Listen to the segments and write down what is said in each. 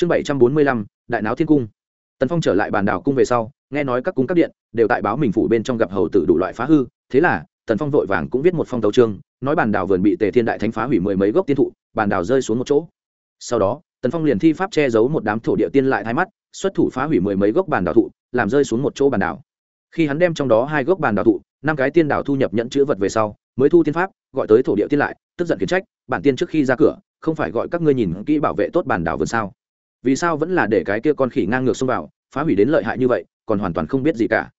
chương bảy trăm bốn mươi lăm, đại náo thiên cung. Tần phong trở lại bàn đảo cung về sau, nghe nói các cung các điện đều tại báo mình phủ bên trong gặp hầu tử đủ loại phá hư, thế là, tần phong vội vàng cũng viết một phong tấu trương nói bàn đảo vườn bị tề thiên đại thánh phá hủy mười mấy gốc tiên thụ, bàn đảo rơi xuống một chỗ. Sau đó, tần phong liền thi pháp che giấu một đám thổ địa tiên lại thái mắt, xuất thủ phá hủy mười mấy gốc bàn đảo thụ, làm rơi xuống một chỗ bàn đảo. Khi hắn đem trong đó hai gốc bàn đảo thụ, năm cái tiên đảo thu nhập nhận chữ vật về sau, mới thu tiên pháp, gọi tới thổ địa tiên lại, tức giận khiển trách, bản tiên trước khi ra cửa, không phải gọi các ngươi nhìn kỹ bảo vệ tốt bàn đảo vườn sao? Vì sao vẫn là để cái kia con khỉ ngang ngược xông vào, phá hủy đến lợi hại như vậy, còn hoàn toàn không biết gì cả.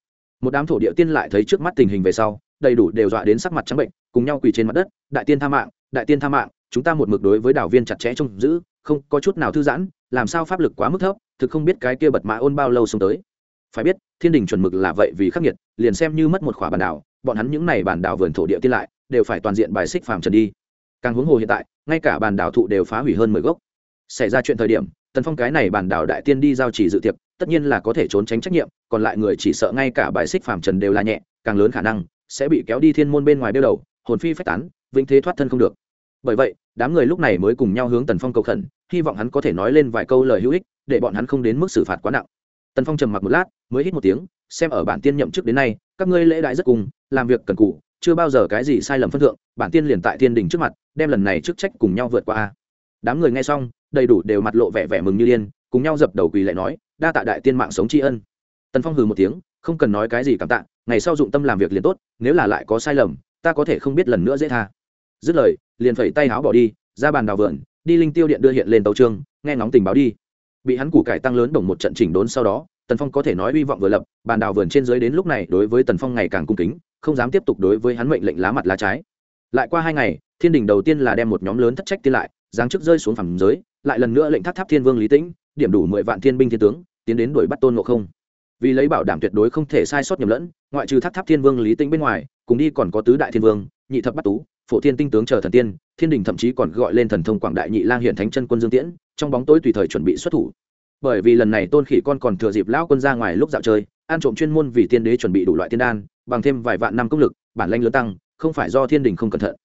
Một đám thổ địa tiên lại thấy trước mắt tình hình về sau, đầy đủ đều dọa đến sắc mặt trắng bệnh, cùng nhau quỳ trên mặt đất, đại tiên tha mạng, đại tiên tha mạng, chúng ta một mực đối với đảo viên chặt chẽ trông giữ, không có chút nào thư giãn, làm sao pháp lực quá mức thấp, thực không biết cái kia bật mã ôn bao lâu xuống tới. Phải biết, thiên đình chuẩn mực là vậy vì khắc nghiệt, liền xem như mất một khỏa bản đảo, bọn hắn những này bản đảo vườn thổ địa tiên lại, đều phải toàn diện bài xích phàm trần đi. Càng huống hồ hiện tại, ngay cả bản đảo thụ đều phá hủy hơn mười gốc. Xảy ra chuyện thời điểm tần phong cái này bản đảo đại tiên đi giao chỉ dự tiệc, tất nhiên là có thể trốn tránh trách nhiệm, còn lại người chỉ sợ ngay cả bài xích phàm trần đều là nhẹ, càng lớn khả năng sẽ bị kéo đi thiên môn bên ngoài đeo đầu, hồn phi phách tán, vĩnh thế thoát thân không được. Bởi vậy, đám người lúc này mới cùng nhau hướng tần phong cầu khẩn, hy vọng hắn có thể nói lên vài câu lời hữu ích, để bọn hắn không đến mức xử phạt quá nặng. Tần phong trầm mặc một lát, mới hít một tiếng, xem ở bản tiên nhậm chức đến nay, các ngươi lễ đại rất cùng, làm việc cần cụ chưa bao giờ cái gì sai lầm phân thượng, bản tiên liền tại thiên đình trước mặt, đem lần này chức trách cùng nhau vượt qua đám người nghe xong đầy đủ đều mặt lộ vẻ vẻ mừng như điên, cùng nhau dập đầu quỳ lại nói, đa tạ đại tiên mạng sống tri ân. Tần phong hừ một tiếng, không cần nói cái gì cảm tạ, ngày sau dụng tâm làm việc liền tốt, nếu là lại có sai lầm, ta có thể không biết lần nữa dễ tha. Dứt lời, liền phẩy tay áo bỏ đi, ra bàn đào vườn, đi linh tiêu điện đưa hiện lên tàu trương nghe ngóng tình báo đi. Bị hắn củ cải tăng lớn đồng một trận chỉnh đốn sau đó, tần phong có thể nói hy vọng vừa lập, bàn đào vườn trên dưới đến lúc này đối với tần phong ngày càng cung kính, không dám tiếp tục đối với hắn mệnh lệnh lá mặt lá trái. Lại qua hai ngày, thiên đình đầu tiên là đem một nhóm lớn thất trách tiên lại, giáng chức rơi xuống phẳng giới lại lần nữa lệnh tháp tháp thiên vương lý tĩnh, điểm đủ mười vạn thiên binh thiên tướng, tiến đến đuổi bắt tôn ngộ không. Vì lấy bảo đảm tuyệt đối không thể sai sót nhầm lẫn, ngoại trừ tháp tháp thiên vương lý tĩnh bên ngoài, cùng đi còn có tứ đại thiên vương, nhị thập bắt tú, phổ thiên tinh tướng chờ thần tiên, thiên đình thậm chí còn gọi lên thần thông quảng đại nhị lang hiện thánh chân quân dương tiễn, trong bóng tối tùy thời chuẩn bị xuất thủ. Bởi vì lần này tôn khỉ con còn thừa dịp lão quân ra ngoài lúc dạo chơi, ăn trộm chuyên môn vì tiên đế chuẩn bị đủ loại tiên đan, bằng thêm vài vạn năm công lực, bản lanh lớn tăng, không phải do thiên đình không cẩn thận.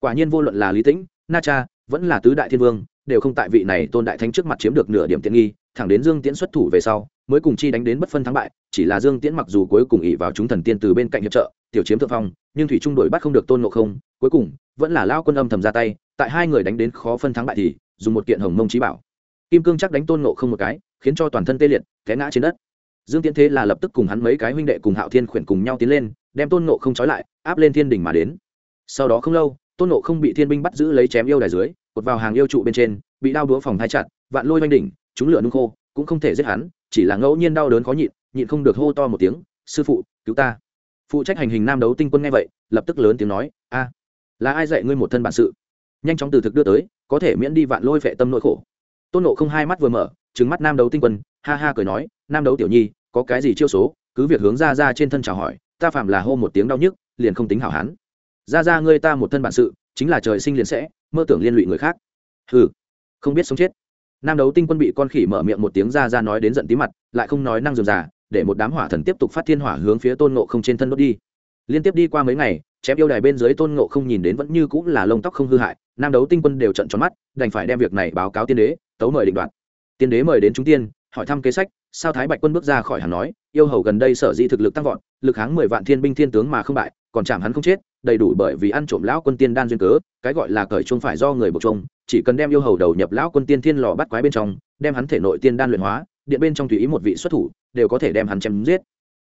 Quả nhiên vô luận là lý tĩnh, na cha, vẫn là tứ đại thiên vương đều không tại vị này tôn đại thánh trước mặt chiếm được nửa điểm tiện nghi, thẳng đến dương tiễn xuất thủ về sau, mới cùng chi đánh đến bất phân thắng bại, chỉ là dương tiễn mặc dù cuối cùng ỉ vào chúng thần tiên từ bên cạnh hiệp trợ, tiểu chiếm thượng phong, nhưng thủy trung đổi bắt không được tôn ngộ không, cuối cùng, vẫn là lao quân âm thầm ra tay, tại hai người đánh đến khó phân thắng bại thì, dùng một kiện hồng mông trí bảo. Kim cương chắc đánh tôn ngộ không một cái, khiến cho toàn thân tê liệt, té ngã trên đất. Dương tiễn thế là lập tức cùng hắn mấy cái huynh đệ cùng hạo thiên khuyển cùng nhau tiến lên, đem tôn ngộ không trói lại, áp lên thiên đình mà đến. Sau đó không lâu, tôn ngộ không bị thiên binh bắt giữ lấy chém yêu đài dưới cột vào hàng yêu trụ bên trên, bị đao đũa phòng thai chặt, vạn lôi oanh đỉnh, chúng lửa nung khô, cũng không thể giết hắn, chỉ là ngẫu nhiên đau đớn khó nhịn nhịn không được hô to một tiếng, sư phụ, cứu ta. Phụ trách hành hình nam đấu tinh quân nghe vậy, lập tức lớn tiếng nói, a, là ai dạy ngươi một thân bản sự? Nhanh chóng từ thực đưa tới, có thể miễn đi vạn lôi vệ tâm nỗi khổ. Tôn nộ không hai mắt vừa mở trứng mắt nam đấu tinh quân, ha ha cười nói, nam đấu tiểu nhi, có cái gì chiêu số, cứ việc hướng ra ra trên thân chào hỏi, ta phạm là hô một tiếng đau nhức, liền không tính hảo hán. Ra ra ngươi ta một thân bản sự, chính là trời sinh liền sẽ mơ tưởng liên lụy người khác. Hừ, không biết sống chết. Nam đấu tinh quân bị con khỉ mở miệng một tiếng ra ra nói đến giận tí mặt lại không nói năng dườm già để một đám hỏa thần tiếp tục phát thiên hỏa hướng phía tôn ngộ không trên thân đốt đi. Liên tiếp đi qua mấy ngày chém yêu đài bên dưới tôn ngộ không nhìn đến vẫn như cũng là lông tóc không hư hại nam đấu tinh quân đều trận tròn mắt đành phải đem việc này báo cáo tiên đế tấu mời định đoạt. Tiên đế mời đến chúng tiên hỏi thăm kế sách sao thái bạch quân bước ra khỏi hàng nói yêu hầu gần đây sở di thực lực tăng vọt lực háng mười vạn thiên binh thiên tướng mà không bại còn chạm hắn không chết đầy đủ bởi vì ăn trộm lão quân tiên đan duyên cớ, cái gọi là cởi chuông phải do người buộc chuông, chỉ cần đem yêu hầu đầu nhập lão quân tiên thiên lò bắt quái bên trong, đem hắn thể nội tiên đan luyện hóa, điện bên trong tùy ý một vị xuất thủ, đều có thể đem hắn chém giết.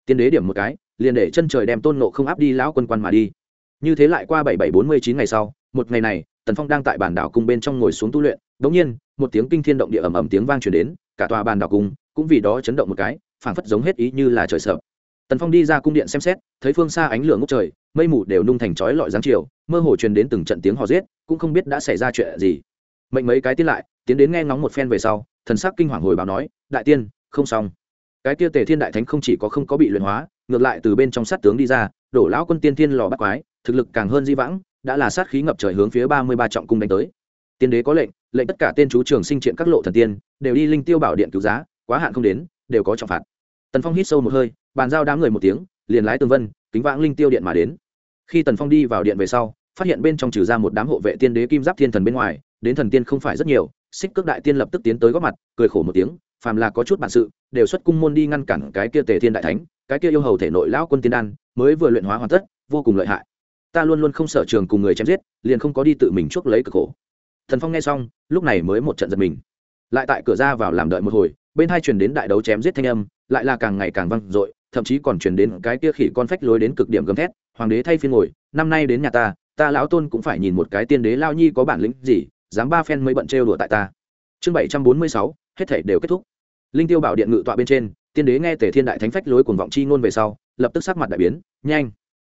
Tiên đế điểm một cái, liền để chân trời đem tôn nộ không áp đi lão quân quan mà đi. Như thế lại qua bảy bảy bốn mươi chín ngày sau, một ngày này, tần phong đang tại bản đảo cung bên trong ngồi xuống tu luyện đ ỗ n g nhiên, một tiếng kinh thiên động địa ầm ầm tiếng vang truyền đến, cả tòa bàn đảo cung cũng vì đó chấn động một cái, phảng phất giống hết ý như là trời sợ. Tần phong đi ra cung điện xem xét, thấy phương xa ánh lửa ngốc trời mây mù đều nung thành chói lọi giáng chiều, mơ hồ truyền đến từng trận tiếng hò giết, cũng không biết đã xảy ra chuyện gì. Mệnh mấy cái tiến lại, tiến đến nghe ngóng một phen về sau, thần sắc kinh hoàng hồi báo nói, đại tiên, không xong. Cái kia tề thiên đại thánh không chỉ có không có bị luyện hóa, ngược lại từ bên trong sát tướng đi ra, đổ lão quân tiên thiên lò bắt quái, thực lực càng hơn di vãng, đã là sát khí ngập trời hướng phía ba mươi ba trọng cung đánh tới. Tiên đế có lệnh lệnh tất cả tên chú trường sinh triện các lộ thần tiên, đều đi linh tiêu bảo điện cứu giá, quá hạn không đến, đều có trọng phạt. Tần phong hít sâu một hơi, bàn giao đám người một tiếng, liền lái tường vân, kính vãng linh tiêu điện mà đến khi tần phong đi vào điện về sau, phát hiện bên trong trừ ra một đám hộ vệ tiên đế kim giáp thiên thần bên ngoài, đến thần tiên không phải rất nhiều, xích cước đại tiên lập tức tiến tới góp mặt, cười khổ một tiếng, phàm là có chút bản sự, đều xuất cung môn đi ngăn cản cái kia tề thiên đại thánh, cái kia yêu hầu thể nội lão quân tiên đan, mới vừa luyện hóa hoàn tất, vô cùng lợi hại. Ta luôn luôn không sở trường cùng người chém giết, liền không có đi tự mình chuốc lấy cực khổ. Thần phong nghe xong, lúc này mới một trận giật mình. Lại tại cửa ra vào làm đợi một hồi, bên hai truyền đến đại đấu chém giết thanh âm, lại là càng ngày càng vang dội thậm chí còn truyền đến cái kia khỉ con phách lối đến cực điểm gầm thét, hoàng đế thay phiên ngồi, năm nay đến nhà ta ta lão tôn cũng phải nhìn một cái tiên đế lao nhi có bản lĩnh gì, dám ba phen mới bận trêu đùa tại ta. Chương bảy trăm bốn mươi sáu, hết thể đều kết thúc. Linh tiêu bảo điện ngự tọa bên trên, tiên đế nghe tề thiên đại thánh phách lối cuồng vọng chi ngôn về sau, lập tức sắc mặt đại biến, nhanh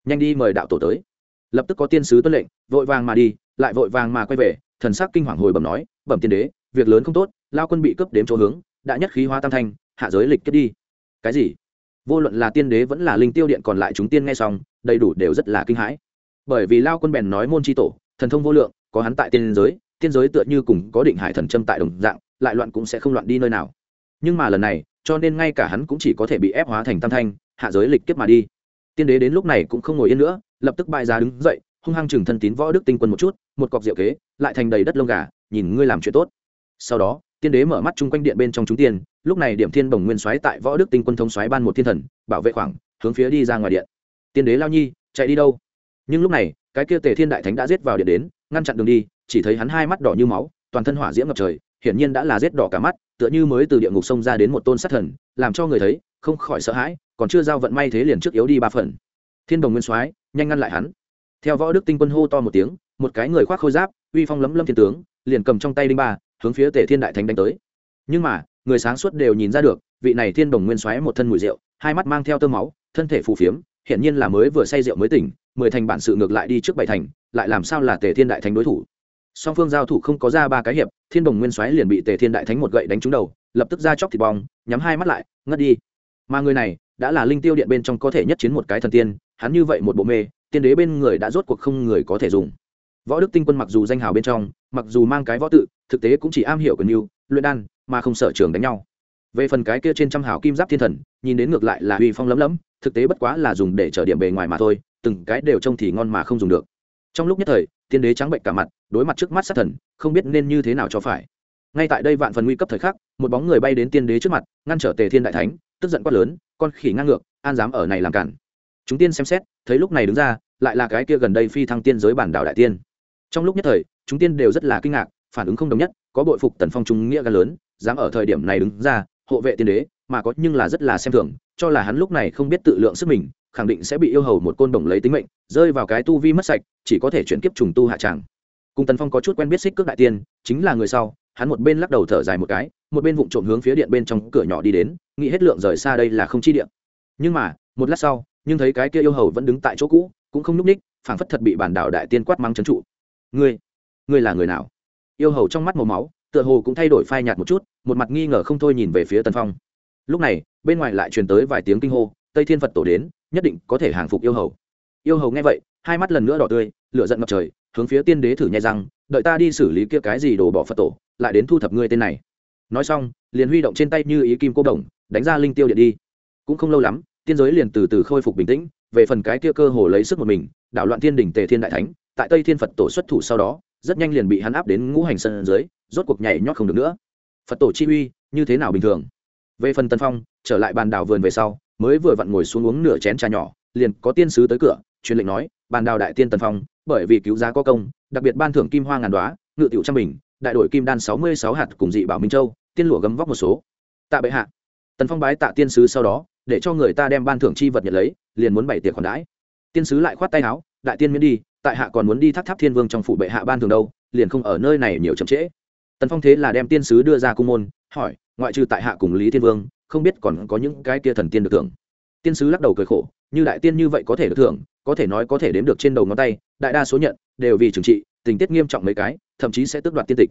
nhanh đi mời đạo tổ tới. Lập tức có tiên sứ tuân lệnh, vội vàng mà đi, lại vội vàng mà quay về, thần sắc kinh hoàng hồi bẩm nói, bẩm tiên đế, việc lớn không tốt, lao quân bị cướp đếm chỗ hướng, đã nhất khí hóa tam thanh, hạ giới lịch kết đi. Cái gì? Vô luận là tiên đế vẫn là linh tiêu điện còn lại chúng tiên nghe xong, đầy đủ đều rất là kinh hãi. Bởi vì lao quân bèn nói môn tri tổ, thần thông vô lượng, có hắn tại tiên giới tiên giới tựa như cùng có định hải thần châm tại đồng dạng, lại loạn cũng sẽ không loạn đi nơi nào. Nhưng mà lần này, cho nên ngay cả hắn cũng chỉ có thể bị ép hóa thành tam thanh, hạ giới lịch kiếp mà đi. Tiên đế đến lúc này cũng không ngồi yên nữa, lập tức bại ra đứng dậy, hung hăng chừng thân tín võ đức tinh quân một chút, một cọc diệu kế, lại thành đầy đất lông gà, nhìn ngươi làm chuyện tốt. Sau đó, tiên đế mở mắt chung quanh điện bên trong chúng tiên lúc này điểm thiên bồng nguyên soái tại võ đức tinh quân thông soái ban một thiên thần, bảo vệ khoảng, hướng phía đi ra ngoài điện. Tiên đế lao nhi, chạy đi đâu? Nhưng lúc này, cái kia tề thiên đại thánh đã giết vào điện đến, ngăn chặn đường đi, chỉ thấy hắn hai mắt đỏ như máu, toàn thân hỏa diễm ngập trời, hiển nhiên đã là giết đỏ cả mắt, tựa như mới từ địa ngục sông ra đến một tôn sát thần, làm cho người thấy, không khỏi sợ hãi, còn chưa giao vận may thế liền trước yếu đi ba phần. Thiên đồng nguyên soái, nhanh ngăn lại hắn. Theo võ đức tinh quân hô to một tiếng, một cái người khoác khôi giáp, uy phong lấm lâm thiên tướng, liền cầm trong tay đinh ba, hướng phía tề thiên đại thánh đánh tới. Nhưng mà người sáng suốt đều nhìn ra được, vị này thiên đồng nguyên xoáy một thân mùi rượu, hai mắt mang theo tơ máu, thân thể phù phiếm hiện nhiên là mới vừa say rượu mới tỉnh, mười thành bản sự ngược lại đi trước bảy thành, lại làm sao là tề thiên đại thánh đối thủ. Song phương giao thủ không có ra ba cái hiệp, thiên đồng nguyên xoáy liền bị tề thiên đại thánh một gậy đánh trúng đầu, lập tức ra chóc thịt bong, nhắm hai mắt lại, ngất đi. Mà người này, đã là linh tiêu điện bên trong có thể nhất chiến một cái thần tiên, hắn như vậy một bộ mê, tiên đế bên người đã rốt cuộc không người có thể dùng. Võ đức tinh quân mặc dù danh hào bên trong, mặc dù mang cái võ tự, thực tế cũng chỉ am hiểu quyền mưu luyện đan mà không sở trường đánh nhau. Về phần cái kia trên trăm hào kim giáp thiên thần, nhìn đến ngược lại là uy phong lấm lấm, thực tế bất quá là dùng để trở điểm bề ngoài mà thôi, từng cái đều trông thì ngon mà không dùng được. Trong lúc nhất thời, tiên đế trắng bệnh cả mặt, đối mặt trước mắt sát thần, không biết nên như thế nào cho phải. Ngay tại đây vạn phần nguy cấp thời khắc, một bóng người bay đến tiên đế trước mặt, ngăn trở tề thiên đại thánh, tức giận quát lớn, con khỉ ngang ngược, an dám ở này làm cản. Chúng tiên xem xét, thấy lúc này đứng ra, lại là cái kia gần đây phi thăng tiên giới bản đảo đại tiên. Trong lúc nhất thời, chúng tiên đều rất là kinh ngạc, phản ứng không đồng nhất, có bội phục tần phong trung nghĩa gan lớn dám ở thời điểm này đứng ra, hộ vệ tiên đế, mà có nhưng là rất là xem thường, cho là hắn lúc này không biết tự lượng sức mình, khẳng định sẽ bị yêu hầu một côn đồng lấy tính mệnh, rơi vào cái tu vi mất sạch, chỉ có thể chuyển kiếp trùng tu hạ tràng cùng tần phong có chút quen biết xích cước đại tiên, chính là người sau, hắn một bên lắc đầu thở dài một cái, một bên vụng trộm hướng phía điện bên trong cửa nhỏ đi đến, nghĩ hết lượng rời xa đây là không chi điện nhưng mà, một lát sau, nhưng thấy cái kia yêu hầu vẫn đứng tại chỗ cũ, cũng không n ú c ních, phảng phất thật bị bản đảo đại tiên quát mắng trấn trụ. Ngươi ngươi là người nào? Yêu hầu trong mắt màu máu tựa hồ cũng thay đổi phai nhạt một chút, một mặt nghi ngờ không thôi nhìn về phía Tần phong. Lúc này, bên ngoài lại truyền tới vài tiếng kinh hô, tây thiên phật tổ đến, nhất định có thể hàng phục yêu hầu. Yêu hầu nghe vậy, hai mắt lần nữa đỏ tươi, lửa giận ngập trời, hướng phía tiên đế thử nhai răng, đợi ta đi xử lý kia cái gì đồ bỏ phật tổ, lại đến thu thập ngươi tên này. Nói xong, liền huy động trên tay như ý kim cô đồng, đánh ra linh tiêu điện đi. Cũng không lâu lắm, tiên giới liền từ từ khôi phục bình tĩnh, về phần cái kia cơ hồ lấy sức một mình, đảo loạn thiên đỉnh tề thiên đại thánh, tại tây thiên phật tổ xuất thủ sau đó rất nhanh liền bị hắn áp đến ngũ hành sân dưới, rốt cuộc nhảy nhót không được nữa. Phật tổ chi uy, như thế nào bình thường? Về phần tân phong, trở lại bàn đào vườn về sau, mới vừa vặn ngồi xuống uống nửa chén trà nhỏ, liền có tiên sứ tới cửa, truyền lệnh nói, bàn đào đại tiên tân phong, bởi vì cứu giá có công, đặc biệt ban thưởng kim hoa ngàn đoá, ngự tiểu trăm bình, đại đội kim đan sáu mươi sáu hạt cùng dị bảo minh châu, tiên lụa gấm vóc một số. Tạ bệ hạ. Tần phong bái tạ tiên sứ sau đó, để cho người ta đem ban thưởng chi vật nhận lấy, liền muốn bày tiệc khoản đãi. Tiên sứ lại khoát tay áo, đại tiên miễn đi tại hạ còn muốn đi tháp tháp thiên vương trong phủ bệ hạ ban thường đâu, liền không ở nơi này nhiều chậm trễ. Tần phong thế là đem tiên sứ đưa ra cung môn, hỏi, ngoại trừ tại hạ cùng lý thiên vương, không biết còn có những cái kia thần tiên được thưởng? Tiên sứ lắc đầu cười khổ, như đại tiên như vậy có thể được thưởng, có thể nói có thể đếm được trên đầu ngón tay, đại đa số nhận, đều vì trừng trị, tình tiết nghiêm trọng mấy cái, thậm chí sẽ tước đoạt tiên tịch.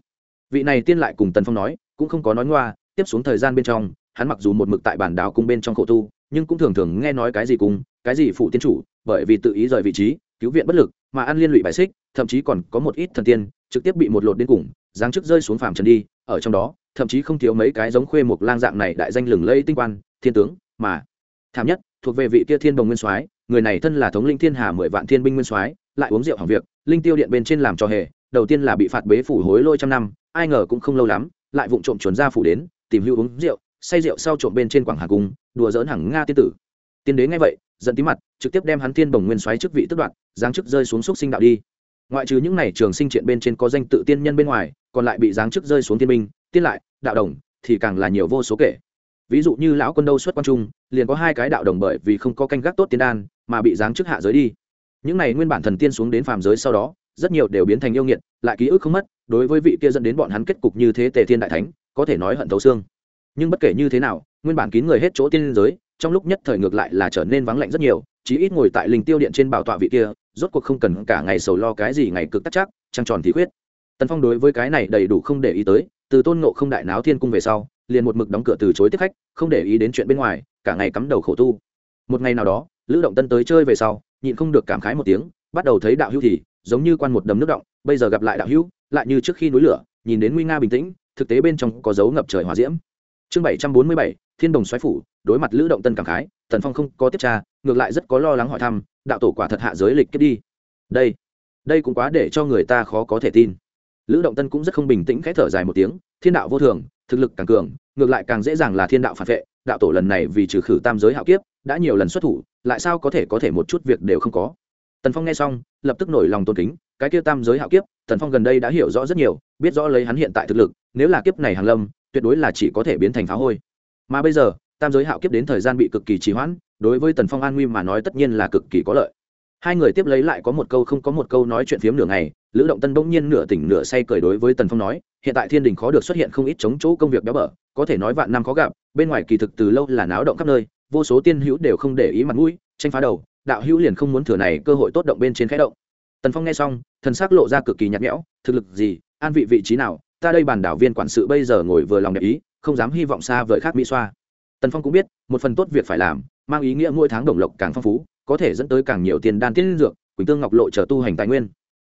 Vị này tiên lại cùng tần phong nói, cũng không có nói ngoa, tiếp xuống thời gian bên trong, hắn mặc dù một mực tại bản đảo cung bên trong khổ tu, nhưng cũng thường thường nghe nói cái gì cùng cái gì phụ tiên chủ, bởi vì tự ý rời vị trí cứu viện bất lực, mà ăn liên lụy bài xích, thậm chí còn có một ít thần tiên trực tiếp bị một lột đến cùng, giáng chức rơi xuống phàm trần đi. Ở trong đó, thậm chí không thiếu mấy cái giống khuê một lang dạng này đại danh lừng lẫy tinh quan, thiên tướng, mà thảm nhất, thuộc về vị kia thiên đồng nguyên soái, người này thân là thống linh thiên hà mười vạn thiên binh nguyên soái, lại uống rượu hỏng việc, linh tiêu điện bên trên làm cho hề, đầu tiên là bị phạt bế phủ hối lôi trăm năm, ai ngờ cũng không lâu lắm, lại vụng trộm chuẩn ra phủ đến, tìm hưu uống rượu, say rượu sau trộm bên trên quảng hà cung, đùa dỡn hàng nga tiên tử. Tiên đế nghe vậy giận tí mặt trực tiếp đem hắn thiên bồng nguyên xoáy chức vị tước đoạn giáng chức rơi xuống xúc sinh đạo đi. Ngoại trừ những này trường sinh triện bên trên có danh tự tiên nhân bên ngoài còn lại bị giáng chức rơi xuống tiên minh, tiên lại đạo đồng thì càng là nhiều vô số kể. Ví dụ như lão quân đâu xuất quan trung liền có hai cái đạo đồng bởi vì không có canh gác tốt tiên đan mà bị giáng chức hạ giới đi. Những này nguyên bản thần tiên xuống đến phàm giới sau đó rất nhiều đều biến thành yêu nghiệt lại ký ức không mất đối với vị kia dẫn đến bọn hắn kết cục như thế tề thiên đại thánh có thể nói hận thấu xương. Nhưng bất kể như thế nào nguyên bản kín người hết chỗ tiên giới trong lúc nhất thời ngược lại là trở nên vắng lạnh rất nhiều, chí ít ngồi tại linh tiêu điện trên bảo tọa vị kia, rốt cuộc không cần cả ngày sầu lo cái gì ngày cực tắc chắc trăng tròn thì khuyết. Tần phong đối với cái này đầy đủ không để ý tới, từ tôn ngộ không đại náo thiên cung về sau, liền một mực đóng cửa từ chối tiếp khách, không để ý đến chuyện bên ngoài, cả ngày cắm đầu khổ tu. Một ngày nào đó, lữ động tân tới chơi về sau, nhịn không được cảm khái một tiếng, bắt đầu thấy đạo hữu thì, giống như quan một đầm nước động, bây giờ gặp lại đạo hữu, lại như trước khi núi lửa, nhìn đến nguy nga bình tĩnh, thực tế bên trong có dấu ngập trời hòa diễm chương bảy trăm bốn mươi bảy, thiên đồng xoáy phủ, đối mặt lữ động tân cảm khái thần phong không có tiếp tra, ngược lại rất có lo lắng hỏi thăm, đạo tổ quả thật hạ giới lịch kết đi. Đây đây cũng quá để cho người ta khó có thể tin. Lữ động tân cũng rất không bình tĩnh khẽ thở dài một tiếng, thiên đạo vô thường, thực lực càng cường, ngược lại càng dễ dàng là thiên đạo phản vệ, đạo tổ lần này vì trừ khử tam giới hạo kiếp, đã nhiều lần xuất thủ, lại sao có thể có thể một chút việc đều không có. Tần phong nghe xong, lập tức nổi lòng tôn kính, cái kia tam giới hạo kiếp, tần phong gần đây đã hiểu rõ rất nhiều, biết rõ lấy hắn hiện tại thực lực, nếu là kiếp này hàng lâm tuyệt đối là chỉ có thể biến thành phá hôi. Mà bây giờ, tam giới hạo kiếp đến thời gian bị cực kỳ trì hoãn, đối với tần phong an nguy mà nói tất nhiên là cực kỳ có lợi. Hai người tiếp lấy lại có một câu không có một câu nói chuyện phiếm nửa ngày, lữ động tân bỗng nhiên nửa tỉnh nửa say cười đối với tần phong nói, hiện tại thiên đình khó được xuất hiện không ít chống chỗ công việc béo bở, có thể nói vạn năm khó gặp, bên ngoài kỳ thực từ lâu là náo động khắp nơi, vô số tiên hữu đều không để ý mặt mũi, tranh phá đầu, đạo hữu liền không muốn thừa này cơ hội tốt động bên trên khẽ động. Tần phong nghe xong, thần s ắ c lộ ra cực kỳ nhạt nhẽo, thực lực gì, an vị vị trí nào ta đây bàn đảo viên quản sự bây giờ ngồi vừa lòng đẹp ý, không dám hy vọng xa vời khác mỹ xoa. Tần phong cũng biết, một phần tốt việc phải làm, mang ý nghĩa mỗi tháng đồng lộc càng phong phú, có thể dẫn tới càng nhiều tiền đan tiên dược, quỳnh tương ngọc lộ chờ tu hành tài nguyên.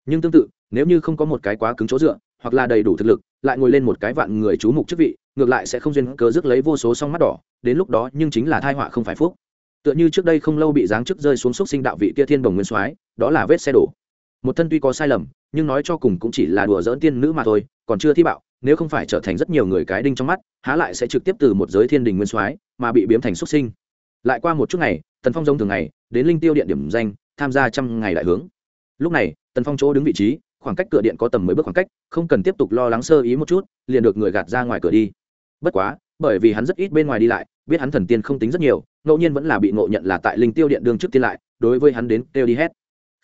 Nhưng tương tự, nếu như không có một cái quá cứng chỗ dựa, hoặc là đầy đủ thực lực, lại ngồi lên một cái vạn người chú mục chức vị, ngược lại sẽ không duyên cớ rước lấy vô số song mắt đỏ, đến lúc đó nhưng chính là thai họa không phải phúc. Tựa như trước đây không lâu bị giáng chức rơi xuống xúc sinh đạo vị kia thiên đồng nguyên soái, đó là vết xe đổ. Một thân tuy có sai lầm, nhưng nói cho cùng cũng chỉ là đùa dỡn tiên nữ mà thôi còn chưa thi bạo, nếu không phải trở thành rất nhiều người cái đinh trong mắt, há lại sẽ trực tiếp từ một giới thiên đình nguyên soái mà bị biếm thành xuất sinh. Lại qua một chút ngày, tần phong giống thường ngày, đến linh tiêu điện điểm danh, tham gia trăm ngày đại hướng. Lúc này, tần phong chỗ đứng vị trí, khoảng cách cửa điện có tầm mấy bước khoảng cách, không cần tiếp tục lo lắng sơ ý một chút, liền được người gạt ra ngoài cửa đi. Bất quá, bởi vì hắn rất ít bên ngoài đi lại, biết hắn thần tiên không tính rất nhiều, ngẫu nhiên vẫn là bị ngộ nhận là tại linh tiêu điện đương trước tiên lại, đối với hắn đến kêu đi hết.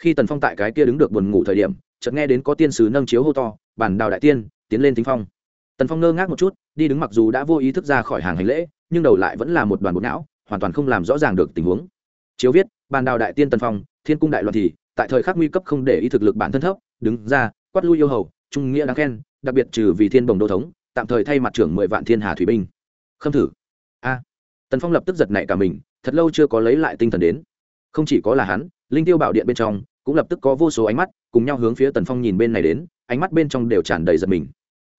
Khi tần phong tại cái kia đứng được buồn ngủ thời điểm, chợt nghe đến có tiên sứ nâng chiếu hô to, bản đào đại tiên tiến lên tính phong. Tần phong ngơ ngác một chút, đi đứng mặc dù đã vô ý thức ra khỏi hàng hành lễ, nhưng đầu lại vẫn là một đoàn bột não, hoàn toàn không làm rõ ràng được tình huống. Chiếu viết, bàn đào đại tiên tần phong, thiên cung đại loạn thì, tại thời khắc nguy cấp không để ý thực lực bản thân thấp, đứng ra, quát lui yêu hầu, trung nghĩa đáng khen, đặc biệt trừ vì thiên bồng đô thống, tạm thời thay mặt trưởng mười vạn thiên hà thủy binh. Khâm thử. A. Tần phong lập tức giật nảy cả mình, thật lâu chưa có lấy lại tinh thần đến. Không chỉ có là hắn, linh tiêu bảo điện bên trong cũng lập tức có vô số ánh mắt, cùng nhau hướng phía tần phong nhìn bên này đến ánh mắt bên trong đều tràn đầy giật mình.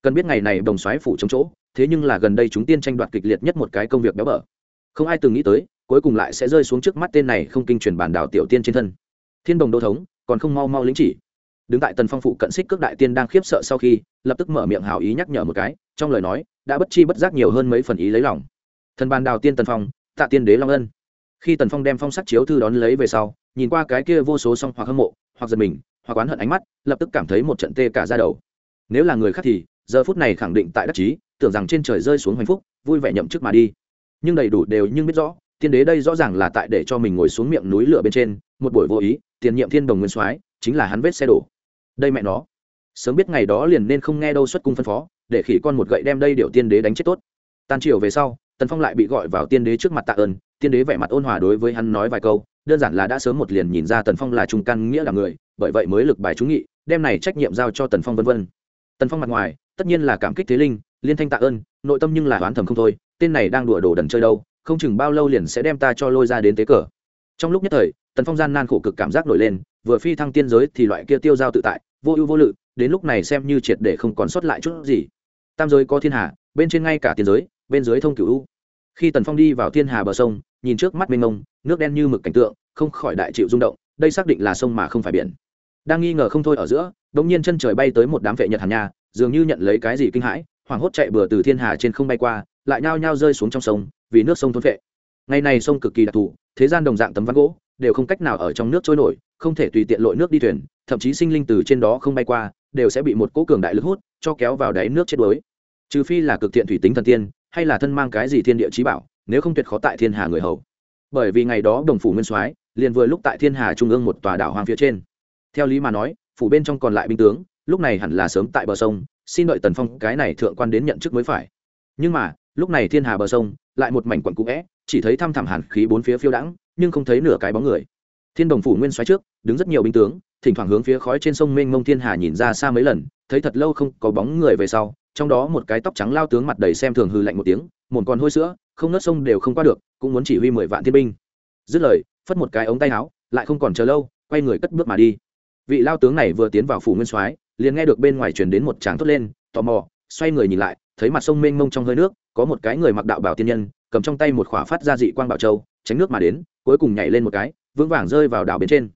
Cần biết ngày này đồng xoáy phủ chống chỗ, thế nhưng là gần đây chúng tiên tranh đoạt kịch liệt nhất một cái công việc béo bở. Không ai từng nghĩ tới, cuối cùng lại sẽ rơi xuống trước mắt tên này không kinh truyền bản đảo tiểu tiên trên thân. Thiên đồng đô thống, còn không mau mau lĩnh chỉ. Đứng tại tần phong phụ cận xích cước đại tiên đang khiếp sợ sau khi, lập tức mở miệng hào ý nhắc nhở một cái, trong lời nói, đã bất chi bất giác nhiều hơn mấy phần ý lấy lòng. Thần bàn đào tiên tần phong, tạ tiên đế long ân. Khi tần phong đem phong sắc chiếu thư đón lấy về sau, nhìn qua cái kia vô số song hoặc hâm mộ, hoặc giật mình hoặc oán hận ánh mắt, lập tức cảm thấy một trận tê cả ra đầu. Nếu là người khác thì, giờ phút này khẳng định tại đắc chí, tưởng rằng trên trời rơi xuống hạnh phúc, vui vẻ nhậm chức mà đi. Nhưng đầy đủ đều nhưng biết rõ, tiên đế đây rõ ràng là tại để cho mình ngồi xuống miệng núi lửa bên trên, một buổi vô ý, tiền nhiệm thiên đồng nguyên soái, chính là hắn vết xe đổ. Đây mẹ nó. Sớm biết ngày đó liền nên không nghe đâu xuất cung phân phó, để khỉ con một gậy đem đây điều tiên đế đánh chết tốt. Tan chiều về sau, tần phong lại bị gọi vào tiên đế trước mặt tạ ơn, tiên đế vẻ mặt ôn hòa đối với hắn nói vài câu đơn giản là đã sớm một liền nhìn ra tần phong là trung căn nghĩa là người bởi vậy mới lực bài trúng nghị đem này trách nhiệm giao cho tần phong vân vân. Tần phong mặt ngoài tất nhiên là cảm kích thế linh liên thanh tạ ơn nội tâm nhưng là oán thầm không thôi tên này đang đùa đồ đần chơi đâu không chừng bao lâu liền sẽ đem ta cho lôi ra đến tế cờ. Trong lúc nhất thời tần phong gian nan khổ cực cảm giác nổi lên vừa phi thăng tiên giới thì loại kia tiêu giao tự tại vô ưu vô lự đến lúc này xem như triệt để không còn sót lại chút gì. Tam giới có thiên hạ, bên trên ngay cả tiên giới bên dưới thông cửu u khi tần phong đi vào thiên hà bờ sông, nhìn trước mắt mênh mông, nước đen như mực cảnh tượng, không khỏi đại chịu rung động, đây xác định là sông mà không phải biển. Đang nghi ngờ không thôi ở giữa đ ỗ n g nhiên chân trời bay tới một đám vệ nhật hàn nha, dường như nhận lấy cái gì kinh hãi, hoảng hốt chạy bừa từ thiên hà trên không bay qua, lại nhao nhao rơi xuống trong sông, vì nước sông thôn vệ ngày này sông cực kỳ đặc thù, thế gian đồng dạng tấm ván gỗ, đều không cách nào ở trong nước trôi nổi, không thể tùy tiện lội nước đi thuyền, thậm chí sinh linh từ trên đó không bay qua, đều sẽ bị một cỗ cường đại lực hút, cho kéo vào đáy nước chết đuối. Trừ phi là cực thiện thủy tính thần tiên hay là thân mang cái gì thiên địa trí bảo, nếu không tuyệt khó tại thiên hà người hầu. Bởi vì ngày đó đồng phủ nguyên soái liền vừa lúc tại thiên hà trung ương một tòa đảo hoang phía trên. Theo lý mà nói, phủ bên trong còn lại binh tướng, lúc này hẳn là sớm tại bờ sông, xin đợi tần phong cái này thượng quan đến nhận chức mới phải. Nhưng mà, lúc này thiên hà bờ sông, lại một mảnh quận cũ vẽ chỉ thấy thăm thẳm hàn khí bốn phía phiêu đãng, nhưng không thấy nửa cái bóng người. Thiên đồng phủ nguyên xoáy trước, đứng rất nhiều binh tướng, thỉnh thoảng hướng phía khói trên sông mênh mông thiên hà nhìn ra xa mấy lần, thấy thật lâu không có bóng người về sau trong đó một cái tóc trắng lao tướng mặt đầy xem thường hư lạnh một tiếng một con hôi sữa, không nớt sông đều không qua được, cũng muốn chỉ huy mười vạn thiên binh. Dứt lời, phất một cái ống tay áo, lại không còn chờ lâu, quay người cất bước mà đi. Vị lao tướng này vừa tiến vào phủ nguyên soái, liền nghe được bên ngoài truyền đến một tràng thốt lên, tò mò, xoay người nhìn lại, thấy mặt sông mênh mông trong hơi nước, có một cái người mặc đạo bảo tiên nhân, cầm trong tay một khỏa phát ra dị quang bảo châu, tránh nước mà đến, cuối cùng nhảy lên một cái, vững vàng rơi vào đảo bên trên.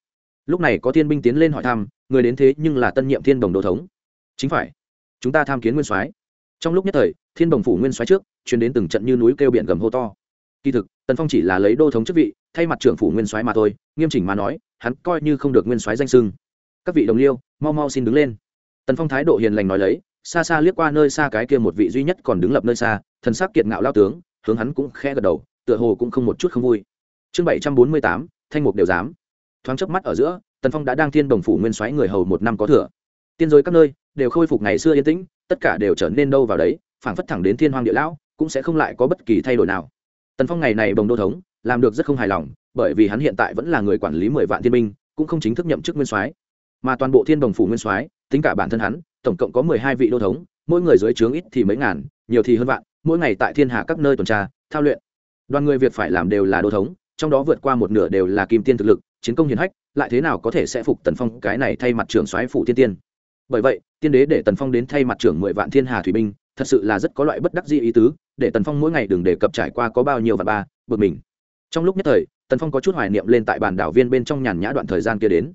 Lúc này có thiên binh tiến lên hỏi thăm, người đến thế nhưng là tân nhiệm thiên đồng đô thống. Chính phải chúng ta tham kiến nguyên soái. Trong lúc nhất thời, thiên đồng phủ nguyên soái trước chuyển đến từng trận như núi kêu biển gầm hô to. Kỳ thực, tần phong chỉ là lấy đô thống chức vị, thay mặt trưởng phủ nguyên soái mà thôi, nghiêm chỉnh mà nói, hắn coi như không được nguyên soái danh sưng các vị đồng liêu, mau mau xin đứng lên. Tần phong thái độ hiền lành nói lấy, xa xa liếc qua nơi xa cái kia một vị duy nhất còn đứng lập nơi xa, thần sắc kiệt ngạo lao tướng, hướng hắn cũng khẽ gật đầu, tựa hồ cũng không một chút không vui. Chương bảy trăm bốn mươi tám, thanh mục đều dám thoáng chớp mắt ở giữa, tần phong đã đang thiên đồng phủ nguyên soái người hầu một năm có thừa tiên giới các nơi đều khôi phục ngày xưa yên tĩnh, tất cả đều trở nên đâu vào đấy, phảng phất thẳng đến thiên hoàng địa lão, cũng sẽ không lại có bất kỳ thay đổi nào. Tần phong ngày này bồng đô thống, làm được rất không hài lòng, bởi vì hắn hiện tại vẫn là người quản lý mười vạn thiên binh, cũng không chính thức nhậm chức nguyên soái. Mà toàn bộ thiên đồng phủ nguyên soái, tính cả bản thân hắn, tổng cộng có mười hai vị đô thống, mỗi người dưới trướng ít thì mấy ngàn, nhiều thì hơn vạn, mỗi ngày tại thiên hạ các nơi tuần tra, thao luyện. Đoàn người việc phải làm đều là đô thống, trong đó vượt qua một nửa đều là kim tiên thực lực, chiến công hiển hách, lại thế nào có thể sẽ phục tần phong cái này thay mặt trưởng soái phủ tiên tiên? Bởi vậy, tiên đế để tần phong đến thay mặt trưởng mười vạn thiên hà thủy binh, thật sự là rất có loại bất đắc dĩ ý tứ, để tần phong mỗi ngày đừng đề cập trải qua có bao nhiêu vạn ba, bực mình. Trong lúc nhất thời, tần phong có chút hoài niệm lên tại bàn đảo viên bên trong nhàn nhã đoạn thời gian kia đến.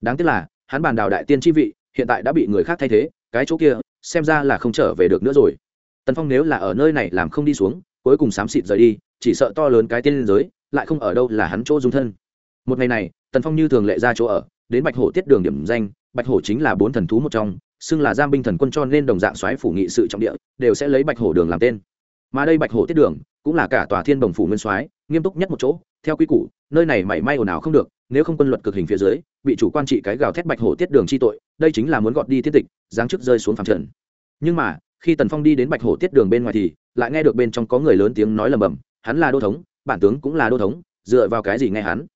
Đáng tiếc là, hắn bàn đảo đại tiên chi vị, hiện tại đã bị người khác thay thế, cái chỗ kia, xem ra là không trở về được nữa rồi. Tần phong nếu là ở nơi này làm không đi xuống, cuối cùng xám xịt rời đi, chỉ sợ to lớn cái tiên liên giới, lại không ở đâu là hắn chỗ dung thân. Một ngày này, tần phong như thường lệ ra chỗ ở, đến bạch hổ tiết đường điểm danh bạch hổ chính là bốn thần thú một trong, xưng là giam binh thần quân cho nên đồng dạng xoáy phủ nghị sự trọng địa, đều sẽ lấy bạch hổ đường làm tên. Mà đây bạch hổ tiết đường, cũng là cả tòa thiên đồng phủ nguyên soái, nghiêm túc nhất một chỗ, theo quy củ, nơi này mảy may ồn ào không được, nếu không quân luật cực hình phía dưới, bị chủ quan trị cái gào thét bạch hổ tiết đường chi tội, đây chính là muốn gọt đi tiết tịch, giáng chức rơi xuống phẳng trần. Nhưng mà, khi tần phong đi đến bạch hổ tiết đường bên ngoài thì, lại nghe được bên trong có người lớn tiếng nói lầm bầm, hắn là đô thống, bản tướng cũng là đô thống, dựa vào cái gì nghe hắn?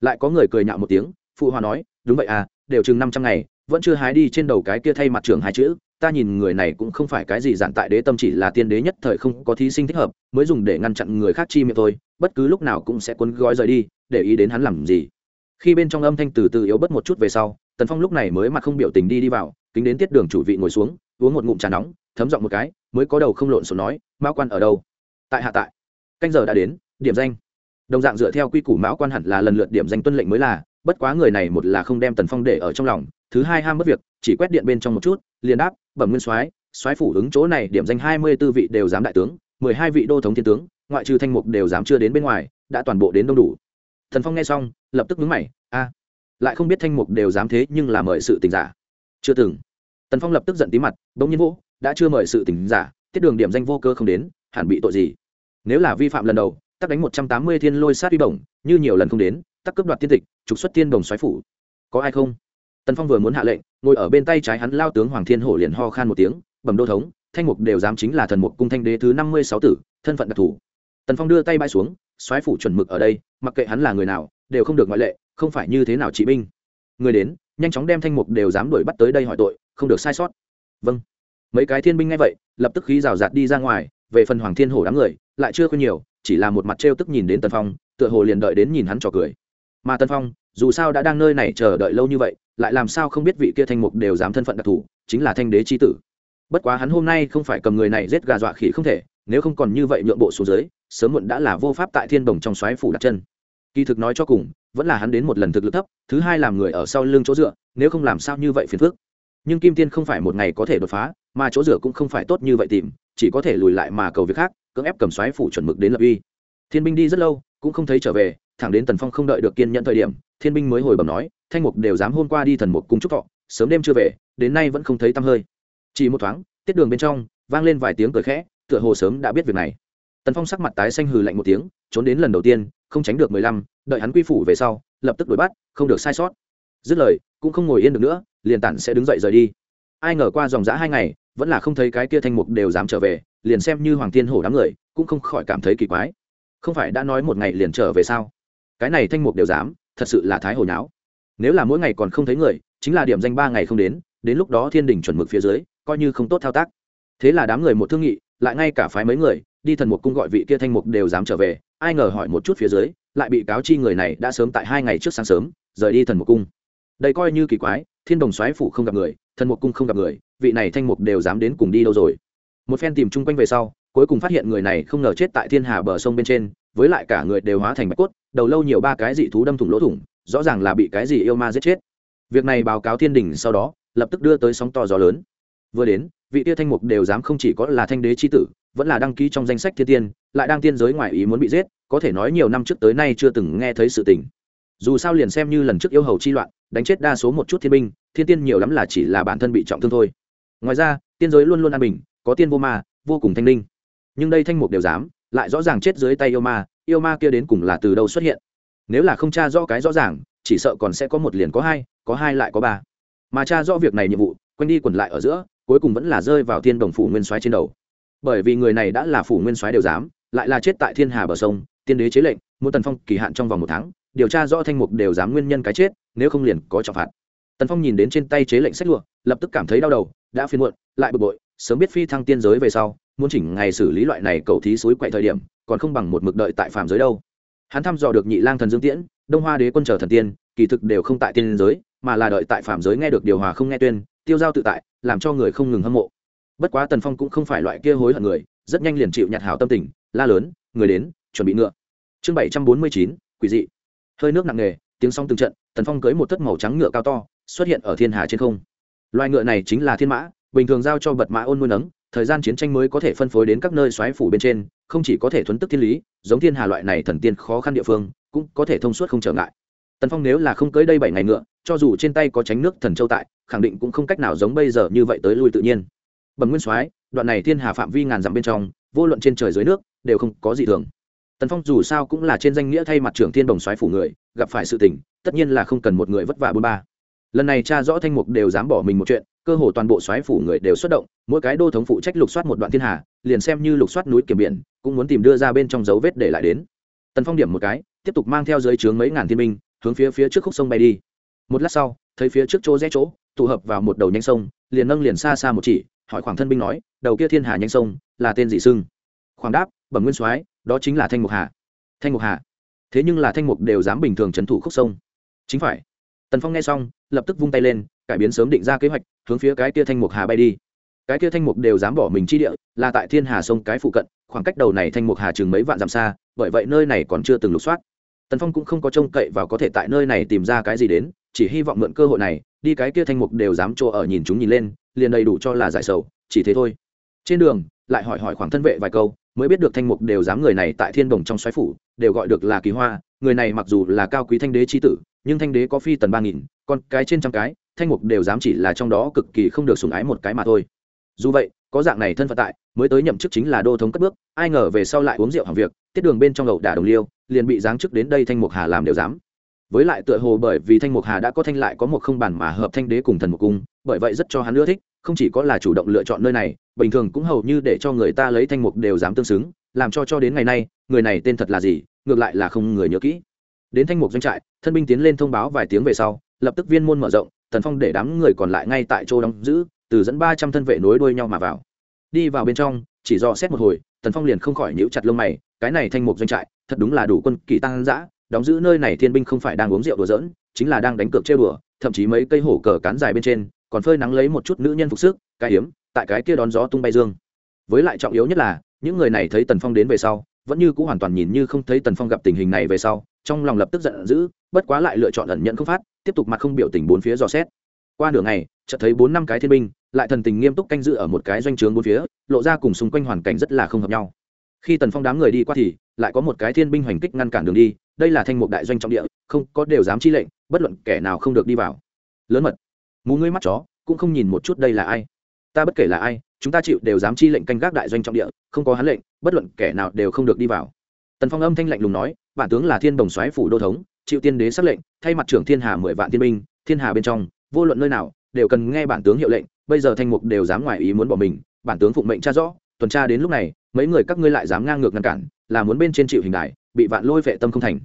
Lại có người cười nhạo một tiếng, phụ hòa nói, đúng vậy à đều chừng năm trăm ngày, vẫn chưa hái đi trên đầu cái kia thay mặt trưởng hai chữ, ta nhìn người này cũng không phải cái gì giản tại đế tâm chỉ là tiên đế nhất thời không có thí sinh thích hợp, mới dùng để ngăn chặn người khác chi miệng thôi, bất cứ lúc nào cũng sẽ cuốn gói rời đi, để ý đến hắn làm gì. Khi bên trong âm thanh từ từ yếu bớt một chút về sau, tần phong lúc này mới mặt không biểu tình đi đi vào, kính đến tiết đường chủ vị ngồi xuống, uống một ngụm trà nóng, thấm giọng một cái, mới có đầu không lộn xộn nói mao quan ở đâu? Tại hạ tại. Canh giờ đã đến, điểm danh. Đồng dạng dựa theo quy củ mão quan hẳn là lần lượt điểm danh tuân lệnh mới là bất quá người này một là không đem tần phong để ở trong lòng, thứ hai ham mất việc, chỉ quét điện bên trong một chút, liền đáp, bẩm nguyên soái soái phủ ứng chỗ này điểm danh hai mươi tư vị đều dám đại tướng, mười hai vị đô thống thiên tướng, ngoại trừ thanh mục đều dám chưa đến bên ngoài, đã toàn bộ đến đông đủ. Thần phong nghe xong, lập tức mướn mày, a, lại không biết thanh mục đều dám thế nhưng là mời sự tình giả. Chưa từng. Tần phong lập tức giận tí mặt, bỗng nhiên vỗ, đã chưa mời sự tình giả, tiết đường điểm danh vô cơ không đến, hẳn bị tội gì? Nếu là vi phạm lần đầu, tắc đánh một trăm tám mươi thiên lôi sát uy bổng, như nhiều lần không đến tắc cướp đoạt tiên tịch, trục xuất tiên đồng xoáy phủ. Có ai không? Tần phong vừa muốn hạ lệnh, ngồi ở bên tay trái hắn lao tướng hoàng thiên hổ liền ho khan một tiếng, bẩm đô thống, thanh mục đều dám chính là thần mục cung thanh đế thứ năm mươi sáu tử, thân phận đặc thù. Tần phong đưa tay bay xuống xoáy phủ chuẩn mực ở đây, mặc kệ hắn là người nào, đều không được ngoại lệ, không phải như thế nào trị binh. Người đến, nhanh chóng đem thanh mục đều dám đuổi bắt tới đây hỏi tội, không được sai sót. Vâng. Mấy cái thiên binh ngay vậy, lập tức khí rào rạt đi ra ngoài, về phần hoàng thiên hổ đám người, lại chưa khuyên nhiều, chỉ là một mặt trêu tức nhìn đến tần phong, tựa hồ liền đợi đến nhìn hắn trò cười mà tần phong, dù sao đã đang nơi này chờ đợi lâu như vậy, lại làm sao không biết vị kia thanh mục đều dám thân phận đặc thù, chính là thanh đế chi tử. Bất quá hắn hôm nay không phải cầm người này giết gà dọa khỉ không thể, nếu không còn như vậy nhượng bộ xuống dưới, sớm muộn đã là vô pháp tại thiên đồng trong xoáy phủ đặt chân. Kỳ thực nói cho cùng, vẫn là hắn đến một lần thực lực thấp, thứ hai làm người ở sau lưng chỗ dựa, nếu không làm sao như vậy phiền phức. Nhưng kim tiên không phải một ngày có thể đột phá, mà chỗ dựa cũng không phải tốt như vậy tìm, chỉ có thể lùi lại mà cầu việc khác, cưỡng ép cầm xoáy phủ chuẩn mực đến lập uy. Thiên binh đi rất lâu, cũng không thấy trở về thẳng đến tần phong không đợi được kiên nhận thời điểm, thiên binh mới hồi bẩm nói, thanh mục đều dám hôm qua đi thần mục cung trúc thọ, sớm đêm chưa về, đến nay vẫn không thấy tăm hơi. Chỉ một thoáng, tiết đường bên trong, vang lên vài tiếng cười khẽ, tựa hồ sớm đã biết việc này. Tần phong sắc mặt tái xanh hừ lạnh một tiếng, trốn đến lần đầu tiên, không tránh được mười lăm, đợi hắn quy phủ về sau, lập tức đuổi bắt, không được sai sót. Dứt lời, cũng không ngồi yên được nữa, liền tản sẽ đứng dậy rời đi. Ai ngờ qua dòng dã hai ngày, vẫn là không thấy cái kia thanh mục đều dám trở về, liền xem như hoàng thiên hổ đám người, cũng không khỏi cảm thấy kỳ quái. Không phải đã nói một ngày liền trở về sao? Cái này thanh mục đều dám, thật sự là thái hồi nháo. Nếu là mỗi ngày còn không thấy người, chính là điểm danh ba ngày không đến đến lúc đó thiên đình chuẩn mực phía dưới, coi như không tốt thao tác. Thế là đám người một thương nghị, lại ngay cả phái mấy người, đi thần mục cung gọi vị kia thanh mục đều dám trở về, ai ngờ hỏi một chút phía dưới, lại bị cáo chi người này đã sớm tại hai ngày trước sáng sớm, rời đi thần mục cung. Đây coi như kỳ quái, thiên đồng soái phủ không gặp người, thần mục cung không gặp người, vị này thanh mục đều dám đến cùng đi đâu rồi. Một phen tìm chung quanh về sau, cuối cùng phát hiện người này không ngờ chết tại thiên hà bờ sông bên trên, với lại cả người đều hóa thành bạch cốt đầu lâu nhiều ba cái dị thú đâm thủng lỗ thủng, rõ ràng là bị cái gì yêu ma giết chết. Việc này báo cáo thiên đình sau đó, lập tức đưa tới sóng to gió lớn. Vừa đến, vị tia thanh mục đều dám không chỉ có là thanh đế c h i tử, vẫn là đăng ký trong danh sách thiên tiên, lại đang tiên giới ngoài ý muốn bị giết, có thể nói nhiều năm trước tới nay chưa từng nghe thấy sự tình. Dù sao liền xem như lần trước yêu hầu chi loạn, đánh chết đa số một chút thiên binh, thiên tiên nhiều lắm là chỉ là bản thân bị trọng thương thôi. Ngoài ra, tiên giới luôn luôn an bình, có tiên vô ma, vô cùng thanh linh. Nhưng đây thanh mục đều dám lại rõ ràng chết dưới tay yêu ma yêu ma kia đến cùng là từ đâu xuất hiện? Nếu là không tra rõ cái rõ ràng, chỉ sợ còn sẽ có một liền có hai có hai lại có ba. Mà tra rõ việc này nhiệm vụ, quanh đi quẩn lại ở giữa, cuối cùng vẫn là rơi vào thiên đồng phủ nguyên soái trên đầu. Bởi vì người này đã là phủ nguyên soái đều dám, lại là chết tại thiên hà bờ sông, tiên đế chế lệnh, muốn tần phong kỳ hạn trong vòng một tháng, điều tra rõ thanh mục đều dám nguyên nhân cái chết, nếu không liền có trọng phạt. Tần phong nhìn đến trên tay chế lệnh sách lụa, lập tức cảm thấy đau đầu, đã phiên muộn, lại bực bội sớm biết phi thăng tiên giới về sau, muốn chỉnh ngày xử lý loại này cầu thí suối quậy thời điểm, còn không bằng một mực đợi tại phàm giới đâu. Hắn thăm dò được nhị lang thần dương tiễn, đông hoa đế quân trở thần tiên, kỳ thực đều không tại tiên giới, mà là đợi tại phàm giới nghe được điều hòa không nghe tuyên, tiêu giao tự tại, làm cho người không ngừng hâm mộ. Bất quá tần phong cũng không phải loại kia hối hận người, rất nhanh liền chịu nhặt hảo tâm tình, la lớn, người đến, chuẩn bị ngựa. Chương bảy trăm bốn mươi chín, quỷ dị. Hơi nước nặng nề, tiếng song từng trận, tần phong cưới một thất màu trắng ngựa cao to, xuất hiện ở thiên hà trên không. Loài ngựa này chính là thiên mã bình thường giao cho bật mã ôn nuôi nấng, thời gian chiến tranh mới có thể phân phối đến các nơi xoáy phủ bên trên, không chỉ có thể thuấn tức thiên lý, giống thiên hà loại này thần tiên khó khăn địa phương, cũng có thể thông suốt không trở ngại. Tần phong nếu là không cưới đây bảy ngày ngựa, cho dù trên tay có tránh nước thần châu tại, khẳng định cũng không cách nào giống bây giờ như vậy tới lui tự nhiên. Bẩm nguyên soái, đoạn này thiên hà phạm vi ngàn dặm bên trong, vô luận trên trời dưới nước, đều không có gì thường. Tần phong dù sao cũng là trên danh nghĩa thay mặt trưởng thiên đồng soái phủ người, gặp phải sự tình, tất nhiên là không cần một người vất vả bôn ba. Lần này cha rõ thanh mục đều dám bỏ mình một chuyện cơ hồ toàn bộ soái phủ người đều xuất động, mỗi cái đô thống phụ trách lục soát một đoạn thiên hà, liền xem như lục soát núi kiểm biển, cũng muốn tìm đưa ra bên trong dấu vết để lại đến. Tần phong điểm một cái, tiếp tục mang theo dưới trướng mấy ngàn thiên binh, hướng phía phía trước khúc sông bay đi. Một lát sau, thấy phía trước chỗ rẽ chỗ, tụ hợp vào một đầu nhánh sông, liền nâng liền xa xa một chỉ, hỏi khoảng thân binh nói, đầu kia thiên hà nhánh sông, là tên gì sưng khoảng đáp, bẩm nguyên soái, đó chính là thanh mục hà. Thanh mục hà. Thế nhưng là thanh mục đều dám bình thường trấn thủ khúc sông. Chính phải. Tần phong nghe xong, lập tức vung tay lên, cải biến sớm định ra kế hoạch hướng phía cái kia thanh mục hà bay đi. Cái kia thanh mục đều dám bỏ mình chi địa, là tại thiên hà sông cái phụ cận, khoảng cách đầu này thanh mục hà chừng mấy vạn dặm xa, bởi vậy nơi này còn chưa từng lục soát. Tần phong cũng không có trông cậy và có thể tại nơi này tìm ra cái gì đến, chỉ hy vọng mượn cơ hội này, đi cái kia thanh mục đều dám chỗ ở nhìn chúng nhìn lên, liền đầy đủ cho là giải sầu, chỉ thế thôi. Trên đường, lại hỏi hỏi khoảng thân vệ vài câu, mới biết được thanh mục đều dám người này tại thiên đồng trong xoáy phủ, đều gọi được là kỳ hoa, người này mặc dù là cao quý thanh đế c tử nhưng thanh đế có phi tần ba nghìn, còn cái trên trăm cái, thanh mục đều dám chỉ là trong đó cực kỳ không được sùng ái một cái mà thôi. Dù vậy, có dạng này thân phận tại, mới tới nhậm chức chính là đô thống cất bước, ai ngờ về sau lại uống rượu hàng việc, tiết đường bên trong ẩu đả đồng liêu, liền bị giáng chức đến đây thanh mục hà làm đều dám. Với lại tựa hồ bởi vì thanh mục hà đã có thanh lại có một không bản mà hợp thanh đế cùng thần mục cung, bởi vậy rất cho hắn ưa thích, không chỉ có là chủ động lựa chọn nơi này, bình thường cũng hầu như để cho người ta lấy thanh mục đều dám tương xứng, làm cho cho đến ngày nay, người này tên thật là gì, ngược lại là không người nhớ kỹ đến thanh mục doanh trại, thân binh tiến lên thông báo vài tiếng về sau, lập tức viên môn mở rộng, tần phong để đám người còn lại ngay tại chỗ đóng giữ, từ dẫn ba trăm thân vệ nối đuôi nhau mà vào. Đi vào bên trong, chỉ do xét một hồi, tần phong liền không khỏi nhíu chặt lông mày, cái này thanh mục doanh trại, thật đúng là đủ quân kỳ tăng dã, đóng giữ nơi này thiên binh không phải đang uống rượu đùa giỡn, chính là đang đánh cược chơi bừa, thậm chí mấy cây hổ cờ cán dài bên trên, còn phơi nắng lấy một chút nữ nhân phục sức, cái hiếm, tại cái kia đón gió tung bay dương. Với lại trọng yếu nhất là, những người này thấy tần phong đến về sau, vẫn như c ũ hoàn toàn nhìn như không thấy tần phong gặp tình hình này về sau trong lòng lập tức giận dữ, bất quá lại lựa chọn ẩn nhận không phát, tiếp tục mặt không biểu tình bốn phía dò xét. Qua nửa ngày, chợt thấy bốn năm cái thiên binh, lại thần tình nghiêm túc canh giữ ở một cái doanh trướng bốn phía, lộ ra cùng xung quanh hoàn cảnh rất là không hợp nhau. Khi tần phong đám người đi qua thì, lại có một cái thiên binh hoành kích ngăn cản đường đi, đây là thanh mục đại doanh trọng địa, không có đều dám chi lệnh, bất luận kẻ nào không được đi vào. Lớn mật, mù ngươi mắt chó, cũng không nhìn một chút đây là ai. Ta bất kể là ai, chúng ta chịu đều dám chi lệnh canh gác đại doanh trọng địa, không có hắn lệnh, bất luận kẻ nào đều không được đi vào tần phong âm thanh lạnh lùng nói, bản tướng là thiên đồng Xoáy phủ đô thống chịu tiên đế xác lệnh, thay mặt trưởng thiên hà mười vạn thiên binh, thiên hà bên trong, vô luận nơi nào, đều cần nghe bản tướng hiệu lệnh, bây giờ thanh mục đều dám ngoài ý muốn bỏ mình, bản tướng phụng mệnh tra rõ, tuần tra đến lúc này, mấy người các ngươi lại dám ngang ngược ngăn cản, là muốn bên trên chịu hình đại bị vạn lôi vệ tâm không thành.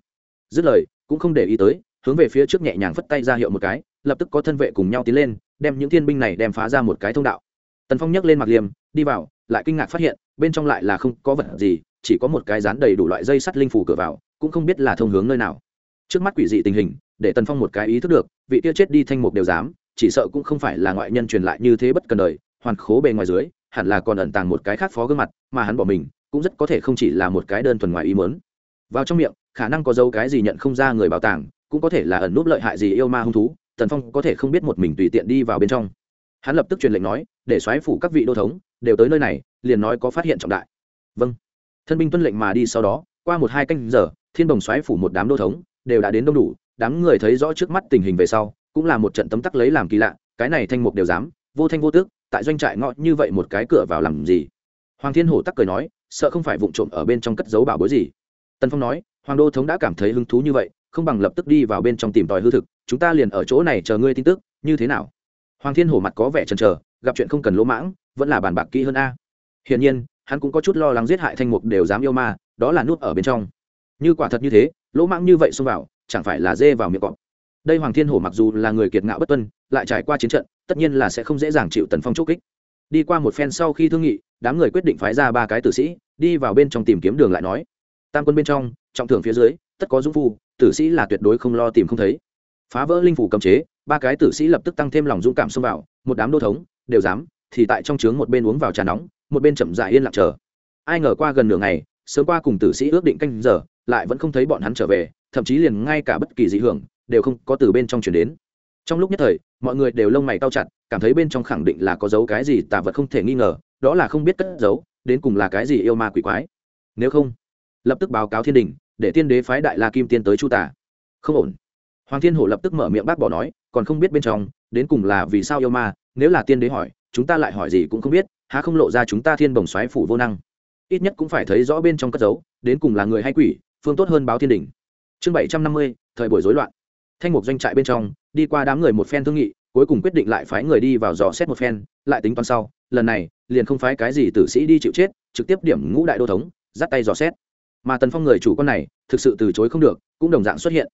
Dứt lời, cũng không để ý tới, hướng về phía trước nhẹ nhàng phất tay ra hiệu một cái, lập tức có thân vệ cùng nhau tiến lên, đem những thiên binh này đem phá ra một cái thông đạo. Tần phong nhấc lên mặt liềm, đi vào, lại kinh ngạc phát hiện, bên trong lại là không có vật gì chỉ có một cái dán đầy đủ loại dây sắt linh phủ cửa vào, cũng không biết là thông hướng nơi nào. Trước mắt quỷ dị tình hình, để tần phong một cái ý thức được, vị tiêu chết đi thanh mục đều dám, chỉ sợ cũng không phải là ngoại nhân truyền lại như thế bất cần đời, hoàn khố bề ngoài dưới, hẳn là còn ẩn tàng một cái khác phó gương mặt, mà hắn bỏ mình, cũng rất có thể không chỉ là một cái đơn thuần ngoài ý mớn vào trong miệng, khả năng có dấu cái gì nhận không ra người bảo tàng, cũng có thể là ẩn núp lợi hại gì yêu ma hung thú, tần phong có thể không biết một mình tùy tiện đi vào bên trong. Hắn lập tức truyền lệnh nói, để xoáy phủ các vị đô thống, đều tới nơi này, liền nói có phát hiện trọng đại. Vâng thân binh tuân lệnh mà đi sau đó, qua một hai canh giờ, thiên đồng xoáy phủ một đám đô thống, đều đã đến đông đủ, đám người thấy rõ trước mắt tình hình về sau, cũng là một trận tấm tắc lấy làm kỳ lạ, cái này thanh mục đều dám, vô thanh vô tước, tại doanh trại ngọ như vậy một cái cửa vào làm gì? Hoàng thiên hổ tắc cười nói, sợ không phải vụng trộm ở bên trong cất giấu bảo bối gì. Tần phong nói, hoàng đô thống đã cảm thấy hứng thú như vậy, không bằng lập tức đi vào bên trong tìm tòi hư thực, chúng ta liền ở chỗ này chờ ngươi tin tức, như thế nào? Hoàng thiên hổ mặt có vẻ chần chờ, gặp chuyện không cần lỗ mãng, vẫn là bàn bạc kỹ hơn a. Hiển nhiên hắn cũng có chút lo lắng giết hại thanh mục đều dám yêu ma, đó là nút ở bên trong. Như quả thật như thế, lỗ mãng như vậy xông vào, chẳng phải là dê vào miệng cọp. Đây hoàng thiên hổ mặc dù là người kiệt ngạo bất tuân, lại trải qua chiến trận, tất nhiên là sẽ không dễ dàng chịu tần phong chốt kích. Đi qua một phen sau khi thương nghị, đám người quyết định phái ra ba cái tử sĩ, đi vào bên trong tìm kiếm đường lại nói. Tam quân bên trong, trọng thưởng phía dưới, tất có dũng phu, tử sĩ là tuyệt đối không lo tìm không thấy. Phá vỡ linh phủ cầm chế, ba cái tử sĩ lập tức tăng thêm lòng dũng cảm xông vào, một đám đô thống, đều dám, thì tại trong trướng một bên uống vào trà nóng một bên chậm dại yên lặng chờ. Ai ngờ qua gần nửa ngày, sớm qua cùng tử sĩ ước định canh giờ, lại vẫn không thấy bọn hắn trở về, thậm chí liền ngay cả bất kỳ dị hưởng đều không có từ bên trong chuyển đến. Trong lúc nhất thời, mọi người đều lông mày cao chặt, cảm thấy bên trong khẳng định là có dấu cái gì tà vật không thể nghi ngờ, đó là không biết cất giấu đến cùng là cái gì yêu ma quỷ quái. Nếu không, lập tức báo cáo thiên đình, để tiên đế phái đại la kim tiên tới chu tả không ổn. Hoàng thiên hổ lập tức mở miệng bác bỏ nói, còn không biết bên trong, đến cùng là vì sao yêu ma, nếu là tiên đế hỏi, chúng ta lại hỏi gì cũng không biết há không lộ ra chúng ta thiên bồng xoáy phủ vô năng. Ít nhất cũng phải thấy rõ bên trong cất giấu, đến cùng là người hay quỷ, phương tốt hơn báo thiên đình. Chương bảy trăm năm mươi, thời buổi rối loạn. Thanh mục doanh trại bên trong, đi qua đám người một phen thương nghị, cuối cùng quyết định lại phái người đi vào dò xét một phen, lại tính toán sau, lần này, liền không phái cái gì tử sĩ đi chịu chết, trực tiếp điểm ngũ đại đô thống, dắt tay dò xét. Mà tần phong người chủ con này, thực sự từ chối không được, cũng đồng dạng xuất hiện.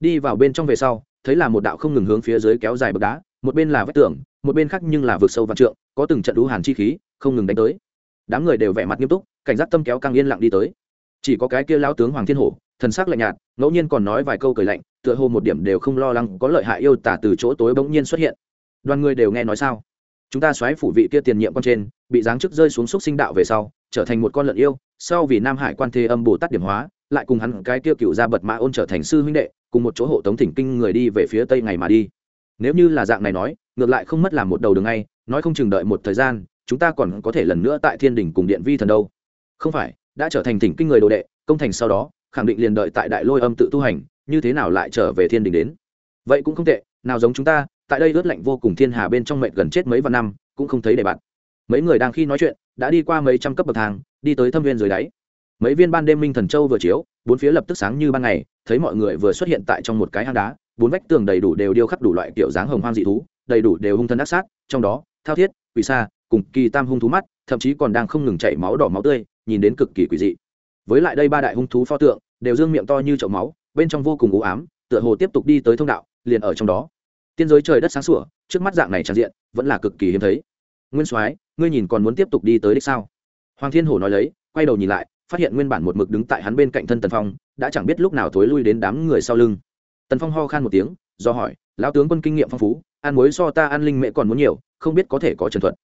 Đi vào bên trong về sau, thấy là một đạo không ngừng hướng phía dưới kéo dài bậc đá, một bên là vách tường một bên khác nhưng là vực sâu vạn trượng, có từng trận đũ hàn chi khí, không ngừng đánh tới. Đám người đều vẻ mặt nghiêm túc, cảnh giác tâm kéo càng yên lặng đi tới. Chỉ có cái kia lão tướng hoàng thiên hổ, thần sắc lạnh nhạt, ngẫu nhiên còn nói vài câu cười lạnh, tựa hồ một điểm đều không lo lắng có lợi hại yêu tả từ chỗ tối bỗng nhiên xuất hiện. Đoàn người đều nghe nói sao? Chúng ta xoáy phủ vị kia tiền nhiệm con trên, bị giáng chức rơi xuống xúc sinh đạo về sau, trở thành một con lợn yêu, sau vì nam hải quan thế âm bồ tát điểm hóa, lại cùng hắn cái kia cựu ra bật mã ôn trở thành sư huynh đệ, cùng một chỗ hộ tống thỉnh kinh người đi về phía tây ngày mà đi. Nếu như là dạng này nói ngược lại không mất làm một đầu đường ngay, nói không chừng đợi một thời gian, chúng ta còn có thể lần nữa tại thiên đình cùng điện vi thần đâu. Không phải, đã trở thành thỉnh kinh người đồ đệ, công thành sau đó, khẳng định liền đợi tại đại lôi âm tự tu hành, như thế nào lại trở về thiên đình đến? Vậy cũng không tệ, nào giống chúng ta, tại đây ướt lạnh vô cùng thiên hà bên trong mệnh gần chết mấy vạn năm, cũng không thấy để bạn. Mấy người đang khi nói chuyện, đã đi qua mấy trăm cấp bậc thang, đi tới thâm viên dưới đáy. Mấy viên ban đêm minh thần châu vừa chiếu, bốn phía lập tức sáng như ban ngày, thấy mọi người vừa xuất hiện tại trong một cái hang đá, bốn vách tường đầy đủ đều điêu khắc đủ loại kiểu dáng hồng hoang dị thú đầy đủ đều hung thân ác sát trong đó thao thiết quỷ xa, cùng kỳ tam hung thú mắt thậm chí còn đang không ngừng chảy máu đỏ máu tươi nhìn đến cực kỳ quỷ dị. Với lại đây ba đại hung thú pho tượng đều dương miệng to như chậu máu bên trong vô cùng u ám tựa hồ tiếp tục đi tới thông đạo liền ở trong đó. Tiên giới trời đất sáng sủa trước mắt dạng này tràn diện vẫn là cực kỳ hiếm thấy. Nguyên soái ngươi nhìn còn muốn tiếp tục đi tới đích sao? Hoàng thiên hổ nói lấy quay đầu nhìn lại phát hiện nguyên bản một mực đứng tại hắn bên cạnh thân tần phong đã chẳng biết lúc nào thối lui đến đám người sau lưng. Tần phong ho khan một tiếng do hỏi lão tướng quân kinh nghiệm phong phú ăn muối so ta ăn linh mễ còn muốn nhiều, không biết có thể có trần thuật.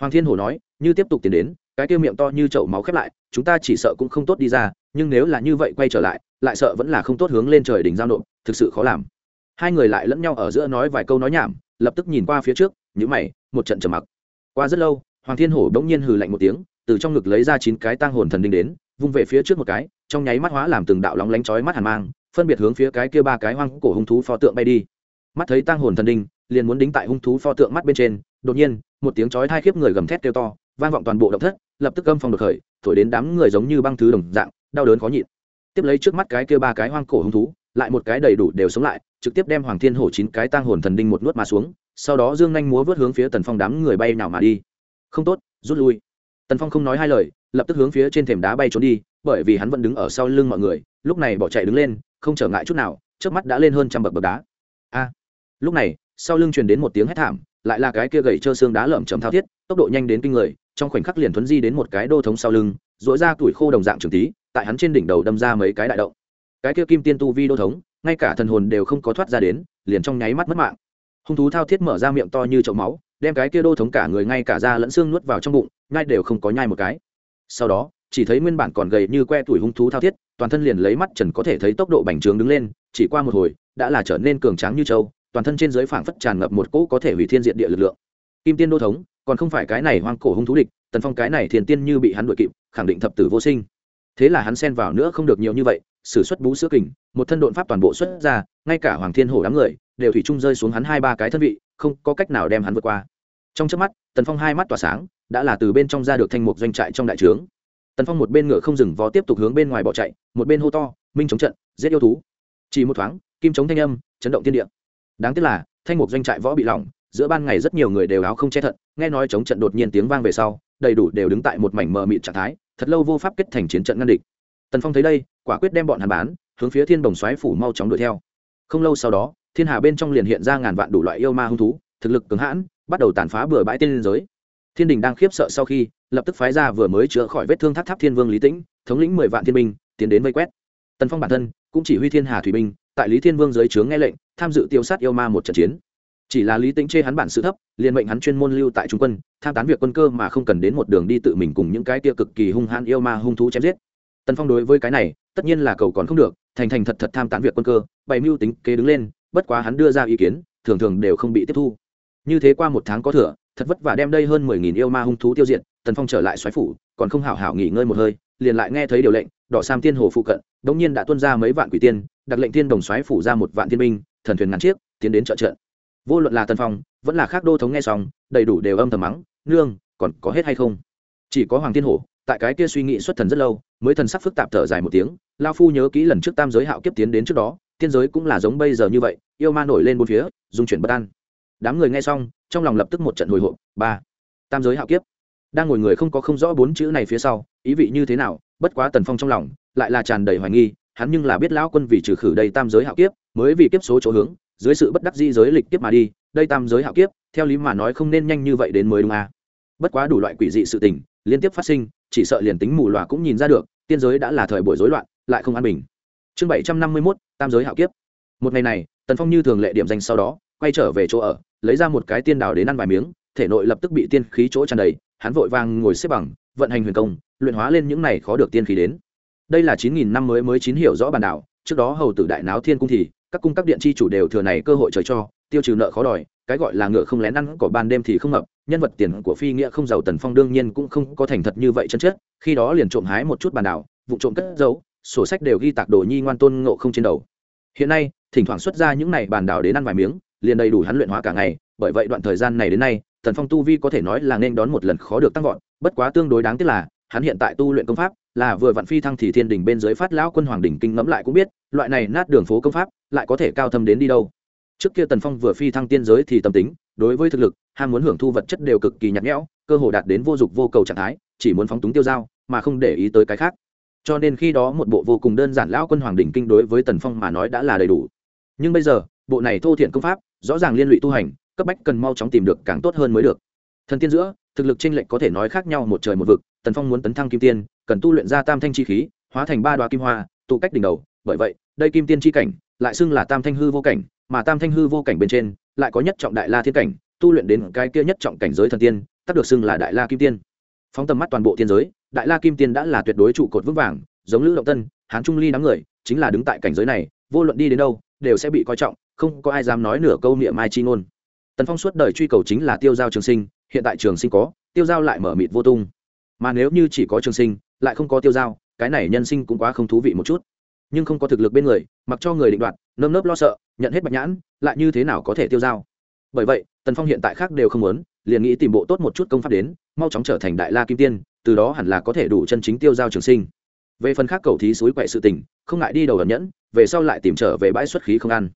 Hoàng thiên hổ nói, như tiếp tục tiến đến, cái kia miệng to như chậu máu khép lại, chúng ta chỉ sợ cũng không tốt đi ra, nhưng nếu là như vậy quay trở lại lại sợ vẫn là không tốt hướng lên trời đỉnh giao nộp, thực sự khó làm. Hai người lại lẫn nhau ở giữa nói vài câu nói nhảm, lập tức nhìn qua phía trước nhữ mày, một trận trầm mặc. Qua rất lâu, hoàng thiên hổ đống nhiên hừ lạnh một tiếng, từ trong ngực lấy ra chín cái tang hồn thần đinh đến, vung về phía trước một cái, trong nháy mắt hóa làm từng đạo lóng lánh chói mắt hàn mang, phân biệt hướng phía cái kia ba cái hoang cổ hung thú pho tượng bay đi. Mắt thấy tang hồn thần đinh liền muốn đính tại hung thú pho tượng mắt bên trên, đột nhiên, một tiếng chói thai khiếp người gầm thét kêu to, vang vọng toàn bộ động thất, lập tức âm phong đột khởi, thổi đến đám người giống như băng thứ đồng dạng, đau đớn khó nhịn. Tiếp lấy trước mắt cái kia ba cái hoang cổ hung thú, lại một cái đầy đủ đều sống lại, trực tiếp đem hoàng thiên hổ chín cái tang hồn thần đinh một nuốt mà xuống, sau đó dương nhanh múa vớt hướng phía tần phong đám người bay nào mà đi. Không tốt, rút lui. Tần phong không nói hai lời, lập tức hướng phía trên thềm đá bay trốn đi, bởi vì hắn vẫn đứng ở sau lưng mọi người, lúc này bỏ chạy đứng lên, không trở ngại chút nào trước mắt đã lên hơn trăm bậc bậc đá. A, lúc này sau lưng truyền đến một tiếng hét thảm, lại là cái kia gậy trơ xương đá lởm chầm thao thiết, tốc độ nhanh đến kinh người, trong khoảnh khắc liền thuấn di đến một cái đô thống sau lưng dỗi ra tuổi khô đồng dạng trường tí, tại hắn trên đỉnh đầu đâm ra mấy cái đại động. Cái kia kim tiên tu vi đô thống, ngay cả thần hồn đều không có thoát ra đến, liền trong nháy mắt mất mạng. Hung thú thao thiết mở ra miệng to như chậu máu, đem cái kia đô thống cả người ngay cả da lẫn xương nuốt vào trong bụng ngay đều không có nhai một cái. Sau đó, chỉ thấy nguyên bản còn gầy như que tuổi hung thú thao thiết, toàn thân liền lấy mắt trần có thể thấy tốc độ bành trướng đứng lên, chỉ qua một hồi, đã là trở nên cường tráng như trâu toàn thân trên dưới phảng phất tràn ngập một cỗ có thể hủy thiên diện địa lực lượng. Kim tiên đô thống, còn không phải cái này hoang cổ hung thú địch, tần phong cái này thiền tiên như bị hắn đuổi kịp, khẳng định thập tử vô sinh. Thế là hắn xen vào nữa không được nhiều như vậy s ử suất bú sữa kình, một thân độn pháp toàn bộ xuất ra, ngay cả hoàng thiên hổ đám người, đều thủy chung rơi xuống hắn hai ba cái thân vị, không có cách nào đem hắn vượt qua. Trong trước mắt, tần phong hai mắt tỏa sáng, đã là từ bên trong ra được thanh mục doanh trại trong đại trướng. Tần phong một bên ngựa không dừng vó tiếp tục hướng bên ngoài bỏ chạy, một bên hô to, minh chống trận, giết yêu thú. Chỉ một thoáng, kim chống thanh âm, chấn động tiên địa đáng tiếc là, thanh mục doanh trại võ bị lỏng, giữa ban ngày rất nhiều người đều áo không che thận, nghe nói chống trận đột nhiên tiếng vang về sau, đầy đủ đều đứng tại một mảnh mờ mịt trạng thái, thật lâu vô pháp kết thành chiến trận ngăn địch. Tần phong thấy đây, quả quyết đem bọn hàn bán, hướng phía thiên đồng xoáy phủ mau chóng đuổi theo. Không lâu sau đó, thiên hà bên trong liền hiện ra ngàn vạn đủ loại yêu ma hung thú, thực lực cứng hãn, bắt đầu tàn phá bừa bãi tên liên giới. Thiên đình đang khiếp sợ sau khi, lập tức phái ra vừa mới chữa khỏi vết thương tháp tháp thiên vương lý tĩnh, thống lĩnh mười vạn thiên binh, tiến đến vây quét. Tần phong bản thân cũng chỉ huy thiên hà thủy binh, tại lý thiên vương dưới trướng nghe lệnh tham dự tiêu sát yêu ma một trận chiến. Chỉ là lý tính chê hắn bản sự thấp, liền mệnh hắn chuyên môn lưu tại trung quân, tham tán việc quân cơ mà không cần đến một đường đi tự mình cùng những cái tia cực kỳ hung hãn yêu ma hung thú chém giết. Tần phong đối với cái này, tất nhiên là cầu còn không được, thành thành thật thật tham tán việc quân cơ, bày mưu tính kế đứng lên, bất quá hắn đưa ra ý kiến, thường thường đều không bị tiếp thu. Như thế qua một tháng có thừa, thật vất vả đem đây hơn mười nghìn yêu ma hung thú tiêu diệt, tần phong trở lại xoáy phủ, còn không hảo hảo nghỉ ngơi một hơi, liền lại nghe thấy điều lệnh, đỏ sam tiên hồ phụ cận đ ỗ n g nhiên đã tuân ra mấy vạn quỷ tiên đặc lệnh tiên đồng xoáy phủ ra một vạn thiên binh thần thuyền ngắn chiếc, tiến đến trợ trận. Vô luận là tần phong, vẫn là khác đô thống nghe xong, đầy đủ đều âm thầm mắng, nương, còn có hết hay không? Chỉ có hoàng thiên hổ, tại cái kia suy nghĩ xuất thần rất lâu, mới thần sắc phức tạp thở dài một tiếng, lao phu nhớ kỹ lần trước tam giới hạo kiếp tiến đến trước đó thiên giới cũng là giống bây giờ như vậy, yêu ma nổi lên bốn phía, dung chuyển bất an. Đám người nghe xong, trong lòng lập tức một trận hồi hộp, ba, tam giới hạo kiếp. Đang ngồi người không có không rõ bốn chữ này phía sau, ý vị như thế nào, bất quá tần phong trong lòng lại là tràn đầy hoài nghi, hắn nhưng là biết lão quân vì trừ khử đây tam giới hạo kiếp mới vì kiếp số chỗ hướng, dưới sự bất đắc di giới lịch kiếp mà đi, đây tam giới hạo kiếp, theo lý mà nói không nên nhanh như vậy đến mới đúng à. bất quá đủ loại quỷ dị sự tình, liên tiếp phát sinh, chỉ sợ liền tính mù loà cũng nhìn ra được, tiên giới đã là thời buổi rối loạn, lại không an bình. Chương bảy trăm năm mươi mốt, tam giới hạo kiếp. Một ngày này, tần phong như thường lệ điểm danh sau đó, quay trở về chỗ ở, lấy ra một cái tiên đào đến ăn vài miếng, thể nội lập tức bị tiên khí chỗ tràn đầy, hắn vội vàng ngồi xếp bằng, vận hành huyền công, luyện hóa lên những này khó được tiên khí đến. Đây là chín nghìn năm mới mới chín hiểu rõ bản đảo, trước đó hầu tử đại náo thiên cung thì các cung các điện chi chủ đều thừa này cơ hội trời cho, tiêu trừ nợ khó đòi, cái gọi là ngựa không lén ăn cỏ ban đêm thì không hợp nhân vật tiền của phi nghĩa không giàu tần phong đương nhiên cũng không có thành thật như vậy chân chất, khi đó liền trộm hái một chút bàn đảo, vụ trộm cất giấu, sổ sách đều ghi tạc đồ nhi ngoan tôn ngộ không trên đầu. Hiện nay, thỉnh thoảng xuất ra những này bàn đảo đến ăn vài miếng, liền đầy đủ hắn luyện hóa cả ngày, bởi vậy đoạn thời gian này đến nay, tần phong tu vi có thể nói là nên đón một lần khó được tăng vọt, bất quá tương đối đáng tiếc là hắn hiện tại tu luyện công pháp, là vừa vặn phi thăng thì thiên đình bên dưới phát lão quân hoàng đỉnh kinh ngẫm lại cũng biết, loại này nát đường phố công pháp, lại có thể cao thâm đến đi đâu. Trước kia tần phong vừa phi thăng tiên giới thì tâm tính, đối với thực lực, ham muốn hưởng thu vật chất đều cực kỳ nhạt nhẽo, cơ hồ đạt đến vô dụng vô cầu trạng thái, chỉ muốn phóng túng tiêu dao, mà không để ý tới cái khác. Cho nên khi đó một bộ vô cùng đơn giản lão quân hoàng đỉnh kinh đối với tần phong mà nói đã là đầy đủ. Nhưng bây giờ, bộ này thô thiện công pháp, rõ ràng liên lụy tu hành, cấp bách cần mau chóng tìm được càng tốt hơn mới được thần tiên giữa, thực lực tranh lệch có thể nói khác nhau một trời một vực, tần phong muốn tấn thăng kim tiên, cần tu luyện ra tam thanh chi khí, hóa thành ba đoá kim hoa, tụ cách đỉnh đầu. Bởi vậy, đây kim tiên chi cảnh, lại xưng là tam thanh hư vô cảnh, mà tam thanh hư vô cảnh bên trên, lại có nhất trọng đại la thiên cảnh, tu luyện đến cái kia nhất trọng cảnh giới thần tiên tắt được xưng là đại la kim tiên. Phóng tầm mắt toàn bộ thiên giới, đại la kim tiên đã là tuyệt đối trụ cột vững vàng, giống lữ động tân, hán trung ly đám người, chính là đứng tại cảnh giới này, vô luận đi đến đâu, đều sẽ bị coi trọng, không có ai dám nói nửa câu niệm mai chi ngôn. Tần phong suốt đời truy cầu chính là tiêu giao trường sinh hiện tại trường sinh có, tiêu giao lại mở mịt vô tung. Mà nếu như chỉ có trường sinh, lại không có tiêu giao, cái này nhân sinh cũng quá không thú vị một chút. Nhưng không có thực lực bên người, mặc cho người định đoạt, nơm nớp lo sợ, nhận hết bạch nhãn, lại như thế nào có thể tiêu dao? bởi vậy, tần phong hiện tại khác đều không muốn, liền nghĩ tìm bộ tốt một chút công pháp đến, mau chóng trở thành đại la kim tiên, từ đó hẳn là có thể đủ chân chính tiêu giao trường sinh. Về phần khác cầu thí suối quậy sự tình, không ngại đi đầu ẩn nhẫn, về sau lại tìm trở về bãi xuất khí không ăn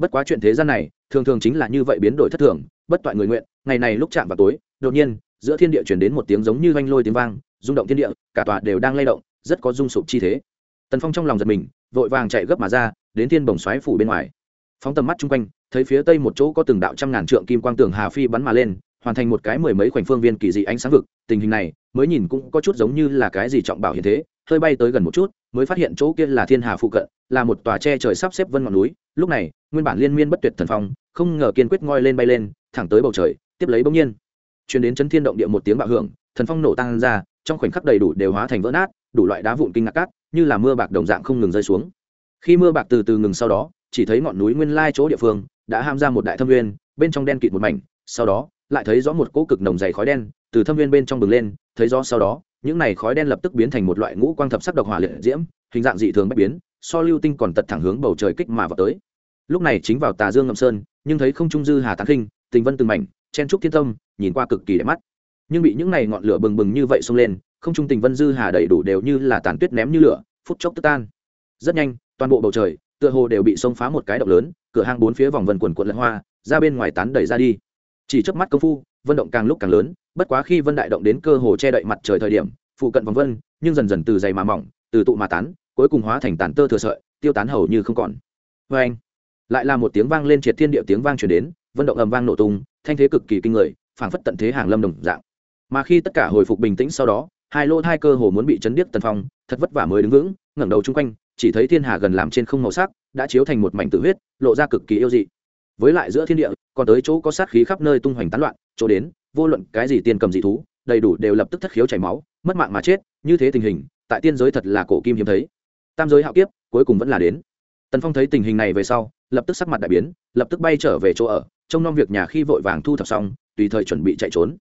bất quá chuyện thế gian này, thường thường chính là như vậy biến đổi thất thường, bất toại người nguyện, ngày này lúc chạm vào tối, đột nhiên, giữa thiên địa chuyển đến một tiếng giống như oanh lôi tiếng vang, rung động thiên địa, cả tòa đều đang lay động, rất có rung sụp chi thế. Tần phong trong lòng giật mình, vội vàng chạy gấp mà ra, đến thiên bồng xoáy phủ bên ngoài. Phóng tầm mắt chung quanh, thấy phía tây một chỗ có từng đạo trăm ngàn trượng kim quang tường hà phi bắn mà lên, hoàn thành một cái mười mấy khoảnh phương viên kỳ dị ánh sáng vực, tình hình này, mới nhìn cũng có chút giống như là cái gì trọng bảo hiện thế hơi bay tới gần một chút, mới phát hiện chỗ kia là thiên hà phụ cận, là một tòa tre trời sắp xếp vân ngọn núi. Lúc này, nguyên bản liên miên bất tuyệt thần phong, không ngờ kiên quyết ngoi lên bay lên, thẳng tới bầu trời, tiếp lấy bỗng nhiên chuyển đến chấn thiên động địa một tiếng bạo hưởng, thần phong nổ tăng ra, trong khoảnh khắc đầy đủ đều hóa thành vỡ nát, đủ loại đá vụn kinh ngạc cát, như là mưa bạc đồng dạng không ngừng rơi xuống. Khi mưa bạc từ từ ngừng sau đó, chỉ thấy ngọn núi nguyên lai chỗ địa phương đã ham ra một đại thâm nguyên, bên trong đen kịt một mảnh, sau đó, lại thấy rõ một cỗ cực nồng dày khói đen từ thâm nguyên bên trong bừng lên, thấy rõ sau đó những này khói đen lập tức biến thành một loại ngũ quang thập sắc độc hỏa liệt diễm, hình dạng dị thường bất biến, so lưu tinh còn tật thẳng hướng bầu trời kích mà vào tới. Lúc này chính vào tà dương ngậm sơn, nhưng thấy không trung dư hà tán khinh, tình vân từng mảnh, chen trúc thiên tâm, nhìn qua cực kỳ đẹp mắt. Nhưng bị những này ngọn lửa bừng bừng như vậy xông lên, không trung tình vân dư hà đầy đủ đều như là tàn tuyết ném như lửa, phút chốc tức tan. Rất nhanh, toàn bộ bầu trời, tựa hồ đều bị xông phá một cái động lớn, cửa hang bốn phía vòng vần quần quận lẫn hoa, ra bên ngoài tán đẩy ra đi. Chỉ trước mắt công phu vân động càng lúc càng lớn bất quá khi vân đại động đến cơ hồ che đậy mặt trời thời điểm, phụ cận vòng vân, nhưng dần dần từ dày mà mỏng, từ tụ mà tán, cuối cùng hóa thành tàn tơ thừa sợi, tiêu tán hầu như không còn. Vê anh lại là một tiếng vang lên triệt thiên địa tiếng vang chuyển đến, vân động ầm vang nổ tung, thanh thế cực kỳ kinh người, phảng phất tận thế hàng lâm đồng dạng. Mà khi tất cả hồi phục bình tĩnh sau đó, hai lô hai cơ hồ muốn bị chấn điếc tần phong, thật vất vả mới đứng vững, ngẩng đầu chung quanh, chỉ thấy thiên hà gần làm trên không màu sắc, đã chiếu thành một mảnh tự huyết, lộ ra cực kỳ yêu dị. Với lại giữa thiên địa, còn tới chỗ có sát khí khắp nơi tung hoành tán loạn, chỗ đến vô luận cái gì tiên cầm dị thú, đầy đủ đều lập tức thất khiếu chảy máu, mất mạng mà chết, như thế tình hình, tại tiên giới thật là cổ kim hiếm thấy. Tam giới hạo kiếp, cuối cùng vẫn là đến. Tần phong thấy tình hình này về sau, lập tức sắc mặt đại biến, lập tức bay trở về chỗ ở, trông nom việc nhà khi vội vàng thu thập xong, tùy thời chuẩn bị chạy trốn.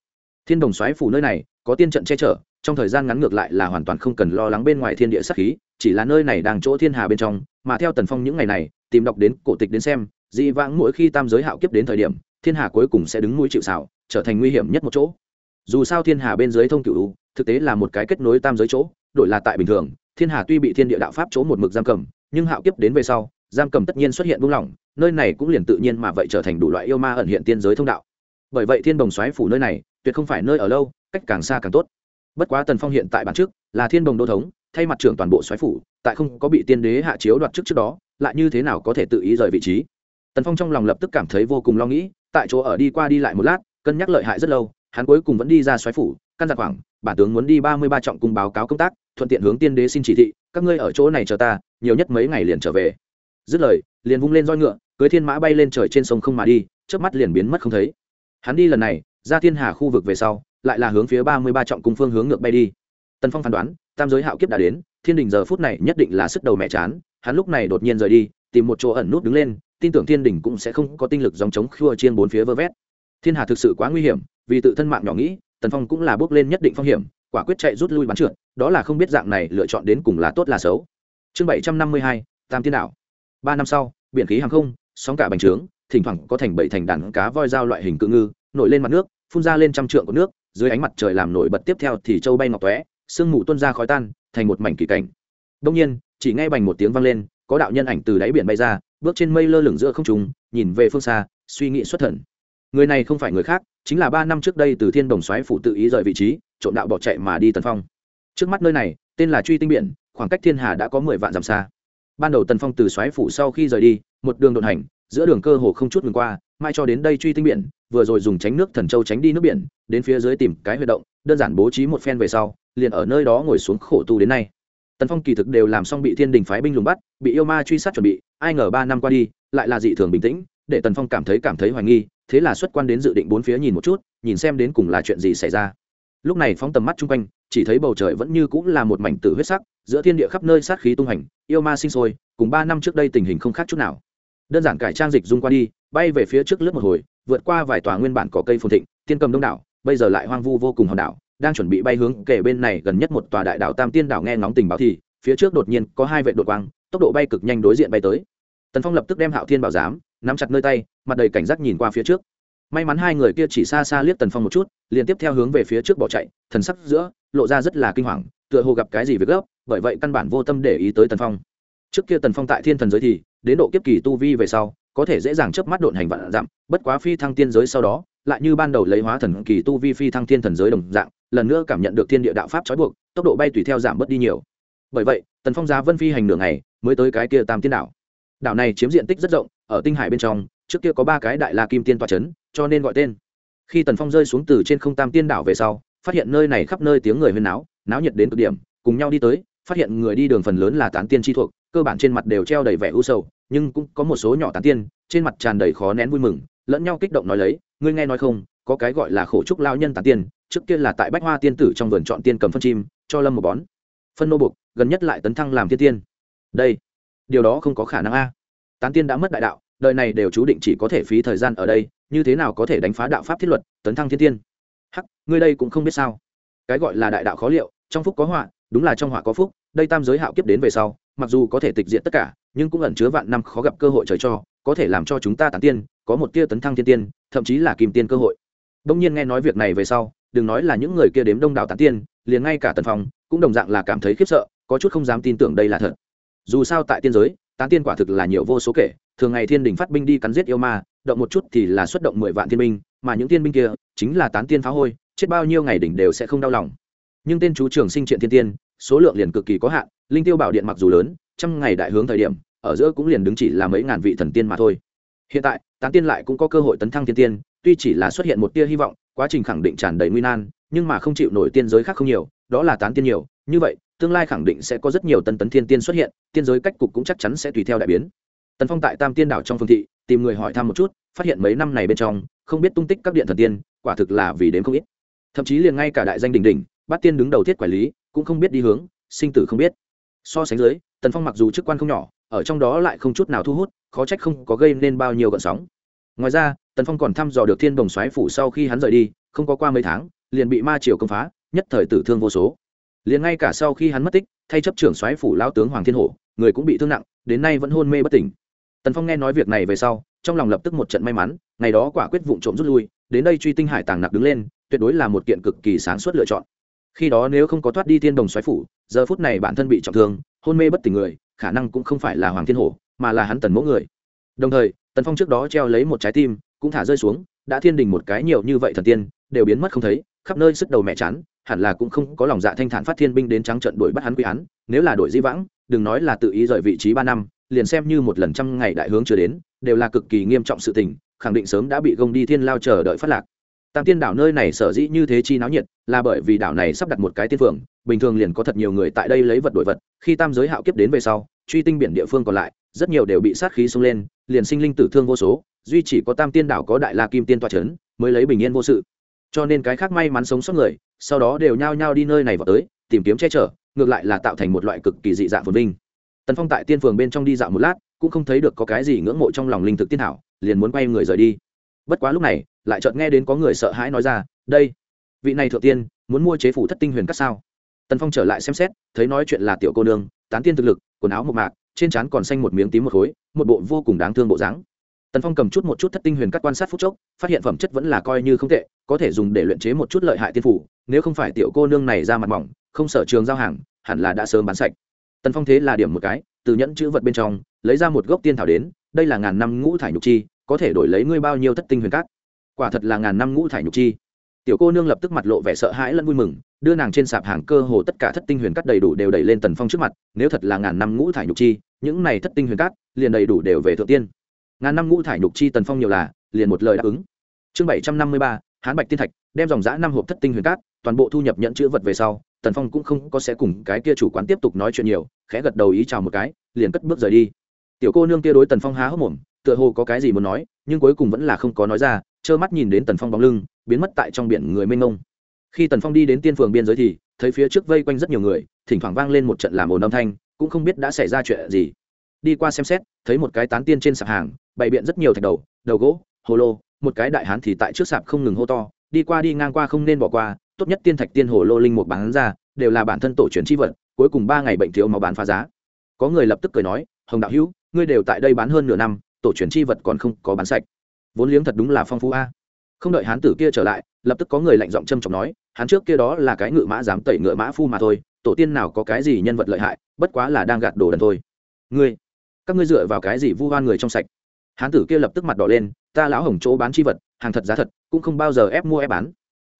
Thiên đồng xoáy phủ nơi này, có tiên trận che chở, trong thời gian ngắn ngược lại là hoàn toàn không cần lo lắng bên ngoài thiên địa sát khí, chỉ là nơi này đang chỗ thiên hà bên trong, mà theo tần phong những ngày này, tìm đọc đến cổ tịch đến xem, dị vãng mỗi khi tam giới hạo kiếp đến thời điểm, thiên hà cuối cùng sẽ đứng mũi chịu xảo trở thành nguy hiểm nhất một chỗ. Dù sao thiên hà bên dưới thông cựu thực tế là một cái kết nối tam giới chỗ, đổi là tại bình thường, thiên hà tuy bị thiên địa đạo pháp chỗ một mực giam cầm, nhưng hạo kiếp đến về sau, giam cầm tất nhiên xuất hiện buông lỏng, nơi này cũng liền tự nhiên mà vậy trở thành đủ loại yêu ma ẩn hiện tiên giới thông đạo. Bởi vậy thiên đồng xoáy phủ nơi này, tuyệt không phải nơi ở lâu, cách càng xa càng tốt. Bất quá tần phong hiện tại bản trước, là thiên đồng đô thống, thay mặt trưởng toàn bộ xoáy phủ, tại không có bị tiên đế hạ chiếu đoạt trước trước đó, lại như thế nào có thể tự ý rời vị trí? Tần phong trong lòng lập tức cảm thấy vô cùng lo nghĩ, tại chỗ ở đi qua đi lại một lát cân nhắc lợi hại rất lâu, hắn cuối cùng vẫn đi ra xoáy phủ, căn dặn khoảng, bản tướng muốn đi ba mươi ba trọng cung báo cáo công tác, thuận tiện hướng tiên đế xin chỉ thị, các ngươi ở chỗ này chờ ta, nhiều nhất mấy ngày liền trở về. Dứt lời, liền vung lên roi ngựa, cưới thiên mã bay lên trời trên sông không mà đi trước mắt liền biến mất không thấy. Hắn đi lần này, ra thiên hà khu vực về sau, lại là hướng phía ba mươi ba trọng cung phương hướng ngược bay đi. Tần phong phán đoán, tam giới hạo kiếp đã đến, thiên đình giờ phút này nhất định là sức đầu mẹ chán, hắn lúc này đột nhiên rời đi, tìm một chỗ ẩn nút đứng lên, tin tưởng thiên đình cũng sẽ không có tinh lực dòng chống khua chiên bốn phía vơ vét thiên hà thực sự quá nguy hiểm, vì tự thân mạng nhỏ nghĩ, tần phong cũng là bước lên nhất định phong hiểm, quả quyết chạy rút lui bắn trượt, đó là không biết dạng này lựa chọn đến cùng là tốt là xấu. Chương bảy trăm năm mươi hai, tam tiên đảo. Ba năm sau, biển khí hàng không, sóng cả bành trướng, thỉnh thoảng có thành bảy thành đàn cá voi dao loại hình cự ngư, nổi lên mặt nước, phun ra lên trăm trượng của nước, dưới ánh mặt trời làm nổi bật tiếp theo thì châu bay ngọc tóe, sương mù tuôn ra khói tan, thành một mảnh kỳ cảnh. Đông nhiên, chỉ nghe bành một tiếng vang lên, có đạo nhân ảnh từ đáy biển bay ra, bước trên mây lơ lửng giữa không trung, nhìn về phương xa, suy nghĩ xuất thần người này không phải người khác, chính là ba năm trước đây từ thiên đồng xoáy phủ tự ý rời vị trí, trộm đạo bỏ chạy mà đi tần phong. Trước mắt nơi này, tên là truy tinh biển, khoảng cách thiên hà đã có mười vạn dặm xa. Ban đầu tần phong từ xoáy phủ sau khi rời đi, một đường đột hành, giữa đường cơ hồ không chút ngừng qua, mai cho đến đây truy tinh biển, vừa rồi dùng tránh nước thần châu tránh đi nước biển, đến phía dưới tìm cái huy động, đơn giản bố trí một phen về sau, liền ở nơi đó ngồi xuống khổ tu đến nay. Tần phong kỳ thực đều làm xong bị thiên đình phái binh lùng bắt, bị yêu ma truy sát chuẩn bị, ai ngờ ba năm qua đi, lại là dị thường bình tĩnh, để tần phong cảm thấy cảm thấy hoài nghi thế là xuất quan đến dự định bốn phía nhìn một chút, nhìn xem đến cùng là chuyện gì xảy ra. Lúc này phóng tầm mắt chung quanh, chỉ thấy bầu trời vẫn như cũng là một mảnh tử huyết sắc, giữa thiên địa khắp nơi sát khí tung hành, yêu ma sinh sôi, cùng ba năm trước đây tình hình không khác chút nào. Đơn giản cải trang dịch dung qua đi, bay về phía trước lướt một hồi, vượt qua vài tòa nguyên bản cỏ cây phồn thịnh, tiên cầm đông đảo, bây giờ lại hoang vu vô cùng hòn đảo, đang chuẩn bị bay hướng kể bên này gần nhất một tòa đại đảo tam tiên đảo nghe ngóng tình báo thì, phía trước đột nhiên có hai vệ đột quang, tốc độ bay cực nhanh đối diện bay tới. Tần phong lập tức đem hạo thiên bảo giám nắm chặt nơi tay, mặt đầy cảnh giác nhìn qua phía trước. May mắn hai người kia chỉ xa xa liếc tần phong một chút, liền tiếp theo hướng về phía trước bỏ chạy, thần sắc giữa, lộ ra rất là kinh hoàng, tựa hồ gặp cái gì việc gấp, bởi vậy căn bản vô tâm để ý tới tần phong. Trước kia tần phong tại thiên thần giới thì, đến độ kiếp kỳ tu vi về sau, có thể dễ dàng chớp mắt độn hành vạn dặm, bất quá phi thăng tiên giới sau đó, lại như ban đầu lấy hóa thần kỳ tu vi phi thăng thiên thần giới đồng dạng, lần nữa cảm nhận được thiên địa đạo pháp trói buộc, tốc độ bay tùy theo giảm bớt đi nhiều. Bởi vậy, tần phong giá vân phi hành nửa ngày, mới tới cái kia tam tiên đảo. Đảo này chiếm diện tích rất rộng ở tinh hải bên trong, trước kia có ba cái đại la kim tiên toa c h ấ n cho nên gọi tên. Khi tần phong rơi xuống từ trên không tam tiên đảo về sau, phát hiện nơi này khắp nơi tiếng người huyên náo náo nhiệt đến cực điểm, cùng nhau đi tới, phát hiện người đi đường phần lớn là tán tiên chi thuộc, cơ bản trên mặt đều treo đầy vẻ u sầu, nhưng cũng có một số nhỏ tán tiên, trên mặt tràn đầy khó nén vui mừng, lẫn nhau kích động nói lấy, ngươi nghe nói không, có cái gọi là khổ trúc lao nhân tán tiên, trước kia là tại bách hoa tiên tử trong vườn chọn tiên cầm phân chim, cho lâm một bón. Phân nô bục gần nhất lại tấn thăng làm thiên tiên. Đây, điều đó không có khả năng a tán tiên đã mất đại đạo, đời này đều chú định chỉ có thể phí thời gian ở đây, như thế nào có thể đánh phá đạo pháp thiết luật, tấn thăng thiên tiên? Hắc, ngươi đây cũng không biết sao. Cái gọi là đại đạo khó liệu, trong phúc có họa, đúng là trong họa có phúc, đây tam giới hạo kiếp đến về sau, mặc dù có thể tịch diện tất cả, nhưng cũng ẩn chứa vạn năm khó gặp cơ hội trời cho, có thể làm cho chúng ta tán tiên, có một tia tấn thăng thiên tiên, thậm chí là kìm tiên cơ hội. Đông nhiên nghe nói việc này về sau, đừng nói là những người kia đếm đông đảo tán tiên, liền ngay cả tần phong, cũng đồng dạng là cảm thấy khiếp sợ, có chút không dám tin tưởng đây là thật. Dù sao tại tiên giới tán tiên quả thực là nhiều vô số kể, thường ngày thiên đình phát binh đi cắn giết yêu ma, động một chút thì là xuất động mười vạn thiên binh, mà những thiên binh kia chính là tán tiên phá hôi, chết bao nhiêu ngày đỉnh đều sẽ không đau lòng. Nhưng tên chú trường sinh triện thiên tiên, số lượng liền cực kỳ có hạn, linh tiêu bảo điện mặc dù lớn, trăm ngày đại hướng thời điểm, ở giữa cũng liền đứng chỉ là mấy ngàn vị thần tiên mà thôi. Hiện tại, tán tiên lại cũng có cơ hội tấn thăng thiên tiên, tuy chỉ là xuất hiện một tia hy vọng, quá trình khẳng định tràn đầy nguy nan, nhưng mà không chịu nổi tiên giới khác không nhiều, đó là tán tiên nhiều, như vậy tương lai khẳng định sẽ có rất nhiều tân tấn thiên tiên xuất hiện, tiên giới cách cục cũng chắc chắn sẽ tùy theo đại biến. Tần phong tại tam tiên đảo trong phương thị, tìm người hỏi thăm một chút, phát hiện mấy năm này bên trong, không biết tung tích các điện thần tiên, quả thực là vì đến không ít. Thậm chí liền ngay cả đại danh đình đình bát tiên đứng đầu thiết quản lý, cũng không biết đi hướng, sinh tử không biết. So sánh dưới, tần phong mặc dù chức quan không nhỏ, ở trong đó lại không chút nào thu hút, khó trách không có gây nên bao nhiêu gợn sóng. Ngoài ra, tần phong còn thăm dò được thiên đồng xoáy phủ sau khi hắn rời đi, không có qua mấy tháng, liền bị ma triều công phá, nhất thời tử thương vô số liền ngay cả sau khi hắn mất tích, thay chấp trưởng soái phủ lão tướng hoàng thiên hổ, người cũng bị thương nặng, đến nay vẫn hôn mê bất tỉnh. Tần phong nghe nói việc này về sau, trong lòng lập tức một trận may mắn, ngày đó quả quyết vụ trộm rút lui, đến đây truy tinh hải tàng nặc đứng lên, tuyệt đối là một kiện cực kỳ sáng suốt lựa chọn. Khi đó nếu không có thoát đi thiên đồng xoáy phủ, giờ phút này bản thân bị trọng thương, hôn mê bất tỉnh người, khả năng cũng không phải là hoàng thiên hổ, mà là hắn tần mẫu người. Đồng thời, tần phong trước đó treo lấy một trái tim, cũng thả rơi xuống, đã thiên đình một cái nhiều như vậy thần tiên, đều biến mất không thấy khắp nơi sức đầu mẹ chán, hẳn là cũng không có lòng dạ thanh thản phát thiên binh đến trắng trận đuổi bắt hắn quy án, nếu là đội di vãng, đừng nói là tự ý rời vị trí ba năm, liền xem như một lần trăm ngày đại hướng chưa đến, đều là cực kỳ nghiêm trọng sự tình, khẳng định sớm đã bị gông đi thiên lao chờ đợi phát lạc. Tam tiên đảo nơi này sở dĩ như thế chi náo nhiệt, là bởi vì đảo này sắp đặt một cái tiên phường bình thường liền có thật nhiều người tại đây lấy vật đổi vật, khi tam giới hạo kiếp đến về sau, truy tinh biển địa phương còn lại, rất nhiều đều bị sát khí xông lên, liền sinh linh tử thương vô số, duy chỉ có tam tiên đảo có đại la kim tiên toa c mới lấy bình yên vô sự cho nên cái khác may mắn sống sót người, sau đó đều nhao nhao đi nơi này vào tới, tìm kiếm che chở, ngược lại là tạo thành một loại cực kỳ dị dạng phồn vinh. Tần phong tại tiên phường bên trong đi dạo một lát, cũng không thấy được có cái gì ngưỡng mộ trong lòng linh thực tiên thảo, liền muốn quay người rời đi. Bất quá lúc này, lại chợt nghe đến có người sợ hãi nói ra, đây, vị này thượng tiên, muốn mua chế phủ thất tinh huyền cắt sao? Tần phong trở lại xem xét, thấy nói chuyện là tiểu cô nương, tán tiên thực lực, quần áo một mạc, trên trán còn xanh một miếng tím một khối, một bộ vô cùng đáng thương bộ dáng tần phong cầm chút một chút thất tinh huyền cắt quan sát phút chốc, phát hiện phẩm chất vẫn là coi như không tệ, có thể dùng để luyện chế một chút lợi hại tiên phủ, nếu không phải tiểu cô nương này ra mặt mỏng, không sở trường giao hàng, hẳn là đã sớm bán sạch. Tần phong thế là điểm một cái, từ nhẫn chữ vật bên trong, lấy ra một gốc tiên thảo đến, đây là ngàn năm ngũ thải nhục chi, có thể đổi lấy ngươi bao nhiêu thất tinh huyền cát quả thật là ngàn năm ngũ thải nhục chi. Tiểu cô nương lập tức mặt lộ vẻ sợ hãi lẫn vui mừng, đưa nàng trên sạp hàng cơ hồ tất cả thất tinh huyền cát đầy đủ đều đẩy lên tần phong trước mặt, nếu thật là ngàn năm ngũ thải nhục chi, những này thất tinh huyền cát liền đầy đủ đều về thượng tiên ngàn năm ngũ thải nhục chi tần phong nhiều là, liền một lời đáp ứng. Chương bảy trăm năm mươi ba, hán bạch tiên thạch, đem dòng giã năm hộp thất tinh huyền cát, toàn bộ thu nhập nhận chữ vật về sau, tần phong cũng không có sẽ cùng cái kia chủ quán tiếp tục nói chuyện nhiều, khẽ gật đầu ý chào một cái, liền cất bước rời đi. Tiểu cô nương kia đối tần phong há hốc mồm, tựa hồ có cái gì muốn nói, nhưng cuối cùng vẫn là không có nói ra, trơ mắt nhìn đến tần phong bóng lưng, biến mất tại trong biển người mênh mông. Khi tần phong đi đến tiên phường biên giới thì, thấy phía trước vây quanh rất nhiều người, thỉnh thoảng vang lên một trận làm ồn âm thanh, cũng không biết đã xảy ra chuyện gì. Đi qua xem xét, thấy một cái tán tiên trên sạp hàng bày biện rất nhiều thạch đầu đầu gỗ, hồ lô, một cái đại hán thì tại trước sạp không ngừng hô to, đi qua đi ngang qua không nên bỏ qua, tốt nhất tiên thạch tiên hồ lô linh một bán ra, đều là bản thân tổ truyền chi vật, cuối cùng ba ngày bệnh thiếu máu bán phá giá. Có người lập tức cười nói, hồng đạo hữu, ngươi đều tại đây bán hơn nửa năm, tổ truyền chi vật còn không có bán sạch. Vốn liếng thật đúng là phong phú a. Không đợi hán tử kia trở lại, lập tức có người lạnh giọng châm trọng nói hắn trước kia đó là cái ngự mã dám tẩy ngựa mã phu mà thôi, tổ tiên nào có cái gì nhân vật lợi hại, bất quá là đang gạt đồ đần thôi. Ngươi, các ngươi dựa vào cái gì vu hoan người trong sạch? Hán tử kia lập tức mặt đỏ lên, ta lão hồng chỗ bán chi vật, hàng thật giá thật, cũng không bao giờ ép mua ép bán.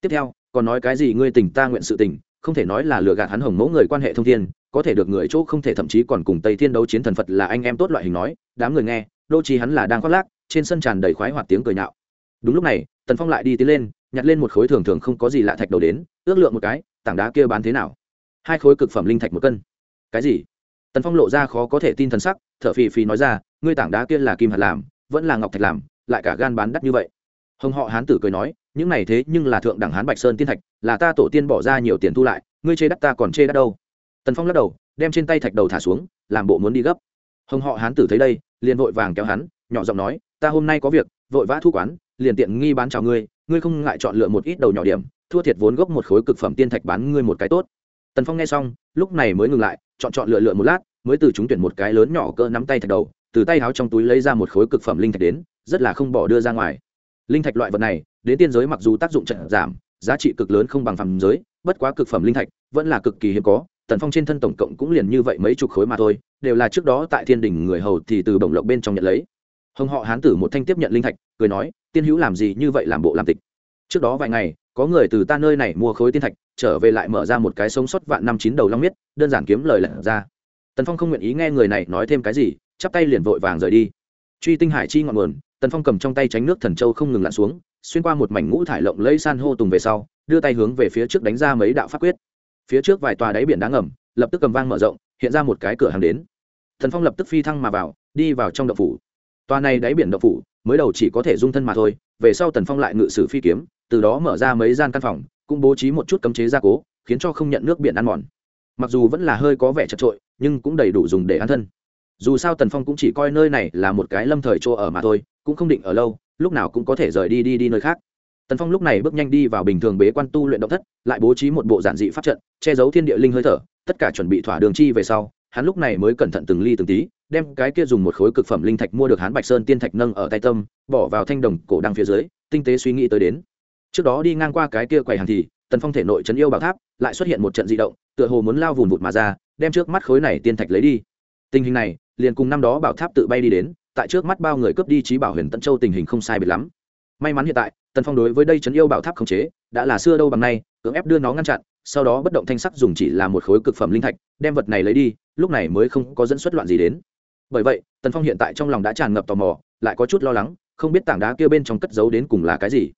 Tiếp theo, còn nói cái gì ngươi tình ta nguyện sự tình không thể nói là lừa gạt hắn hồng mẫu người quan hệ thông thiên, có thể được người chỗ không thể, thậm chí còn cùng tây thiên đấu chiến thần phật là anh em tốt loại hình nói, đám người nghe, đô chi hắn là đang khoác lác, trên sân tràn đầy khoái hoạt tiếng cười nhạo. Đúng lúc này, tần phong lại đi tiến lên, nhặt lên một khối thường thường không có gì lạ thạch đầu đến, ước lượng một cái, tảng đá kia bán thế nào? Hai khối cực phẩm linh thạch một cân. Cái gì? Tần phong lộ ra khó có thể tin thần sắc t h ở phì phì nói ra ngươi tảng đá kia là kim hạt làm, vẫn là ngọc thạch làm, lại cả gan bán đắt như vậy. Hồng họ hán tử cười nói, những này thế nhưng là thượng đẳng hán bạch sơn tiên thạch, là ta tổ tiên bỏ ra nhiều tiền thu lại, ngươi chê đắt ta còn chê đắt đâu. Tần phong lắc đầu, đem trên tay thạch đầu thả xuống, làm bộ muốn đi gấp. Hồng họ hán tử thấy đây, liền vội vàng kéo hắn, nhỏ giọng nói, ta hôm nay có việc, vội vã thu quán, liền tiện nghi bán chào ngươi ngươi không ngại chọn lựa một ít đầu nhỏ điểm, thua thiệt vốn gốc một khối cực phẩm tiên thạch bán ngươi một cái tốt. Tần phong nghe xong, lúc này mới ngừng lại, chọn chọn lựa lựa một lát, mới từ chúng tuyển một cái lớn nhỏ cỡ nắm tay thạch đầu từ tay háo trong túi lấy ra một khối cực phẩm linh thạch đến, rất là không bỏ đưa ra ngoài. Linh thạch loại vật này, đến tiên giới mặc dù tác dụng trận giảm, giá trị cực lớn không bằng phàm giới, bất quá cực phẩm linh thạch vẫn là cực kỳ hiếm có, tần phong trên thân tổng cộng cũng liền như vậy mấy chục khối mà thôi, đều là trước đó tại thiên đình người hầu thì từ bổng lộc bên trong nhận lấy. Hồng họ hán tử một thanh tiếp nhận linh thạch, cười nói, tiên hữu làm gì như vậy làm bộ làm tịch? Trước đó vài ngày, có người từ ta nơi này mua khối tiên thạch, trở về lại mở ra một cái sống sót vạn năm chín đầu long miết, đơn giản kiếm lời lẩn ra. Tần phong không nguyện ý nghe người này nói thêm cái gì chắp tay liền vội vàng rời đi. Truy tinh hải chi ngọn nguồn, tần phong cầm trong tay tránh nước thần châu không ngừng lặn xuống, xuyên qua một mảnh ngũ thải lộng lẫy san hô tùng về sau, đưa tay hướng về phía trước đánh ra mấy đạo pháp quyết. Phía trước vài tòa đáy biển đá ngầm, lập tức cầm vang mở rộng, hiện ra một cái cửa hàng đến. Thần phong lập tức phi thăng mà vào, đi vào trong động phủ. Tòa này đáy biển động phủ, mới đầu chỉ có thể dung thân mà thôi, về sau tần phong lại ngự sử phi kiếm, từ đó mở ra mấy gian căn phòng, cũng bố trí một chút cấm chế gia cố, khiến cho không nhận nước biển ăn mòn. Mặc dù vẫn là hơi có vẻ chật trội nhưng cũng đầy đủ dùng để ăn thân dù sao tần phong cũng chỉ coi nơi này là một cái lâm thời chỗ ở mà thôi, cũng không định ở lâu, lúc nào cũng có thể rời đi đi đi nơi khác. Tần phong lúc này bước nhanh đi vào bình thường bế quan tu luyện động thất, lại bố trí một bộ giản dị pháp trận, che giấu thiên địa linh hơi thở, tất cả chuẩn bị thỏa đường chi về sau, hắn lúc này mới cẩn thận từng ly từng tí, đem cái kia dùng một khối cực phẩm linh thạch mua được hắn bạch sơn tiên thạch nâng ở tay tâm, bỏ vào thanh đồng cổ đăng phía dưới, tinh tế suy nghĩ tới đến. Trước đó đi ngang qua cái kia quầy hàng thì, tần phong thể nội trấn yêu bảo tháp, lại xuất hiện một trận di động, tựa hồ muốn lao vùn vụt mà ra, đem trước mắt khối này tiên thạch lấy đi. Tình hình này liền cùng năm đó bảo tháp tự bay đi đến, tại trước mắt bao người cướp đi trí bảo huyền tân châu tình hình không sai biệt lắm. May mắn hiện tại, tần phong đối với đây trấn yêu bảo tháp khống chế, đã là xưa đâu bằng nay, cưỡng ép đưa nó ngăn chặn, sau đó bất động thanh sắc dùng chỉ là một khối cực phẩm linh thạch, đem vật này lấy đi, lúc này mới không có dẫn xuất loạn gì đến. Bởi vậy, tần phong hiện tại trong lòng đã tràn ngập tò mò, lại có chút lo lắng, không biết tảng đá kia bên trong cất giấu đến cùng là cái gì.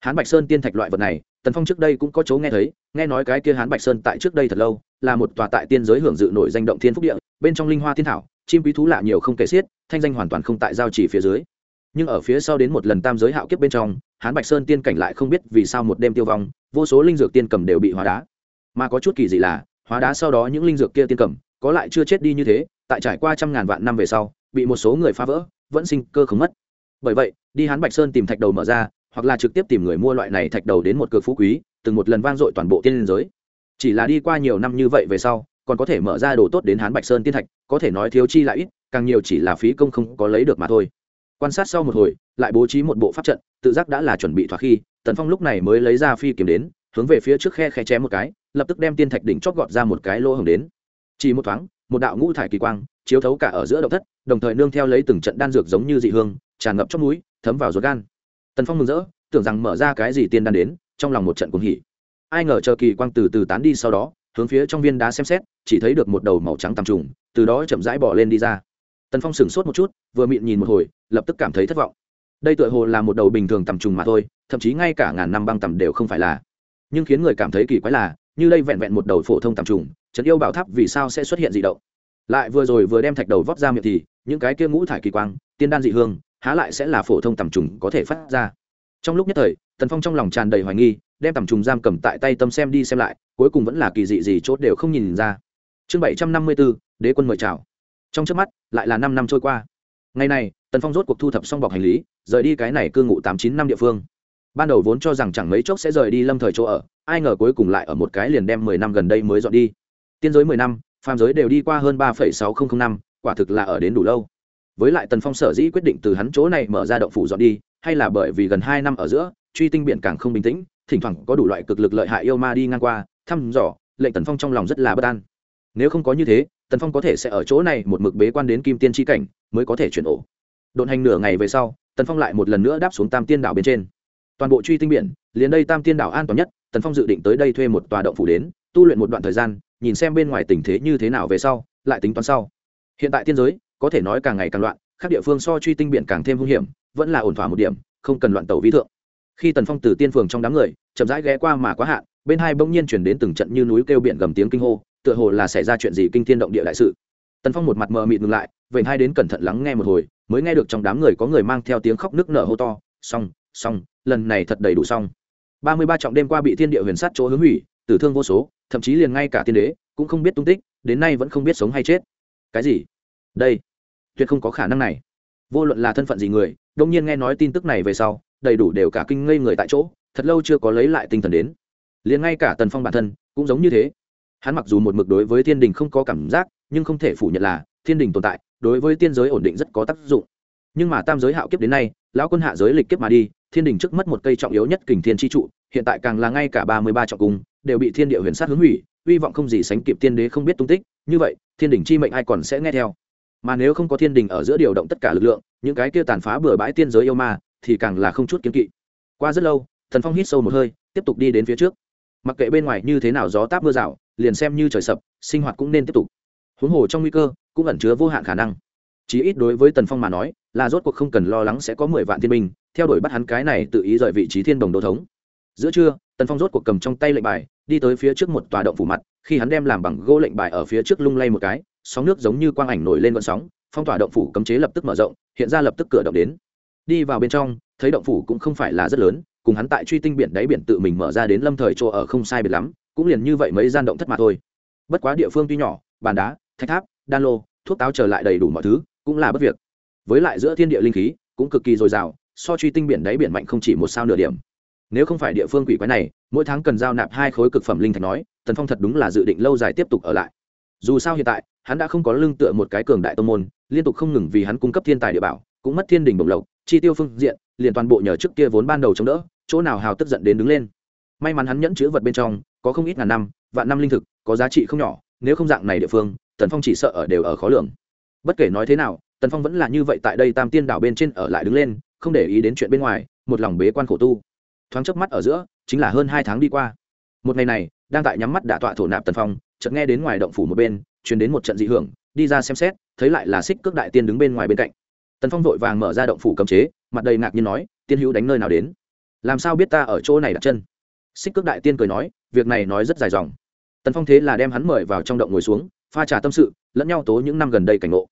Hán bạch sơn tiên thạch loại vật này, tần phong trước đây cũng có chỗ nghe thấy, nghe nói cái kia hán bạch sơn tại trước đây thật lâu, là một tòa tại tiên giới hưởng dự nổi danh động thiên phúc địa, bên trong linh hoa thiên thảo chim quý thú lạ nhiều không kể xiết, thanh danh hoàn toàn không tại giao chỉ phía dưới. Nhưng ở phía sau đến một lần tam giới hạo kiếp bên trong, hán bạch sơn tiên cảnh lại không biết vì sao một đêm tiêu vong, vô số linh dược tiên cầm đều bị hóa đá. Mà có chút kỳ dị là, hóa đá sau đó những linh dược kia tiên cầm, có lại chưa chết đi như thế, tại trải qua trăm ngàn vạn năm về sau, bị một số người phá vỡ, vẫn sinh cơ không mất. Bởi vậy, đi hán bạch sơn tìm thạch đầu mở ra, hoặc là trực tiếp tìm người mua loại này thạch đầu đến một cực phú quý, từng một lần vang dội toàn bộ tiên liên giới. Chỉ là đi qua nhiều năm như vậy về sau còn có thể mở ra đồ tốt đến hán bạch sơn tiên thạch, có thể nói thiếu chi lại ít, càng nhiều chỉ là phí công không có lấy được mà thôi. Quan sát sau một hồi, lại bố trí một bộ pháp trận, tự giác đã là chuẩn bị thỏa khi, tần phong lúc này mới lấy ra phi kiếm đến, hướng về phía trước khe khe chém một cái, lập tức đem tiên thạch đỉnh chót gọt ra một cái lỗ hồng đến. Chỉ một thoáng, một đạo ngũ thải kỳ quang, chiếu thấu cả ở giữa động thất, đồng thời nương theo lấy từng trận đan dược giống như dị hương, tràn ngập trong núi thấm vào ruột gan. Tần phong mừng rỡ, tưởng rằng mở ra cái gì tiên đan đến, trong lòng một trận cuồng hỉ. Ai ngờ chờ kỳ quang từ từ tán đi sau đó hướng phía trong viên đá xem xét, chỉ thấy được một đầu màu trắng tầm trùng, từ đó chậm rãi bỏ lên đi ra. Tần phong sửng sốt một chút, vừa mịn nhìn một hồi, lập tức cảm thấy thất vọng. Đây tựa hồ là một đầu bình thường tầm trùng mà thôi, thậm chí ngay cả ngàn năm băng tầm đều không phải là. Nhưng khiến người cảm thấy kỳ quái là, như đây vẹn vẹn một đầu phổ thông tầm trùng trấn yêu bảo tháp vì sao sẽ xuất hiện dị động. Lại vừa rồi vừa đem thạch đầu vót ra miệng thì, những cái kia ngũ thải kỳ quang, tiên đan dị hương, há lại sẽ là phổ thông tầm trùng có thể phát ra. Trong lúc nhất thời, tần phong trong lòng tràn đầy hoài nghi đem tầm trùng giam cầm tại tay tâm xem đi xem lại, cuối cùng vẫn là kỳ dị gì chốt đều không nhìn ra. Chương bảy trăm năm mươi bốn đế quân mời chào. Trong trước mắt, lại là năm năm trôi qua. Ngày này, tần phong rốt cuộc thu thập xong bọc hành lý, rời đi cái này cư ngụ tám chín năm địa phương. Ban đầu vốn cho rằng chẳng mấy chốc sẽ rời đi lâm thời chỗ ở, ai ngờ cuối cùng lại ở một cái liền đem mười năm gần đây mới dọn đi. Tiên giới mười năm, phàm giới đều đi qua hơn ba phẩy sáu không không năm, quả thực là ở đến đủ lâu. Với lại tần phong sở dĩ quyết định từ hắn chỗ này mở ra động phủ dọn đi, hay là bởi vì gần hai năm ở giữa, truy tinh biển càng không bình tĩnh thỉnh thoảng có đủ loại cực lực lợi hại yêu ma đi ngang qua, thăm dò, lệnh tần phong trong lòng rất là bất an. Nếu không có như thế, tần phong có thể sẽ ở chỗ này một mực bế quan đến kim tiên tri cảnh, mới có thể chuyển ổ. Đồn hành nửa ngày về sau, tần phong lại một lần nữa đáp xuống tam tiên đảo bên trên. Toàn bộ truy tinh biển, liền đây tam tiên đảo an toàn nhất, tần phong dự định tới đây thuê một tòa động phủ đến, tu luyện một đoạn thời gian, nhìn xem bên ngoài tình thế như thế nào về sau, lại tính toán sau. Hiện tại tiên giới, có thể nói càng ngày càng loạn, các địa phương so truy tinh biển càng thêm hung hiểm, vẫn là ổn thỏa một điểm, không cần loạn tàu vi thượng khi tần phong từ tiên phường trong đám người, chậm rãi ghé qua mà quá hạn bên hai bỗng nhiên chuyển đến từng trận như núi kêu biển gầm tiếng kinh hô, tựa hồ là xảy ra chuyện gì kinh thiên động địa đại sự. Tần phong một mặt mờ mịt ngừng lại vậy hai đến cẩn thận lắng nghe một hồi, mới nghe được trong đám người có người mang theo tiếng khóc nức nở hô to, xong xong, lần này thật đầy đủ xong. Ba mươi ba trọng đêm qua bị thiên địa huyền sát chỗ hướng hủy, tử thương vô số, thậm chí liền ngay cả tiên đế cũng không biết tung tích, đến nay vẫn không biết sống hay chết. Cái gì? Đây, tuyệt không có khả năng này. Vô luận là thân phận gì người, đông nhiên nghe nói tin tức này về sau đầy đủ đều cả kinh ngây người tại chỗ, thật lâu chưa có lấy lại tinh thần đến. Liền ngay cả tần phong bản thân cũng giống như thế. Hắn mặc dù một mực đối với thiên đình không có cảm giác, nhưng không thể phủ nhận là thiên đình tồn tại, đối với tiên giới ổn định rất có tác dụng. Nhưng mà tam giới hạo kiếp đến nay, lão quân hạ giới lịch kiếp mà đi, thiên đình trước mất một cây trọng yếu nhất kình thiên tri trụ, hiện tại càng là ngay cả ba mươi ba trọng cung đều bị thiên địa huyền sát hướng hủy, hy vọng không gì sánh kịp tiên đế không biết tung tích, như vậy, thiên đình chi mệnh ai còn sẽ nghe theo? Mà nếu không có thiên đình ở giữa điều động tất cả lực lượng, những cái kia tàn phá bừa bãi tiên giới yêu ma thì càng là không chút kiếm kỵ. Qua rất lâu thần phong hít sâu một hơi, tiếp tục đi đến phía trước. Mặc kệ bên ngoài như thế nào gió táp mưa rào, liền xem như trời sập, sinh hoạt cũng nên tiếp tục. Huống hồ trong nguy cơ, cũng ẩn chứa vô hạn khả năng. Chí ít đối với tần phong mà nói, là rốt cuộc không cần lo lắng sẽ có mười vạn thiên binh, theo đuổi bắt hắn cái này tự ý rời vị trí thiên đồng đô thống. Giữa trưa, tần phong rốt cuộc cầm trong tay lệnh bài, đi tới phía trước một tòa động phủ mặt, khi hắn đem làm bằng gỗ lệnh bài ở phía trước lung lay một cái, sóng nước giống như quang ảnh nổi lên vận sóng, phong tỏa động phủ cấm chế lập tức mở rộng, hiện ra lập tức cửa động đến đi vào bên trong, thấy động phủ cũng không phải là rất lớn, cùng hắn tại truy tinh biển đáy biển tự mình mở ra đến lâm thời chỗ ở không sai biệt lắm, cũng liền như vậy mấy gian động thất mà thôi. Bất quá địa phương tuy nhỏ, bàn đá, thạch tháp, đan lô, thuốc táo trở lại đầy đủ mọi thứ, cũng là bất việc. Với lại giữa thiên địa linh khí cũng cực kỳ dồi dào, so truy tinh biển đáy biển mạnh không chỉ một sao nửa điểm. Nếu không phải địa phương quỷ quái này, mỗi tháng cần giao nạp hai khối cực phẩm linh thạch nói, tần phong thật đúng là dự định lâu dài tiếp tục ở lại. Dù sao hiện tại, hắn đã không có lương tựa một cái cường đại tô môn, liên tục không ngừng vì hắn cung cấp thiên tài địa bảo, cũng mất thiên đình bồng lộc chi tiêu phương diện, liền toàn bộ nhờ trước kia vốn ban đầu chống đỡ, chỗ nào hào tức giận đến đứng lên. May mắn hắn nhẫn chữ vật bên trong, có không ít ngàn năm, vạn năm linh thực, có giá trị không nhỏ, nếu không dạng này địa phương, tần phong chỉ sợ ở đều ở khó lường. Bất kể nói thế nào, tần phong vẫn là như vậy tại đây tam tiên đảo bên trên ở lại đứng lên, không để ý đến chuyện bên ngoài, một lòng bế quan khổ tu. Thoáng chớp mắt ở giữa, chính là hơn hai tháng đi qua. Một ngày này, đang tại nhắm mắt đả tọa thổ nạp tần phong, chợt nghe đến ngoài động phủ một bên, truyền đến một trận dị hưởng, đi ra xem xét, thấy lại là xích cước đại tiên đứng bên ngoài bên cạnh tần phong vội vàng mở ra động phủ cấm chế, mặt đầy ngạc nhiên nói, tiên hữu đánh nơi nào đến? Làm sao biết ta ở chỗ này đặt chân? Xích cước đại tiên cười nói, việc này nói rất dài dòng. Tần phong thế là đem hắn mời vào trong động ngồi xuống, pha trà tâm sự, lẫn nhau tố những năm gần đây cảnh ngộ.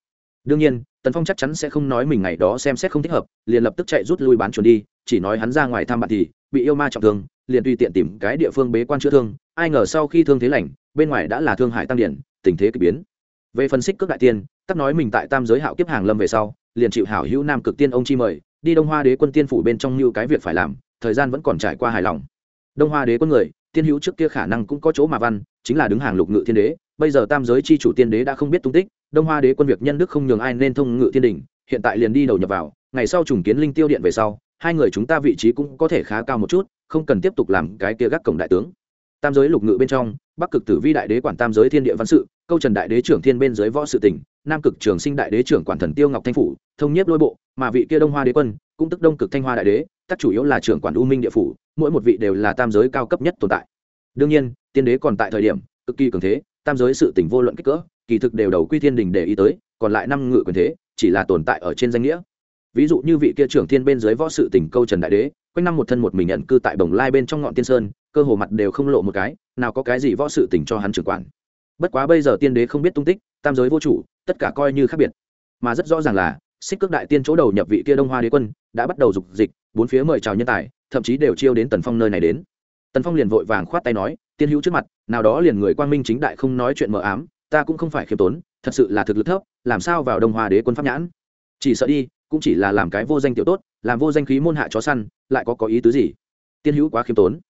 Đương nhiên, tần phong chắc chắn sẽ không nói mình ngày đó xem xét không thích hợp, liền lập tức chạy rút lui bán chuồn đi, chỉ nói hắn ra ngoài thăm bạn thì, bị yêu ma trọng thương, liền tùy tiện tìm cái địa phương bế quan chữa thương, ai ngờ sau khi thương thế lành, bên ngoài đã là thương hải tăng điển, tình thế k ỳ biến. Về phần xích cước đại tiên tắc nói mình tại tam giới hạo kiếp hàng lâm về sau, liền chịu hảo hữu nam cực tiên ông chi mời, đi đông hoa đế quân tiên phủ bên trong như cái việc phải làm, thời gian vẫn còn trải qua hài lòng. Đông hoa đế quân người, tiên hữu trước kia khả năng cũng có chỗ mà văn, chính là đứng hàng lục ngự thiên đế, bây giờ tam giới chi chủ tiên đế đã không biết tung tích, đông hoa đế quân việc nhân đức không nhường ai nên thông ngự thiên đình, hiện tại liền đi đầu nhập vào, ngày sau trùng kiến linh tiêu điện về sau, hai người chúng ta vị trí cũng có thể khá cao một chút, không cần tiếp tục làm cái kia gác cổng đại tướng. Tam giới lục ngự bên trong, bắc cực tử vi đại đế quản tam giới thiên địa văn sự, câu trần đại đế trưởng thiên bên dưới võ sự tỉnh nam cực trường sinh đại đế trưởng quản thần tiêu ngọc thanh phủ, thông nhiếp lôi bộ, mà vị kia đông hoa đế quân, cũng tức đông cực thanh hoa đại đế tất chủ yếu là trưởng quản u minh địa phủ, mỗi một vị đều là tam giới cao cấp nhất tồn tại. Đương nhiên, tiên đế còn tại thời điểm, cực kỳ cường thế, tam giới sự tỉnh vô luận kích cỡ, kỳ thực đều đầu quy thiên đình để ý tới, còn lại năm ngự quyền thế, chỉ là tồn tại ở trên danh nghĩa. Ví dụ như vị kia trưởng thiên bên dưới võ sự tỉnh câu trần đại đế, quanh năm một thân một mình nhận cư tại bồng lai bên trong ngọn tiên sơn, cơ hồ mặt đều không lộ một cái, nào có cái gì võ sự tỉnh cho hắn trưởng quản. Bất quá bây giờ tiên đế không biết tung tích, tam giới vô chủ tất cả coi như khác biệt. Mà rất rõ ràng là, xích cước đại tiên chỗ đầu nhập vị kia đông hoa đế quân, đã bắt đầu dục dịch, bốn phía mời chào nhân tài, thậm chí đều chiêu đến tần phong nơi này đến. Tần phong liền vội vàng khoát tay nói, tiên hữu trước mặt, nào đó liền người quang minh chính đại không nói chuyện mờ ám, ta cũng không phải khiêm tốn, thật sự là thực lực thấp, làm sao vào đông hoa đế quân pháp nhãn? Chỉ sợ đi, cũng chỉ là làm cái vô danh tiểu tốt, làm vô danh khí môn hạ chó săn, lại có có ý tứ gì? Tiên hữu quá khiêm tốn.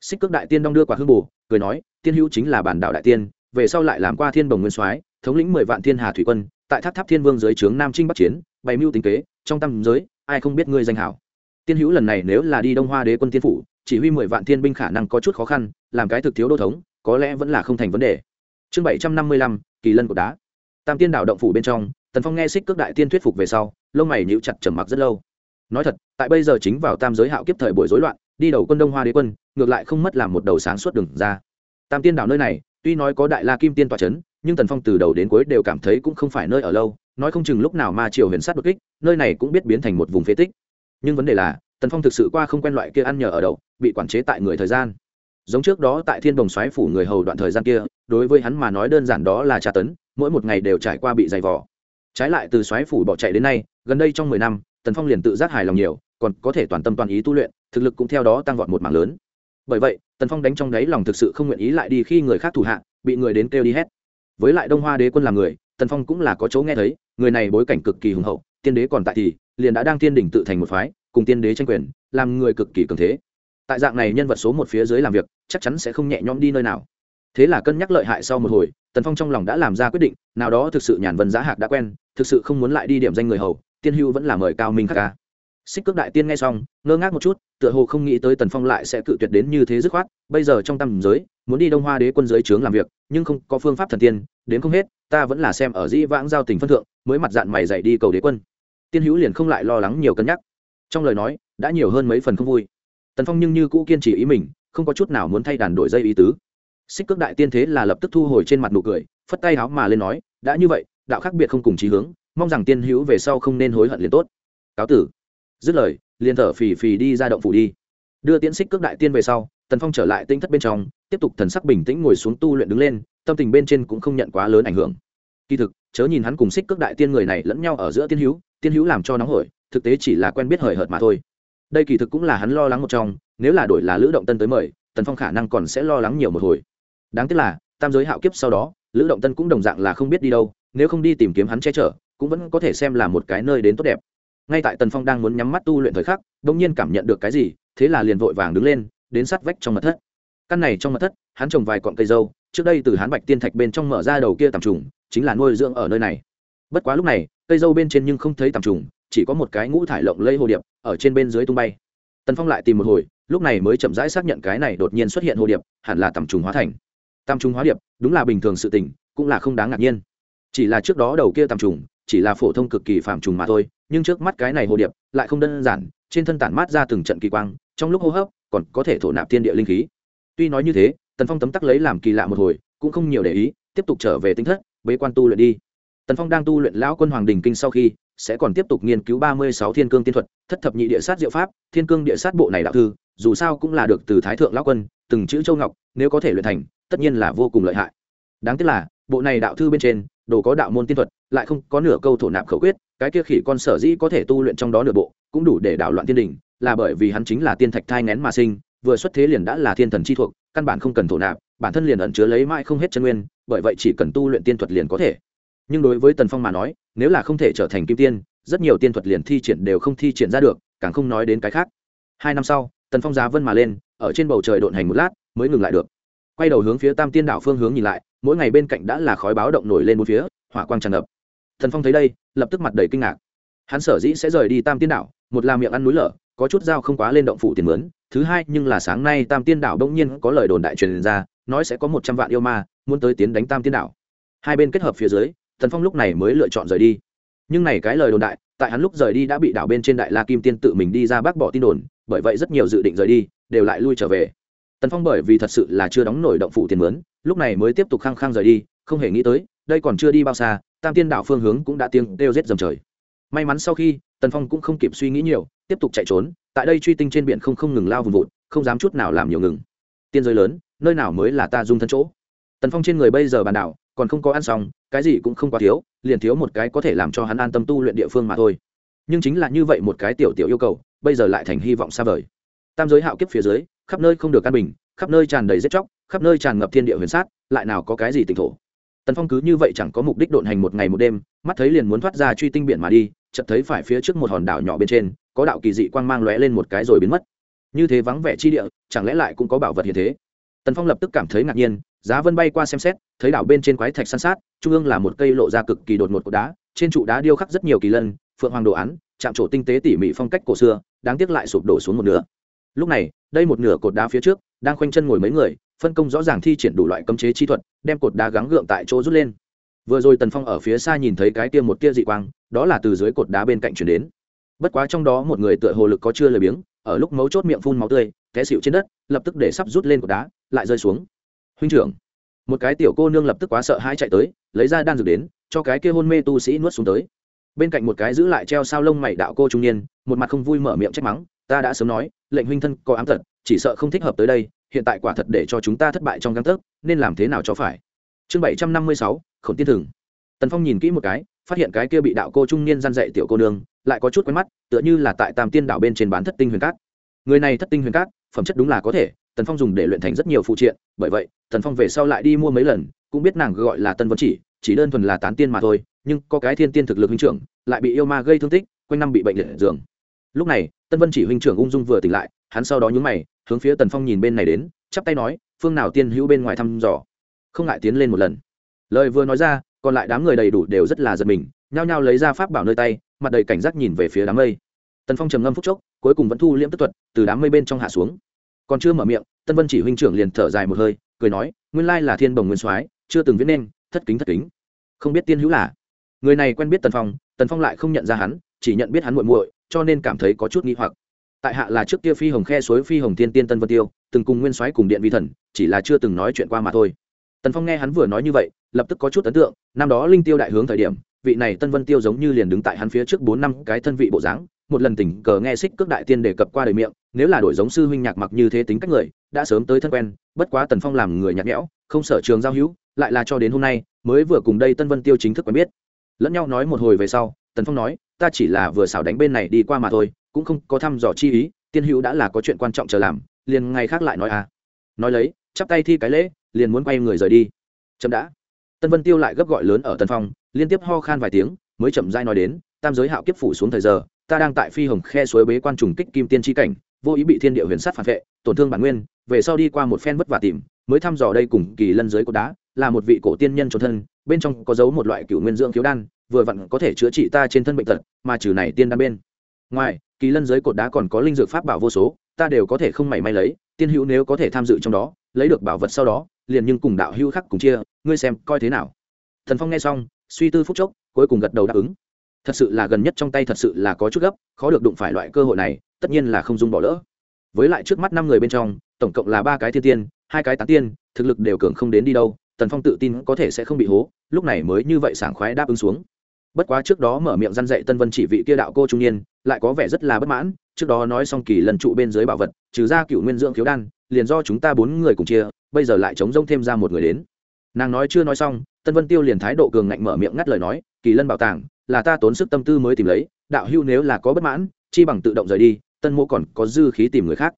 Xích cước đại tiên đong đưa quả hương bù, cười nói, tiên hữu chính là bản đạo đại tiên, về sau lại làm qua thiên bồng nguyên soái thống lĩnh mười vạn thiên hà thủy quân, tại tháp tháp thiên vương dưới trướng nam trinh bắc chiến, bày mưu tính kế, trong tâm giới, ai không biết ngươi danh hảo. Tiên hữu lần này nếu là đi đông hoa đế quân tiên phủ, chỉ huy mười vạn thiên binh khả năng có chút khó khăn, làm cái thực thiếu đô thống, có lẽ vẫn là không thành vấn đề. Chương bảy trăm năm mươi lăm, kỳ lân của đá. Tam tiên đảo động phủ bên trong, tần phong nghe xích cước đại tiên thuyết phục về sau, lông mày níu chặt trầm mặc rất lâu. Nói thật, tại bây giờ chính vào tam giới hạo kiếp thời buổi rối loạn, đi đầu quân đông hoa đế quân, ngược lại không mất làm một đầu sáng suốt đường ra. Tam tiên đảo nơi này tuy nói có đại la kim tiên tọa c h ấ n nhưng tần phong từ đầu đến cuối đều cảm thấy cũng không phải nơi ở lâu, nói không chừng lúc nào ma triều huyền sát đột kích, nơi này cũng biết biến thành một vùng phế tích. Nhưng vấn đề là, tần phong thực sự qua không quen loại kia ăn nhờ ở đậu, bị quản chế tại người thời gian. Giống trước đó tại thiên đồng xoáy phủ người hầu đoạn thời gian kia, đối với hắn mà nói đơn giản đó là tra tấn, mỗi một ngày đều trải qua bị dày vỏ trái lại từ xoáy phủ bỏ chạy đến nay, gần đây trong mười năm, tần phong liền tự giác hài lòng nhiều, còn có thể toàn tâm toàn ý tu luyện, thực lực cũng theo đó tăng vọt một mảng lớn bởi vậy, tần phong đánh trong đáy lòng thực sự không nguyện ý lại đi khi người khác thủ hạ, bị người đến kêu đi hết. Với lại đông hoa đế quân là người, tần phong cũng là có chỗ nghe thấy, người này bối cảnh cực kỳ hùng hậu, tiên đế còn tại thì, liền đã đang tiên đỉnh tự thành một phái, cùng tiên đế tranh quyền, làm người cực kỳ cường thế. Tại dạng này nhân vật số một phía dưới làm việc, chắc chắn sẽ không nhẹ nhõm đi nơi nào. Thế là cân nhắc lợi hại sau một hồi, tần phong trong lòng đã làm ra quyết định, nào đó thực sự nhàn vân giá hạc đã quen, thực sự không muốn lại đi điểm danh người hầu, tiên hưu vẫn là mời cao minh khắc ca xích cước đại tiên nghe xong, ngơ ngác một chút, tựa hồ không nghĩ tới tần phong lại sẽ cự tuyệt đến như thế dứt khoát. Bây giờ trong tầm giới, muốn đi đông hoa đế quân giới trướng làm việc, nhưng không có phương pháp thần tiên, đến không hết, ta vẫn là xem ở dĩ vãng giao tình phân thượng, mới mặt dạng mày dạy đi cầu đế quân. Tiên hữu liền không lại lo lắng nhiều cân nhắc. Trong lời nói, đã nhiều hơn mấy phần không vui. Tần phong nhưng như cũ kiên trì ý mình, không có chút nào muốn thay đàn đổi dây ý tứ. Xích cước đại tiên thế là lập tức thu hồi trên mặt nụ cười, phất tay áo mà lên nói, đã như vậy, đạo khác biệt không cùng chí hướng, mong rằng tiên hữu về sau không nên hối hận liền tốt. Cáo tử dứt lời, liền thở phì phì đi ra động phủ đi. Đưa tiễn xích cước đại tiên về sau, tần phong trở lại tinh thất bên trong, tiếp tục thần sắc bình tĩnh ngồi xuống tu luyện đứng lên, tâm tình bên trên cũng không nhận quá lớn ảnh hưởng. Kỳ thực, chớ nhìn hắn cùng xích cước đại tiên người này lẫn nhau ở giữa tiên hữu tiên hữu làm cho nóng hổi, thực tế chỉ là quen biết hời hợt mà thôi. Đây kỳ thực cũng là hắn lo lắng một trong, nếu là đổi là lữ động tân tới mời, tần phong khả năng còn sẽ lo lắng nhiều một hồi. Đáng tiếc là, tam giới hạo kiếp sau đó, lữ động tân cũng đồng dạng là không biết đi đâu, nếu không đi tìm kiếm hắn che chở, cũng vẫn có thể xem là một cái nơi đến tốt đẹp ngay tại tần phong đang muốn nhắm mắt tu luyện thời khắc đ ỗ n g nhiên cảm nhận được cái gì, thế là liền vội vàng đứng lên, đến sát vách trong mật thất. Căn này trong mật thất, hắn trồng vài cọn cây dâu, trước đây từ hắn bạch tiên thạch bên trong mở ra đầu kia tầm trùng, chính là nuôi dưỡng ở nơi này. Bất quá lúc này, cây dâu bên trên nhưng không thấy tầm trùng, chỉ có một cái ngũ thải lộng lây hồ điệp ở trên bên dưới tung bay. Tần phong lại tìm một hồi, lúc này mới chậm rãi xác nhận cái này đột nhiên xuất hiện hồ điệp, hẳn là tầm trùng hóa thành. Tam trùng hóa điệp, đúng là bình thường sự tình, cũng là không đáng ngạc nhiên. Chỉ là trước đó đầu kia tầm trùng, chỉ là phổ thông cực kỳ phạm trùng mà thôi nhưng trước mắt cái này hồ điệp lại không đơn giản, trên thân tản mát ra từng trận kỳ quang, trong lúc hô hấp còn có thể thổ nạp thiên địa linh khí. Tuy nói như thế, tần phong tấm tắc lấy làm kỳ lạ một hồi, cũng không nhiều để ý, tiếp tục trở về tinh thất, bế quan tu luyện đi. Tần phong đang tu luyện lão quân hoàng đình kinh sau khi, sẽ còn tiếp tục nghiên cứu ba mươi sáu thiên cương tiên thuật, thất thập nhị địa sát diệu pháp, thiên cương địa sát bộ này đạo thư, dù sao cũng là được từ thái thượng lão quân, từng chữ châu ngọc, nếu có thể luyện thành, tất nhiên là vô cùng lợi hại. Đáng tiếc là, bộ này đạo thư bên trên, đồ có đạo môn tiên thuật, lại không có nửa câu thổ nạp khẩu quyết cái kia khỉ con sở dĩ có thể tu luyện trong đó nửa bộ, cũng đủ để đảo loạn thiên đình, là bởi vì hắn chính là tiên thạch thai ngén mà sinh, vừa xuất thế liền đã là thiên thần chi thuộc, căn bản không cần thổ nạp, bản thân liền ẩn chứa lấy mãi không hết chân nguyên, bởi vậy chỉ cần tu luyện tiên thuật liền có thể. Nhưng đối với tần phong mà nói, nếu là không thể trở thành kim tiên, rất nhiều tiên thuật liền thi triển đều không thi triển ra được, càng không nói đến cái khác. Hai năm sau, tần phong giá vân mà lên, ở trên bầu trời độn hành một lát, mới ngừng lại được. Quay đầu hướng phía tam tiên đảo phương hướng nhìn lại, mỗi ngày bên cạnh đã là khói báo động nổi lên một phía, hỏa quang tràn ngập thần phong thấy đây, lập tức mặt đầy kinh ngạc. Hắn sở dĩ sẽ rời đi tam tiên đảo, một là miệng ăn núi lở, có chút dao không quá lên động phủ tiền mướn, thứ hai nhưng là sáng nay tam tiên đảo đông nhiên có lời đồn đại truyền ra, nói sẽ có một trăm vạn yêu ma, muốn tới tiến đánh tam tiên đảo. Hai bên kết hợp phía dưới, thần phong lúc này mới lựa chọn rời đi. Nhưng này cái lời đồn đại, tại hắn lúc rời đi đã bị đảo bên trên đại la kim tiên tự mình đi ra bác bỏ tin đồn, bởi vậy rất nhiều dự định rời đi, đều lại lui trở về. Tần phong bởi vì thật sự là chưa đóng nổi động phủ tiền mướn, lúc này mới tiếp tục khăng khăng rời đi, không hề nghĩ tới, đây còn chưa đi bao xa tam tiên đảo phương hướng cũng đã tiếng kêu rết dầm trời. May mắn sau khi, tần phong cũng không kịp suy nghĩ nhiều, tiếp tục chạy trốn, tại đây truy tinh trên biển không không ngừng lao vùng vụt, không dám chút nào làm nhiều ngừng. Tiên giới lớn, nơi nào mới là ta dung thân chỗ? Tần phong trên người bây giờ bàn đảo, còn không có ăn xong, cái gì cũng không quá thiếu, liền thiếu một cái có thể làm cho hắn an tâm tu luyện địa phương mà thôi. Nhưng chính là như vậy một cái tiểu tiểu yêu cầu, bây giờ lại thành hy vọng xa vời. Tam giới hạo kiếp phía dưới, khắp nơi không được căn bình, khắp nơi tràn đầy giết chóc, khắp nơi tràn ngập thiên địa huyền sát, lại nào có cái gì tỉnh thổ? Tần phong cứ như vậy chẳng có mục đích độn hành một ngày một đêm, mắt thấy liền muốn thoát ra truy tinh biển mà đi, chợt thấy phải phía trước một hòn đảo nhỏ bên trên, có đạo kỳ dị quang mang lóe lên một cái rồi biến mất. Như thế vắng vẻ chi địa, chẳng lẽ lại cũng có bảo vật hiện thế? Tần phong lập tức cảm thấy ngạc nhiên, giá vân bay qua xem xét, thấy đảo bên trên quái thạch san sát, trung ương là một cây lộ ra cực kỳ đột ngột của đá, trên trụ đá điêu khắc rất nhiều kỳ lân, phượng hoàng đồ án, chạm trổ tinh tế tỉ mỉ phong cách cổ xưa, đáng tiếc lại sụp đổ xuống một nửa. Lúc này, đây một nửa cột đá phía trước, đang khoanh chân ngồi mấy người phân công rõ ràng thi triển đủ loại cấm chế chi thuật, đem cột đá gắng gượng tại chỗ rút lên. Vừa rồi tần phong ở phía xa nhìn thấy cái kia một tia dị quang, đó là từ dưới cột đá bên cạnh chuyển đến. Bất quá trong đó một người tựa hồ lực có chưa lười biếng, ở lúc mấu chốt miệng phun máu tươi, té xịu trên đất, lập tức để sắp rút lên cột đá, lại rơi xuống. Huynh trưởng, một cái tiểu cô nương lập tức quá sợ hãi chạy tới, lấy ra đan dược đến, cho cái kia hôn mê tu sĩ nuốt xuống tới. Bên cạnh một cái giữ lại treo sao lông mày đạo cô trung niên, một mặt không vui mở miệng trách mắng, ta đã sớm nói, lệnh huynh thân có ám tật chỉ sợ không thích hợp tới đây hiện tại quả thật để cho chúng ta thất bại trong găng tấc nên làm thế nào cho phải? Chương bảy trăm năm mươi sáu khổn tiên thừng. Tần phong nhìn kỹ một cái, phát hiện cái kia bị đạo cô trung niên gian dạy tiểu cô nương, lại có chút quen mắt, tựa như là tại tam tiên đảo bên trên bán thất tinh huyền cát. Người này thất tinh huyền cát, phẩm chất đúng là có thể, tần phong dùng để luyện thành rất nhiều phụ triện, bởi vậy, tần phong về sau lại đi mua mấy lần, cũng biết nàng gọi là tân vân chỉ chỉ đơn thuần là tán tiên mà thôi, nhưng có cái thiên tiên thực lực huynh trưởng, lại bị yêu ma gây thương tích, quanh năm bị bệnh liệt giường lúc này, tân vân chỉ huynh trưởng ung dung vừa tỉnh lại, hắn sau đó nhún mày, hướng phía tần phong nhìn bên này đến, chắp tay nói, phương nào tiên hữu bên ngoài thăm dò? Không ngại tiến lên một lần. Lời vừa nói ra, còn lại đám người đầy đủ đều rất là giật mình, nhao nhao lấy ra pháp bảo nơi tay, mặt đầy cảnh giác nhìn về phía đám mây. Tần phong trầm ngâm phúc chốc, cuối cùng vẫn thu liễm tức thuật, từ đám mây bên trong hạ xuống. Còn chưa mở miệng, tân vân chỉ huynh trưởng liền thở dài một hơi, cười nói, nguyên lai là thiên bồng nguyên soái, chưa từng viết nên, thất kính thất kính. Không biết tiên hữu là? Người này quen biết tần phong tần phong lại không nhận ra hắn, chỉ nhận biết hắn muội muội cho nên cảm thấy có chút nghi hoặc. Tại hạ là trước kia phi hồng khe suối phi hồng tiên tiên tân vân tiêu, từng cùng nguyên soái cùng điện vi thần, chỉ là chưa từng nói chuyện qua mà thôi. Tần phong nghe hắn vừa nói như vậy, lập tức có chút ấn tượng, năm đó linh tiêu đại hướng thời điểm, vị này tân vân tiêu giống như liền đứng tại hắn phía trước bốn năm cái thân vị bộ dáng, một lần tình cờ nghe xích cước đại tiên đề cập qua đời miệng, nếu là đổi giống sư huynh nhạc mặc như thế tính cách người, đã sớm tới thân quen, bất quá tần phong làm người nhạt nhẽo, không sở trường giao hữu, lại là cho đến hôm nay, mới vừa cùng đây tân vân tiêu chính thức quen biết. Lẫn nhau nói một hồi về sau tần phong nói, ta chỉ là vừa xảo đánh bên này đi qua mà thôi, cũng không có thăm dò chi ý, tiên hữu đã là có chuyện quan trọng chờ làm, liền ngày khác lại nói à. Nói lấy, chắp tay thi cái lễ, liền muốn quay người rời đi. Chậm đã. Tân vân tiêu lại gấp gọi lớn ở tân phong, liên tiếp ho khan vài tiếng, mới chậm dai nói đến, tam giới hạo kiếp phủ xuống thời giờ, ta đang tại phi hồng khe suối bế quan trùng kích kim tiên tri cảnh, vô ý bị thiên địa huyền sát phản vệ, tổn thương bản nguyên, về sau đi qua một phen vất vả tìm, mới thăm dò đây cùng kỳ lân giới cột đá, là một vị cổ tiên nhân trốn thân, bên trong có dấu một loại cựu nguyên dưỡng khiếu đan vừa vặn có thể chữa trị ta trên thân bệnh tật, mà trừ này tiên đan bên. Ngoài, kỳ lân giới cột đá còn có linh dược pháp bảo vô số, ta đều có thể không mảy may lấy, tiên hữu nếu có thể tham dự trong đó, lấy được bảo vật sau đó, liền nhưng cùng đạo hữu khắc cùng chia, ngươi xem coi thế nào. Thần phong nghe xong, suy tư phúc chốc, cuối cùng gật đầu đáp ứng. Thật sự là gần nhất trong tay thật sự là có chút gấp, khó được đụng phải loại cơ hội này, tất nhiên là không dung bỏ lỡ. Với lại trước mắt năm người bên trong, tổng cộng là ba cái thiên tiên, hai cái tán tiên, thực lực đều cường không đến đi đâu, tần phong tự tin có thể sẽ không bị hố, lúc này mới như vậy sảng khoái đáp ứng xuống bất quá trước đó mở miệng răn dạy tân vân chỉ vị kia đạo cô trung niên, lại có vẻ rất là bất mãn, trước đó nói xong kỳ lần trụ bên dưới bảo vật, trừ ra cựu nguyên dưỡng khiếu đan, liền do chúng ta bốn người cùng chia, bây giờ lại chống rông thêm ra một người đến. Nàng nói chưa nói xong, tân vân tiêu liền thái độ cường ngạnh mở miệng ngắt lời nói, kỳ lân bảo tàng, là ta tốn sức tâm tư mới tìm lấy, đạo hưu nếu là có bất mãn, chi bằng tự động rời đi, tân mô còn có dư khí tìm người khác.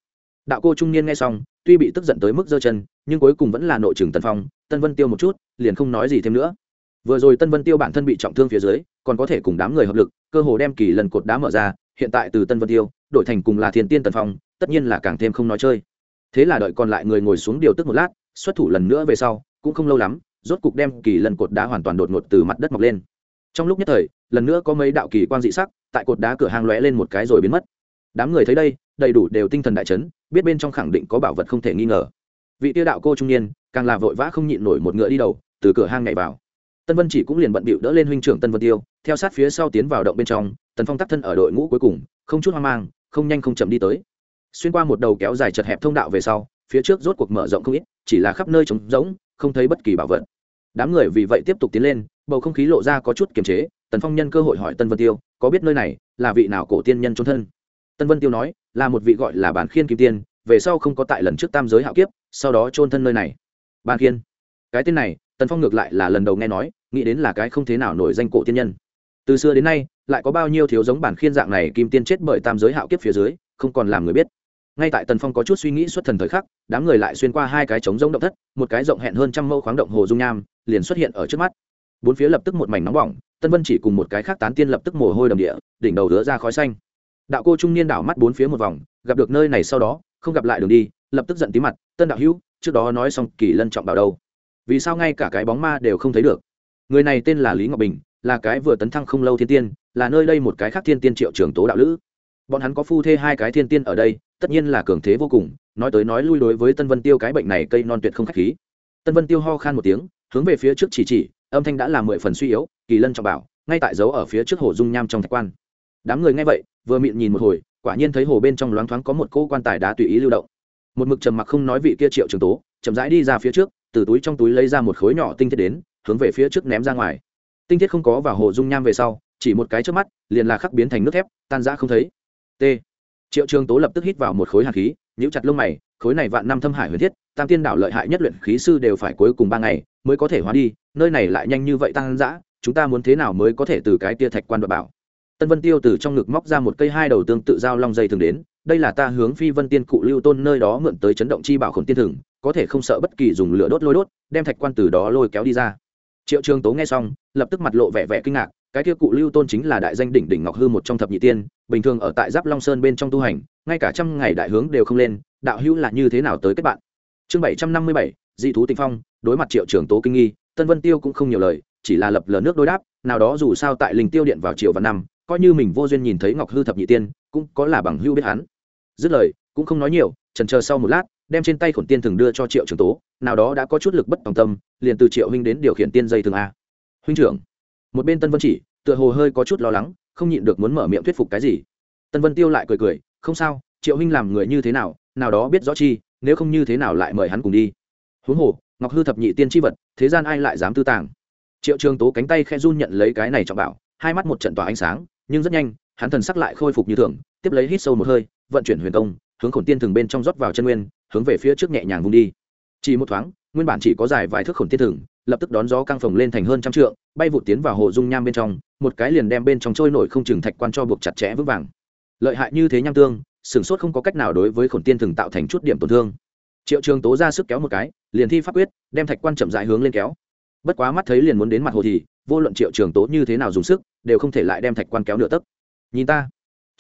Đạo cô trung niên nghe xong, tuy bị tức giận tới mức giơ chân, nhưng cuối cùng vẫn là nội trường tân phong, tân vân tiêu một chút, liền không nói gì thêm nữa vừa rồi tân vân tiêu bản thân bị trọng thương phía dưới, còn có thể cùng đám người hợp lực, cơ hồ đem kỳ lần cột đá mở ra, hiện tại từ tân vân tiêu, đổi thành cùng là thiên tiên tần phong, tất nhiên là càng thêm không nói chơi. Thế là đợi còn lại người ngồi xuống điều tức một lát, xuất thủ lần nữa về sau, cũng không lâu lắm, rốt cục đem kỳ lần cột đá hoàn toàn đột ngột từ mặt đất mọc lên. Trong lúc nhất thời, lần nữa có mấy đạo kỳ quang dị sắc, tại cột đá cửa hang lóe lên một cái rồi biến mất. Đám người thấy đây, đầy đủ đều tinh thần đại chấn, biết bên trong khẳng định có bảo vật không thể nghi ngờ. Vị tiêu đạo cô trung niên, càng là vội vã không nhịn nổi một ngựa đi đầu, từ cửa hang nhảy vào tân vân chỉ cũng liền bận bịu đỡ lên huynh trưởng tân vân tiêu, theo sát phía sau tiến vào động bên trong, tần phong tắt thân ở đội ngũ cuối cùng, không chút hoang mang, không nhanh không chậm đi tới. Xuyên qua một đầu kéo dài chật hẹp thông đạo về sau, phía trước rốt cuộc mở rộng không ít, chỉ là khắp nơi trống rỗng, không thấy bất kỳ bảo vật. Đám người vì vậy tiếp tục tiến lên, bầu không khí lộ ra có chút kiềm chế, tần phong nhân cơ hội hỏi tân vân tiêu, có biết nơi này là vị nào cổ tiên nhân trốn thân? Tân vân tiêu nói, là một vị gọi là bản khiên kim tiên, về sau không có tại lần trước tam giới hạo kiếp, sau đó trôn thân nơi này. Ban khiên, cái tên này tần phong ngược lại là lần đầu nghe nói, nghĩ đến là cái không thế nào nổi danh cổ tiên nhân. Từ xưa đến nay, lại có bao nhiêu thiếu giống bản khiên dạng này kim tiên chết bởi tam giới hạo kiếp phía dưới, không còn làm người biết. Ngay tại tần phong có chút suy nghĩ xuất thần thời khắc, đám người lại xuyên qua hai cái trống rỗng động thất, một cái rộng hẹn hơn trăm mẫu khoáng động hồ dung nham, liền xuất hiện ở trước mắt. Bốn phía lập tức một mảnh nóng bỏng, tân vân chỉ cùng một cái khác tán tiên lập tức mồ hôi đầm địa, đỉnh đầu đứa ra khói xanh. Đạo cô trung niên đảo mắt bốn phía một vòng, gặp được nơi này sau đó, không gặp lại đường đi, lập tức giận tí mặt, tân đạo hữu, trước đó nói xong kỳ lân trọng bảo đâu? Vì sao ngay cả cái bóng ma đều không thấy được? Người này tên là lý ngọc bình, là cái vừa tấn thăng không lâu thiên tiên, là nơi đây một cái khác thiên tiên triệu trường tố đạo lữ. Bọn hắn có phu thê hai cái thiên tiên ở đây, tất nhiên là cường thế vô cùng, nói tới nói lui đối với tân vân tiêu cái bệnh này cây non tuyệt không k h á c h khí. Tân vân tiêu ho khan một tiếng, hướng về phía trước chỉ chỉ, âm thanh đã làm mười phần suy yếu, kỳ lân trọng bảo, ngay tại dấu ở phía trước hồ dung nham trong thạch quan. Đám người nghe vậy, vừa mịn nhìn một hồi, quả nhiên thấy hồ bên trong loáng thoáng có một cỗ quan tài đá tùy ý lưu động. Một mực trầm mặc không nói vị kia triệu trường tố, chậm rãi đi ra phía trước từ túi trong túi lấy ra một khối nhỏ tinh thiết đến, hướng về phía trước ném ra ngoài. Tinh thiết không có vào hồ dung nham về sau, chỉ một cái trước mắt, liền là khắc biến thành nước thép, tan ra không thấy. T. Triệu trường tố lập tức hít vào một khối hạt khí nhũ chặt lông mày, khối này vạn năm thâm hải huyền thiết, tam tiên đảo lợi hại nhất luyện khí sư đều phải cuối cùng ba ngày mới có thể hóa đi, nơi này lại nhanh như vậy tăng dã chúng ta muốn thế nào mới có thể từ cái tia thạch quan đoạt bảo? Tân vân tiêu từ trong ngực móc ra một cây hai đầu tương tự giao long dây thường đến, đây là ta hướng phi vân tiên cụ lưu tôn nơi đó mượn tới chấn động chi bảo khổn tiên thừng có thể không sợ bất kỳ dùng lửa đốt lôi đốt, đem thạch quan từ đó lôi kéo đi ra. Triệu trường tố nghe xong, lập tức mặt lộ vẻ vẻ kinh ngạc, cái kia cụ lưu tôn chính là đại danh đỉnh đỉnh ngọc hư một trong thập nhị tiên, bình thường ở tại giáp long sơn bên trong tu hành, ngay cả trăm ngày đại hướng đều không lên, đạo hữu là như thế nào tới kết bạn? Chương bảy trăm năm mươi bảy, dị thú tịnh phong, đối mặt triệu trường tố kinh nghi, tân vân tiêu cũng không nhiều lời, chỉ là lập lờ nước đối đáp, nào đó dù sao tại linh tiêu điện vào triệu và năm, coi như mình vô duyên nhìn thấy ngọc hư thập nhị tiên, cũng có là bằng hưu biết hắn. Dứt lời, cũng không nói nhiều trần chờ sau một lát đem trên tay khổn tiên thường đưa cho triệu trường tố, nào đó đã có chút lực bất tòng tâm, liền từ triệu huynh đến điều khiển tiên dây thường a. Huynh trưởng, một bên tân vân chỉ, tựa hồ hơi có chút lo lắng, không nhịn được muốn mở miệng thuyết phục cái gì. Tân vân tiêu lại cười cười, không sao, triệu huynh làm người như thế nào nào đó biết rõ chi, nếu không như thế nào lại mời hắn cùng đi. Huống hồ, ngọc hư thập nhị tiên tri vật, thế gian ai lại dám tư tàng? Triệu trường tố cánh tay khe run nhận lấy cái này trọng bảo, hai mắt một trận tỏa ánh sáng, nhưng rất nhanh, hắn thần sắc lại khôi phục như thường, tiếp lấy hít sâu một hơi, vận chuyển huyền công hướng khổn tiên thường bên trong rót vào chân nguyên, hướng về phía trước nhẹ nhàng vung đi. Chỉ một thoáng, nguyên bản chỉ có dài vài thước khổn tiên thường, lập tức đón gió căng phồng lên thành hơn trăm trượng, bay vụt tiến vào hồ dung nham bên trong, một cái liền đem bên trong trôi nổi không chừng thạch quan cho buộc chặt chẽ vững vàng. Lợi hại như thế nham tương sửng sốt không có cách nào đối với khổn tiên thường tạo thành chút điểm tổn thương. Triệu trường tố ra sức kéo một cái, liền thi pháp quyết, đem thạch quan chậm dại hướng lên kéo. Bất quá mắt thấy liền muốn đến mặt hồ thì, vô luận triệu trường tố như thế nào dùng sức, đều không thể lại đem thạch quan kéo nửa tấc. Nhìn ta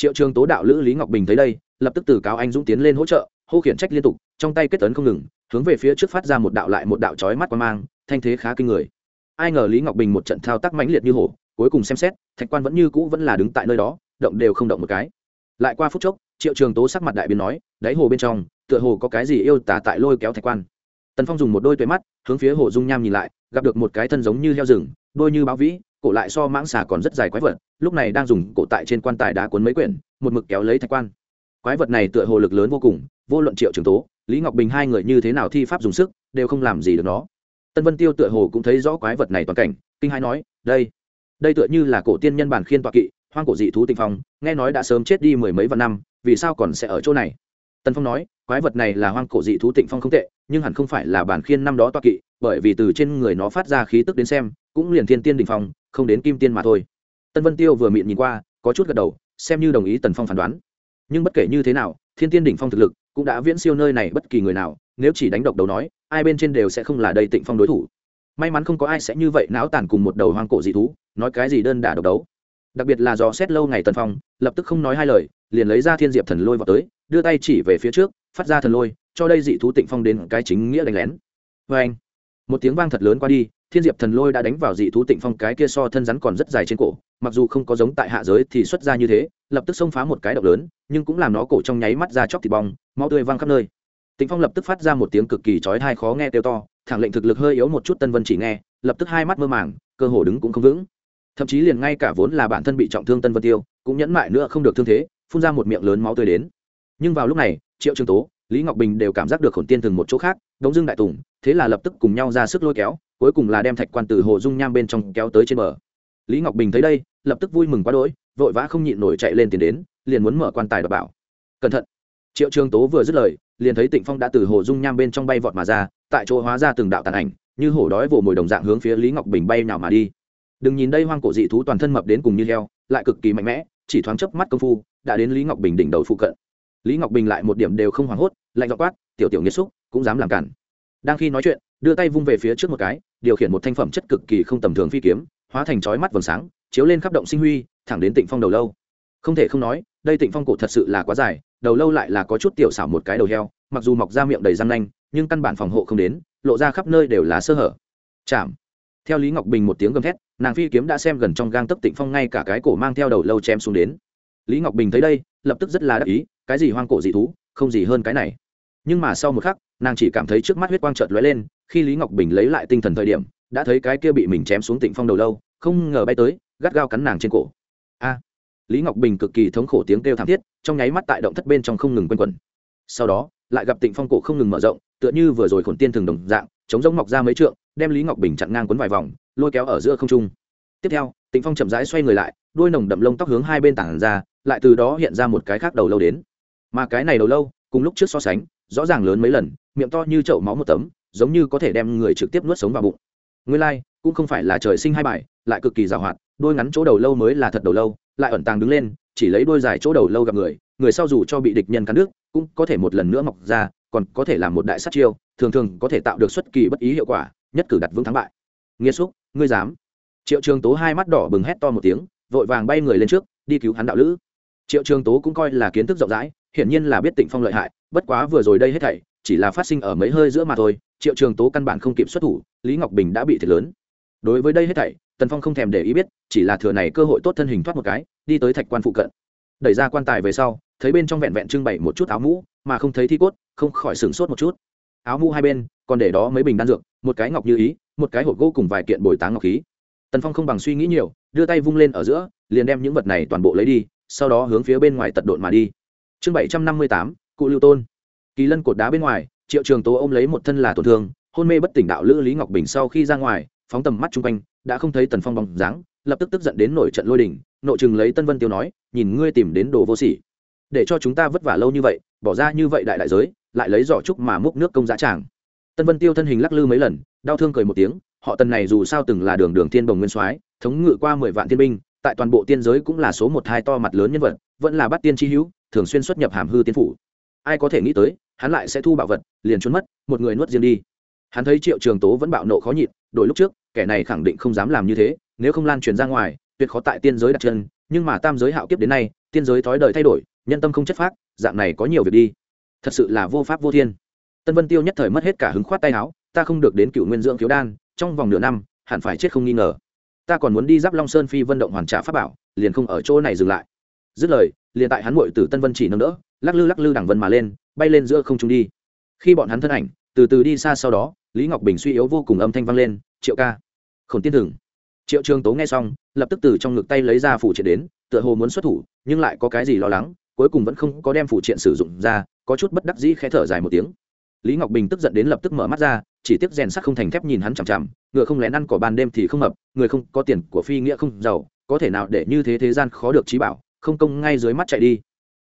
triệu trường tố đạo lữ lý ngọc bình thấy đây, lập tức từ cáo anh dũng tiến lên hỗ trợ, hô khiển trách liên tục, trong tay kết tấn không ngừng, hướng về phía trước phát ra một đạo lại một đạo trói mắt qua mang, thanh thế khá kinh người. Ai ngờ lý ngọc bình một trận thao tác mãnh liệt như hổ, cuối cùng xem xét, thạch quan vẫn như cũ vẫn là đứng tại nơi đó, động đều không động một cái. Lại qua phút chốc, triệu trường tố sắc mặt đại biến nói, đáy hồ bên trong, tựa hồ có cái gì yêu tả tại lôi kéo thạch quan. Tần phong dùng một đôi tuệ mắt, hướng phía hồ dung nham nhìn lại, gặp được một cái thân giống như heo rừng, đôi như báo vĩ cổ lại so mãng xà còn rất dài quái vật, lúc này đang dùng cổ tại trên quan tài đá cuốn mấy quyển, một mực kéo lấy thạch quan. Quái vật này tựa hồ lực lớn vô cùng, vô luận triệu trường tố, lý ngọc bình hai người như thế nào thi pháp dùng sức, đều không làm gì được nó. Tân vân tiêu tựa hồ cũng thấy rõ quái vật này toàn cảnh, kinh hai nói, đây đây tựa như là cổ tiên nhân bản khiên tọa kỵ, hoang cổ dị thú tinh phong, nghe nói đã sớm chết đi mười mấy vạn năm, vì sao còn sẽ ở chỗ này? Tân phong nói, quái vật này là hoang cổ dị thú tịnh phong không tệ, nhưng hẳn không phải là bản khiên năm đó toa kỵ, bởi vì từ trên người nó phát ra khí tức đến xem, cũng liền thiên tiên đình phong không đến kim tiên mà thôi. Tân vân tiêu vừa miệng nhìn qua, có chút gật đầu, xem như đồng ý tần phong phán đoán. Nhưng bất kể như thế nào, thiên tiên đỉnh phong thực lực cũng đã viễn siêu nơi này bất kỳ người nào, nếu chỉ đánh độc đầu nói, ai bên trên đều sẽ không là đây tịnh phong đối thủ. May mắn không có ai sẽ như vậy náo tàn cùng một đầu hoang cổ dị thú, nói cái gì đơn đả độc đấu. Đặc biệt là do xét lâu ngày tần phong, lập tức không nói hai lời, liền lấy ra thiên diệp thần lôi vào tới, đưa tay chỉ về phía trước, phát ra thần lôi, cho đây dị thú tịnh phong đến cái chính nghĩa đánh lén. Vê anh một tiếng vang thật lớn qua đi thiên diệp thần lôi đã đánh vào dị thú tịnh phong, cái kia so thân rắn còn rất dài trên cổ, mặc dù không có giống tại hạ giới thì xuất ra như thế, lập tức xông phá một cái động lớn, nhưng cũng làm nó cổ trong nháy mắt ra chóc thịt bong, máu tươi văng khắp nơi. Tịnh phong lập tức phát ra một tiếng cực kỳ chói tai khó nghe kêu to, thẳng lệnh thực lực hơi yếu một chút tân vân chỉ nghe, lập tức hai mắt mơ màng, cơ hồ đứng cũng không vững. Thậm chí liền ngay cả vốn là bản thân bị trọng thương tân vân tiêu, cũng nhẫn mại nữa không được thương thế, phun ra một miệng lớn máu tươi đến. Nhưng vào lúc này, triệu trường tố, lý ngọc bình đều cảm giác được khổn tiên thường một chỗ khác, đống dưng đại tùng, thế là lập tức cùng nhau ra sức lôi kéo cuối cùng là đem thạch quan từ hồ dung nham bên trong kéo tới trên bờ. Lý ngọc bình thấy đây, lập tức vui mừng quá đỗi, vội vã không nhịn nổi chạy lên tiền đến, liền muốn mở quan tài đọc bảo. Cẩn thận. Triệu trường tố vừa dứt lời, liền thấy tịnh phong đã từ hồ dung nham bên trong bay vọt mà ra, tại chỗ hóa ra từng đạo tàn ảnh, như hổ đói vồ mồi đồng dạng hướng phía lý ngọc bình bay nào mà đi. Đừng nhìn đây hoang cổ dị thú toàn thân mập đến cùng như heo, lại cực kỳ mạnh mẽ, chỉ thoáng chớp mắt công phu, đã đến lý ngọc bình đỉnh đầu phụ cận. Lý ngọc bình lại một điểm đều không hoảng hốt, lạnh dọ quát, tiểu tiểu nghiệt xúc, cũng dám làm cản. Đang khi nói chuyện, đưa tay vung về phía trước một cái điều khiển một thanh phẩm chất cực kỳ không tầm thường phi kiếm, hóa thành chói mắt vầng sáng, chiếu lên khắp động sinh huy, thẳng đến tịnh phong đầu lâu. Không thể không nói, đây tịnh phong cổ thật sự là quá dài, đầu lâu lại là có chút tiểu xảo một cái đầu heo, mặc dù mọc ra miệng đầy răng nanh, nhưng căn bản phòng hộ không đến, lộ ra khắp nơi đều là sơ hở. Chạm. Theo lý ngọc bình một tiếng gầm thét, nàng phi kiếm đã xem gần trong gang tấc tịnh phong ngay cả cái cổ mang theo đầu lâu chém xuống đến. Lý ngọc bình thấy đây, lập tức rất là đắc ý, cái gì hoang cổ dị thú, không gì hơn cái này. Nhưng mà sau một khắc, nàng chỉ cảm thấy trước mắt huyết quang trợt lóe lên khi lý ngọc bình lấy lại tinh thần thời điểm, đã thấy cái kia bị mình chém xuống tịnh phong đầu lâu, không ngờ bay tới, gắt gao cắn nàng trên cổ. A! Lý ngọc bình cực kỳ thống khổ tiếng kêu thảm thiết, trong nháy mắt tại động thất bên trong không ngừng quanh quẩn. Sau đó, lại gặp tịnh phong cổ không ngừng mở rộng, tựa như vừa rồi khổn tiên thường đồng dạng, chống giống mọc ra mấy trượng, đem lý ngọc bình chặn ngang quấn vài vòng, lôi kéo ở giữa không trung. Tiếp theo, tịnh phong chậm rãi xoay người lại, đuôi nồng đậm lông tóc hướng hai bên tảng ra, lại từ đó hiện ra một cái khác đầu lâu đến. Mà cái này đầu lâu, cùng lúc trước so sánh, rõ ràng lớn mấy lần, miệng to như chậu máu một tấm giống như có thể đem người trực tiếp nuốt sống vào bụng. Nguyên lai、like, cũng không phải là trời sinh hai bài lại cực kỳ giàu hoạt đôi ngắn chỗ đầu lâu mới là thật đầu lâu lại ẩn tàng đứng lên chỉ lấy đôi dài chỗ đầu lâu gặp người người sau dù cho bị địch nhân cắn nước cũng có thể một lần nữa mọc ra còn có thể làm một đại sát chiêu thường thường có thể tạo được xuất kỳ bất ý hiệu quả nhất cử đặt vững thắng bại. Nghiêm xúc ngươi dám. Triệu trường tố hai mắt đỏ bừng hét to một tiếng vội vàng bay người lên trước đi cứu hắn đạo lữ. Triệu trường tố cũng coi là kiến thức rộng rãi hiển nhiên là biết tịnh phong lợi hại bất quá vừa rồi đây hết thảy chỉ là phát sinh ở mấy hơi giữa mà thôi, triệu trường tố căn bản không kịp xuất thủ, lý ngọc bình đã bị thiệt lớn. Đối với đây hết thảy, tần phong không thèm để ý biết, chỉ là thừa này cơ hội tốt thân hình thoát một cái, đi tới thạch quan phụ cận. Đẩy ra quan tài về sau, thấy bên trong vẹn vẹn trưng bày một chút áo mũ, mà không thấy thi cốt, không khỏi sửng sốt một chút. Áo mũ hai bên, còn để đó mấy bình đan dược, một cái ngọc như ý, một cái hộp gỗ cùng vài kiện bồi táng ngọc khí. Tần phong không bằng suy nghĩ nhiều, đưa tay vung lên ở giữa, liền đem những vật này toàn bộ lấy đi, sau đó hướng phía bên ngoài tật độn mà đi. Chương bảy trăm năm mươi tám, cụ lưu tôn kỳ lân cột đá bên ngoài, triệu trường tố ôm lấy một thân là tổn thương, hôn mê bất tỉnh đạo lữ lý ngọc bình sau khi ra ngoài, phóng tầm mắt chung quanh, đã không thấy tần phong bóng dáng, lập tức tức giận đến nổi trận lôi đình, nội chừng lấy tân vân tiêu nói, nhìn ngươi tìm đến đồ vô sỉ. Để cho chúng ta vất vả lâu như vậy, bỏ ra như vậy đại đại giới, lại lấy giỏ trúc mà múc nước công giá tràng. Tân vân tiêu thân hình lắc lư mấy lần, đau thương cười một tiếng, họ tần này dù sao từng là đường đường tiên bồng nguyên soái, thống ngự qua mười vạn thiên binh, tại toàn bộ tiên giới cũng là số một hai to mặt lớn nhân vật, vẫn là bắt tiên chi hữu, thường xuyên xuất nhập hàm hư tiên phủ. Ai có thể nghĩ tới hắn lại sẽ thu bảo vật, liền trốn mất, một người nuốt riêng đi. Hắn thấy triệu trường tố vẫn bạo nộ khó nhịn đổi lúc trước, kẻ này khẳng định không dám làm như thế, nếu không lan truyền ra ngoài, tuyệt khó tại tiên giới đặt chân, nhưng mà tam giới hạo kiếp đến nay, tiên giới thói đời thay đổi, nhân tâm không chất phác, dạng này có nhiều việc đi. Thật sự là vô pháp vô thiên. Tân vân tiêu nhất thời mất hết cả hứng khoát tay áo, ta không được đến cựu nguyên dưỡng thiếu đan, trong vòng nửa năm, hẳn phải chết không nghi ngờ. Ta còn muốn đi giáp long sơn phi vân động hoàn trả pháp bảo, liền không ở chỗ này dừng lại. Dứt lời, liền tại hắn muội từ tân vân chỉ nâng đỡ lắc lư lắc lư đằng vân mà lên, bay lên giữa không trung đi. Khi bọn hắn thân ảnh từ từ đi xa sau đó, lý ngọc bình suy yếu vô cùng âm thanh vang lên, triệu ca khổng tiên thừng. Triệu trường tố nghe xong, lập tức từ trong ngực tay lấy ra phủ triện đến, tựa hồ muốn xuất thủ, nhưng lại có cái gì lo lắng, cuối cùng vẫn không có đem phủ triện sử dụng ra, có chút bất đắc dĩ khẽ thở dài một tiếng. Lý ngọc bình tức giận đến lập tức mở mắt ra, chỉ tiếc rèn sắc không thành thép nhìn hắn chằm chằm, ngựa không lén ăn cỏ ban đêm thì không hợp người không có tiền của phi nghĩa không giàu, có thể nào để như thế thế gian khó được trí bảo, không công ngay dưới mắt chạy đi.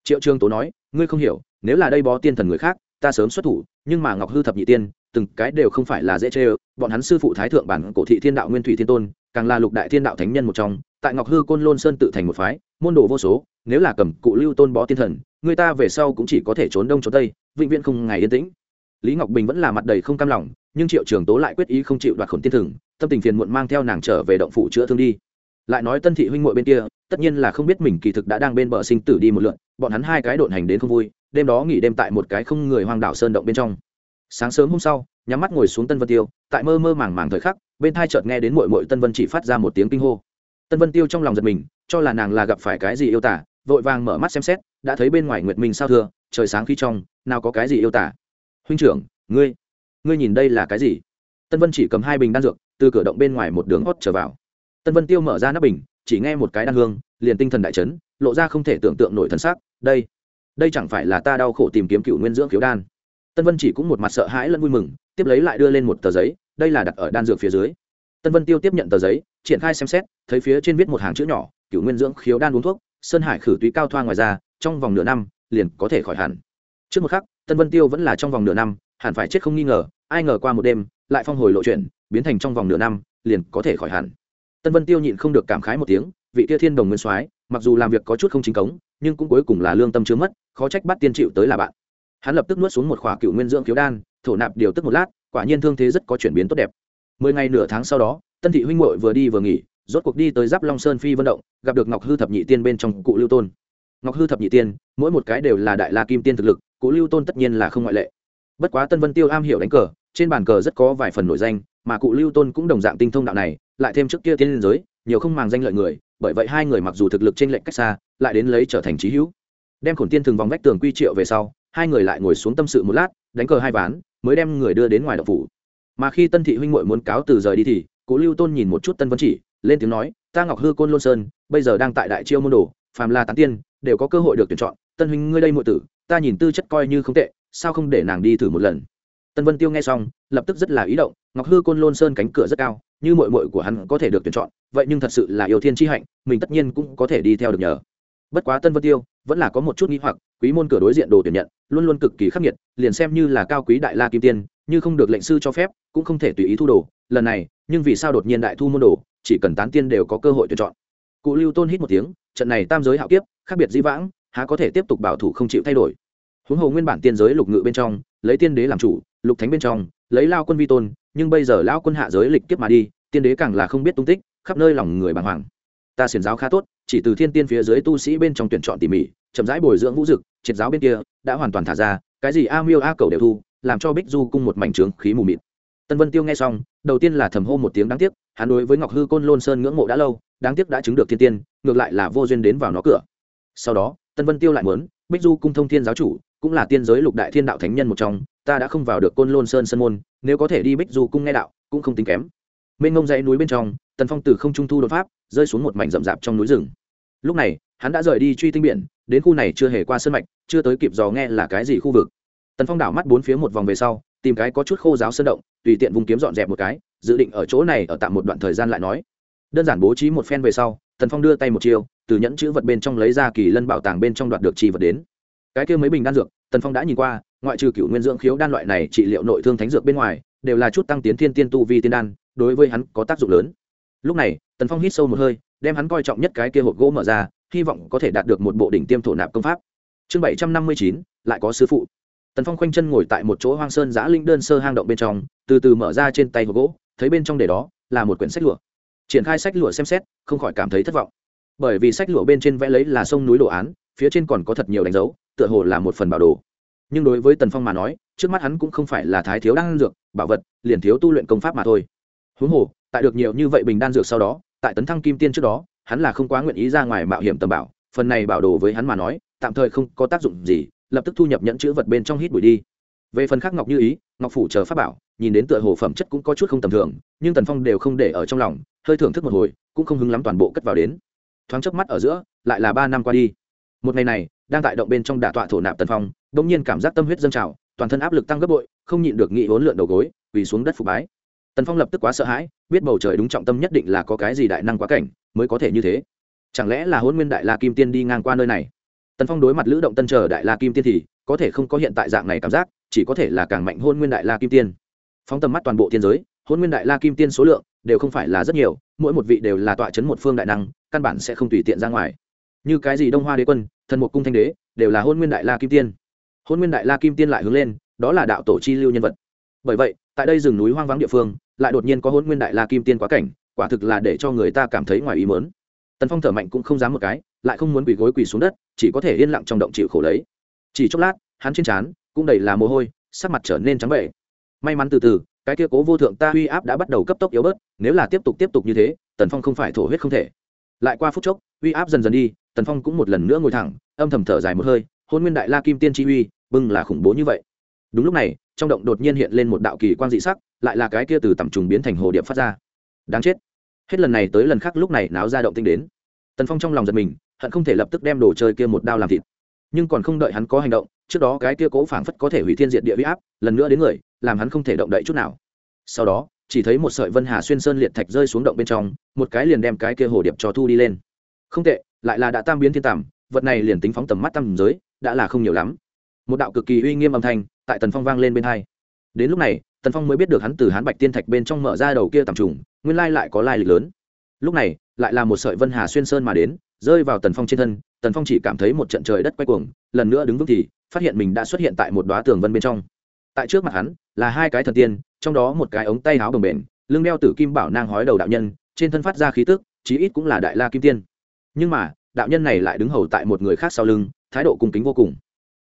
Triệu trương tố nói ngươi không hiểu, nếu là đây bó tiên thần người khác, ta sớm xuất thủ, nhưng mà ngọc hư thập nhị tiên, từng cái đều không phải là dễ chê ơ. Bọn hắn sư phụ thái thượng bản cổ thị thiên đạo nguyên thủy thiên tôn, càng là lục đại thiên đạo thánh nhân một trong. Tại ngọc hư côn lôn sơn tự thành một phái, môn đồ vô số, nếu là cầm cụ lưu tôn bó tiên thần, người ta về sau cũng chỉ có thể trốn đông trốn tây, vĩnh viễn không ngày yên tĩnh. Lý ngọc bình vẫn là mặt đầy không cam lòng, nhưng triệu trường tố lại quyết ý không chịu đoạt khổn tiên thừng tâm tình phiền muộn mang theo nàng trở về động phủ chữa thương đi. Lại nói tân thị huynh muội bên kia tất nhiên là không biết mình kỳ thực đã đang bên bờ sinh tử đi một lượn, bọn hắn hai cái độn hành đến không vui, đêm đó nghỉ đêm tại một cái không người hoang đảo sơn động bên trong. Sáng sớm hôm sau, nhắm mắt ngồi xuống tân vân tiêu, tại mơ mơ màng màng thời khắc, bên thai chợt nghe đến mội mội tân vân chỉ phát ra một tiếng kinh hô. Tân vân tiêu trong lòng giật mình, cho là nàng là gặp phải cái gì yêu tả, vội vàng mở mắt xem xét, đã thấy bên ngoài nguyệt minh sao thưa, trời sáng khi trong, nào có cái gì yêu tả. Huynh trưởng, ngươi ngươi nhìn đây là cái gì? Tân vân chỉ cầm hai bình đan dược, từ cửa động bên ngoài một đường hót trở vào. Tân vân tiêu mở ra nắp bình chỉ nghe một cái đan hương, liền tinh thần đại chấn, lộ ra không thể tưởng tượng nổi thân xác đây đây chẳng phải là ta đau khổ tìm kiếm cựu nguyên dưỡng khiếu đan. Tân vân chỉ cũng một mặt sợ hãi lẫn vui mừng, tiếp lấy lại đưa lên một tờ giấy, đây là đặt ở đan dược phía dưới. Tân vân tiêu tiếp nhận tờ giấy, triển khai xem xét, thấy phía trên viết một hàng chữ nhỏ, cựu nguyên dưỡng khiếu đan uống thuốc, sơn hải khử túy cao thoa ngoài ra, trong vòng nửa năm, liền có thể khỏi hẳn. Trước một khắc, tân vân tiêu vẫn là trong vòng nửa năm, hẳn phải chết không nghi ngờ, ai ngờ qua một đêm, lại phong hồi lộ chuyển biến thành trong vòng nửa năm, liền có thể khỏi hẳn tân vân tiêu nhịn không được cảm khái một tiếng, vị kia thiên đồng nguyên soái, mặc dù làm việc có chút không chính cống, nhưng cũng cuối cùng là lương tâm chứa mất, khó trách bắt tiên chịu tới là bạn. Hắn lập tức nuốt xuống một khỏa cựu nguyên dưỡng khiếu đan, thổ nạp điều tức một lát, quả nhiên thương thế rất có chuyển biến tốt đẹp. Mười ngày nửa tháng sau đó, tân thị huynh hội vừa đi vừa nghỉ, rốt cuộc đi tới giáp long sơn phi vận động, gặp được ngọc hư thập nhị tiên bên trong cụ lưu tôn. Ngọc hư thập nhị tiên, mỗi một cái đều là đại la kim tiên thực lực, cụ lưu tôn tất nhiên là không ngoại lệ. Bất quá tân vân tiêu am hiểu đánh cờ, trên bàn cờ rất có vài phần nổi danh, mà cụ lưu tôn cũng đồng dạng tinh thông đạo này lại thêm trước kia tiên liên giới, nhiều không màng danh lợi người, bởi vậy hai người mặc dù thực lực trên lệnh cách xa, lại đến lấy trở thành trí hữu. Đem khổn tiên thường vòng vách tường quy triệu về sau, hai người lại ngồi xuống tâm sự một lát, đánh cờ hai ván, mới đem người đưa đến ngoài độc phủ. Mà khi tân thị huynh muội muốn cáo từ rời đi thì, Cố lưu tôn nhìn một chút tân vân chỉ, lên tiếng nói, ta ngọc hư côn lôn sơn, bây giờ đang tại đại chiêu môn đồ, phàm la tán tiên, đều có cơ hội được tuyển chọn. Tân huynh ngươi đây muội tử, ta nhìn tư chất coi như không tệ, sao không để nàng đi thử một lần? Tân vân tiêu nghe xong, lập tức rất là ý động, ngọc hư côn lôn sơn cánh cửa rất cao như mội mội của hắn có thể được tuyển chọn, vậy nhưng thật sự là yêu thiên chi hạnh, mình tất nhiên cũng có thể đi theo được nhờ. Bất quá tân vân tiêu vẫn là có một chút nghi hoặc, quý môn cửa đối diện đồ tuyển nhận, luôn luôn cực kỳ khắc nghiệt, liền xem như là cao quý đại la kim tiên, như không được lệnh sư cho phép, cũng không thể tùy ý thu đồ, lần này, nhưng vì sao đột nhiên đại thu môn đồ, chỉ cần tán tiên đều có cơ hội tuyển chọn. Cụ lưu tôn hít một tiếng, trận này tam giới hạo kiếp, khác biệt dĩ vãng, há có thể tiếp tục bảo thủ không chịu thay đổi. Huống hồ nguyên bản tiên giới lục ngự bên trong, lấy tiên đế làm chủ, lục thánh bên trong, lấy lao quân vi tôn nhưng bây giờ lão quân hạ giới lịch kiếp mà đi, tiên đế càng là không biết tung tích, khắp nơi lòng người bàng hoàng. Ta xiển giáo khá tốt, chỉ từ thiên tiên phía dưới tu sĩ bên trong tuyển chọn tỉ mỉ, chậm rãi bồi dưỡng vũ dực, triệt giáo bên kia, đã hoàn toàn thả ra, cái gì a miêu a cầu đều thu, làm cho bích du cung một mảnh trướng khí mù mịt. Tân vân tiêu nghe xong, đầu tiên là thầm hô một tiếng đáng tiếc, hắn đối với ngọc hư côn lôn sơn ngưỡng mộ đã lâu, đáng tiếc đã chứng được thiên tiên, ngược lại là vô duyên đến vào nó cửa. Sau đó, tân vân tiêu lại muốn, bích du cung thông thiên giáo chủ, cũng là tiên giới lục đại thiên đạo thánh nhân một trong ta đã không vào được côn lôn sơn sơn môn, nếu có thể đi bích du cung nghe đạo, cũng không tính kém. Mênh ngông dãy núi bên trong, tần phong từ không trung thu đột pháp, rơi xuống một mảnh rậm rạp trong núi rừng. Lúc này, hắn đã rời đi truy tinh biển, đến khu này chưa hề qua sân mạch, chưa tới kịp dò nghe là cái gì khu vực. Tần phong đảo mắt bốn phía một vòng về sau, tìm cái có chút khô giáo sơn động, tùy tiện vùng kiếm dọn dẹp một cái, dự định ở chỗ này ở tạm một đoạn thời gian lại nói. Đơn giản bố trí một phen về sau, tần phong đưa tay một chiều từ nhẫn chữ vật bên trong lấy ra kỳ lân bảo tàng bên trong đoạt được chi vật đến. Cái kia mấy bình đan dược, tần phong đã nhìn qua ngoại trừ cựu nguyên dưỡng khiếu đan loại này trị liệu nội thương thánh dược bên ngoài, đều là chút tăng tiến thiên tiên tu vi tiên đan, đối với hắn có tác dụng lớn. Lúc này, tần phong hít sâu một hơi, đem hắn coi trọng nhất cái kia hộp gỗ mở ra, hy vọng có thể đạt được một bộ đỉnh tiêm thổ nạp công pháp. Chương bảy trăm năm mươi chín, lại có sư phụ. Tần phong khoanh chân ngồi tại một chỗ hoang sơn giã linh đơn sơ hang động bên trong, từ từ mở ra trên tay hộp gỗ, thấy bên trong để đó là một quyển sách lụa. Triển khai sách lụa xem xét, không khỏi cảm thấy thất vọng. Bởi vì sách lụa bên trên vẽ lấy là sông núi đồ án, phía trên còn có thật nhiều đánh dấu, tựa hồ là một phần bảo đồ nhưng đối với tần phong mà nói, trước mắt hắn cũng không phải là thái thiếu đan dược, bảo vật, liền thiếu tu luyện công pháp mà thôi. Huống hồ, tại được nhiều như vậy bình đan dược sau đó, tại tấn thăng kim tiên trước đó, hắn là không quá nguyện ý ra ngoài mạo hiểm tầm bảo, phần này bảo đồ với hắn mà nói, tạm thời không có tác dụng gì, lập tức thu nhập nhẫn chữ vật bên trong hít bụi đi. Về phần khác ngọc như ý, ngọc phủ chờ pháp bảo, nhìn đến tựa hồ phẩm chất cũng có chút không tầm thường, nhưng tần phong đều không để ở trong lòng, hơi thưởng thức một hồi, cũng không hứng lắm toàn bộ cất vào đến. Thoáng chớp mắt ở giữa, lại là ba năm qua đi. Một ngày này, đang tại động bên trong đả tọa thổ nạp tần phong đông nhiên cảm giác tâm huyết dâng trào, toàn thân áp lực tăng gấp bội, không nhịn được nghị hốn lượn đầu gối, quỳ xuống đất phục bái. Tần phong lập tức quá sợ hãi, biết bầu trời đúng trọng tâm nhất định là có cái gì đại năng quá cảnh, mới có thể như thế. Chẳng lẽ là hôn nguyên đại la kim tiên đi ngang qua nơi này? Tần phong đối mặt lữ động tân chờ đại la kim tiên thì, có thể không có hiện tại dạng này cảm giác, chỉ có thể là càng mạnh hôn nguyên đại la kim tiên. Phóng tầm mắt toàn bộ thiên giới hôn nguyên đại la kim tiên số lượng đều không phải là rất nhiều, mỗi một vị đều là tọa chấn một phương đại năng, căn bản sẽ không tùy tiện ra ngoài. Như cái gì đông hoa đế quân, thần một cung thanh đế, đều là hôn nguyên đại la kim tiên hôn nguyên đại la kim tiên lại hướng lên, đó là đạo tổ chi lưu nhân vật. Bởi vậy, tại đây rừng núi hoang vắng địa phương, lại đột nhiên có hôn nguyên đại la kim tiên quá cảnh, quả thực là để cho người ta cảm thấy ngoài ý mớn tần phong thở mạnh cũng không dám một cái, lại không muốn quỳ gối quỳ xuống đất, chỉ có thể yên lặng trong động chịu khổ lấy. Chỉ chốc lát, hắn trên trán cũng đầy là mồ hôi, sắc mặt trở nên trắng bệ may mắn từ từ, cái kia cố vô thượng ta uy áp đã bắt đầu cấp tốc yếu bớt, nếu là tiếp tục tiếp tục như thế, tần phong không phải thổ huyết không thể. Lại qua phút chốc, uy áp dần dần đi, tần phong cũng một lần nữa ngồi thẳng, âm thầm thở dài một hơi hôn nguyên đại la kim tiên chi uy, bưng là khủng bố như vậy. Đúng lúc này, trong động đột nhiên hiện lên một đạo kỳ quan dị sắc, lại là cái kia từ tầm trùng biến thành hồ điệp phát ra. Đáng chết. Hết lần này tới lần khác lúc này náo ra động tinh đến. Tần phong trong lòng giật mình, hận không thể lập tức đem đồ chơi kia một đao làm thịt. Nhưng còn không đợi hắn có hành động, trước đó cái kia cố phảng phất có thể hủy thiên diệt địa huy áp, lần nữa đến người, làm hắn không thể động đậy chút nào. Sau đó, chỉ thấy một sợi vân hà xuyên sơn liệt thạch rơi xuống động bên trong, một cái liền đem cái kia hồ điệp cho thu đi lên. Không tệ, lại là đã tam biến thiên tàm vật này liền tính phóng tầm mắt tầm giới đã là không nhiều lắm. Một đạo cực kỳ uy nghiêm âm thanh tại tần phong vang lên bên hai. Đến lúc này, tần phong mới biết được hắn từ hán bạch tiên thạch bên trong mở ra đầu kia tầm trùng, nguyên lai lại có lai lịch lớn. Lúc này, lại là một sợi vân hà xuyên sơn mà đến, rơi vào tần phong trên thân, tần phong chỉ cảm thấy một trận trời đất quay cuồng, lần nữa đứng vững thì phát hiện mình đã xuất hiện tại một đoá tường vân bên trong. Tại trước mặt hắn là hai cái thần tiên, trong đó một cái ống tay áo đồng bền lưng đeo tử kim bảo nang hói đầu đạo nhân, trên thân phát ra khí tức, chí ít cũng là đại la kim tiên. Nhưng mà, đạo nhân này lại đứng hầu tại một người khác sau lưng thái độ cung kính vô cùng.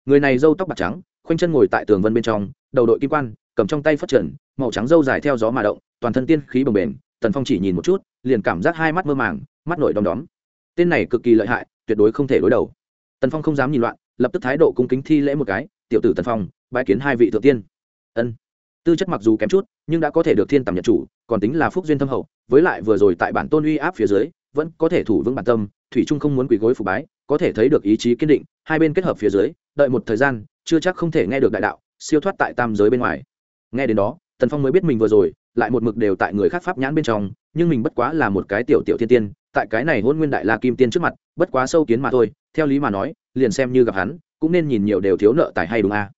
Người này râu tóc bạc trắng, khoanh chân ngồi tại tường vân bên trong, đầu đội kim quan, cầm trong tay phất trần, màu trắng râu dài theo gió mà động, toàn thân tiên khí bồng bềnh, tần phong chỉ nhìn một chút, liền cảm giác hai mắt mơ màng, mắt nổi đom đóm. Tên này cực kỳ lợi hại, tuyệt đối không thể đối đầu. Tần phong không dám nhìn loạn, lập tức thái độ cung kính thi lễ một cái, tiểu tử tần phong bãi kiến hai vị thượng tiên. Ân. Tư chất mặc dù kém chút, nhưng đã có thể được thiên tầm nhật chủ, còn tính là phúc duyên thâm hậu, với lại vừa rồi tại bản tôn uy áp phía dưới vẫn có thể thủ vững bản tâm, thủy trung không muốn quỳ gối phục bái, có thể thấy được ý chí kiên định, hai bên kết hợp phía dưới, đợi một thời gian, chưa chắc không thể nghe được đại đạo, siêu thoát tại tam giới bên ngoài nghe đến đó, tần phong mới biết mình vừa rồi, lại một mực đều tại người khác pháp nhãn bên trong, nhưng mình bất quá là một cái tiểu tiểu thiên tiên, tại cái này hôn nguyên đại la kim tiên trước mặt, bất quá sâu kiến mà thôi, theo lý mà nói, liền xem như gặp hắn, cũng nên nhìn nhiều đều thiếu nợ tài hay đúng a à?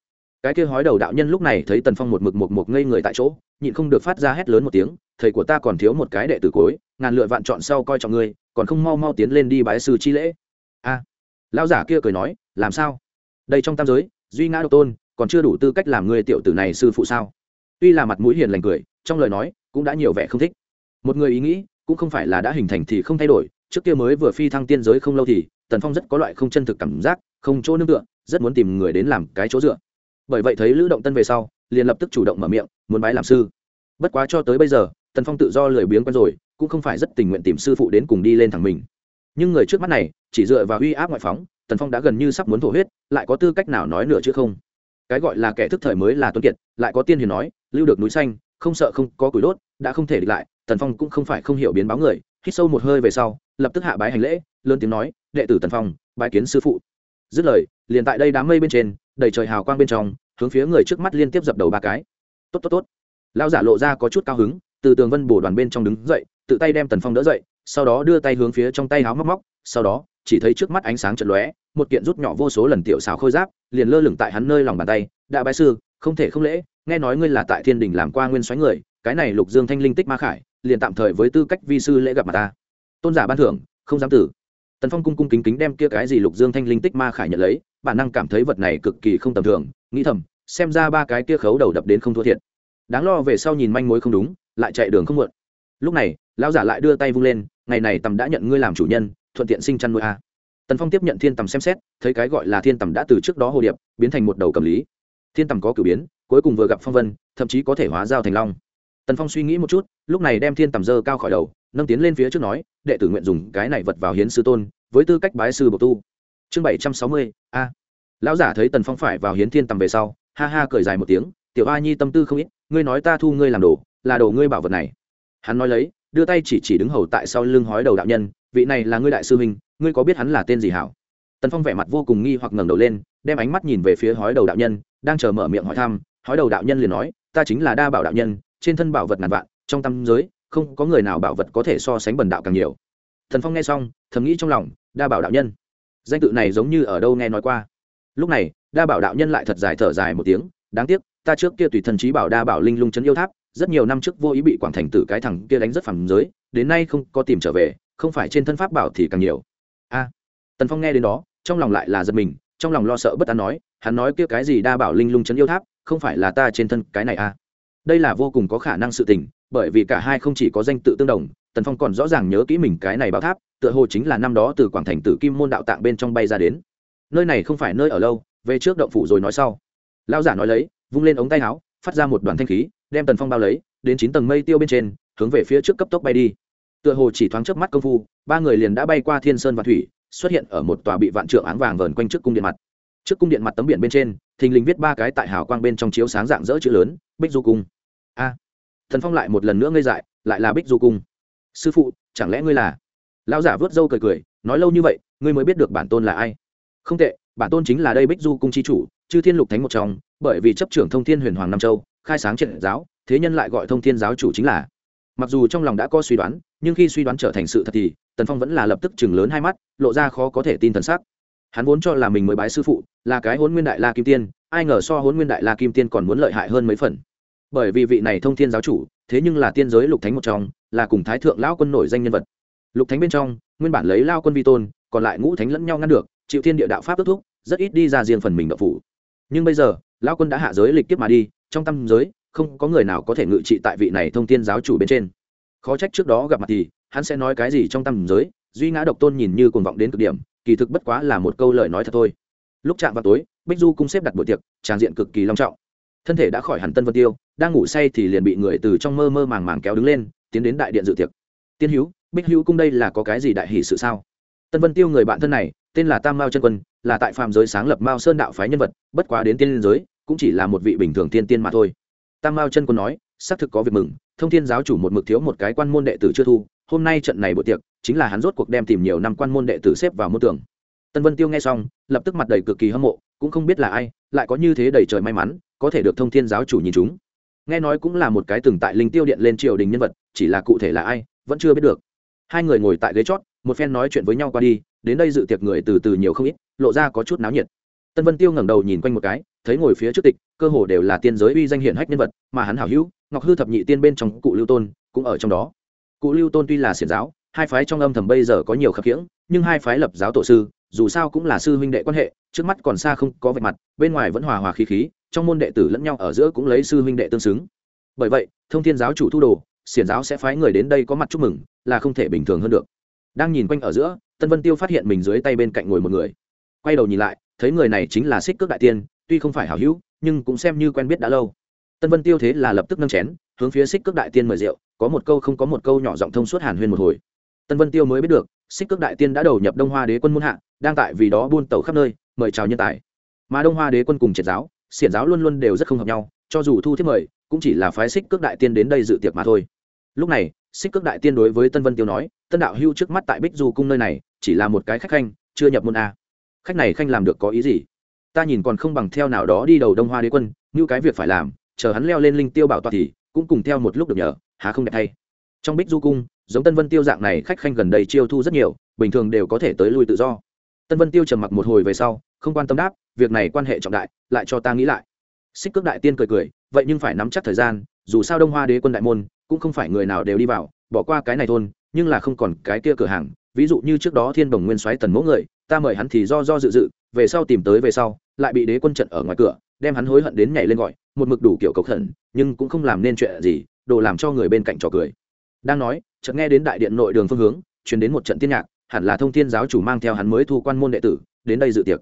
Cái kia hói đầu đạo nhân lúc này thấy tần phong một mực một một ngây người tại chỗ nhịn không được phát ra hét lớn một tiếng thầy của ta còn thiếu một cái đệ tử cối ngàn lựa vạn chọn sau coi trọng ngươi còn không mau mau tiến lên đi bái sư chi lễ. A. À, lão giả kia cười nói làm sao? Đây trong tam giới duy ngã độc tôn còn chưa đủ tư cách làm người tiểu tử này sư phụ sao? Tuy là mặt mũi hiền lành cười trong lời nói cũng đã nhiều vẻ không thích. Một người ý nghĩ cũng không phải là đã hình thành thì không thay đổi trước kia mới vừa phi thăng tiên giới không lâu thì tần phong rất có loại không chân thực cảm giác không chỗ nương tựa rất muốn tìm người đến làm cái chỗ dựa bởi vậy thấy lữ động tân về sau, liền lập tức chủ động mở miệng, muốn bái làm sư. Bất quá cho tới bây giờ, tần phong tự do lười biếng quen rồi, cũng không phải rất tình nguyện tìm sư phụ đến cùng đi lên thẳng mình. Nhưng người trước mắt này, chỉ dựa vào uy áp ngoại phóng, tần phong đã gần như sắp muốn thổ huyết, lại có tư cách nào nói nữa chứ không? Cái gọi là kẻ thức thời mới là tuân kiệt, lại có tiên hiền nói, lưu được núi xanh, không sợ không có củi đốt, đã không thể địch lại. Tần phong cũng không phải không hiểu biến báo người, hít sâu một hơi về sau, lập tức hạ bái hành lễ, lớn tiếng nói, đệ tử tần phong, bái kiến sư phụ. Dứt lời, liền tại đây đám mây bên trên đầy trời hào quang bên trong, hướng phía người trước mắt liên tiếp dập đầu ba cái. Tốt tốt tốt. Lão giả lộ ra có chút cao hứng, từ tường vân bổ đoàn bên trong đứng dậy, tự tay đem tần phong đỡ dậy, sau đó đưa tay hướng phía trong tay háo móc móc, sau đó, chỉ thấy trước mắt ánh sáng chật lóe, một kiện rút nhỏ vô số lần tiểu xào khôi giáp, liền lơ lửng tại hắn nơi lòng bàn tay. Đã bái sư, không thể không lễ, nghe nói ngươi là tại thiên đình làm qua nguyên xoáy người, cái này lục dương thanh linh tích ma khải, liền tạm thời với tư cách vi sư lễ gặp mặt ta. Tôn giả ban thưởng, không dám tử tần phong cung cung kính kính đem kia cái gì lục dương thanh linh tích ma khải nhận lấy, bản năng cảm thấy vật này cực kỳ không tầm thường, nghĩ thầm, xem ra ba cái kia khấu đầu đập đến không thua thiệt. Đáng lo về sau nhìn manh mối không đúng, lại chạy đường không muộn. Lúc này, lão giả lại đưa tay vung lên, ngày này tầm đã nhận ngươi làm chủ nhân, thuận tiện sinh chăn nuôi a. Tần phong tiếp nhận thiên tầm xem xét, thấy cái gọi là thiên tầm đã từ trước đó hồ điệp, biến thành một đầu cầm lý. Thiên tầm có cử biến, cuối cùng vừa gặp phong vân, thậm chí có thể hóa giao thành long. Tần phong suy nghĩ một chút, lúc này đem thiên tầm dơ cao khỏi đầu nâng tiến lên phía trước nói, đệ tử nguyện dùng cái này vật vào hiến sư tôn, với tư cách bái sư bộc tu. Chương bảy trăm sáu mươi, a. Lão giả thấy tần phong phải vào hiến thiên tầm về sau, ha ha cười dài một tiếng, tiểu a nhi tâm tư không ít, ngươi nói ta thu ngươi làm đồ, là đồ ngươi bảo vật này. Hắn nói lấy, đưa tay chỉ chỉ đứng hầu tại sau lưng hói đầu đạo nhân, vị này là ngươi đại sư huynh, ngươi có biết hắn là tên gì hảo? Tần phong vẻ mặt vô cùng nghi hoặc ngẩng đầu lên, đem ánh mắt nhìn về phía hói đầu đạo nhân, đang chờ mở miệng hỏi thăm. Hói đầu đạo nhân liền nói, ta chính là đa bảo đạo nhân, trên thân bảo vật ngàn vạn, trong tâm giới không có người nào bảo vật có thể so sánh bần đạo càng nhiều. Thần phong nghe xong, thầm nghĩ trong lòng, đa bảo đạo nhân. Danh tự này giống như ở đâu nghe nói qua. Lúc này, đa bảo đạo nhân lại thật dài thở dài một tiếng, đáng tiếc, ta trước kia tùy thần trí bảo đa bảo linh lung chấn yêu tháp, rất nhiều năm trước vô ý bị quảng thành tử cái thằng kia đánh rất phẳng giới, đến nay không có tìm trở về, không phải trên thân pháp bảo thì càng nhiều. A. Tần phong nghe đến đó, trong lòng lại là giật mình, trong lòng lo sợ bất an nói, hắn nói kia cái gì đa bảo linh lung chấn yêu tháp, không phải là ta trên thân cái này a đây là vô cùng có khả năng sự tình bởi vì cả hai không chỉ có danh tự tương đồng, tần phong còn rõ ràng nhớ kỹ mình cái này bảo tháp, tựa hồ chính là năm đó từ quảng thành tử kim môn đạo tạng bên trong bay ra đến. Nơi này không phải nơi ở lâu, về trước động phủ rồi nói sau. Lao giả nói lấy, vung lên ống tay áo, phát ra một đoàn thanh khí, đem tần phong bao lấy, đến chín tầng mây tiêu bên trên, hướng về phía trước cấp tốc bay đi. Tựa hồ chỉ thoáng chớp mắt công phu, ba người liền đã bay qua thiên sơn và thủy, xuất hiện ở một tòa bị vạn trượng áng vàng vờn quanh trước cung điện mặt. Trước cung điện mặt tấm biển bên trên, thình lình viết ba cái tại hào quang bên trong chiếu sáng dạng dỡ chữ lớn, bích du cung. A! Thần phong lại một lần nữa ngây dại, lại là bích du cung. Sư phụ, chẳng lẽ ngươi là? Lão giả vớt râu cười cười, nói lâu như vậy, ngươi mới biết được bản tôn là ai. Không tệ, bản tôn chính là đây bích du cung chi chủ, chư thiên lục thánh một trong, bởi vì chấp trưởng thông thiên huyền hoàng nam châu, khai sáng triện giáo, thế nhân lại gọi thông thiên giáo chủ chính là. Mặc dù trong lòng đã có suy đoán, nhưng khi suy đoán trở thành sự thật thì, tần phong vẫn là lập tức chừng lớn hai mắt, lộ ra khó có thể tin thần sắc. Hắn vốn cho là mình mới bái sư phụ, là cái hôn nguyên đại la kim tiên, ai ngờ so hôn nguyên đại la kim tiên còn muốn lợi hại hơn mấy phần bởi vì vị này thông thiên giáo chủ, thế nhưng là tiên giới lục thánh một trong, là cùng thái thượng lão quân nổi danh nhân vật. Lục thánh bên trong, nguyên bản lấy lao quân vi tôn, còn lại ngũ thánh lẫn nhau ngăn được, chịu thiên địa đạo pháp ước thúc, rất ít đi ra riêng phần mình đậu phủ. Nhưng bây giờ lao quân đã hạ giới lịch kiếp mà đi, trong tâm giới, không có người nào có thể ngự trị tại vị này thông tin giáo chủ bên trên. Khó trách trước đó gặp mặt thì, hắn sẽ nói cái gì trong tâm giới, duy ngã độc tôn nhìn như cuồng vọng đến cực điểm, kỳ thực bất quá là một câu lời nói thật thôi. Lúc chạm vào tối, bích du cung xếp đặt buổi tiệc, tràng diện cực kỳ long trọng thân thể đã khỏi hẳn tân vân tiêu, đang ngủ say thì liền bị người từ trong mơ mơ màng màng kéo đứng lên, tiến đến đại điện dự tiệc. Tiên hữu, bích hữu cung đây là có cái gì đại hỷ sự sao? Tân vân tiêu người bạn thân này, tên là tam mao chân quân, là tại phàm giới sáng lập mao sơn đạo phái nhân vật, bất quá đến tiên liên giới, cũng chỉ là một vị bình thường tiên tiên mà thôi. Tam mao chân quân nói, xác thực có việc mừng, thông thiên giáo chủ một mực thiếu một cái quan môn đệ tử chưa thu, hôm nay trận này bữa tiệc, chính là hắn rốt cuộc đem tìm nhiều năm quan môn đệ tử xếp vào môn tưởng tân vân tiêu nghe xong, lập tức mặt đầy cực kỳ hâm mộ, cũng không biết là ai, lại có như thế đầy trời may mắn có thể được thông thiên giáo chủ nhìn chúng. Nghe nói cũng là một cái từng tại linh tiêu điện lên triều đình nhân vật, chỉ là cụ thể là ai, vẫn chưa biết được. Hai người ngồi tại ghế chót, một phen nói chuyện với nhau qua đi, đến đây dự tiệc người từ từ nhiều không ít, lộ ra có chút náo nhiệt. Tân vân tiêu ngẩng đầu nhìn quanh một cái, thấy ngồi phía trước tịch, cơ hồ đều là tiên giới uy danh hiển hách nhân vật, mà hắn hảo hữu, ngọc hư thập nhị tiên bên trong cụ lưu tôn, cũng ở trong đó. Cụ lưu tôn tuy là xiển giáo, hai phái trong âm thầm bây giờ có nhiều khập khiễng, nhưng hai phái lập giáo tổ sư, dù sao cũng là sư huynh đệ quan hệ, trước mắt còn xa không có vạch mặt, bên ngoài vẫn hòa hòa khí khí trong môn đệ tử lẫn nhau ở giữa cũng lấy sư huynh đệ tương xứng. Bởi vậy, thông thiên giáo chủ thu đồ, xiển giáo sẽ phái người đến đây có mặt chúc mừng, là không thể bình thường hơn được. Đang nhìn quanh ở giữa, tân vân tiêu phát hiện mình dưới tay bên cạnh ngồi một người. Quay đầu nhìn lại, thấy người này chính là xích cước đại tiên, tuy không phải hảo hữu, nhưng cũng xem như quen biết đã lâu. Tân vân tiêu thế là lập tức nâng chén, hướng phía xích cước đại tiên mời rượu, có một câu không có một câu nhỏ giọng thông suốt hàn huyên một hồi. Tân vân tiêu mới biết được, xích cước đại tiên đã đầu nhập đông hoa đế quân muôn hạ, đang tại vì đó buôn tàu khắp nơi, mời chào nhân tài. Mà đông hoa đế quân cùng triệt giáo xiển giáo luôn luôn đều rất không hợp nhau, cho dù thu thiết mời, cũng chỉ là phái xích cước đại tiên đến đây dự tiệc mà thôi. Lúc này xích cước đại tiên đối với tân vân tiêu nói, tân đạo hưu trước mắt tại bích du cung nơi này, chỉ là một cái khách khanh, chưa nhập môn a. Khách này khanh làm được có ý gì? Ta nhìn còn không bằng theo nào đó đi đầu đông hoa đế quân, như cái việc phải làm, chờ hắn leo lên linh tiêu bảo tọa thì cũng cùng theo một lúc được nhờ, há không đẹp thay trong bích du cung, giống tân vân tiêu dạng này khách khanh gần đây chiêu thu rất nhiều, bình thường đều có thể tới lui tự do tân vân tiêu trầm mặc một hồi về sau không quan tâm đáp việc này quan hệ trọng đại lại cho ta nghĩ lại. Xích cước đại tiên cười cười vậy nhưng phải nắm chắc thời gian dù sao đông hoa đế quân đại môn cũng không phải người nào đều đi vào bỏ qua cái này thôn nhưng là không còn cái kia cửa hàng. Ví dụ như trước đó thiên đồng nguyên soái tần mỗ người ta mời hắn thì do do dự dự về sau tìm tới về sau lại bị đế quân trận ở ngoài cửa đem hắn hối hận đến nhảy lên gọi một mực đủ kiểu cầu thần, nhưng cũng không làm nên chuyện gì đồ làm cho người bên cạnh trò cười. Đang nói chợt nghe đến đại điện nội đường phương hướng chuyển đến một trận tiên nhạc hẳn là thông thiên giáo chủ mang theo hắn mới thu quan môn đệ tử, đến đây dự tiệc.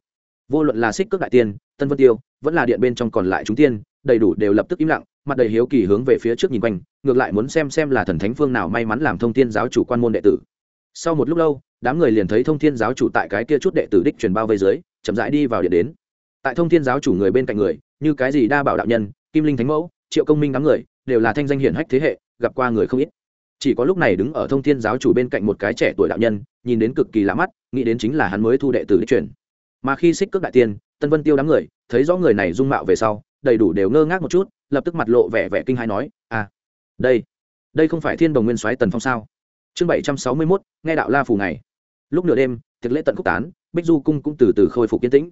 Vô luận là xích cước đại tiên, tân vân tiêu, vẫn là điện bên trong còn lại chúng tiên, đầy đủ đều lập tức im lặng, mặt đầy hiếu kỳ hướng về phía trước nhìn quanh, ngược lại muốn xem xem là thần thánh phương nào may mắn làm thông thiên giáo chủ quan môn đệ tử. Sau một lúc lâu, đám người liền thấy thông thiên giáo chủ tại cái kia chút đệ tử đích truyền bao vây dưới, chậm rãi đi vào điện đến. Tại thông thiên giáo chủ người bên cạnh người, như cái gì đa bảo đạo nhân, kim linh thánh mẫu, triệu công minh đám người, đều là thanh danh hiển hách thế hệ, gặp qua người không ít chỉ có lúc này đứng ở thông thiên giáo chủ bên cạnh một cái trẻ tuổi đạo nhân, nhìn đến cực kỳ lạ mắt, nghĩ đến chính là hắn mới thu đệ tử đích truyền. Mà khi xích cước đại tiên, tân vân tiêu đám người, thấy rõ người này dung mạo về sau, đầy đủ đều ngơ ngác một chút, lập tức mặt lộ vẻ vẻ kinh hai nói à đây đây không phải thiên đồng nguyên soái tần phong sao? Chương bảy trăm sáu mươi mốt, nghe đạo la phù này lúc nửa đêm thực lễ tận khúc tán, bích du cung cũng từ từ khôi phục kiến tĩnh.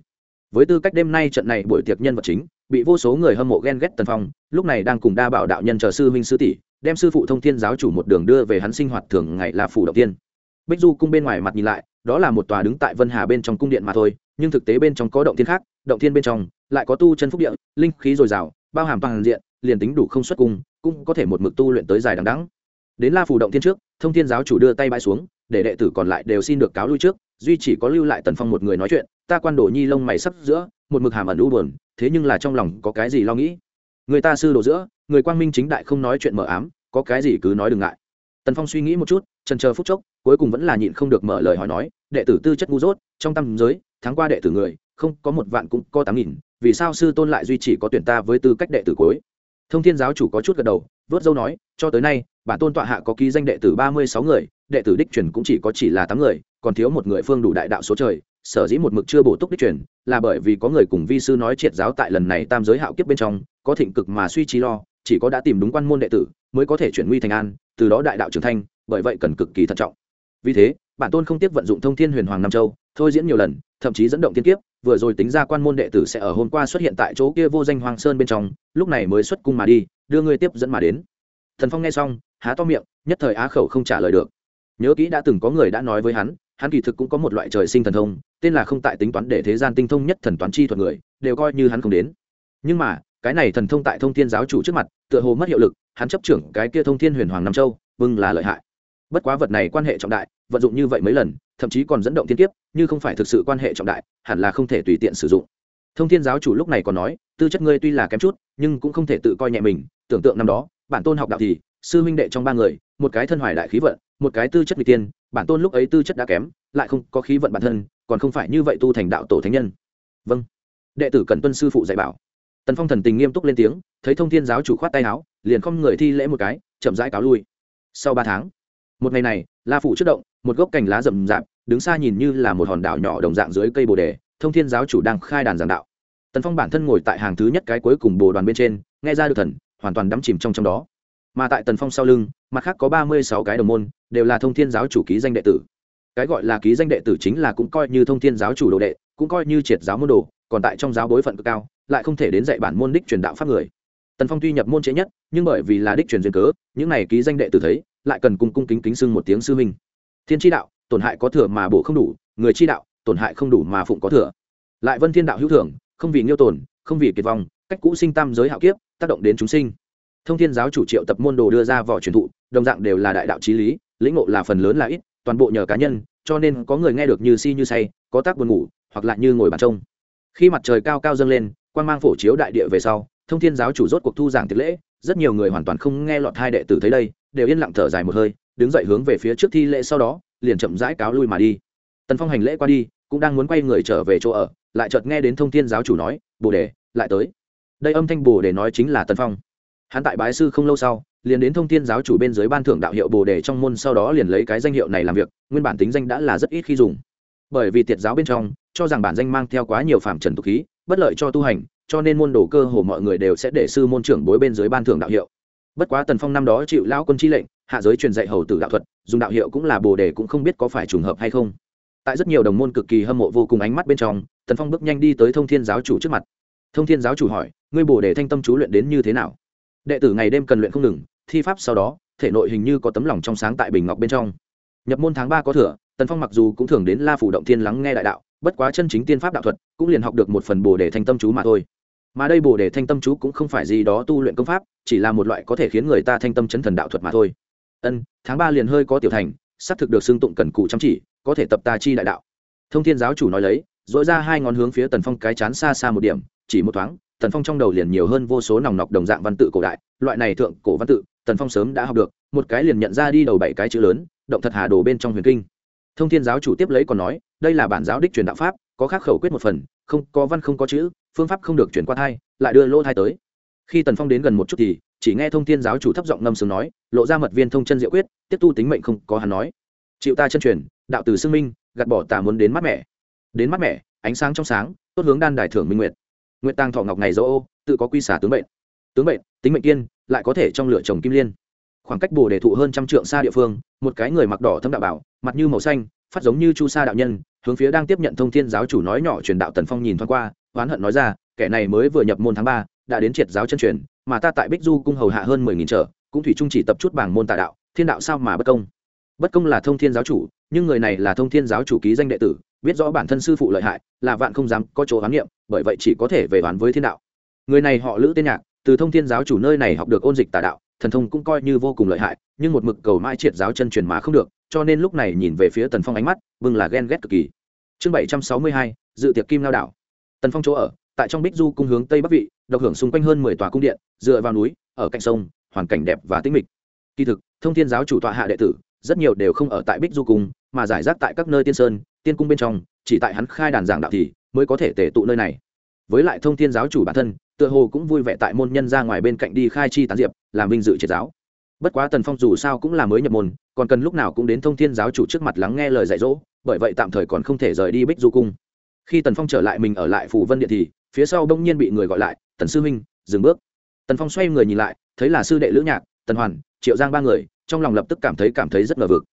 Với tư cách đêm nay trận này buổi tiệc nhân vật chính, bị vô số người hâm mộ ghen ghét tần phong, lúc này đang cùng đa bảo đạo nhân chờ sư huynh sư tỷ đem sư phụ thông thiên giáo chủ một đường đưa về hắn sinh hoạt thường ngày là phủ động tiên. Bích du cung bên ngoài mặt nhìn lại, đó là một tòa đứng tại vân hà bên trong cung điện mà thôi, nhưng thực tế bên trong có động thiên khác, động thiên bên trong lại có tu chân phúc địa, linh khí dồi dào, bao hàm toàn diện, liền tính đủ không xuất cung, cũng có thể một mực tu luyện tới dài đằng đẵng. Đến la phủ động thiên trước, thông thiên giáo chủ đưa tay bãi xuống, để đệ tử còn lại đều xin được cáo lui trước, duy chỉ có lưu lại tần phong một người nói chuyện, ta quan đồ nhi lông mày sắp giữa, một mực hàm ẩn u buồn, thế nhưng là trong lòng có cái gì lo nghĩ? Người ta sư đồ giữa, người quang minh chính đại không nói chuyện mờ ám, có cái gì cứ nói đừng ngại. Tần phong suy nghĩ một chút, trần chờ phút chốc, cuối cùng vẫn là nhịn không được mở lời hỏi nói, đệ tử tư chất ngu dốt, trong tâm giới tháng qua đệ tử người, không có một vạn cũng có tám nghìn, vì sao sư tôn lại duy trì có tuyển ta với tư cách đệ tử cuối? Thông thiên giáo chủ có chút gật đầu, vớt dâu nói, cho tới nay, bản tôn tọa hạ có ký danh đệ tử ba mươi sáu người, đệ tử đích truyền cũng chỉ có chỉ là tám người, còn thiếu một người phương đủ đại đạo số trời, sở dĩ một mực chưa bổ túc đích truyền, là bởi vì có người cùng vi sư nói triệt giáo tại lần này tam giới hạo kiếp bên trong có thịnh cực mà suy trí lo, chỉ có đã tìm đúng quan môn đệ tử, mới có thể chuyển nguy thành an, từ đó đại đạo trưởng thanh bởi vậy cần cực kỳ thận trọng. Vì thế, bản tôn không tiếp vận dụng thông thiên huyền hoàng nam châu, thôi diễn nhiều lần, thậm chí dẫn động thiên kiếp, vừa rồi tính ra quan môn đệ tử sẽ ở hôm qua xuất hiện tại chỗ kia vô danh hoàng sơn bên trong, lúc này mới xuất cung mà đi, đưa ngươi tiếp dẫn mà đến. Thần phong nghe xong, há to miệng, nhất thời á khẩu không trả lời được. Nhớ kỹ đã từng có người đã nói với hắn hắn kỳ thực cũng có một loại trời sinh thần thông, tên là không tại tính toán để thế gian tinh thông nhất thần toán chi thuật người, đều coi như hắn không đến. Nhưng mà cái này thần thông tại thông thiên giáo chủ trước mặt, tựa hồ mất hiệu lực, hắn chấp trưởng cái kia thông thiên huyền hoàng nam châu vâng là lợi hại. Bất quá vật này quan hệ trọng đại, vận dụng như vậy mấy lần, thậm chí còn dẫn động thiên kiếp, như không phải thực sự quan hệ trọng đại, hẳn là không thể tùy tiện sử dụng. Thông thiên giáo chủ lúc này còn nói, tư chất ngươi tuy là kém chút, nhưng cũng không thể tự coi nhẹ mình, tưởng tượng năm đó, bản tôn học đạo thì, sư huynh đệ trong ba người, một cái thân hoài đại khí vận, một cái tư chất vị tiên, bản tôn lúc ấy tư chất đã kém, lại không có khí vận bản thân, còn không phải như vậy tu thành đạo tổ thánh nhân. Vâng. Đệ tử cần tuân sư phụ dạy bảo tần phong thần tình nghiêm túc lên tiếng, thấy thông thiên giáo chủ khoát tay áo, liền không người thi lễ một cái, chậm rãi cáo lui. Sau ba tháng, một ngày này, la phủ trước động, một gốc cành lá rậm rạp, đứng xa nhìn như là một hòn đảo nhỏ đồng dạng dưới cây bồ đề, thông thiên giáo chủ đang khai đàn giảng đạo. Tần phong bản thân ngồi tại hàng thứ nhất cái cuối cùng bồ đoàn bên trên, nghe ra được thần, hoàn toàn đắm chìm trong trong đó. Mà tại tần phong sau lưng, mặt khác có ba mươi sáu cái đồng môn, đều là thông thiên giáo chủ ký danh đệ tử. Cái gọi là ký danh đệ tử chính là cũng coi như thông thiên giáo chủ đồ đệ, cũng coi như triệt giáo môn đồ, còn tại trong giáo bối phận cực cao lại không thể đến dạy bản môn đích truyền đạo pháp người. Tần phong tuy nhập môn chế nhất, nhưng bởi vì là đích truyền duyên cớ, những này ký danh đệ tử thấy, lại cần cung cung kính kính xưng một tiếng sư minh thiên tri đạo, tổn hại có thừa mà bổ không đủ, người chi đạo, tổn hại không đủ mà phụng có thừa. Lại vân thiên đạo hữu thưởng, không vì nghiêu tồn không vì kiệt vong, cách cũ sinh tam giới hạo kiếp, tác động đến chúng sinh. Thông thiên giáo chủ triệu tập môn đồ đưa ra vỏ truyền thụ, đồng dạng đều là đại đạo trí lý, lĩnh ngộ là phần lớn là ít, toàn bộ nhờ cá nhân, cho nên có người nghe được như si như say, có tác buồn ngủ, hoặc là như ngồi bàn trông. Khi mặt trời cao cao dâng lên quan mang phổ chiếu đại địa về sau, thông thiên giáo chủ rốt cuộc thu giảng tiệc lễ, rất nhiều người hoàn toàn không nghe lọt hai đệ tử thấy đây, đều yên lặng thở dài một hơi, đứng dậy hướng về phía trước thi lễ sau đó, liền chậm rãi cáo lui mà đi. Tần phong hành lễ qua đi, cũng đang muốn quay người trở về chỗ ở, lại chợt nghe đến thông thiên giáo chủ nói, bồ đề, lại tới. Đây âm thanh bồ đề nói chính là tần phong. Hắn tại bái sư không lâu sau, liền đến thông thiên giáo chủ bên dưới ban thưởng đạo hiệu bồ đề trong môn sau đó liền lấy cái danh hiệu này làm việc, nguyên bản tính danh đã là rất ít khi dùng. Bởi vì tiệt giáo bên trong, cho rằng bản danh mang theo quá nhiều phạm trần tục khí bất lợi cho tu hành, cho nên môn đồ cơ hồ mọi người đều sẽ để sư môn trưởng bối bên dưới ban thưởng đạo hiệu. Bất quá tần phong năm đó chịu lão quân chi lệnh, hạ giới truyền dạy hầu tử đạo thuật, dùng đạo hiệu cũng là bồ đề cũng không biết có phải trùng hợp hay không. Tại rất nhiều đồng môn cực kỳ hâm mộ vô cùng ánh mắt bên trong, tần phong bước nhanh đi tới thông thiên giáo chủ trước mặt. Thông thiên giáo chủ hỏi, ngươi bồ đề thanh tâm chú luyện đến như thế nào? Đệ tử ngày đêm cần luyện không ngừng, thi pháp sau đó, thể nội hình như có tấm lòng trong sáng tại bình ngọc bên trong. Nhập môn tháng ba có thừa, tần phong mặc dù cũng thường đến la phủ động thiên lắng nghe đại đạo bất quá chân chính tiên pháp đạo thuật, cũng liền học được một phần bồ đề thanh tâm chú mà thôi. Mà đây bồ đề thanh tâm chú cũng không phải gì đó tu luyện công pháp, chỉ là một loại có thể khiến người ta thanh tâm chấn thần đạo thuật mà thôi. Ân, tháng ba liền hơi có tiểu thành xác thực được xưng tụng cần cụ chăm chỉ, có thể tập ta chi đại đạo. Thông thiên giáo chủ nói lấy dội ra hai ngón hướng phía tần phong cái chán xa xa một điểm, chỉ một thoáng, tần phong trong đầu liền nhiều hơn vô số nòng nọc đồng dạng văn tự cổ đại, loại này thượng cổ văn tự, tần phong sớm đã học được, một cái liền nhận ra đi đầu bảy cái chữ lớn, động thật hà đồ bên trong huyền kinh thông thiên giáo chủ tiếp lấy còn nói, đây là bản giáo đích truyền đạo pháp, có khắc khẩu quyết một phần, không, có văn không có chữ, phương pháp không được chuyển qua thai, lại đưa lỗ thai tới. Khi tần phong đến gần một chút thì, chỉ nghe thông thiên giáo chủ thấp giọng ngâm sướng nói, lộ ra mật viên thông chân diệu quyết, tiếp tu tính mệnh không, có hắn nói. Chịu ta chân truyền, đạo từ xưng minh, gạt bỏ tà muốn đến mắt mẹ đến mắt mẹ ánh sáng trong sáng, tốt hướng đan đài thưởng minh nguyệt. Nguyệt tăng thọ ngọc ngày dỗ ô, tự có quy xả tướng bệnh. Tướng bệnh, tính mệnh kiên, lại có thể trong lửa trồng kim liên khoảng cách bồ đề thụ hơn trăm trượng xa địa phương, một cái người mặc đỏ thâm đạo bảo, mặt như màu xanh, phát giống như chu sa đạo nhân, hướng phía đang tiếp nhận thông thiên giáo chủ nói nhỏ truyền đạo tần phong nhìn thoáng qua, oán hận nói ra, kẻ này mới vừa nhập môn tháng ba, đã đến triệt giáo chân truyền, mà ta tại bích du cung hầu hạ hơn mười nghìn trở, cũng thủy trung chỉ tập chút bảng môn tà đạo, thiên đạo sao mà bất công? Bất công là thông thiên giáo chủ, nhưng người này là thông thiên giáo chủ ký danh đệ tử, biết rõ bản thân sư phụ lợi hại, là vạn không dám có chỗ khám nghiệm bởi vậy chỉ có thể về đoán với thiên đạo. Người này họ lữ tên nhạc, từ thông thiên giáo chủ nơi này học được ôn dịch tà đạo thần thông cũng coi như vô cùng lợi hại, nhưng một mực cầu mãi triệt giáo chân truyền mà không được, cho nên lúc này nhìn về phía tần phong ánh mắt bưng là ghen ghét cực kỳ. Chương bảy trăm sáu mươi hai, dự tiệc kim lao đảo. Tần phong chỗ ở, tại trong bích du cung hướng tây bắc vị, độc hưởng xung quanh hơn mười tòa cung điện, dựa vào núi, ở cạnh sông, hoàn cảnh đẹp và tĩnh mịch. Kỳ thực, thông thiên giáo chủ tọa hạ đệ tử, rất nhiều đều không ở tại bích du cung, mà giải rác tại các nơi tiên sơn, tiên cung bên trong, chỉ tại hắn khai đàn giảng đạo thì mới có thể tể tụ nơi này với lại thông thiên giáo chủ bản thân, tựa hồ cũng vui vẻ tại môn nhân ra ngoài bên cạnh đi khai chi tán diệp, làm vinh dự triệt giáo. Bất quá tần phong dù sao cũng là mới nhập môn, còn cần lúc nào cũng đến thông thiên giáo chủ trước mặt lắng nghe lời dạy dỗ, bởi vậy tạm thời còn không thể rời đi bích du cung. Khi tần phong trở lại mình ở lại phủ vân điện thì, phía sau đông nhiên bị người gọi lại, tần sư huynh, dừng bước. Tần phong xoay người nhìn lại, thấy là sư đệ lữ nhạc, tần hoàn, triệu giang ba người, trong lòng lập tức cảm thấy cảm thấy rất ngờ vực.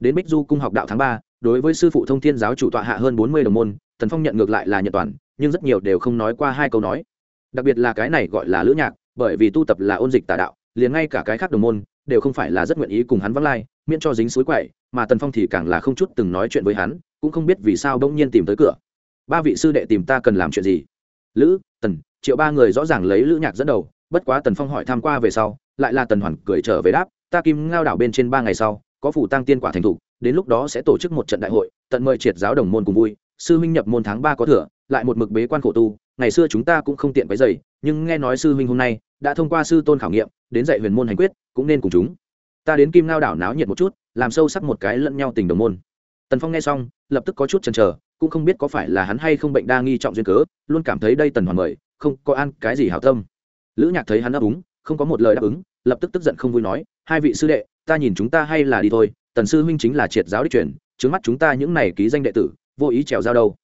Đến bích du cung học đạo tháng ba, đối với sư phụ thông thiên giáo chủ tọa hạ hơn bốn mươi đồng môn, tần phong nhận ngược lại là nhận toàn nhưng rất nhiều đều không nói qua hai câu nói. Đặc biệt là cái này gọi là lữ nhạc, bởi vì tu tập là ôn dịch tà đạo, liền ngay cả cái khác đồng môn đều không phải là rất nguyện ý cùng hắn vắng lai, miễn cho dính suối quậy, mà tần phong thì càng là không chút từng nói chuyện với hắn, cũng không biết vì sao bỗng nhiên tìm tới cửa. Ba vị sư đệ tìm ta cần làm chuyện gì? Lữ, tần, triệu ba người rõ ràng lấy lữ nhạc dẫn đầu, bất quá tần phong hỏi tham q u a về sau, lại là tần hoàn cười trở về đáp, ta kim ngao đảo bên trên ba ngày sau, có phủ tăng tiên quả thành thục đến lúc đó sẽ tổ chức một trận đại hội, tận mời triệt giáo đồng môn cùng vui, sư huynh nhập môn tháng ba có thừa lại một mực bế quan khổ tu, ngày xưa chúng ta cũng không tiện cái dày nhưng nghe nói sư huynh hôm nay đã thông qua sư tôn khảo nghiệm, đến dạy huyền môn hành quyết, cũng nên cùng chúng. Ta đến kim ngao đảo náo nhiệt một chút, làm sâu sắc một cái lẫn nhau tình đồng môn. Tần phong nghe xong, lập tức có chút chần chờ, cũng không biết có phải là hắn hay không bệnh đa nghi trọng duyên cớ, luôn cảm thấy đây tần hoàn mời, không có ăn cái gì hảo tâm. Lữ nhạc thấy hắn đáp ứng, không có một lời đáp ứng, lập tức tức giận không vui nói, hai vị sư đệ, ta nhìn chúng ta hay là đi thôi, tần sư huynh chính là triệt giáo đích truyền, trước mắt chúng ta những này ký danh đệ tử, vô ý trèo giao đâu.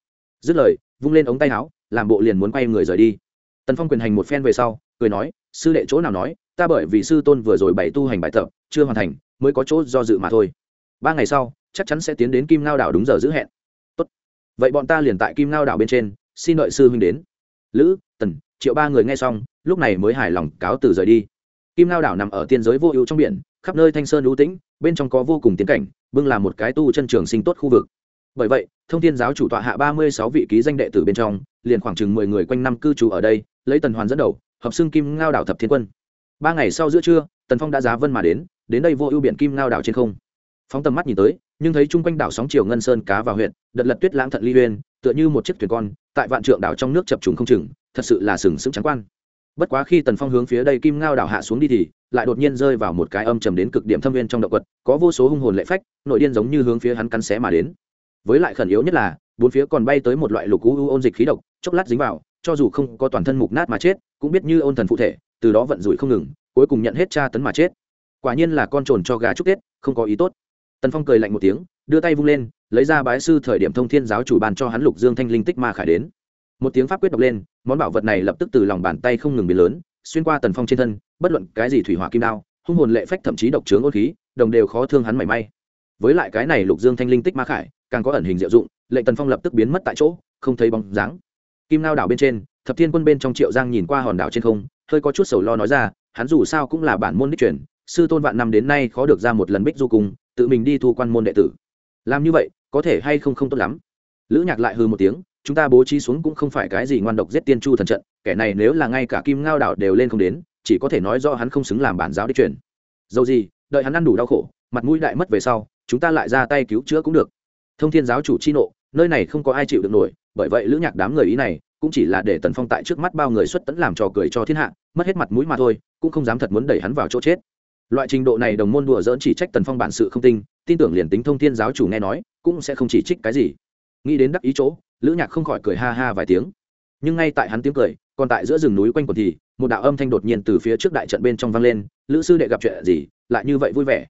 Dứt lời vung lên ống tay áo, làm bộ liền muốn quay người rời đi. Tần phong quyền hành một phen về sau, cười nói, sư đệ chỗ nào nói, ta bởi vì sư tôn vừa rồi bày tu hành bài tập, chưa hoàn thành, mới có chỗ do dự mà thôi. Ba ngày sau, chắc chắn sẽ tiến đến kim ngao đảo đúng giờ giữ hẹn. Tốt. vậy bọn ta liền tại kim ngao đảo bên trên, xin đợi sư huynh đến. Lữ, tần, triệu ba người nghe xong, lúc này mới hài lòng cáo từ rời đi. Kim ngao đảo nằm ở tiên giới vô ưu trong biển, khắp nơi thanh sơn ưu tĩnh, bên trong có vô cùng tiến cảnh, bưng là một cái tu chân trường sinh tốt khu vực bởi vậy, thông thiên giáo chủ tọa hạ ba mươi sáu vị ký danh đệ tử bên trong, liền khoảng chừng mười người quanh năm cư trú ở đây, lấy tần hoàn dẫn đầu, hợp xưng kim ngao đảo thập thiên quân. Ba ngày sau giữa trưa, tần phong đã giá vân mà đến đến đây vô ưu biển kim ngao đảo trên không. Phóng tầm mắt nhìn tới, nhưng thấy chung quanh đảo sóng chiều ngân sơn cá vào huyện đợt lật tuyết lãng thận ly uyên, tựa như một chiếc thuyền con, tại vạn trượng đảo trong nước chập trùng không chừng, thật sự là sừng sững trắng quan. Bất quá khi tần phong hướng phía đây kim ngao đảo hạ xuống đi thì, lại đột nhiên rơi vào một cái âm trầm đến cực điểm thâm viên trong động vật có vô số hung hồn lệ phách, nội điên giống như hướng phía hắn cắn xé mà đến với lại khẩn yếu nhất là, bốn phía còn bay tới một loại lục u ôn dịch khí độc, chốc lát dính vào, cho dù không có toàn thân mục nát mà chết, cũng biết như ôn thần phụ thể, từ đó vận rủi không ngừng, cuối cùng nhận hết tra tấn mà chết. Quả nhiên là con trồn cho gà chúc tết, không có ý tốt. Tần phong cười lạnh một tiếng, đưa tay vung lên, lấy ra bái sư thời điểm thông thiên giáo chủ bàn cho hắn lục dương thanh linh tích ma khải đến. Một tiếng pháp quyết đọc lên, món bảo vật này lập tức từ lòng bàn tay không ngừng biến lớn, xuyên qua tần phong trên thân, bất luận cái gì thủy hỏa kim đao, hung hồn lệ phách thậm chí độc trướng ôn khí, đồng đều khó thương hắn mảy may. Với lại cái này lục dương thanh linh tích ma khải càng có ẩn hình diệu dụng, lệnh tần phong lập tức biến mất tại chỗ, không thấy bóng dáng. Kim lao đảo bên trên, thập thiên quân bên trong triệu giang nhìn qua hòn đảo trên không, hơi có chút sầu lo nói ra, hắn dù sao cũng là bản môn đích truyền, sư tôn vạn năm đến nay khó được ra một lần bích du cùng tự mình đi thu quan môn đệ tử. Làm như vậy, có thể hay không không tốt lắm. Lữ nhạc lại hư một tiếng, chúng ta bố trí xuống cũng không phải cái gì ngoan độc giết tiên chu thần trận, kẻ này nếu là ngay cả kim ngao đảo đều lên không đến, chỉ có thể nói do hắn không xứng làm bản giáo đích truyền. Dầu gì, đợi hắn ăn đủ đau khổ, mặt mũi đại mất về sau, chúng ta lại ra tay cứu chữa cũng được thông thiên giáo chủ chi nộ, nơi này không có ai chịu được nổi, bởi vậy lữ nhạc đám người ý này, cũng chỉ là để tần phong tại trước mắt bao người xuất tẫn làm trò cười cho thiên hạ, mất hết mặt mũi mà thôi, cũng không dám thật muốn đẩy hắn vào chỗ chết. Loại trình độ này đồng môn đùa dỡn chỉ trách tần phong bản sự không tinh, tin tưởng liền tính thông thiên giáo chủ nghe nói, cũng sẽ không chỉ trích cái gì. Nghĩ đến đắc ý chỗ, lữ nhạc không khỏi cười ha ha vài tiếng. Nhưng ngay tại hắn tiếng cười, còn tại giữa rừng núi quanh quần thì, một đạo âm thanh đột nhiên từ phía trước đại trận bên trong vang lên, lữ sư đệ gặp chuyện gì? Lại như vậy vui vẻ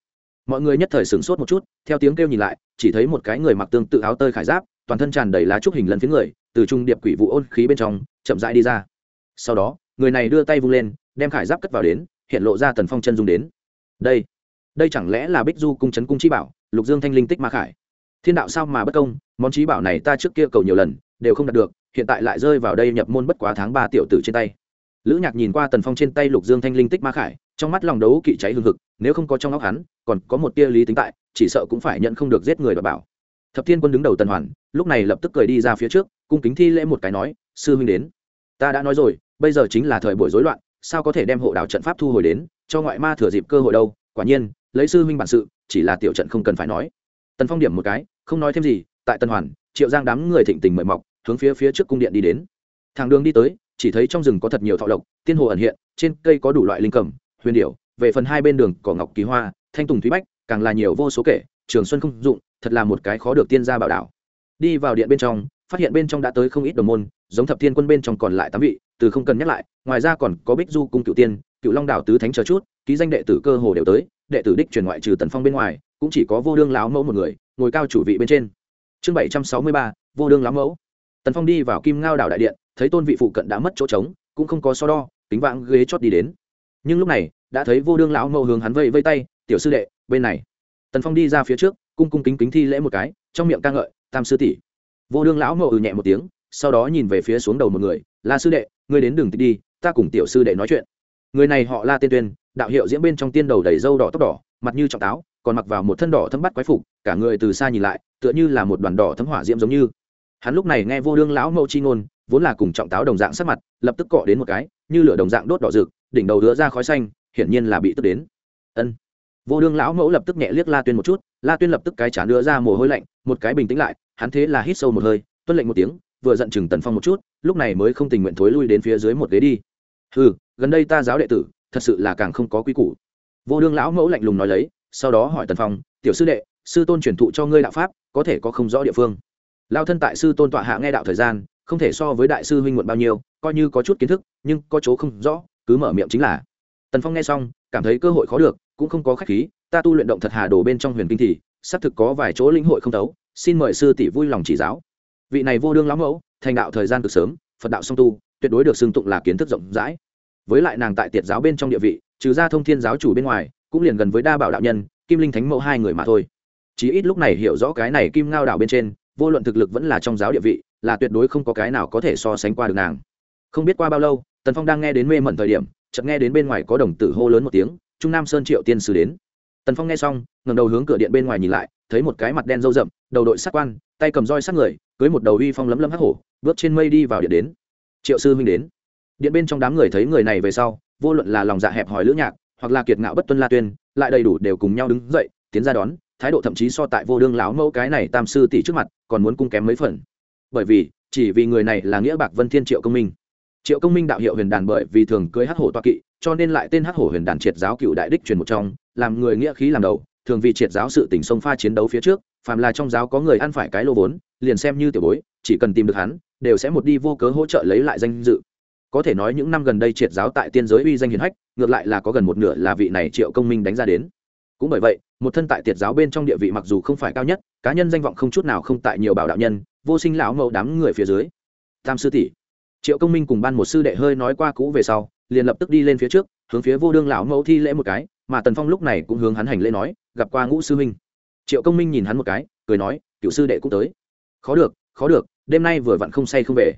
mọi người nhất thời sửng sốt một chút, theo tiếng kêu nhìn lại, chỉ thấy một cái người mặc tương tự áo tơi khải giáp, toàn thân tràn đầy lá trúc hình lần phía người, từ trung điệp quỷ vụ ôn khí bên trong, chậm rãi đi ra. Sau đó, người này đưa tay vung lên, đem khải giáp cất vào đến, hiện lộ ra tần phong chân dung đến. Đây đây chẳng lẽ là bích du cung trấn cung chi bảo, lục dương thanh linh tích ma khải? Thiên đạo sao mà bất công, món trí bảo này ta trước kia cầu nhiều lần, đều không đạt được, hiện tại lại rơi vào đây nhập môn bất quá tháng ba tiểu tử trên tay. Lữ nhạc nhìn qua tần phong trên tay lục dương thanh linh tích ma khải trong mắt lòng đấu kỵ cháy hương hực, nếu không có trong óc hắn, còn có một tia lý tính tại, chỉ sợ cũng phải nhận không được giết người và bảo. Thập thiên quân đứng đầu tần hoàn, lúc này lập tức cười đi ra phía trước, cung kính thi lễ một cái nói, sư huynh đến. Ta đã nói rồi, bây giờ chính là thời buổi rối loạn, sao có thể đem hộ đảo trận pháp thu hồi đến, cho ngoại ma thừa dịp cơ hội đâu, quả nhiên, lấy sư huynh bản sự, chỉ là tiểu trận không cần phải nói. Tần phong điểm một cái, không nói thêm gì, tại tân hoàn, triệu giang đám người thịnh tình mời mọc, hướng phía phía trước cung điện đi đến. Thằng đường đi tới, chỉ thấy trong rừng có thật nhiều thọ lộc, tiên hồ ẩn hiện, trên cây có đủ loại linh cầm huyền điệu về phần hai bên đường cỏ ngọc kỳ hoa, thanh tùng thúy bách, càng là nhiều vô số kể, trường xuân không dụng, thật là một cái khó được tiên gia bảo đảo. Đi vào điện bên trong, phát hiện bên trong đã tới không ít đồng môn, giống thập thiên quân bên trong còn lại tám vị, từ không cần nhắc lại, ngoài ra còn có bích du cung cựu tiên cựu long đảo tứ thánh chờ chút, ký danh đệ tử cơ hồ đều tới, đệ tử đích truyền ngoại trừ tần phong bên ngoài, cũng chỉ có vô đương láo mẫu một người, ngồi cao chủ vị bên trên. Chương bảy trăm sáu mươi ba, vô đương láo mẫu. Tần phong đi vào kim ngao đảo đại điện, thấy tôn vị phụ cận đã mất chỗ trống, cũng không có so đo, kính vãng ghế chót đi đến nhưng lúc này, đã thấy vô đương lão mẫu hướng hắn vây vây tay, tiểu sư đệ, bên này. Tần phong đi ra phía trước, cung cung kính kính thi lễ một cái, trong miệng ca ngợi, tam sư tỷ. Vô đương lão mẫu ừ nhẹ một tiếng, sau đó nhìn về phía xuống đầu một người là sư đệ, ngươi đến đường đi, ta cùng tiểu sư đệ nói chuyện. Người này họ la tiên tuyên, đạo hiệu diễn bên trong tiên đầu đầy râu đỏ tóc đỏ, mặt như trọng táo, còn mặc vào một thân đỏ thấm bắt quái phục, cả người từ xa nhìn lại, tựa như là một đoàn đỏ thấm hỏa diễm giống như. Hắn lúc này nghe vô đương lão mẫu chi ngôn, vốn là cùng trọng táo đồng dạng sắc mặt, lập tức cọ đến một cái, như lửa đồng dạng đốt đỏ rực đỉnh đầu đứa ra khói xanh, hiển nhiên là bị tức đến. Ân. Vô đương lão mẫu lập tức nhẹ liếc la tuyên một chút, la tuyên lập tức cái chán đưa ra mồ hôi lạnh, một cái bình tĩnh lại, hắn thế là hít sâu một hơi, tuân lệnh một tiếng, vừa giận chừng tần phong một chút, lúc này mới không tình nguyện thối lui đến phía dưới một ghế đi. Ừ gần đây ta giáo đệ tử, thật sự là càng không có quy củ. Vô đương lão mẫu lạnh lùng nói lấy, sau đó hỏi tần phong, tiểu sư đệ, sư tôn truyền thụ cho ngươi đạo pháp, có thể có không rõ địa phương? Lao thân tại sư tôn tọa hạ nghe đạo thời gian, không thể so với đại sư huynh muộn bao nhiêu, coi như có chút kiến thức, nhưng có chỗ không rõ cứ mở miệng chính là. Tần phong nghe xong, cảm thấy cơ hội khó được, cũng không có khách khí, ta tu luyện động thật hà đồ bên trong huyền kinh thì, xác thực có vài chỗ linh hội không tấu xin mời sư tỷ vui lòng chỉ giáo. Vị này vô đương lão mẫu, thành đạo thời gian cực sớm, phật đạo song tu, tuyệt đối được xưng tụng là kiến thức rộng rãi. Với lại nàng tại tiệt giáo bên trong địa vị, trừ ra thông thiên giáo chủ bên ngoài, cũng liền gần với đa bảo đạo nhân, kim linh thánh mẫu hai người mà thôi. Chí ít lúc này hiểu rõ cái này kim ngao đạo bên trên, vô luận thực lực vẫn là trong giáo địa vị, là tuyệt đối không có cái nào có thể so sánh qua được nàng. Không biết qua bao lâu tần phong đang nghe đến mê mẩn thời điểm, chợt nghe đến bên ngoài có đồng tử hô lớn một tiếng, trung nam sơn triệu tiên sư đến. Tần phong nghe xong ngầm đầu hướng cửa điện bên ngoài nhìn lại, thấy một cái mặt đen râu rậm, đầu đội sát quan, tay cầm roi sát người, cưới một đầu uy phong lấm lấm hắc hổ, bước trên mây đi vào điện đến. Triệu sư huynh đến. Điện bên trong đám người thấy người này về sau, vô luận là lòng dạ hẹp hòi lữ nhạc, hoặc là kiệt ngạo bất tuân la tuyên, lại đầy đủ đều cùng nhau đứng dậy, tiến ra đón, thái độ thậm chí so tại vô đương lão mẫu cái này tam sư tỷ trước mặt, còn muốn cung kém mấy phần. Bởi vì, chỉ vì người này là nghĩa bạc vân thiên triệu công minh triệu công minh đạo hiệu huyền đàn bởi vì thường cưới hắc hổ toa kỵ, cho nên lại tên hắc hổ huyền đàn triệt giáo cựu đại đích truyền một trong, làm người nghĩa khí làm đầu, thường vì triệt giáo sự tỉnh sông pha chiến đấu phía trước, phàm là trong giáo có người ăn phải cái lô vốn, liền xem như tiểu bối, chỉ cần tìm được hắn, đều sẽ một đi vô cớ hỗ trợ lấy lại danh dự. Có thể nói những năm gần đây triệt giáo tại tiên giới uy danh hiền hách, ngược lại là có gần một nửa là vị này triệu công minh đánh ra đến. Cũng bởi vậy, một thân tại tiệt giáo bên trong địa vị mặc dù không phải cao nhất, cá nhân danh vọng không chút nào không tại nhiều bảo đạo nhân, vô sinh lão mẫu đám người phía dưới. Tam sư tỷ triệu công minh cùng ban một sư đệ hơi nói qua cũ về sau, liền lập tức đi lên phía trước, hướng phía vô đương lão mẫu thi lễ một cái, mà tần phong lúc này cũng hướng hắn hành lễ nói, gặp qua ngũ sư huynh. Triệu công minh nhìn hắn một cái, cười nói, cựu sư đệ cũng tới. Khó được khó được, đêm nay vừa vặn không say không về.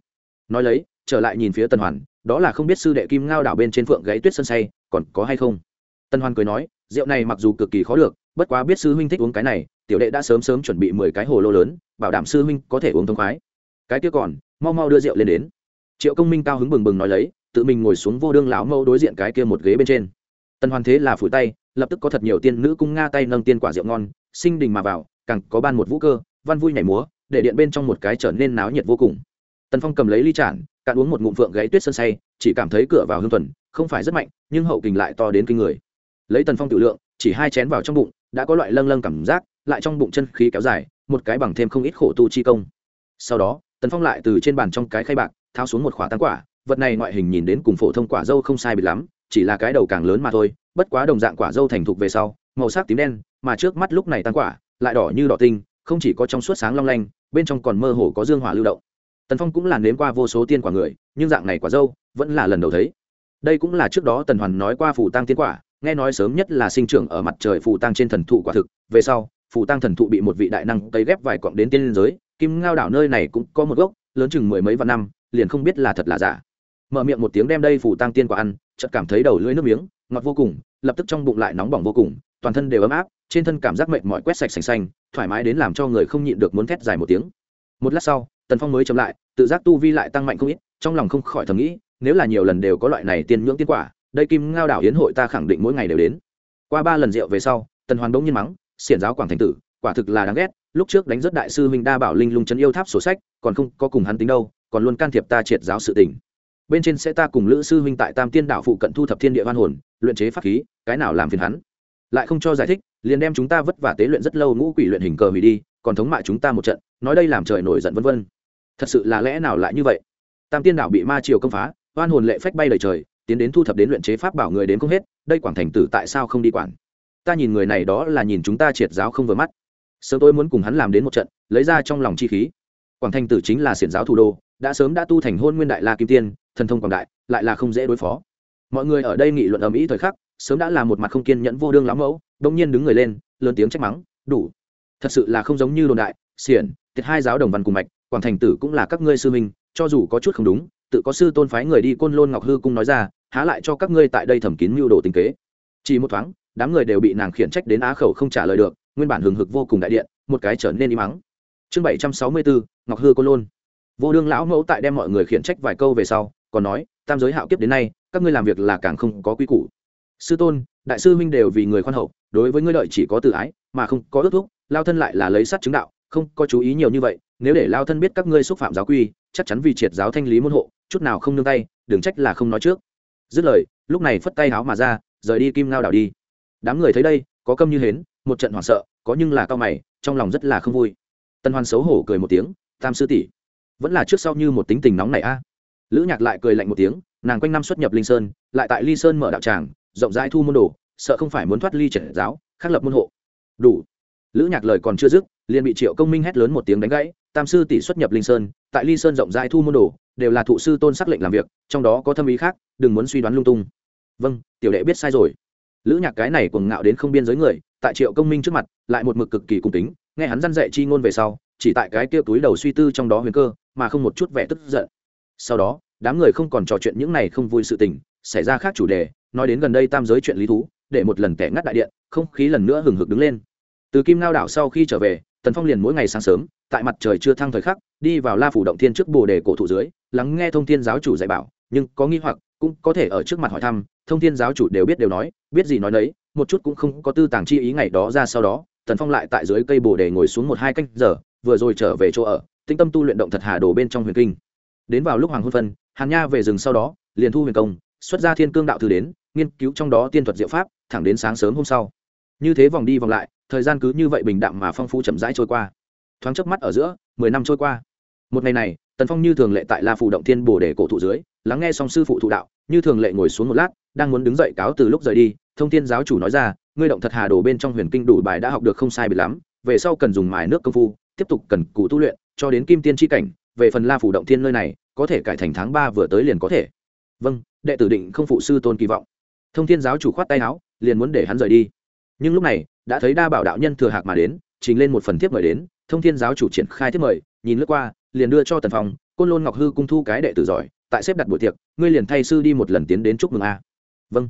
Nói lấy, trở lại nhìn phía tần hoàn, đó là không biết sư đệ kim ngao đảo bên trên phượng gáy tuyết sân say, còn có hay không? Tần hoàn cười nói, rượu này mặc dù cực kỳ khó được, bất quá biết sư huynh thích uống cái này, tiểu đệ đã sớm sớm chuẩn bị mười cái hồ lô lớn, bảo đảm sư huynh có thể uống thông khoái. Cái kia còn, mau mau đưa rượu lên đến triệu công minh cao hứng bừng bừng nói lấy, tự mình ngồi xuống vô đương lão mâu đối diện cái kia một ghế bên trên. Tần hoàn thế là phủi tay, lập tức có thật nhiều tiên nữ cung nga tay nâng tiên quả rượu ngon, sinh đình mà vào, càng có ban một vũ cơ, văn vui nhảy múa, để điện bên trong một cái trở nên náo nhiệt vô cùng. Tần phong cầm lấy ly tràn, cạn uống một ngụm phượng gáy tuyết sân say, chỉ cảm thấy cửa vào hương tuần không phải rất mạnh, nhưng hậu kình lại to đến kinh người. Lấy tần phong tự lượng, chỉ hai chén vào trong bụng, đã có loại lâng lâng cảm giác, lại trong bụng chân khí kéo dài, một cái bằng thêm không ít khổ tu chi công. Sau đó, tần phong lại từ trên bàn trong cái khay bạc tháo xuống một khỏa tán quả, vật này ngoại hình nhìn đến cùng phổ thông quả dâu không sai biệt lắm, chỉ là cái đầu càng lớn mà thôi, bất quá đồng dạng quả dâu thành thục về sau, màu sắc tím đen, mà trước mắt lúc này tán quả, lại đỏ như đỏ tinh, không chỉ có trong suốt sáng long lanh, bên trong còn mơ hồ có dương hỏa lưu động. Tần phong cũng là nếm qua vô số tiên quả người, nhưng dạng này quả dâu vẫn là lần đầu thấy. Đây cũng là trước đó tần hoàn nói qua phủ tăng tiên quả, nghe nói sớm nhất là sinh trưởng ở mặt trời phủ tăng trên thần thụ quả thực, về sau phủ tăng thần thụ bị một vị đại năng tây ghép vài cọng đến tiên giới, kim ngao đảo nơi này cũng có một gốc, lớn chừng mười mấy vạn năm liền không biết là thật là giả. Mở miệng một tiếng đem đây phủ tăng tiên quả ăn, chợt cảm thấy đầu lưỡi nước miếng, ngọt vô cùng, lập tức trong bụng lại nóng bỏng vô cùng, toàn thân đều ấm áp, trên thân cảm giác mệt mỏi quét sạch sành xanh, thoải mái đến làm cho người không nhịn được muốn thét dài một tiếng. Một lát sau, tần phong mới chậm lại, tự giác tu vi lại tăng mạnh không ít, trong lòng không khỏi thầm nghĩ, nếu là nhiều lần đều có loại này tiên nhưỡng tiên quả, đây kim ngao đảo hiến hội ta khẳng định mỗi ngày đều đến. Qua ba lần rượu về sau, tần hoàn bỗng nhiên mắng, xiển giáo quảng thành tử, quả thực là đáng ghét, lúc trước đánh rất đại sư huynh đa bảo linh lung chân yêu tháp sổ sách, còn không có cùng hắn tính đâu còn luôn can thiệp ta triệt giáo sự tình. Bên trên sẽ ta cùng lữ sư huynh tại tam tiên đạo phụ cận thu thập thiên địa văn hồn, luyện chế pháp khí, cái nào làm phiền hắn? Lại không cho giải thích, liền đem chúng ta vất vả tế luyện rất lâu ngũ quỷ luyện hình cờ hủy đi, còn thống mại chúng ta một trận, nói đây làm trời nổi giận vân vân. Thật sự là lẽ nào lại như vậy? Tam tiên đạo bị ma triều công phá, oan hồn lệ phách bay lời trời, tiến đến thu thập đến luyện chế pháp bảo người đến không hết, đây quảng thành tử tại sao không đi quản? Ta nhìn người này đó là nhìn chúng ta triệt giáo không vừa mắt. Sớm tôi muốn cùng hắn làm đến một trận, lấy ra trong lòng chi khí. Quảng thành tử chính là xiển giáo thủ đô đã sớm đã tu thành hôn nguyên đại la kim tiên, thần thông quảng đại, lại là không dễ đối phó. Mọi người ở đây nghị luận ầm ĩ thời khắc, sớm đã là một mặt không kiên nhẫn vô đương lắm mẫu đông nhiên đứng người lên, lớn tiếng trách mắng, đủ. Thật sự là không giống như đồn đại, xiển, tiệt hai giáo đồng văn cùng mạch, quảng thành tử cũng là các ngươi sư minh cho dù có chút không đúng, tự có sư tôn phái người đi côn lôn ngọc hư cung nói ra, há lại cho các ngươi tại đây thẩm kín mưu đồ tình kế. Chỉ một thoáng, đám người đều bị nàng khiển trách đến á khẩu không trả lời được, nguyên bản hừng hực vô cùng đại điện, một cái trở nên im mắng chương bảy trăm sáu mươi bốn, ngọc hư côn lôn vô đương lão mẫu tại đem mọi người khiển trách vài câu về sau, còn nói, tam giới hạo kiếp đến nay, các ngươi làm việc là càng không có quy củ. Sư tôn, đại sư huynh đều vì người khoan hậu, đối với ngươi lợi chỉ có tự ái, mà không có ước thúc, lao thân lại là lấy sắt chứng đạo, không có chú ý nhiều như vậy, nếu để lao thân biết các ngươi xúc phạm giáo quy, chắc chắn vì triệt giáo thanh lý môn hộ, chút nào không nương tay, đừng trách là không nói trước. Dứt lời, lúc này phất tay háo mà ra, rời đi kim ngao đảo đi. Đám người thấy đây, có câm như hến, một trận hoảng sợ, có nhưng là cao mày, trong lòng rất là không vui. Tân hoan xấu hổ cười một tiếng, tam sư tỷ vẫn là trước sau như một tính tình nóng này a. Lữ nhạc lại cười lạnh một tiếng, nàng quanh năm xuất nhập linh sơn, lại tại ly sơn mở đạo tràng, rộng rãi thu môn đồ, sợ không phải muốn thoát ly trần giáo, khắc lập môn hộ. Đủ. Lữ nhạc lời còn chưa dứt, liền bị triệu công minh hét lớn một tiếng đánh gãy, tam sư tỷ xuất nhập linh sơn, tại ly sơn rộng rãi thu môn đồ, đều là thụ sư tôn sắc lệnh làm việc, trong đó có thâm ý khác, đừng muốn suy đoán lung tung. Vâng tiểu đệ biết sai rồi. Lữ nhạc cái này cuồng ngạo đến không biên giới người, tại triệu công minh trước mặt, lại một mực cực kỳ cung kính, nghe hắn răn dạy chi ngôn về sau, chỉ tại cái kia túi đầu suy tư trong đó huyền cơ mà không một chút vẻ tức giận. Sau đó, đám người không còn trò chuyện những này không vui sự tình, xảy ra khác chủ đề, nói đến gần đây tam giới chuyện lý thú, để một lần tẻ ngắt đại điện, không khí lần nữa hừng hực đứng lên. Từ kim lao đảo sau khi trở về, tần phong liền mỗi ngày sáng sớm, tại mặt trời chưa thăng thời khắc, đi vào la phủ động thiên trước bồ đề cổ thụ dưới, lắng nghe thông thiên giáo chủ dạy bảo, nhưng có nghi hoặc, cũng có thể ở trước mặt hỏi thăm, thông thiên giáo chủ đều biết đều nói, biết gì nói nấy, một chút cũng không có tư tàng chi ý ngày đó ra sau đó, tần phong lại tại dưới cây bồ đề ngồi xuống một hai canh giờ, vừa rồi trở về chỗ ở tinh tâm tu luyện động thật hà đồ bên trong huyền kinh. Đến vào lúc hoàng hôn phân, hàn nha về rừng sau đó, liền thu huyền công, xuất ra thiên cương đạo thư đến, nghiên cứu trong đó tiên thuật diệu pháp, thẳng đến sáng sớm hôm sau. Như thế vòng đi vòng lại, thời gian cứ như vậy bình đạm mà phong phú chậm rãi trôi qua. Thoáng chớp mắt ở giữa, mười năm trôi qua. Một ngày này, tần phong như thường lệ tại la phủ động thiên bồ đề cổ thụ dưới, lắng nghe xong sư phụ thụ đạo, như thường lệ ngồi xuống một lát, đang muốn đứng dậy cáo từ lúc rời đi, thông thiên giáo chủ nói ra, ngươi động thật hà đồ bên trong huyền kinh đủ bài đã học được không sai biệt lắm, về sau cần dùng mài nước công phu, tiếp tục cần cù tu luyện cho đến kim tiên tri cảnh, về phần la phủ động thiên nơi này, có thể cải thành tháng ba vừa tới liền có thể. Vâng đệ tử định không phụ sư tôn kỳ vọng. Thông thiên giáo chủ khoát tay áo, liền muốn để hắn rời đi. Nhưng lúc này, đã thấy đa bảo đạo nhân thừa hạc mà đến, trình lên một phần thiếp mời đến, thông thiên giáo chủ triển khai thiếp mời, nhìn lướt qua, liền đưa cho tần phong, côn lôn ngọc hư cung thu cái đệ tử giỏi, tại xếp đặt buổi tiệc, ngươi liền thay sư đi một lần tiến đến chúc mừng a. Vâng.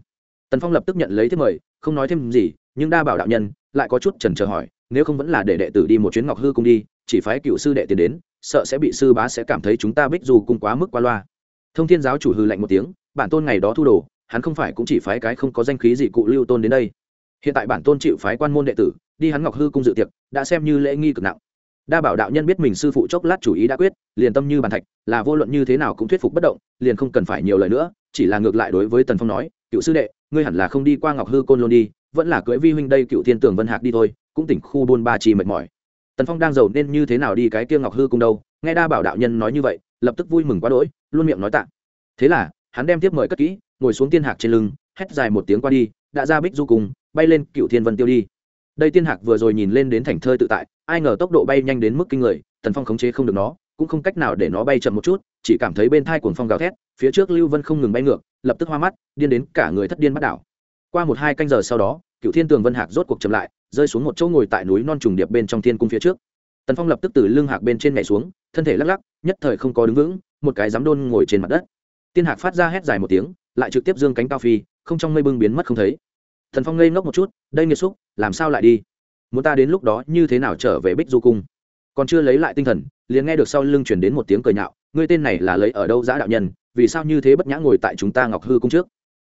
Tần phong lập tức nhận lấy thiếp mời, không nói thêm gì, nhưng đa bảo đạo nhân lại có chút trần chờ hỏi, nếu không vẫn là để đệ tử đi một chuyến ngọc hư cung đi chỉ phái cựu sư đệ tiến đến, sợ sẽ bị sư bá sẽ cảm thấy chúng ta bích dù cung quá mức qua loa. Thông thiên giáo chủ hư lạnh một tiếng, bản tôn ngày đó thu đồ, hắn không phải cũng chỉ phái cái không có danh khí gì cụ lưu tôn đến đây. Hiện tại bản tôn chịu phái quan môn đệ tử, đi hắn ngọc hư cung dự tiệc, đã xem như lễ nghi cực nặng. Đa bảo đạo nhân biết mình sư phụ chốc lát chủ ý đã quyết, liền tâm như bàn thạch, là vô luận như thế nào cũng thuyết phục bất động, liền không cần phải nhiều lời nữa, chỉ là ngược lại đối với tần phong nói, cựu sư đệ, ngươi hẳn là không đi qua ngọc hư côn luôn đi, vẫn là cưỡi vi huynh đây cựu thiên tường vân hạc đi thôi. Cũng tỉnh khu buôn ba chi mệt mỏi tần phong đang giàu nên như thế nào đi cái kia ngọc hư cung đâu nghe đa bảo đạo nhân nói như vậy lập tức vui mừng quá đỗi luôn miệng nói tạ thế là hắn đem tiếp mời cất kỹ ngồi xuống tiên hạc trên lưng hét dài một tiếng qua đi đã ra bích du cùng bay lên cựu thiên vân tiêu đi đây tiên hạc vừa rồi nhìn lên đến thành thơi tự tại ai ngờ tốc độ bay nhanh đến mức kinh người tần phong khống chế không được nó cũng không cách nào để nó bay chậm một chút chỉ cảm thấy bên thai cuồng phong gào thét phía trước lưu vân không ngừng bay ngược lập tức hoa mắt điên đến cả người thất điên bắt đảo qua một hai canh giờ sau đó cựu thiên tường vân hạc rốt cuộc chậm lại rơi xuống một chỗ ngồi tại núi non trùng điệp bên trong thiên cung phía trước. Tần phong lập tức từ lưng hạc bên trên nhảy xuống, thân thể lắc lắc, nhất thời không có đứng vững, một cái dám đôn ngồi trên mặt đất. Tiên hạc phát ra hét dài một tiếng, lại trực tiếp dương cánh cao phi, không trong mây bưng biến mất không thấy. Thần phong ngây ngốc một chút, đây nghiệt xúc, làm sao lại đi? Muốn ta đến lúc đó như thế nào trở về bích du cung? Còn chưa lấy lại tinh thần, liền nghe được sau lưng chuyển đến một tiếng cười nhạo, ngươi tên này là lấy ở đâu giã đạo nhân, vì sao như thế bất nhã ngồi tại chúng ta ngọc hư cung trước?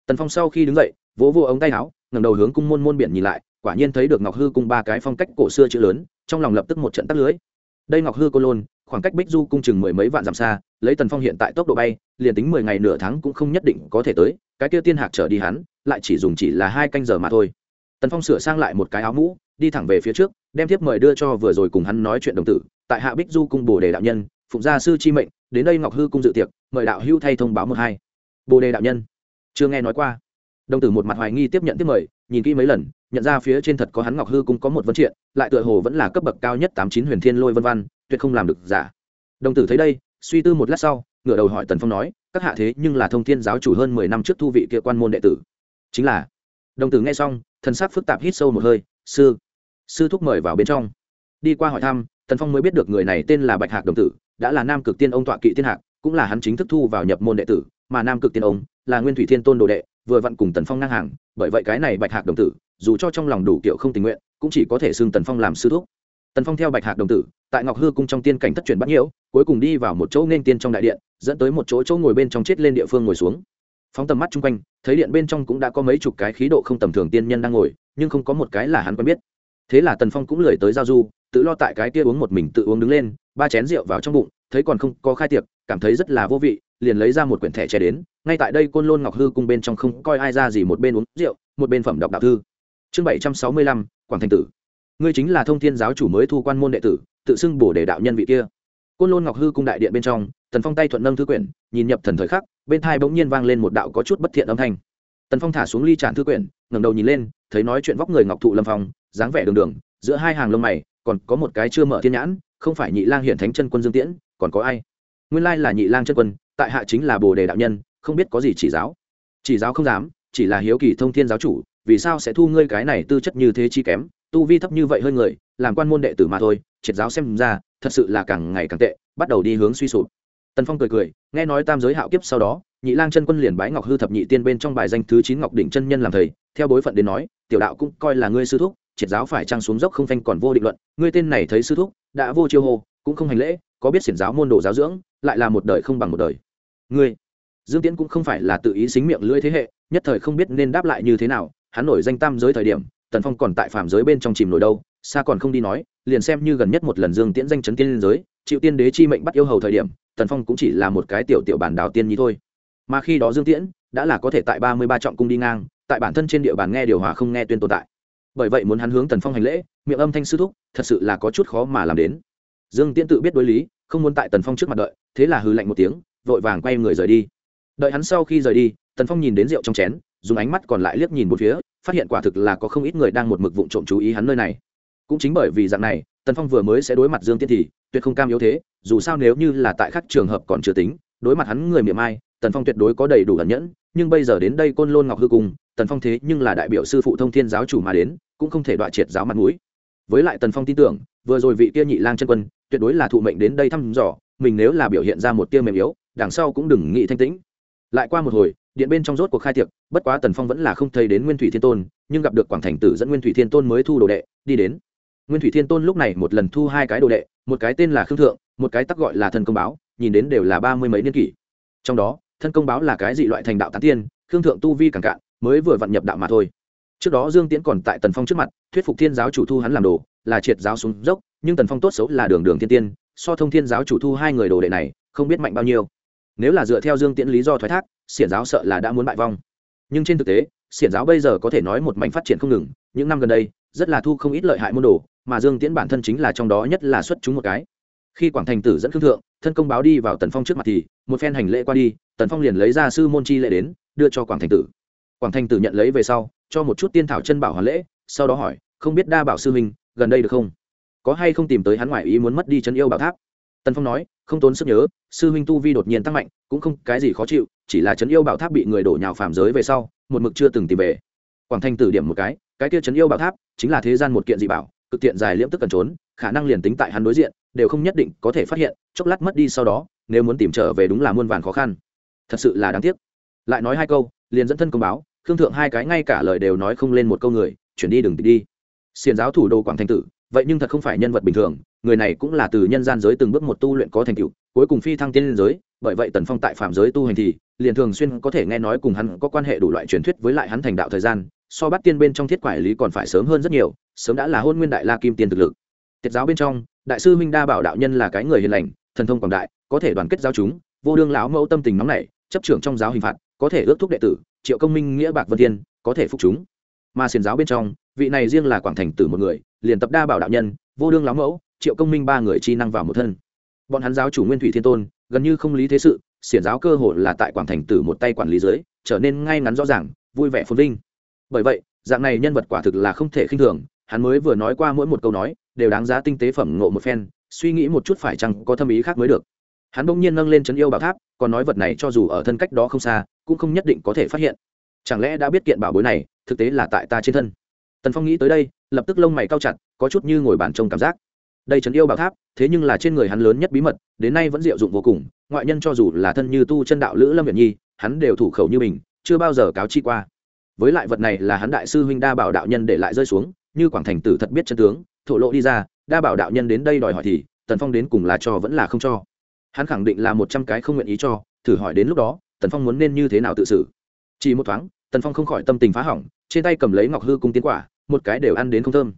Tần phong sau khi đứng dậy, vỗ vô ống tay áo, ngẩng đầu hướng cung môn môn biển nhìn lại quả nhiên thấy được ngọc hư cung ba cái phong cách cổ xưa chữ lớn, trong lòng lập tức một trận tắt lưới. Đây ngọc hư cô lôn, khoảng cách bích du cung chừng mười mấy vạn dặm xa, lấy tần phong hiện tại tốc độ bay, liền tính mười ngày nửa tháng cũng không nhất định có thể tới, cái kia tiên hạc trở đi hắn, lại chỉ dùng chỉ là hai canh giờ mà thôi. Tần phong sửa sang lại một cái áo mũ, đi thẳng về phía trước, đem thiếp mời đưa cho vừa rồi cùng hắn nói chuyện đồng tử, tại hạ bích du cung bồ đề đạo nhân, phụng gia sư chi mệnh, đến đây ngọc hư cung dự tiệc, mời đạo hưu thay thông báo một hai. Bồ đề đạo nhân, chưa nghe nói qua đồng tử một mặt hoài nghi tiếp nhận tiếp mời, nhìn kỹ mấy lần, nhận ra phía trên thật có hắn ngọc hư cũng có một vấn triện, lại tựa hồ vẫn là cấp bậc cao nhất tám chín huyền thiên lôi vân văn, tuyệt không làm được giả. Đồng tử thấy đây, suy tư một lát sau, ngửa đầu hỏi tần phong nói, các hạ thế nhưng là thông thiên giáo chủ hơn mười năm trước thu vị kia quan môn đệ tử. Chính là. Đồng tử nghe xong, thần sắc phức tạp hít sâu một hơi, sư sư thúc mời vào bên trong. Đi qua hỏi thăm, tần phong mới biết được người này tên là bạch hạc đồng tử, đã là nam cực tiên ông tọa kỵ tiên hạc, cũng là hắn chính thức thu vào nhập môn đệ tử, mà nam cực tiên ông là nguyên thủy thiên tôn đồ đệ vừa vặn cùng tần phong ngang hàng, bởi vậy cái này bạch hạc đồng tử, dù cho trong lòng đủ kiểu không tình nguyện, cũng chỉ có thể xưng tần phong làm sư thúc. Tần phong theo bạch hạc đồng tử, tại ngọc hư cung trong tiên cảnh thất truyền bắt nhiễu, cuối cùng đi vào một chỗ nên tiên trong đại điện, dẫn tới một chỗ chỗ ngồi bên trong chết lên địa phương ngồi xuống. Phóng tầm mắt chung quanh, thấy điện bên trong cũng đã có mấy chục cái khí độ không tầm thường tiên nhân đang ngồi, nhưng không có một cái là hắn quen biết. Thế là tần phong cũng lười tới giao du, tự lo tại cái kia uống một mình tự uống đứng lên, ba chén rượu vào trong bụng, thấy còn không có khai tiệc, cảm thấy rất là vô vị liền lấy ra một quyển thẻ che đến, ngay tại đây côn lôn ngọc hư cung bên trong không coi ai ra gì, một bên uống rượu, một bên phẩm đọc đạo thư. Chương bảy trăm sáu mươi lăm, quảng thành tử. Ngươi chính là thông thiên giáo chủ mới thu quan môn đệ tử, tự xưng bổ để đạo nhân vị kia. Côn lôn ngọc hư cung đại điện bên trong, tần phong tay thuận nâng thư quyển, nhìn nhập thần thời khắc, bên thai bỗng nhiên vang lên một đạo có chút bất thiện âm thanh. Tần phong thả xuống ly tràn thư quyển, ngẩng đầu nhìn lên, thấy nói chuyện vóc người ngọc thụ lâm phong, dáng vẻ đường đường, giữa hai hàng lông mày, còn có một cái chưa mở thiên nhãn, không phải nhị lang hiện thánh chân quân dương tiễn, còn có ai? Nguyên lai là nhị lang chân quân, tại hạ chính là bồ đề đạo nhân, không biết có gì chỉ giáo. Chỉ giáo không dám, chỉ là hiếu kỳ thông thiên giáo chủ, vì sao sẽ thu ngươi cái này tư chất như thế chi kém, tu vi thấp như vậy hơn người, làm quan môn đệ tử mà thôi, triệt giáo xem ra, thật sự là càng ngày càng tệ, bắt đầu đi hướng suy sụp. Tần phong cười cười, nghe nói tam giới hạo kiếp sau đó, nhị lang chân quân liền bái ngọc hư thập nhị tiên bên trong bài danh thứ chín ngọc đỉnh chân nhân làm thầy, theo bối phận đến nói, tiểu đạo cũng coi là ngươi sư thúc, triệt giáo phải trăng xuống dốc không phanh còn vô định luận, ngươi tên này thấy sư thúc, đã vô chiêu hô, cũng không hành lễ có biết xiển giáo môn đồ giáo dưỡng, lại là một đời không bằng một đời. Ngươi, dương tiễn cũng không phải là tự ý xính miệng lưỡi thế hệ, nhất thời không biết nên đáp lại như thế nào, hắn nổi danh tam giới thời điểm, tần phong còn tại phạm giới bên trong chìm nổi đâu xa còn không đi nói, liền xem như gần nhất một lần dương tiễn danh chấn tiên liên giới chịu tiên đế chi mệnh bắt yêu hầu thời điểm, tần phong cũng chỉ là một cái tiểu tiểu bản đào tiên nhi thôi. Mà khi đó dương tiễn đã là có thể tại ba mươi ba trọng cung đi ngang, tại bản thân trên địa bàn nghe điều hòa không nghe tuyên tồn tại. Bởi vậy muốn hắn hướng tần phong hành lễ, miệng âm thanh sư thúc, thật sự là có chút khó mà làm đến dương tiễn tự biết đối lý không muốn tại tần phong trước mặt đợi thế là hư lạnh một tiếng vội vàng quay người rời đi. Đợi hắn sau khi rời đi tần phong nhìn đến rượu trong chén dùng ánh mắt còn lại liếc nhìn một phía phát hiện quả thực là có không ít người đang một mực vụng trộm chú ý hắn nơi này. Cũng chính bởi vì dạng này tần phong vừa mới sẽ đối mặt dương tiễn thì tuyệt không cam yếu thế dù sao nếu như là tại các trường hợp còn chưa tính đối mặt hắn người miệng ai tần phong tuyệt đối có đầy đủ ẩn nhẫn nhưng bây giờ đến đây côn lôn ngọc hư cùng, tần phong thế nhưng là đại biểu sư phụ thông thiên giáo chủ mà đến cũng không thể đoạn triệt giáo mặt mũi. Với lại tần phong tin tưởng vừa rồi vị kia nhị lang chân quân tuyệt đối là thụ mệnh đến đây thăm dò, mình nếu là biểu hiện ra một tia mềm yếu, đằng sau cũng đừng nghĩ thanh tĩnh. Lại qua một hồi, điện bên trong rốt cuộc khai tiệc, bất quá tần phong vẫn là không thấy đến nguyên thủy thiên tôn, nhưng gặp được quảng thành tử dẫn nguyên thủy thiên tôn mới thu đồ đệ, đi đến. Nguyên thủy thiên tôn lúc này một lần thu hai cái đồ đệ, một cái tên là khương thượng, một cái tắc gọi là thân công báo, nhìn đến đều là ba mươi mấy niên kỷ. Trong đó thân công báo là cái dị loại thành đạo tán tiên, khương thượng tu vi càng cạn, mới vừa vặn nhập đạo mà thôi trước đó dương tiễn còn tại tần phong trước mặt, thuyết phục thiên giáo chủ thu hắn làm đồ, là triệt giáo xuống dốc, nhưng tần phong tốt xấu là đường đường thiên tiên, so thông thiên giáo chủ thu hai người đồ đệ này, không biết mạnh bao nhiêu. Nếu là dựa theo dương tiễn lý do thoái thác xiển giáo sợ là đã muốn bại vong. Nhưng trên thực tế xiển giáo bây giờ có thể nói một mảnh phát triển không ngừng, những năm gần đây, rất là thu không ít lợi hại môn đồ, mà dương tiễn bản thân chính là trong đó nhất là xuất chúng một cái. Khi quảng thành tử dẫn khương thượng, thân công báo đi vào tần phong trước mặt thì, một phen hành lễ qua đi, tần phong liền lấy ra sư môn chi lễ đến, đưa cho quảng thành tử. Quảng thành tử nhận lấy về sau cho một chút tiên thảo chân bảo hoàn lễ, sau đó hỏi, không biết đa bảo sư huynh, gần đây được không? Có hay không tìm tới hắn ngoại ý muốn mất đi chân yêu bảo tháp? Tần phong nói, không tốn sức nhớ, sư huynh tu vi đột nhiên tăng mạnh, cũng không cái gì khó chịu, chỉ là chân yêu bảo tháp bị người đổ nhào phàm giới về sau, một mực chưa từng tìm về. Quảng thanh tử điểm một cái cái kia chân yêu bảo tháp, chính là thế gian một kiện dị bảo, cực tiện dài liễm tức cần trốn, khả năng liền tính tại hắn đối diện, đều không nhất định có thể phát hiện, chốc lát mất đi sau đó, nếu muốn tìm trở về đúng là muôn vàn khó khăn. Thật sự là đáng tiếc. Lại nói hai câu, liền dẫn thân công báo khương thượng hai cái ngay cả lời đều nói không lên một câu người, chuyển đi đừng đi. Xiền giáo thủ đô quảng thanh tử, vậy nhưng thật không phải nhân vật bình thường, người này cũng là từ nhân gian giới từng bước một tu luyện có thành tựu, cuối cùng phi thăng tiên liên giới, bởi vậy tần phong tại phạm giới tu hành thì, liền thường xuyên có thể nghe nói cùng hắn có quan hệ đủ loại truyền thuyết với lại hắn thành đạo thời gian, so bắt tiên bên trong thiết quản lý còn phải sớm hơn rất nhiều, sớm đã là hôn nguyên đại la kim tiên thực lực. Tiết giáo bên trong, đại sư minh đa bảo đạo nhân là cái người hiền lành, thần thông quảng đại, có thể đoàn kết giáo chúng, vô đương lão mẫu tâm tình nóng nảy, chấp trưởng trong giáo hình phạt có thể ước thúc đệ tử, triệu công minh, nghĩa bạc vân thiên, có thể phục chúng. Mà xiền giáo bên trong, vị này riêng là quảng thành tử một người, liền tập đa bảo đạo nhân, vô đương lão mẫu, triệu công minh ba người chi năng vào một thân. Bọn hắn giáo chủ nguyên thủy thiên tôn, gần như không lý thế sự, xiển giáo cơ hội là tại quảng thành tử một tay quản lý dưới, trở nên ngay ngắn rõ ràng, vui vẻ phồn vinh. Bởi vậy, dạng này nhân vật quả thực là không thể khinh thường, hắn mới vừa nói qua mỗi một câu nói, đều đáng giá tinh tế phẩm ngộ một phen, suy nghĩ một chút phải chăng có thâm ý khác mới được. Hắn bỗng nhiên nâng lên chấn yêu bảo tháp, còn nói vật này cho dù ở thân cách đó không xa cũng không nhất định có thể phát hiện. Chẳng lẽ đã biết kiện bảo bối này, thực tế là tại ta trên thân? Tần phong nghĩ tới đây, lập tức lông mày cao chặt, có chút như ngồi bàn trông cảm giác. Đây trấn yêu bảo tháp, thế nhưng là trên người hắn lớn nhất bí mật, đến nay vẫn diệu dụng vô cùng, ngoại nhân cho dù là thân như tu chân đạo lữ lâm việt nhi, hắn đều thủ khẩu như mình, chưa bao giờ cáo chi qua. Với lại vật này là hắn đại sư huynh đa bảo đạo nhân để lại rơi xuống, như quảng thành tử thật biết chân tướng, thổ lộ đi ra, đa bảo đạo nhân đến đây đòi hỏi thì, tần phong đến cùng là cho vẫn là không cho. Hắn khẳng định là một trăm cái không nguyện ý cho, thử hỏi đến lúc đó tần phong muốn nên như thế nào tự xử chỉ một thoáng tần phong không khỏi tâm tình phá hỏng trên tay cầm lấy ngọc hư cung tiến quả một cái đều ăn đến không thơm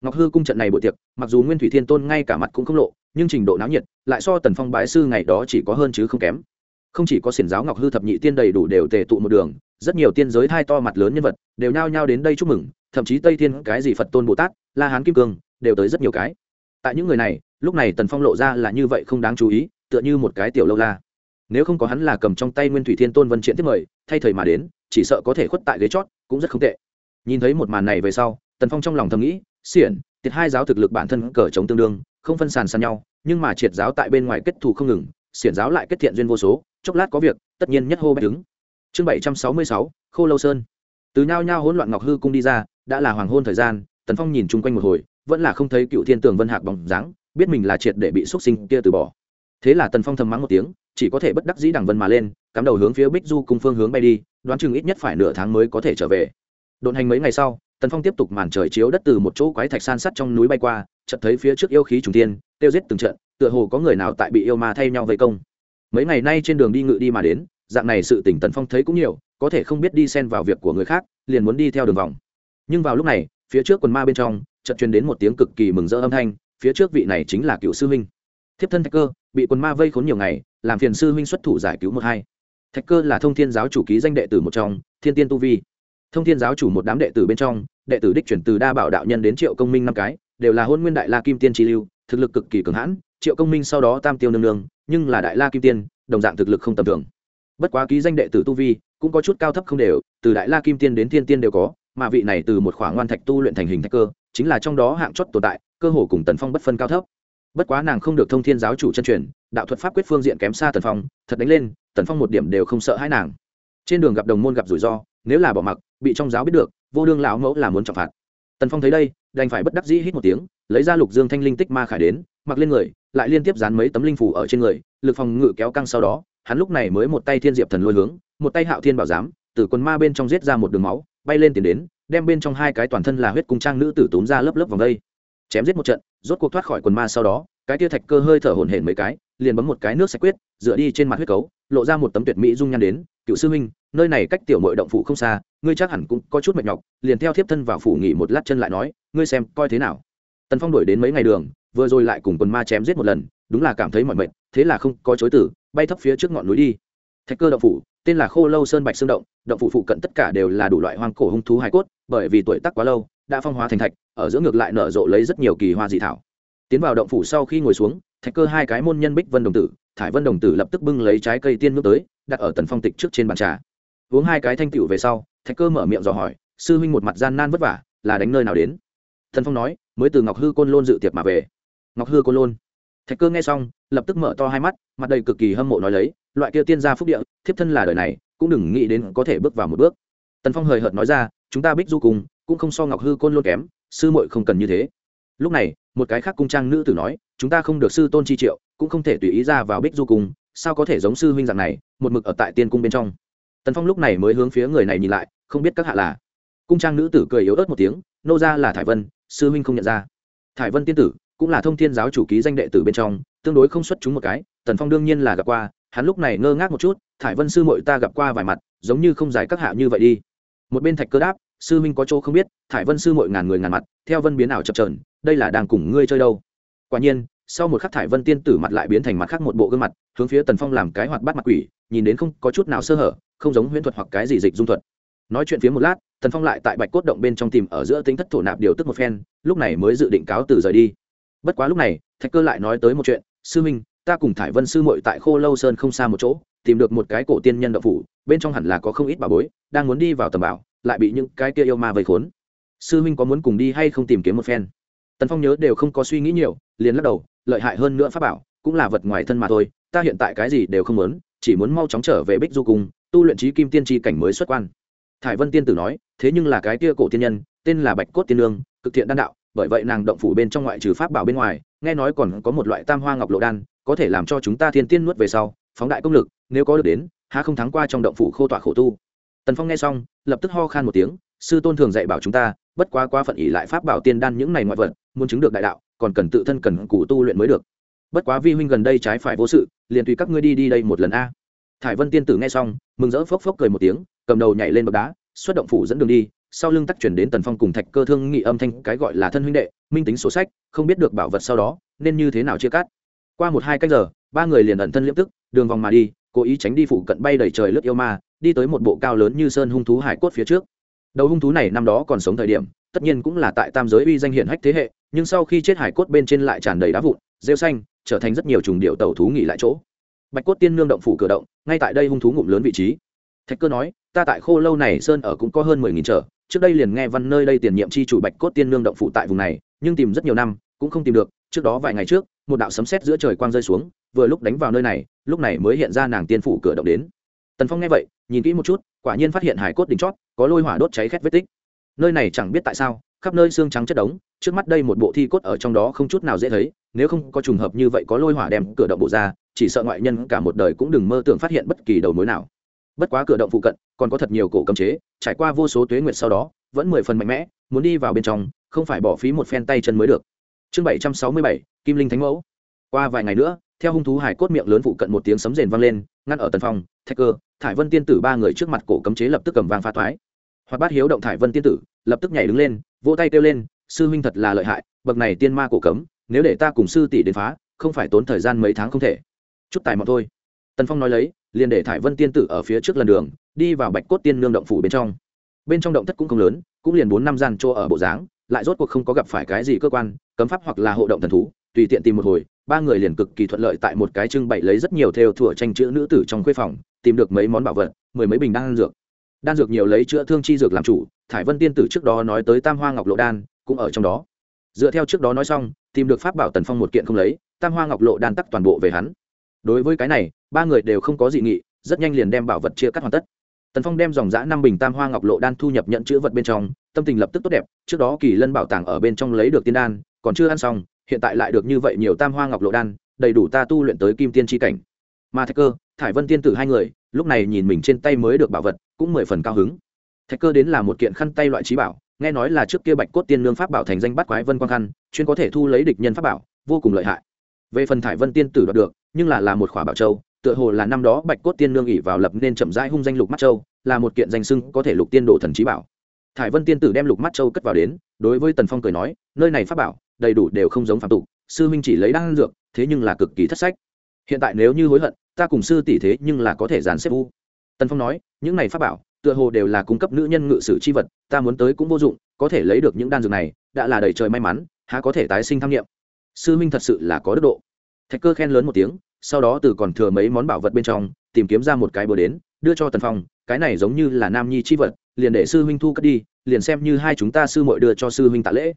ngọc hư cung trận này buổi tiệc mặc dù nguyên thủy thiên tôn ngay cả mặt cũng không lộ nhưng trình độ náo nhiệt lại so tần phong bái sư ngày đó chỉ có hơn chứ không kém không chỉ có xiển giáo ngọc hư thập nhị tiên đầy đủ đều tề tụ một đường rất nhiều tiên giới thai to mặt lớn nhân vật đều nhao nhao đến đây chúc mừng thậm chí tây thiên cái gì phật tôn bồ tát la hán kim cương đều tới rất nhiều cái tại những người này lúc này tần phong lộ ra là như vậy không đáng chú ý tựa như một cái tiểu lâu la nếu không có hắn là cầm trong tay nguyên thủy thiên tôn vân triện tiếp mời, thay thời mà đến, chỉ sợ có thể khuất tại ghế chót, cũng rất không tệ. Nhìn thấy một màn này về sau, tần phong trong lòng thầm nghĩ, xiển, tiệt hai giáo thực lực bản thân cờ chống tương đương, không phân sàn sàn nhau, nhưng mà triệt giáo tại bên ngoài kết thù không ngừng, xiển giáo lại kết thiện duyên vô số, chốc lát có việc, tất nhiên nhất hô bạch đứng chương bảy trăm sáu mươi sáu, khô lâu sơn. Từ nhao nhao hỗn loạn ngọc hư cung đi ra, đã là hoàng hôn thời gian, tần phong nhìn chung quanh một hồi, vẫn là không thấy cựu thiên tường vân hạc bóng dáng, biết mình là triệt để bị xúc sinh kia từ bỏ. Thế là tần phong thầm mắng một tiếng chỉ có thể bất đắc dĩ đằng vân mà lên, cắm đầu hướng phía bích du cùng phương hướng bay đi, đoán chừng ít nhất phải nửa tháng mới có thể trở về. Đồn hành mấy ngày sau, tần phong tiếp tục màn trời chiếu đất từ một chỗ quái thạch san sắt trong núi bay qua, chợt thấy phía trước yêu khí trùng tiên tiêu giết từng trận, tựa hồ có người nào tại bị yêu ma thay nhau vây công. Mấy ngày nay trên đường đi ngự đi mà đến, dạng này sự tỉnh tần phong thấy cũng nhiều, có thể không biết đi xen vào việc của người khác, liền muốn đi theo đường vòng. Nhưng vào lúc này, phía trước quần ma bên trong, chợt truyền đến một tiếng cực kỳ mừng rỡ âm thanh, phía trước vị này chính là cựu sư huynh. Thiếp thân thạch cơ bị quần ma vây khốn nhiều ngày, làm phiền sư huynh xuất thủ giải cứu một hai. Thạch cơ là thông thiên giáo chủ ký danh đệ tử một trong, thiên tiên tu vi. Thông thiên giáo chủ một đám đệ tử bên trong, đệ tử đích chuyển từ đa bảo đạo nhân đến triệu công minh năm cái, đều là hôn nguyên đại la kim tiên tri lưu, thực lực cực kỳ cường hãn, triệu công minh sau đó tam tiêu nương nương, nhưng là đại la kim tiên, đồng dạng thực lực không tầm thường. Bất quá ký danh đệ tử tu vi, cũng có chút cao thấp không đều, từ đại la kim tiên đến thiên tiên đều có, mà vị này từ một khoảng ngoan thạch tu luyện thành hình thạch cơ, chính là trong đó hạng chót tồn tại, cơ hồ cùng tần phong bất phân cao thấp bất quá nàng không được thông thiên giáo chủ chân truyền, đạo thuật pháp quyết phương diện kém xa tần phong, thật đánh lên, tần phong một điểm đều không sợ hãi nàng. Trên đường gặp đồng môn gặp rủi ro, nếu là bỏ mặc, bị trong giáo biết được, vô đương lão mẫu là muốn trọng phạt. Tần phong thấy đây, đành phải bất đắc dĩ hít một tiếng, lấy ra lục dương thanh linh tích ma khải đến, mặc lên người, lại liên tiếp dán mấy tấm linh phủ ở trên người, lực phòng ngự kéo căng sau đó, hắn lúc này mới một tay thiên diệp thần lôi hướng, một tay hạo thiên bảo giám, từ quần ma bên trong giết ra một đường máu, bay lên tiền đến, đem bên trong hai cái toàn thân là huyết cung trang nữ tử tốn ra lớp lớp vòng đây. Chém giết một trận rốt cuộc thoát khỏi quần ma sau đó, cái tia thạch cơ hơi thở hổn hển mấy cái, liền bấm một cái nước sạch quyết, dựa đi trên mặt huyết cấu, lộ ra một tấm tuyệt mỹ dung nhan đến, cựu sư huynh, nơi này cách tiểu mội động phủ không xa, ngươi chắc hẳn cũng có chút mệt nhọc, liền theo thiếp thân vào phủ nghỉ một lát chân lại nói, ngươi xem, coi thế nào? Tần phong đuổi đến mấy ngày đường, vừa rồi lại cùng quần ma chém giết một lần, đúng là cảm thấy mọi mệt, thế là không có chối tử bay thấp phía trước ngọn núi đi. Thạch cơ động phủ, tên là khô lâu sơn bạch xương động động phủ phụ cận tất cả đều là đủ loại hoang cổ hung thú hải cốt, bởi vì tuổi tác quá lâu đã phong hóa thành thạch, ở giữa ngược lại nở rộ lấy rất nhiều kỳ hoa dị thảo. Tiến vào động phủ sau khi ngồi xuống, thạch cơ hai cái môn nhân bích vân đồng tử, thải vân đồng tử lập tức bưng lấy trái cây tiên nước tới, đặt ở tần phong tịch trước trên bàn trà. Uống hai cái thanh tịu về sau, thạch cơ mở miệng dò hỏi, sư huynh một mặt gian nan vất vả, là đánh nơi nào đến? Thần phong nói, mới từ ngọc hư côn lôn dự tiệc mà về. Ngọc hư côn lôn. Thạch cơ nghe xong, lập tức mở to hai mắt, mặt đầy cực kỳ hâm mộ nói lấy, loại kia tiên gia phúc địa, thiếp thân là đời này, cũng đừng nghĩ đến có thể bước vào một bước. Tần phong hời hợt nói ra, chúng ta bích du cùng cũng không so ngọc hư côn luôn kém, sư muội không cần như thế. Lúc này, một cái khác cung trang nữ tử nói, chúng ta không được sư tôn chi triệu, cũng không thể tùy ý ra vào bích du cung, sao có thể giống sư huynh dạng này, một mực ở tại tiên cung bên trong? Tần phong lúc này mới hướng phía người này nhìn lại, không biết các hạ là. Cung trang nữ tử cười yếu ớt một tiếng, nô ra là thải vân, sư huynh không nhận ra. Thải vân tiên tử, cũng là thông thiên giáo chủ ký danh đệ tử bên trong, tương đối không xuất chúng một cái, tần phong đương nhiên là gặp qua, hắn lúc này ngơ ngác một chút, thải vân sư mội ta gặp qua vài mặt, giống như không giải các hạ như vậy đi. Một bên thạch cơ đáp sư Minh có chỗ không biết, thải vân sư mội ngàn người ngàn mặt, theo vân biến ảo chập trờn đây là đang cùng ngươi chơi đâu. Quả nhiên, sau một khắc thải vân tiên tử mặt lại biến thành mặt khác một bộ gương mặt, hướng phía tần phong làm cái hoạt bắt mặt quỷ, nhìn đến không có chút nào sơ hở, không giống huyễn thuật hoặc cái gì dịch dung thuật. Nói chuyện phía một lát, tần phong lại tại bạch cốt động bên trong tìm ở giữa tính thất thổ nạp điều tức một phen, lúc này mới dự định cáo từ rời đi. Bất quá lúc này, thạch cơ lại nói tới một chuyện, sư minh ta cùng thải vân sư mội tại khô lâu sơn không xa một chỗ, tìm được một cái cổ tiên nhân đậu phủ, bên trong hẳn là có không ít bà bối, đang muốn đi vào tầm bảo lại bị những cái kia yêu ma vây khốn. Sư huynh có muốn cùng đi hay không tìm kiếm một phen? Tần phong nhớ đều không có suy nghĩ nhiều, liền lắc đầu, lợi hại hơn nữa pháp bảo, cũng là vật ngoài thân mà thôi, ta hiện tại cái gì đều không muốn, chỉ muốn mau chóng trở về bích du cung, tu luyện trí kim tiên tri cảnh mới xuất quan. Thải vân tiên tử nói, thế nhưng là cái kia cổ tiên nhân, tên là bạch cốt tiên lương cực thiện đan đạo, bởi vậy nàng động phủ bên trong ngoại trừ pháp bảo bên ngoài, nghe nói còn có một loại tam hoa ngọc lộ đan, có thể làm cho chúng ta thiên tiên nuốt về sau, phóng đại công lực, nếu có được đến, há không thắng qua trong động phủ khô tọa khổ tu tần phong nghe xong, lập tức ho khan một tiếng, sư tôn thường dạy bảo chúng ta, bất quá quá phận ỷ lại pháp bảo tiên đan những này ngoại vật, muốn chứng được đại đạo, còn cần tự thân cần cụ tu luyện mới được. Bất quá vi huynh gần đây trái phải vô sự, liền tùy các ngươi đi đi đây một lần a. Thải vân tiên tử nghe xong, mừng rỡ phốc phốc cười một tiếng, cầm đầu nhảy lên bậc đá, xuất động phủ dẫn đường đi, sau lưng tắc chuyển đến tần phong cùng thạch cơ thương nghị âm thanh cái gọi là thân huynh đệ, minh tính sổ sách, không biết được bảo vật sau đó, nên như thế nào chia cắt. Qua một hai cách giờ, ba người liền ẩn thân liễm tức, đường vòng mà đi cố ý tránh đi phụ cận bay đầy trời lướt yêu ma, đi tới một bộ cao lớn như sơn hung thú hải cốt phía trước. Đầu hung thú này năm đó còn sống thời điểm, tất nhiên cũng là tại tam giới uy danh hiển hách thế hệ, nhưng sau khi chết hải cốt bên trên lại tràn đầy đá vụn, rêu xanh, trở thành rất nhiều trùng điệu tàu thú nghỉ lại chỗ. Bạch cốt tiên nương động phủ cửa động, ngay tại đây hung thú ngụm lớn vị trí. Thạch cơ nói, ta tại khô lâu này sơn ở cũng có hơn mười nghìn trở, trước đây liền nghe văn nơi đây tiền nhiệm chi chủ bạch cốt tiên nương động phủ tại vùng này, nhưng tìm rất nhiều năm, cũng không tìm được, trước đó vài ngày trước một đạo sấm sét giữa trời quang rơi xuống, vừa lúc đánh vào nơi này, lúc này mới hiện ra nàng tiên phủ cửa động đến. Tần phong nghe vậy, nhìn kỹ một chút, quả nhiên phát hiện hải cốt đỉnh chót, có lôi hỏa đốt cháy khét vết tích. Nơi này chẳng biết tại sao, khắp nơi xương trắng chất đống, trước mắt đây một bộ thi cốt ở trong đó không chút nào dễ thấy, nếu không có trùng hợp như vậy có lôi hỏa đem cửa động bộ ra, chỉ sợ ngoại nhân cả một đời cũng đừng mơ tưởng phát hiện bất kỳ đầu mối nào. Bất quá cửa động phụ cận, còn có thật nhiều cổ cấm chế, trải qua vô số tuế nguyệt sau đó, vẫn mười phần mạnh mẽ, muốn đi vào bên trong, không phải bỏ phí một phen tay chân mới được chương bảy trăm sáu mươi bảy, kim linh thánh mẫu. Qua vài ngày nữa, theo hung thú hải cốt miệng lớn phụ cận một tiếng sấm rền vang lên, ngăn ở tần phong thạch cơ, thải vân tiên tử ba người trước mặt cổ cấm chế lập tức cầm vàng phá thoái. Hoặc bát hiếu động thải vân tiên tử, lập tức nhảy đứng lên, vỗ tay kêu lên, sư huynh thật là lợi hại, bậc này tiên ma cổ cấm, nếu để ta cùng sư tỷ đến phá, không phải tốn thời gian mấy tháng không thể. Chút tài mọn thôi. Tần phong nói lấy, liền để thải vân tiên tử ở phía trước lần đường, đi vào bạch cốt tiên nương động phủ bên trong. Bên trong động thất cũng không lớn, cũng liền bốn năm gian chỗ ở bộ dáng, lại rốt cuộc không có gặp phải cái gì cơ quan cấm pháp hoặc là hộ động thần thú, tùy tiện tìm một hồi, ba người liền cực kỳ thuận lợi tại một cái trưng bày lấy rất nhiều theo thủa tranh chữ nữ tử trong khuê phòng, tìm được mấy món bảo vật, mười mấy bình đan dược. Đan dược nhiều lấy chữa thương chi dược làm chủ, thải vân tiên tử trước đó nói tới tam hoa ngọc lộ đan cũng ở trong đó. Dựa theo trước đó nói xong, tìm được pháp bảo tần phong một kiện không lấy, tam hoa ngọc lộ đan tắc toàn bộ về hắn. Đối với cái này, ba người đều không có dị nghị, rất nhanh liền đem bảo vật chia cắt hoàn tất. Tần phong đem dòng giã năm bình tam hoa ngọc lộ đan thu nhập nhận chữ vật bên trong, tâm tình lập tức tốt đẹp, trước đó kỳ lân bảo tàng ở bên trong lấy được tiên đan còn chưa ăn xong, hiện tại lại được như vậy nhiều tam hoa ngọc lộ đan, đầy đủ ta tu luyện tới kim tiên tri cảnh. Mà thạch cơ, thải vân tiên tử hai người, lúc này nhìn mình trên tay mới được bảo vật, cũng mười phần cao hứng. Thạch cơ đến là một kiện khăn tay loại trí bảo, nghe nói là trước kia bạch cốt tiên lương pháp bảo thành danh bắt quái vân quang khăn, chuyên có thể thu lấy địch nhân pháp bảo, vô cùng lợi hại. Về phần thải vân tiên tử đoạt được, nhưng là là một khỏa bảo châu, tựa hồ là năm đó bạch cốt tiên lương ỉ vào lập nên chậm rãi hung danh lục mắt châu, là một kiện danh sưng có thể lục tiên đồ thần trí bảo. Thải vân tiên tử đem lục mắt châu cất vào đến, đối với tần phong cười nói, nơi này pháp bảo đầy đủ đều không giống phạm tục, sư minh chỉ lấy đan dược, thế nhưng là cực kỳ thất sách. Hiện tại nếu như hối hận, ta cùng sư tỷ thế nhưng là có thể dàn xếp u. Tần phong nói, những này pháp bảo, tựa hồ đều là cung cấp nữ nhân ngự sử chi vật, ta muốn tới cũng vô dụng, có thể lấy được những đan dược này, đã là đầy trời may mắn, há có thể tái sinh tham nghiệm sư minh thật sự là có đức độ. Thạch cơ khen lớn một tiếng, sau đó từ còn thừa mấy món bảo vật bên trong, tìm kiếm ra một cái bờ đến, đưa cho tần phong, cái này giống như là nam nhi chi vật, liền để sư huynh thu cất đi, liền xem như hai chúng ta sư muội đưa cho sư huynh tạ lễ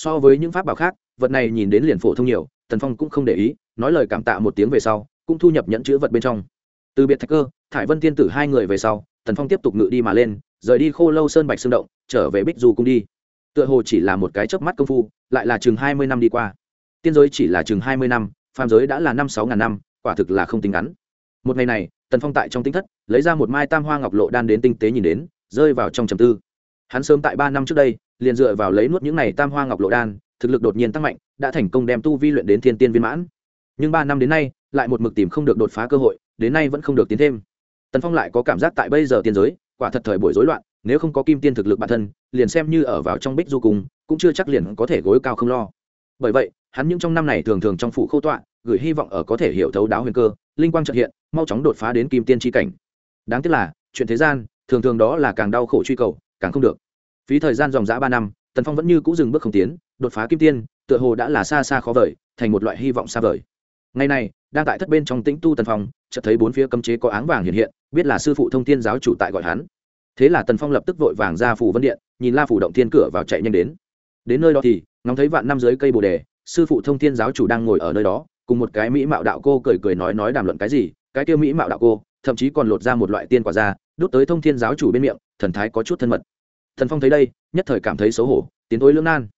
so với những pháp bảo khác, vật này nhìn đến liền phổ thông nhiều, tần phong cũng không để ý, nói lời cảm tạ một tiếng về sau, cũng thu nhập nhẫn chữ vật bên trong. Từ biệt thạch cơ, thải vân tiên tử hai người về sau, tần phong tiếp tục ngự đi mà lên, rời đi khô lâu sơn bạch xương động, trở về bích du cung đi. Tựa hồ chỉ là một cái chớp mắt công phu, lại là chừng hai mươi năm đi qua. Tiên giới chỉ là chừng hai mươi năm, phàm giới đã là năm sáu ngàn năm, quả thực là không tính ngắn. Một ngày này, tần phong tại trong tính thất, lấy ra một mai tam hoa ngọc lộ đan đến tinh tế nhìn đến, rơi vào trong trầm tư hắn sớm tại ba năm trước đây, liền dựa vào lấy nuốt những này tam hoa ngọc lộ đan, thực lực đột nhiên tăng mạnh, đã thành công đem tu vi luyện đến thiên tiên viên mãn. Nhưng ba năm đến nay, lại một mực tìm không được đột phá cơ hội, đến nay vẫn không được tiến thêm. Tần phong lại có cảm giác tại bây giờ tiên giới, quả thật thời buổi rối loạn, nếu không có kim tiên thực lực bản thân, liền xem như ở vào trong bích du cùng cũng chưa chắc liền có thể gối cao không lo. Bởi vậy, hắn những trong năm này thường thường trong phủ khâu tọa, gửi hy vọng ở có thể hiểu thấu đáo huyền cơ, linh quang trợ hiện, mau chóng đột phá đến kim tiên tri cảnh. Đáng tiếc là, chuyện thế gian, thường thường đó là càng đau khổ truy cầu càng không được. Phí thời gian dòng dã ba năm, tần phong vẫn như cũ dừng bước không tiến, đột phá kim tiên, tựa hồ đã là xa xa khó vời, thành một loại hy vọng xa vời. Ngày này, đang tại thất bên trong tĩnh tu tần phong, chợt thấy bốn phía cấm chế có áng vàng hiện hiện, biết là sư phụ thông thiên giáo chủ tại gọi hắn. Thế là tần phong lập tức vội vàng ra phủ vân điện, nhìn la phủ động thiên cửa vào chạy nhanh đến. Đến nơi đó thì, ngóng thấy vạn năm dưới cây bồ đề, sư phụ thông thiên giáo chủ đang ngồi ở nơi đó, cùng một cái mỹ mạo đạo cô cười cười nói nói đàm luận cái gì, cái kia mỹ mạo đạo cô, thậm chí còn lột ra một loại tiên quả ra, đút tới thông thiên giáo chủ bên miệng thần thái có chút thân mật. Thần phong thấy đây nhất thời cảm thấy xấu hổ tiến tối lưỡng nan.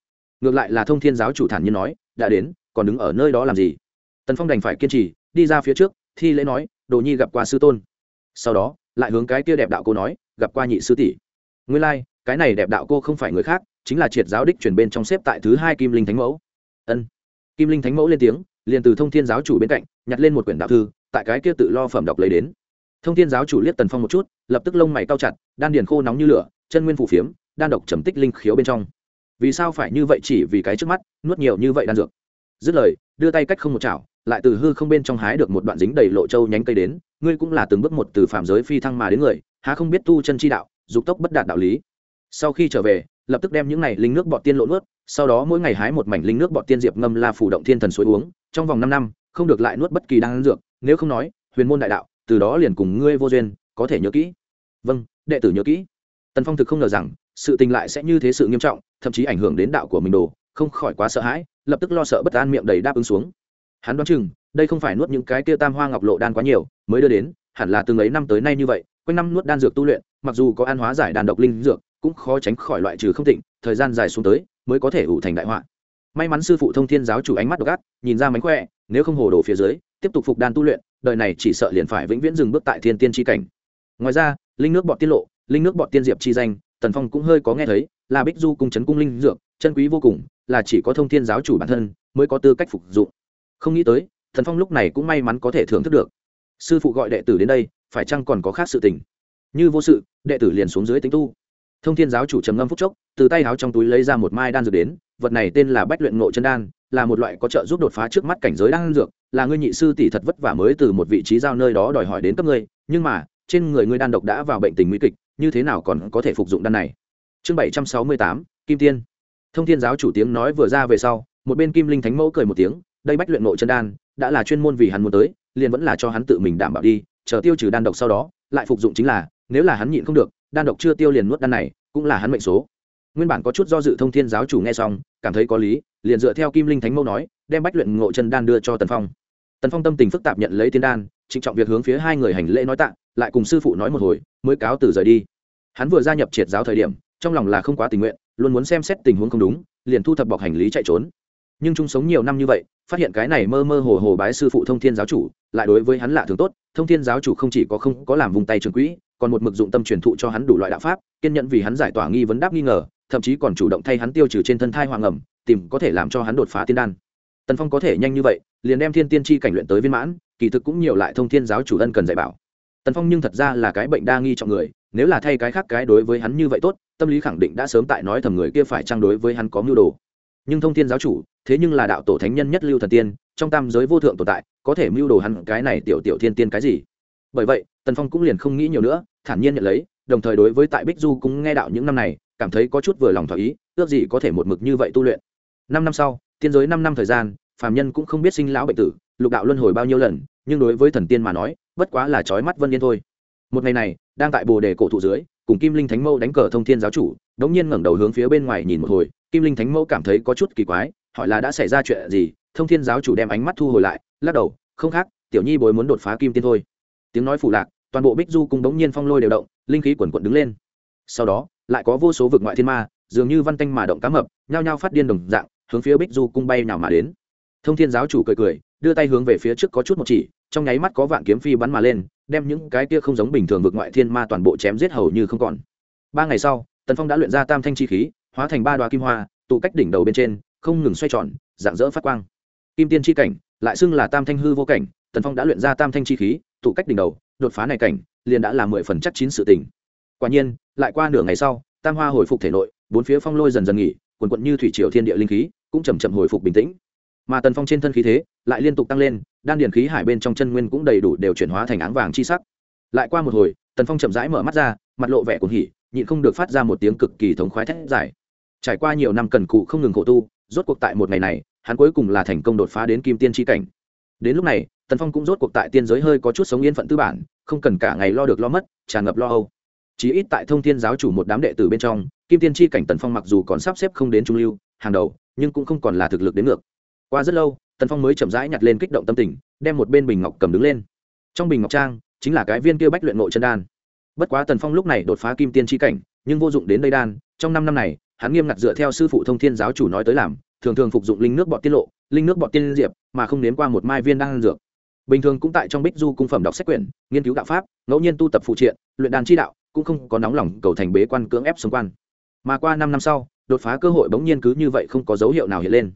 Ngược lại là thông thiên giáo chủ thản nhiên nói đã đến còn đứng ở nơi đó làm gì? Tần phong đành phải kiên trì đi ra phía trước thi lễ nói đồ nhi gặp qua sư tôn. Sau đó lại hướng cái kia đẹp đạo cô nói gặp qua nhị sư tỷ. Nguyên lai、like, cái này đẹp đạo cô không phải người khác chính là triệt giáo đích chuyển bên trong xếp tại thứ hai kim linh thánh mẫu. Ân. Kim linh thánh mẫu lên tiếng liền từ thông thiên giáo chủ bên cạnh nhặt lên một quyển đạo thư tại cái kia tự lo phẩm đọc lấy đến thông thiên giáo chủ liếc tần phong một chút, lập tức lông mày cao chặt, đan điền khô nóng như lửa, chân nguyên phủ phiếm, đan độc trầm tích linh khiếu bên trong. Vì sao phải như vậy chỉ vì cái trước mắt, nuốt nhiều như vậy đan dược? Dứt lời, đưa tay cách không một chảo, lại từ hư không bên trong hái được một đoạn dính đầy lộ châu nhánh cây đến, ngươi cũng là từng bước một từ phạm giới phi thăng mà đến người, há không biết tu chân chi đạo, dục tốc bất đạt đạo lý. Sau khi trở về, lập tức đem những này linh nước bọt tiên lộ nuốt, sau đó mỗi ngày hái một mảnh linh nước bọt tiên diệp ngâm la phủ động thiên thần suối uống, trong vòng năm năm, không được lại nuốt bất kỳ đan dược, nếu không nói, huyền môn đại đạo từ đó liền cùng ngươi vô duyên, có thể nhớ kỹ. Vâng đệ tử nhớ kỹ. Tần phong thực không ngờ rằng, sự tình lại sẽ như thế sự nghiêm trọng, thậm chí ảnh hưởng đến đạo của mình đồ, không khỏi quá sợ hãi, lập tức lo sợ bất an miệng đầy đáp ứng xuống. Hắn đoán chừng, đây không phải nuốt những cái kia tam hoa ngọc lộ đan quá nhiều, mới đưa đến, hẳn là từng ấy năm tới nay như vậy, quanh năm nuốt đan dược tu luyện, mặc dù có an hóa giải đàn độc linh dược, cũng khó tránh khỏi loại trừ không tịnh, thời gian dài xuống tới, mới có thể ủ thành đại họa. May mắn sư phụ thông thiên giáo chủ ánh mắt độc ác, nhìn ra mánh khỏe, nếu không hồ đồ phía dưới, tiếp tục phục đan tu luyện đời này chỉ sợ liền phải vĩnh viễn dừng bước tại thiên tiên tri cảnh. Ngoài ra, linh nước bọt tiết lộ, linh nước bọt tiên diệp chi danh, tần phong cũng hơi có nghe thấy, là bích du cung chấn cung linh dược, chân quý vô cùng, là chỉ có thông thiên giáo chủ bản thân mới có tư cách phục dụng. Không nghĩ tới thần phong lúc này cũng may mắn có thể thưởng thức được. Sư phụ gọi đệ tử đến đây, phải chăng còn có khác sự tình? Như vô sự, đệ tử liền xuống dưới tính tu. Thông thiên giáo chủ trầm ngâm phúc chốc, từ tay áo trong túi lấy ra một mai đan dược đến vật này tên là bách luyện ngộ chân đan, là một loại có trợ giúp đột phá trước mắt cảnh giới đan dược. Là ngươi nhị sư tỷ thật vất vả mới từ một vị trí giao nơi đó đòi hỏi đến cấp ngươi, nhưng mà, trên người ngươi đan độc đã vào bệnh tình nguy kịch, như thế nào còn có thể phục dụng đan này? Chương bảy trăm sáu mươi tám, kim tiên. Thông thiên giáo chủ tiếng nói vừa ra về sau, một bên kim linh thánh mẫu cười một tiếng, đây bách luyện ngộ chân đan, đã là chuyên môn vì hắn muốn tới, liền vẫn là cho hắn tự mình đảm bảo đi, chờ tiêu trừ đan độc sau đó, lại phục dụng chính là, nếu là hắn nhịn không được, đan độc chưa tiêu liền nuốt đan này, cũng là hắn mệnh số nguyên bản có chút do dự thông thiên giáo chủ nghe xong, cảm thấy có lý, liền dựa theo kim linh thánh mẫu nói, đem bách luyện ngộ chân đan đưa cho tần phong. Tần phong tâm tình phức tạp nhận lấy tiên đan, trịnh trọng việc hướng phía hai người hành lễ nói tạ, lại cùng sư phụ nói một hồi, mới cáo từ rời đi. Hắn vừa gia nhập triệt giáo thời điểm, trong lòng là không quá tình nguyện, luôn muốn xem xét tình huống không đúng, liền thu thập bọc hành lý chạy trốn. Nhưng chung sống nhiều năm như vậy, phát hiện cái này mơ mơ hồ hồ bái sư phụ thông thiên giáo chủ, lại đối với hắn lạ thường tốt, thông thiên giáo chủ không chỉ có không có làm vùng tay trường quỹ, còn một mực dụng tâm truyền thụ cho hắn đủ loại đạo pháp, kiên nhẫn vì hắn giải tỏa nghi vấn đáp nghi ngờ thậm chí còn chủ động thay hắn tiêu trừ trên thân thai hoàng ẩm, tìm có thể làm cho hắn đột phá tiên đan. Tần phong có thể nhanh như vậy, liền đem thiên tiên tri cảnh luyện tới viên mãn, kỳ thực cũng nhiều lại thông thiên giáo chủ ân cần dạy bảo. Tần phong nhưng thật ra là cái bệnh đa nghi trọng người, nếu là thay cái khác cái đối với hắn như vậy tốt, tâm lý khẳng định đã sớm tại nói thầm người kia phải trang đối với hắn có mưu đồ. Nhưng thông thiên giáo chủ, thế nhưng là đạo tổ thánh nhân nhất lưu thần tiên, trong tam giới vô thượng tồn tại, có thể mưu đồ hắn cái này tiểu tiểu thiên tiên cái gì? Bởi vậy, tần phong cũng liền không nghĩ nhiều nữa, thản nhiên nhận lấy, đồng thời đối với tại bích du cũng nghe đạo những năm này cảm thấy có chút vừa lòng thỏa ý, ước gì có thể một mực như vậy tu luyện. Năm năm sau, tiên giới năm năm thời gian, phàm nhân cũng không biết sinh lão bệnh tử, lục đạo luân hồi bao nhiêu lần, nhưng đối với thần tiên mà nói, bất quá là trói mắt vân yên thôi. Một ngày này, đang tại bồ đề cổ thụ dưới, cùng kim linh thánh mẫu đánh cờ thông thiên giáo chủ, đống nhiên ngẩng đầu hướng phía bên ngoài nhìn một hồi, kim linh thánh mẫu cảm thấy có chút kỳ quái, hỏi là đã xảy ra chuyện gì, thông thiên giáo chủ đem ánh mắt thu hồi lại, lắc đầu, không khác, tiểu nhi bối muốn đột phá kim tiên thôi. Tiếng nói phủ lạc, toàn bộ bích du cung đống nhiên phong lôi đều động, linh khí quần quận đứng lên. Sau đó lại có vô số vực ngoại thiên ma, dường như văn tanh mà động cá mập, nhao nhao phát điên đồng dạng, hướng phía bích du cung bay nào mà đến. Thông thiên giáo chủ cười cười, đưa tay hướng về phía trước có chút một chỉ, trong nháy mắt có vạn kiếm phi bắn mà lên, đem những cái kia không giống bình thường vực ngoại thiên ma toàn bộ chém giết hầu như không còn. Ba ngày sau, tần phong đã luyện ra tam thanh chi khí, hóa thành ba đoá kim hoa, tụ cách đỉnh đầu bên trên, không ngừng xoay tròn dạng dỡ phát quang. Kim tiên chi cảnh, lại xưng là tam thanh hư vô cảnh, tần phong đã luyện ra tam thanh chi khí, tụ cách đỉnh đầu, đột phá này cảnh, liền đã là mười phần chắc chín sự tình. Quả nhiên lại qua nửa ngày sau, tam hoa hồi phục thể nội, bốn phía phong lôi dần dần nghỉ, quần quận như thủy triều thiên địa linh khí cũng chầm chậm hồi phục bình tĩnh. Mà tần phong trên thân khí thế lại liên tục tăng lên, đan điền khí hải bên trong chân nguyên cũng đầy đủ đều chuyển hóa thành áng vàng chi sắc. Lại qua một hồi, tần phong chậm rãi mở mắt ra, mặt lộ vẻ cuồng hỉ, nhịn không được phát ra một tiếng cực kỳ thống khoái thét giải trải qua nhiều năm cần cụ không ngừng khổ tu, rốt cuộc tại một ngày này, hắn cuối cùng là thành công đột phá đến kim tiên tri cảnh. Đến lúc này, tần phong cũng rốt cuộc tại tiên giới hơi có chút sống yên phận tư bản, không cần cả ngày lo được lo mất, tràn ngập lo âu chí ít tại thông thiên giáo chủ một đám đệ tử bên trong, kim tiên tri cảnh tần phong mặc dù còn sắp xếp không đến trung lưu, hàng đầu, nhưng cũng không còn là thực lực đến ngược. Qua rất lâu, tần phong mới chậm rãi nhặt lên kích động tâm tình, đem một bên bình ngọc cầm đứng lên. Trong bình ngọc trang, chính là cái viên kia bách luyện nội chân đan. Bất quá tần phong lúc này đột phá kim tiên tri cảnh, nhưng vô dụng đến đây đan, trong năm năm này, hắn nghiêm ngặt dựa theo sư phụ thông thiên giáo chủ nói tới làm, thường thường phục dụng linh nước bọt tiết lộ, linh nước bọt tiên diệp, mà không nếm qua một mai viên đan dược. Bình thường cũng tại trong bích du cung phẩm đọc sách quyển, nghiên cứu đạo pháp, ngẫu nhiên tu tập phụ triện, luyện đàn chi đạo cũng không có nóng lòng cầu thành bế quan cưỡng ép xung quan. Mà qua năm năm sau, đột phá cơ hội bỗng nhiên cứ như vậy không có dấu hiệu nào hiện lên.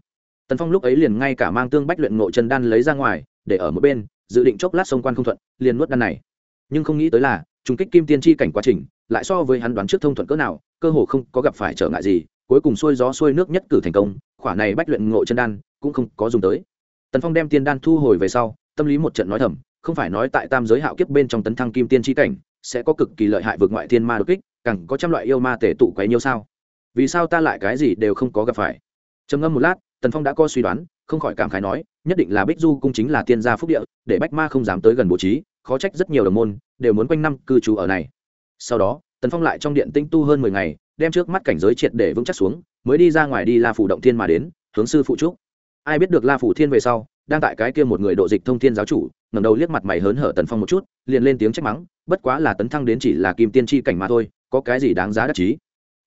Tần phong lúc ấy liền ngay cả mang tương bách luyện ngộ chân đan lấy ra ngoài, để ở một bên, dự định chốc lát xung quan không thuận, liền nuốt đan này. Nhưng không nghĩ tới là, trùng kích kim tiên tri cảnh quá trình, lại so với hắn đoán trước thông thuận cỡ nào, cơ hồ không có gặp phải trở ngại gì, cuối cùng xuôi gió xuôi nước nhất cử thành công, khỏa này bách luyện ngộ chân đan cũng không có dùng tới. Tần phong đem tiên đan thu hồi về sau, tâm lý một trận nói thầm, không phải nói tại tam giới hạo kiếp bên trong tấn thăng kim tiên tri cảnh sẽ có cực kỳ lợi hại vượt ngoại thiên ma đột kích, càng có trăm loại yêu ma tể tụ quấy nhiêu sao? Vì sao ta lại cái gì đều không có gặp phải? Trầm ngâm một lát, tần phong đã có suy đoán, không khỏi cảm khái nói, nhất định là bích du cung chính là tiên gia phúc địa, để bách ma không dám tới gần bố trí, khó trách rất nhiều đồng môn đều muốn quanh năm cư trú ở này. Sau đó, tần phong lại trong điện tinh tu hơn mười ngày, đem trước mắt cảnh giới triệt để vững chắc xuống, mới đi ra ngoài đi la phủ động thiên mà đến, hướng sư phụ trúc ai biết được la phủ thiên về sau đang tại cái kia một người độ dịch thông thiên giáo chủ, ngẩng đầu liếc mặt mày hớn hở tần phong một chút, liền lên tiếng trách mắng, bất quá là tấn thăng đến chỉ là kim tiên tri cảnh mà thôi, có cái gì đáng giá đắc chí?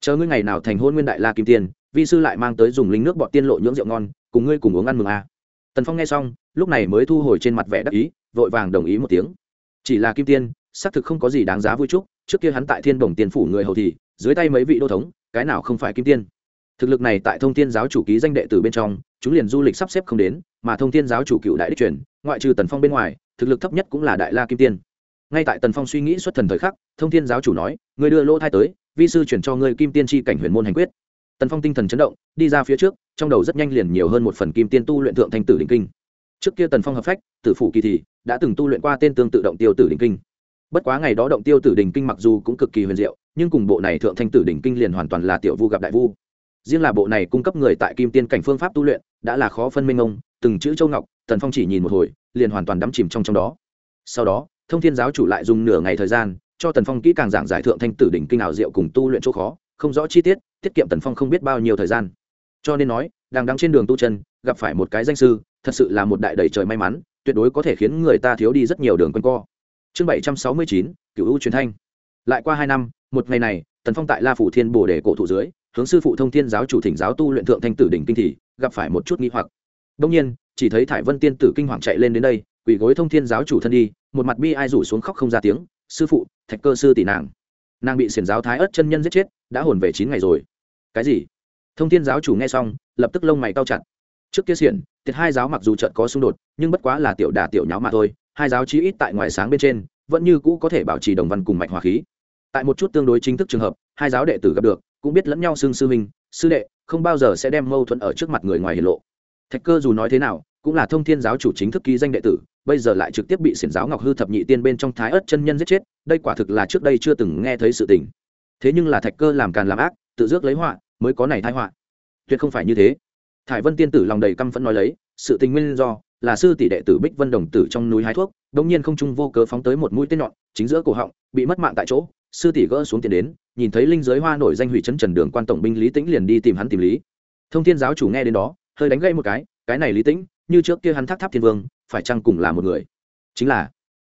Chờ ngươi ngày nào thành hôn nguyên đại la kim tiên, vi sư lại mang tới dùng linh nước bọt tiên lộ nhưỡng rượu ngon, cùng ngươi cùng uống ăn mừng a à. tần phong nghe xong, lúc này mới thu hồi trên mặt vẻ đắc ý, vội vàng đồng ý một tiếng. Chỉ là kim tiên, xác thực không có gì đáng giá vui chúc, trước kia hắn tại thiên đồng tiền phủ người hầu thì, dưới tay mấy vị đô thống, cái nào không phải kim tiên? Thực lực này tại thông thiên giáo chủ ký danh đệ tử bên trong, chúng liền du lịch sắp xếp không đến, mà thông thiên giáo chủ cựu đại đích truyền, ngoại trừ tần phong bên ngoài, thực lực thấp nhất cũng là đại la kim tiên. Ngay tại tần phong suy nghĩ xuất thần thời khắc, thông thiên giáo chủ nói người đưa lỗ thai tới, vi sư chuyển cho ngươi kim tiên tri cảnh huyền môn hành quyết. Tần phong tinh thần chấn động, đi ra phía trước, trong đầu rất nhanh liền nhiều hơn một phần kim tiên tu luyện thượng thanh tử đình kinh. Trước kia tần phong hợp phách, tử phủ kỳ thì, đã từng tu luyện qua tên tương tự động tiêu tử đình kinh. Bất quá ngày đó động tiêu tử đình kinh mặc dù cũng cực kỳ huyền diệu, nhưng cùng bộ này thượng thanh tử đình kinh liền hoàn toàn là tiểu vu gặp đại vu riêng là bộ này cung cấp người tại kim tiên cảnh phương pháp tu luyện, đã là khó phân minh ông, từng chữ châu ngọc, tần phong chỉ nhìn một hồi, liền hoàn toàn đắm chìm trong trong đó. Sau đó, thông thiên giáo chủ lại dùng nửa ngày thời gian, cho tần phong kỹ càng giảng giải thượng thanh tử đỉnh kinh ảo diệu cùng tu luyện chỗ khó, không rõ chi tiết tiết kiệm tần phong không biết bao nhiêu thời gian. Cho nên nói, đang đắng trên đường tu chân, gặp phải một cái danh sư, thật sự là một đại đầy trời may mắn, tuyệt đối có thể khiến người ta thiếu đi rất nhiều đường quân co. Chương bảy trăm sáu mươi chín cựu u truyền thanh. Lại qua hai năm, một ngày này, tần phong tại la phủ thiên bồ để cổ thụ dưới hướng sư phụ thông thiên giáo chủ thỉnh giáo tu luyện thượng thanh tử đỉnh kinh thì gặp phải một chút nghi hoặc. Đông nhiên, chỉ thấy thải vân tiên tử kinh hoàng chạy lên đến đây, quỳ gối thông thiên giáo chủ thân đi, một mặt bi ai rủ xuống khóc không ra tiếng, sư phụ, thạch cơ sư tỷ nàng. Nàng bị xiển giáo thái ớt chân nhân giết chết, đã hồn về chín ngày rồi. Cái gì? Thông thiên giáo chủ nghe xong, lập tức lông mày cao chặt. Trước kia xiển thiệt hai giáo mặc dù trận có xung đột, nhưng bất quá là tiểu đà tiểu nháo mà thôi, hai giáo chí ít tại ngoài sáng bên trên, vẫn như cũ có thể bảo trì đồng văn cùng mạch hòa khí. Tại một chút tương đối chính thức trường hợp, hai giáo đệ tử gặp được cũng biết lẫn nhau xưng sư huynh, sư đệ, không bao giờ sẽ đem mâu thuẫn ở trước mặt người ngoài hiển lộ. Thạch cơ dù nói thế nào, cũng là thông thiên giáo chủ chính thức ký danh đệ tử, bây giờ lại trực tiếp bị xiển giáo ngọc hư thập nhị tiên bên trong thái ớt chân nhân giết chết, đây quả thực là trước đây chưa từng nghe thấy sự tình. Thế nhưng là thạch cơ làm càn làm ác, tự rước lấy họa, mới có này thái họa. Tuyệt không phải như thế. Thải vân tiên tử lòng đầy căm phẫn nói lấy, sự tình nguyên do là sư tỷ đệ tử bích vân đồng tử trong núi hái thuốc đông nhiên không trung vô cớ phóng tới một mũi tên nhọn, chính giữa cổ họng, bị mất mạng tại chỗ. Sư tỷ gỡ xuống tiền đến, nhìn thấy linh giới hoa nổi danh hủy chấn trần đường quan tổng binh lý tĩnh liền đi tìm hắn tìm lý. Thông thiên giáo chủ nghe đến đó, hơi đánh gây một cái cái này lý tĩnh, như trước kia hắn thác tháp thiên vương, phải chăng cùng là một người? Chính là,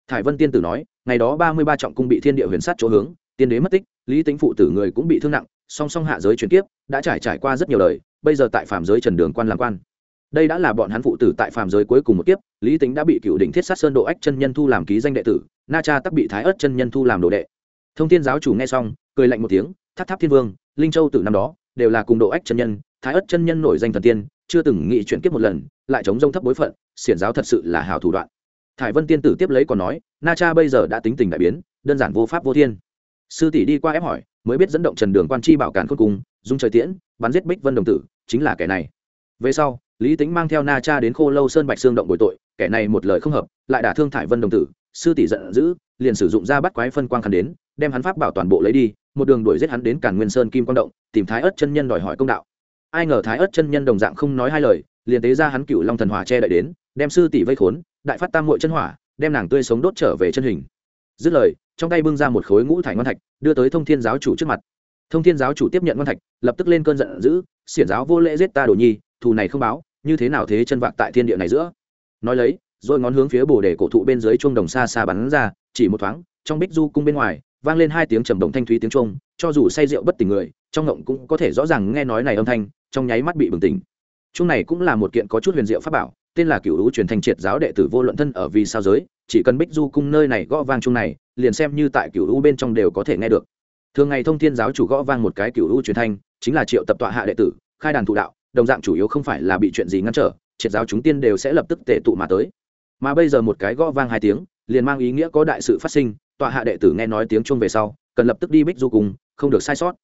thải vân tiên tử nói, ngày đó ba mươi ba trọng cung bị thiên địa huyền sát chỗ hướng, tiên đế mất tích, lý tĩnh phụ tử người cũng bị thương nặng, song song hạ giới chuyển kiếp, đã trải trải qua rất nhiều đời, bây giờ tại phạm giới trần đường quan làm quan đây đã là bọn hắn phụ tử tại phạm giới cuối cùng một kiếp, lý tính đã bị cựu đỉnh thiết sát sơn độ ách chân nhân thu làm ký danh đệ tử, na cha tắc bị thái ớt chân nhân thu làm đồ đệ. Thông thiên giáo chủ nghe xong, cười lạnh một tiếng, tháp tháp thiên vương, linh châu từ năm đó, đều là cùng độ ách chân nhân, thái ớt chân nhân nổi danh thần tiên, chưa từng nghị chuyển kiếp một lần, lại chống rông thấp bối phận, xiển giáo thật sự là hào thủ đoạn. Thải vân tiên tử tiếp lấy còn nói, na cha bây giờ đã tính tình đại biến, đơn giản vô pháp vô thiên. Sư tỷ đi qua ép hỏi, mới biết dẫn động trần đường quan chi bảo càn khôn cùng dung trời tiễn, bắn giết bích vân đồng tử, chính là kẻ này. Về sau lý tính mang theo na cha đến khô lâu sơn bạch xương động bồi tội, kẻ này một lời không hợp, lại đả thương thải vân đồng tử, sư tỷ giận dữ, liền sử dụng ra bắt quái phân quang khăn đến, đem hắn pháp bảo toàn bộ lấy đi, một đường đuổi giết hắn đến càn nguyên sơn kim quang động, tìm thái ớt chân nhân đòi hỏi công đạo. Ai ngờ thái ớt chân nhân đồng dạng không nói hai lời, liền tế ra hắn cựu long thần hỏa che đợi đến, đem sư tỷ vây khốn, đại phát tam muội chân hỏa, đem nàng tươi sống đốt trở về chân hình. Dứt lời, trong tay bưng ra một khối ngũ thải ngon thạch, đưa tới thông thiên giáo chủ trước mặt. Thông thiên giáo chủ tiếp nhận ngon thạch, lập tức lên cơn giận dữ, xiển giáo vô lễ giết ta đồ nhi, thù này không báo như thế nào thế chân vạc tại thiên địa này giữa? Nói lấy, rồi ngón hướng phía bồ đề cổ thụ bên dưới chuông đồng xa xa bắn ra, chỉ một thoáng, trong bích du cung bên ngoài, vang lên hai tiếng trầm động thanh thúy tiếng chuông, cho dù say rượu bất tỉnh người, trong ngộng cũng có thể rõ ràng nghe nói này âm thanh, trong nháy mắt bị bừng tỉnh. Chuông này cũng là một kiện có chút huyền diệu pháp bảo, tên là cựu hữu truyền thanh triệt giáo đệ tử vô luận thân ở vì sao giới, chỉ cần bích du cung nơi này gõ vang chung này, liền xem như tại cựu hữu bên trong đều có thể nghe được. Thường ngày thông thiên giáo chủ gõ vang một cái cựu hữu truyền thanh, chính là triệu tập tọa hạ đệ tử, khai đàn thụ đạo đồng dạng chủ yếu không phải là bị chuyện gì ngăn trở, triệt giáo chúng tiên đều sẽ lập tức tệ tụ mà tới. Mà bây giờ một cái gõ vang hai tiếng, liền mang ý nghĩa có đại sự phát sinh, tọa hạ đệ tử nghe nói tiếng chuông về sau, cần lập tức đi bích du cùng, không được sai sót.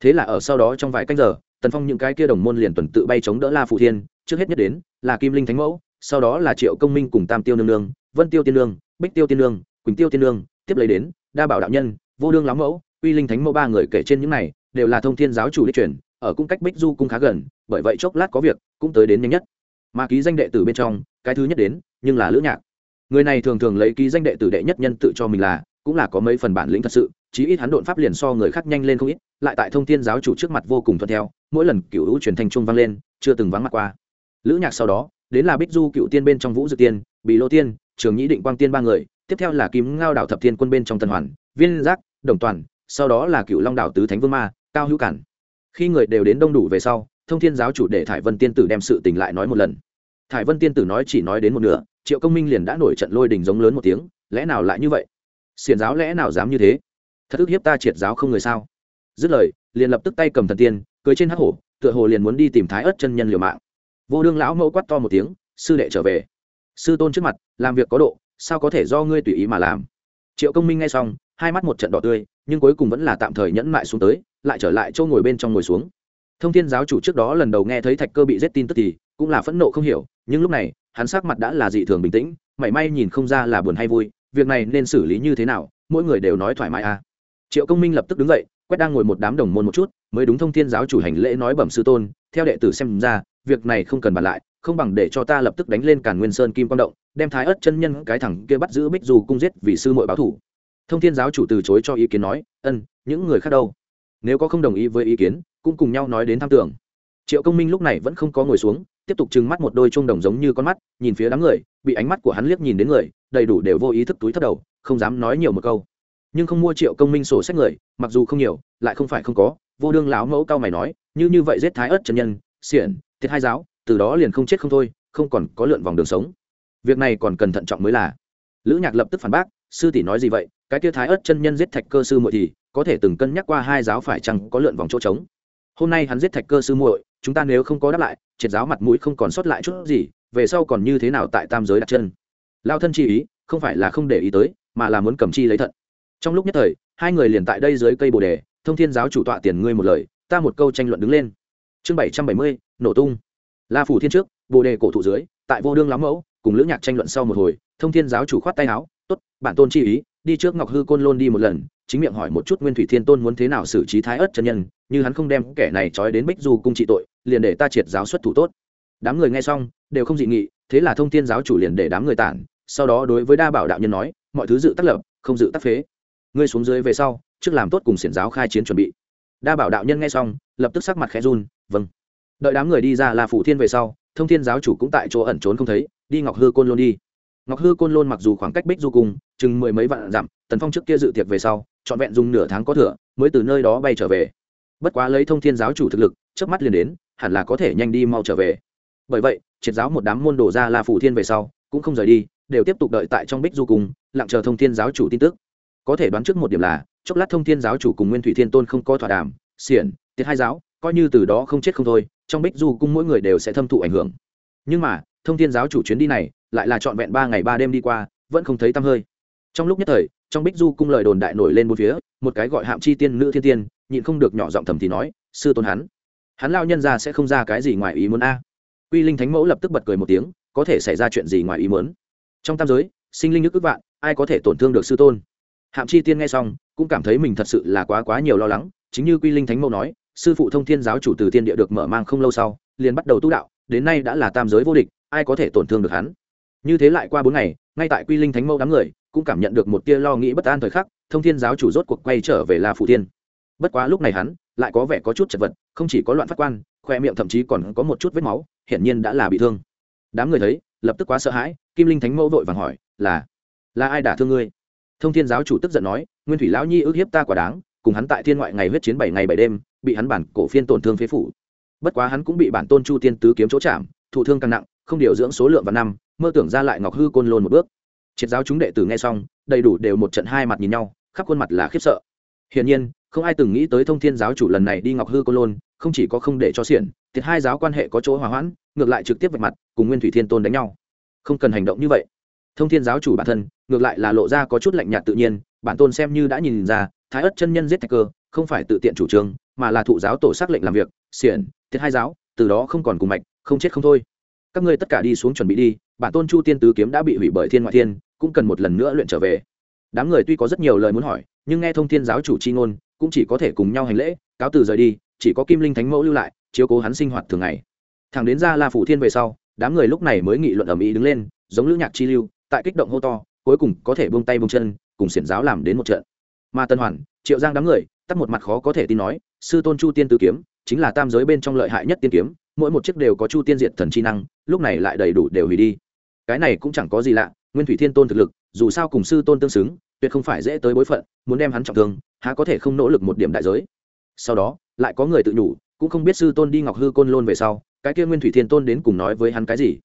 Thế là ở sau đó trong vài canh giờ, tần phong những cái kia đồng môn liền tuần tự bay chống đỡ la phụ thiên, trước hết nhất đến là kim linh thánh mẫu, sau đó là triệu công minh cùng tam tiêu nương nương, vân tiêu tiên nương, bích tiêu tiên nương, quỳnh tiêu tiên nương, tiếp lấy đến, đa bảo đạo nhân, vô đương lắm mẫu, uy linh thánh mẫu ba người kể trên những này, đều là thông thiên giáo chủ đi chuyển ở cung cách bích du cung khá gần, bởi vậy chốc lát có việc, cũng tới đến nhanh nhất. Mà ký danh đệ tử bên trong, cái thứ nhất đến, nhưng là lữ nhạc. Người này thường thường lấy ký danh đệ tử đệ nhất nhân tự cho mình là, cũng là có mấy phần bản lĩnh thật sự, chí ít hắn độn pháp liền so người khác nhanh lên không ít, lại tại thông thiên giáo chủ trước mặt vô cùng thuận theo, mỗi lần cựu hữu truyền thanh trung vang lên, chưa từng vắng mặt qua. Lữ nhạc sau đó, đến là bích du cựu tiên bên trong vũ dự tiên bị lô tiên, trường nhĩ định quang tiên ba người, tiếp theo là kim ngao đảo thập thiên quân bên trong tân hoàn, viên giác, đồng toàn, sau đó là cựu long đảo tứ thánh vương ma, cao hữu cản khi người đều đến đông đủ về sau, thông thiên giáo chủ để thải vân tiên tử đem sự tình lại nói một lần. Thải vân tiên tử nói chỉ nói đến một nửa, triệu công minh liền đã nổi trận lôi đình giống lớn một tiếng, lẽ nào lại như vậy? Xiền giáo lẽ nào dám như thế? Thật ức hiếp ta triệt giáo không người sao? Dứt lời, liền lập tức tay cầm thần tiên, cưới trên hắc hổ, tựa hồ liền muốn đi tìm thái ớt chân nhân liều mạng. Vô đương lão mẫu quát to một tiếng, sư đệ trở về. Sư tôn trước mặt, làm việc có độ, sao có thể do ngươi tùy ý mà làm? Triệu công minh nghe xong, hai mắt một trận đỏ tươi, nhưng cuối cùng vẫn là tạm thời nhẫn mại xuống tới lại trở lại chỗ ngồi bên trong ngồi xuống. Thông thiên giáo chủ trước đó lần đầu nghe thấy thạch cơ bị giết tin tức thì cũng là phẫn nộ không hiểu, nhưng lúc này, hắn sắc mặt đã là dị thường bình tĩnh, mảy may nhìn không ra là buồn hay vui, việc này nên xử lý như thế nào, mỗi người đều nói thoải mái à. Triệu công minh lập tức đứng dậy, quét đang ngồi một đám đồng môn một chút, mới đúng thông thiên giáo chủ hành lễ nói bẩm sư tôn, theo đệ tử xem ra, việc này không cần bàn lại, không bằng để cho ta lập tức đánh lên càn nguyên sơn kim quang động, đem thái ớt chân nhân cái thẳng kia bắt giữ bích dù cung giết vì sư muội báo thủ. Thông thiên giáo chủ từ chối cho ý kiến nói, ân, những người khác đâu? Nếu có không đồng ý với ý kiến, cũng cùng nhau nói đến tham tưởng. Triệu công minh lúc này vẫn không có ngồi xuống, tiếp tục trừng mắt một đôi trung đồng giống như con mắt, nhìn phía đám người, bị ánh mắt của hắn liếc nhìn đến người, đầy đủ đều vô ý thức túi thất đầu, không dám nói nhiều một câu. Nhưng không mua triệu công minh sổ sách người, mặc dù không nhiều, lại không phải không có, vô đương lão mẫu cao mày nói, như như vậy giết thái ớt chân nhân, xiển, thiệt hai giáo, từ đó liền không chết không thôi, không còn có lượn vòng đường sống. Việc này còn cần thận trọng mới là. Lữ nhạc lập tức phản bác, sư tỷ nói gì vậy, cái kia thái ớt chân nhân giết thạch cơ sư muội thì có thể từng cân nhắc qua hai giáo phải chăng có lượn vòng chỗ trống. Hôm nay hắn giết thạch cơ sư muội, chúng ta nếu không có đáp lại, triệt giáo mặt mũi không còn sót lại chút gì, về sau còn như thế nào tại tam giới đặt chân? Lao thân chi ý, không phải là không để ý tới, mà là muốn cầm chi lấy thận. Trong lúc nhất thời, hai người liền tại đây dưới cây bồ đề, thông thiên giáo chủ tọa tiền ngươi một lời, ta một câu tranh luận đứng lên. Chương bảy trăm bảy mươi, nổ tung. La phủ thiên trước, bồ đề cổ thụ dưới, tại vô đương lắm mẫu, cùng lữ nhạc tranh luận sau một hồi, thông thiên giáo chủ khoát tay áo, tốt, bản tôn chi ý, đi trước ngọc hư côn lôn đi một lần chính miệng hỏi một chút nguyên thủy thiên tôn muốn thế nào xử trí thái ớt chân nhân, như hắn không đem kẻ này trói đến bích du cung trị tội, liền để ta triệt giáo xuất thủ tốt. Đám người nghe xong, đều không dị nghị, thế là thông thiên giáo chủ liền để đám người tản, sau đó đối với đa bảo đạo nhân nói, mọi thứ dự tác lập, không dự tác phế. Ngươi xuống dưới về sau, trước làm tốt cùng xiển giáo khai chiến chuẩn bị. Đa bảo đạo nhân nghe xong, lập tức sắc mặt khẽ run vâng. Đợi đám người đi ra là phủ thiên về sau, thông thiên giáo chủ cũng tại chỗ ẩn trốn không thấy, đi ngọc hư côn lôn đi ngọc hư côn lôn mặc dù khoảng cách bích du cung chừng mười mấy vạn dặm, tần phong trước kia dự tiệc về sau, trọn vẹn dùng nửa tháng có thừa mới từ nơi đó bay trở về. Bất quá lấy thông thiên giáo chủ thực lực trước mắt liền đến, hẳn là có thể nhanh đi mau trở về. Bởi vậy, triệt giáo một đám môn đồ ra la phủ thiên về sau, cũng không rời đi, đều tiếp tục đợi tại trong bích du cung, lặng chờ thông thiên giáo chủ tin tức. Có thể đoán trước một điểm là, chốc lát thông thiên giáo chủ cùng nguyên thủy thiên tôn không có thỏa đàm, xiển, tiết hai giáo, coi như từ đó không chết không thôi, trong bích du cung mỗi người đều sẽ thâm thụ ảnh hưởng. Nhưng mà, thông thiên giáo chủ chuyến đi này lại là trọn vẹn ba ngày ba đêm đi qua, vẫn không thấy tăm hơi. Trong lúc nhất thời, trong bích du cung lời đồn đại nổi lên bốn phía, một cái gọi hạm chi tiên nữ thiên tiên, nhịn không được nhỏ giọng thầm thì nói, sư tôn hắn hắn lao nhân ra sẽ không ra cái gì ngoài ý muốn a. Quy linh thánh mẫu lập tức bật cười một tiếng, có thể xảy ra chuyện gì ngoài ý muốn? Trong tam giới, sinh linh nước ước vạn, ai có thể tổn thương được sư tôn? Hạm chi tiên nghe xong, cũng cảm thấy mình thật sự là quá quá nhiều lo lắng, chính như quy linh thánh mẫu nói, sư phụ thông thiên giáo chủ từ tiên địa được mở mang không lâu sau, liền bắt đầu tu đạo, đến nay đã là tam giới vô địch, ai có thể tổn thương được hắn? Như thế lại qua bốn ngày, ngay tại quy linh thánh mẫu đám người cũng cảm nhận được một tia lo nghĩ bất an thời khắc, thông thiên giáo chủ rốt cuộc quay trở về la phụ thiên. Bất quá lúc này hắn lại có vẻ có chút chật vật, không chỉ có loạn phát quan, khoe miệng thậm chí còn có một chút vết máu, hiển nhiên đã là bị thương. Đám người thấy, lập tức quá sợ hãi, kim linh thánh mẫu vội vàng hỏi, là là ai đả thương ngươi? Thông thiên giáo chủ tức giận nói, nguyên thủy lão nhi ức hiếp ta quả đáng, cùng hắn tại thiên ngoại ngày huyết chiến bảy ngày bảy đêm, bị hắn bản cổ phiên tổn thương phế phủ. Bất quá hắn cũng bị bản tôn chu tiên tứ kiếm chỗ chạm, thụ thương càng nặng không điều dưỡng số lượng và năm, mơ tưởng ra lại ngọc hư côn lôn một bước. Triệt giáo chúng đệ tử nghe xong, đầy đủ đều một trận hai mặt nhìn nhau, khắp khuôn mặt là khiếp sợ. Hiển nhiên, không ai từng nghĩ tới thông thiên giáo chủ lần này đi ngọc hư côn lôn, không chỉ có không để cho xiển thiệt hai giáo quan hệ có chỗ hòa hoãn, ngược lại trực tiếp vạch mặt, cùng nguyên thủy thiên tôn đánh nhau. Không cần hành động như vậy. Thông thiên giáo chủ bản thân, ngược lại là lộ ra có chút lạnh nhạt tự nhiên, bản tôn xem như đã nhìn ra, thái ất chân nhân giết thạch cơ, không phải tự tiện chủ trương, mà là thụ giáo tổ xác lệnh làm việc, xiển thiệt hai giáo, từ đó không còn cùng mạch, không chết không thôi các ngươi tất cả đi xuống chuẩn bị đi, bản tôn chu tiên tứ kiếm đã bị hủy bởi thiên ngoại thiên, cũng cần một lần nữa luyện trở về. Đám người tuy có rất nhiều lời muốn hỏi, nhưng nghe thông thiên giáo chủ c h i ngôn, cũng chỉ có thể cùng nhau hành lễ, cáo từ rời đi, chỉ có kim linh thánh mẫu lưu lại, chiếu cố hắn sinh hoạt thường ngày. Thằng đến ra la phủ thiên về sau, đám người lúc này mới nghị luận ầm ĩ đứng lên, giống lữ nhạc chi lưu, tại kích động hô to, cuối cùng có thể buông tay buông chân, cùng xiển giáo làm đến một trận. Mà tân hoàn, triệu giang đám người, tắt một mặt khó có thể tin nói, sư tôn chu tiên tứ kiếm, chính là tam giới bên trong lợi hại nhất tiên kiếm mỗi một chiếc đều có chu tiên diệt thần chi năng, lúc này lại đầy đủ đều hủy đi. Cái này cũng chẳng có gì lạ, nguyên thủy thiên tôn thực lực, dù sao cùng sư tôn tương xứng, tuyệt không phải dễ tới bối phận, muốn đem hắn trọng thương, há có thể không nỗ lực một điểm đại giới. Sau đó, lại có người tự nhủ, cũng không biết sư tôn đi ngọc hư côn lôn về sau, cái kia nguyên thủy thiên tôn đến cùng nói với hắn cái gì?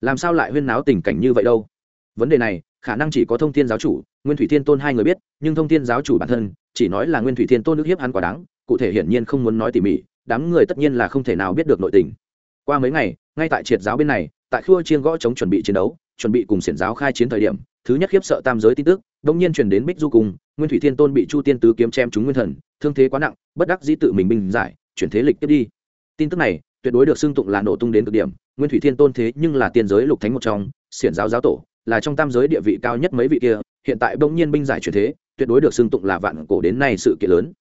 Làm sao lại huyên náo tình cảnh như vậy đâu? Vấn đề này, khả năng chỉ có thông thiên giáo chủ, nguyên thủy thiên tôn hai người biết, nhưng thông thiên giáo chủ bản thân, chỉ nói là nguyên thủy thiên tôn ức hiếp hắn quá đáng, cụ thể hiển nhiên không muốn nói tỉ mỉ đám người tất nhiên là không thể nào biết được nội tình. Qua mấy ngày, ngay tại triệt giáo bên này, tại khua chiên gõ chống chuẩn bị chiến đấu, chuẩn bị cùng xiển giáo khai chiến thời điểm, thứ nhất khiếp sợ tam giới tin tức đông nhiên truyền đến bích du cùng nguyên thủy thiên tôn bị chu tiên tứ kiếm chém trúng nguyên thần, thương thế quá nặng, bất đắc dĩ tự mình binh giải, chuyển thế lịch tiếp đi. Tin tức này, tuyệt đối được xưng tụng là nổ tung đến cực điểm, nguyên thủy thiên tôn thế nhưng là tiên giới lục thánh một trong, xiển giáo giáo tổ, là trong tam giới địa vị cao nhất mấy vị kia, hiện tại bỗng nhiên binh giải chuyển thế, tuyệt đối được xưng tụng là vạn cổ đến nay sự kiện lớn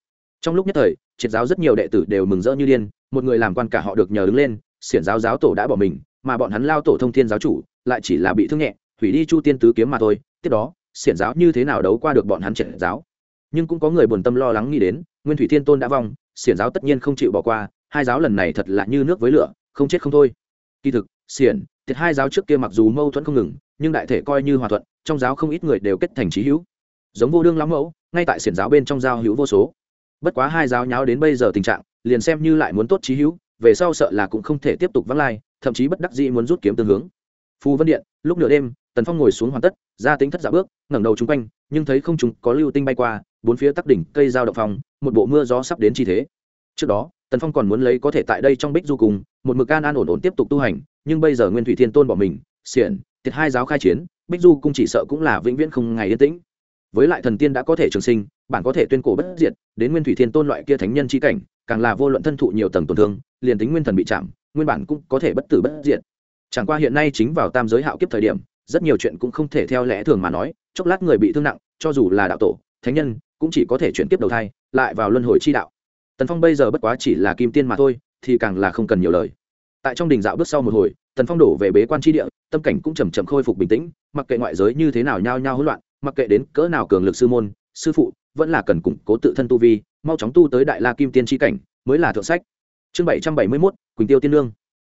trong lúc nhất thời, triệt giáo rất nhiều đệ tử đều mừng rỡ như điên, một người làm quan cả họ được nhờ đứng lên, xiển giáo giáo tổ đã bỏ mình, mà bọn hắn lao tổ thông thiên giáo chủ, lại chỉ là bị thương nhẹ, hủy đi chu tiên tứ kiếm mà thôi, tiếp đó, xiển giáo như thế nào đấu qua được bọn hắn triệt giáo? Nhưng cũng có người buồn tâm lo lắng nghĩ đến, nguyên thủy thiên tôn đã vong, xiển giáo tất nhiên không chịu bỏ qua, hai giáo lần này thật là như nước với lửa, không chết không thôi. Kỳ thực, xiển thiệt hai giáo trước kia mặc dù mâu thuẫn không ngừng, nhưng đại thể coi như hòa thuận, trong giáo không ít người đều kết thành trí hữu. Giống vô đương lắm mẫu, ngay tại xiển giáo bên trong giao hữu vô số bất quá hai giáo nháo đến bây giờ tình trạng, liền xem như lại muốn tốt trí hữu, về sau sợ là cũng không thể tiếp tục vắng lai, thậm chí bất đắc dĩ muốn rút kiếm tương hướng. Phù vân điện, lúc nửa đêm, tần phong ngồi xuống hoàn tất, ra tính thất giả bước, ngẩng đầu chung quanh, nhưng thấy không chúng có lưu tinh bay qua, bốn phía tắc đỉnh cây dao động phòng, một bộ mưa gió sắp đến chi thế. Trước đó, tần phong còn muốn lấy có thể tại đây trong bích du cùng, một mực can an ổn ổn tiếp tục tu hành, nhưng bây giờ nguyên thủy thiên tôn bỏ mình, xiển, tiệt hai giáo khai chiến, bích du cung chỉ sợ cũng là vĩnh viễn không ngày yên tĩnh. Với lại thần tiên đã có thể trường sinh bản có thể tuyên cổ bất diệt, đến nguyên thủy thiên tôn loại kia thánh nhân chi cảnh, càng là vô luận thân thụ nhiều tầng tổn thương, liền tính nguyên thần bị chạm, nguyên bản cũng có thể bất tử bất diệt. Chẳng qua hiện nay chính vào tam giới hạo kiếp thời điểm, rất nhiều chuyện cũng không thể theo lẽ thường mà nói, chốc lát người bị thương nặng, cho dù là đạo tổ, thánh nhân, cũng chỉ có thể chuyển tiếp đầu thai, lại vào luân hồi chi đạo. Tần phong bây giờ bất quá chỉ là kim tiên mà thôi, thì càng là không cần nhiều lời. Tại trong đình dạo bước sau một hồi, tần phong đổ về bế quan tri địa, tâm cảnh cũng chầm chậm khôi phục bình tĩnh, mặc kệ ngoại giới như thế nào nhao nhao hỗn loạn, mặc kệ đến cỡ nào cường lực sư môn sư phụ, vẫn là cần củng cố tự thân tu vi, mau chóng tu tới đại la kim tiên tri cảnh, mới là thượng sách. Chương bảy trăm bảy mươi mốt, quỳnh tiêu tiên lương.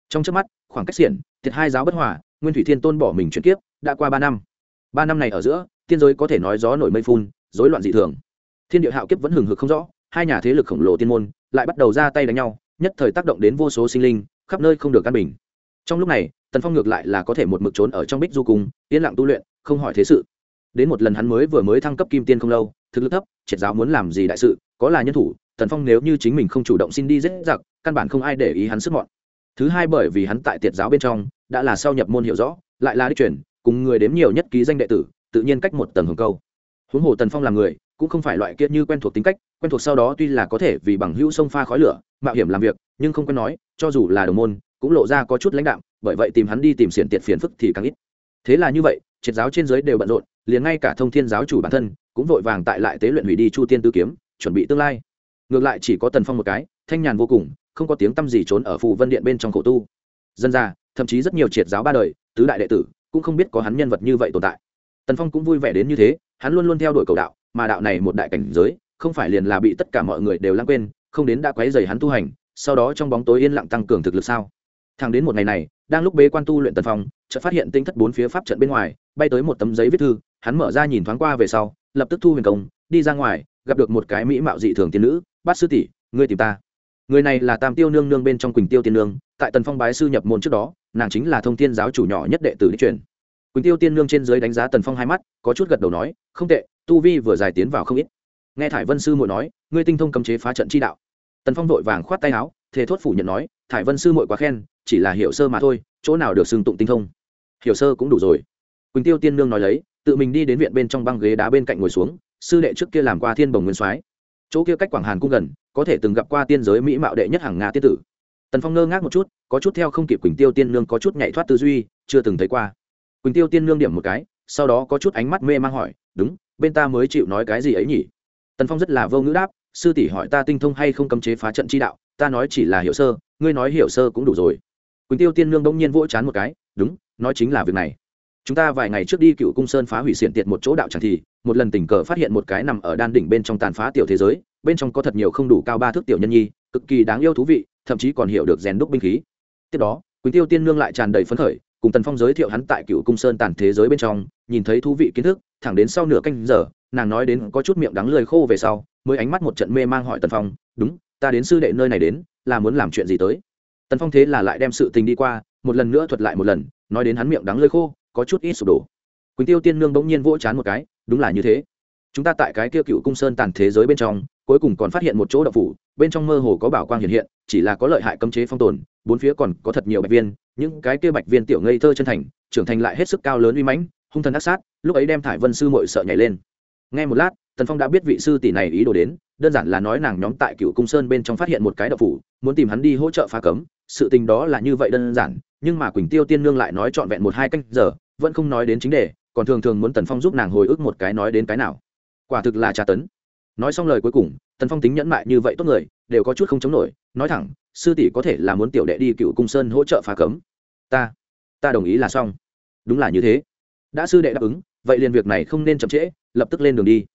Trong trước mắt, khoảng cách xiển thiệt hai giáo bất hòa, nguyên thủy thiên tôn bỏ mình chuyển kiếp, đã qua ba năm. Ba năm này ở giữa, tiên giới có thể nói gió nổi mây phun, rối loạn dị thường. Thiên địa hạo kiếp vẫn hừng hực không rõ, hai nhà thế lực khổng lồ tiên môn lại bắt đầu ra tay đánh nhau, nhất thời tác động đến vô số sinh linh, khắp nơi không được căn bình. Trong lúc này, tần phong ngược lại là có thể một mực trốn ở trong bích du cung, yên lặng tu luyện, không hỏi thế sự đến một lần hắn mới vừa mới thăng cấp kim tiên không lâu, thực lực thấp, triệt giáo muốn làm gì đại sự, có là nhân thủ, tần phong nếu như chính mình không chủ động xin đi dễ giặc, căn bản không ai để ý hắn sức mọn. Thứ hai bởi vì hắn tại tiệt giáo bên trong, đã là sau nhập môn hiểu rõ, lại là đi chuyển, cùng người đếm nhiều nhất ký danh đệ tử, tự nhiên cách một tầng hồng câu. Huống hồ tần phong là người, cũng không phải loại kia như quen thuộc tính cách, quen thuộc sau đó tuy là có thể vì bằng hữu sông pha khói lửa, mạo hiểm làm việc, nhưng không quen nói, cho dù là đồng môn, cũng lộ ra có chút lãnh đạm, bởi vậy tìm hắn đi tìm xiển tiệt phiền phức thì càng ít. Thế là như vậy, triệt giáo trên giới đều bận rộn liền ngay cả thông thiên giáo chủ bản thân cũng vội vàng tại lại tế luyện hủy đi chu tiên tứ kiếm, chuẩn bị tương lai. Ngược lại chỉ có tần phong một cái, thanh nhàn vô cùng, không có tiếng t gì trốn ở phù vân điện bên trong khổ tu. Dân ra thậm chí rất nhiều triệt giáo ba đời, tứ đại đệ tử, cũng không biết có hắn nhân vật như vậy tồn tại. Tần phong cũng vui vẻ đến như thế, hắn luôn luôn theo đuổi cầu đạo, mà đạo này một đại cảnh giới, không phải liền là bị tất cả mọi người đều lãng quên, không đến đã quấy dày hắn tu hành, sau đó trong bóng tối yên lặng tăng cường thực lực sao? Thằng đến một ngày này, đang lúc bế quan tu luyện tần phong, chợt phát hiện tinh thất bốn phía pháp trận bên ngoài, bay tới một tấm giấy viết thư hắn mở ra nhìn thoáng qua về sau, lập tức thu huyền công, đi ra ngoài, gặp được một cái mỹ mạo dị thường tiên nữ, bát sư tỷ, ngươi tìm ta. Người này là tam tiêu nương nương bên trong quỳnh tiêu tiên nương, tại tần phong bái sư nhập môn trước đó, nàng chính là thông tiên giáo chủ nhỏ nhất đệ tử đi truyền. Quỳnh tiêu tiên nương trên dưới đánh giá tần phong hai mắt, có chút gật đầu nói, không tệ, tu vi vừa dài tiến vào không ít. Nghe thải vân sư muội nói, ngươi tinh thông cấm chế phá trận chi đạo. Tần phong vội vàng khoát tay áo thế thốt phủ nhận nói, thải vân sư muội quá khen, chỉ là hiểu sơ mà thôi, chỗ nào được xưng tụng tinh thông. Hiểu sơ cũng đủ rồi. Quỳnh tiêu tiên nương nói lấy tự mình đi đến viện bên trong băng ghế đá bên cạnh ngồi xuống, sư đệ trước kia làm qua thiên bồng nguyên soái. Chỗ kia cách quảng hàn cung gần, có thể từng gặp qua tiên giới mỹ mạo đệ nhất hàng nga tiên tử. Tần phong ngơ ngác một chút, có chút theo không kịp quỳnh tiêu tiên nương có chút nhảy thoát tư duy, chưa từng thấy qua. Quỳnh tiêu tiên nương điểm một cái, sau đó có chút ánh mắt mê mang hỏi, đúng, bên ta mới chịu nói cái gì ấy nhỉ? Tần phong rất là vô ngữ đáp, sư tỷ hỏi ta tinh thông hay không cấm chế phá trận chi đạo, ta nói chỉ là hiểu sơ, ngươi nói hiểu sơ cũng đủ rồi. Quỳnh tiêu tiên nương bỗng nhiên vỗ chán một cái, đúng, nói chính là việc này chúng ta vài ngày trước đi cựu cung sơn phá hủy xiển tiệt một chỗ đạo tràng thì, một lần tình cờ phát hiện một cái nằm ở đan đỉnh bên trong tàn phá tiểu thế giới, bên trong có thật nhiều không đủ cao ba thước tiểu nhân nhi, cực kỳ đáng yêu thú vị, thậm chí còn hiểu được rèn đúc binh khí. Tiếp đó, quỳnh tiêu tiên nương lại tràn đầy phấn khởi, cùng tần phong giới thiệu hắn tại cựu cung sơn tàn thế giới bên trong, nhìn thấy thú vị kiến thức, thẳng đến sau nửa canh giờ, nàng nói đến có chút miệng đắng lời khô về sau, mới ánh mắt một trận mê mang hỏi tần phong, đúng, ta đến sư đệ nơi này đến, là muốn làm chuyện gì tới? Tần phong thế là lại đem sự tình đi qua, một lần nữa thuật lại một lần, nói đến hắn miệng đắng lơi khô có chút ít sụp đổ. Quỳnh tiêu tiên nương bỗng nhiên vỗ chán một cái, đúng là như thế. Chúng ta tại cái kia cựu cung sơn tàn thế giới bên trong, cuối cùng còn phát hiện một chỗ đậu phủ, bên trong mơ hồ có bảo quang hiện hiện, chỉ là có lợi hại cấm chế phong tồn, bốn phía còn có thật nhiều bạch viên, những cái kia bạch viên tiểu ngây thơ chân thành, trưởng thành lại hết sức cao lớn uy mãnh, hung thần ác sát, lúc ấy đem thải vân sư mội sợ nhảy lên. Ngay một lát, tần phong đã biết vị sư tỷ này ý đồ đến, đơn giản là nói nàng nhóm tại cựu cung sơn bên trong phát hiện một cái đậu phủ, muốn tìm hắn đi hỗ trợ phá cấm, sự tình đó là như vậy đơn giản, nhưng mà quỳnh tiêu tiên nương lại nói trọn vẹn một hai canh giờ vẫn không nói đến chính đề, còn thường thường muốn tần phong giúp nàng hồi ức một cái nói đến cái nào. Quả thực là tra tấn. Nói xong lời cuối cùng, tần phong tính nhẫn mại như vậy tốt người, đều có chút không chống nổi, nói thẳng, sư tỷ có thể là muốn tiểu đệ đi cựu cung sơn hỗ trợ phá cấm. Ta ta đồng ý là xong. Đúng là như thế. Đã sư đệ đáp ứng, vậy liền việc này không nên chậm trễ, lập tức lên đường đi.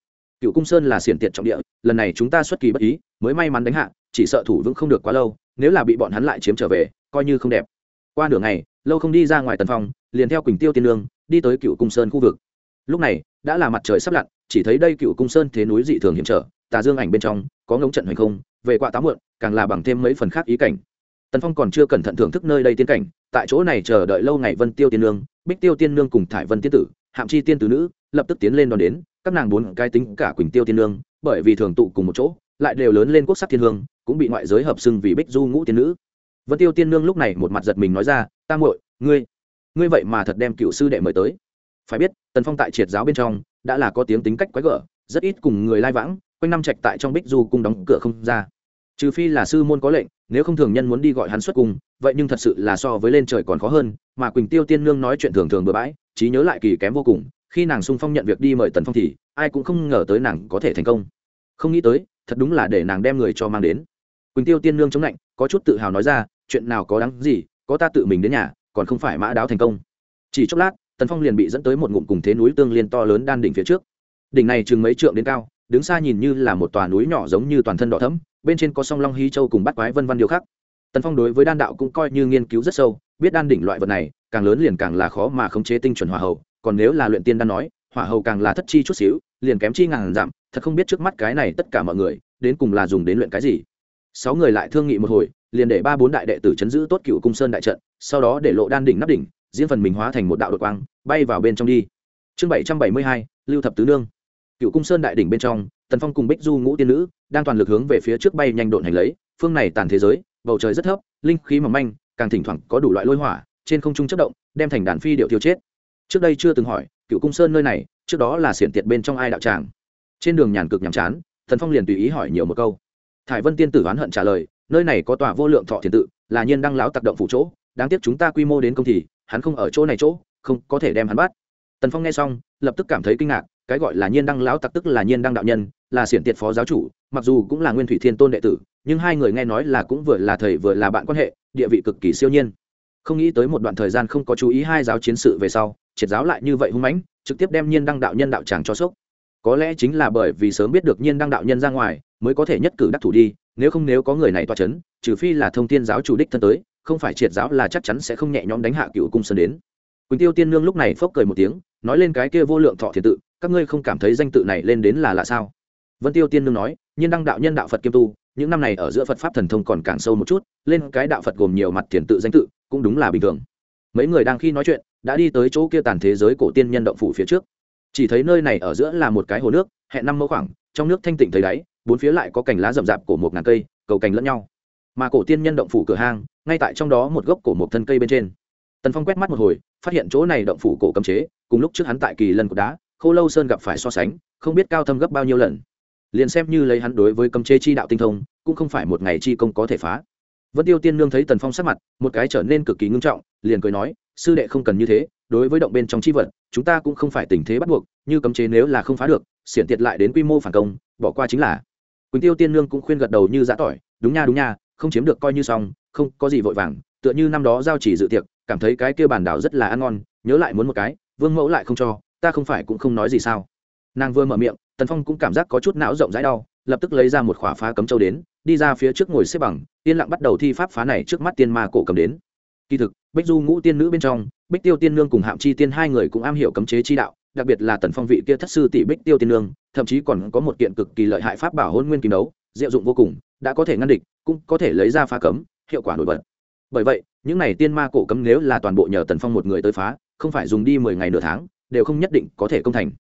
Cựu cung sơn là xiển tiện trọng địa, lần này chúng ta xuất kỳ bất ý, mới may mắn đánh hạ, chỉ sợ thủ vững không được quá lâu, nếu là bị bọn hắn lại chiếm trở về, coi như không đẹp. Qua nửa ngày lâu không đi ra ngoài tần phong, liền theo quỳnh tiêu tiên lương đi tới cựu cung sơn khu vực. Lúc này, đã là mặt trời sắp lặn, chỉ thấy đây cựu cung sơn thế núi dị thường hiểm trở, tà dương ảnh bên trong có ngống trận hành không, về quạ táo mượn càng là bằng thêm mấy phần khác ý cảnh. Tần phong còn chưa cẩn thận thưởng thức nơi đây tiên cảnh, tại chỗ này chờ đợi lâu ngày vân tiêu tiên nương, bích tiêu tiên nương cùng thải vân tiên tử, hạm chi tiên tử nữ, lập tức tiến lên đón đến, các nàng bốn cái tính cả quỳnh tiêu tiên nương, bởi vì thường tụ cùng một chỗ, lại đều lớn lên quốc sắc thiên hương, cũng bị ngoại giới hợp xưng vì bích du ngũ tiên nữ. Vân tiêu tiên nương lúc này một mặt giật mình nói ra ta muội, ngươi ngươi vậy mà thật đem cựu sư đệ mời tới. Phải biết, tần phong tại triệt giáo bên trong, đã là có tiếng tính cách quái gở, rất ít cùng người lai vãng, quanh năm trạch tại trong bích du cung đóng cửa không ra. Trừ phi là sư môn có lệnh, nếu không thường nhân muốn đi gọi hắn xuất cung, vậy nhưng thật sự là so với lên trời còn khó hơn, mà quỳnh tiêu tiên nương nói chuyện thường thường bừa bãi, trí nhớ lại kỳ kém vô cùng, khi nàng sung phong nhận việc đi mời tần phong thì, ai cũng không ngờ tới nàng có thể thành công. Không nghĩ tới, thật đúng là để nàng đem người cho mang đến. Quỳnh tiêu tiên nương chống lạnh, có chút tự hào nói ra, chuyện nào có đáng gì có ta tự mình đến nhà, còn không phải mã đáo thành công. Chỉ chốc lát, tần phong liền bị dẫn tới một ngụm cùng thế núi tương liên to lớn đan đỉnh phía trước. Đỉnh này chừng mấy trượng đến cao, đứng xa nhìn như là một tòa núi nhỏ giống như toàn thân đỏ thẫm, bên trên có song long hí châu cùng bắt quái vân văn điều khác tần phong đối với đan đạo cũng coi như nghiên cứu rất sâu, biết đan đỉnh loại vật này, càng lớn liền càng là khó mà khống chế tinh chuẩn hỏa hậu còn nếu là luyện tiên đan nói, hỏa hậu càng là thất chi chút xíu, liền kém chi ngàn giảm, thật không biết trước mắt cái này tất cả mọi người, đến cùng là dùng đến luyện cái gì. Sáu người lại thương nghị một hồi liền để ba bốn đại đệ tử chấn giữ tốt cựu cung sơn đại trận, sau đó để lộ đan đỉnh nắp đỉnh, diễn phần mình hóa thành một đạo đội quang, bay vào bên trong đi. Chương bảy trăm bảy mươi hai, lưu thập tứ nương. Cựu cung sơn đại đỉnh bên trong, tần phong cùng bích du ngũ tiên nữ đang toàn lực hướng về phía trước bay nhanh độn hành lấy, phương này tàn thế giới, bầu trời rất thấp, linh khí mỏng manh, càng thỉnh thoảng có đủ loại lôi hỏa, trên không trung chất động, đem thành đàn phi điệu tiêu chết. Trước đây chưa từng hỏi, cựu cung sơn nơi này, trước đó là xiển tiệt bên trong ai đạo tràng? Trên đường nhàn cực nhàm chán thần phong liền tùy ý hỏi nhiều một câu. Thải vân tiên tử oán hận trả lời nơi này có tòa vô lượng thọ thiền tự, là nhiên đăng lão tác động phủ chỗ, đáng tiếc chúng ta quy mô đến công thì, hắn không ở chỗ này chỗ, không có thể đem hắn bắt. Tần phong nghe xong, lập tức cảm thấy kinh ngạc, cái gọi là nhiên đăng lão tặc tức là nhiên đăng đạo nhân, là xiển tiệt phó giáo chủ, mặc dù cũng là nguyên thủy thiên tôn đệ tử, nhưng hai người nghe nói là cũng vừa là thầy vừa là bạn quan hệ, địa vị cực kỳ siêu nhiên. Không nghĩ tới một đoạn thời gian không có chú ý hai giáo chiến sự về sau, triệt giáo lại như vậy hung mãnh, trực tiếp đem nhiên đăng đạo nhân đạo tràng cho sốc. Có lẽ chính là bởi vì sớm biết được nhiên đăng đạo nhân ra ngoài, mới có thể nhất cử đắc thủ đi nếu không nếu có người này toa c h ấ n trừ phi là thông tin giáo chủ đích thân tới, không phải triệt giáo là chắc chắn sẽ không nhẹ nhõm đánh hạ cựu cung sơn đến. Quỳnh tiêu tiên nương lúc này phốc cười một tiếng, nói lên cái kia vô lượng thọ thiền tự, các ngươi không cảm thấy danh tự này lên đến là lạ sao? Vân tiêu tiên nương nói, nhiên đăng đạo nhân đạo phật kiêm tu, những năm này ở giữa phật pháp thần thông còn càng sâu một chút, lên cái đạo phật gồm nhiều mặt thiền tự danh tự, cũng đúng là bình thường. Mấy người đang khi nói chuyện, đã đi tới chỗ kia tàn thế giới cổ tiên nhân động phủ phía trước. Chỉ thấy nơi này ở giữa là một cái hồ nước, hẹn năm mẫu khoảng, trong nước thanh tịnh thấy đáy bốn phía lại có cành lá rậm rạp của một ngàn cây, cầu cành lẫn nhau. Mà cổ tiên nhân động phủ cửa hang, ngay tại trong đó một gốc cổ một thân cây bên trên. Tần phong quét mắt một hồi, phát hiện chỗ này động phủ cổ cấm chế, cùng lúc trước hắn tại kỳ lần cột đá, khô lâu sơn gặp phải so sánh, không biết cao thâm gấp bao nhiêu lần. Liền xem như lấy hắn đối với cấm chế chi đạo tinh thông, cũng không phải một ngày chi công có thể phá. Vân tiêu tiên nương thấy tần phong sắc mặt, một cái trở nên cực kỳ ngưng trọng, liền cười nói, sư đệ không cần như thế, đối với động bên trong chi vật, chúng ta cũng không phải tình thế bắt buộc, như cấm chế nếu là không phá được, xiển tiệt lại đến quy mô phản công, bỏ qua chính là quỳnh tiêu tiên nương cũng khuyên gật đầu như giã tỏi, đúng nha đúng nha, không chiếm được coi như xong, không có gì vội vàng, tựa như năm đó giao chỉ dự tiệc, cảm thấy cái kia bản đảo rất là ăn ngon, nhớ lại muốn một cái, vương mẫu lại không cho, ta không phải cũng không nói gì sao? Nàng vừa mở miệng, tần phong cũng cảm giác có chút não rộng rãi đau, lập tức lấy ra một khỏa phá cấm châu đến, đi ra phía trước ngồi xếp bằng, yên lặng bắt đầu thi pháp phá này trước mắt tiên ma cổ cầm đến. Kỳ thực, bích du ngũ tiên nữ bên trong, bích tiêu tiên nương cùng hạm chi tiên hai người cũng am hiểu cấm chế chi đạo đặc biệt là tần phong vị kia thất sư tỷ bích tiêu tiên nương, thậm chí còn có một kiện cực kỳ lợi hại pháp bảo hôn nguyên kim đấu, diệu dụng vô cùng, đã có thể ngăn địch, cũng có thể lấy ra phá cấm, hiệu quả nổi bật. Bởi vậy, những này tiên ma cổ cấm nếu là toàn bộ nhờ tần phong một người tới phá, không phải dùng đi mười ngày nửa tháng, đều không nhất định có thể công thành.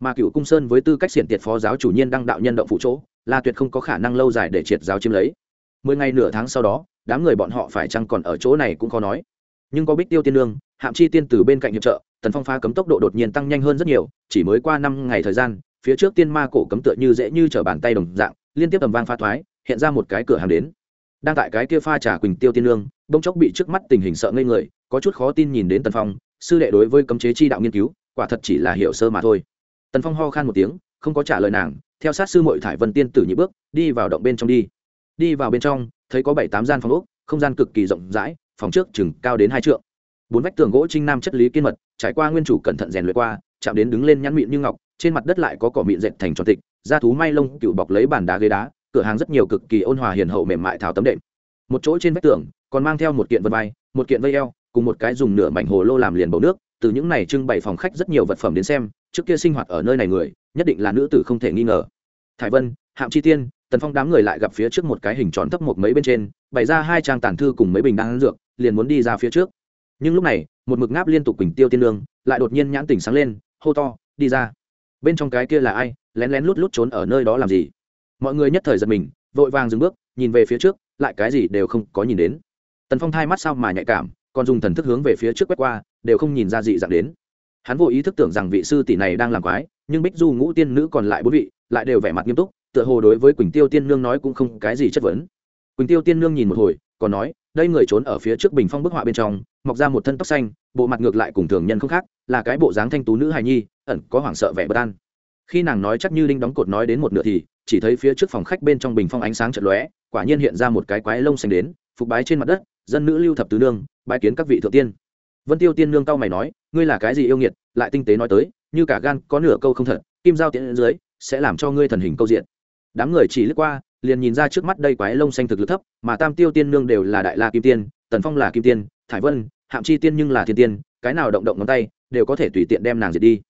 Mà cựu cung sơn với tư cách xiển tiệt phó giáo chủ nhiên đăng đạo nhân động phụ chỗ, là tuyệt không có khả năng lâu dài để triệt giáo chiếm lấy. Mười ngày nửa tháng sau đó, đám người bọn họ phải chăng còn ở chỗ này cũng khó nói nhưng có bích tiêu tiên lương, hạm chi tiên từ bên cạnh hiệp trợ, tần phong phá cấm tốc độ đột nhiên tăng nhanh hơn rất nhiều, chỉ mới qua năm ngày thời gian, phía trước tiên ma cổ cấm tựa như dễ như t r ở bàn tay đồng dạng, liên tiếp tầm vang pha thoái, hiện ra một cái cửa hàng đến. Đang tại cái kia pha trà quỳnh tiêu tiên lương bông chốc bị trước mắt tình hình sợ ngây người, có chút khó tin nhìn đến tần phong, sư đệ đối với cấm chế chi đạo nghiên cứu, quả thật chỉ là hiểu sơ mà thôi. Tần phong ho khan một tiếng, không có trả lời nàng, theo sát sư mội thải vân tiên tử nhị bước, đi vào động bên trong đi. Đi vào bên trong, thấy có bảy tám gian phòng úc không gian cực kỳ rộng rãi phòng trước chừng cao đến hai trượng. Bốn vách tường gỗ trinh nam chất lý kiên mật, trải qua nguyên chủ cẩn thận rèn luyện qua, chạm đến đứng lên nhăn mịn như ngọc, trên mặt đất lại có cỏ mịn dệt thành tròn tịch, da thú may lông, cựu bọc lấy bàn đá ghế đá, cửa hàng rất nhiều cực kỳ ôn hòa hiền hậu mềm mại thảo tấm đệm. Một chỗ trên vách tường còn mang theo một kiện vật vai một kiện vây eo, cùng một cái dùng nửa mảnh hồ lô làm liền bầu nước, từ những này trưng bày phòng khách rất nhiều vật phẩm đến xem, trước kia sinh hoạt ở nơi này người, nhất định là nữ tử không thể nghi ngờ. Thải vân, hạm chi tiên, tần phong đám người lại gặp phía trước một cái hình tròn thấp một mấy bên trên, bày ra hai trang tàn thư cùng mấy bình đan dược liền muốn đi ra phía trước. Nhưng lúc này, một mực ngáp liên tục quỳnh tiêu tiên lương lại đột nhiên nhãn tỉnh sáng lên, hô to, đi ra. Bên trong cái kia là ai? Lén lén lút lút trốn ở nơi đó làm gì? Mọi người nhất thời giật mình, vội vàng dừng bước, nhìn về phía trước, lại cái gì đều không có nhìn đến. Tần phong thai mắt sao mà nhạy cảm, còn dùng thần thức hướng về phía trước quét qua, đều không nhìn ra dị dạng đến. Hắn vô ý thức tưởng rằng vị sư tỷ này đang làm quái, nhưng bích du ngũ tiên nữ còn lại bốn vị, lại đều vẻ mặt nghiêm túc, tựa hồ đối với quỳnh tiêu tiên nương nói cũng không cái gì chất vấn. Quỳnh tiêu tiên nương nhìn một hồi, còn nói đây người trốn ở phía trước bình phong bức họa bên trong, mọc ra một thân tóc xanh, bộ mặt ngược lại cùng thường nhân không khác, là cái bộ dáng thanh tú nữ hài nhi, ẩn có hoảng sợ vẻ bất an. Khi nàng nói chắc như đinh đóng cột nói đến một nửa thì, chỉ thấy phía trước phòng khách bên trong bình phong ánh sáng chật lóe, quả nhiên hiện ra một cái quái lông xanh đến, phục bái trên mặt đất, dân nữ lưu thập tứ nương, bái kiến các vị thượng tiên. Vân tiêu tiên nương cao mày nói, ngươi là cái gì yêu nghiệt, lại tinh tế nói tới, như cả gan có nửa câu không thật, kim giao tiễn dưới, sẽ làm cho ngươi thần hình câu diện. Đám người chỉ lướt qua liền nhìn ra trước mắt đây quái lông xanh thực lực thấp, mà tam tiêu tiên nương đều là đại la kim tiên, tần phong là kim tiên, thải vân, hạm chi tiên nhưng là thiên tiên, cái nào động động ngón tay, đều có thể tùy tiện đem nàng diệt đi.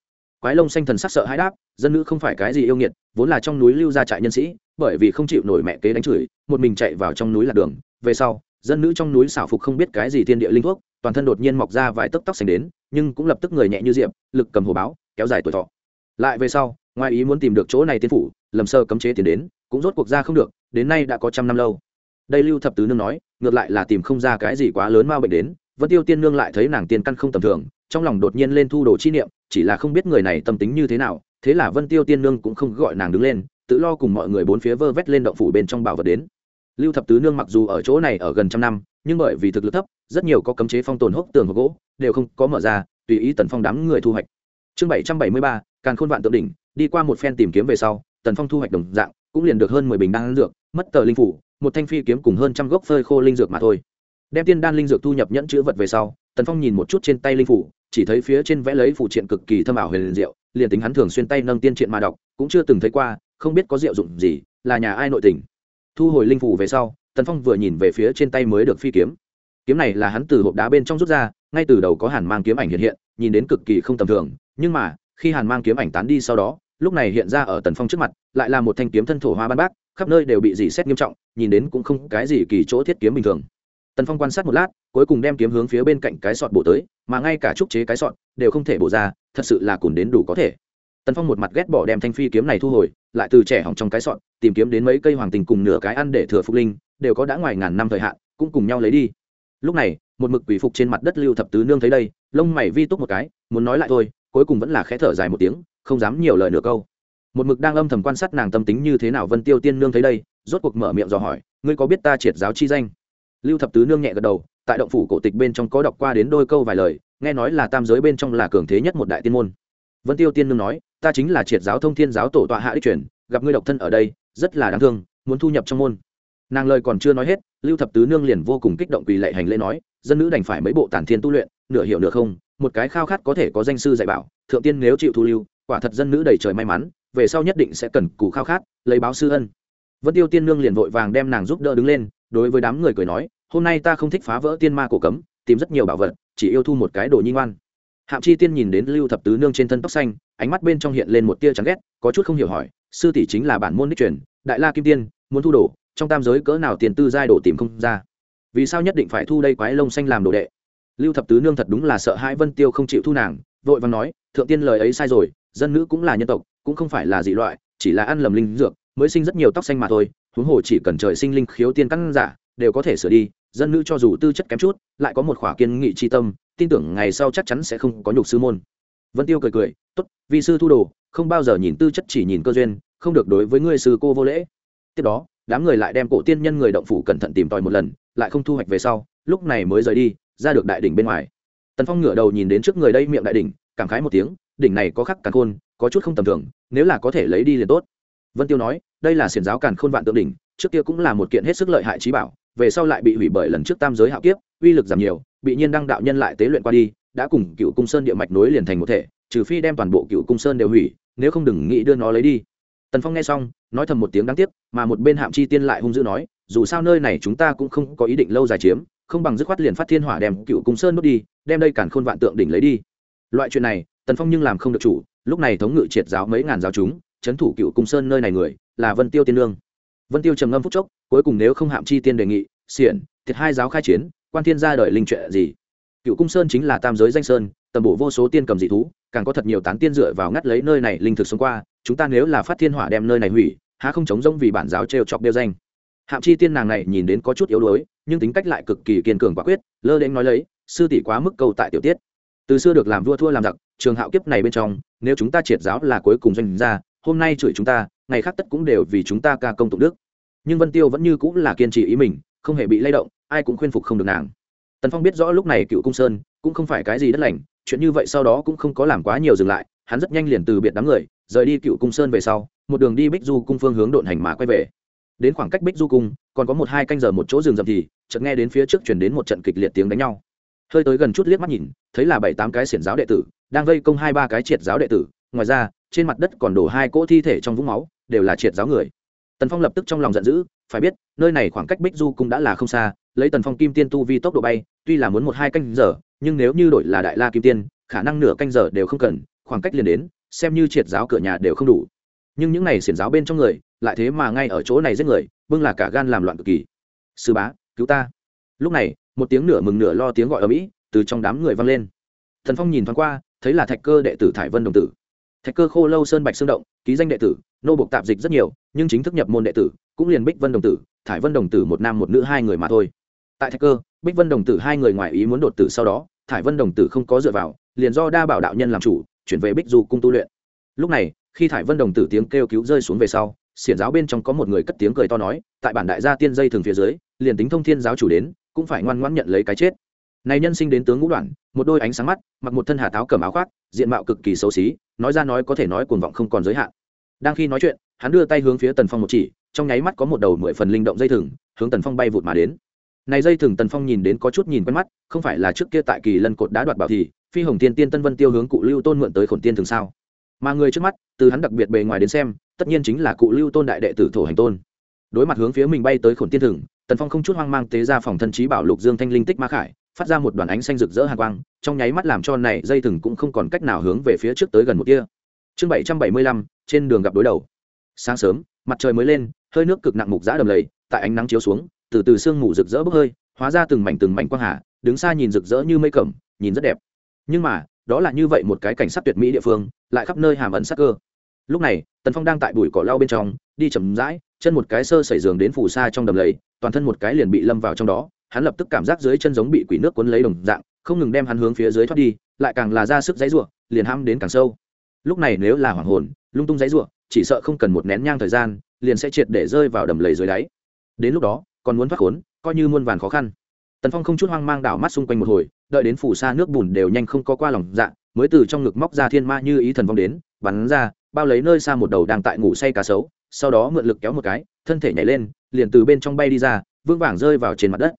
Quái lông xanh thần sắc sợ hãi đáp, dân nữ không phải cái gì yêu nghiệt, vốn là trong núi lưu gia trại nhân sĩ, bởi vì không chịu nổi mẹ kế đánh chửi, một mình chạy vào trong núi lạc đường. Về sau, dân nữ trong núi xảo phục không biết cái gì thiên địa linh thuốc, toàn thân đột nhiên mọc ra vài tấc tóc xanh đến, nhưng cũng lập tức người nhẹ như diệp, lực cầm hồ báo, kéo dài tuổi thọ. Lại về sau, ngoài ý muốn tìm được chỗ này tiên phủ, lầm sơ cấm chế tiền đến cũng rốt cuộc ra không được, đến nay đã có trăm năm lâu. Đây lưu thập tứ nương nói, ngược lại là tìm không ra cái gì quá lớn ma bệnh đến vẫn tiêu tiên nương lại thấy nàng tiên căn không tầm thường, trong lòng đột nhiên lên thu đồ chi niệm, chỉ là không biết người này tâm tính như thế nào, thế là vân tiêu tiên nương cũng không gọi nàng đứng lên, tự lo cùng mọi người bốn phía vơ vét lên động phủ bên trong bảo vật đến. Lưu thập tứ nương mặc dù ở chỗ này ở gần trăm năm, nhưng bởi vì thực lực thấp, rất nhiều có cấm chế phong tồn hốc tường gỗ, đều không có mở ra, tùy ý tần phong đám người thu hoạch. Chương bảy trăm bảy mươi ba, càn khôn vạn tượng đỉnh, đi qua một phen tìm kiếm về sau, tần phong thu hoạch đồng dạng cũng liền được hơn mười bình đan dược, mất tờ linh phủ, một thanh phi kiếm cùng hơn trăm gốc phơi khô linh dược mà thôi. Đem tiên đan linh dược thu nhập nhẫn chữ vật về sau, tần phong nhìn một chút trên tay linh phủ, chỉ thấy phía trên vẽ lấy phụ triện cực kỳ thâm ảo huyền liền diệu, liền tính hắn thường xuyên tay nâng tiên triện mà đọc, cũng chưa từng thấy qua, không biết có diệu dụng gì, là nhà ai nội tình. Thu hồi linh phủ về sau, tần phong vừa nhìn về phía trên tay mới được phi kiếm. Kiếm này là hắn từ hộp đá bên trong rút ra, ngay từ đầu có hàn mang kiếm ảnh hiện hiện, nhìn đến cực kỳ không tầm thường, nhưng mà, khi hàn mang kiếm ảnh tán đi sau đó lúc này hiện ra ở tần phong trước mặt, lại là một thanh kiếm thân thổ hoa ban bác, khắp nơi đều bị dì xét nghiêm trọng, nhìn đến cũng không cái gì kỳ chỗ thiết kiếm bình thường. Tần phong quan sát một lát, cuối cùng đem kiếm hướng phía bên cạnh cái sọt bổ tới, mà ngay cả trúc chế cái sọt đều không thể bổ ra, thật sự là cùn đến đủ có thể. Tần phong một mặt ghét bỏ đem thanh phi kiếm này thu hồi, lại từ trẻ hỏng trong cái sọt, tìm kiếm đến mấy cây hoàng tình cùng nửa cái ăn để thừa phục linh, đều có đã ngoài ngàn năm thời hạn, cũng cùng nhau lấy đi. Lúc này, một mực quỷ phục trên mặt đất lưu thập tứ nương thấy đây, lông mày vi túc một cái, muốn nói lại thôi, cuối cùng vẫn là khẽ thở dài một tiếng không dám nhiều lời nửa câu. Một mực đang âm thầm quan sát nàng tâm tính như thế nào vân tiêu tiên nương thấy đây, rốt cuộc mở miệng dò hỏi, ngươi có biết ta triệt giáo chi danh? Lưu thập tứ nương nhẹ gật đầu, tại động phủ cổ tịch bên trong có đọc qua đến đôi câu vài lời, nghe nói là tam giới bên trong là cường thế nhất một đại tiên môn. Vân tiêu tiên nương nói, ta chính là triệt giáo thông thiên giáo tổ tọa hạ đích truyền, gặp ngươi độc thân ở đây, rất là đáng thương, muốn thu nhập trong môn. Nàng lời còn chưa nói hết, lưu thập tứ nương liền vô cùng kích động quỳ lệ hành lễ nói, dân nữ đành phải mấy bộ tản thiên tu luyện, nửa hiểu nửa không, một cái khao khát có thể có danh sư dạy bảo, thượng tiên nếu chịu thu lưu quả thật dân nữ đầy trời may mắn, về sau nhất định sẽ cần cù khao khát, lấy báo sư ân. Vân tiêu tiên nương liền vội vàng đem nàng giúp đỡ đứng lên, đối với đám người cười nói, hôm nay ta không thích phá vỡ tiên ma cổ cấm, tìm rất nhiều bảo vật, chỉ yêu thu một cái đồ nhi ngoan. Hạm chi tiên nhìn đến lưu thập tứ nương trên thân tóc xanh, ánh mắt bên trong hiện lên một tia chán ghét, có chút không hiểu hỏi, sư tỷ chính là bản môn đích truyền, đại la kim tiên, muốn thu đồ, trong tam giới cỡ nào tiền tư giai đồ tìm không ra? Vì sao nhất định phải thu đây quái lông xanh làm đồ đệ? Lưu thập tứ nương thật đúng là sợ hãi vân tiêu không chịu thu nàng, vội và nói, thượng tiên lời ấy sai rồi dân nữ cũng là nhân tộc, cũng không phải là dị loại, chỉ là ăn lầm linh dược, mới sinh rất nhiều tóc xanh mà thôi, huống hồ chỉ cần trời sinh linh khiếu tiên căn giả, đều có thể sửa đi, dân nữ cho dù tư chất kém chút, lại có một khỏa kiên nghị tri tâm, tin tưởng ngày sau chắc chắn sẽ không có nhục sư môn. Vân tiêu cười cười t ố t vì sư thu đồ, không bao giờ nhìn tư chất chỉ nhìn cơ duyên, không được đối với ngươi sư cô vô lễ. Tiếp đó, đám người lại đem cổ tiên nhân người động phủ cẩn thận tìm tòi một lần, lại không thu hoạch về sau, lúc này mới rời đi, ra được đại đỉnh bên ngoài. Tần phong ngửa đầu nhìn đến trước người đây miệng đại đỉnh, cảm khái một tiếng đỉnh này có khắc càn khôn, có chút không tầm thường, nếu là có thể lấy đi liền tốt. Vân tiêu nói, đây là xiển giáo càn khôn vạn tượng đỉnh, trước kia cũng là một kiện hết sức lợi hại trí bảo, về sau lại bị hủy bởi lần trước tam giới hạo kiếp, uy lực giảm nhiều, bị nhiên đăng đạo nhân lại tế luyện qua đi, đã cùng cựu cung sơn địa mạch nối liền thành một thể, trừ phi đem toàn bộ cựu cung sơn đều hủy, nếu không đừng nghĩ đưa nó lấy đi. Tần phong nghe xong, nói thầm một tiếng đáng tiếc, mà một bên hạm chi tiên lại hung dữ nói, dù sao nơi này chúng ta cũng không có ý định lâu dài chiếm, không bằng dứt khoát liền phát thiên hỏa đem cựu cung sơn nốt đi, đem đây cản khôn vạn tượng đỉnh lấy đi. Loại chuyện này tần phong nhưng làm không được chủ, lúc này thống ngự triệt giáo mấy ngàn giáo chúng trấn thủ cựu cung sơn nơi này người, là vân tiêu tiên lương vân tiêu trầm ngâm phúc chốc, cuối cùng nếu không hạm chi tiên đề nghị, xiển, thiệt hai giáo khai chiến, quan thiên ra đời linh trệ gì? Cựu cung sơn chính là tam giới danh sơn, tầm bổ vô số tiên cầm dị thú, càng có thật nhiều tán tiên dựa vào ngắt lấy nơi này linh thực sống qua, chúng ta nếu là phát thiên hỏa đem nơi này hủy, há không chống rông vì bản giáo trêu chọc đeo danh. Hạm chi tiên nàng này nhìn đến có chút yếu đuối, nhưng tính cách lại cực kỳ kiên cường quả quyết, lơ đến nói lấy, sư tỷ quá mức câu tại tiểu tiết từ xưa được làm vua thua làm giặc, trường hạo kiếp này bên trong, nếu chúng ta triệt giáo là cuối cùng doanh ra hôm nay chửi chúng ta, ngày khác tất cũng đều vì chúng ta ca công tụng đức. Nhưng vân tiêu vẫn như cũng là kiên trì ý mình, không hề bị lay động, ai cũng khuyên phục không được nàng. Tần phong biết rõ lúc này cựu cung sơn cũng không phải cái gì đất lành, chuyện như vậy sau đó cũng không có làm quá nhiều dừng lại, hắn rất nhanh liền từ biệt đám người, rời đi cựu cung sơn về sau, một đường đi bích du cung phương hướng độn hành mà quay về. Đến khoảng cách bích du cung, còn có một hai canh giờ một chỗ rừng rậm thì, chợt nghe đến phía trước chuyển đến một trận kịch liệt tiếng đánh nhau hơi tới gần chút liếc mắt nhìn, thấy là bảy tám cái xiển giáo đệ tử, đang vây công hai ba cái triệt giáo đệ tử. Ngoài ra, trên mặt đất còn đổ hai cỗ thi thể trong vũng máu, đều là triệt giáo người. Tần phong lập tức trong lòng giận dữ, phải biết, nơi này khoảng cách bích du cũng đã là không xa, lấy tần phong kim tiên tu vi tốc độ bay, tuy là muốn một hai canh giờ, nhưng nếu như đổi là đại la kim tiên, khả năng nửa canh giờ đều không cần, khoảng cách liền đến, xem như triệt giáo cửa nhà đều không đủ. Nhưng những này xiển giáo bên trong người, lại thế mà ngay ở chỗ này giết người, bưng là cả gan làm loạn cực kỳ. Sư bá, cứu ta. Lúc này một tiếng nửa mừng nửa lo tiếng gọi ở mỹ từ trong đám người vang lên thần phong nhìn thoáng qua thấy là thạch cơ đệ tử thải vân đồng tử thạch cơ khô lâu sơn bạch xương động ký danh đệ tử nô buộc tạp dịch rất nhiều nhưng chính thức nhập môn đệ tử cũng liền bích vân đồng tử thải vân đồng tử một nam một nữ hai người mà thôi tại thạch cơ bích vân đồng tử hai người ngoài ý muốn đột tử sau đó thải vân đồng tử không có dựa vào liền do đa bảo đạo nhân làm chủ chuyển về bích du cung tu luyện lúc này khi thải vân đồng tử tiếng kêu cứu rơi xuống về sau xiển giáo bên trong có một người cất tiếng cười to nói tại bản đại gia tiên dây thường phía dưới liền tính thông thiên giáo chủ đến cũng phải ngoan ngoãn nhận lấy cái chết. Này nhân sinh đến tướng ngũ đoạn, một đôi ánh sáng mắt, mặc một thân hà táo cầm áo khoác, diện mạo cực kỳ xấu xí, nói ra nói có thể nói cuồng vọng không còn giới hạn. Đang khi nói chuyện, hắn đưa tay hướng phía tần phong một chỉ, trong nháy mắt có một đầu mười phần linh động dây thừng, hướng tần phong bay vụt mà đến. Này dây thừng tần phong nhìn đến có chút nhìn quen mắt, không phải là trước kia tại kỳ lân cột đá đoạt bảo thì, phi hồng tiên tiên tân vân tiêu hướng cụ lưu tôn mượn tới khổn tiên thường sao? Mà người trước mắt, từ hắn đặc biệt bề ngoài đến xem, tất nhiên chính là cụ lưu tôn đại đệ tử thổ hành tôn. Đối mặt hướng phía mình bay tới khổn tiên thừng tần phong không chút hoang mang tế ra phòng thân trí bảo lục dương thanh linh tích ma khải, phát ra một đoàn ánh xanh rực rỡ hàn quang, trong nháy mắt làm cho này dây thừng cũng không còn cách nào hướng về phía trước tới gần một kia chương bảy trăm bảy mươi lăm, trên đường gặp đối đầu. Sáng sớm, mặt trời mới lên, hơi nước cực nặng mục giã đầm lầy, tại ánh nắng chiếu xuống, từ từ sương mù rực rỡ bốc hơi, hóa ra từng mảnh từng mảnh quang hà, đứng xa nhìn rực rỡ như mây cẩm, nhìn rất đẹp. Nhưng mà, đó là như vậy một cái cảnh sắc tuyệt mỹ địa phương, lại khắp nơi hàm ẩn sắc cơ. Lúc này, tần phong đang tại bụi cỏ lau bên trong, đi chầm rãi chân một cái sơ sẩy giường đến phủ xa trong đầm lầy, toàn thân một cái liền bị lâm vào trong đó, hắn lập tức cảm giác dưới chân giống bị quỷ nước cuốn lấy đồng dạng, không ngừng đem hắn hướng phía dưới thoát đi, lại càng là ra sức dãy ruộng liền ham đến càng sâu. Lúc này nếu là hoàng hồn, lung tung dãy ruộng chỉ sợ không cần một nén nhang thời gian, liền sẽ triệt để rơi vào đầm lầy dưới đáy. Đến lúc đó, còn muốn thoát khốn, coi như muôn vàn khó khăn. Tần phong không chút hoang mang đảo mắt xung quanh một hồi, đợi đến phủ xa nước bùn đều nhanh không có qua lòng dạ mới từ trong ngực móc ra thiên ma như ý thần vong đến, bắn ra, bao lấy nơi xa một đầu đang tại ngủ say cá sấu sau đó mượn lực kéo một cái, thân thể nhảy lên, liền từ bên trong bay đi ra vương vàng rơi vào trên mặt đất.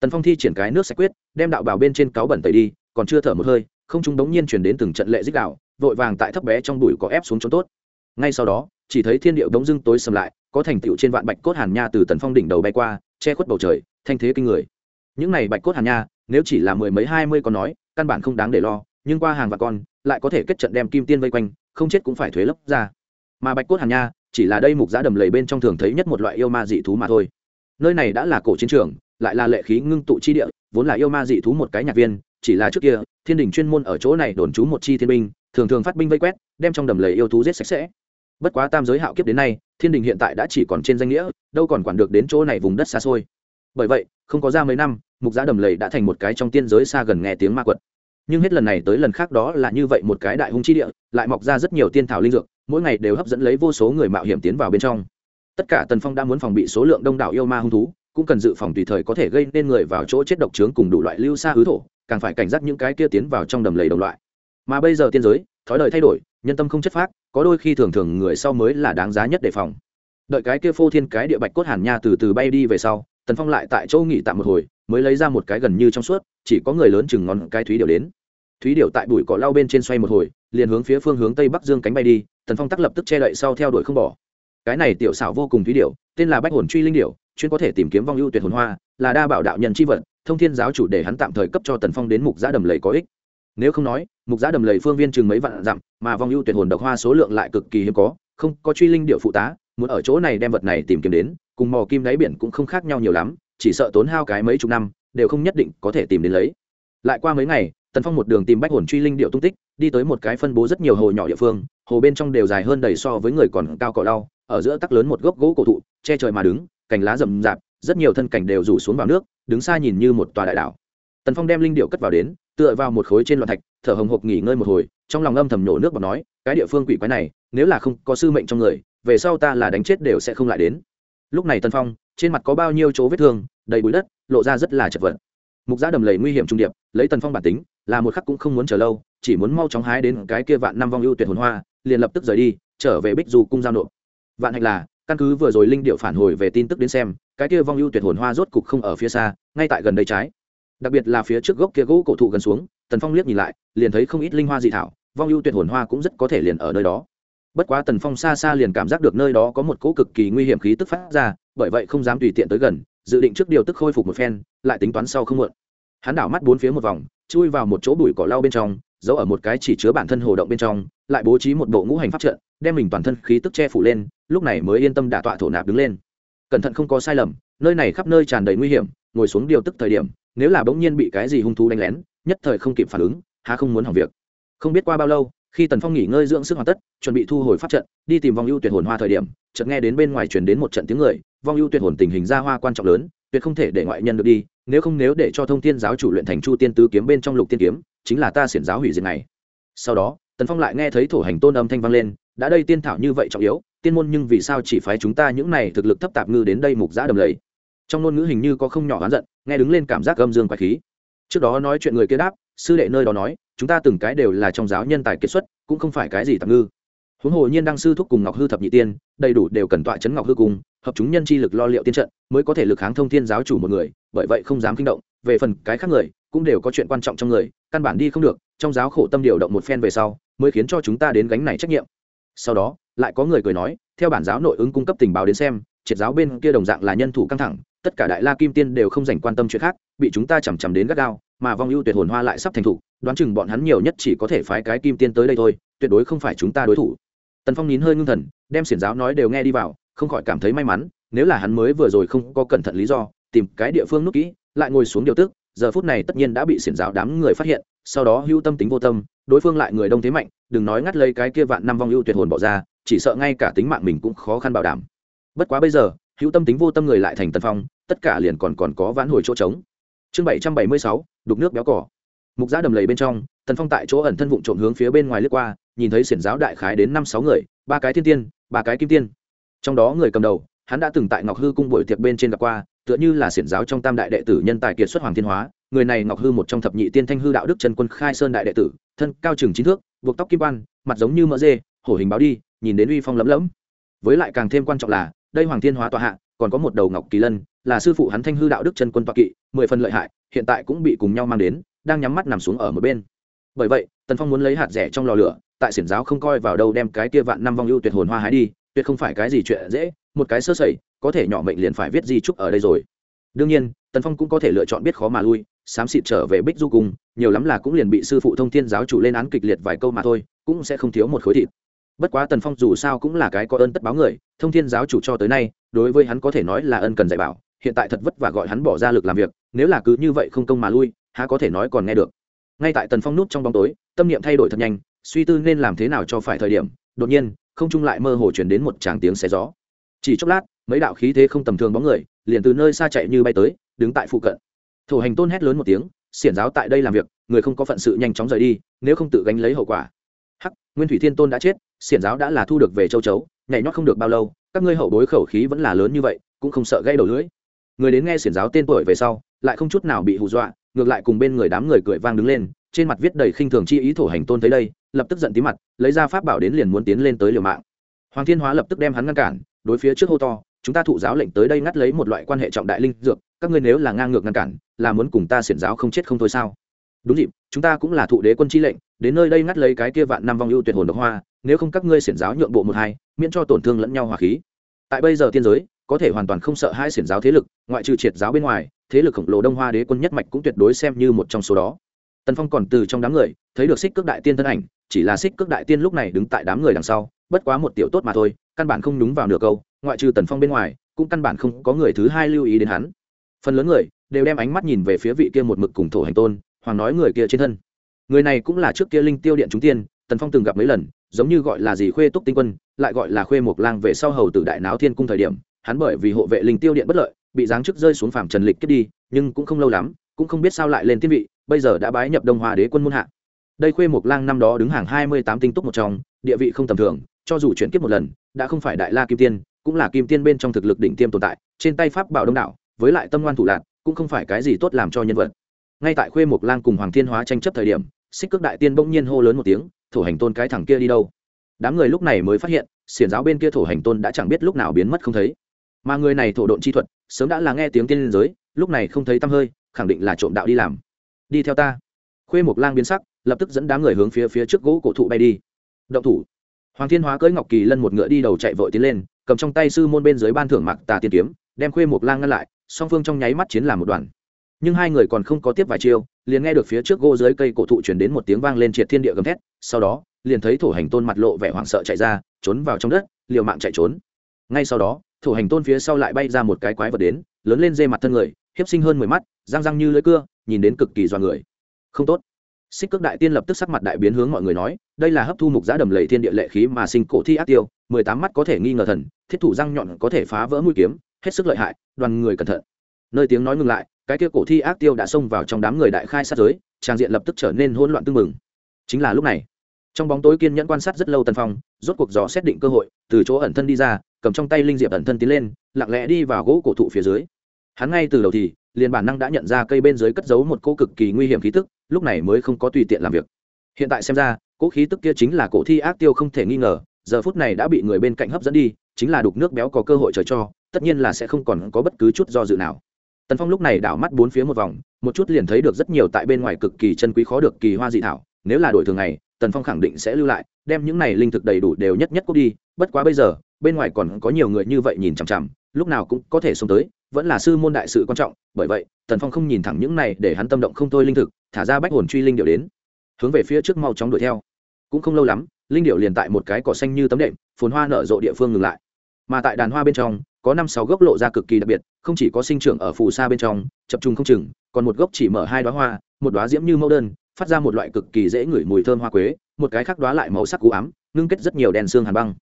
Tần phong thi triển cái nước sạch quyết, đem đạo bảo bên trên cáo bẩn tẩy đi, còn chưa thở một hơi, không trung đống nhiên chuyển đến từng trận lệ dích đạo, vội vàng tại thấp bé trong đùi có ép xuống chỗ tốt. Ngay sau đó, chỉ thấy thiên điệu đống dưng tối sầm lại, có thành tựu trên vạn bạch cốt hàn nha từ tần phong đỉnh đầu bay qua, che khuất bầu trời, thanh thế kinh người. Những này bạch cốt hàn nha, nếu chỉ là mười mấy hai mươi con nói, căn bản không đáng để lo, nhưng qua hàng và con, lại có thể kết trận đem kim tiên vây quanh, không chết cũng phải thuế lấp ra. Mà bạch cốt hàn nha chỉ là đây mục giã đầm lầy bên trong thường thấy nhất một loại yêu ma dị thú mà thôi. Nơi này đã là cổ chiến trường, lại là lệ khí ngưng tụ chi địa, vốn là yêu ma dị thú một cái nhạc viên, chỉ là trước kia, thiên đình chuyên môn ở chỗ này đồn trú một chi thiên binh, thường thường phát binh vây quét, đem trong đầm lầy yêu thú giết sạch sẽ. Bất quá tam giới hạo kiếp đến nay, thiên đình hiện tại đã chỉ còn trên danh nghĩa, đâu còn quản được đến chỗ này vùng đất xa xôi. Bởi vậy, không có ra mấy năm, mục giã đầm lầy đã thành một cái trong tiên giới xa gần nghe tiếng ma quật nhưng hết lần này tới lần khác đó là như vậy một cái đại hung chi địa, lại mọc ra rất nhiều tiên thảo linh dược, mỗi ngày đều hấp dẫn lấy vô số người mạo hiểm tiến vào bên trong. Tất cả tần phong đã muốn phòng bị số lượng đông đảo yêu ma hung thú, cũng cần dự phòng tùy thời có thể gây nên người vào chỗ chết độc trướng cùng đủ loại lưu xa hứa thổ, càng phải cảnh giác những cái kia tiến vào trong đầm lầy đồng loại. Mà bây giờ tiên giới, thói đời thay đổi, nhân tâm không chất phác, có đôi khi thường thường người sau mới là đáng giá nhất đề phòng. Đợi cái kia phô thiên cái địa bạch cốt hàn nha từ từ bay đi về sau tần phong lại tại chỗ nghỉ tạm một hồi, mới lấy ra một cái gần như trong suốt, chỉ có người lớn chừng ngón cái thúy điệu đến. Thúy điệu tại bụi cỏ lau bên trên xoay một hồi, liền hướng phía phương hướng tây bắc dương cánh bay đi, tần phong tắc lập tức che đậy sau theo đuổi không bỏ. Cái này tiểu xảo vô cùng thúy điệu, tên là bách hồn truy linh điệu, chuyên có thể tìm kiếm vong ưu tuyệt hồn hoa, là đa bảo đạo nhân c h i vật, thông thiên giáo chủ để hắn tạm thời cấp cho tần phong đến mục giã đầm lầy có ích. Nếu không nói, mục giã đầm lầy phương viên chừng mấy vạn dặm, mà vong ưu tuyệt hồn độc hoa số lượng lại cực kỳ hiếm có, không có truy linh điệu phụ tá, muốn ở chỗ này đem vật này tìm kiếm đến cùng mò kim đáy biển cũng không khác nhau nhiều lắm, chỉ sợ tốn hao cái mấy chục năm, đều không nhất định có thể tìm đến lấy. Lại qua mấy ngày, tần phong một đường tìm bách hồn truy linh điệu tung tích, đi tới một cái phân bố rất nhiều hồ nhỏ địa phương, hồ bên trong đều dài hơn đầy so với người còn cao cỏ đau ở giữa tắc lớn một gốc gỗ cổ thụ, che trời mà đứng, cành lá rậm rạp, rất nhiều thân cảnh đều rủ xuống vào nước, đứng xa nhìn như một tòa đại đảo. Tần phong đem linh điệu cất vào đến, tựa vào một khối trên loạn thạch, thở hồng hộc nghỉ ngơi một hồi, trong lòng âm thầm nhổ nước và nói, cái địa phương quỷ quái này, nếu là không có sư mệnh trong người, về sau ta là đánh chết đều sẽ không lại đến lúc này tần phong, trên mặt có bao nhiêu chỗ vết thương, đầy bụi đất, lộ ra rất là chật vật. Mục gia đầm lầy nguy hiểm trung điệp, lấy tần phong bản tính, là một khắc cũng không muốn chờ lâu, chỉ muốn mau chóng hái đến cái kia vạn năm vong ưu tuyệt hồn hoa, liền lập tức rời đi, trở về bích du cung giao nộp. Vạn hạnh là, căn cứ vừa rồi linh điệu phản hồi về tin tức đến xem, cái kia vong ưu tuyệt hồn hoa rốt cục không ở phía xa, ngay tại gần đây trái. Đặc biệt là phía trước gốc kia gỗ cổ thụ gần xuống, tần phong liếc nhìn lại, liền thấy không ít linh hoa dị thảo, vong ưu tuyệt hồn hoa cũng rất có thể liền ở nơi đó bất quá tần phong xa xa liền cảm giác được nơi đó có một cỗ cực kỳ nguy hiểm khí tức phát ra, bởi vậy không dám tùy tiện tới gần, dự định trước điều tức khôi phục một phen, lại tính toán sau không muộn. Hắn đảo mắt bốn phía một vòng, chui vào một chỗ bụi cỏ lau bên trong, giấu ở một cái chỉ chứa bản thân hồ động bên trong, lại bố trí một bộ ngũ hành pháp trận, đem mình toàn thân khí tức che phủ lên, lúc này mới yên tâm đả tọa thổ nạp đứng lên. Cẩn thận không có sai lầm, nơi này khắp nơi tràn đầy nguy hiểm, ngồi xuống điều tức thời điểm, nếu là bỗng nhiên bị cái gì hung thú đánh lén, nhất thời không kịp phản ứng, há không muốn hỏng việc. Không biết qua bao lâu khi tần phong nghỉ ngơi dưỡng sức hoàn tất, chuẩn bị thu hồi pháp trận, đi tìm vong ưu tuyệt hồn hoa thời điểm, chợt nghe đến bên ngoài truyền đến một trận tiếng người, vong ưu tuyệt hồn tình hình ra hoa quan trọng lớn, tuyệt không thể để ngoại nhân được đi, nếu không nếu để cho thông thiên giáo chủ luyện thành chu tiên tứ kiếm bên trong lục tiên kiếm, chính là ta xiển giáo hủy diệt này. Sau đó, tần phong lại nghe thấy thổ hành tôn âm thanh vang lên, đã đây tiên thảo như vậy trọng yếu, tiên môn nhưng vì sao chỉ phái chúng ta những này thực lực thấp tạp ngư đến đây mục giã đầm lầy? Trong ngôn ngữ hình như có không nhỏ oán giận, nghe đứng lên cảm giác âm dương quái khí. Trước đó nói chuyện người kia đáp, sư đệ nơi đó nói chúng ta từng cái đều là trong giáo nhân tài kiệt xuất, cũng không phải cái gì tạm ngư. Huống hồ nhiên đăng sư thúc cùng ngọc hư thập nhị tiên, đầy đủ đều cần tọa chấn ngọc hư cùng, hợp chúng nhân chi lực lo liệu tiên trận, mới có thể lực kháng thông thiên giáo chủ một người, bởi vậy không dám kinh động. Về phần cái khác người, cũng đều có chuyện quan trọng trong người, căn bản đi không được, trong giáo khổ tâm điều động một phen về sau, mới khiến cho chúng ta đến gánh này trách nhiệm. Sau đó, lại có người cười nói, theo bản giáo nội ứng cung cấp tình báo đến xem, triệt giáo bên kia đồng dạng là nhân thủ căng thẳng, tất cả đại la kim tiên đều không dành quan tâm chuyện khác, bị chúng ta chằm chằm đến gắt gao mà vong ưu tuyệt hồn hoa lại sắp thành thủ, đoán chừng bọn hắn nhiều nhất chỉ có thể phái cái kim tiên tới đây thôi, tuyệt đối không phải chúng ta đối thủ. Tần phong nín hơi ngưng thần, đem xiển giáo nói đều nghe đi vào, không khỏi cảm thấy may mắn, nếu là hắn mới vừa rồi không có cẩn thận lý do, tìm cái địa phương nút kỹ, lại ngồi xuống điều tức, giờ phút này tất nhiên đã bị xiển giáo đám người phát hiện, sau đó hữu tâm tính vô tâm, đối phương lại người đông thế mạnh, đừng nói ngắt lấy cái kia vạn năm vong ưu tuyệt hồn bỏ ra, chỉ sợ ngay cả tính mạng mình cũng khó khăn bảo đảm. Bất quá bây giờ hữu tâm tính vô tâm người lại thành tần phong, tất cả liền còn còn có vãn hồi chỗ trống chương bảy trăm bảy mươi sáu, đục nước béo cỏ. Mục giã đầm lầy bên trong, tần phong tại chỗ ẩn thân vụn trộm hướng phía bên ngoài lướt qua, nhìn thấy xiển giáo đại khái đến năm sáu người, ba cái thiên tiên, ba cái kim tiên. Trong đó người cầm đầu, hắn đã từng tại ngọc hư cung buổi tiệc bên trên gặp qua, tựa như là xiển giáo trong tam đại đệ tử nhân tài kiệt xuất hoàng thiên hóa. Người này ngọc hư một trong thập nhị tiên thanh hư đạo đức trần quân khai sơn đại đệ tử, thân cao chừng chín thước, buộc tóc kim quan, mặt giống như mỡ dê, hổ hình báo đi, nhìn đến uy phong lấm lẫm. Với lại càng thêm quan trọng là, đây hoàng thiên hóa tọa hạ, còn có một đầu ngọc kỳ lân là sư phụ hắn thanh hư đạo đức chân quân tọa kỵ mười phần lợi hại hiện tại cũng bị cùng nhau mang đến đang nhắm mắt nằm xuống ở một bên. Bởi vậy tần phong muốn lấy hạt rẻ trong lò lửa tại xiển giáo không coi vào đâu đem cái kia vạn năm vong ưu tuyệt hồn hoa hái đi tuyệt không phải cái gì chuyện dễ một cái sơ sẩy có thể nhỏ mệnh liền phải viết di trúc ở đây rồi. Đương nhiên tần phong cũng có thể lựa chọn biết khó mà lui xám xịt trở về bích du cùng, nhiều lắm là cũng liền bị sư phụ thông thiên giáo chủ lên án kịch liệt vài câu mà thôi cũng sẽ không thiếu một khối thịt. Bất quá tần phong dù sao cũng là cái có ơn tất báo người thông thiên giáo chủ cho tới nay đối với hắn có thể nói là ân cần dạy bảo hiện tại thật vất vả gọi hắn bỏ ra lực làm việc, nếu là cứ như vậy không công mà lui, há có thể nói còn nghe được. Ngay tại tần phong nút trong bóng tối, tâm niệm thay đổi thật nhanh, suy tư nên làm thế nào cho phải thời điểm, đột nhiên, không trung lại mơ hồ chuyển đến một tràng tiếng xé gió. Chỉ chốc lát, mấy đạo khí thế không tầm thường bóng người, liền từ nơi xa chạy như bay tới, đứng tại phụ cận. Thủ hành tôn hét lớn một tiếng, xiển giáo tại đây làm việc, người không có phận sự nhanh chóng rời đi, nếu không tự gánh lấy hậu quả. Hắc, nguyên thủy thiên tôn đã chết, xiển giáo đã là thu được về châu chấu, nhảy nhót không được bao lâu, các ngươi hậu bối khẩu khí vẫn là lớn như vậy, cũng không sợ gây đầu lưỡi người đến nghe xiển giáo tên tuổi về sau, lại không chút nào bị hù dọa, ngược lại cùng bên người đám người cười vang đứng lên, trên mặt viết đầy khinh thường chi ý thổ hành tôn tới đây, lập tức giận tí mặt, lấy ra pháp bảo đến liền muốn tiến lên tới liều mạng. Hoàng thiên hóa lập tức đem hắn ngăn cản, đối phía trước hô to, chúng ta thụ giáo lệnh tới đây ngắt lấy một loại quan hệ trọng đại linh dược, các ngươi nếu là ngang ngược ngăn cản, là muốn cùng ta xiển giáo không chết không thôi sao? Đúng dịp, chúng ta cũng là thụ đế quân chi lệnh, đến nơi đây ngắt lấy cái kia vạn năm vong ưu tuyệt hồn độc hoa, nếu không các ngươi xiển giáo nhượng bộ một hai, miễn cho tổn thương lẫn nhau hòa khí. Tại bây giờ tiên giới có thể hoàn toàn không sợ hai xiển giáo thế lực, ngoại trừ triệt giáo bên ngoài, thế lực khổng lồ đông hoa đế quân nhất mạch cũng tuyệt đối xem như một trong số đó. Tần phong còn từ trong đám người, thấy được xích cước đại tiên thân ảnh, chỉ là xích cước đại tiên lúc này đứng tại đám người đằng sau, bất quá một tiểu tốt mà thôi, căn bản không đúng vào nửa câu, ngoại trừ tần phong bên ngoài, cũng căn bản không có người thứ hai lưu ý đến hắn. Phần lớn người đều đem ánh mắt nhìn về phía vị kia một mực cùng thổ hành tôn, hoàng nói người kia trên thân. Người này cũng là trước kia linh tiêu điện chúng tiên, tần phong từng gặp mấy lần, giống như gọi là gì khuê túc tinh quân, lại gọi là khuê mộc lang về sau hầu tử đại náo thiên cung thời điểm hắn bởi vì hộ vệ linh tiêu điện bất lợi, bị giáng chức rơi xuống phàm trần lịch kết đi, nhưng cũng không lâu lắm, cũng không biết sao lại lên thiên vị, bây giờ đã bái nhập đông hòa đế quân muôn hạ. Đây khuê mộc lang năm đó đứng hàng hai mươi tám tinh túc một trong, địa vị không tầm thường, cho dù chuyển kiếp một lần, đã không phải đại la kim tiên, cũng là kim tiên bên trong thực lực đỉnh tiêm tồn tại, trên tay pháp bảo đông đảo, với lại tâm ngoan thủ lạc cũng không phải cái gì tốt làm cho nhân vật. Ngay tại khuê mộc lang cùng hoàng thiên hóa tranh chấp thời điểm, xích cước đại tiên bỗng nhiên hô lớn một tiếng, thổ hành tôn cái thằng kia đi đâu? Đám người lúc này mới phát hiện, xiển giáo bên kia thổ hành tôn đã chẳng biết lúc nào biến mất không thấy mà người này thổ độn chi thuật, sớm đã là nghe tiếng tiên liên giới, lúc này không thấy tăm hơi, khẳng định là trộm đạo đi làm. Đi theo ta. Khuê mộc lang biến sắc, lập tức dẫn đám người hướng phía phía trước gỗ cổ thụ bay đi. Động thủ. Hoàng thiên hóa cưỡi ngọc kỳ lân một ngựa đi đầu chạy vội tiến lên, cầm trong tay sư môn bên dưới ban thưởng mặc tà tiên kiếm, đem khuê mộc lang ngăn lại, song phương trong nháy mắt chiến làm một đoàn. Nhưng hai người còn không có tiếp vài chiêu, liền nghe được phía trước gỗ dưới cây cổ thụ chuyển đến một tiếng vang lên triệt thiên địa gầm thét, sau đó, liền thấy thổ hành tôn mặt lộ vẻ hoảng sợ chạy ra, trốn vào trong đất, liều mạng chạy trốn. Ngay sau đó thổ hành tôn phía sau lại bay ra một cái quái vật đến, lớn lên dê mặt thân người, hiếp sinh hơn mười mắt, răng răng như lưỡi cưa, nhìn đến cực kỳ do người. Không tốt. Xích cước đại tiên lập tức sắc mặt đại biến hướng mọi người nói, đây là hấp thu mục giá đầm lầy thiên địa lệ khí mà sinh cổ thi ác tiêu, mười tám mắt có thể nghi ngờ thần, thiết thủ răng nhọn có thể phá vỡ mũi kiếm, hết sức lợi hại, đoàn người cẩn thận. Nơi tiếng nói ngừng lại, cái kia cổ thi ác tiêu đã xông vào trong đám người đại khai sát giới, trang diện lập tức trở nên hỗn loạn tưng mừng chính là lúc này trong bóng tối kiên nhẫn quan sát rất lâu tần phong, rốt cuộc dò xét định cơ hội, từ chỗ ẩn thân đi ra, cầm trong tay linh diệp ẩn thân tiến lên, lặng lẽ đi vào gỗ cổ thụ phía dưới. Hắn ngay từ đầu thì, liền bản năng đã nhận ra cây bên dưới cất giấu một cỗ cực kỳ nguy hiểm khí tức, lúc này mới không có tùy tiện làm việc. Hiện tại xem ra, cỗ khí tức kia chính là cổ thi ác tiêu không thể nghi ngờ, giờ phút này đã bị người bên cạnh hấp dẫn đi, chính là đục nước béo có cơ hội trời cho, tất nhiên là sẽ không còn có bất cứ chút do dự nào. Tần phong lúc này đảo mắt bốn phía một vòng, một chút liền thấy được rất nhiều tại bên ngoài cực kỳ chân quý khó được kỳ hoa dị thảo, nếu là đổi thường ngày tần phong khẳng định sẽ lưu lại, đem những này linh thực đầy đủ đều nhất nhất cốt đi, bất quá bây giờ, bên ngoài còn có nhiều người như vậy nhìn chằm chằm, lúc nào cũng có thể xông tới, vẫn là sư môn đại sự quan trọng, bởi vậy, tần phong không nhìn thẳng những này để hắn tâm động không thôi linh thực, thả ra bách hồn truy linh điệu đến, hướng về phía trước mau chóng đuổi theo. Cũng không lâu lắm, linh điệu liền tại một cái cỏ xanh như tấm đệm, phồn hoa nở rộ địa phương ngừng lại. Mà tại đàn hoa bên trong, có năm sáu gốc lộ ra cực kỳ đặc biệt, không chỉ có sinh trưởng ở phù sa bên trong, chập trùng không chừng, còn một gốc chỉ mở hai đoá hoa, một đoá diễm như mẫu đơn phát ra một loại cực kỳ dễ ngửi mùi thơm hoa quế, một cái khác đoá lại màu sắc cú ám, ngưng kết rất nhiều đèn xương hàn băng.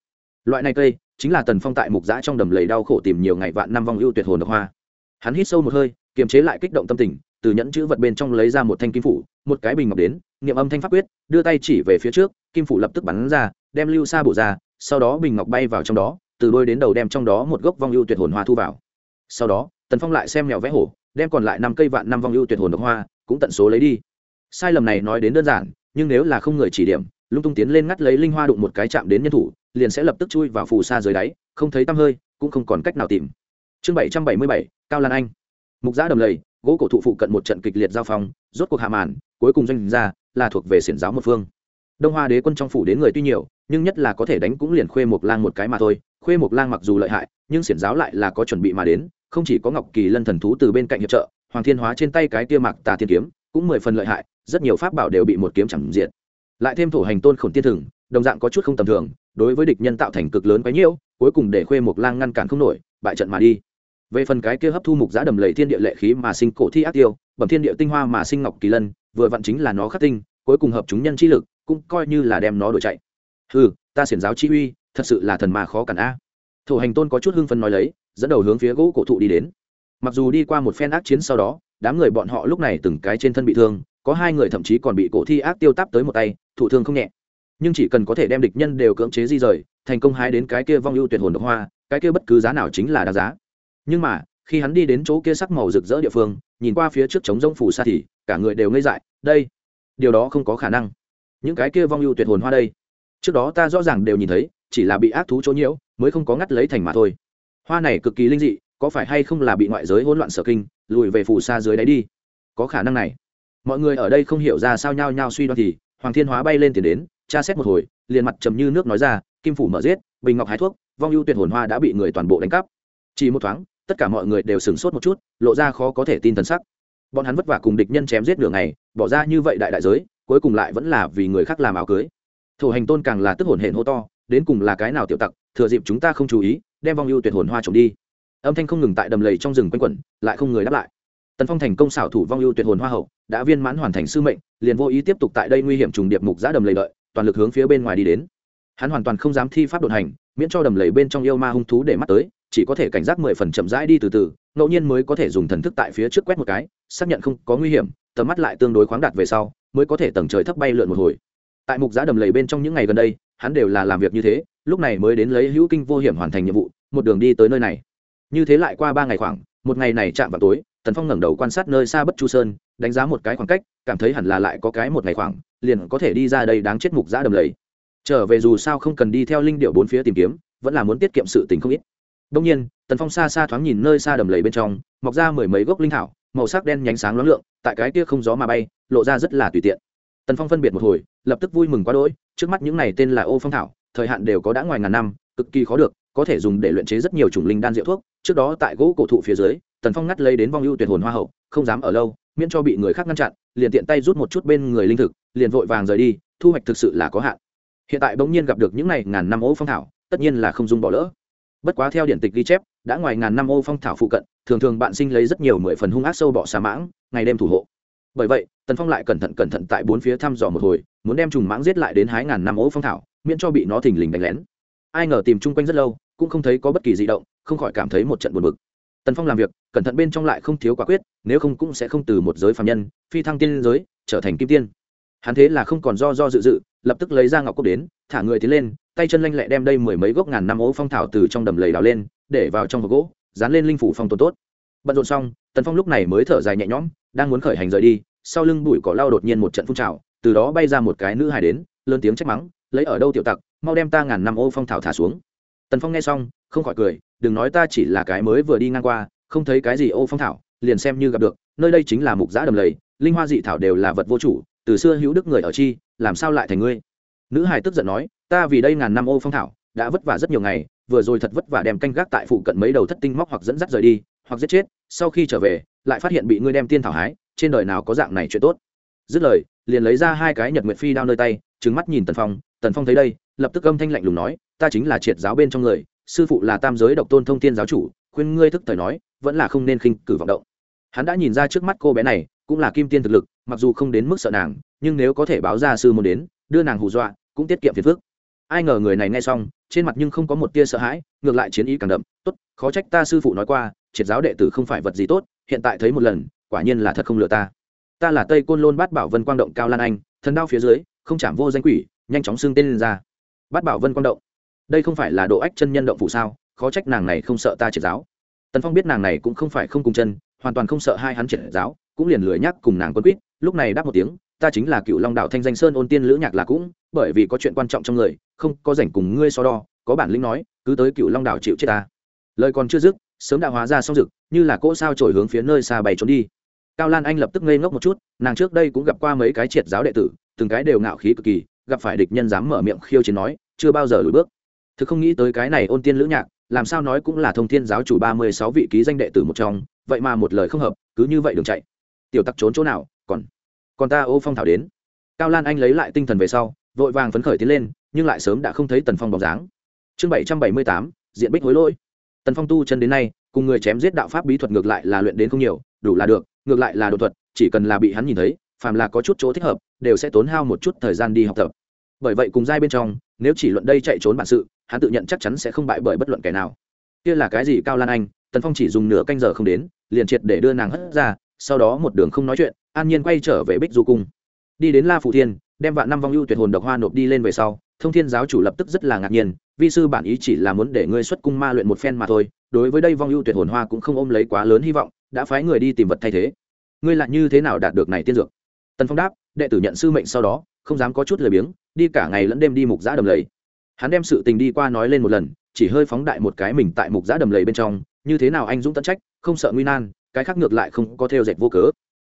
Loại này cây chính là tần phong tại mục giã trong đầm lầy đau khổ tìm nhiều ngày vạn năm vong ưu tuyệt hồn độc hoa. Hắn hít sâu một hơi, kiềm chế lại kích động tâm tình, từ nhẫn chữ vật bên trong lấy ra một thanh kim phủ, một cái bình ngọc đến, niệm âm thanh pháp quyết, đưa tay chỉ về phía trước, kim phủ lập tức bắn ra, đem lưu xa bổ ra, sau đó bình ngọc bay vào trong đó, từ đôi đến đầu đem trong đó một gốc vong ưu tuyệt hồn hoa thu vào. Sau đó, tần phong lại xem mèo vẽ hổ, đem còn lại năm cây vạn năm vong ưu tuyệt hồn độc hoa cũng tận số lấy đi sai lầm này nói đến đơn giản, nhưng nếu là không người chỉ điểm, lung tung tiến lên ngắt lấy linh hoa đụng một cái chạm đến nhân thủ, liền sẽ lập tức chui vào phù sa dưới đáy, không thấy tăm hơi, cũng không còn cách nào tìm. Chương bảy trăm bảy mươi bảy, cao lan anh. Mục giã đầm lầy, gỗ cổ thụ phụ cận một trận kịch liệt giao phong, rốt cuộc hạ màn, cuối cùng doanh ra, là thuộc về xiển giáo một phương. Đông hoa đế quân trong phủ đến người tuy nhiều, nhưng nhất là có thể đánh cũng liền khuê mộc lang một cái mà thôi. Khuê mộc lang mặc dù lợi hại, nhưng xiển giáo lại là có chuẩn bị mà đến, không chỉ có ngọc kỳ lân thần thú từ bên cạnh hiệp trợ, hoàng thiên hóa trên tay cái tia mặc tà thiên kiếm, cũng mười phần lợi hại rất nhiều pháp bảo đều bị một kiếm chẳng diệt. Lại thêm thổ hành tôn khổn tiên thừng, đồng dạng có chút không tầm thường, đối với địch nhân tạo thành cực lớn quấy nhiễu, cuối cùng để khuê một lang ngăn cản không nổi, bại trận mà đi. Về phần cái kia hấp thu mục giã đầm lầy thiên địa lệ khí mà sinh cổ thi ác tiêu, bẩm thiên địa tinh hoa mà sinh ngọc kỳ lân, vừa vặn chính là nó khắc tinh, cuối cùng hợp chúng nhân chi lực, cũng coi như là đem nó đổi chạy. Ừ ta xiển giáo chi uy, thật sự là thần mà khó cản a. Thổ hành tôn có chút hưng phấn nói lấy, dẫn đầu hướng phía gỗ cổ thụ đi đến. Mặc dù đi qua một phen ác chiến sau đó, đám người bọn họ lúc này từng cái trên thân bị thương có hai người thậm chí còn bị cổ thi ác tiêu táp tới một tay, thụ thương không nhẹ. Nhưng chỉ cần có thể đem địch nhân đều cưỡng chế di rời, thành công hái đến cái kia vong ưu tuyệt hồn độc hoa, cái kia bất cứ giá nào chính là đáng giá. Nhưng mà, khi hắn đi đến chỗ kia sắc màu rực rỡ địa phương, nhìn qua phía trước trống rông phủ xa thì, cả người đều ngây dại, đây, điều đó không có khả năng. Những cái kia vong ưu tuyệt hồn hoa đây, trước đó ta rõ ràng đều nhìn thấy, chỉ là bị ác thú chỗ nhiễu, mới không có ngắt lấy thành mà thôi. Hoa này cực kỳ linh dị, có phải hay không là bị ngoại giới hỗn loạn sở kinh, lùi về phù sa dưới đáy đi? Có khả năng này mọi người ở đây không hiểu ra sao nhao nhao suy đoán thì hoàng thiên hóa bay lên tiền đến, tra xét một hồi, liền mặt trầm như nước nói ra, kim phủ mở giết, bình ngọc hái thuốc, vong ưu tuyệt hồn hoa đã bị người toàn bộ đánh cắp. Chỉ một thoáng, tất cả mọi người đều sửng sốt một chút, lộ ra khó có thể tin thần sắc. Bọn hắn vất vả cùng địch nhân chém giết đường này, bỏ ra như vậy đại đại giới, cuối cùng lại vẫn là vì người khác làm áo cưới. Thổ hành tôn càng là tức hồn hển hô to, đến cùng là cái nào tiểu tặc, thừa dịp chúng ta không chú ý, đem vong ưu tuyệt hồn hoa trộm đi. Âm thanh không ngừng tại đầm lầy trong rừng quanh quẩn, lại không người đáp lại tần phong thành công xảo thủ vong ưu tuyệt hồn hoa hậu, đã viên mãn hoàn thành sư mệnh, liền vô ý tiếp tục tại đây nguy hiểm trùng điệp mục giã đầm lầy lợi toàn lực hướng phía bên ngoài đi đến. Hắn hoàn toàn không dám thi pháp đột hành, miễn cho đầm lầy bên trong yêu ma hung thú để mắt tới, chỉ có thể cảnh giác mười phần chậm rãi đi từ từ, ngẫu nhiên mới có thể dùng thần thức tại phía trước quét một cái, xác nhận không có nguy hiểm, tầm mắt lại tương đối khoáng đạt về sau, mới có thể tầng trời thấp bay lượn một hồi. Tại mục giã đầm lầy bên trong những ngày gần đây, hắn đều là làm việc như thế, lúc này mới đến lấy hữu kinh vô hiểm hoàn thành nhiệm vụ, một đường đi tới nơi này. Như thế lại qua ba ngày khoảng, một ngày này chạm vào tối tần phong ngẩng đầu quan sát nơi xa bất chu sơn, đánh giá một cái khoảng cách, cảm thấy hẳn là lại có cái một ngày khoảng, liền có thể đi ra đây đáng chết mục giã đầm lầy. Trở về dù sao không cần đi theo linh điệu bốn phía tìm kiếm, vẫn là muốn tiết kiệm sự tình không ít. Đông nhiên, tần phong xa xa thoáng nhìn nơi xa đầm lầy bên trong, mọc ra mười mấy gốc linh thảo, màu sắc đen nhánh sáng loáng lượng, tại cái kia không gió mà bay, lộ ra rất là tùy tiện. Tần phong phân biệt một hồi, lập tức vui mừng quá đỗi, trước mắt những này tên là ô phong thảo, thời hạn đều có đã ngoài ngàn năm, cực kỳ khó được, có thể dùng để luyện chế rất nhiều chủng linh đan rượu thuốc, trước đó tại gỗ cổ thụ phía dưới tần phong ngắt lấy đến vong ưu tuyệt hồn hoa hậu, không dám ở lâu, miễn cho bị người khác ngăn chặn, liền tiện tay rút một chút bên người linh thực, liền vội vàng rời đi, thu hoạch thực sự là có hạn. Hiện tại bỗng nhiên gặp được những này ngàn năm ô phong thảo, tất nhiên là không dung bỏ lỡ. Bất quá theo điện tịch ghi chép, đã ngoài ngàn năm ô phong thảo phụ cận, thường thường bạn sinh lấy rất nhiều mười phần hung ác sâu bọ xà mãng, ngày đêm thủ hộ. Bởi vậy, tần phong lại cẩn thận cẩn thận tại bốn phía thăm dò một hồi, muốn đem trùng mãng giết lại đến hái ngàn năm ô phong thảo, miễn cho bị nó thình lình đánh lén. Ai ngờ tìm chung quanh rất lâu, cũng không thấy có bất kỳ di động, không khỏi cảm thấy một trận buồn bực tần phong làm việc, cẩn thận bên trong lại không thiếu quả quyết, nếu không cũng sẽ không từ một giới phạm nhân, phi thăng tiên giới, trở thành kim tiên. Hắn thế là không còn do do dự dự, lập tức lấy ra ngọc cốc đến, thả người tiến lên, tay chân lanh lẹ đem đây mười mấy gốc ngàn năm ố phong thảo từ trong đầm lầy đào lên, để vào trong hộp gỗ, dán lên linh phủ phong tồn tốt. Bận rộn xong, tần phong lúc này mới thở dài nhẹ nhõm, đang muốn khởi hành rời đi, sau lưng bụi cỏ lao đột nhiên một trận phun trào, từ đó bay ra một cái nữ hài đến, lớn tiếng trách mắng, lấy ở đâu tiểu tặc, mau đem ta ngàn năm ô phong thảo thả xuống. Tần phong nghe xong, không khỏi cười đừng nói ta chỉ là cái mới vừa đi ngang qua, không thấy cái gì ô phong thảo, liền xem như gặp được, nơi đây chính là mục giã đầm lầy, linh hoa dị thảo đều là vật vô chủ, từ xưa hữu đức người ở chi, làm sao lại thành ngươi? Nữ hài tức giận nói, ta vì đây ngàn năm ô phong thảo, đã vất vả rất nhiều ngày, vừa rồi thật vất vả đem canh gác tại phụ cận mấy đầu thất tinh móc hoặc dẫn dắt rời đi, hoặc giết chết, sau khi trở về, lại phát hiện bị ngươi đem tiên thảo hái, trên đời nào có dạng này chuyện tốt? Dứt lời, liền lấy ra hai cái nhật nguyệt phi đao nơi tay trứng mắt nhìn tần phong tần phong thấy đây, lập tức âm thanh lạnh lùng nói, ta chính là triệt giáo bên trong người sư phụ là tam giới độc tôn thông thiên giáo chủ, khuyên ngươi thức thời nói, vẫn là không nên khinh cử vọng động. Hắn đã nhìn ra trước mắt cô bé này, cũng là kim tiên thực lực, mặc dù không đến mức sợ nàng, nhưng nếu có thể báo ra sư môn đến, đưa nàng hù dọa, cũng tiết kiệm phiền phức. Ai ngờ người này nghe xong, trên mặt nhưng không có một tia sợ hãi, ngược lại chiến ý càng đậm, tốt, khó trách ta sư phụ nói qua, triệt giáo đệ tử không phải vật gì tốt, hiện tại thấy một lần, quả nhiên là thật không lừa ta. Ta là tây côn lôn bát bảo vân quang động cao lan anh, thần đao phía dưới, không chạm vô danh quỷ, nhanh chóng xưng tên lên ra. Bát bảo vân quang động đây không phải là độ ách chân nhân động phụ sao? Khó trách nàng này không sợ ta triệt giáo. Tần phong biết nàng này cũng không phải không cùng chân, hoàn toàn không sợ hai hắn triệt giáo, cũng liền lười nhắc cùng nàng quân quýt, lúc này đáp một tiếng, ta chính là cựu long đạo thanh danh sơn ôn tiên lữ nhạc là cũng, bởi vì có chuyện quan trọng trong người, không có rảnh cùng ngươi so đo, có bản lĩnh nói, cứ tới cựu long đạo chịu chết ta. Lời còn chưa dứt, sớm đã hóa ra xong rực, như là cỗ sao trổi hướng phía nơi xa bày trốn đi. Cao lan anh lập tức ngây ngốc một chút, nàng trước đây cũng gặp qua mấy cái triệt giáo đệ tử, từng cái đều ngạo khí cực kỳ, gặp phải địch nhân dám mở miệng khiêu chiến nói, chưa bao giờ lùi bước thực không nghĩ tới cái này ôn tiên lữ nhạc, làm sao nói cũng là thông thiên giáo chủ ba mươi sáu vị ký danh đệ tử một trong, vậy mà một lời không hợp, cứ như vậy đường chạy. Tiểu tặc trốn chỗ nào, còn còn ta ô phong thảo đến. Cao lan anh lấy lại tinh thần về sau, vội vàng phấn khởi tiến lên, nhưng lại sớm đã không thấy tần phong bóng dáng. Chương bảy trăm bảy mươi tám, diện bích hối lỗi. Tần phong tu chân đến nay, cùng người chém giết đạo pháp bí thuật ngược lại là luyện đến không nhiều, đủ là được, ngược lại là đồ thuật, chỉ cần là bị hắn nhìn thấy, phàm là có chút chỗ thích hợp, đều sẽ tốn hao một chút thời gian đi học tập. Bởi vậy cùng giai bên trong, nếu chỉ luận đây chạy trốn bản sự hắn tự nhận chắc chắn sẽ không bại bởi bất luận kẻ nào. Kia là cái gì cao lan anh, tần phong chỉ dùng nửa canh giờ không đến, liền triệt để đưa nàng hất ra, sau đó một đường không nói chuyện, an nhiên quay trở về bích du cung. Đi đến la phụ thiên, đem vạn năm vong ưu tuyệt hồn độc hoa nộp đi lên về sau, thông thiên giáo chủ lập tức rất là ngạc nhiên, vi sư bản ý chỉ là muốn để ngươi xuất cung ma luyện một phen mà thôi, đối với đây vong ưu tuyệt hồn hoa cũng không ôm lấy quá lớn hy vọng, đã phái người đi tìm vật thay thế. Ngươi lại như thế nào đạt được này tiên dược? Tần phong đáp, đệ tử nhận sư mệnh sau đó, không dám có chút lười biếng, đi cả ngày lẫn đêm đi mục giã đầm lầy hắn đem sự tình đi qua nói lên một lần, chỉ hơi phóng đại một cái mình tại mục giã đầm lầy bên trong, như thế nào anh dũng tận trách, không sợ nguy nan, cái khác ngược lại không có theo dệt vô cớ.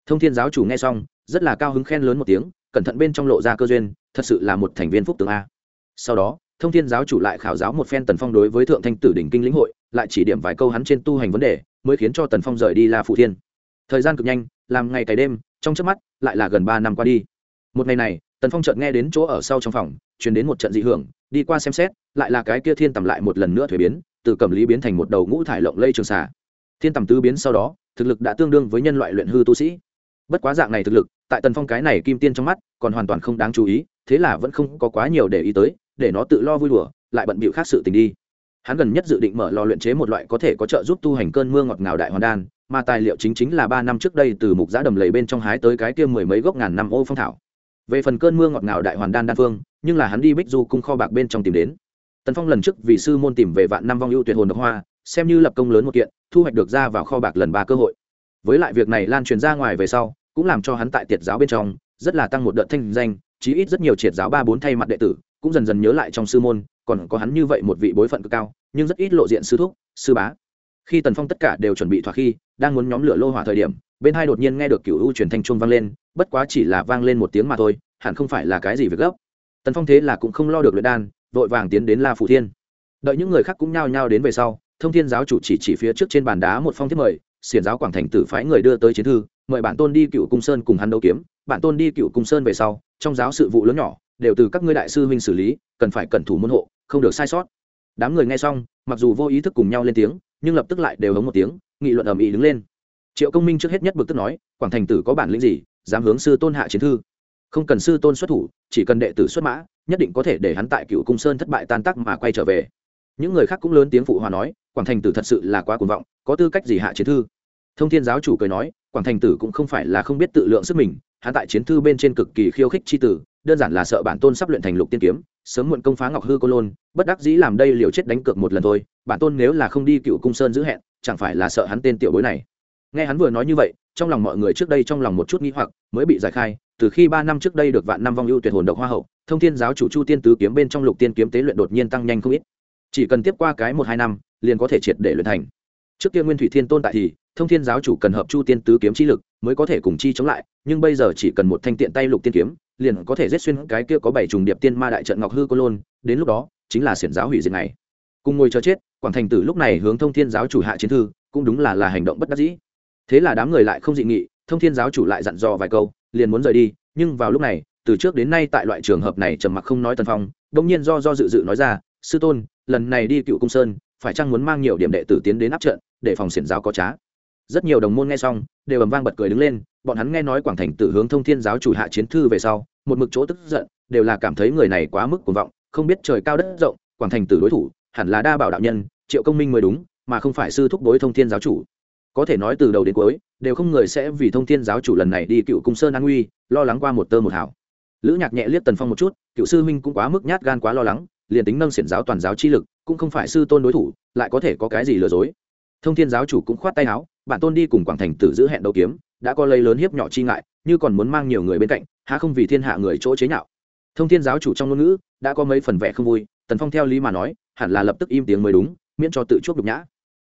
Thông thiên giáo chủ nghe xong, rất là cao hứng khen lớn một tiếng, cẩn thận bên trong lộ ra cơ duyên, thật sự là một thành viên phúc tướng a. Sau đó, thông thiên giáo chủ lại khảo giáo một phen tần phong đối với thượng thanh tử đỉnh kinh lĩnh hội, lại chỉ điểm vài câu hắn trên tu hành vấn đề, mới khiến cho tần phong rời đi la phụ thiên. Thời gian cực nhanh, làm ngày cày đêm, trong trước mắt, lại là gần ba năm qua đi. Một ngày này, tần phong chợt nghe đến chỗ ở sau trong phòng chuyển đến một trận dị hưởng đi qua xem xét, lại là cái kia thiên tầm lại một lần nữa thuế biến, từ cầm lý biến thành một đầu ngũ thải lộng lây trường xà. Thiên tầm tứ biến sau đó, thực lực đã tương đương với nhân loại luyện hư tu sĩ. Bất quá dạng này thực lực, tại tần phong cái này kim tiên trong mắt, còn hoàn toàn không đáng chú ý, thế là vẫn không có quá nhiều để ý tới, để nó tự lo vui đùa, lại bận bịu khác sự tình đi. Hắn gần nhất dự định mở lò luyện chế một loại có thể có trợ giúp tu hành cơn mưa ngọt ngào đại hoàn đan, mà tài liệu chính chính là ba năm trước đây từ mục giã đầm lầy bên trong hái tới cái kia mười mấy gốc ngàn năm ô phong thảo. Về phần cơn mưa ngọt ngào đại hoàn đan đan phương nhưng là hắn đi bích du cung kho bạc bên trong tìm đến. Tần phong lần trước vì sư môn tìm về vạn năm vong ưu tuyệt hồn độc hoa, xem như lập công lớn một kiện, thu hoạch được ra vào kho bạc lần ba cơ hội. Với lại việc này lan truyền ra ngoài về sau, cũng làm cho hắn tại tiệt giáo bên trong, rất là tăng một đợt thanh danh, chí ít rất nhiều triệt giáo ba bốn thay mặt đệ tử, cũng dần dần nhớ lại trong sư môn, còn có hắn như vậy một vị bối phận cực cao, nhưng rất ít lộ diện sư thúc, sư bá. Khi tần phong tất cả đều chuẩn bị thỏa khi, đang muốn nhóm lửa lô hỏa thời điểm, bên hai đột nhiên nghe được cựu u truyền thanh trung vang lên, bất quá chỉ là vang lên một tiếng mà thôi, hẳn không phải là cái gì việc gấp tần phong thế là cũng không lo được luyện đan, vội vàng tiến đến la phủ thiên. Đợi những người khác cũng nhao nhao đến về sau, thông thiên giáo chủ chỉ chỉ phía trước trên bàn đá một phong thiết mời, xiển giáo quảng thành tử phái người đưa tới chiến thư, mời bản tôn đi cựu cung sơn cùng hắn đấu kiếm. Bản tôn đi cựu cung sơn về sau, trong giáo sự vụ lớn nhỏ, đều từ các ngươi đại sư huynh xử lý, cần phải cẩn thủ môn hộ, không được sai sót. Đám người nghe xong, mặc dù vô ý thức cùng nhau lên tiếng, nhưng lập tức lại đều hống một tiếng, nghị luận ầm ĩ đứng lên. Triệu công minh trước hết nhất bực tức nói, quảng thành tử có bản lĩnh gì, dám hướng sư tôn hạ chiến thư? Không cần sư tôn xuất thủ, chỉ cần đệ tử xuất mã, nhất định có thể để hắn tại cựu cung sơn thất bại tan tác mà quay trở về. Những người khác cũng lớn tiếng phụ hòa nói, quảng thành tử thật sự là quá cuồng vọng, có tư cách gì hạ chiến thư? Thông thiên giáo chủ cười nói, quảng thành tử cũng không phải là không biết tự lượng sức mình, hắn tại chiến thư bên trên cực kỳ khiêu khích c h i tử, đơn giản là sợ bản tôn sắp luyện thành lục tiên kiếm, sớm muộn công phá ngọc hư cô lôn, bất đắc dĩ làm đây liều chết đánh cược một lần thôi, bản tôn nếu là không đi cựu cung sơn giữ hẹn, chẳng phải là sợ hắn tên tiểu bối này. Nghe hắn vừa nói như vậy trong lòng mọi người trước đây trong lòng một chút nghĩ hoặc, mới bị giải khai, từ khi ba năm trước đây được vạn năm vong ưu tuyệt hồn độc hoa hậu, thông thiên giáo chủ chu tiên tứ kiếm bên trong lục tiên kiếm tế luyện đột nhiên tăng nhanh không ít. Chỉ cần tiếp qua cái một hai năm, liền có thể triệt để luyện thành. Trước kia nguyên thủy thiên tôn tại thì, thông thiên giáo chủ cần hợp chu tiên tứ kiếm chi lực, mới có thể cùng chi chống lại, nhưng bây giờ chỉ cần một thanh tiện tay lục tiên kiếm, liền có thể giết xuyên cái kia có bảy trùng điệp tiên ma đại trận ngọc hư cô lôn, đến lúc đó, chính là xiển giáo hủy diệt này cùng ngồi chờ chết, quảng thành tử lúc này hướng thông thiên giáo chủ hạ chiến thư, cũng đúng là là hành động bất đắc dĩ thế là đám người lại không dị nghị, thông thiên giáo chủ lại dặn dò vài câu, liền muốn rời đi, nhưng vào lúc này, từ trước đến nay tại loại trường hợp này trầm mặc không nói tần phong đông nhiên do do dự dự nói ra, sư tôn, lần này đi cựu cung sơn, phải chăng muốn mang nhiều điểm đệ tử tiến đến áp trận, để phòng xiển giáo có trá? Rất nhiều đồng môn nghe xong, đều ầm vang bật cười đứng lên, bọn hắn nghe nói quảng thành tử hướng thông thiên giáo chủ hạ chiến thư về sau, một mực chỗ tức giận, đều là cảm thấy người này quá mức cuồng vọng, không biết trời cao đất rộng, quảng thành tử đối thủ, hẳn là đa bảo đạo nhân, triệu công minh mới đúng, mà không phải sư thúc đối thông thiên giáo chủ có thể nói từ đầu đến cuối, đều không người sẽ vì thông thiên giáo chủ lần này đi cựu cung sơn an nguy, lo lắng qua một tơ một hảo lữ nhạc nhẹ liếc tần phong một chút, cựu sư huynh cũng quá mức nhát gan quá lo lắng, liền tính nâng xiển giáo toàn giáo chi lực, cũng không phải sư tôn đối thủ, lại có thể có cái gì lừa dối. Thông thiên giáo chủ cũng khoát tay áo, bản tôn đi cùng quảng thành tử giữ hẹn đấu kiếm, đã có lấy lớn hiếp nhỏ chi ngại, như còn muốn mang nhiều người bên cạnh, há không vì thiên hạ người chỗ chế nhạo. Thông thiên giáo chủ trong ngôn ngữ, đã có mấy phần vẻ không vui, tần phong theo lý mà nói, hẳn là lập tức im tiếng mới đúng, miễn cho tự chuốc nhục nhã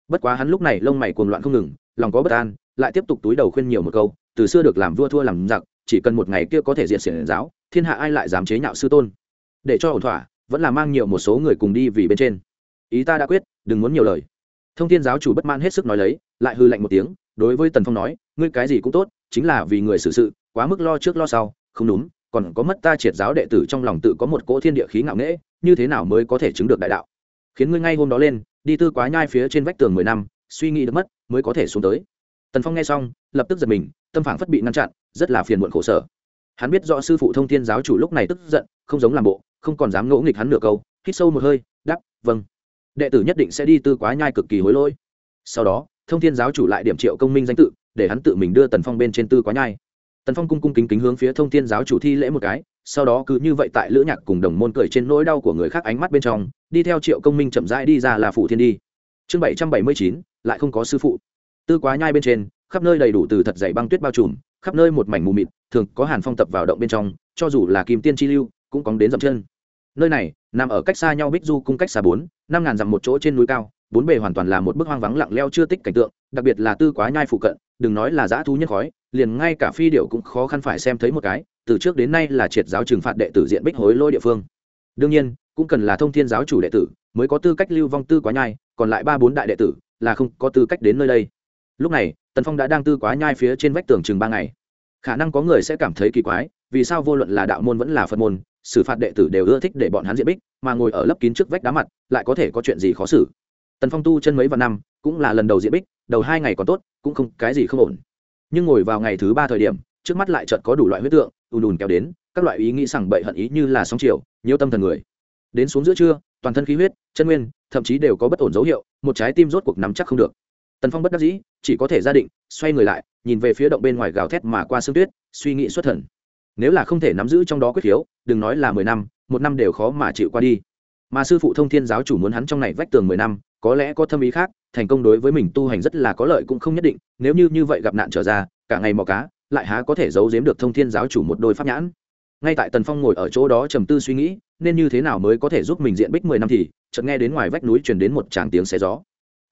bất quá hắn lúc này lông mày cuồng loạn không ngừng, lòng có bất an, lại tiếp tục túi đầu khuyên nhiều một câu, từ xưa được làm vua thua làm giặc, chỉ cần một ngày kia có thể diện xiển giáo, thiên hạ ai lại dám chế nhạo sư tôn? Để cho ổn thỏa, vẫn là mang nhiều một số người cùng đi vì bên trên. Ý ta đã quyết, đừng muốn nhiều lời. Thông thiên giáo chủ bất mãn hết sức nói lấy, lại hư lạnh một tiếng, đối với tần phong nói, ngươi cái gì cũng tốt, chính là vì người xử sự, quá mức lo trước lo sau, không đúng, còn có mất ta triệt giáo đệ tử trong lòng tự có một cỗ thiên địa khí ngạo nghễ, như thế nào mới có thể chứng được đại đạo? Khiến ngươi ngay hôm đó lên đi tư quá nhai phía trên vách tường mười năm, suy nghĩ được mất, mới có thể xuống tới. Tần phong nghe xong, lập tức giật mình, tâm phản phất bị ngăn chặn, rất là phiền muộn khổ sở. Hắn biết rõ sư phụ thông thiên giáo chủ lúc này tức giận, không giống làm bộ, không còn dám ngỗ nghịch hắn nửa câu, hít sâu một hơi đắp vâng. Đệ tử nhất định sẽ đi tư quá nhai cực kỳ hối lỗi. Sau đó, thông thiên giáo chủ lại điểm triệu công minh danh tự, để hắn tự mình đưa tần phong bên trên tư quá nhai. Tần phong cung cung kính kính hướng phía thông thiên giáo chủ thi lễ một cái, sau đó cứ như vậy tại lữ nhạc cùng đồng môn cười trên nỗi đau của người khác ánh mắt bên trong đi theo triệu công minh chậm rãi đi ra là phủ thiên đi. Chương bảy trăm bảy mươi chín, lại không có sư phụ. Tư quá nhai bên trên, khắp nơi đầy đủ từ thật dày băng tuyết bao trùm, khắp nơi một mảnh mù mịt, thường có hàn phong tập vào động bên trong, cho dù là kim tiên chi lưu, cũng cóng đến dậm chân. Nơi này, nằm ở cách xa nhau bích du cung cách xa bốn, năm ngàn dặm một chỗ trên núi cao, bốn bề hoàn toàn là một bức hoang vắng lặng leo chưa tích cảnh tượng, đặc biệt là tư quá nhai phụ cận, đừng nói là dã thú nhân khói, liền ngay cả phi điệu cũng khó khăn phải xem thấy một cái, từ trước đến nay là triệt giáo trừng phạt đệ tử diện bích hối lôi địa phương. Đương nhiên cũng cần là thông thiên giáo chủ đệ tử, mới có tư cách lưu vong tư quá nhai, còn lại ba bốn đại đệ tử là không có tư cách đến nơi đây. Lúc này, tần phong đã đang tư quá nhai phía trên vách tường chừng ba ngày. Khả năng có người sẽ cảm thấy kỳ quái, vì sao vô luận là đạo môn vẫn là phật môn, xử phạt đệ tử đều ưa thích để bọn hắn diện bích, mà ngồi ở lấp kín trước vách đá mặt, lại có thể có chuyện gì khó xử? Tần phong tu chân mấy vạn năm, cũng là lần đầu diện bích, đầu hai ngày còn tốt, cũng không, cái gì không ổn. Nhưng ngồi vào ngày thứ ba thời điểm, trước mắt lại chợt có đủ loại huyết tượng, ùn ùn kéo đến, các loại ý nghĩ sằng bậy hận ý như là sóng chiều, nhiều tâm thần người đến xuống giữa trưa, toàn thân khí huyết, chân nguyên, thậm chí đều có bất ổn dấu hiệu, một trái tim rốt cuộc nắm chắc không được. Tần phong bất đắc dĩ, chỉ có thể gia định, xoay người lại, nhìn về phía động bên ngoài gào thét mà qua sương tuyết, suy nghĩ xuất thần. Nếu là không thể nắm giữ trong đó quyết khiếu đừng nói là mười năm, một năm đều khó mà chịu qua đi. Mà sư phụ thông thiên giáo chủ muốn hắn trong này vách tường mười năm, có lẽ có thâm ý khác, thành công đối với mình tu hành rất là có lợi cũng không nhất định, nếu như như vậy gặp nạn trở ra, cả ngày mò cá, lại há có thể giấu giếm được thông thiên giáo chủ một đôi pháp nhãn ngay tại tần phong ngồi ở chỗ đó trầm tư suy nghĩ, nên như thế nào mới có thể giúp mình diện bích mười năm thì, chợt nghe đến ngoài vách núi truyền đến một tràng tiếng xé gió.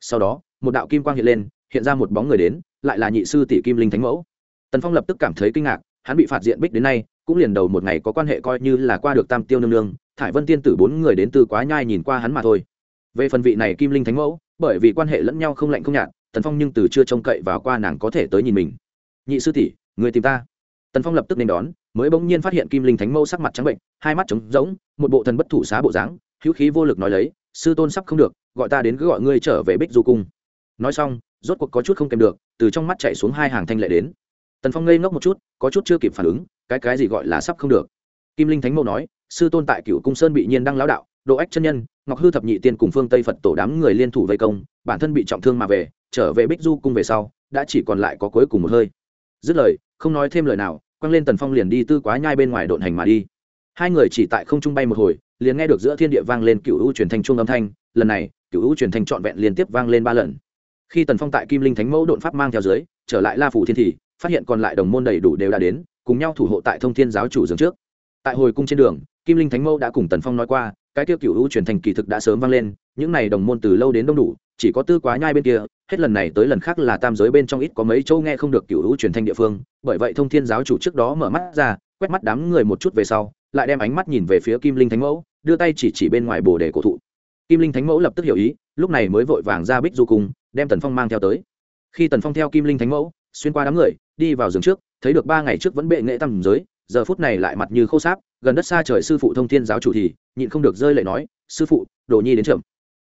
Sau đó, một đạo kim quang hiện lên, hiện ra một bóng người đến, lại là nhị sư tỷ kim linh thánh mẫu. Tần phong lập tức cảm thấy kinh ngạc, hắn bị phạt diện bích đến nay, cũng liền đầu một ngày có quan hệ coi như là qua được tam tiêu nương nương, thải vân tiên tử bốn người đến từ quá nhai nhìn qua hắn mà thôi. Về phần vị này kim linh thánh mẫu, bởi vì quan hệ lẫn nhau không lạnh không nhạt, tần phong nhưng từ chưa trông cậy vào qua nàng có thể tới nhìn mình. Nhị sư tỷ, người tìm ta. Tần phong lập tức nên đón mới bỗng nhiên phát hiện kim linh thánh mẫu sắc mặt trắng bệnh, hai mắt trống rỗng, một bộ thần bất thủ xá bộ dáng, hữu khí vô lực nói lấy, sư tôn sắp không được, gọi ta đến cứ gọi ngươi trở về bích du cung. Nói xong, rốt cuộc có chút không kèm được, từ trong mắt chạy xuống hai hàng thanh lệ đến. Tần phong ngây ngốc một chút, có chút chưa kịp phản ứng, cái cái gì gọi là sắp không được. Kim linh thánh mẫu nói, sư tôn tại cựu cung sơn bị nhiên đăng lão đạo, độ ách chân nhân, ngọc hư thập nhị tiên cùng phương tây phật tổ đám người liên thủ vây công, bản thân bị trọng thương mà về, trở về bích du cung về sau, đã chỉ còn lại có cuối cùng một hơi. Dứt lời, không nói thêm lời nào quăng lên tần phong liền đi tư quá nhai bên ngoài độn hành mà đi. Hai người chỉ tại không trung bay một hồi, liền nghe được giữa thiên địa vang lên cựu u truyền thanh chuông âm thanh, lần này, cựu u truyền thanh trọn vẹn liên tiếp vang lên ba lần. Khi tần phong tại kim linh thánh mẫu đột pháp mang theo dưới, trở lại la phủ thiên thì phát hiện còn lại đồng môn đầy đủ đều đã đến, cùng nhau thủ hộ tại thông thiên giáo chủ dường trước. Tại hồi cung trên đường, kim linh thánh mẫu đã cùng tần phong nói qua, cái tiêu cựu u truyền thành kỳ thực đã sớm vang lên, những này đồng môn từ lâu đến đông đủ, chỉ có tư quá nhai bên kia hết lần này tới lần khác là tam giới bên trong ít có mấy châu nghe không được cựu hữu truyền thanh địa phương, bởi vậy thông thiên giáo chủ trước đó mở mắt ra, quét mắt đám người một chút về sau, lại đem ánh mắt nhìn về phía kim linh thánh mẫu, đưa tay chỉ chỉ bên ngoài bồ đề cổ thụ. Kim linh thánh mẫu lập tức hiểu ý, lúc này mới vội vàng ra bích du cung, đem tần phong mang theo tới. Khi tần phong theo kim linh thánh mẫu, xuyên qua đám người, đi vào giường trước, thấy được ba ngày trước vẫn bệ nghệ tầm giới, giờ phút này lại mặt như khô sáp, gần đất xa trời sư phụ thông thiên giáo chủ thì nhịn không được rơi lệ nói, sư phụ, đồ nhi đến chậm.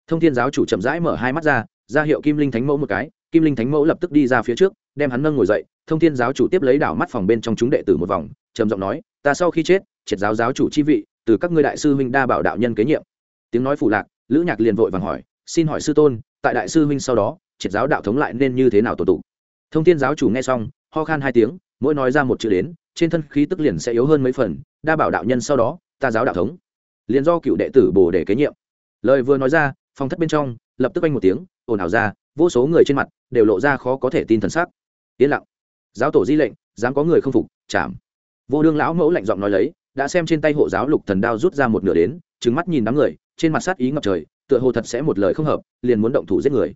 Thông thiên giáo chủ chậm rãi mở hai mắt ra ra hiệu kim linh thánh mẫu một cái, kim linh thánh mẫu lập tức đi ra phía trước, đem hắn nâng ngồi dậy, thông thiên giáo chủ tiếp lấy đảo mắt phòng bên trong chúng đệ tử một vòng, trầm giọng nói, ta sau khi chết, triệt giáo giáo chủ chi vị, từ các ngươi đại sư huynh đa bảo đạo nhân kế nhiệm. Tiếng nói phủ lạc, lữ nhạc liền vội vàng hỏi, xin hỏi sư tôn, tại đại sư huynh sau đó, triệt giáo đạo thống lại nên như thế nào tổ tụ? Thông thiên giáo chủ nghe xong, ho khan hai tiếng, mỗi nói ra một chữ đến, trên thân khí tức liền sẽ yếu hơn mấy phần, đa bảo đạo nhân sau đó, ta giáo đạo thống. Liền do cựu đệ tử bồ để kế nhiệm. Lời vừa nói ra, phòng thất bên trong, lập tức anh một tiếng ồn ào ra, vô số người trên mặt đều lộ ra khó có thể tin thần sắc. Yên lặng. Giáo tổ di lệnh, dám có người không phục chạm vô đương lão mẫu lạnh giọng nói lấy, đã xem trên tay hộ giáo lục thần đao rút ra một nửa đến, trừng mắt nhìn đám người, trên mặt sát ý ngập trời, tựa hồ thật sẽ một lời không hợp, liền muốn động thủ giết người.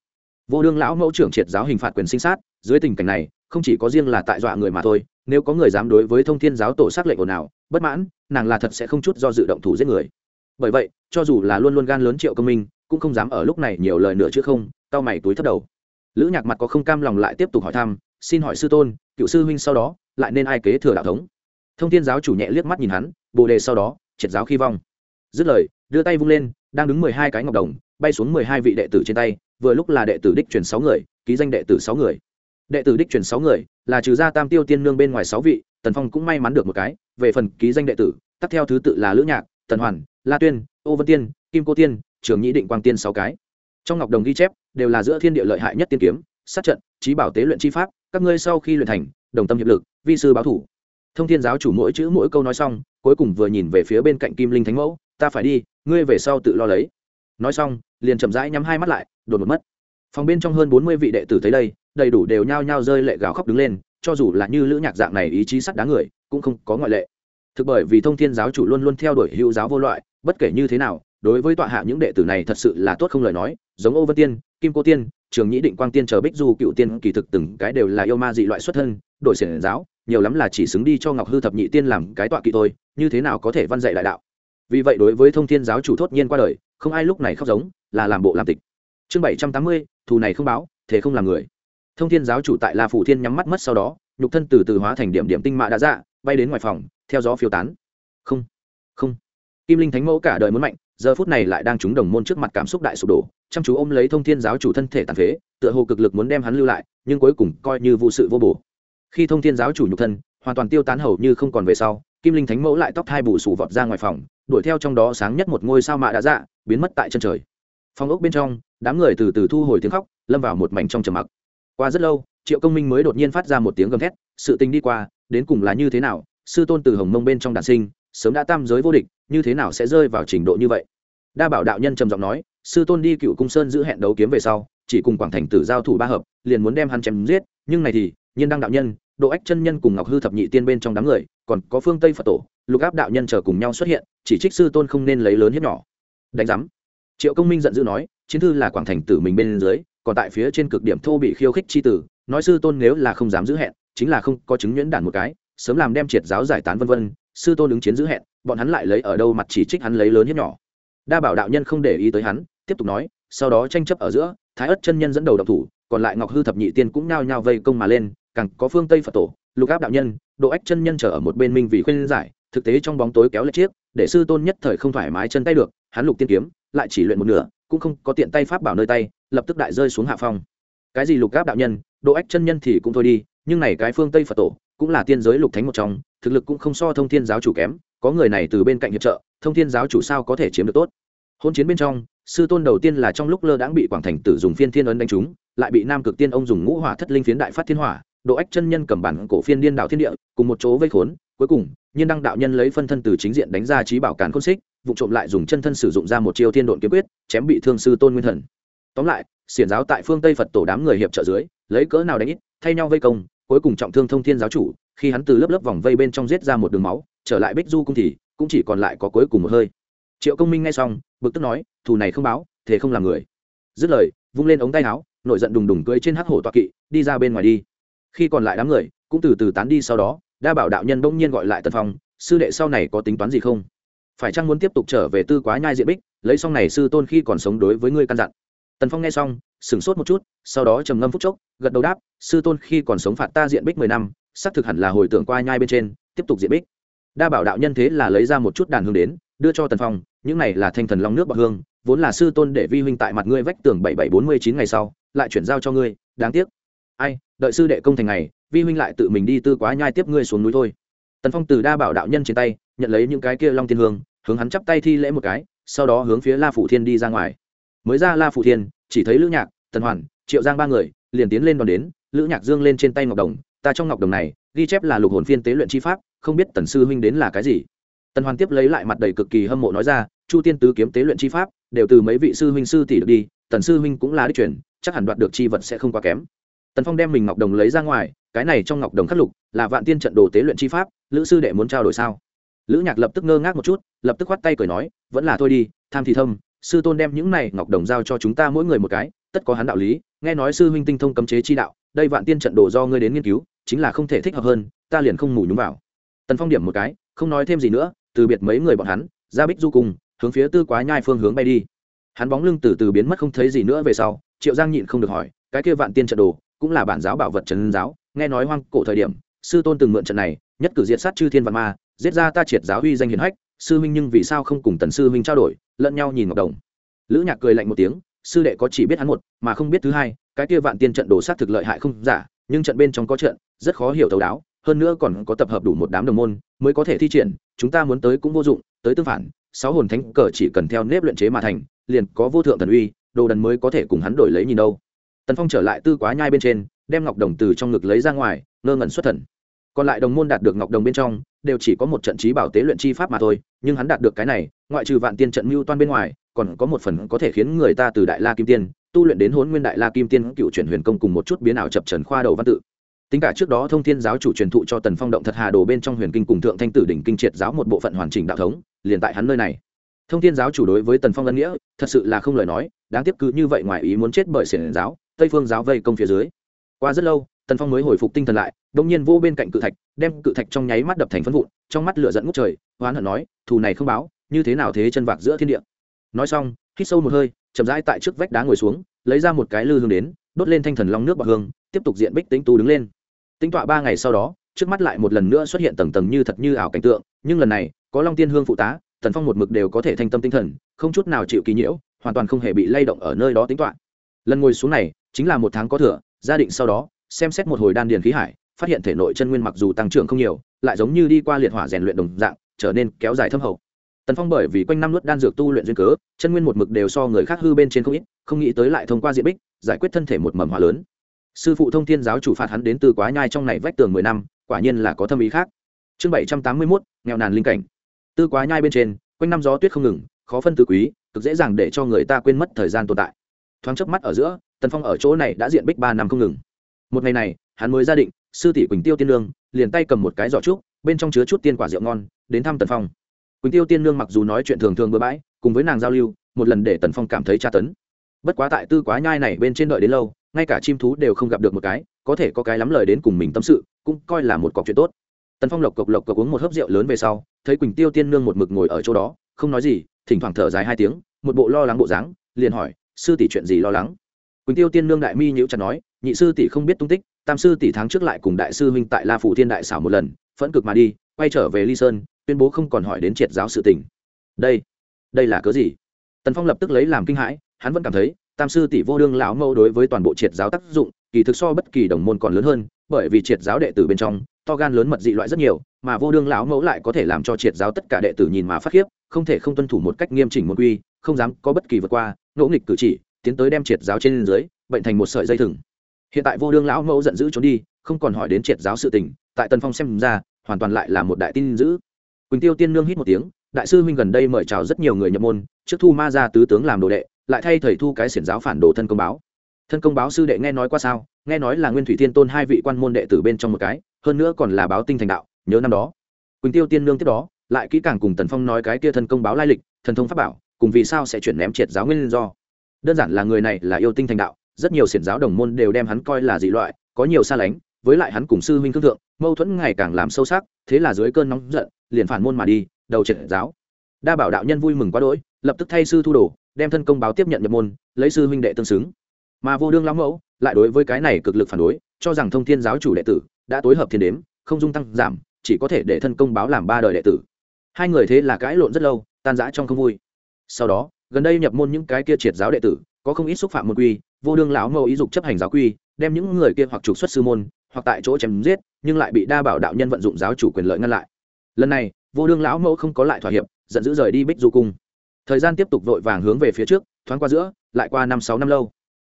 Vô đương lão mẫu trưởng triệt giáo hình phạt quyền sinh sát, dưới tình cảnh này, không chỉ có riêng là tại dọa người mà thôi, nếu có người dám đối với thông thiên giáo tổ xác lệnh ồn nào bất mãn, nàng là thật sẽ không chút do dự động thủ giết người. Bởi vậy, cho dù là luôn luôn gan lớn triệu công minh, cũng không dám ở lúc này nhiều lời nữa chứ không tao mày túi thấp đầu. Lữ nhạc mặt có không cam lòng lại tiếp tục hỏi thăm, xin hỏi sư tôn, cựu sư huynh sau đó, lại nên ai kế thừa đạo thống? Thông thiên giáo chủ nhẹ liếc mắt nhìn hắn, bồ đề sau đó, triệt giáo khi vong. Dứt lời, đưa tay vung lên, đang đứng mười hai cái ngọc đồng, bay xuống mười hai vị đệ tử trên tay, vừa lúc là đệ tử đích truyền sáu người, ký danh đệ tử sáu người. Đệ tử đích truyền sáu người, là trừ ra tam tiêu tiên nương bên ngoài sáu vị, tần phong cũng may mắn được một cái, về phần ký danh đệ tử, tắt theo thứ tự là lữ nhạc, tần hoàn, la tuyên, ô vân tiên, kim cô tiên, trường nhĩ định quang tiên sáu cái trong ngọc đồng ghi chép, đều là giữa thiên địa lợi hại nhất tiên kiếm, sát trận, trí bảo tế luyện chi pháp, các ngươi sau khi luyện thành, đồng tâm hiệp lực, vi sư báo thủ. Thông thiên giáo chủ mỗi chữ mỗi câu nói xong, cuối cùng vừa nhìn về phía bên cạnh kim linh thánh mẫu, ta phải đi, ngươi về sau tự lo lấy. Nói xong, liền chậm rãi nhắm hai mắt lại, đột một mất. Phòng bên trong hơn bốn mươi vị đệ tử thấy đây, đầy đủ đều nhao nhao rơi lệ gào khóc đứng lên, cho dù là như lữ nhạc dạng này ý chí sắt đá người, cũng không có ngoại lệ. Thực bởi vì thông thiên giáo chủ luôn luôn theo đuổi hữu giáo vô loại, bất kể như thế nào đối với tọa hạ những đệ tử này thật sự là tốt không lời nói, giống ô vân tiên, kim cô tiên, trường nhĩ định quang tiên chờ bích du cựu tiên, kỳ thực từng cái đều là yêu ma dị loại xuất thân, đổi xiển giáo, nhiều lắm là chỉ xứng đi cho ngọc hư thập nhị tiên làm cái tọa kỵ thôi, như thế nào có thể văn dạy đại đạo? Vì vậy đối với thông thiên giáo chủ thốt nhiên qua đời, không ai lúc này khóc giống, là làm bộ làm tịch. Chương bảy trăm tám mươi, thù này không báo, thế không làm người. Thông thiên giáo chủ tại la phủ thiên nhắm mắt mất sau đó, nhục thân từ từ hóa thành điểm điểm tinh mạ đã dạ bay đến ngoài phòng, theo gió phiêu tán. Không không. Kim linh thánh mẫu cả đời muốn mạnh giờ phút này lại đang trúng đồng môn trước mặt cảm xúc đại sụp đổ, chăm chú ôm lấy thông thiên giáo chủ thân thể tàn phế, tựa hồ cực lực muốn đem hắn lưu lại, nhưng cuối cùng coi như vụ sự vô bổ. Khi thông thiên giáo chủ nhục thân, hoàn toàn tiêu tán hầu như không còn về sau, kim linh thánh mẫu lại tóc hai bù sù vọt ra ngoài phòng, đuổi theo trong đó sáng nhất một ngôi sao mạ đã dạ biến mất tại chân trời. Phòng ốc bên trong, đám người từ từ thu hồi tiếng khóc, lâm vào một mảnh trong trầm mặc. Qua rất lâu, triệu công minh mới đột nhiên phát ra một tiếng gầm thét, sự tình đi qua, đến cùng là như thế nào, sư tôn từ hồng mông bên trong đàn sinh, sớm đã tam giới vô địch như thế nào sẽ rơi vào trình độ như vậy? Đa bảo đạo nhân trầm giọng nói, sư tôn đi cựu cung sơn giữ hẹn đấu kiếm về sau, chỉ cùng quảng thành tử giao thủ ba hợp, liền muốn đem hắn chém giết, nhưng này thì, nhiên đăng đạo nhân, độ ách chân nhân cùng ngọc hư thập nhị tiên bên trong đám người, còn có phương tây phật tổ, lục áp đạo nhân chờ cùng nhau xuất hiện, chỉ trích sư tôn không nên lấy lớn hiếp nhỏ. Đánh giám. Triệu công minh giận dữ nói, chiến thư là quảng thành tử mình bên dưới, còn tại phía trên cực điểm thô bị khiêu khích chi tử, nói sư tôn nếu là không dám giữ hẹn, chính là không có chứng nhuyễn đản một cái, sớm làm đem triệt giáo giải tán vân vân, sư tôn ứng chiến giữ hẹn bọn hắn lại lấy ở đâu mặt chỉ trích hắn lấy lớn hiếp nhỏ. Đa bảo đạo nhân không để ý tới hắn, tiếp tục nói, sau đó tranh chấp ở giữa, thái ất chân nhân dẫn đầu độc thủ, còn lại ngọc hư thập nhị tiên cũng nao nhao vây công mà lên, càng có phương tây phật tổ, lục áp đạo nhân, độ ách chân nhân chờ ở một bên minh vì khuyên giải, thực tế trong bóng tối kéo lệch chiếc, để sư tôn nhất thời không thoải mái chân tay được, hắn lục tiên kiếm, lại chỉ luyện một nửa, cũng không có tiện tay pháp bảo nơi tay, lập tức đại rơi xuống hạ phong. Cái gì lục áp đạo nhân, độ ách chân nhân thì cũng thôi đi, nhưng này cái phương tây phật tổ, cũng là tiên giới lục thánh một trong, thực lực cũng không so thông thiên giáo chủ kém có người này từ bên cạnh hiệp trợ, thông thiên giáo chủ sao có thể chiếm được tốt? Hôn chiến bên trong, sư tôn đầu tiên là trong lúc lơ đãng bị quảng thành tử dùng phiên thiên ấn đánh trúng, lại bị nam cực tiên ông dùng ngũ hỏa thất linh phiến đại phát thiên hỏa, độ ách chân nhân cầm bản cổ phiên điên đạo thiên địa, cùng một chỗ vây khốn, cuối cùng, nhiên đăng đạo nhân lấy phân thân từ chính diện đánh ra trí bảo càn khôn xích, vụ trộm lại dùng chân thân sử dụng ra một chiêu thiên độn kiếm quyết, chém bị thương sư tôn nguyên thần. Tóm lại, xiển giáo tại phương tây phật tổ đám người hiệp trợ dưới, lấy cỡ nào đánh ít, thay nhau vây công, cuối cùng trọng thương thông thiên giáo chủ, khi hắn từ lớp lớp vòng vây bên trong giết ra một đường máu trở lại bích du cung thì cũng chỉ còn lại có cuối cùng một hơi. Triệu công minh nghe xong, bực tức nói, thù này không báo, thế không làm người. Dứt lời, vung lên ống tay áo, nổi giận đùng đùng cưới trên hắc hổ toa kỵ, đi ra bên ngoài đi. Khi còn lại đám người, cũng từ từ tán đi sau đó đa bảo đạo nhân bỗng nhiên gọi lại tần phong, sư đệ sau này có tính toán gì không? Phải chăng muốn tiếp tục trở về tư quá nhai diện bích, lấy xong này sư tôn khi còn sống đối với ngươi căn dặn? Tần phong nghe xong, sửng sốt một chút, sau đó trầm ngâm phút chốc, gật đầu đáp, sư tôn khi còn sống phạt ta diện bích mười năm, xác thực hẳn là hồi tưởng qua nhai bên trên, tiếp tục diện bích đa bảo đạo nhân thế là lấy ra một chút đàn hương đến, đưa cho tần phong, những này là thanh thần long nước bọc hương, vốn là sư tôn để vi huynh tại mặt ngươi vách tường bảy bảy bốn mươi chín ngày sau, lại chuyển giao cho ngươi, đáng tiếc. Ai, đợi sư đệ công thành ngày, vi huynh lại tự mình đi tư quá nhai tiếp ngươi xuống núi thôi. Tần phong từ đa bảo đạo nhân trên tay, nhận lấy những cái kia long tiên hương, hướng hắn chắp tay thi lễ một cái, sau đó hướng phía la phủ thiên đi ra ngoài. Mới ra la phủ thiên, chỉ thấy lữ nhạc, tần hoàn, triệu giang ba người, liền tiến lên đón đến, lữ nhạc dương lên trên tay ngọc đồng, ta trong ngọc đồng này, ghi chép là lục hồn phiên tế luyện chi pháp không biết tần sư huynh đến là cái gì. Tần hoàn tiếp lấy lại mặt đầy cực kỳ hâm mộ nói ra, chu tiên tứ kiếm tế luyện chi pháp, đều từ mấy vị sư huynh sư tỷ được đi, tần sư huynh cũng là đích truyền, chắc hẳn đoạt được chi vật sẽ không quá kém. Tần phong đem mình ngọc đồng lấy ra ngoài, cái này trong ngọc đồng khắc lục, là vạn tiên trận đồ tế luyện chi pháp, lữ sư đệ muốn trao đổi sao? Lữ nhạc lập tức ngơ ngác một chút, lập tức khoát tay cười nói, vẫn là thôi đi, tham thì thâm, sư tôn đem những này ngọc đồng giao cho chúng ta mỗi người một cái, tất có hắn đạo lý, nghe nói sư huynh tinh thông cấm chế chi đạo, đây vạn tiên trận đồ do ngươi đến nghiên cứu, chính là không thể thích hợp hơn, ta liền không mù nhúng vào tần phong điểm một cái, không nói thêm gì nữa, từ biệt mấy người bọn hắn, ra bích du cùng hướng phía tư quá nhai phương hướng bay đi. Hắn bóng lưng từ từ biến mất không thấy gì nữa về sau, triệu giang nhịn không được hỏi, cái kia vạn tiên trận đồ, cũng là bản giáo bảo vật trần giáo, nghe nói hoang cổ thời điểm, sư tôn từng mượn trận này, nhất cử diệt sát chư thiên văn ma, giết ra ta triệt giáo uy danh hiển hách, sư huynh nhưng vì sao không cùng tần sư huynh trao đổi, lẫn nhau nhìn ngọc đồng. Lữ nhạc cười lạnh một tiếng, sư đệ có chỉ biết hắn một, mà không biết thứ hai, cái kia vạn tiên trận đồ sát thực lợi hại không giả, nhưng trận bên trong có trận, rất khó hiểu thấu đáo hơn nữa còn có tập hợp đủ một đám đồng môn, mới có thể thi triển, chúng ta muốn tới cũng vô dụng, tới tương phản, sáu hồn thánh cờ chỉ cần theo nếp luyện chế mà thành, liền có vô thượng thần uy, đồ đần mới có thể cùng hắn đổi lấy nhìn đâu. Tần phong trở lại tư quá nhai bên trên, đem ngọc đồng từ trong ngực lấy ra ngoài, ngơ ngẩn xuất thần. Còn lại đồng môn đạt được ngọc đồng bên trong, đều chỉ có một trận trí bảo tế luyện chi pháp mà thôi, nhưng hắn đạt được cái này, ngoại trừ vạn tiên trận mưu toan bên ngoài, còn có một phần có thể khiến người ta từ đại la kim tiên, tu luyện đến hôn nguyên đại la kim tiên cựu chuyển huyền công cùng một chút biến ảo chập trần khoa đầu văn tự tính cả trước đó thông thiên giáo chủ truyền thụ cho tần phong động thật hà đồ bên trong huyền kinh cùng thượng thanh tử đỉnh kinh triệt giáo một bộ phận hoàn chỉnh đạo thống, liền tại hắn nơi này. Thông thiên giáo chủ đối với tần phong ân nghĩa, thật sự là không lời nói, đáng tiếc cứ như vậy ngoài ý muốn chết bởi xiển giáo, tây phương giáo vây công phía dưới. Qua rất lâu, tần phong mới hồi phục tinh thần lại đông nhiên vô bên cạnh cự thạch, đem cự thạch trong nháy mắt đập thành phân vụn, trong mắt lửa dẫn ngút trời, hoán hận nói, thù này không báo, như thế nào thế chân vạc giữa thiên địa? Nói xong, hít sâu một hơi, chậm rãi tại trước vách đá ngồi xuống, lấy ra một cái lư hương đến, đốt lên thanh thần long nước bạc hương, tiếp tục diện bích tính tu đứng lên tính tọa ba ngày sau đó, trước mắt lại một lần nữa xuất hiện tầng tầng như thật như ảo cảnh tượng, nhưng lần này, có long tiên hương phụ tá, tần phong một mực đều có thể thanh tâm tinh thần, không chút nào chịu kỳ nhiễu, hoàn toàn không hề bị lay động ở nơi đó tính Toạ. lần ngồi xuống này, chính là một tháng có thừa, gia định sau đó, xem xét một hồi đan điền khí hải, phát hiện thể nội chân nguyên mặc dù tăng trưởng không nhiều, lại giống như đi qua liệt hỏa rèn luyện đồng dạng, trở nên kéo dài thâm hậu tần phong bởi vì quanh năm nuốt đan dược tu luyện duyên cớ, chân nguyên một mực đều so người khác hư bên trên không ít, không nghĩ tới lại thông qua diện bích, giải quyết thân thể một mầm hỏa lớn sư phụ thông thiên giáo chủ phạt hắn đến từ quá nhai trong này vách tường mười năm, quả nhiên là có thâm ý khác. Chương bảy trăm tám mươi mốt, nghèo nàn linh cảnh. Tư quá nhai bên trên, quanh năm gió tuyết không ngừng, khó phân tư quý, cực dễ dàng để cho người ta quên mất thời gian tồn tại. Thoáng chớp mắt ở giữa, tần phong ở chỗ này đã diện bích ba năm không ngừng. Một ngày này, hắn mới gia định, sư tỷ quỳnh tiêu tiên lương liền tay cầm một cái giỏ trúc, bên trong chứa chút tiên quả rượu ngon, đến thăm tần phong. Quỳnh tiêu tiên lương mặc dù nói chuyện thường thường bừa bãi, cùng với nàng giao lưu, một lần để tần phong cảm thấy tra tấn bất quá tại tư quá nhai này bên trên đợi đến lâu, ngay cả chim thú đều không gặp được một cái, có thể có cái lắm lời đến cùng mình tâm sự, cũng coi là một cọc chuyện tốt. Tần phong lộc cộc lộc cộc uống một hớp rượu lớn về sau, thấy quỳnh tiêu tiên nương một mực ngồi ở chỗ đó, không nói gì, thỉnh thoảng thở dài hai tiếng, một bộ lo lắng bộ dáng, liền hỏi, sư tỷ chuyện gì lo lắng? Quỳnh tiêu tiên nương đại mi nhữ chặt nói, nhị sư tỷ không biết tung tích, tam sư tỷ tháng trước lại cùng đại sư huynh tại la phủ thiên đại xảo một lần, phẫn cực mà đi, quay trở về ly sơn, tuyên bố không còn hỏi đến triệt giáo sự tình. Đây đây là cớ gì? Tần phong lập tức lấy làm kinh hãi, hắn vẫn cảm thấy, tam sư tỷ vô đương lão mâu đối với toàn bộ triệt giáo tác dụng, kỳ thực so bất kỳ đồng môn còn lớn hơn, bởi vì triệt giáo đệ tử bên trong, to gan lớn mật dị loại rất nhiều, mà vô đương lão mẫu lại có thể làm cho triệt giáo tất cả đệ tử nhìn mà phát khiếp, không thể không tuân thủ một cách nghiêm chỉnh một quy, không dám có bất kỳ vượt qua, ngỗ nghịch cử chỉ, tiến tới đem triệt giáo trên dưới, bệnh thành một sợi dây thừng. Hiện tại vô đương lão mẫu giận dữ trốn đi, không còn hỏi đến triệt giáo sự tình, tại tần phong xem ra, hoàn toàn lại là một đại tin dữ. Quỳnh tiêu tiên nương hít một tiếng đại sư huynh gần đây mời chào rất nhiều người nhập môn, trước thu ma ra tứ tướng làm đồ đệ, lại thay thầy thu cái xiển giáo phản đồ thân công báo. Thân công báo sư đệ nghe nói qua sao? Nghe nói là nguyên thủy thiên tôn hai vị quan môn đệ tử bên trong một cái, hơn nữa còn là báo tinh thành đạo, nhớ năm đó. Quỳnh tiêu tiên nương tiếp đó, lại kỹ càng cùng tần phong nói cái kia thân công báo lai lịch, thần thông pháp bảo, cùng vì sao sẽ chuyển ném triệt giáo nguyên do. Đơn giản là người này là yêu tinh thành đạo, rất nhiều xiển giáo đồng môn đều đem hắn coi là dị loại, có nhiều xa lánh, với lại hắn cùng sư huynh thương thượng, mâu thuẫn ngày càng làm sâu sắc, thế là dưới cơn nóng giận, liền phản môn mà đi đầu triệt giáo. Đa bảo đạo nhân vui mừng quá đỗi, lập tức thay sư thu đồ, đem thân công báo tiếp nhận nhập môn, lấy sư huynh đệ tương xứng. Mà vô đương lão mẫu lại đối với cái này cực lực phản đối, cho rằng thông thiên giáo chủ đệ tử đã tối hợp thiên đếm, không dung tăng giảm, chỉ có thể để thân công báo làm ba đời đệ tử. Hai người thế là cãi lộn rất lâu, tan rã trong không vui. Sau đó, gần đây nhập môn những cái kia triệt giáo đệ tử, có không ít xúc phạm môn quy, vô đương lão mẫu ý dục chấp hành giáo quy, đem những người kia hoặc trục xuất sư môn, hoặc tại chỗ chém giết, nhưng lại bị đa bảo đạo nhân vận dụng giáo chủ quyền lợi ngăn lại. Lần này vô đương lão mẫu không có lại thỏa hiệp, giận dữ rời đi bích du cung. Thời gian tiếp tục vội vàng hướng về phía trước, thoáng qua giữa, lại qua năm sáu năm lâu.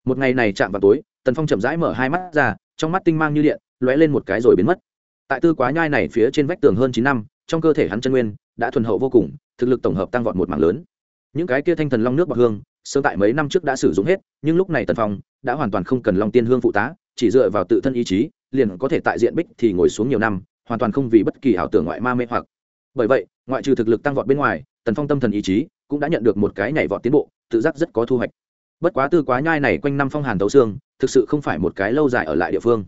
Một ngày này chạm vào tối, tần phong chậm rãi mở hai mắt ra, trong mắt tinh mang như điện, lóe lên một cái rồi biến mất. Tại tư quá nhai này phía trên vách tường hơn chín năm, trong cơ thể hắn chân nguyên đã thuần hậu vô cùng, thực lực tổng hợp tăng vọt một mảng lớn. Những cái kia thanh thần long nước bọc hương, sớm tại mấy năm trước đã sử dụng hết, nhưng lúc này tần phong đã hoàn toàn không cần long tiên hương phụ tá, chỉ dựa vào tự thân ý chí, liền có thể tại diện bích thì ngồi xuống nhiều năm, hoàn toàn không vì bất kỳ ảo tưởng ngoại ma mê hoặc bởi vậy, ngoại trừ thực lực tăng vọt bên ngoài, tần phong tâm thần ý chí cũng đã nhận được một cái nhảy vọt tiến bộ, tự giác rất có thu hoạch. Bất quá tư quá nhai này quanh năm phong hàn tấu xương, thực sự không phải một cái lâu dài ở lại địa phương.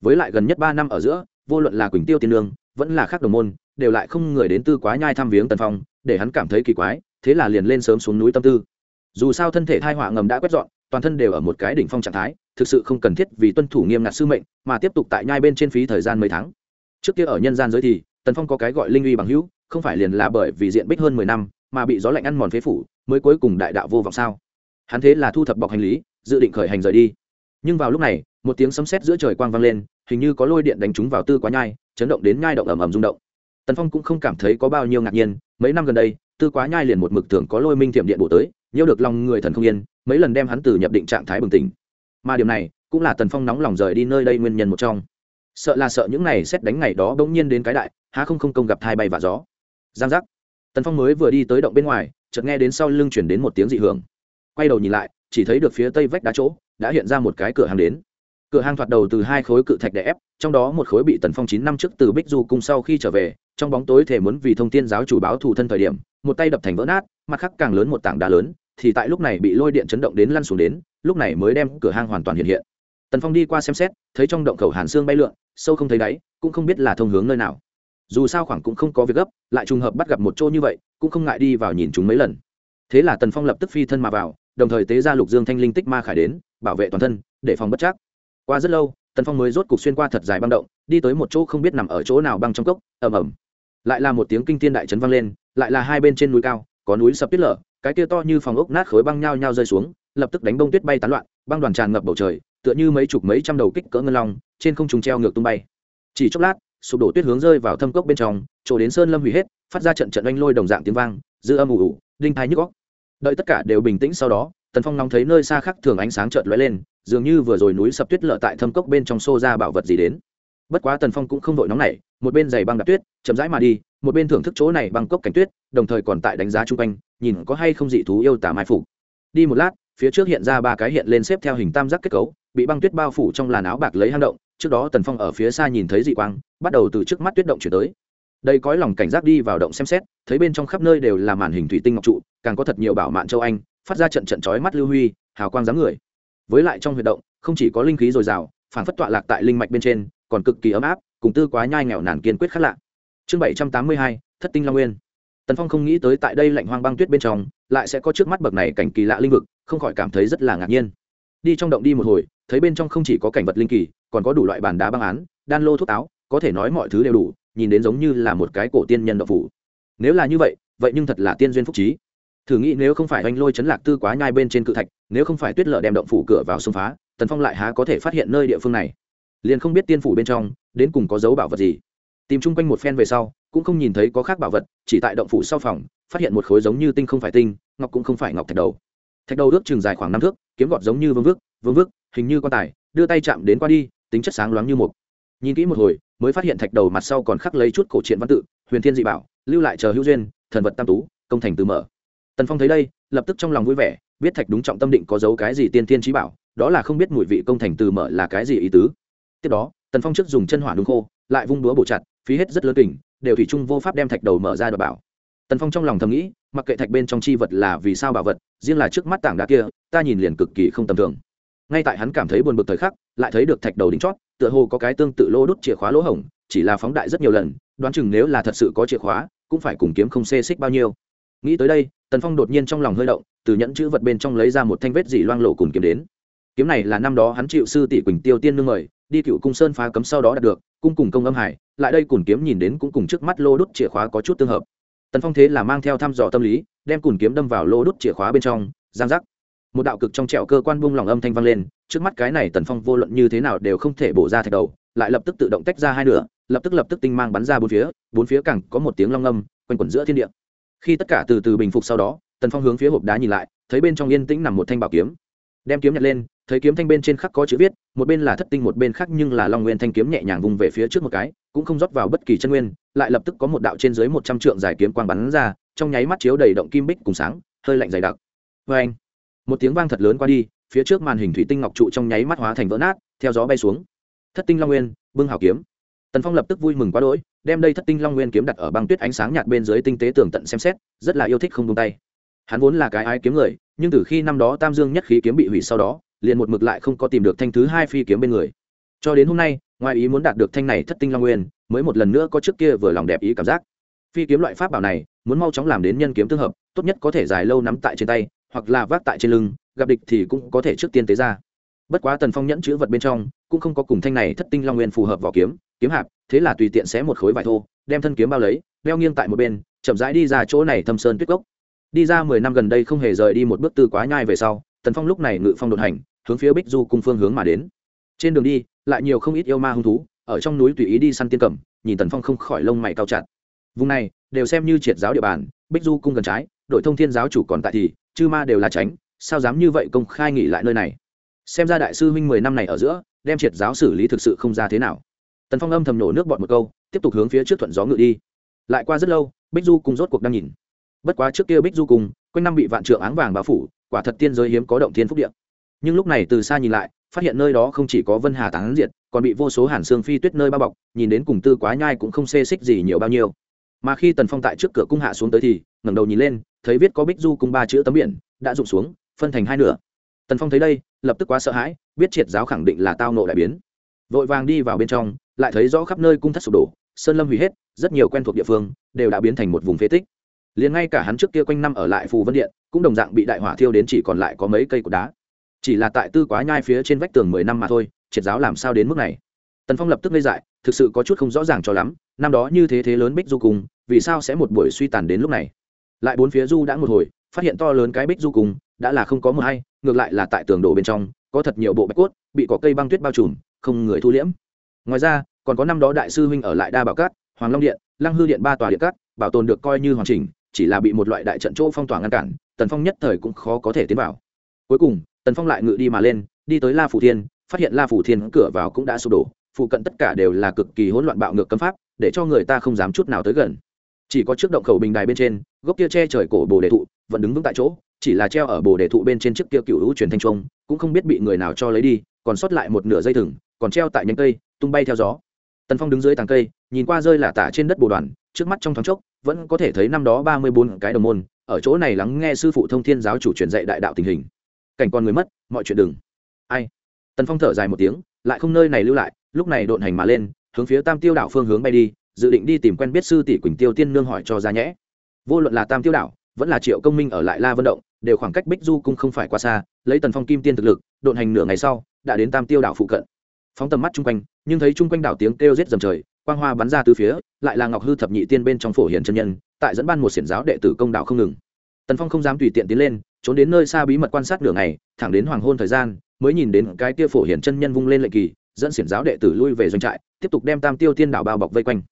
Với lại gần nhất ba năm ở giữa, vô luận là quỳnh tiêu tiên lương vẫn là khác đồng môn, đều lại không người đến tư quá nhai thăm viếng tần phong, để hắn cảm thấy kỳ quái, thế là liền lên sớm xuống núi tâm tư. Dù sao thân thể thai họa ngầm đã quét dọn, toàn thân đều ở một cái đỉnh phong trạng thái, thực sự không cần thiết vì tuân thủ nghiêm ngặt sư mệnh, mà tiếp tục tại nhai bên trên phí thời gian mấy tháng. Trước kia ở nhân gian giới thì tần phong có cái gọi linh uy bằng hữu, không phải liền là bởi vì diện bích hơn mười năm mà bị gió lạnh ăn mòn phế phủ, mới cuối cùng đại đạo vô vọng sao? Hắn thế là thu thập bọc hành lý, dự định khởi hành rời đi. Nhưng vào lúc này, một tiếng sấm sét giữa trời quang vang lên, hình như có lôi điện đánh trúng vào tư quá nhai, chấn động đến nhai động ầm ầm rung động. Tần phong cũng không cảm thấy có bao nhiêu ngạc nhiên, mấy năm gần đây, tư quá nhai liền một mực thường có lôi minh thiểm điện bổ tới, nhiễu được lòng người thần không yên, mấy lần đem hắn từ nhập định trạng thái bừng tỉnh. Mà điểm này, cũng là tần phong nóng lòng rời đi nơi đây nguyên nhân một trong sợ là sợ những này xét đánh ngày đó bỗng nhiên đến cái đại, há không không công gặp thai bay và gió. Giang giác. Tần phong mới vừa đi tới động bên ngoài, chợt nghe đến sau lưng chuyển đến một tiếng dị hưởng. Quay đầu nhìn lại, chỉ thấy được phía tây vách đá chỗ, đã hiện ra một cái cửa hàng đến. Cửa hàng thoạt đầu từ hai khối cự thạch đè ép, trong đó một khối bị tần phong chín năm trước từ bích du cung sau khi trở về, trong bóng tối thể muốn vì thông tin giáo chủ báo thù thân thời điểm, một tay đập thành vỡ nát, mặt khác càng lớn một tảng đá lớn, thì tại lúc này bị lôi điện chấn động đến lăn xuống đến, lúc này mới đem cửa hang hoàn toàn hiện hiện tần phong đi qua xem xét, thấy trong động khẩu hàn xương bay lượn, sâu không thấy đáy, cũng không biết là thông hướng nơi nào. Dù sao khoảng cũng không có việc gấp, lại trùng hợp bắt gặp một chỗ như vậy, cũng không ngại đi vào nhìn chúng mấy lần. Thế là tần phong lập tức phi thân mà vào, đồng thời tế ra lục dương thanh linh tích ma khải đến, bảo vệ toàn thân, để phòng bất chắc. Qua rất lâu, tần phong mới rốt cục xuyên qua thật dài băng động, đi tới một chỗ không biết nằm ở chỗ nào băng trong cốc, ầm ầm. Lại là một tiếng kinh thiên đại trấn vang lên, lại là hai bên trên núi cao, có núi sập tuyết lở, cái kia to như phòng ốc nát khối băng nhao nhao rơi xuống, lập tức đánh bông tuyết bay tán loạn, băng đoàn tràn ngập bầu trời tựa như mấy chục mấy trăm đầu kích cỡ ngân long, trên không trùng treo ngược tung bay. Chỉ chốc lát, sụp đổ tuyết hướng rơi vào thâm cốc bên trong, chỗ đến sơn lâm hủy hết, phát ra trận trận oanh lôi đồng dạng tiếng vang, dư âm ủ ủ đinh thai nhức góc đợi tất cả đều bình tĩnh sau đó, tần phong nóng thấy nơi xa khác thường ánh sáng trợn lóe lên, dường như vừa rồi núi sập tuyết lở tại thâm cốc bên trong xô ra bảo vật gì đến. Bất quá tần phong cũng không vội nóng nảy, một bên giày băng đạp tuyết, chậm rãi mà đi, một bên thưởng thức chỗ này băng cốc cảnh tuyết, đồng thời còn tại đánh giá chung quanh, nhìn có hay không dị thú yêu tả mai phủ đi một lát, phía trước hiện ra ba cái hiện lên xếp theo hình tam giác kết cấu bị băng tuyết bao phủ trong làn áo bạc lấy hang động, trước đó tần phong ở phía xa nhìn thấy dị quang, bắt đầu từ trước mắt tuyết động chuyển tới. Đây cõi lòng cảnh giác đi vào động xem xét, thấy bên trong khắp nơi đều là màn hình thủy tinh ngọc trụ, càng có thật nhiều bảo mạn châu anh, phát ra trận trận chói mắt lưu huy, hào quang dáng người. Với lại trong huyệt động, không chỉ có linh khí dồi dào, phản phất tọa lạc tại linh mạch bên trên, còn cực kỳ ấm áp, cùng tư quá nhai nghèo nàn kiên quyết khác lạ. Chương bảy trăm tám mươi hai, thất tinh long nguyên. Tần phong không nghĩ tới tại đây lạnh hoang băng tuyết bên trong, lại sẽ có trước mắt bậc này cảnh kỳ lạ linh vực, không khỏi cảm thấy rất là ngạc nhiên. Đi trong động đi một hồi thấy bên trong không chỉ có cảnh vật linh kỳ, còn có đủ loại bàn đá băng án, đan lô thuốc táo, có thể nói mọi thứ đều đủ, nhìn đến giống như là một cái cổ tiên nhân độc phủ. Nếu là như vậy vậy nhưng thật là tiên duyên phúc trí. Thử nghĩ nếu không phải oanh lôi chấn lạc tư quá nhai bên trên cự thạch, nếu không phải tuyết lở đem động phủ cửa vào xông phá, tần phong lại há có thể phát hiện nơi địa phương này? Liền không biết tiên phủ bên trong, đến cùng có dấu bảo vật gì. Tìm chung quanh một phen về sau, cũng không nhìn thấy có khác bảo vật, chỉ tại động phủ sau phòng, phát hiện một khối giống như tinh không phải tinh, ngọc cũng không phải ngọc thạch đầu. Thạch đầu ước chừng dài khoảng năm thước, kiếm gọt giống như vương vước vương vức, hình như quan tài, đưa tay chạm đến qua đi, tính chất sáng loáng như một nhìn kỹ một hồi, mới phát hiện thạch đầu mặt sau còn khắc lấy chút cổ truyện văn tự, huyền thiên dị bảo, lưu lại chờ hữu duyên, thần vật tam tú, công thành từ mở. Tần phong thấy đây, lập tức trong lòng vui vẻ, biết thạch đúng trọng tâm định có dấu cái gì tiên thiên trí bảo, đó là không biết mùi vị công thành từ mở là cái gì ý tứ. Tiếp đó, tần phong trước dùng chân hỏa đúng khô, lại vung đúa bổ chặt, phí hết rất lớn kình, đều thủy chung vô pháp đem thạch đầu mở ra đ bảo. Tần phong trong lòng thầm nghĩ, mặc kệ thạch bên trong chi vật là vì sao bảo vật, riêng là trước mắt tảng đá kia, ta nhìn liền cực kỳ không tầm thường ngay tại hắn cảm thấy buồn bực thời khắc, lại thấy được thạch đầu đính chót, tựa hồ có cái tương tự lô đút chìa khóa lỗ hổng, chỉ là phóng đại rất nhiều lần, đoán chừng nếu là thật sự có chìa khóa, cũng phải cùng kiếm không xê xích bao nhiêu. Nghĩ tới đây, tần phong đột nhiên trong lòng hơi động, từ nhẫn chữ vật bên trong lấy ra một thanh vết dỉ loang lộ cùng kiếm đến. Kiếm này là năm đó hắn chịu sư tỷ quỳnh tiêu tiên nương mời, đi cựu cung sơn phá cấm sau đó đạt được, cung cùng công âm hải, lại đây cùng kiếm nhìn đến cũng cùng trước mắt lô đốt chìa khóa có chút tương hợp. Tần phong thế là mang theo thăm dò tâm lý, đem cùng kiếm đâm vào lô đút chìa khóa bên trong, giang giác một đạo cực trong trẹo cơ quan buông lỏng âm thanh vang lên, trước mắt cái này tần phong vô luận như thế nào đều không thể bổ ra thạch đầu, lại lập tức tự động tách ra hai nửa, lập tức lập tức tinh mang bắn ra bốn phía bốn phía càng có một tiếng long âm, quanh quẩn giữa thiên địa. Khi tất cả từ từ bình phục sau đó, tần phong hướng phía hộp đá nhìn lại, thấy bên trong yên tĩnh nằm một thanh bảo kiếm. Đem kiếm nhặt lên, thấy kiếm thanh bên trên khắc có chữ viết, một bên là thất tinh một bên khác nhưng là long nguyên thanh kiếm nhẹ nhàng vùng về phía trước một cái, cũng không rót vào bất kỳ chân nguyên, lại lập tức có một đạo trên dưới một trăm trượng dài kiếm quang bắn ra, trong nháy mắt chiếu đầy động kim bích cùng sáng, hơi lạnh dày đặc. Vê anh một tiếng vang thật lớn qua đi, phía trước màn hình thủy tinh ngọc trụ trong nháy mắt hóa thành vỡ nát, theo gió bay xuống. Thất tinh long nguyên, bưng hào kiếm. Tần phong lập tức vui mừng quá đỗi, đem đây thất tinh long nguyên kiếm đặt ở băng tuyết ánh sáng nhạt bên dưới tinh tế tường tận xem xét, rất là yêu thích không tung tay. Hắn vốn là cái ai kiếm người, nhưng từ khi năm đó tam dương nhất khí kiếm bị hủy sau đó, liền một mực lại không có tìm được thanh thứ hai phi kiếm bên người. Cho đến hôm nay, ngoài ý muốn đạt được thanh này thất tinh long nguyên, mới một lần nữa có trước kia vừa lòng đẹp ý cảm giác. Phi kiếm loại pháp bảo này, muốn mau chóng làm đến nhân kiếm tương hợp, tốt nhất có thể dài lâu nắm tại trên tay hoặc là vác tại trên lưng, gặp địch thì cũng có thể trước tiên tế ra. Bất quá tần phong nhẫn chữ vật bên trong cũng không có cùng thanh này thất tinh long nguyên phù hợp vỏ kiếm kiếm hạp, thế là tùy tiện xé một khối vải thô, đem thân kiếm bao lấy, đeo nghiêng tại một bên, chậm rãi đi ra chỗ này thâm sơn tuyết gốc đi ra mười năm gần đây không hề rời đi một bước tư quá nhai về sau, tần phong lúc này ngự phong đột hành, hướng phía bích du cùng phương hướng mà đến. Trên đường đi, lại nhiều không ít yêu ma hung thú, ở trong núi tùy ý đi săn tiên cẩm nhìn tần phong không khỏi lông mày cao chặt. Vùng này, đều xem như triệt giáo địa bàn, bích du cung gần trái, đội thông thiên giáo chủ còn tại thì chư ma đều là tránh, sao dám như vậy công khai nghỉ lại nơi này? Xem ra đại sư huynh mười năm này ở giữa, đem triệt giáo xử lý thực sự không ra thế nào. Tần phong âm thầm nổ nước bọt một câu, tiếp tục hướng phía trước thuận gió ngự đi. Lại qua rất lâu, bích du cùng rốt cuộc đang nhìn. Bất quá trước kia bích du cùng quanh năm bị vạn trượng áng vàng bao phủ, quả thật tiên giới hiếm có động thiên phúc điện nhưng lúc này từ xa nhìn lại, phát hiện nơi đó không chỉ có vân hà tán diệt, còn bị vô số hàn xương phi tuyết nơi bao bọc, nhìn đến cùng tư quá nhai cũng không xê xích gì nhiều bao nhiêu mà khi tần phong tại trước cửa cung hạ xuống tới thì ngẩng đầu nhìn lên, thấy viết có bích du cung ba chữ tấm biển, đã rụng xuống, phân thành hai nửa. Tần phong thấy đây, lập tức quá sợ hãi, biết triệt giáo khẳng định là tao nộ đại biến. Vội vàng đi vào bên trong, lại thấy rõ khắp nơi cung thất sụp đổ, sơn lâm hủy hết, rất nhiều quen thuộc địa phương đều đã biến thành một vùng phế tích. Liền ngay cả hắn trước kia quanh năm ở lại phù vân điện, cũng đồng dạng bị đại hỏa thiêu đến chỉ còn lại có mấy cây cột đá. Chỉ là tại tư quá nhai phía trên vách tường mười năm mà thôi, triệt giáo làm sao đến mức này? Tần phong lập tức ngây dại, thực sự có chút không rõ ràng cho lắm, năm đó như thế thế lớn bích du cùng vì sao sẽ một buổi suy tàn đến lúc này? Lại bốn phía du đã một hồi, phát hiện to lớn cái bích du cùng, đã là không có mưa hay, ngược lại là tại tường đổ bên trong, có thật nhiều bộ bạch cốt, bị cỏ cây băng tuyết bao trùm, không người thu liễm. Ngoài ra, còn có năm đó đại sư huynh ở lại đa bảo cát, hoàng long điện, lăng hư điện ba tòa điện cát, bảo tồn được coi như hoàn chỉnh, chỉ là bị một loại đại trận chỗ phong tỏa ngăn cản, tần phong nhất thời cũng khó có thể tiến vào. Cuối cùng, tần phong lại ngự đi mà lên, đi tới la phủ thiên, phát hiện la phủ thiên cửa vào cũng đã sụp đổ, phụ cận tất cả đều là cực kỳ hỗn loạn bạo ngược cấm pháp, để cho người ta không dám chút nào tới gần chỉ có trước động khẩu bình đài bên trên, gốc kia che trời cổ bồ đề thụ vẫn đứng vững tại chỗ, chỉ là treo ở bồ đề thụ bên trên chiếc kia cựu hữu truyền thanh trung cũng không biết bị người nào cho lấy đi, còn sót lại một nửa dây thừng, còn treo tại nhánh cây, tung bay theo gió. Tần phong đứng dưới tàng cây, nhìn qua rơi là tả trên đất bồ đoàn, trước mắt trong thoáng chốc, vẫn có thể thấy năm đó ba mươi bốn cái đồng môn, ở chỗ này lắng nghe sư phụ thông thiên giáo chủ truyền dạy đại đạo tình hình. Cảnh con người mất, mọi chuyện đừng. Ai? Tần phong thở dài một tiếng, lại không nơi này lưu lại, lúc này độn hành mà lên, hướng phía tam tiêu đảo phương hướng bay đi dự định đi tìm quen biết sư tỷ quỳnh tiêu tiên nương hỏi cho ra nhẽ. Vô luận là tam tiêu đảo, vẫn là triệu công minh ở lại la vân động, đều khoảng cách bích du cung không phải quá xa, lấy tần phong kim tiên thực lực, độn hành nửa ngày sau, đã đến tam tiêu đảo phụ cận. Phóng tầm mắt chung quanh, nhưng thấy chung quanh đảo tiếng kêu rết dầm trời, quang hoa bắn ra từ phía, lại là ngọc hư thập nhị tiên bên trong phổ hiền chân nhân, tại dẫn ban một xiển giáo đệ tử công đạo không ngừng. Tần phong không dám tùy tiện tiến lên, trốn đến nơi xa bí mật quan sát nửa ngày, thẳng đến hoàng hôn thời gian, mới nhìn đến cái kia phổ hiền chân nhân vung lên lệnh kỳ, dẫn xiển giáo đệ tử lui về doanh trại, tiếp tục đem tam tiêu tiên đảo bao bọc vây quanh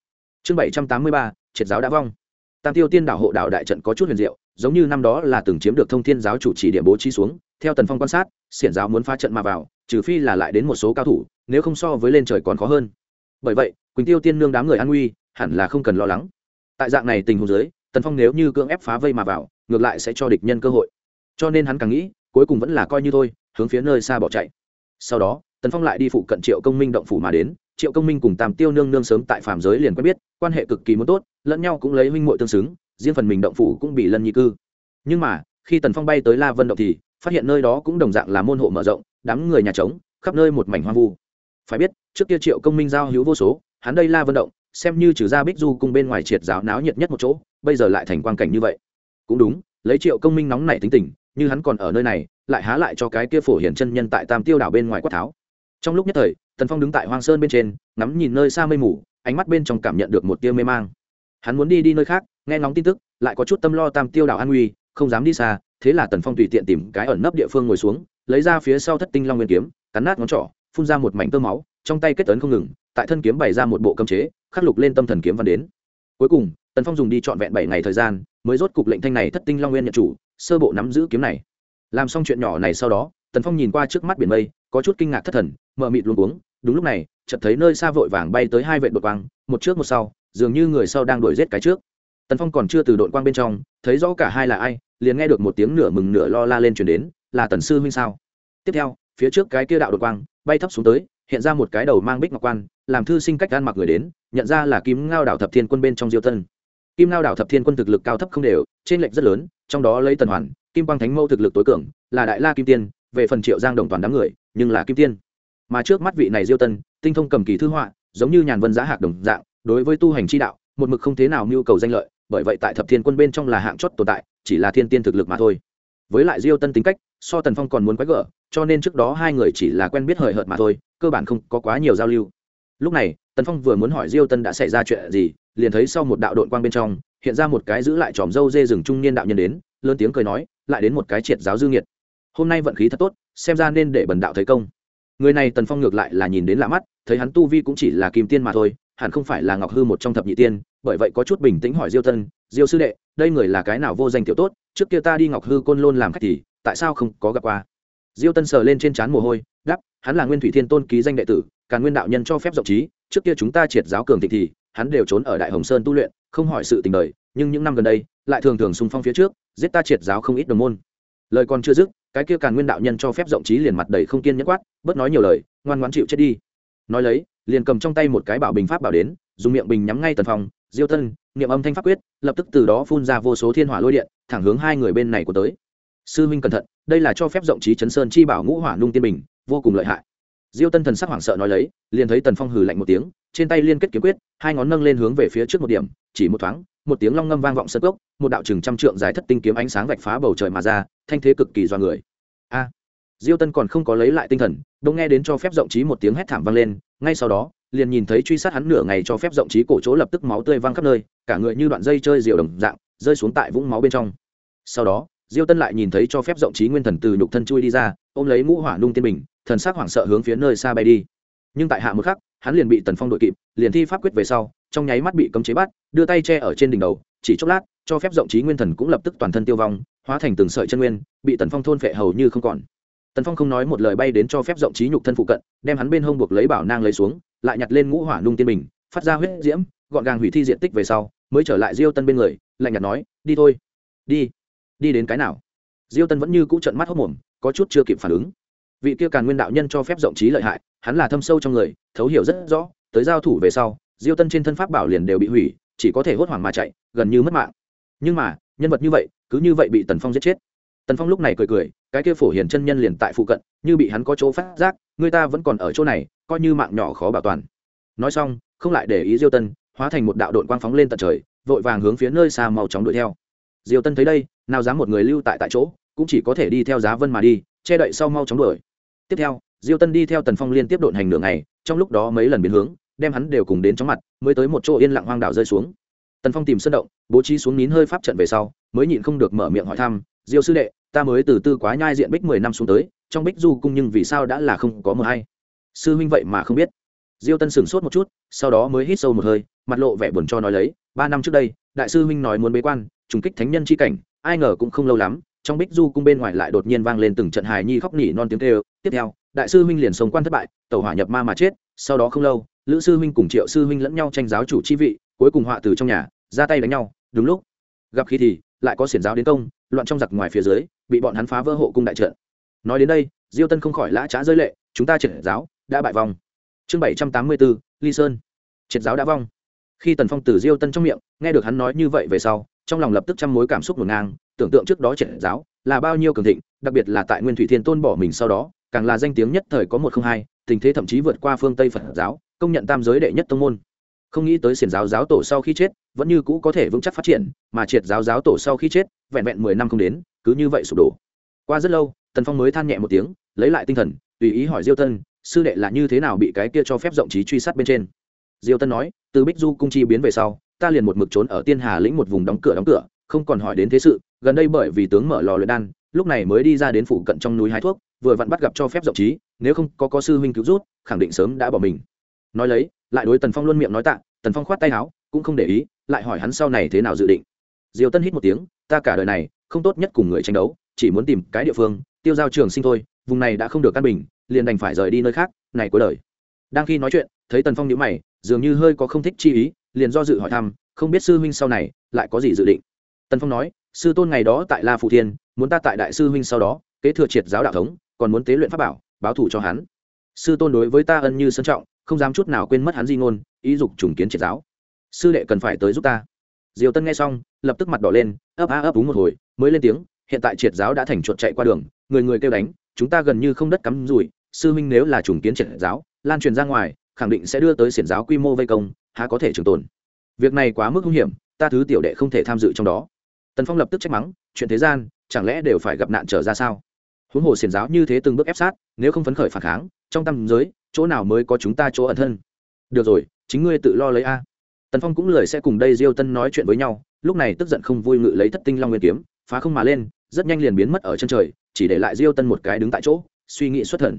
chương bảy trăm tám mươi ba, triệt giáo đã vong. Tam tiêu tiên đảo hộ đảo đại trận có chút huyền diệu, giống như năm đó là từng chiếm được thông thiên giáo chủ chỉ điểm bố trí xuống, theo tần phong quan sát, xiển giáo muốn phá trận mà vào, trừ phi là lại đến một số cao thủ, nếu không so với lên trời còn khó hơn. Bởi vậy, quỳnh tiêu tiên nương đám người an nguy, hẳn là không cần lo lắng. Tại dạng này tình huống dưới, tần phong nếu như cưỡng ép phá vây mà vào, ngược lại sẽ cho địch nhân cơ hội. Cho nên hắn càng nghĩ, cuối cùng vẫn là coi như thôi, hướng phía nơi xa bỏ chạy. Sau đó tần phong lại đi phụ cận triệu công minh động phủ mà đến, triệu công minh cùng tam tiêu nương nương sớm tại phạm giới liền quen biết, quan hệ cực kỳ muốn tốt, lẫn nhau cũng lấy huynh muội tương xứng, riêng phần mình động phủ cũng bị lân nhi cư. Nhưng mà, khi tần phong bay tới la vân động thì, phát hiện nơi đó cũng đồng dạng là môn hộ mở rộng, đám người nhà trống, khắp nơi một mảnh hoang vu. Phải biết, trước kia triệu công minh giao hữu vô số, hắn đây la vân động, xem như trừ ra bích du cùng bên ngoài triệt giáo náo nhiệt nhất một chỗ, bây giờ lại thành quan cảnh như vậy. Cũng đúng, lấy triệu công minh nóng nảy tính tình, như hắn còn ở nơi này, lại há lại cho cái kia phổ hiển chân nhân tại tam tiêu đảo bên ngoài quát tháo trong lúc nhất thời, tần phong đứng tại hoang sơn bên trên, ngắm nhìn nơi xa mây mù, ánh mắt bên trong cảm nhận được một tia mê mang. Hắn muốn đi đi nơi khác, nghe ngóng tin tức, lại có chút tâm lo tam tiêu đảo an nguy, không dám đi xa, thế là tần phong tùy tiện tìm cái ẩn nấp địa phương ngồi xuống, lấy ra phía sau thất tinh long nguyên kiếm, cắn nát ngón trỏ, phun ra một mảnh tơ máu, trong tay kết tấn không ngừng, tại thân kiếm bày ra một bộ cấm chế, khắc lục lên tâm thần kiếm văn đến. Cuối cùng, tần phong dùng đi trọn vẹn bảy ngày thời gian, mới rốt cục lệnh thanh này thất tinh long nguyên nhận chủ, sơ bộ nắm giữ kiếm này. Làm xong chuyện nhỏ này sau đó, tần phong nhìn qua trước mắt biển mây có chút kinh ngạc thất thần mờ mịt luôn uống đúng lúc này, chợt thấy nơi xa vội vàng bay tới hai vệ đội quang, một trước một sau, dường như người sau đang đuổi giết cái trước. Tần phong còn chưa từ đội quang bên trong, thấy rõ cả hai là ai, liền nghe được một tiếng nửa mừng nửa lo la lên chuyển đến, là tần sư huynh sao? Tiếp theo, phía trước cái kia đạo đội quang, bay thấp xuống tới, hiện ra một cái đầu mang bích ngọc quan, làm thư sinh cách gan mặc người đến, nhận ra là kim ngao đảo thập thiên quân bên trong diêu tân. Kim ngao đảo thập thiên quân thực lực cao thấp không đều, trên lệch rất lớn, trong đó lấy tần hoàn, kim quang thánh mâu thực lực tối cường, là đại la kim tiên, về phần triệu giang đồng toàn đám người nhưng là kim tiên. Mà trước mắt vị này diêu tân, tinh thông cầm kỳ thư họa, giống như nhàn vân giá hạc đồng dạng, đối với tu hành chi đạo, một mực không thế nào nhu cầu danh lợi, bởi vậy tại thập thiên quân bên trong là hạng chót tồn tại, chỉ là thiên tiên thực lực mà thôi. Với lại diêu tân tính cách, so tần phong còn muốn quái gở, cho nên trước đó hai người chỉ là quen biết hời hợt mà thôi, cơ bản không có quá nhiều giao lưu. Lúc này, tần phong vừa muốn hỏi diêu tân đã xảy ra chuyện gì, liền thấy sau một đạo đội quang bên trong, hiện ra một cái giữ lại tròm dâu dê rừng trung niên đạo nhân đến, lớn tiếng cười nói, lại đến một cái triệt giáo dư nghiệt. Hôm nay vận khí thật tốt xem ra nên để bần đạo thấy công. Người này tần phong ngược lại là nhìn đến lạ mắt, thấy hắn tu vi cũng chỉ là kim tiên mà thôi, hẳn không phải là ngọc hư một trong thập nhị tiên, bởi vậy có chút bình tĩnh hỏi diêu tân, diêu sư đệ, đây người là cái nào vô danh tiểu tốt, trước kia ta đi ngọc hư côn lôn làm khách thì, tại sao không có gặp qua? Diêu tân sờ lên trên trán mồ hôi đắp hắn là nguyên thủy thiên tôn ký danh đệ tử càn nguyên đạo nhân cho phép rộng trí, trước kia chúng ta triệt giáo cường thịnh thì, hắn đều trốn ở đại hồng sơn tu luyện, không hỏi sự tình đời, nhưng những năm gần đây, lại thường thường xung phong phía trước, giết ta triệt giáo không ít đồng môn lời còn chưa dứt, cái kia càn nguyên đạo nhân cho phép rộng trí liền mặt đầy không kiên nhẫn quát, bớt nói nhiều lời, ngoan ngoãn chịu chết đi. Nói lấy, liền cầm trong tay một cái bảo bình pháp bảo đến, dùng miệng bình nhắm ngay tần phong, diêu tân, niệm âm thanh pháp quyết, lập tức từ đó phun ra vô số thiên hỏa lôi điện, thẳng hướng hai người bên này của tới. Sư minh cẩn thận, đây là cho phép rộng trí chấn sơn chi bảo ngũ hỏa nung tiên bình, vô cùng lợi hại. Diêu tân thần sắc hoảng sợ nói lấy, liền thấy tần phong hừ lạnh một tiếng, trên tay liên kết kiếm quyết, hai ngón nâng lên hướng về phía trước một điểm, chỉ một thoáng, một tiếng long ngâm vang vọng sân cốc, một đạo chừng trăm trượng dài thất tinh kiếm ánh sáng vạch phá bầu trời mà ra thanh thế cực kỳ do người. A. À, diêu tân còn không có lấy lại tinh thần đông nghe đến cho phép rộng trí một tiếng hét thảm vang lên, ngay sau đó, liền nhìn thấy truy sát hắn nửa ngày cho phép rộng trí cổ chỗ lập tức máu tươi văng khắp nơi, cả người như đoạn dây chơi diều đồng dạng, rơi xuống tại vũng máu bên trong. Sau đó, diêu tân lại nhìn thấy cho phép rộng trí nguyên thần từ nhục thân chui đi ra, ôm lấy mũ hỏa nung tiên bình, thần sắc hoảng sợ hướng phía nơi xa bay đi. Nhưng tại hạ một khắc, hắn liền bị tần phong đội kịp, liền thi pháp quyết về sau, trong nháy mắt bị cấm chế bắt, đưa tay che ở trên đỉnh đầu, chỉ chốc lát cho phép rộng trí nguyên thần cũng lập tức toàn thân tiêu vong, hóa thành từng sợi chân nguyên, bị tần phong thôn phệ hầu như không còn. Tần phong không nói một lời bay đến cho phép rộng trí nhục thân phụ cận, đem hắn bên hông buộc lấy bảo nang lấy xuống, lại nhặt lên ngũ hỏa nung tiên bình, phát ra huyết diễm, gọn gàng hủy thi diện tích về sau, mới trở lại diêu tân bên người, lạnh nhạt nói, đi thôi. Đi. Đi đến cái nào? Diêu tân vẫn như cũ trận mắt hốc mồm, có chút chưa kịp phản ứng. Vị kia càn nguyên đạo nhân cho phép rộng trí lợi hại, hắn là thâm sâu trong người, thấu hiểu rất rõ, tới giao thủ về sau, diêu tân trên thân pháp bảo liền đều bị hủy, chỉ có thể hốt hoảng mà chạy, gần như mất mạng nhưng mà, nhân vật như vậy, cứ như vậy bị tần phong giết chết. Tần phong lúc này cười cười, cái kia phổ hiền chân nhân liền tại phụ cận, như bị hắn có chỗ phát giác, người ta vẫn còn ở chỗ này, coi như mạng nhỏ khó bảo toàn. Nói xong, không lại để ý diêu tân, hóa thành một đạo đội quang phóng lên tận trời, vội vàng hướng phía nơi xa mau chóng đuổi theo. Diêu tân thấy đây, nào dám một người lưu tại tại chỗ, cũng chỉ có thể đi theo giá vân mà đi, che đậy sau mau chóng đuổi. Tiếp theo, diêu tân đi theo tần phong liên tiếp độn hành nửa ngày, trong lúc đó mấy lần biến hướng, đem hắn đều cùng đến chóng mặt, mới tới một chỗ yên lặng hoang đảo rơi xuống tần phong tìm sân động, bố trí xuống nín hơi pháp trận về sau, mới nhịn không được mở miệng hỏi thăm, diêu sư đệ, ta mới từ tư quá nhai diện bích mười năm xuống tới, trong bích du cung nhưng vì sao đã là không có mờ hay? Sư huynh vậy mà không biết. Diêu tân sửng sốt một chút, sau đó mới hít sâu một hơi, mặt lộ vẻ buồn cho nói lấy, ba năm trước đây, đại sư huynh nói muốn bế quan, trùng kích thánh nhân chi cảnh, ai ngờ cũng không lâu lắm, trong bích du cung bên ngoài lại đột nhiên vang lên từng trận hài nhi khóc nỉ non tiếng kêu. Tiếp theo, đại sư huynh liền sống quan thất bại tàu hỏa nhập ma mà chết, sau đó không lâu, lữ sư huynh cùng triệu sư huynh lẫn nhau tranh giáo chủ chi vị cuối cùng họa từ trong nhà, ra tay đánh nhau, đúng lúc, gặp khi thì lại có xiển giáo đến công, loạn trong giặc ngoài phía dưới, bị bọn hắn phá vỡ hộ cung đại trận. Nói đến đây, diêu tân không khỏi lã trá rơi lệ, chúng ta triệt giáo đã bại vong. Chương bảy trăm tám mươi bốn ly sơn. Triệt giáo đã vong. Khi tần phong từ diêu tân trong miệng, nghe được hắn nói như vậy về sau, trong lòng lập tức trăm mối cảm xúc ngổn ngang, tưởng tượng trước đó triệt giáo là bao nhiêu cường thịnh, đặc biệt là tại nguyên thủy thiên tôn bỏ mình sau đó, càng là danh tiếng nhất thời có một không hai, tình thế thậm chí vượt qua phương tây phật giáo, công nhận tam giới đệ nhất tông môn không nghĩ tới xiển giáo giáo tổ sau khi chết, vẫn như cũ có thể vững chắc phát triển, mà triệt giáo giáo tổ sau khi chết, vẹn vẹn mười năm không đến, cứ như vậy sụp đổ. Qua rất lâu, tần phong mới than nhẹ một tiếng, lấy lại tinh thần, tùy ý hỏi diêu tân, sư đệ là như thế nào bị cái kia cho phép rộng trí truy sát bên trên? Diêu tân nói, từ bích du cung chi biến về sau, ta liền một mực trốn ở tiên hà lĩnh một vùng đóng cửa đóng cửa, không còn hỏi đến thế sự, gần đây bởi vì tướng mở lò luyện đan, lúc này mới đi ra đến phủ cận trong núi hái thuốc, vừa vặn bắt gặp cho phép rộng trí, nếu không có có sư huynh cứu rút, khẳng định sớm đã bỏ mình. Nói lấy lại đối tần phong luôn miệng nói tạ, tần phong khoát tay áo, cũng không để ý, lại hỏi hắn sau này thế nào dự định. Diều tân hít một tiếng, ta cả đời này, không tốt nhất cùng người tranh đấu, chỉ muốn tìm cái địa phương, tiêu giao trường sinh thôi, vùng này đã không được căn bình, liền đành phải rời đi nơi khác, này cuối đời. Đang khi nói chuyện, thấy tần phong nhíu mày, dường như hơi có không thích chi ý, liền do dự hỏi thăm, không biết sư huynh sau này, lại có gì dự định? Tần phong nói, sư tôn ngày đó tại la phụ thiên, muốn ta tại đại sư huynh sau đó, kế thừa triệt giáo đạo thống, còn muốn tế luyện pháp bảo, báo thủ cho hắn. Sư tôn đối với ta ân như sân trọng không dám chút nào quên mất hắn di ngôn, ý dục trùng kiến triệt giáo. Sư đệ cần phải tới giúp ta. Diều tân nghe xong, lập tức mặt đỏ lên, ấp á ấp úng một hồi, mới lên tiếng, hiện tại triệt giáo đã thành chuột chạy qua đường, người người kêu đánh, chúng ta gần như không đất cắm rủi, sư Minh nếu là trùng kiến triệt giáo, lan truyền ra ngoài, khẳng định sẽ đưa tới xiển giáo quy mô vây công, há có thể trường tồn. Việc này quá mức hung hiểm, ta thứ tiểu đệ không thể tham dự trong đó. Tần phong lập tức trách mắng, chuyện thế gian, chẳng lẽ đều phải gặp nạn trở ra sao? Huống hồ xiển giáo như thế từng bước ép sát, nếu không phấn khởi phản kháng, trong tâm giới chỗ nào mới có chúng ta chỗ ẩn thân? Được rồi, chính ngươi tự lo lấy a. Tần phong cũng lời sẽ cùng đây diêu tân nói chuyện với nhau, lúc này tức giận không vui ngự lấy thất tinh long nguyên kiếm, phá không mà lên, rất nhanh liền biến mất ở chân trời, chỉ để lại diêu tân một cái đứng tại chỗ, suy nghĩ xuất thần.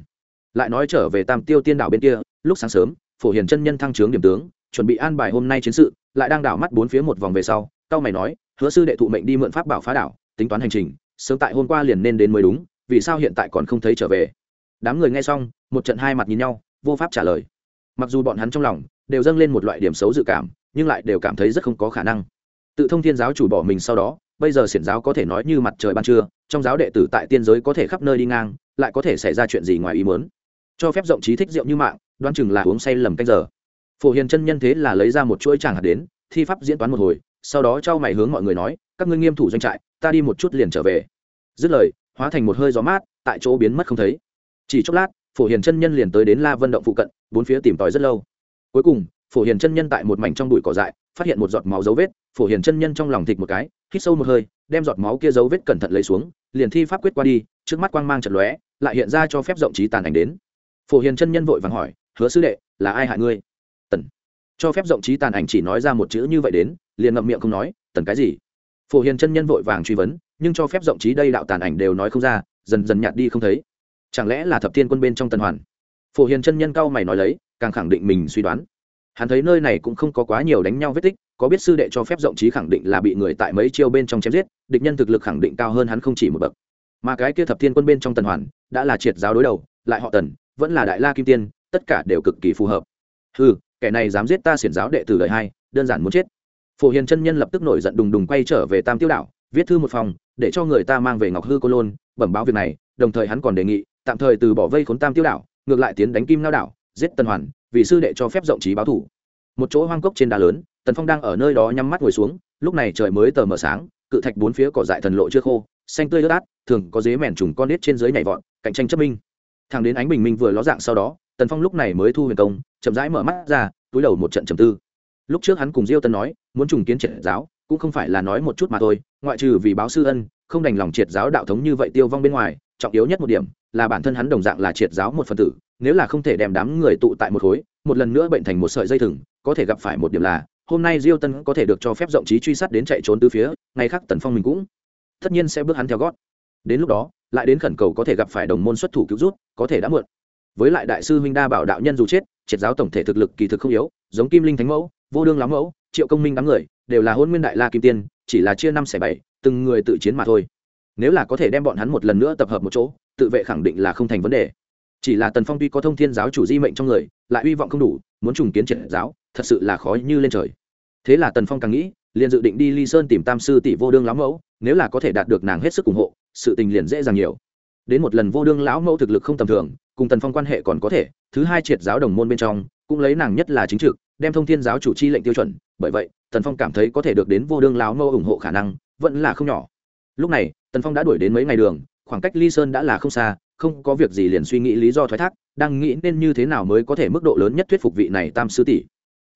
Lại nói trở về tam tiêu tiên đảo bên kia, lúc sáng sớm, phổ hiền chân nhân thăng trướng điểm tướng, chuẩn bị an bài hôm nay chiến sự, lại đang đảo mắt bốn phía một vòng về sau, cao mày nói, hứa sư đệ thụ mệnh đi mượn pháp bảo phá đảo, tính toán hành trình, sớm tại hôm qua liền nên đến mới đúng, vì sao hiện tại còn không thấy trở về? Đám người nghe xong một trận hai mặt nhìn nhau, vô pháp trả lời. Mặc dù bọn hắn trong lòng đều dâng lên một loại điểm xấu dự cảm, nhưng lại đều cảm thấy rất không có khả năng. Tự thông thiên giáo chủ bỏ mình sau đó, bây giờ xiển giáo có thể nói như mặt trời ban trưa, trong giáo đệ tử tại tiên giới có thể khắp nơi đi ngang, lại có thể xảy ra chuyện gì ngoài ý muốn. Cho phép rộng trí thích rượu như mạng, đoán chừng là uống say lầm canh giờ. Phổ hiền chân nhân thế là lấy ra một chuỗi tràng hạt đến, thi pháp diễn toán một hồi, sau đó trao mày hướng mọi người nói, các ngươi nghiêm thủ doanh trại, ta đi một chút liền trở về. Dứt lời, hóa thành một hơi gió mát, tại chỗ biến mất không thấy. Chỉ chốc lát phổ hiền chân nhân liền tới đến la vân động phụ cận, bốn phía tìm tòi rất lâu. Cuối cùng, phổ hiền chân nhân tại một mảnh trong bụi cỏ dại, phát hiện một giọt máu dấu vết, phổ hiền chân nhân trong lòng thịt một cái, hít sâu một hơi, đem giọt máu kia dấu vết cẩn thận lấy xuống, liền thi pháp quyết qua đi, trước mắt quang mang chật lóe, lại hiện ra cho phép rộng trí tàn ảnh đến. Phổ hiền chân nhân vội vàng hỏi, hứa sư đệ, là ai hại ngươi? Tần. Cho phép rộng trí tàn ảnh chỉ nói ra một chữ như vậy đến, liền ngậm miệng không nói, tần cái gì? Phổ hiền chân nhân vội vàng truy vấn, nhưng cho phép rộng trí đây đạo tàn ảnh đều nói không ra, dần dần nhạt đi không thấy chẳng lẽ là thập thiên quân bên trong tần hoàn? Phổ hiền chân nhân cao mày nói lấy, càng khẳng định mình suy đoán. Hắn thấy nơi này cũng không có quá nhiều đánh nhau vết tích, có biết sư đệ cho phép rộng trí khẳng định là bị người tại mấy chiêu bên trong chém giết, địch nhân thực lực khẳng định cao hơn hắn không chỉ một bậc. Mà cái kia thập thiên quân bên trong tần hoàn, đã là triệt giáo đối đầu, lại họ tần, vẫn là đại la kim tiên, tất cả đều cực kỳ phù hợp. Ừ kẻ này dám giết ta xiển giáo đệ tử đời hai, đơn giản muốn chết. Phổ hiền chân nhân lập tức nổi giận đùng đùng quay trở về tam tiêu đảo, viết thư một phòng, để cho người ta mang về ngọc hư cô lôn, bẩm báo việc này đồng thời hắn còn đề nghị, tạm thời từ bỏ vây khốn tam tiêu đảo, ngược lại tiến đánh kim lao đảo, giết tần hoàn, vì sư đệ cho phép rộng trí báo thủ. Một chỗ hoang cốc trên đá lớn, tần phong đang ở nơi đó nhắm mắt ngồi xuống, lúc này trời mới tờ mờ sáng, cự thạch bốn phía cỏ dại thần lộ chưa khô, xanh tươi ướt át, thường có dế mèn trùng con nết trên dưới nhảy vọt, cạnh tranh chấp minh. Thằng đến ánh bình minh vừa ló dạng sau đó, tần phong lúc này mới thu huyền công, chậm rãi mở mắt ra, túi đầu một trận trầm tư. Lúc trước hắn cùng diêu tân nói, muốn trùng kiến triệt giáo, cũng không phải là nói một chút mà thôi, ngoại trừ vì báo sư ân, không đành lòng triệt giáo đạo thống như vậy tiêu vong bên ngoài trọng yếu nhất một điểm là bản thân hắn đồng dạng là triệt giáo một phần tử, nếu là không thể đem đám người tụ tại một khối, một lần nữa bệnh thành một sợi dây thừng, có thể gặp phải một điểm là, hôm nay diêu tân có thể được cho phép rộng trí truy sát đến chạy trốn từ phía, ngày khác tần phong mình cũng tất nhiên sẽ bước hắn theo gót. Đến lúc đó, lại đến khẩn cầu có thể gặp phải đồng môn xuất thủ cứu rút có thể đã muộn. Với lại đại sư huynh đa bảo đạo nhân dù chết, triệt giáo tổng thể thực lực kỳ thực không yếu, giống kim linh thánh mẫu, vô đương lắm mẫu, triệu công minh đám người, đều là hôn nguyên đại la kim tiên, chỉ là chia năm xẻ bảy, từng người tự chiến mà thôi nếu là có thể đem bọn hắn một lần nữa tập hợp một chỗ, tự vệ khẳng định là không thành vấn đề. Chỉ là tần phong tuy có thông thiên giáo chủ di mệnh trong người, lại hy vọng không đủ, muốn trùng kiến triệt giáo, thật sự là khó như lên trời. Thế là tần phong càng nghĩ, liền dự định đi ly sơn tìm tam sư tỷ vô đương lão mẫu, nếu là có thể đạt được nàng hết sức ủng hộ, sự tình liền dễ dàng nhiều. Đến một lần vô đương lão mẫu thực lực không tầm thường, cùng tần phong quan hệ còn có thể, thứ hai triệt giáo đồng môn bên trong, cũng lấy nàng nhất là chính trực, đem thông thiên giáo chủ chi lệnh tiêu chuẩn, bởi vậy, tần phong cảm thấy có thể được đến vô đương lão mẫu ủng hộ khả năng, vẫn là không nhỏ lúc này, tần phong đã đuổi đến mấy ngày đường, khoảng cách ly sơn đã là không xa, không có việc gì liền suy nghĩ lý do thoái thác, đang nghĩ nên như thế nào mới có thể mức độ lớn nhất thuyết phục vị này tam sư tỷ.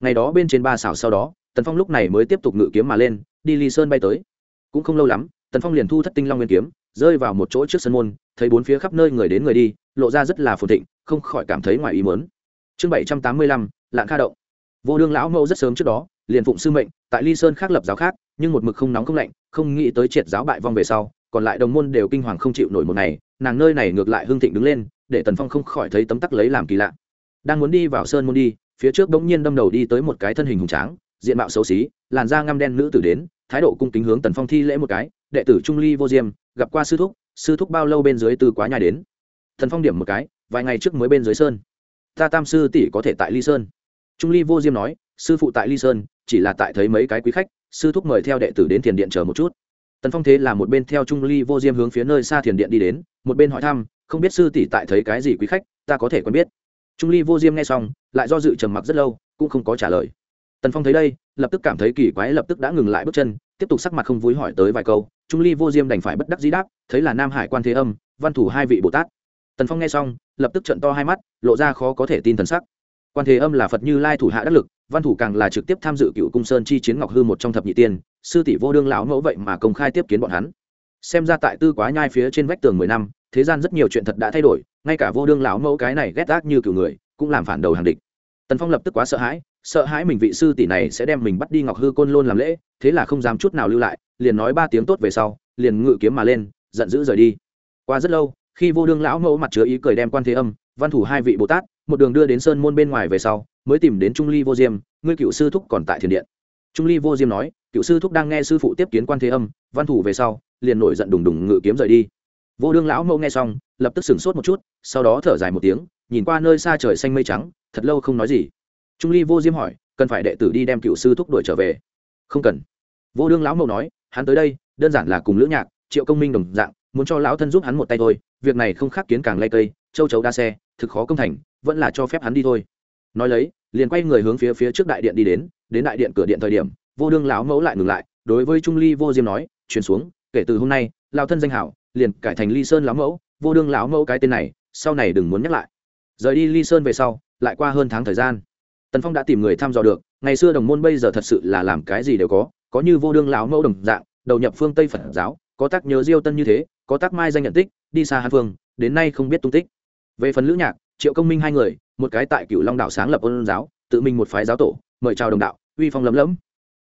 Ngày đó bên trên ba xảo sau đó, tần phong lúc này mới tiếp tục ngự kiếm mà lên, đi ly sơn bay tới. Cũng không lâu lắm, tần phong liền thu thất tinh long nguyên kiếm, rơi vào một chỗ trước sân môn, thấy bốn phía khắp nơi người đến người đi, lộ ra rất là phồn thịnh, không khỏi cảm thấy ngoài ý mớn chương bảy trăm tám mươi lăm, lạng kha động. Vô đương lão mẫu rất sớm trước đó, liền phụng sư mệnh, tại ly sơn khác lập giáo khác, nhưng một mực không nóng không lạnh không nghĩ tới triệt giáo bại vong về sau, còn lại đồng môn đều kinh hoàng không chịu nổi một ngày, nàng nơi này ngược lại hương thịnh đứng lên, để tần phong không khỏi thấy tấm tắc lấy làm kỳ lạ. Đang muốn đi vào sơn môn đi, phía trước bỗng nhiên đâm đầu đi tới một cái thân hình hùng tráng, diện mạo xấu xí, làn da ngăm đen nữ tử đến, thái độ cung kính hướng tần phong thi lễ một cái, đệ tử trung ly vô diêm, gặp qua sư thúc sư thúc bao lâu bên dưới từ quá nhà đến? Thần phong điểm một cái, vài ngày trước mới bên dưới sơn. Ta tam sư tỷ có thể tại ly sơn. Trung ly vô diêm nói, sư phụ tại ly sơn, chỉ là tại thấy mấy cái quý khách sư thúc mời theo đệ tử đến thiền điện chờ một chút. Tần phong thế là một bên theo trung ly vô diêm hướng phía nơi xa thiền điện đi đến, một bên hỏi thăm, không biết sư tỷ tại thấy cái gì quý khách, ta có thể quen biết. Trung ly vô diêm nghe xong, lại do dự trầm mặc rất lâu, cũng không có trả lời. Tần phong thấy đây, lập tức cảm thấy kỳ quái, lập tức đã ngừng lại bước chân, tiếp tục sắc mặt không vui hỏi tới vài câu. Trung ly vô diêm đành phải bất đắc dĩ đáp, thấy là nam hải quan thế âm, văn thủ hai vị bồ tát. Tần phong nghe xong, lập tức trận to hai mắt, lộ ra khó có thể tin thần sắc quan thế âm là phật như lai thủ hạ đắc lực, văn thủ càng là trực tiếp tham dự cựu cung sơn chi chiến ngọc hư một trong thập nhị tiên, sư tỷ vô đương lão mẫu vậy mà công khai tiếp kiến bọn hắn. Xem ra tại tư quá nhai phía trên vách tường mười năm, thế gian rất nhiều chuyện thật đã thay đổi, ngay cả vô đương lão mẫu cái này ghét ác như cựu người, cũng làm phản đầu hàng địch. Tần phong lập tức quá sợ hãi sợ hãi mình vị sư tỷ này sẽ đem mình bắt đi ngọc hư côn lôn làm lễ, thế là không dám chút nào lưu lại, liền nói ba tiếng tốt về sau, liền ngự kiếm mà lên, giận dữ rời đi. Qua rất lâu, khi vô đương lão mẫu mặt chứa ý cười đem quan thế âm, văn thủ hai vị bồ tát một đường đưa đến sơn môn bên ngoài về sau, mới tìm đến trung ly vô diêm, ngươi cựu sư thúc còn tại thiền điện. Trung ly vô diêm nói, cựu sư thúc đang nghe sư phụ tiếp kiến quan thế âm, văn thủ về sau, liền nổi giận đùng đùng ngự kiếm rời đi. Vô đương lão mẫu nghe xong, lập tức sửng sốt một chút, sau đó thở dài một tiếng, nhìn qua nơi xa trời xanh mây trắng, thật lâu không nói gì. Trung ly vô diêm hỏi, cần phải đệ tử đi đem cựu sư thúc đuổi trở về? Không cần. Vô đương lão mẫu nói, hắn tới đây, đơn giản là cùng lữ nhạc, triệu công minh đồng dạng, muốn cho lão thân giúp hắn một tay thôi, việc này không khác kiến càng lay cây, châu chấu đa xe, thực khó công thành vẫn là cho phép hắn đi thôi. Nói lấy, liền quay người hướng phía phía trước đại điện đi đến đến đại điện cửa điện thời điểm, vô đương lão mẫu lại ngừng lại, đối với trung ly vô diêm nói, chuyển xuống, kể từ hôm nay lao thân danh hảo, liền cải thành ly sơn lão mẫu, vô đương lão mẫu cái tên này, sau này đừng muốn nhắc lại. Rời đi ly sơn về sau, lại qua hơn tháng thời gian, tần phong đã tìm người thăm dò được, ngày xưa đồng môn bây giờ thật sự là làm cái gì đều có có như vô đương lão mẫu đồng dạng, đầu nhập phương tây phật giáo, có tác nhớ diêu tân như thế, có tác mai danh nhận tích, đi xa hàn phương, đến nay không biết tung tích. Về phần lữ nhạc triệu công minh hai người, một cái tại cựu long đạo sáng lập ôn giáo, tự mình một phái giáo tổ, mời chào đồng đạo, uy phong lấm lấm.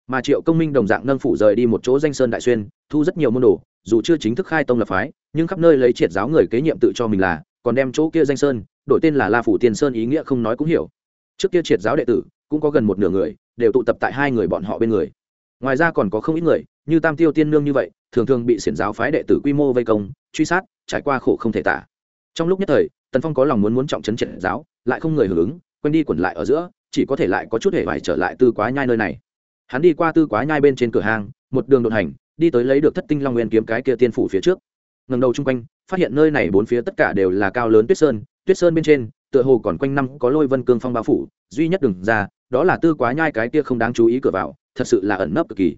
mà triệu công minh đồng dạng nâng phủ rời đi một chỗ danh sơn đại xuyên, thu rất nhiều môn đồ, dù chưa chính thức khai tông lập phái, nhưng khắp nơi lấy triệt giáo người kế nhiệm tự cho mình là, còn đem chỗ kia danh sơn, đổi tên là la phủ tiên sơn ý nghĩa không nói cũng hiểu. Trước kia triệt giáo đệ tử, cũng có gần một nửa người, đều tụ tập tại hai người bọn họ bên người. Ngoài ra còn có không ít người, như tam tiêu tiên nương như vậy, thường thường bị xiển giáo phái đệ tử quy mô vây công, truy sát, trải qua khổ không thể tả. Trong lúc nhất thời tần phong có lòng muốn muốn trọng trấn triệt giáo, lại không người hưởng ứng, quên đi quẩn lại ở giữa, chỉ có thể lại có chút hề phải trở lại tư quá nhai nơi này. Hắn đi qua tư quá nhai bên trên cửa hàng một đường đột hành, đi tới lấy được thất tinh long nguyên kiếm cái kia tiên phủ phía trước. Ngầm đầu chung quanh, phát hiện nơi này bốn phía tất cả đều là cao lớn tuyết sơn tuyết sơn bên trên, tựa hồ còn quanh năm có lôi vân cương phong bao phủ, duy nhất đừng ra, đó là tư quá nhai cái kia không đáng chú ý cửa vào, thật sự là ẩn nấp cực kỳ.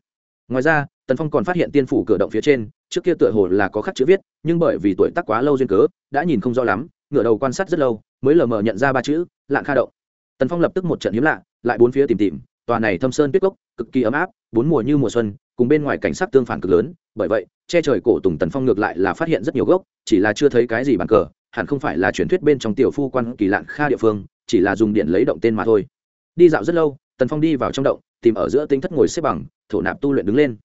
Ngoài ra, tần phong còn phát hiện tiên phủ cửa động phía trên, trước kia tựa hồ là có khắc chữ viết, nhưng bởi vì tuổi tác quá lâu duyên cớ, đã nhìn không rõ lắm ngửa đầu quan sát rất lâu, mới lờ mờ nhận ra ba chữ, lạng kha động. Tần phong lập tức một trận hiếm lạ, lại bốn phía tìm tìm, tòa này thâm sơn tuyết cốc, cực kỳ ấm áp, bốn mùa như mùa xuân, cùng bên ngoài cảnh sắc tương phản cực lớn, bởi vậy, che trời cổ tùng tần phong ngược lại là phát hiện rất nhiều gốc, chỉ là chưa thấy cái gì bàn cờ, hẳn không phải là truyền thuyết bên trong tiểu phu quan kỳ lạng kha địa phương, chỉ là dùng điện lấy động tên mà thôi. Đi dạo rất lâu, tần phong đi vào trong động, tìm ở giữa tính thất ngồi xếp bằng, thổ nạp tu luyện đứng lên.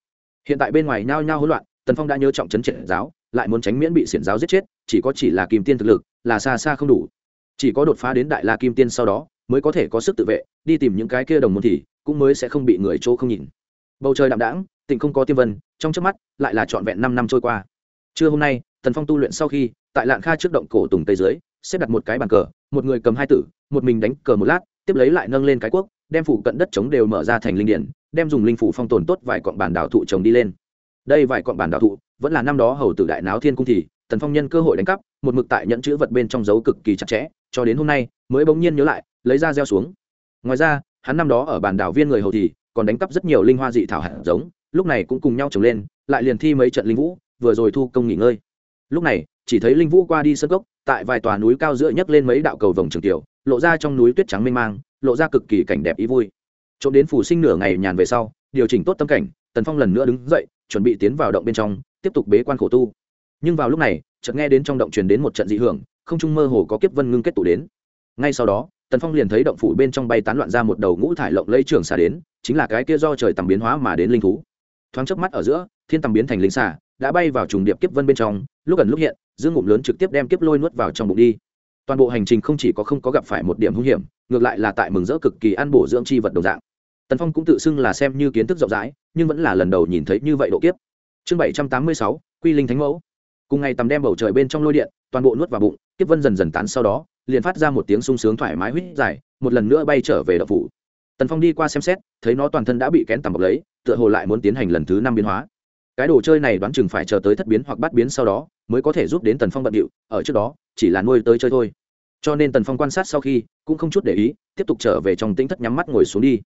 Hiện tại bên ngoài nhao nhao hỗn loạn, tần phong đã nhớ trọng trấn triển giáo, lại muốn tránh miễn bị xiển giáo giết chết, chỉ có chỉ là kim tiên thực lực là xa xa không đủ. Chỉ có đột phá đến đại la kim tiên sau đó, mới có thể có sức tự vệ, đi tìm những cái kia đồng môn thì, cũng mới sẽ không bị người chỗ không nhìn. Bầu trời đạm đãng tỉnh không có tiêm vân, trong trước mắt, lại là trọn vẹn năm năm trôi qua. Trưa hôm nay tần phong tu luyện sau khi, tại lạng kha trước động cổ tùng tây dưới, xếp đặt một cái bàn cờ, một người cầm hai tử, một mình đánh cờ một lát, tiếp lấy lại nâng lên cái quốc, đem phủ cận đất chống đều mở ra thành linh điển, đem dùng linh phủ phong tồn tốt vài cọn bản đảo thụ trồng đi lên. Đây vài cọn bản đảo thụ, vẫn là năm đó hầu tử đại náo thiên cung thì tần phong nhân cơ hội đánh cắp, một mực tại nhận chữ vật bên trong dấu cực kỳ chặt chẽ, cho đến hôm nay mới bỗng nhiên nhớ lại, lấy ra gieo xuống. Ngoài ra, hắn năm đó ở bản đảo viên người hầu thì còn đánh cắp rất nhiều linh hoa dị thảo hạt giống, lúc này cũng cùng nhau trồng lên, lại liền thi mấy trận linh vũ, vừa rồi thu công nghỉ ngơi. Lúc này, chỉ thấy linh vũ qua đi sân cốc, tại vài tòa núi cao giữa nhấc lên mấy đạo cầu vồng trường tiểu, lộ ra trong núi tuyết trắng mênh mang, lộ ra cực kỳ cảnh đẹp ý vui. Trộm đến phủ sinh nửa ngày nhàn về sau, điều chỉnh tốt tâm cảnh, tần phong lần nữa đứng dậy, chuẩn bị tiến vào động bên trong, tiếp tục bế quan khổ tu nhưng vào lúc này, chợt nghe đến trong động truyền đến một trận dị hưởng, không trung mơ hồ có kiếp vân ngưng kết tụ đến. Ngay sau đó, tần phong liền thấy động phủ bên trong bay tán loạn ra một đầu ngũ thải lộng lây trường xà đến, chính là cái kia do trời tầm biến hóa mà đến linh thú. Thoáng chớp mắt ở giữa, thiên tầm biến thành linh xà, đã bay vào trùng điệp kiếp vân bên trong, lúc gần lúc hiện, dương ngụm lớn trực tiếp đem kiếp lôi nuốt vào trong bụng đi. Toàn bộ hành trình không chỉ có không có gặp phải một điểm hung hiểm, ngược lại là tại mừng rỡ cực kỳ ăn bổ dưỡng chi vật đồng dạng. Tần phong cũng tự xưng là xem như kiến thức rộng rãi, nhưng vẫn là lần đầu nhìn thấy như vậy độ kiếp. Chương bảy trăm tám mươi sáu, quy linh thánh mẫu cùng ngày tầm đem bầu trời bên trong lôi điện, toàn bộ nuốt vào bụng, kiếp vân dần dần tán sau đó, liền phát ra một tiếng sung sướng thoải mái huýt dài, một lần nữa bay trở về đậu phủ. Tần phong đi qua xem xét, thấy nó toàn thân đã bị kén tầm bọc lấy, tựa hồ lại muốn tiến hành lần thứ năm biến hóa. Cái đồ chơi này đoán chừng phải chờ tới thất biến hoặc bắt biến sau đó, mới có thể giúp đến tần phong bận điệu, ở trước đó, chỉ là nuôi tới chơi thôi. Cho nên tần phong quan sát sau khi, cũng không chút để ý, tiếp tục trở về trong tĩnh thất nhắm mắt ngồi xuống đi.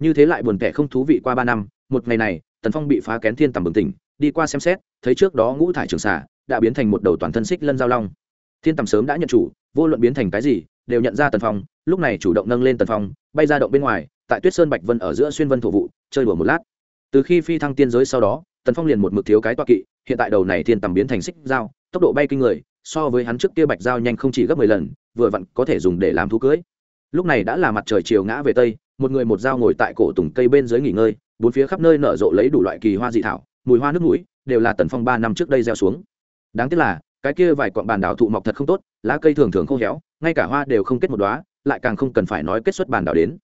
Như thế lại buồn tẻ không thú vị qua ba năm, một ngày này, tần phong bị phá kén thiên tầm bừng tỉnh, đi qua xem xét, thấy trước đó ngũ thải trường xả đã biến thành một đầu toàn thân xích lân giao long. Thiên tầm sớm đã nhận chủ, vô luận biến thành cái gì, đều nhận ra tần phong, lúc này chủ động nâng lên tần phong, bay ra động bên ngoài, tại tuyết sơn bạch vân ở giữa xuyên vân thổ vụ, chơi đùa một lát. Từ khi phi thăng tiên giới sau đó, tần phong liền một mực thiếu cái toa kỵ, hiện tại đầu này thiên tầm biến thành xích dao tốc độ bay kinh người, so với hắn trước kia bạch dao nhanh không chỉ gấp mười lần, vừa vặn có thể dùng để làm thú cưới. Lúc này đã là mặt trời chiều ngã về tây, một người một dao ngồi tại cổ tùng cây bên dưới nghỉ ngơi, bốn phía khắp nơi nở rộ lấy đủ loại kỳ hoa dị thảo, mùi hoa nước mũi, đều là tần phong ba năm trước đây gieo xuống đáng tiếc là, cái kia vài quặng bàn đảo thụ mọc thật không tốt, lá cây thường thường khô héo, ngay cả hoa đều không kết một đoá lại càng không cần phải nói kết xuất bàn đảo đến.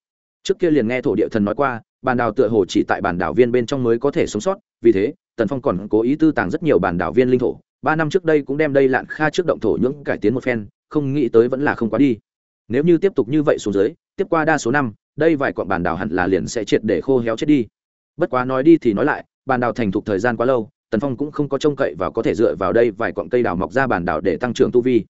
Trước kia liền nghe thổ địa thần nói qua, bàn đảo tựa hồ chỉ tại bàn đảo viên bên trong mới có thể sống sót, vì thế, tần phong còn cố ý tư tàng rất nhiều bàn đảo viên linh thổ. Ba năm trước đây cũng đem đây lạn kha trước động thổ nhưỡng cải tiến một phen, không nghĩ tới vẫn là không quá đi. Nếu như tiếp tục như vậy xuống dưới, tiếp qua đa số năm, đây vài quặng bàn đảo hẳn là liền sẽ triệt để khô héo chết đi. Bất quá nói đi thì nói lại, bàn đảo thành thục thời gian quá lâu tần phong cũng không có trông cậy và có thể dựa vào đây vài cọng cây đào mọc ra bàn đảo để tăng trưởng tu vi.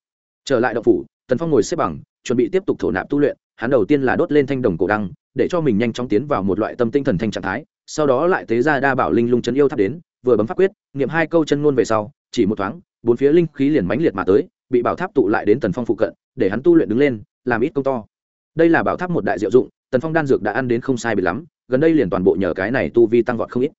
Trở lại đậu phủ, tần phong ngồi xếp bằng, chuẩn bị tiếp tục thổ nạp tu luyện, hắn đầu tiên là đốt lên thanh đồng cổ đăng, để cho mình nhanh chóng tiến vào một loại tâm tinh thần thanh trạng thái, sau đó lại tế ra đa bảo linh lung chấn yêu tháp đến, vừa bấm pháp quyết, niệm hai câu chân ngôn về sau, chỉ một thoáng, bốn phía linh khí liền mãnh liệt mà tới, bị bảo tháp tụ lại đến tần phong phụ cận, để hắn tu luyện đứng lên, làm ít công to. Đây là bảo tháp một đại diệu dụng, tần phong đan dược đã ăn đến không sai bị lắm, gần đây liền toàn bộ nhờ cái này tu vi tăng vọt không ít.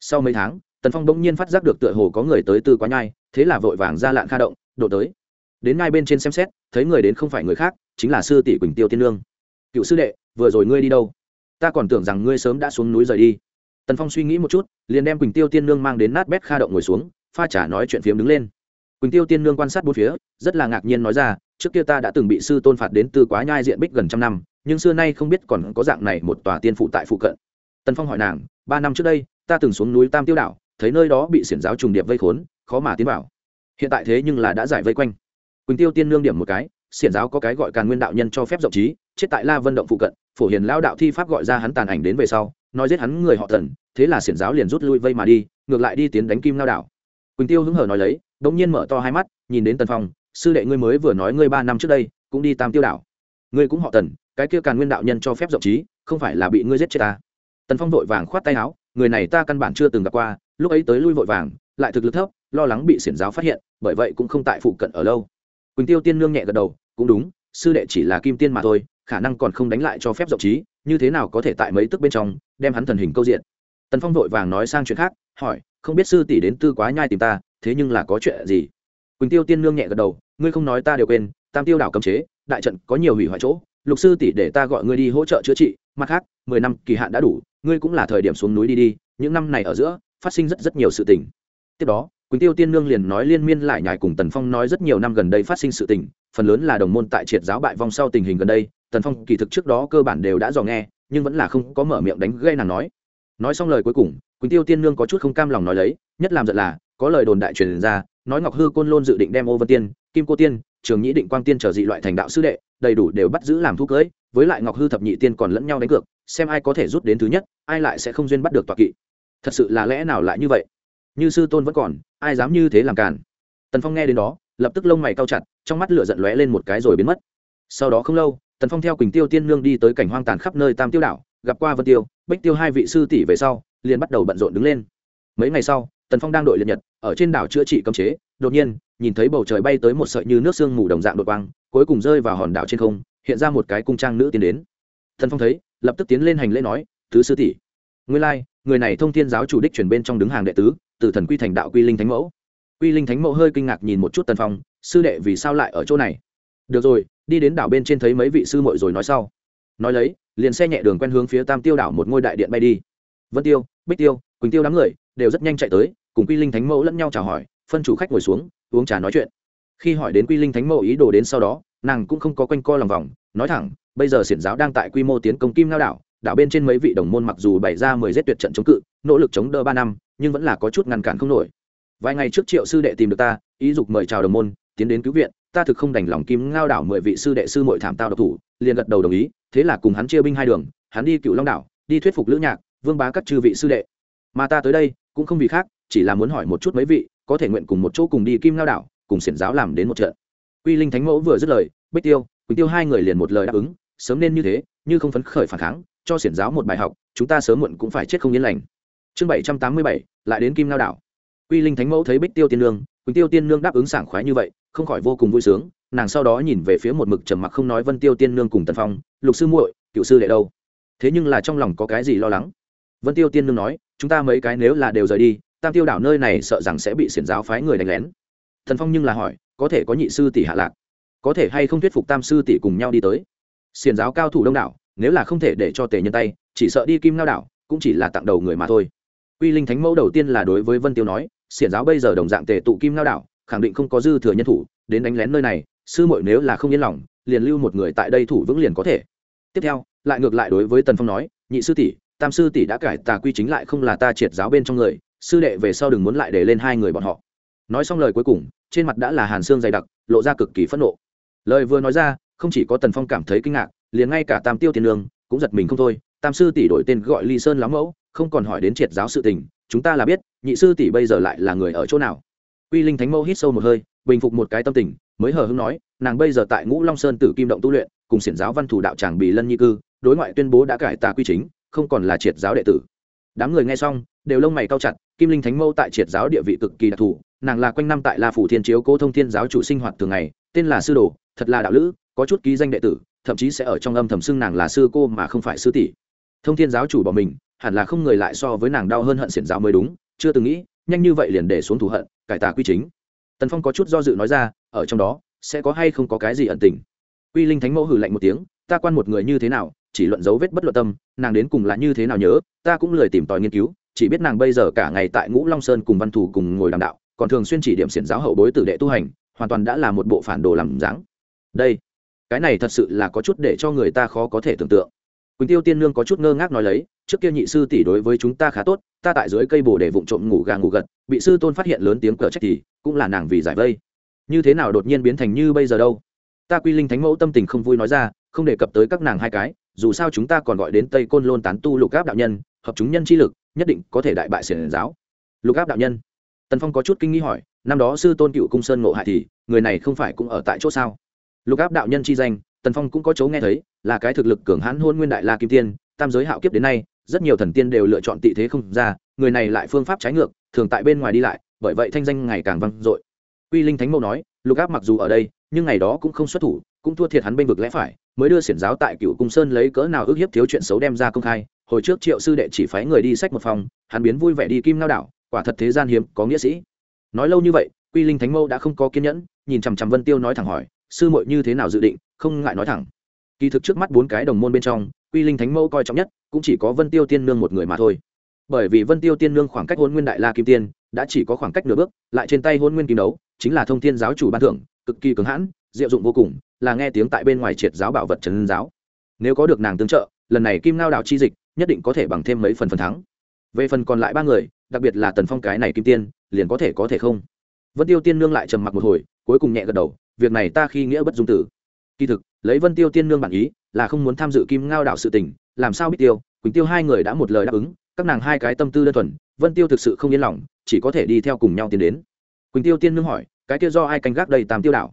Sau mấy tháng tần phong bỗng nhiên phát giác được tựa hồ có người tới tư quá nhai, thế là vội vàng ra lạng kha động, đổ tới. Đến ngay bên trên xem xét, thấy người đến không phải người khác, chính là sư tỷ quỳnh tiêu tiên lương. Cựu sư đệ, vừa rồi ngươi đi đâu? Ta còn tưởng rằng ngươi sớm đã xuống núi rời đi. Tần phong suy nghĩ một chút, liền đem quỳnh tiêu tiên lương mang đến nát bét kha động ngồi xuống, pha trả nói chuyện phiếm đứng lên. Quỳnh tiêu tiên lương quan sát bốn phía, rất là ngạc nhiên nói ra, trước kia ta đã từng bị sư tôn phạt đến từ quá nhai diện bích gần trăm năm, nhưng xưa nay không biết còn có dạng này một tòa tiên phụ tại phụ cận. Tần phong hỏi nàng, ba năm trước đây, ta từng xuống núi tam tiêu đảo thấy nơi đó bị xiển giáo trùng điệp vây khốn, khó mà tiến vào. Hiện tại thế nhưng là đã giải vây quanh. Quỳnh tiêu tiên nương điểm một cái, xiển giáo có cái gọi càn nguyên đạo nhân cho phép rộng trí, chết tại la vân động phụ cận, phổ hiền lao đạo thi pháp gọi ra hắn tàn ảnh đến về sau, nói giết hắn người họ thần, thế là xiển giáo liền rút lui vây mà đi, ngược lại đi tiến đánh kim lao đạo. Quỳnh tiêu hứng hở nói lấy đ ỗ n g nhiên mở to hai mắt, nhìn đến tần phong, sư đệ ngươi mới vừa nói ngươi ba năm trước đây, cũng đi tam tiêu đảo ngươi cũng họ tần, cái kia càn nguyên đạo nhân cho phép rộng trí, không phải là bị ngươi giết chết ta. Tần phong vội vàng khoát tay áo, người này ta căn bản chưa từng gặp qua lúc ấy tới lui vội vàng, lại thực lực thấp, lo lắng bị xiển giáo phát hiện, bởi vậy cũng không tại phụ cận ở lâu. Quỳnh tiêu tiên nương nhẹ gật đầu, cũng đúng, sư đệ chỉ là kim tiên mà thôi, khả năng còn không đánh lại cho phép rộng trí, như thế nào có thể tại mấy tức bên trong, đem hắn thần hình câu diện? Tần phong vội vàng nói sang chuyện khác, hỏi, không biết sư tỷ đến tư quá nhai tìm ta, thế nhưng là có chuyện gì? Quỳnh tiêu tiên nương nhẹ gật đầu, ngươi không nói ta đều quên, tam tiêu đảo cấm chế, đại trận có nhiều hủy hoại chỗ, lục sư tỷ để ta gọi ngươi đi hỗ trợ chữa trị, mặt khác, mười năm kỳ hạn đã đủ, ngươi cũng là thời điểm xuống núi đi đi, những năm này ở giữa phát sinh rất rất nhiều sự tình. Tiếp đó, quỳnh tiêu tiên nương liền nói liên miên lại nhải cùng tần phong nói rất nhiều năm gần đây phát sinh sự tình, phần lớn là đồng môn tại triệt giáo bại vong sau tình hình gần đây, tần phong kỳ thực trước đó cơ bản đều đã dò nghe, nhưng vẫn là không có mở miệng đánh gây nàng nói. Nói xong lời cuối cùng, quỳnh tiêu tiên nương có chút không cam lòng nói lấy, nhất làm giận là, có lời đồn đại truyền ra, nói ngọc hư côn lôn dự định đem ô vân tiên, kim cô tiên, trường nhĩ định quang tiên trở dị loại thành đạo sư đệ, đầy đủ đều bắt giữ làm thu cưới, với lại ngọc hư thập nhị tiên còn lẫn nhau đánh cược, xem ai có thể rút đến thứ nhất, ai lại sẽ không duyên bắt được tọa kỵ thật sự là lẽ nào lại như vậy? Như sư tôn vẫn còn, ai dám như thế làm càn? Tần phong nghe đến đó, lập tức lông mày cao chặt, trong mắt lửa giận lóe lên một cái rồi biến mất. Sau đó không lâu, tần phong theo quỳnh tiêu tiên nương đi tới cảnh hoang tàn khắp nơi tam tiêu đảo, gặp qua vân tiêu bách tiêu hai vị sư tỷ về sau, liền bắt đầu bận rộn đứng lên. Mấy ngày sau, tần phong đang đội liệt nhật, ở trên đảo chữa trị cấm chế, đột nhiên, nhìn thấy bầu trời bay tới một sợi như nước sương mù đồng dạng đột quang, cuối cùng rơi vào hòn đảo trên không, hiện ra một cái cung trang nữ tiến đến. Tần phong thấy, lập tức tiến lên hành lễ nói, thứ sư tỷ nguyên lai người này thông thiên giáo chủ đích chuyển bên trong đứng hàng đệ tứ, từ thần quy thành đạo quy linh thánh mẫu. Quy linh thánh mẫu hơi kinh ngạc nhìn một chút tần phong, sư đệ vì sao lại ở chỗ này? Được rồi, đi đến đảo bên trên thấy mấy vị sư muội rồi nói sau. Nói lấy, liền xe nhẹ đường quen hướng phía tam tiêu đảo một ngôi đại điện bay đi. Vân tiêu, bích tiêu, quỳnh tiêu đám người đều rất nhanh chạy tới, cùng quy linh thánh mẫu lẫn nhau chào hỏi, phân chủ khách ngồi xuống, uống trà nói chuyện. Khi hỏi đến quy linh thánh mẫu ý đồ đến sau đó, nàng cũng không có quanh co lòng vòng, nói thẳng, bây giờ xiển giáo đang tại quy mô tiến công kim lao đảo đảo bên trên mấy vị đồng môn mặc dù bày ra mười giết tuyệt trận chống cự, nỗ lực chống đỡ ba năm, nhưng vẫn là có chút ngăn cản không nổi. Vài ngày trước triệu sư đệ tìm được ta, ý dục mời chào đồng môn, tiến đến cứu viện, ta thực không đành lòng kim ngao đảo mười vị sư đệ sư mội thảm tao độc thủ, liền gật đầu đồng ý, thế là cùng hắn chia binh hai đường, hắn đi cựu long đảo, đi thuyết phục lữ nhạc, vương bá các chư vị sư đệ. Mà ta tới đây, cũng không vì khác, chỉ là muốn hỏi một chút mấy vị, có thể nguyện cùng một chỗ cùng đi kim ngao đảo, cùng xiển giáo làm đến một trận. Quy linh thánh mẫu vừa dứt lời, bích tiêu, quỳnh tiêu hai người liền một lời đáp ứng, sớm nên như thế, như không phấn khởi phản kháng cho xiển giáo một bài học, chúng ta sớm muộn cũng phải chết không yên lành. Chương bảy trăm tám mươi bảy, lại đến kim Lao đảo. Quy linh thánh mẫu thấy bích tiêu tiên nương, quỳnh tiêu tiên nương đáp ứng sảng khoái như vậy, không khỏi vô cùng vui sướng, nàng sau đó nhìn về phía một mực trầm mặc không nói vân tiêu tiên nương cùng tần phong, lục sư muội, cựu sư đệ đâu? Thế nhưng là trong lòng có cái gì lo lắng. Vân tiêu tiên nương nói, chúng ta mấy cái nếu là đều rời đi, tam tiêu đảo nơi này sợ rằng sẽ bị xiển giáo phái người đánh lén. Thần phong nhưng là hỏi, có thể có nhị sư tỷ hạ lạc, có thể hay không thuyết phục tam sư tỷ cùng nhau đi tới? Xiển giáo cao thủ đông đảo nếu là không thể để cho tề nhân tay, chỉ sợ đi kim ngao đảo, cũng chỉ là tặng đầu người mà thôi. Quy linh thánh mẫu đầu tiên là đối với vân tiêu nói, xiển giáo bây giờ đồng dạng tề tụ kim ngao đảo, khẳng định không có dư thừa nhân thủ, đến đánh lén nơi này, sư muội nếu là không yên lòng, liền lưu một người tại đây thủ vững liền có thể. Tiếp theo, lại ngược lại đối với tần phong nói, nhị sư tỷ, tam sư tỷ đã cải tà quy chính lại không là ta triệt giáo bên trong người, sư đệ về sau đừng muốn lại để lên hai người bọn họ. Nói xong lời cuối cùng, trên mặt đã là hàn xương dày đặc, lộ ra cực kỳ phẫn nộ. Lời vừa nói ra, không chỉ có tần phong cảm thấy kinh ngạc liền ngay cả tam tiêu tiền lương cũng giật mình không thôi. Tam sư tỷ đổi tên gọi ly sơn lắm mẫu, không còn hỏi đến triệt giáo sự tình, chúng ta là biết, nhị sư tỷ bây giờ lại là người ở chỗ nào? Quy linh thánh mẫu hít sâu một hơi, bình phục một cái tâm tình, mới hờ hững nói, nàng bây giờ tại ngũ long sơn tử kim động tu luyện, cùng xiển giáo văn thủ đạo tràng bì lân nhi cư, đối ngoại tuyên bố đã cải tà quy chính, không còn là triệt giáo đệ tử. Đám người nghe xong, đều lông mày cao chặt, kim linh thánh mẫu tại triệt giáo địa vị cực kỳ đặc thù, nàng là quanh năm tại la phủ thiên chiếu cố thông thiên giáo chủ sinh hoạt thường ngày, tên là sư đồ, thật là đạo lữ, có chút ký danh đệ tử thậm chí sẽ ở trong âm thầm xưng nàng là sư cô mà không phải sư tỷ. Thông thiên giáo chủ bỏ mình, hẳn là không người lại so với nàng đau hơn hận xiển giáo mới đúng, chưa từng nghĩ, nhanh như vậy liền để xuống thù hận, cải tà quy chính. Tần phong có chút do dự nói ra, ở trong đó, sẽ có hay không có cái gì ẩn tình? Quy linh thánh mẫu hử lạnh một tiếng, ta quan một người như thế nào, chỉ luận dấu vết bất luận tâm, nàng đến cùng là như thế nào nhớ, ta cũng lười tìm tòi nghiên cứu, chỉ biết nàng bây giờ cả ngày tại ngũ long sơn cùng văn thủ cùng ngồi đàm đạo, còn thường xuyên chỉ điểm xiển giáo hậu bối tử đệ tu hành, hoàn toàn đã là một bộ phản đồ làm dáng. Đây cái này thật sự là có chút để cho người ta khó có thể tưởng tượng. Quỳnh tiêu tiên nương có chút ngơ ngác nói lấy, trước kia nhị sư tỷ đối với chúng ta khá tốt, ta tại dưới cây bồ để vụng trộm ngủ gà ngủ gật, bị sư tôn phát hiện lớn tiếng cờ trách thì, cũng là nàng vì giải vây. Như thế nào đột nhiên biến thành như bây giờ đâu? Ta quy linh thánh mẫu tâm tình không vui nói ra, không đề cập tới các nàng hai cái, dù sao chúng ta còn gọi đến tây côn lôn tán tu lục áp đạo nhân, hợp chúng nhân chi lực, nhất định có thể đại bại xiển giáo. Lục áp đạo nhân. Tần phong có chút kinh nghi hỏi, năm đó sư tôn cựu cung sơn ngộ hại thì, người này không phải cũng ở tại chỗ sao? Lục áp đạo nhân chi danh, tần phong cũng có chấu nghe thấy, là cái thực lực cường hãn hôn nguyên đại la kim tiên, tam giới hạo kiếp đến nay, rất nhiều thần tiên đều lựa chọn tị thế không ra, người này lại phương pháp trái ngược, thường tại bên ngoài đi lại, bởi vậy thanh danh ngày càng vang dội. Quy linh thánh mẫu nói, lục áp mặc dù ở đây, nhưng ngày đó cũng không xuất thủ, cũng thua thiệt hắn bên vực lẽ phải, mới đưa xiển giáo tại cựu cung sơn lấy cỡ nào ước hiếp thiếu chuyện xấu đem ra công khai, hồi trước triệu sư đệ chỉ phái người đi sách một phòng, hắn biến vui vẻ đi kim lao đảo, quả thật thế gian hiếm có nghĩa sĩ. Nói lâu như vậy, quy linh thánh mẫu đã không có kiên nhẫn, nhìn chằm chằm vân tiêu nói thẳng hỏi sư muội như thế nào dự định, không ngại nói thẳng. Kỳ thực trước mắt bốn cái đồng môn bên trong, quy linh thánh mẫu coi trọng nhất, cũng chỉ có vân tiêu tiên nương một người mà thôi. Bởi vì vân tiêu tiên nương khoảng cách hôn nguyên đại la kim tiên, đã chỉ có khoảng cách nửa bước, lại trên tay hôn nguyên kim đấu, chính là thông thiên giáo chủ ban thưởng, cực kỳ cứng hãn, diệu dụng vô cùng, là nghe tiếng tại bên ngoài triệt giáo bảo vật trần giáo. Nếu có được nàng tương trợ, lần này kim ngao đạo chi dịch, nhất định có thể bằng thêm mấy phần phần thắng. Về phần còn lại ba người, đặc biệt là tần phong cái này kim tiên, liền có thể có thể không. Vân tiêu tiên nương lại trầm mặc một hồi, cuối cùng nhẹ gật đầu việc này ta khi nghĩa bất dung tử. Kỳ thực, lấy vân tiêu tiên nương bản ý, là không muốn tham dự kim ngao đạo sự tình, làm sao biết tiêu? Quỳnh tiêu hai người đã một lời đáp ứng, các nàng hai cái tâm tư đơn thuần, vân tiêu thực sự không yên lòng, chỉ có thể đi theo cùng nhau tiến đến. Quỳnh tiêu tiên nương hỏi, cái kia do ai canh gác đầy tam tiêu đạo?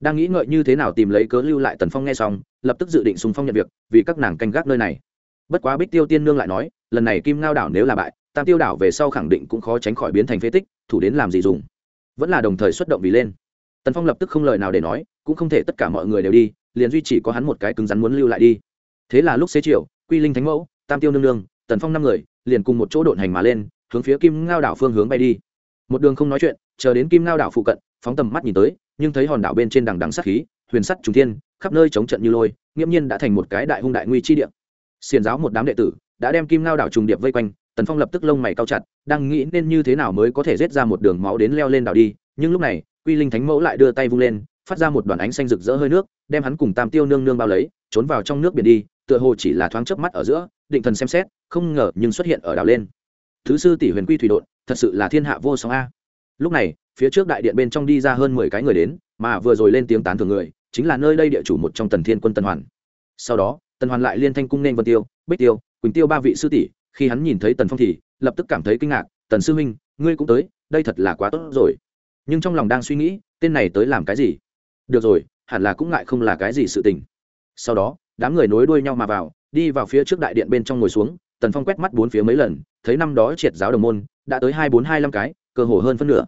Đang nghĩ ngợi như thế nào tìm lấy cớ lưu lại tần phong nghe xong, lập tức dự định sùng phong nhận việc, vì các nàng canh gác nơi này. Bất quá bích tiêu tiên nương lại nói, lần này kim ngao đảo nếu là bại, tam tiêu đảo về sau khẳng định cũng khó tránh khỏi biến thành phế tích, thủ đến làm gì dùng? Vẫn là đồng thời xuất động vì lên tần phong lập tức không lời nào để nói, cũng không thể tất cả mọi người đều đi, liền duy chỉ có hắn một cái cứng rắn muốn lưu lại đi. Thế là lúc xế chiều, quy linh thánh mẫu, tam tiêu nương nương, tần phong năm người, liền cùng một chỗ độn hành mà lên, hướng phía kim ngao đảo phương hướng bay đi. Một đường không nói chuyện, chờ đến kim ngao đảo phụ cận, phóng tầm mắt nhìn tới, nhưng thấy hòn đảo bên trên đằng đằng sát khí, huyền sắt trùng thiên, khắp nơi chống trận như lôi, nghiễm nhiên đã thành một cái đại hung đại nguy chi địa. Xiền giáo một đám đệ tử đã đem kim ngao đảo trùng điệp vây quanh, tần phong lập tức lông mày cao chặt, đang nghĩ nên như thế nào mới có thể rết ra một đường máu đến leo lên đảo đi, nhưng lúc này quy linh thánh mẫu lại đưa tay vung lên, phát ra một đoàn ánh xanh rực rỡ hơi nước, đem hắn cùng tam tiêu nương nương bao lấy, trốn vào trong nước biển đi, tựa hồ chỉ là thoáng chớp mắt ở giữa, định thần xem xét, không ngờ nhưng xuất hiện ở đảo lên. Thứ sư tỷ huyền quy thủy đột thật sự là thiên hạ vô song a. Lúc này, phía trước đại điện bên trong đi ra hơn mười cái người đến, mà vừa rồi lên tiếng tán thưởng người, chính là nơi đây địa chủ một trong tần thiên quân tân hoàn. Sau đó, tần hoàn lại liên thanh cung nên vân tiêu, bích tiêu, quỳnh tiêu ba vị sư tỷ, khi hắn nhìn thấy tần phong thì, lập tức cảm thấy kinh ngạc, tần sư huynh, ngươi cũng tới, đây thật là quá tốt rồi nhưng trong lòng đang suy nghĩ, tên này tới làm cái gì? Được rồi, hẳn là cũng ngại không là cái gì sự tình. Sau đó, đám người nối đuôi nhau mà vào, đi vào phía trước đại điện bên trong ngồi xuống, tần phong quét mắt bốn phía mấy lần, thấy năm đó triệt giáo đồng môn, đã tới hai bốn hai năm cái, cơ hồ hơn phân nửa.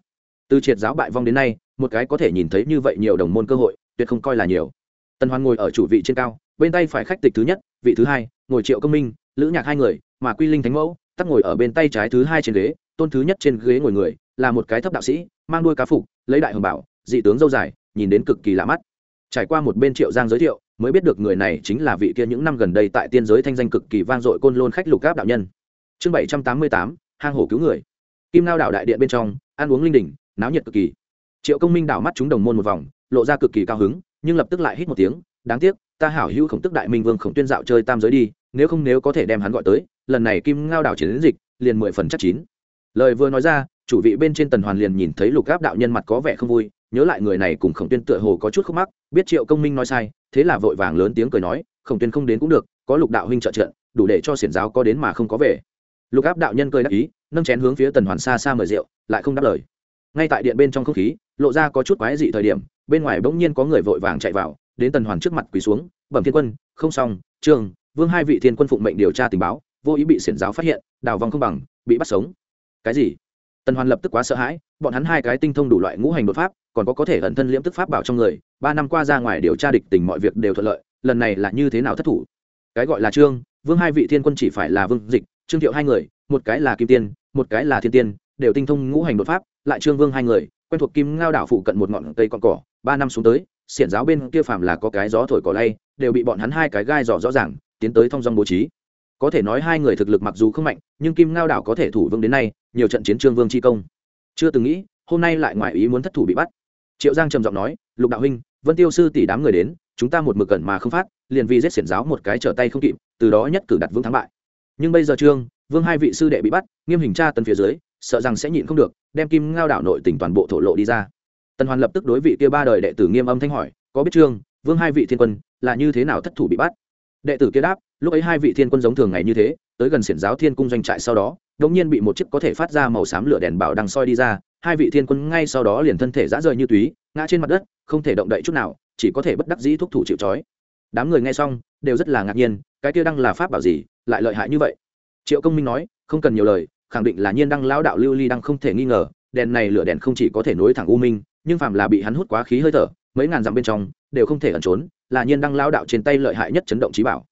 Từ triệt giáo bại vong đến nay, một cái có thể nhìn thấy như vậy nhiều đồng môn cơ hội, tuyệt không coi là nhiều. Tần hoan ngồi ở chủ vị trên cao, bên tay phải khách tịch thứ nhất, vị thứ hai, ngồi triệu công minh, lữ nhạc hai người, mà quy linh thánh mẫu, tắc ngồi ở bên tay trái thứ hai trên ghế, tôn thứ nhất trên ghế ngồi người là một cái thấp đạo sĩ, mang đuôi cá phục, lấy đại hồng bảo, dị tướng dâu dài, nhìn đến cực kỳ lạ mắt. Trải qua một bên triệu giang giới thiệu, mới biết được người này chính là vị kia những năm gần đây tại tiên giới thanh danh cực kỳ vang dội côn lôn khách lục gáp đạo nhân. Chương bảy trăm tám mươi tám, hang hổ cứu người. Kim lao đảo đại điện bên trong, ăn uống linh đình, náo nhiệt cực kỳ. Triệu công minh đảo mắt chúng đồng môn một vòng, lộ ra cực kỳ cao hứng, nhưng lập tức lại hít một tiếng, đáng tiếc, ta hảo hữu khổng tức đại minh vương khổng tuyên dạo chơi tam giới đi, nếu không nếu có thể đem hắn gọi tới, lần này kim ngao đảo chiến đến dịch, liền mười phần chắc chín. Lời vừa nói ra chủ vị bên trên tần hoàn liền nhìn thấy lục gáp đạo nhân mặt có vẻ không vui, nhớ lại người này cùng khổng tuyên tựa hồ có chút khúc mắc, biết triệu công minh nói sai, thế là vội vàng lớn tiếng cười nói, khổng tuyên không đến cũng được, có lục đạo huynh trợ trận, đủ để cho xiển giáo có đến mà không có về. lục áp đạo nhân cười đắc ý, nâng chén hướng phía tần hoàn xa xa mời rượu, lại không đáp lời. ngay tại điện bên trong không khí, lộ ra có chút quái dị thời điểm, bên ngoài bỗng nhiên có người vội vàng chạy vào, đến tần hoàn trước mặt quỳ xuống, bẩm thiên quân, không xong trường vương hai vị thiên quân phụng mệnh điều tra tình báo, vô ý bị xiển giáo phát hiện, đào vong không bằng, bị bắt sống. Cái gì? Tần hoàn lập tức quá sợ hãi, bọn hắn hai cái tinh thông đủ loại ngũ hành đột pháp, còn có có thể ẩn thân liễm tức pháp bảo trong người, ba năm qua ra ngoài điều tra địch tình mọi việc đều thuận lợi, lần này là như thế nào thất thủ? Cái gọi là trương, vương hai vị thiên quân chỉ phải là vương dịch, trương thiệu hai người, một cái là kim tiên, một cái là thiên tiên, đều tinh thông ngũ hành đột pháp, lại trương vương hai người, quen thuộc kim ngao đảo phụ cận một ngọn cây con cỏ, ba năm xuống tới, xiển giáo bên kia phàm là có cái gió thổi cỏ lay, đều bị bọn hắn hai cái gai dò rõ ràng, tiến tới thông dong bố trí có thể nói hai người thực lực mặc dù không mạnh, nhưng kim ngao đảo có thể thủ vương đến nay, nhiều trận chiến trương vương chi công. Chưa từng nghĩ, hôm nay lại ngoài ý muốn thất thủ bị bắt. Triệu giang trầm giọng nói, lục đạo huynh, vân tiêu sư tỷ đám người đến, chúng ta một mực cẩn mà không phát, liền vì giết xiển giáo một cái trở tay không kịp, từ đó nhất cử đặt vương thắng bại. Nhưng bây giờ trương, vương hai vị sư đệ bị bắt, nghiêm hình tra tân phía dưới, sợ rằng sẽ nhịn không được, đem kim ngao đảo nội tỉnh toàn bộ thổ lộ đi ra. Tần hoàn lập tức đối vị kia ba đời đệ tử nghiêm âm thanh hỏi, có biết trương, vương hai vị thiên quân, là như thế nào thất thủ bị bắt? Đệ tử kia đáp lúc ấy hai vị thiên quân giống thường ngày như thế, tới gần xiển giáo thiên cung doanh trại sau đó, đột nhiên bị một chiếc có thể phát ra màu xám lửa đèn bảo đằng soi đi ra, hai vị thiên quân ngay sau đó liền thân thể rã rời như túy, ngã trên mặt đất, không thể động đậy chút nào, chỉ có thể bất đắc dĩ thúc thủ chịu trói. Đám người nghe xong, đều rất là ngạc nhiên, cái kia đăng là pháp bảo gì, lại lợi hại như vậy? Triệu công minh nói, không cần nhiều lời, khẳng định là nhiên đăng lão đạo lưu ly đăng không thể nghi ngờ, đèn này lửa đèn không chỉ có thể nối thẳng u minh, nhưng phàm là bị hắn hút quá khí hơi thở, mấy ngàn dặm bên trong, đều không thể ẩn trốn, là nhiên đăng lão đạo trên tay lợi hại nhất chấn động trí bảo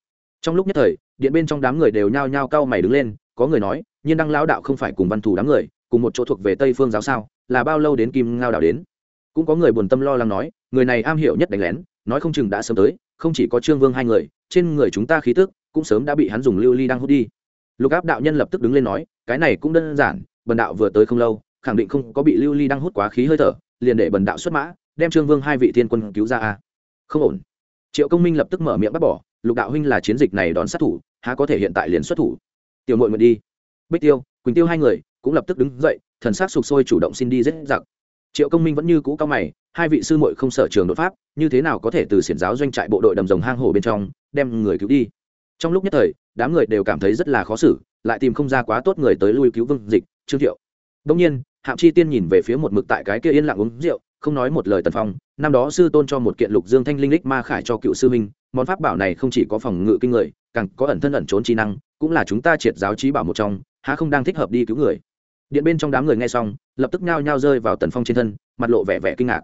trong lúc nhất thời, điện bên trong đám người đều nhao nhao cau mày đứng lên, có người nói, nhiên đăng lão đạo không phải cùng văn thủ đám người, cùng một chỗ thuộc về tây phương giáo sao, là bao lâu đến kim ngao đạo đến? Cũng có người buồn tâm lo lắng nói, người này am hiểu nhất đánh lén, nói không chừng đã sớm tới, không chỉ có trương vương hai người, trên người chúng ta khí tức cũng sớm đã bị hắn dùng lưu ly đang hút đi. Lục áp đạo nhân lập tức đứng lên nói, cái này cũng đơn giản, bần đạo vừa tới không lâu, khẳng định không có bị lưu ly đang hút quá khí hơi thở, liền để bần đạo xuất mã, đem trương vương hai vị thiên quân cứu ra a. Không ổn. Triệu công minh lập tức mở miệng bắt bỏ lục đạo huynh là chiến dịch này đón sát thủ, há có thể hiện tại liền xuất thủ? Tiểu mội nguyện đi. Bích tiêu, quỳnh tiêu hai người cũng lập tức đứng dậy, thần sắc sục sôi chủ động xin đi giết giặc. Triệu công minh vẫn như cũ cao mày, hai vị sư muội không sở trường đột pháp, như thế nào có thể từ xiển giáo doanh trại bộ đội đầm rồng hang hồ bên trong, đem người cứu đi? Trong lúc nhất thời, đám người đều cảm thấy rất là khó xử, lại tìm không ra quá tốt người tới lui cứu vương dịch, trương thiệu. Đông nhiên, hạm chi tiên nhìn về phía một mực tại cái kia yên lặng uống rượu, không nói một lời tần phong. Năm đó sư tôn cho một kiện lục dương thanh linh lích ma khải cho cựu sư minh món pháp bảo này không chỉ có phòng ngự kinh người, càng có ẩn thân ẩn trốn trí năng, cũng là chúng ta triệt giáo trí bảo một trong, há không đang thích hợp đi cứu người. Điện bên trong đám người nghe xong, lập tức nhao nhao rơi vào tần phong trên thân, mặt lộ vẻ vẻ kinh ngạc.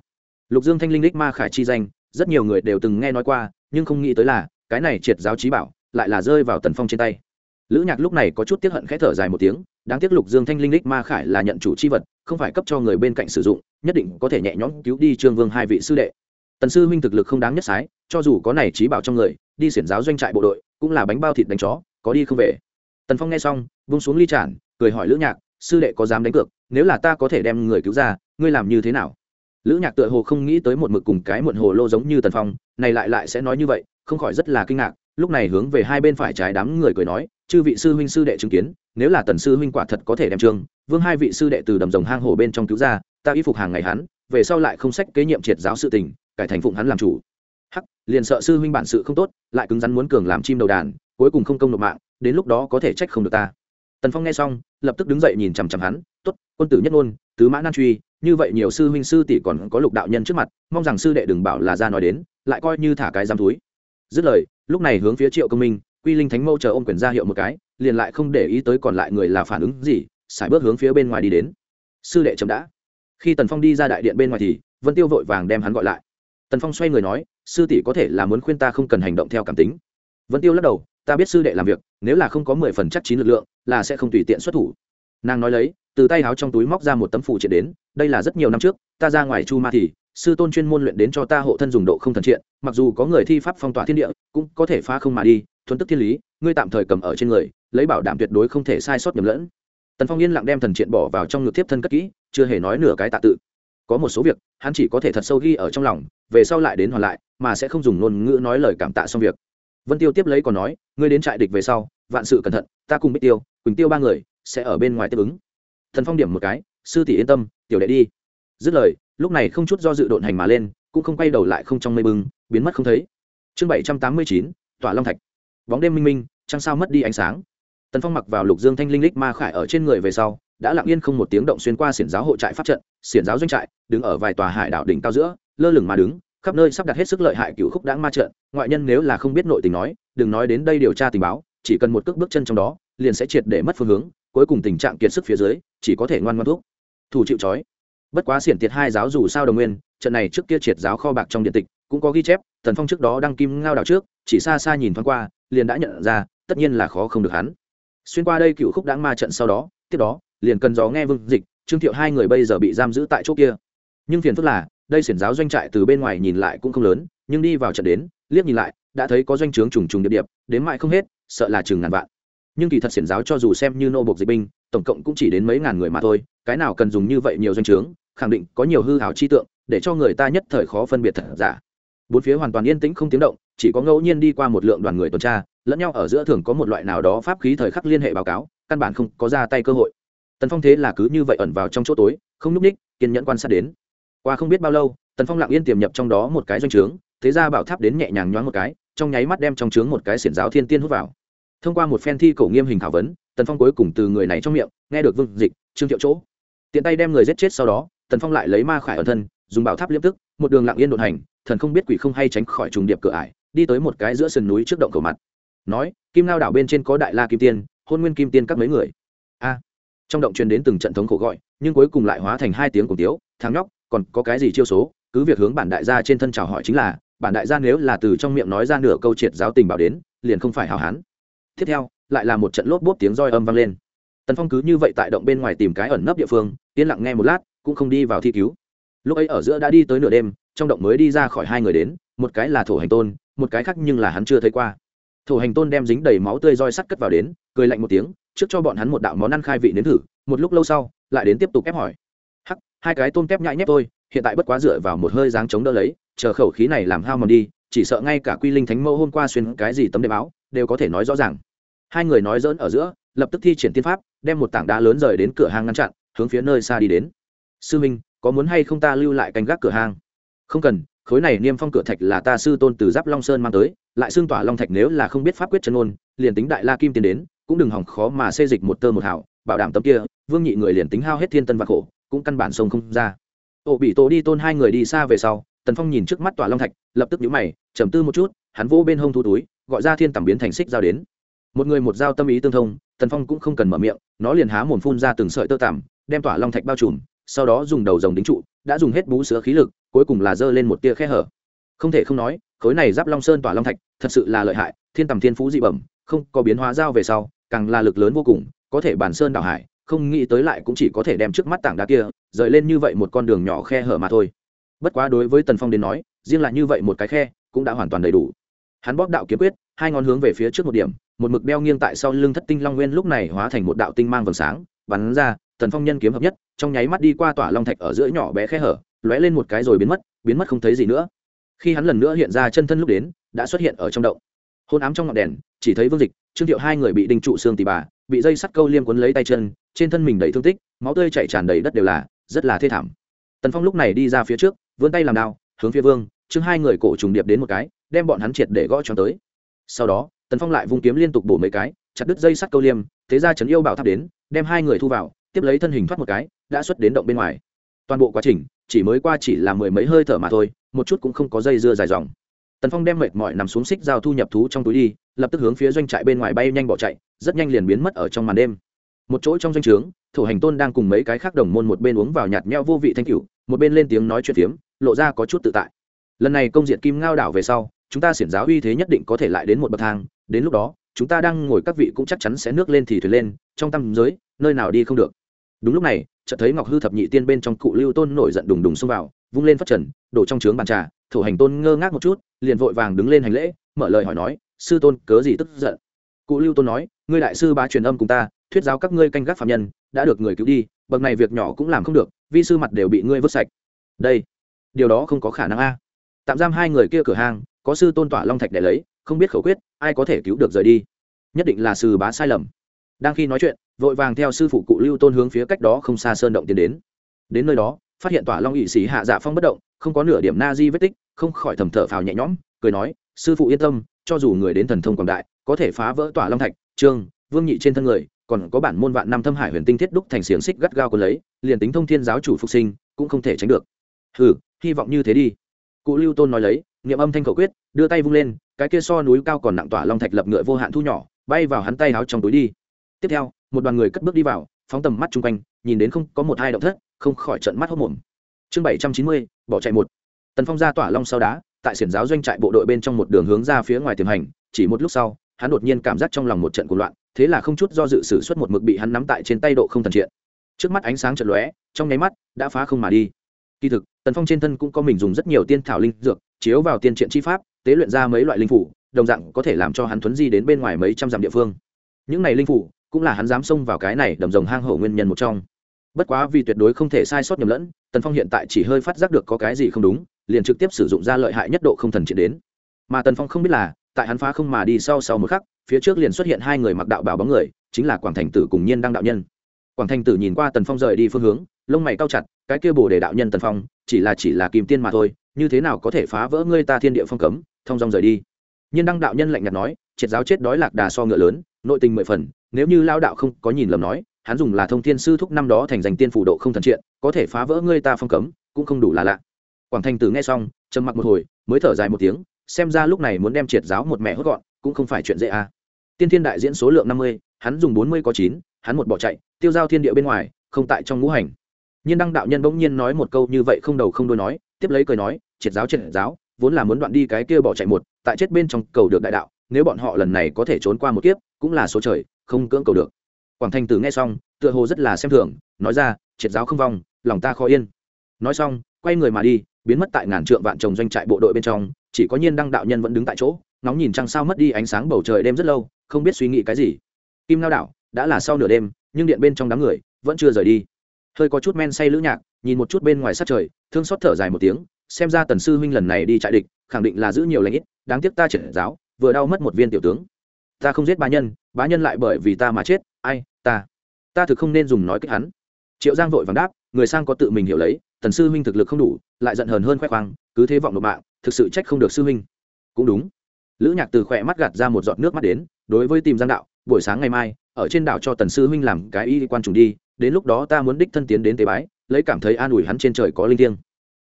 Lục dương thanh linh đích ma khải chi danh, rất nhiều người đều từng nghe nói qua, nhưng không nghĩ tới là, cái này triệt giáo trí bảo, lại là rơi vào tần phong trên tay. Lữ nhạc lúc này có chút tiếc hận khẽ thở dài một tiếng, đáng tiếc lục dương thanh linh đích ma khải là nhận chủ c h i vật, không phải cấp cho người bên cạnh sử dụng, nhất định có thể nhẹ nhõm cứu đi trương vương hai vị sư đệ. Tần sư huynh thực lực không đáng nhất sái cho dù có này trí bảo trong người, đi xiển giáo doanh trại bộ đội, cũng là bánh bao thịt đánh chó, có đi không về. Tần phong nghe xong, vung xuống ly tràn, cười hỏi lữ nhạc, sư đệ có dám đánh cược, nếu là ta có thể đem người cứu ra, ngươi làm như thế nào? Lữ nhạc tựa hồ không nghĩ tới một mực cùng cái muộn hồ lô giống như tần phong, này lại lại sẽ nói như vậy, không khỏi rất là kinh ngạc, lúc này hướng về hai bên phải trái đám người cười nói, chư vị sư huynh sư đệ chứng kiến, nếu là tần sư huynh quả thật có thể đem trường vương hai vị sư đệ từ đầm rồng hang hồ bên trong cứu ra, ta y phục hàng ngày hắn, về sau lại không sách kế nhiệm triệt giáo sự tình, cải thành phụng hắn làm chủ hắc, liền sợ sư huynh bản sự không tốt, lại cứng rắn muốn cường làm chim đầu đàn, cuối cùng không công nộp mạng, đến lúc đó có thể trách không được ta. Tần phong nghe xong, lập tức đứng dậy nhìn chằm chằm hắn, tốt, quân tử nhất ngôn, tứ mã nan truy, như vậy nhiều sư huynh sư tỷ còn có lục đạo nhân trước mặt, mong rằng sư đệ đừng bảo là ra nói đến, lại coi như thả cái giam túi. Dứt lời, lúc này hướng phía triệu công minh, quy linh thánh mâu chờ ôm quyền ra hiệu một cái, liền lại không để ý tới còn lại người là phản ứng gì, sải bước hướng phía bên ngoài đi đến. Sư đệ chậm đã. Khi tần phong đi ra đại điện bên ngoài thì, vân tiêu vội vàng đem hắn gọi lại. Tần phong xoay người nói sư tỷ có thể là muốn khuyên ta không cần hành động theo cảm tính. Vân tiêu lắc đầu, ta biết sư đệ làm việc, nếu là không có mười phần chắc chín lực lượng, là sẽ không tùy tiện xuất thủ. Nàng nói lấy, từ tay áo trong túi móc ra một tấm phụ triện đến, đây là rất nhiều năm trước, ta ra ngoài chu ma thì, sư tôn chuyên môn luyện đến cho ta hộ thân dùng độ không thần triện, mặc dù có người thi pháp phong tỏa thiên địa, cũng có thể phá không mà đi, thuần tức thiên lý, ngươi tạm thời cầm ở trên người, lấy bảo đảm tuyệt đối không thể sai sót nhầm lẫn. Tần phong yên lặng đem thần triện bỏ vào trong ngực tiếp thân cất kỹ, chưa hề nói nửa cái tạ tự. Có một số việc, hắn chỉ có thể thật sâu ghi ở trong lòng về sau lại đến hoàn lại, mà sẽ không dùng ngôn ngữ nói lời cảm tạ xong việc. Vân tiêu tiếp lấy còn nói, ngươi đến trại địch về sau, vạn sự cẩn thận, ta cùng bích tiêu, quỳnh tiêu ba người sẽ ở bên ngoài tiếp ứng. Thần phong điểm một cái, sư tỷ yên tâm, tiểu đệ đi. Dứt lời, lúc này không chút do dự độn hành mà lên, cũng không quay đầu lại không trong mây bưng biến mất không thấy. Chương bảy trăm tám mươi chín, tỏa long thạch. Bóng đêm minh minh, trăng sao mất đi ánh sáng. Tần phong mặc vào lục dương thanh linh lích ma khải ở trên người về sau, đã lặng yên không một tiếng động xuyên qua xiển giáo hộ trại pháp trận, xiển giáo doanh trại, đứng ở vài tòa hải đảo đỉnh cao giữa lơ lửng mà đứng, khắp nơi sắp đặt hết sức lợi hại cựu khúc đáng ma trận. Ngoại nhân nếu là không biết nội tình nói, đừng nói đến đây điều tra tình báo, chỉ cần một cước bước chân trong đó, liền sẽ triệt để mất phương hướng, cuối cùng tình trạng kiệt sức phía dưới, chỉ có thể ngoan ngoan thuốc. Thủ chịu trói. Bất quá xiển tiệt hai giáo dù sao đồng nguyên, trận này trước kia triệt giáo kho bạc trong điện tịch, cũng có ghi chép thần phong trước đó đăng kim ngao đảo trước, chỉ xa xa nhìn thoáng qua, liền đã nhận ra, tất nhiên là khó không được hắn. Xuyên qua đây cựu khúc đáng ma trận sau đó, tiếp đó, liền cần gió nghe vương dịch, trương thiệu hai người bây giờ bị giam giữ tại chỗ kia. Nhưng phiền phức là đây xiển giáo doanh trại từ bên ngoài nhìn lại cũng không lớn, nhưng đi vào trận đến, liếc nhìn lại, đã thấy có doanh trướng trùng trùng điệp điệp, đến mãi không hết, sợ là chừng ngàn vạn. Nhưng kỳ thật xiển giáo cho dù xem như nô buộc dịch binh, tổng cộng cũng chỉ đến mấy ngàn người mà thôi, cái nào cần dùng như vậy nhiều doanh trướng, khẳng định có nhiều hư hào chi tượng, để cho người ta nhất thời khó phân biệt thật giả. Bốn phía hoàn toàn yên tĩnh không tiếng động, chỉ có ngẫu nhiên đi qua một lượng đoàn người tuần tra, lẫn nhau ở giữa thường có một loại nào đó pháp khí thời khắc liên hệ báo cáo, căn bản không có ra tay cơ hội. Tần phong thế là cứ như vậy ẩn vào trong chỗ tối, không nhúc ních kiên nhẫn quan sát đến qua không biết bao lâu, tần phong lặng yên tiềm nhập trong đó một cái doanh trướng, thế ra bảo tháp đến nhẹ nhàng nhoáng một cái, trong nháy mắt đem trong trướng một cái xiển giáo thiên tiên hút vào. Thông qua một phen thi cổ nghiêm hình thảo vấn, tần phong cuối cùng từ người này trong miệng, nghe được vương dịch, trương thiệu chỗ. Tiện tay đem người giết chết sau đó, tần phong lại lấy ma khải ở thân, dùng bảo tháp liếp tức, một đường lặng yên đột hành, thần không biết quỷ không hay tránh khỏi trùng điệp cửa ải, đi tới một cái giữa sườn núi trước động cầu mặt. Nói, kim lao đảo bên trên có đại la kim tiên, hôn nguyên kim tiên các mấy người. A. Trong động truyền đến từng trận thống khổ gọi, nhưng cuối cùng lại hóa thành hai tiếng cùng tiếu, thằng nhóc còn có cái gì chiêu số? Cứ việc hướng bản đại gia trên thân chào hỏi chính là, bản đại gia nếu là từ trong miệng nói ra nửa câu triệt giáo tình bảo đến, liền không phải hào hán. Tiếp theo, lại là một trận lốp bốp tiếng roi âm vang lên. Tần phong cứ như vậy tại động bên ngoài tìm cái ẩn nấp địa phương, yên lặng nghe một lát, cũng không đi vào thi cứu. Lúc ấy ở giữa đã đi tới nửa đêm, trong động mới đi ra khỏi hai người đến, một cái là thổ hành tôn, một cái khác nhưng là hắn chưa thấy qua. Thổ hành tôn đem dính đầy máu tươi roi sắt cất vào đến, cười lạnh một tiếng, trước cho bọn hắn một đạo món ăn khai vị nếm thử, một lúc lâu sau, lại đến tiếp tục ép hỏi hai cái tôm tép nhãi nhép tôi hiện tại bất quá dựa vào một hơi dáng chống đỡ lấy, chờ khẩu khí này làm hao mòn đi, chỉ sợ ngay cả quy linh thánh mẫu hôm qua xuyên cái gì tấm đệm áo, đều có thể nói rõ ràng. Hai người nói dỡn ở giữa, lập tức thi triển tiên pháp, đem một tảng đá lớn rời đến cửa hàng ngăn chặn, hướng phía nơi xa đi đến. Sư minh, có muốn hay không ta lưu lại canh gác cửa hàng không cần, khối này niêm phong cửa thạch là ta sư tôn từ giáp long sơn mang tới, lại xương tỏa long thạch nếu là không biết pháp quyết chân ôn liền tính đại la kim tiến đến, cũng đừng hỏng khó mà xê dịch một tơ một hảo bảo đảm tấm kia, vương nhị người liền tính hao hết thiên tân và khổ cũng căn bản sông không ra. Ổ bị tổ đi tôn hai người đi xa về sau, tần phong nhìn trước mắt tòa long thạch, lập tức nhíu mày, trầm tư một chút, hắn vỗ bên hông thu túi, gọi ra thiên tầm biến thành xích dao đến. Một người một dao tâm ý tương thông, tần phong cũng không cần mở miệng, nó liền há mồm phun ra từng sợi tơ tằm, đem tỏa long thạch bao trùm, sau đó dùng đầu rồng đính trụ, đã dùng hết bú sữa khí lực, cuối cùng là giơ lên một tia khe hở. Không thể không nói, khối này giáp long sơn tỏa long thạch, thật sự là lợi hại, thiên tầm thiên phú dị bẩm, không có biến hóa dao về sau, càng là lực lớn vô cùng, có thể bản sơn đảo hải không nghĩ tới lại cũng chỉ có thể đem trước mắt tảng đá kia, rời lên như vậy một con đường nhỏ khe hở mà thôi. Bất quá đối với tần phong đến nói, riêng là như vậy một cái khe, cũng đã hoàn toàn đầy đủ. Hắn bóp đạo kiếm quyết, hai ngón hướng về phía trước một điểm, một mực đeo nghiêng tại sau lưng thất tinh long nguyên lúc này hóa thành một đạo tinh mang vầng sáng, bắn ra, tần phong nhân kiếm hợp nhất, trong nháy mắt đi qua tỏa long thạch ở giữa nhỏ bé khe hở, lóe lên một cái rồi biến mất biến mất không thấy gì nữa. Khi hắn lần nữa hiện ra chân thân lúc đến, đã xuất hiện ở trong động hôn ám trong ngọn đèn, chỉ thấy vương dịch, trương thiệu hai người bị đinh trụ xương tì bà, bị dây sắt câu liêm quấn lấy tay chân, trên thân mình đầy thương tích, máu tươi chạy tràn đầy đất đều là, rất là thê thảm. Tần phong lúc này đi ra phía trước, vươn tay làm đao, hướng phía vương, trương hai người cổ trùng điệp đến một cái, đem bọn hắn triệt để gõ cho tới. Sau đó, tần phong lại vung kiếm liên tục bổ mấy cái, chặt đứt dây sắt câu liêm, thế ra trấn yêu bảo tháp đến, đem hai người thu vào, tiếp lấy thân hình thoát một cái, đã xuất đến động bên ngoài. Toàn bộ quá trình, chỉ mới qua chỉ là mười mấy hơi thở mà thôi, một chút cũng không có dây dưa dài dòng tần phong đem mệt mỏi nằm xuống xích dao thu nhập thú trong túi đi, lập tức hướng phía doanh trại bên ngoài bay nhanh bỏ chạy, rất nhanh liền biến mất ở trong màn đêm. Một chỗ trong doanh trướng thủ hành tôn đang cùng mấy cái khác đồng môn một bên uống vào nhạt nhẽo vô vị thanh cửu, một bên lên tiếng nói chuyện phiếm, lộ ra có chút tự tại. Lần này công diện kim ngao đảo về sau, chúng ta xiển giáo uy thế nhất định có thể lại đến một bậc thang, đến lúc đó, chúng ta đang ngồi các vị cũng chắc chắn sẽ nước lên thì thuyền lên, trong tâm giới, nơi nào đi không được. Đúng lúc này, chợt thấy ngọc hư thập nhị tiên bên trong cụ lưu tôn nổi giận đùng đùng xông vào, vung lên phát trần, đổ trong trướng bàn trà thủ hành tôn ngơ ngác một chút, liền vội vàng đứng lên hành lễ, mở lời hỏi nói, sư tôn, cớ gì tức giận? Cụ lưu tôn nói, ngươi đại sư bá truyền âm cùng ta, thuyết giáo các ngươi canh gác phạm nhân, đã được người cứu đi, bậc này việc nhỏ cũng làm không được, vi sư mặt đều bị ngươi vứt sạch. Đây, điều đó không có khả năng a. Tạm giam hai người kia cửa hàng, có sư tôn tỏa long thạch để lấy, không biết khẩu quyết, ai có thể cứu được rời đi? Nhất định là sư bá sai lầm. Đang khi nói chuyện, vội vàng theo sư phụ cụ lưu tôn hướng phía cách đó không xa sơn động tiến đến. Đến nơi đó phát hiện tỏa long ỵ sĩ hạ dạ phong bất động, không có nửa điểm na di vết tích, không khỏi thầm thở phào nhẹ nhõm, cười nói, sư phụ yên tâm, cho dù người đến thần thông quảng đại, có thể phá vỡ tỏa long thạch trương vương nhị trên thân người, còn có bản môn vạn năm thâm hải huyền tinh thiết đúc thành xiềng xích gắt gao còn lấy, liền tính thông thiên giáo chủ phục sinh, cũng không thể tránh được. Ừ hy vọng như thế đi. Cụ lưu tôn nói lấy, niệm âm thanh khẩu quyết, đưa tay vung lên, cái kia so núi cao còn nặng tỏa long thạch lập ngựa vô hạn thu nhỏ, bay vào hắn tay áo trong túi đi. Tiếp theo, một đoàn người cất bước đi vào, phóng tầm mắt chung quanh, nhìn đến không có một hai động thất không khỏi trận mắt hốc mồm. Chương bảy trăm chín mươi, bỏ chạy một. Tần phong ra tỏa long sau đá, tại xiển giáo doanh trại bộ đội bên trong một đường hướng ra phía ngoài tiềm hành, chỉ một lúc sau, hắn đột nhiên cảm giác trong lòng một trận cuồng loạn, thế là không chút do dự sử xuất một mực bị hắn nắm tại trên tay độ không thần triện. Trước mắt ánh sáng trận lóe, trong nháy mắt đã phá không mà đi. Kỳ thực, tần phong trên thân cũng có mình dùng rất nhiều tiên thảo linh dược, chiếu vào tiên triện chi pháp, tế luyện ra mấy loại linh phủ, đồng dạng có thể làm cho hắn thuấn di đến bên ngoài mấy trăm dặm địa phương. Những này linh phủ cũng là hắn dám xông vào cái này đầm rồng hang hổ nguyên nhân một trong bất quá vì tuyệt đối không thể sai sót nhầm lẫn, tần phong hiện tại chỉ hơi phát giác được có cái gì không đúng, liền trực tiếp sử dụng ra lợi hại nhất độ không thần triển đến. Mà tần phong không biết là, tại hắn phá không mà đi sau sau một khắc, phía trước liền xuất hiện hai người mặc đạo bảo bóng người, chính là quảng thành tử cùng nhiên đăng đạo nhân. Quảng thành tử nhìn qua tần phong rời đi phương hướng, lông mày cao chặt, cái kia bồ để đạo nhân tần phong, chỉ là chỉ là kìm tiên mà thôi, như thế nào có thể phá vỡ ngươi ta thiên địa phong cấm, thông dong rời đi. Nhiên đăng đạo nhân lạnh nhạt nói, triệt giáo chết đói lạc đà so ngựa lớn, nội tình mười phần, nếu như lao đạo không có nhìn lầm nói hắn dùng là thông thiên sư thúc năm đó thành danh tiên phủ độ không thần triện, có thể phá vỡ ngươi ta phong cấm, cũng không đủ là lạ. Quảng thành tử nghe xong, trầm mặc một hồi, mới thở dài một tiếng, xem ra lúc này muốn đem triệt giáo một mẹ hốt gọn, cũng không phải chuyện dễ à. tiên thiên đại diễn số lượng năm mươi, hắn dùng bốn mươi có chín, hắn một bỏ chạy, tiêu giao thiên địa bên ngoài, không tại trong ngũ hành. Nhiên đăng đạo nhân bỗng nhiên nói một câu như vậy không đầu không đuôi nói, tiếp lấy cười nói, triệt giáo triệt giáo, vốn là muốn đoạn đi cái kia bỏ chạy một, tại chết bên trong cầu được đại đạo, nếu bọn họ lần này có thể trốn qua một kiếp, cũng là số trời, không cưỡng cầu được quảng thành tử nghe xong, tựa hồ rất là xem thường, nói ra, triệt giáo không vong, lòng ta khó yên. Nói xong, quay người mà đi, biến mất tại ngàn trượng vạn trồng doanh trại bộ đội bên trong, chỉ có nhiên đăng đạo nhân vẫn đứng tại chỗ nóng nhìn trăng sao mất đi ánh sáng bầu trời đêm rất lâu, không biết suy nghĩ cái gì. Kim lao đảo, đã là sau nửa đêm, nhưng điện bên trong đám người, vẫn chưa rời đi. Hơi có chút men say lữ nhạc, nhìn một chút bên ngoài sát trời, thương xót thở dài một tiếng, xem ra tần sư huynh lần này đi trại địch, khẳng định là giữ nhiều lãnh ít, đáng tiếc ta triển giáo, vừa đau mất một viên tiểu tướng ta không giết bá nhân bá nhân lại bởi vì ta mà chết, ai, ta. Ta thực không nên dùng nói kích hắn. Triệu giang vội vàng đáp, người sang có tự mình hiểu lấy, tần sư huynh thực lực không đủ, lại giận hờn hơn khoe khoang, cứ thế vọng nộp mạng, thực sự trách không được sư huynh. Cũng đúng. Lữ nhạc từ khỏe mắt gạt ra một giọt nước mắt đến, đối với tìm giang đạo, buổi sáng ngày mai, ở trên đảo cho tần sư huynh làm cái y quan trùng đi, đến lúc đó ta muốn đích thân tiến đến tế bái, lấy cảm thấy an ủi hắn trên trời có linh thiêng.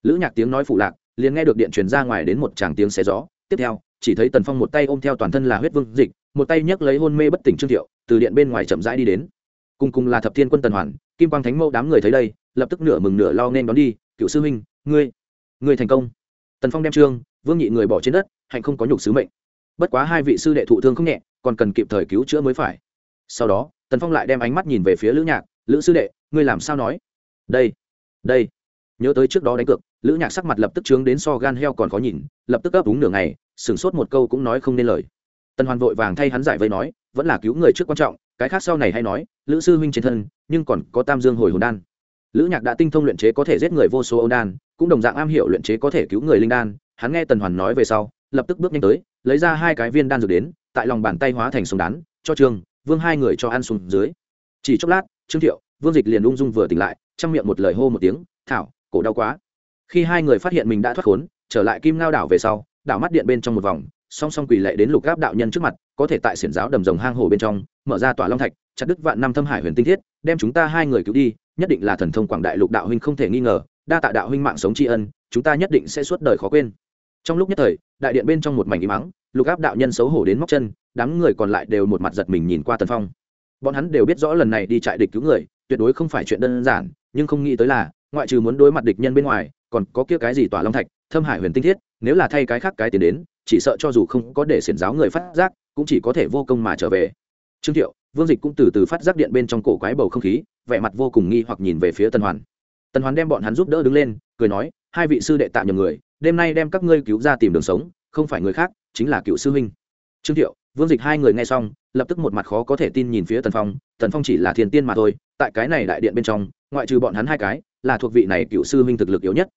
Lữ nhạc tiếng nói phụ lạc, liền nghe được điện truyền ra ngoài đến một tràng tiếng xé gió. Tiếp theo chỉ thấy tần phong một tay ôm theo toàn thân là huyết vương dịch, một tay nhấc lấy hôn mê bất tỉnh trương thiệu, từ điện bên ngoài chậm rãi đi đến. Cùng cùng là thập thiên quân tần hoàn, kim quang thánh mẫu đám người thấy đây, lập tức nửa mừng nửa lo nên đón đi, cựu sư huynh, ngươi ngươi thành công. Tần phong đem trương, vương nhị người bỏ trên đất, hạnh không có nhục sứ mệnh. Bất quá hai vị sư đệ thụ thương không nhẹ, còn cần kịp thời cứu chữa mới phải. Sau đó, tần phong lại đem ánh mắt nhìn về phía lữ nhạc, lữ sư đệ, ngươi làm sao nói? Đây đây. Nhớ tới trước đó đánh cược, lữ nhạc sắc mặt lập tức trướng đến so gan heo còn khó nhìn, lập tức ấp úng nửa ngày sửng sốt một câu cũng nói không nên lời. Tần hoàn vội vàng thay hắn giải vây nói, vẫn là cứu người trước quan trọng, cái khác sau này hay nói, lữ sư huynh trên thân, nhưng còn có tam dương hồi hồn đan. Lữ nhạc đã tinh thông luyện chế có thể giết người vô số âu đan, cũng đồng dạng am hiểu luyện chế có thể cứu người linh đan. Hắn nghe tần hoàn nói về sau, lập tức bước nhanh tới, lấy ra hai cái viên đan dược đến, tại lòng bàn tay hóa thành sông đán, cho trương, vương hai người cho ăn xuống dưới. Chỉ chốc lát, trương thiệu, vương dịch liền ung dung vừa tỉnh lại, trong miệng một lời hô một tiếng, thảo, cổ đau quá. Khi hai người phát hiện mình đã thoát khốn, trở lại kim ngao đảo về sau đảo mắt điện bên trong một vòng, song song quỳ lệ đến lục gáp đạo nhân trước mặt, có thể tại xiển giáo đầm rồng hang hồ bên trong, mở ra tỏa long thạch, chặt đứt vạn năm thâm hải huyền tinh thiết, đem chúng ta hai người cứu đi, nhất định là thần thông quảng đại lục đạo huynh không thể nghi ngờ, đa tạ đạo huynh mạng sống tri ân, chúng ta nhất định sẽ suốt đời khó quên. Trong lúc nhất thời, đại điện bên trong một mảnh im mắng lục áp đạo nhân xấu hổ đến móc chân, đám người còn lại đều một mặt giật mình nhìn qua tần phong. Bọn hắn đều biết rõ lần này đi trại địch cứu người, tuyệt đối không phải chuyện đơn giản, nhưng không nghĩ tới là, ngoại trừ muốn đối mặt địch nhân bên ngoài, còn có kia cái gì tỏa long thạch, thâm hải huyền tinh thiết nếu là thay cái khác cái tiền đến, chỉ sợ cho dù không có để xiển giáo người phát giác, cũng chỉ có thể vô công mà trở về. Trương thiệu, vương dịch cũng từ từ phát giác điện bên trong cổ quái bầu không khí, vẻ mặt vô cùng nghi hoặc nhìn về phía tân hoàn. Tân hoàn đem bọn hắn giúp đỡ đứng lên, cười nói, hai vị sư đệ tạm nhầm người, đêm nay đem các ngươi cứu ra tìm đường sống, không phải người khác, chính là cựu sư huynh. Trương thiệu, vương dịch hai người nghe xong, lập tức một mặt khó có thể tin nhìn phía tần phong tần phong chỉ là thiền tiên mà thôi, tại cái này đại điện bên trong, ngoại trừ bọn hắn hai cái, là thuộc vị này cựu sư huynh thực lực yếu nhất.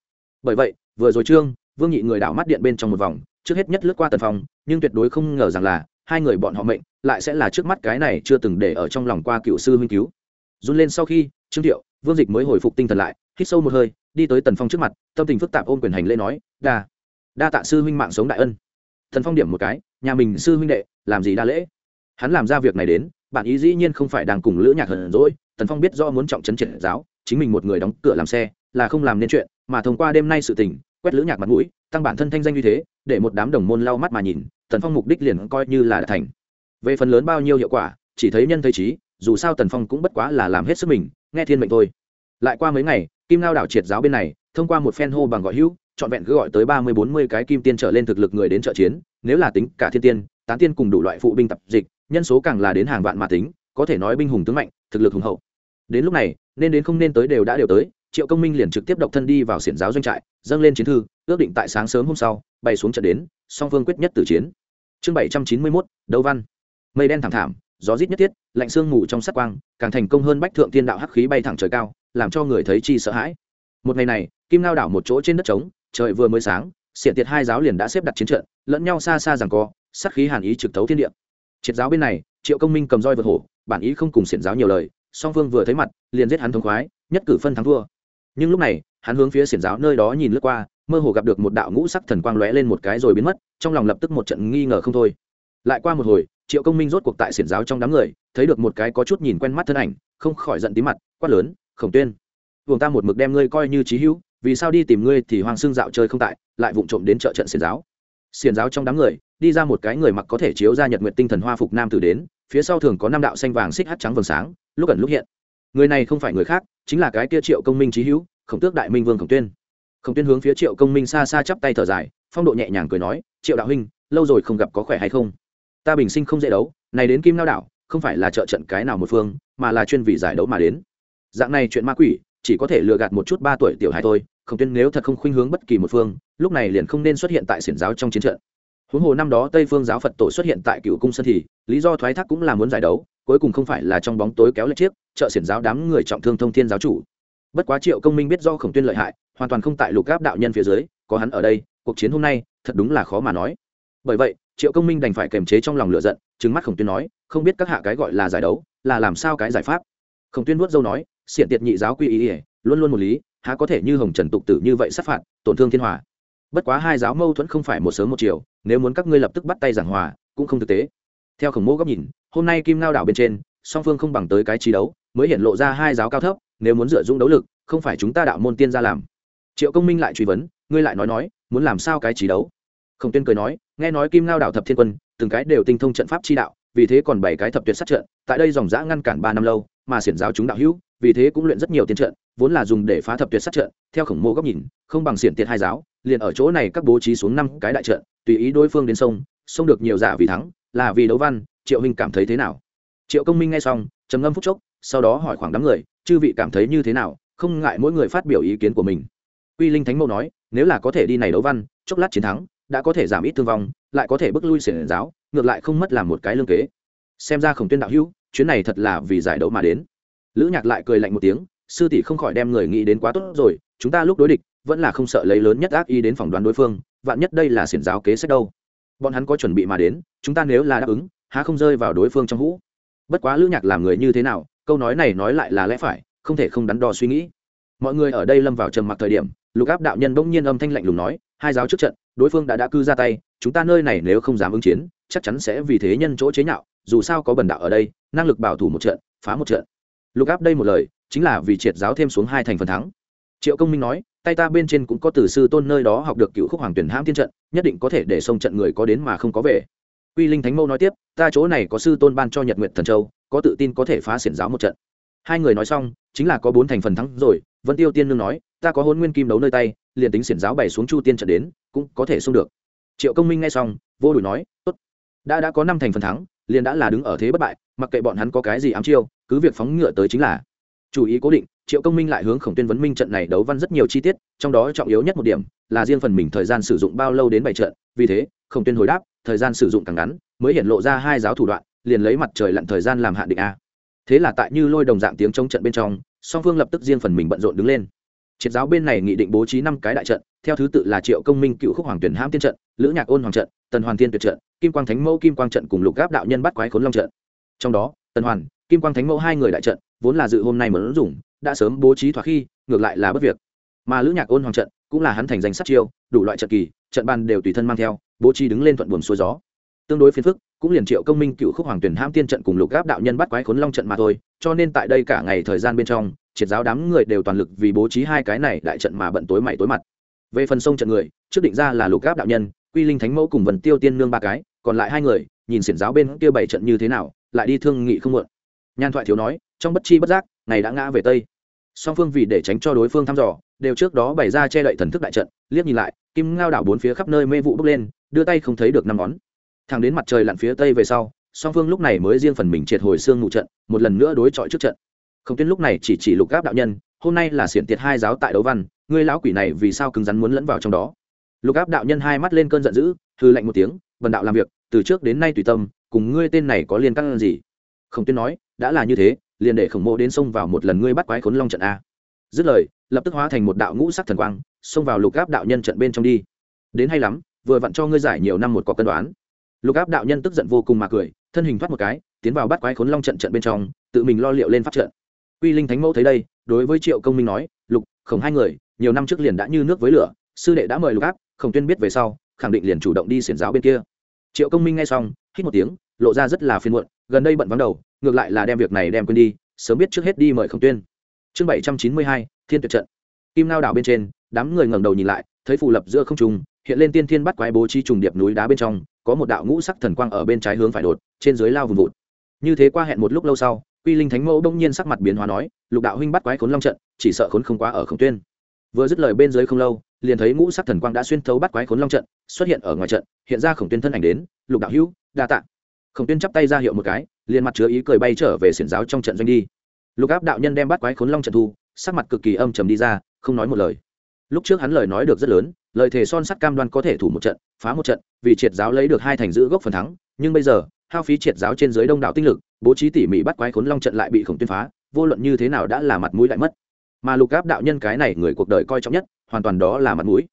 Bởi vậy, vừa rồi trương vương nhị người đảo mắt điện bên trong một vòng, trước hết nhất lướt qua tần phong, nhưng tuyệt đối không ngờ rằng là, hai người bọn họ mệnh, lại sẽ là trước mắt cái này chưa từng để ở trong lòng qua cựu sư huynh cứu. Run lên sau khi, trương thiệu, vương dịch mới hồi phục tinh thần lại, hít sâu một hơi, đi tới tần phong trước mặt, tâm tình phức tạp ôm quyền hành lễ nói, đa đa tạ sư huynh mạng sống đại ân. Thần phong điểm một cái, nhà mình sư huynh đệ, làm gì đa lễ? Hắn làm ra việc này đến, bạn ý dĩ nhiên không phải đang cùng lữ nhạc hờn rỗi tần phong biết do muốn trọng chấn triển giáo, chính mình một người đóng cửa làm xe, là không làm nên chuyện, mà thông qua đêm nay sự tình quét lữ nhạc mặt mũi, tăng bản thân thanh danh như thế, để một đám đồng môn lau mắt mà nhìn, tần phong mục đích liền coi như là đã thành. Về phần lớn bao nhiêu hiệu quả, chỉ thấy nhân thấy trí, dù sao tần phong cũng bất quá là làm hết sức mình, nghe thiên mệnh thôi. Lại qua mấy ngày, kim lao đảo triệt giáo bên này, thông qua một phen hô bằng gọi hữu, trọn vẹn cứ gọi tới ba mươi, bốn mươi cái kim tiên trở lên thực lực người đến trợ chiến, nếu là tính cả thiên tiên, tán tiên cùng đủ loại phụ binh tập dịch, nhân số càng là đến hàng vạn mà tính, có thể nói binh hùng tướng mạnh, thực lực hùng hậu. Đến lúc này, nên đến không nên tới đều đã đều tới triệu công minh liền trực tiếp độc thân đi vào xiển giáo doanh trại, dâng lên chiến thư, ước định tại sáng sớm hôm sau, bay xuống trận đến, song phương quyết nhất tử chiến. Chương bảy trăm chín mươi mốt, đấu văn. Mây đen thảm thảm, gió rít nhất thiết, lạnh sương mù trong sắc quang, càng thành công hơn bách thượng tiên đạo hắc khí bay thẳng trời cao, làm cho người thấy chi sợ hãi. Một ngày này, kim lao đảo một chỗ trên đất trống, trời vừa mới sáng, xiển tiệt hai giáo liền đã xếp đặt chiến trận, lẫn nhau xa xa rằng co, sát khí hàn ý trực thấu thiên địa. Triệt giáo bên này, triệu công minh cầm roi vượt hổ, bản ý không cùng xiển giáo nhiều lời, song phương vừa thấy mặt, liền giết hắn thống khoái, nhất cử phân thắng thua nhưng lúc này, hắn hướng phía xiển giáo nơi đó nhìn lướt qua, mơ hồ gặp được một đạo ngũ sắc thần quang lóe lên một cái rồi biến mất, trong lòng lập tức một trận nghi ngờ không thôi. Lại qua một hồi, triệu công minh rốt cuộc tại xiển giáo trong đám người, thấy được một cái có chút nhìn quen mắt thân ảnh, không khỏi giận tí mặt, quát lớn, khổng tuyên vùng ta một mực đem ngươi coi như trí hữu, vì sao đi tìm ngươi thì hoang xương dạo chơi không tại, lại vụng trộm đến chợ trận xiển giáo? Xiển giáo trong đám người, đi ra một cái người mặc có thể chiếu ra nhật nguyện tinh thần hoa phục nam tử đến, phía sau thường có năm đạo xanh vàng xích hắt trắng vầng sáng, lúc ẩn lúc hiện người này không phải người khác, chính là cái kia triệu công minh trí hữu, khổng tước đại minh vương khổng tuyên. Khổng tuyên hướng phía triệu công minh xa xa chắp tay thở dài, phong độ nhẹ nhàng cười nói, triệu đạo huynh, lâu rồi không gặp có khỏe hay không? Ta bình sinh không dễ đấu, này đến kim lao đảo, không phải là trợ trận cái nào một phương, mà là chuyên vì giải đấu mà đến. Dạng này chuyện ma quỷ, chỉ có thể lừa gạt một chút ba tuổi tiểu hài thôi, khổng tuyên nếu thật không khuynh hướng bất kỳ một phương, lúc này liền không nên xuất hiện tại xiển giáo trong chiến trận. Huống hồ năm đó tây phương giáo phật tổ xuất hiện tại cựu cung sân thì, lý do thoái thác cũng là muốn giải đấu cuối cùng không phải là trong bóng tối kéo lệch chiếc trợ xiển giáo đám người trọng thương thông thiên giáo chủ. Bất quá triệu công minh biết do khổng tuyên lợi hại, hoàn toàn không tại lục gáp đạo nhân phía dưới, có hắn ở đây, cuộc chiến hôm nay, thật đúng là khó mà nói. Bởi vậy, triệu công minh đành phải kềm chế trong lòng lửa giận chứng mắt khổng tuyên nói, không biết các hạ cái gọi là giải đấu, là làm sao cái giải pháp? Khổng tuyên vuốt dâu nói, xiển tiệt nhị giáo quy ý ỉa luôn luôn một lý, há có thể như hồng trần tục tử như vậy sát phạt, tổn thương thiên hòa. Bất quá hai giáo mâu thuẫn không phải một sớm một chiều, nếu muốn các ngươi lập tức bắt tay giảng hòa, cũng không thực tế. Theo khổng mô góc nhìn hôm nay kim ngao đảo bên trên, song phương không bằng tới cái trí đấu, mới hiện lộ ra hai giáo cao thấp, nếu muốn dựa dung đấu lực, không phải chúng ta đạo môn tiên ra làm. Triệu công minh lại truy vấn, ngươi lại nói nói, muốn làm sao cái trí đấu? Khổng tuyên cười nói, nghe nói kim ngao đảo thập thiên quân, từng cái đều tinh thông trận pháp chi đạo, vì thế còn bảy cái thập tuyệt sát trận, tại đây dòng dã ngăn cản ba năm lâu, mà xiển giáo chúng đạo hữu, vì thế cũng luyện rất nhiều tiên trận, vốn là dùng để phá thập tuyệt sát trận, theo khổng mô góc nhìn, không bằng xiển tiệt hai giáo, liền ở chỗ này các bố trí xuống năm cái đại trận, tùy ý đối phương đến sông sông được nhiều giả vì thắng, là vì đấu văn triệu huynh cảm thấy thế nào? Triệu công minh nghe xong, trầm ngâm phúc chốc, sau đó hỏi khoảng đám người, chư vị cảm thấy như thế nào? Không ngại mỗi người phát biểu ý kiến của mình. Quy linh thánh mẫu nói, nếu là có thể đi này đấu văn, chốc lát chiến thắng, đã có thể giảm ít thương vong, lại có thể bước lui xiển giáo, ngược lại không mất làm một cái lương kế. Xem ra khổng tuyên đạo hữu, chuyến này thật là vì giải đấu mà đến. Lữ nhạc lại cười lạnh một tiếng, sư tỷ không khỏi đem người nghĩ đến quá tốt rồi, chúng ta lúc đối địch, vẫn là không sợ lấy lớn nhất ác ý đến phỏng đoán đối phương, vạn nhất đây là xiển giáo kế sách đâu. Bọn hắn có chuẩn bị mà đến, chúng ta nếu là đáp ứng há không rơi vào đối phương trong hũ. Bất quá lữ nhạc làm người như thế nào, câu nói này nói lại là lẽ phải, không thể không đắn đo suy nghĩ. Mọi người ở đây lâm vào trầm mặc thời điểm, lục áp đạo nhân bỗng nhiên âm thanh lạnh lùng nói, hai giáo trước trận, đối phương đã đã cư ra tay, chúng ta nơi này nếu không dám ứng chiến, chắc chắn sẽ vì thế nhân chỗ chế nhạo, dù sao có bần đạo ở đây, năng lực bảo thủ một trận, phá một trận. Lục áp đây một lời, chính là vì triệt giáo thêm xuống hai thành phần thắng. Triệu công minh nói, tay ta bên trên cũng có từ sư tôn nơi đó học được cựu khúc hoàng tuyển hãm thiên trận, nhất định có thể để sông trận người có đến mà không có về quy linh thánh mâu nói tiếp, ta chỗ này có sư tôn ban cho nhật nguyện thần châu, có tự tin có thể phá xiển giáo một trận. Hai người nói xong, chính là có bốn thành phần thắng rồi, vân tiêu tiên nương nói, ta có hôn nguyên kim đấu nơi tay, liền tính xiển giáo bày xuống chu tiên trận đến, cũng có thể xung được. Triệu công minh nghe xong, vô đùi nói, tốt, đã đã có năm thành phần thắng, liền đã là đứng ở thế bất bại, mặc kệ bọn hắn có cái gì ám chiêu, cứ việc phóng ngựa tới chính là. Chủ ý cố định triệu công minh lại hướng khổng tuyên vấn minh trận này đấu văn rất nhiều chi tiết, trong đó trọng yếu nhất một điểm là riêng phần mình thời gian sử dụng bao lâu đến bảy trận. Vì thế, khổng tuyên hồi đáp, thời gian sử dụng càng ngắn, mới hiện lộ ra hai giáo thủ đoạn, liền lấy mặt trời lặn thời gian làm hạn định a. Thế là tại như lôi đồng dạng tiếng chống trận bên trong, song phương lập tức riêng phần mình bận rộn đứng lên. Triệt giáo bên này nghị định bố trí năm cái đại trận, theo thứ tự là triệu công minh, cựu khúc hoàng tuyển hãm tiên trận, lữ nhạc ôn hoàng trận, tần hoàn tiên tuyệt trận, kim quang thánh mẫu kim quang trận cùng lục gáp đạo nhân bắt quái khốn long trận. Trong đó, tần hoàn, kim quang thánh mẫu hai người đại trận, vốn là dự hôm nay mở dụng đã sớm bố trí thỏa khi, ngược lại là bất việc. Mà lữ nhạc ôn hoàng trận cũng là hắn thành danh sát chiêu, đủ loại trận kỳ, trận ban đều tùy thân mang theo, bố trí đứng lên thuận buồm xuôi gió. Tương đối phiền phức, cũng liền triệu công minh, cựu khúc hoàng tuyển ham tiên trận cùng lục gáp đạo nhân bắt quái khốn long trận mà thôi, cho nên tại đây cả ngày thời gian bên trong, triệt giáo đám người đều toàn lực vì bố trí hai cái này đại trận mà bận tối mày tối mặt. Về phần sông trận người, trước định ra là lục gáp đạo nhân, quy linh thánh mẫu cùng vần tiêu tiên nương ba cái, còn lại hai người, nhìn xiển giáo bên kia bảy trận như thế nào, lại đi thương nghị không muộn. Nhan thoại thiếu nói, trong bất chi bất giác, ngày đã ngã về tây song phương vì để tránh cho đối phương thăm dò, đều trước đó bày ra che đậy thần thức đại trận, liếc nhìn lại, kim ngao đảo bốn phía khắp nơi mê vụ bốc lên, đưa tay không thấy được năm ngón. Thẳng đến mặt trời lặn phía tây về sau, song phương lúc này mới riêng phần mình triệt hồi xương ngụ trận, một lần nữa đối chọi trước trận. Không tuyên lúc này chỉ chỉ lục gáp đạo nhân, hôm nay là xiển tiệt hai giáo tại đấu văn, ngươi lão quỷ này vì sao cứng rắn muốn lẫn vào trong đó? Lục áp đạo nhân hai mắt lên cơn giận dữ hư lạnh một tiếng vần đạo làm việc, từ trước đến nay tùy tâm, cùng ngươi tên này có liên căn gì? Không tuyên nói, đã là như thế liền để khổng mộ đến xông vào một lần ngươi bắt quái khốn long trận a. Dứt lời, lập tức hóa thành một đạo ngũ sắc thần quang, xông vào lục áp đạo nhân trận bên trong đi. Đến hay lắm, vừa vặn cho ngươi giải nhiều năm một có cân đoán. Lục áp đạo nhân tức giận vô cùng mà cười, thân hình thoát một cái, tiến vào bắt quái khốn long trận trận bên trong, tự mình lo liệu lên phát trận. Quy linh thánh mẫu thấy đây, đối với triệu công minh nói, lục, khổng hai người, nhiều năm trước liền đã như nước với lửa, sư đệ đã mời lục áp khổng tuyên biết về sau, khẳng định liền chủ động đi xiển giáo bên kia. Triệu công minh nghe xong, hít một tiếng lộ ra rất là phiền muộn, gần đây bận vắng đầu, ngược lại là đem việc này đem quên đi, sớm biết trước hết đi mời khổng tuyên. Chương bảy trăm chín mươi hai, thiên tuyệt trận. Kim lao đảo bên trên, đám người ngẩng đầu nhìn lại, thấy phù lập giữa không trung, hiện lên tiên thiên bắt quái bố trí trùng điệp núi đá bên trong, có một đạo ngũ sắc thần quang ở bên trái hướng phải đột, trên dưới lao vùng vụt. Như thế qua hẹn một lúc lâu sau, quy linh thánh mẫu đông nhiên sắc mặt biến hóa nói, lục đạo huynh bắt quái khốn long trận, chỉ sợ khốn không quá ở khổng tuyên. Vừa dứt lời bên dưới không lâu, liền thấy ngũ sắc thần quang đã xuyên thấu bắt quái khốn long trận, xuất hiện ở ngoài trận, hiện ra khổng tuyên thân ảnh đến, lục đạo hữu, đa tạ khổng tuyên chắp tay ra hiệu một cái, liền mặt chứa ý cười bay trở về xiển giáo trong trận doanh đi. Lục áp đạo nhân đem bắt quái khốn long trận thu, sắc mặt cực kỳ âm trầm đi ra, không nói một lời. Lúc trước hắn lời nói được rất lớn, lời thề son sắt cam đoan có thể thủ một trận, phá một trận, vì triệt giáo lấy được hai thành giữ gốc phần thắng, nhưng bây giờ, hao phí triệt giáo trên dưới đông đảo tinh lực, bố trí tỉ mỉ bắt quái khốn long trận lại bị khổng tuyên phá, vô luận như thế nào đã là mặt mũi lại mất. Mà lục áp đạo nhân cái này người cuộc đời coi trọng nhất, hoàn toàn đó là mặt mũi.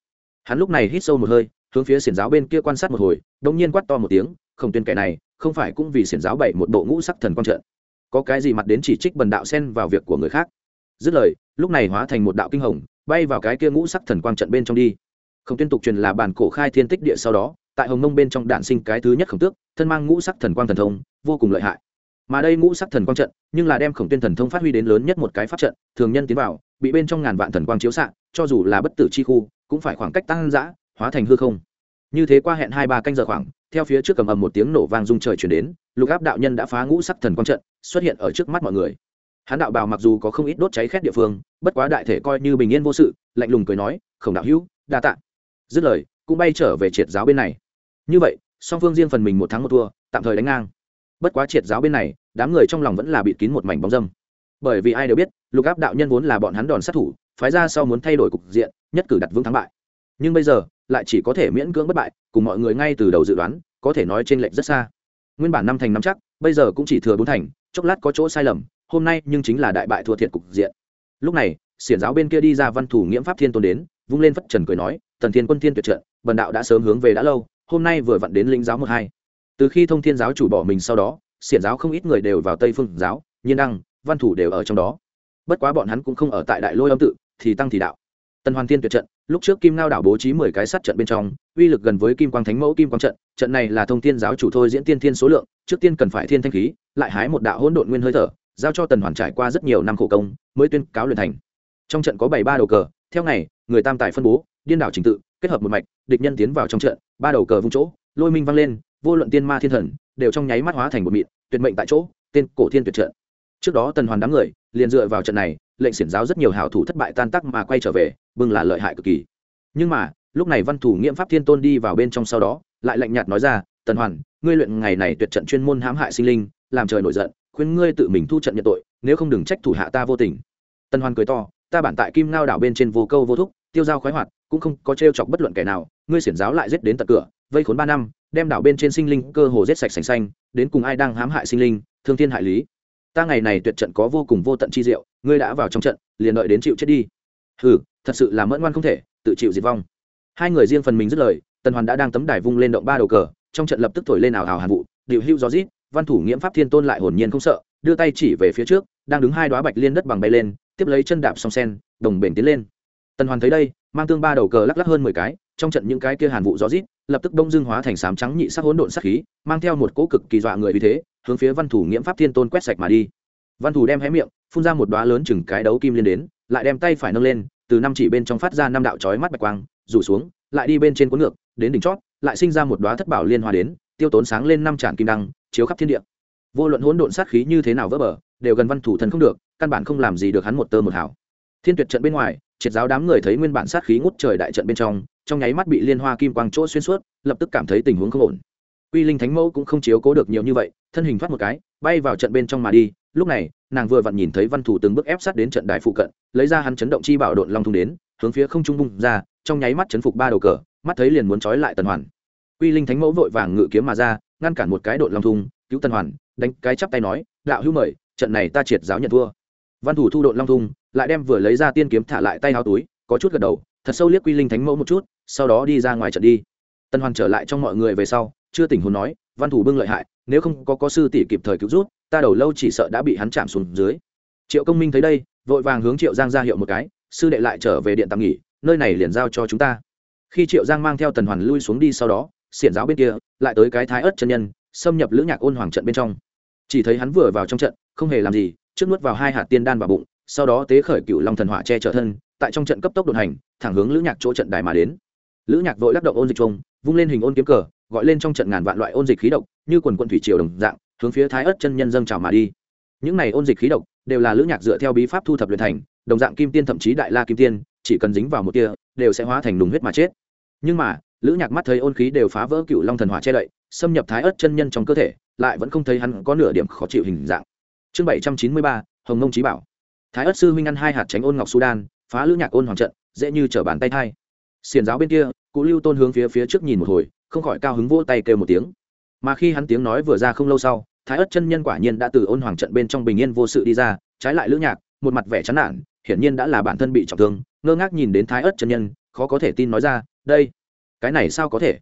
Hắn lúc này hít sâu một hơi, hướng phía xiển giáo bên kia quan sát một hồi đông nhiên quát to một tiếng, khổng tuyên kẻ này không phải cũng vì xiển giáo bảy một bộ ngũ sắc thần quang trận. Có cái gì mặt đến chỉ trích bần đạo xen vào việc của người khác? Dứt lời, lúc này hóa thành một đạo kinh hồng, bay vào cái kia ngũ sắc thần quang trận bên trong đi. Khổng tuyên tục truyền là bản cổ khai thiên tích địa sau đó, tại hồng mông bên trong đản sinh cái thứ nhất khổng tước, thân mang ngũ sắc thần quang thần thông, vô cùng lợi hại. Mà đây ngũ sắc thần quang trận, nhưng là đem khổng tuyên thần thông phát huy đến lớn nhất một cái pháp trận, thường nhân tiến vào, bị bên trong ngàn vạn thần quang chiếu xạ, cho dù là bất tử chi khu, cũng phải khoảng cách tăng dã, hóa thành hư không. Như thế qua hẹn hai ba canh giờ khoảng theo phía trước cầm ầm một tiếng nổ vang rung trời chuyển đến, lục áp đạo nhân đã phá ngũ sắc thần quang trận, xuất hiện ở trước mắt mọi người. Hắn đạo bào mặc dù có không ít đốt cháy khét địa phương, bất quá đại thể coi như bình yên vô sự, lạnh lùng cười nói, khổng đạo hữu, đa tạ. Dứt lời, cũng bay trở về triệt giáo bên này. Như vậy, song phương riêng phần mình một tháng một thua, tạm thời đánh ngang. Bất quá triệt giáo bên này, đám người trong lòng vẫn là bịt kín một mảnh bóng dâm. Bởi vì ai đều biết, lục áp đạo nhân vốn là bọn hắn đòn sát thủ, phái ra sau muốn thay đổi cục diện, nhất cử đặt vững thắng bại. Nhưng bây giờ lại chỉ có thể miễn cưỡng bất bại, cùng mọi người ngay từ đầu dự đoán, có thể nói t r ê n lệch rất xa. Nguyên bản năm thành năm chắc, bây giờ cũng chỉ thừa bốn thành, chốc lát có chỗ sai lầm, hôm nay nhưng chính là đại bại thua thiệt cục diện. Lúc này, xiển giáo bên kia đi ra văn thủ nghiễm pháp thiên tôn đến, vung lên phất trần cười nói, tần thiên quân thiên tuyệt trận, bần đạo đã sớm hướng về đã lâu, hôm nay vừa vặn đến linh giáo một hai. Từ khi thông thiên giáo chủ bỏ mình sau đó, xiển giáo không ít người đều vào tây phương giáo, nhiên đăng, văn thủ đều ở trong đó. Bất quá bọn hắn cũng không ở tại đại lôi âm tự, thì tăng thì đạo. Tần hoàn thiên tuyệt trận lúc trước kim ngao đảo bố trí mười cái sát trận bên trong, uy lực gần với kim quang thánh mẫu kim quang trận trận này là thông thiên giáo chủ thôi diễn tiên thiên số lượng, trước tiên cần phải thiên thanh khí, lại hái một đạo hỗn độn nguyên hơi thở, giao cho tần hoàn trải qua rất nhiều năm khổ công, mới tuyên cáo luyện thành. Trong trận có bảy ba đầu cờ, theo ngày, người tam tài phân bố, điên đảo trình tự, kết hợp một mạch, địch nhân tiến vào trong trận, ba đầu cờ vung chỗ, lôi minh vang lên, vô luận tiên ma thiên thần, đều trong nháy mắt hóa thành một mịn, tuyệt mệnh tại chỗ, tên cổ thiên tuyệt trận. Trước đó tần hoàn đám người, liền dựa vào trận này, lệnh xiển giáo rất nhiều hảo thủ thất bại tan tác mà quay trở về bưng là lợi hại cực kỳ. Nhưng mà, lúc này văn thủ nghiễm pháp thiên tôn đi vào bên trong sau đó, lại lạnh nhạt nói ra, tần hoàn, ngươi luyện ngày này tuyệt trận chuyên môn hãm hại sinh linh, làm trời nổi giận, khuyên ngươi tự mình thu trận nhận tội, nếu không đừng trách thủ hạ ta vô tình. Tần hoàn cười to, ta bản tại kim ngao đảo bên trên vô câu vô thúc, tiêu dao khoái hoạt, cũng không có t chọc bất luận kẻ nào, ngươi xiển giáo lại giết đến tận cửa, vây khốn ba năm, đem đảo bên trên sinh linh cơ hồ giết sạch sành xanh, đến cùng ai đang hãm hại sinh linh, thương thiên hại lý. Ta ngày này tuyệt trận có vô cùng vô tận chi diệu, ngươi đã vào trong trận, liền đợi đến chịu chết đi. Ừ thật sự là mẫn ngoan không thể, tự chịu diệt vong. Hai người riêng phần mình dứt lời, tần hoàn đã đang tấm đài vung lên động ba đầu cờ, trong trận lập tức thổi lên ảo hào hàn vụ, điệu hưu gió rít, văn thủ nghiễm pháp thiên tôn lại hồn nhiên không sợ, đưa tay chỉ về phía trước, đang đứng hai đoá bạch liên đất bằng bay lên, tiếp lấy chân đạp song sen, đồng bền tiến lên. Tần hoàn thấy đây, mang tương ba đầu cờ lắc lắc hơn mười cái, trong trận những cái kia hàn vụ gió rít, lập tức đông dương hóa thành sám trắng nhị sắc hỗn độn sắc khí, mang theo một cỗ cực kỳ dọa người vì thế, hướng phía văn thủ nghiễm pháp thiên tôn quét sạch mà đi. Văn thủ đem hé miệng, phun ra một đoá lớn chừng cái đấu kim liên đến, lại đem tay phải nâng lên từ năm chỉ bên trong phát ra năm đạo chói mắt bạch quang, rủ xuống, lại đi bên trên cuốn ngược, đến đỉnh chót, lại sinh ra một đoá thất bảo liên hoa đến, tiêu tốn sáng lên năm tràn kim đăng, chiếu khắp thiên địa. Vô luận hỗn độn sát khí như thế nào vỡ bờ, đều gần văn thủ thần không được, căn bản không làm gì được hắn một tơ một hảo thiên tuyệt trận bên ngoài, triệt giáo đám người thấy nguyên bản sát khí ngút trời đại trận bên trong trong nháy mắt bị liên hoa kim quang chỗ xuyên suốt, lập tức cảm thấy tình huống không ổn. Quy linh thánh mẫu cũng không chiếu cố được nhiều như vậy, thân hình thoát một cái, bay vào trận bên trong mà đi lúc này, nàng vừa vặn nhìn thấy văn thủ từng bước ép sát đến trận đài phụ cận, lấy ra hắn chấn động chi bảo độn long thung đến, hướng phía không trung bung ra, trong nháy mắt chấn phục ba đầu cờ, mắt thấy liền muốn trói lại tần hoàn. Quy linh thánh mẫu vội vàng ngự kiếm mà ra, ngăn cản một cái độn long thung, cứu tần hoàn, đánh cái chắp tay nói, đạo hữu mời, trận này ta triệt giáo nhận thua. Văn thủ thu độn long thung, lại đem vừa lấy ra tiên kiếm thả lại tay háo túi, có chút gật đầu, thật sâu liếc quy linh thánh mẫu một chút, sau đó đi ra ngoài trận đi. Tần hoàn trở lại trong mọi người về sau, chưa tỉnh hồn nói, văn thủ bưng lợi hại nếu không có có sư tỷ kịp thời cứu rút ta đầu lâu chỉ sợ đã bị hắn chạm xuống dưới. Triệu công minh thấy đây, vội vàng hướng triệu giang ra hiệu một cái, sư đệ lại trở về điện tạm nghỉ, nơi này liền giao cho chúng ta. Khi triệu giang mang theo tần hoàn lui xuống đi sau đó, xiển giáo bên kia, lại tới cái thái ớt chân nhân, xâm nhập lữ nhạc ôn hoàng trận bên trong. Chỉ thấy hắn vừa vào trong trận, không hề làm gì, trước nuốt vào hai hạt tiên đan vào bụng, sau đó tế khởi cựu long thần hỏa che chở thân, tại trong trận cấp tốc đột hành, thẳng hướng lữ nhạc chỗ trận đài mà đến. Lữ nhạc vội lắc động ôn dịch trông vung lên hình ôn kiếm cờ gọi lên trong trận ngàn vạn loại ôn dịch khí độc, như quần quận thủy triều đồng dạng, hướng phía thái ớt chân nhân dâng trào mà đi. Những này ôn dịch khí độc đều là lữ nhạc dựa theo bí pháp thu thập luyện thành, đồng dạng kim tiên thậm chí đại la kim tiên, chỉ cần dính vào một tia đều sẽ hóa thành đùng huyết mà chết. Nhưng mà, lữ nhạc mắt thấy ôn khí đều phá vỡ cựu long thần hỏa che đậy, xâm nhập thái ớt chân nhân trong cơ thể, lại vẫn không thấy hắn có nửa điểm khó chịu hình dạng. Chương bảy trăm chín mươi ba, hồng nông trí bảo. Thái ớt sư huynh ăn hai hạt tránh ôn ngọc sudan phá lữ nhạc ôn hoàng trận, dễ như t bàn tay thai. Xiền giáo bên kia cụ lưu tôn hướng phía phía trước nhìn một hồi không khỏi cao hứng vỗ tay kêu một tiếng. Mà khi hắn tiếng nói vừa ra không lâu sau, thái ất chân nhân quả nhiên đã từ ôn hoàng trận bên trong bình yên vô sự đi ra, trái lại lữ nhạc, một mặt vẻ chán nản, hiển nhiên đã là bản thân bị trọng thương, ngơ ngác nhìn đến thái ất chân nhân, khó có thể tin nói ra, đây, cái này sao có thể?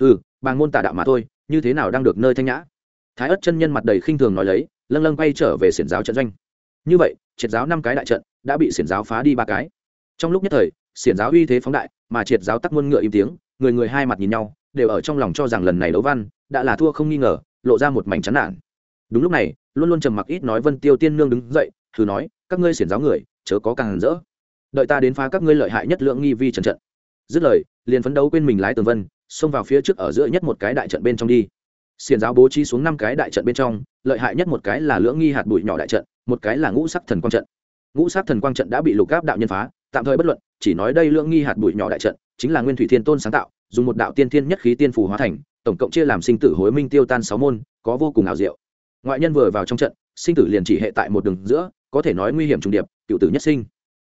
Ừ bằng môn tà đạo mà thôi, như thế nào đang được nơi thanh nhã? Thái ất chân nhân mặt đầy khinh thường nói lấy, lâng lâng bay trở về xiển giáo trận doanh. Như vậy, triệt giáo năm cái đại trận đã bị xiển giáo phá đi ba cái. Trong lúc nhất thời, xiển giáo uy thế phóng đại, mà triệt giáo tắc muôn ngựa im tiếng, người người hai mặt nhìn nhau đều ở trong lòng cho rằng lần này đấu văn đã là thua không nghi ngờ, lộ ra một mảnh chán nản. Đúng lúc này, luôn luôn trầm mặc ít nói vân tiêu tiên nương đứng dậy, thử nói, các ngươi xiển giáo người, chớ có càng rỡ. Đợi ta đến phá các ngươi lợi hại nhất lượng nghi vi trần trận. Dứt lời, liền phấn đấu quên mình lái tường vân, xông vào phía trước ở giữa nhất một cái đại trận bên trong đi. Xiển giáo bố trí xuống năm cái đại trận bên trong, lợi hại nhất một cái là lưỡng nghi hạt bụi nhỏ đại trận, một cái là ngũ sắc thần quang trận. Ngũ sắc thần quang trận đã bị lục gáp đạo nhân phá, tạm thời bất luận, chỉ nói đây lưỡng nghi hạt bụi nhỏ đại trận chính là nguyên thủy thiên tôn sáng tạo dùng một đạo tiên thiên nhất khí tiên phù hóa thành, tổng cộng chia làm sinh tử hối minh tiêu tan sáu môn, có vô cùng ảo diệu. Ngoại nhân vừa vào trong trận, sinh tử liền chỉ hệ tại một đường giữa, có thể nói nguy hiểm trùng điệp, cựu tử nhất sinh.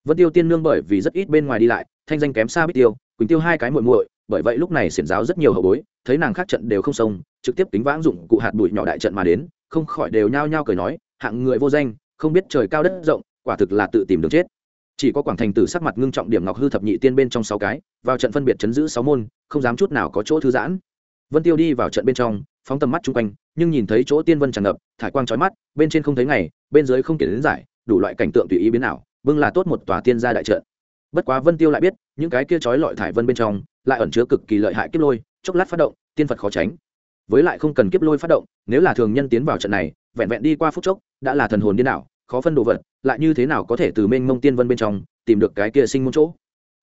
Vân tiêu tiên nương bởi vì rất ít bên ngoài đi lại, thanh danh kém xa bích tiêu, quỳnh tiêu hai cái muội muội, bởi vậy lúc này xiển giáo rất nhiều hậu bối, thấy nàng khác trận đều không sông trực tiếp tính vãng dụng cụ hạt bụi nhỏ đại trận mà đến, không khỏi đều nhao nhao cười nói, hạng người vô danh, không biết trời cao đất rộng, quả thực là tự tìm đường chết chỉ có quảng thành tử sắc mặt ngưng trọng điểm ngọc hư thập nhị tiên bên trong sáu cái, vào trận phân biệt chấn giữ sáu môn, không dám chút nào có chỗ thư giãn. Vân tiêu đi vào trận bên trong, phóng tầm mắt chung quanh, nhưng nhìn thấy chỗ tiên vân tràn ngập, thải quang trói mắt, bên trên không thấy ngày, bên dưới không kể đến giải, đủ loại cảnh tượng tùy ý biến ảo, bưng là tốt một tòa tiên gia đại trận. Bất quá vân tiêu lại biết, những cái kia trói lọi thải vân bên trong, lại ẩn chứa cực kỳ lợi hại kiếp lôi, chốc lát phát động, tiên phật khó tránh. Với lại không cần kiếp lôi phát động, nếu là thường nhân tiến vào trận này, vẹn vẹn đi qua phút chốc, đã là thần hồn điên đảo khó phân đồ vật, lại như thế nào có thể từ mênh mông tiên vân bên trong tìm được cái kia sinh môn chỗ?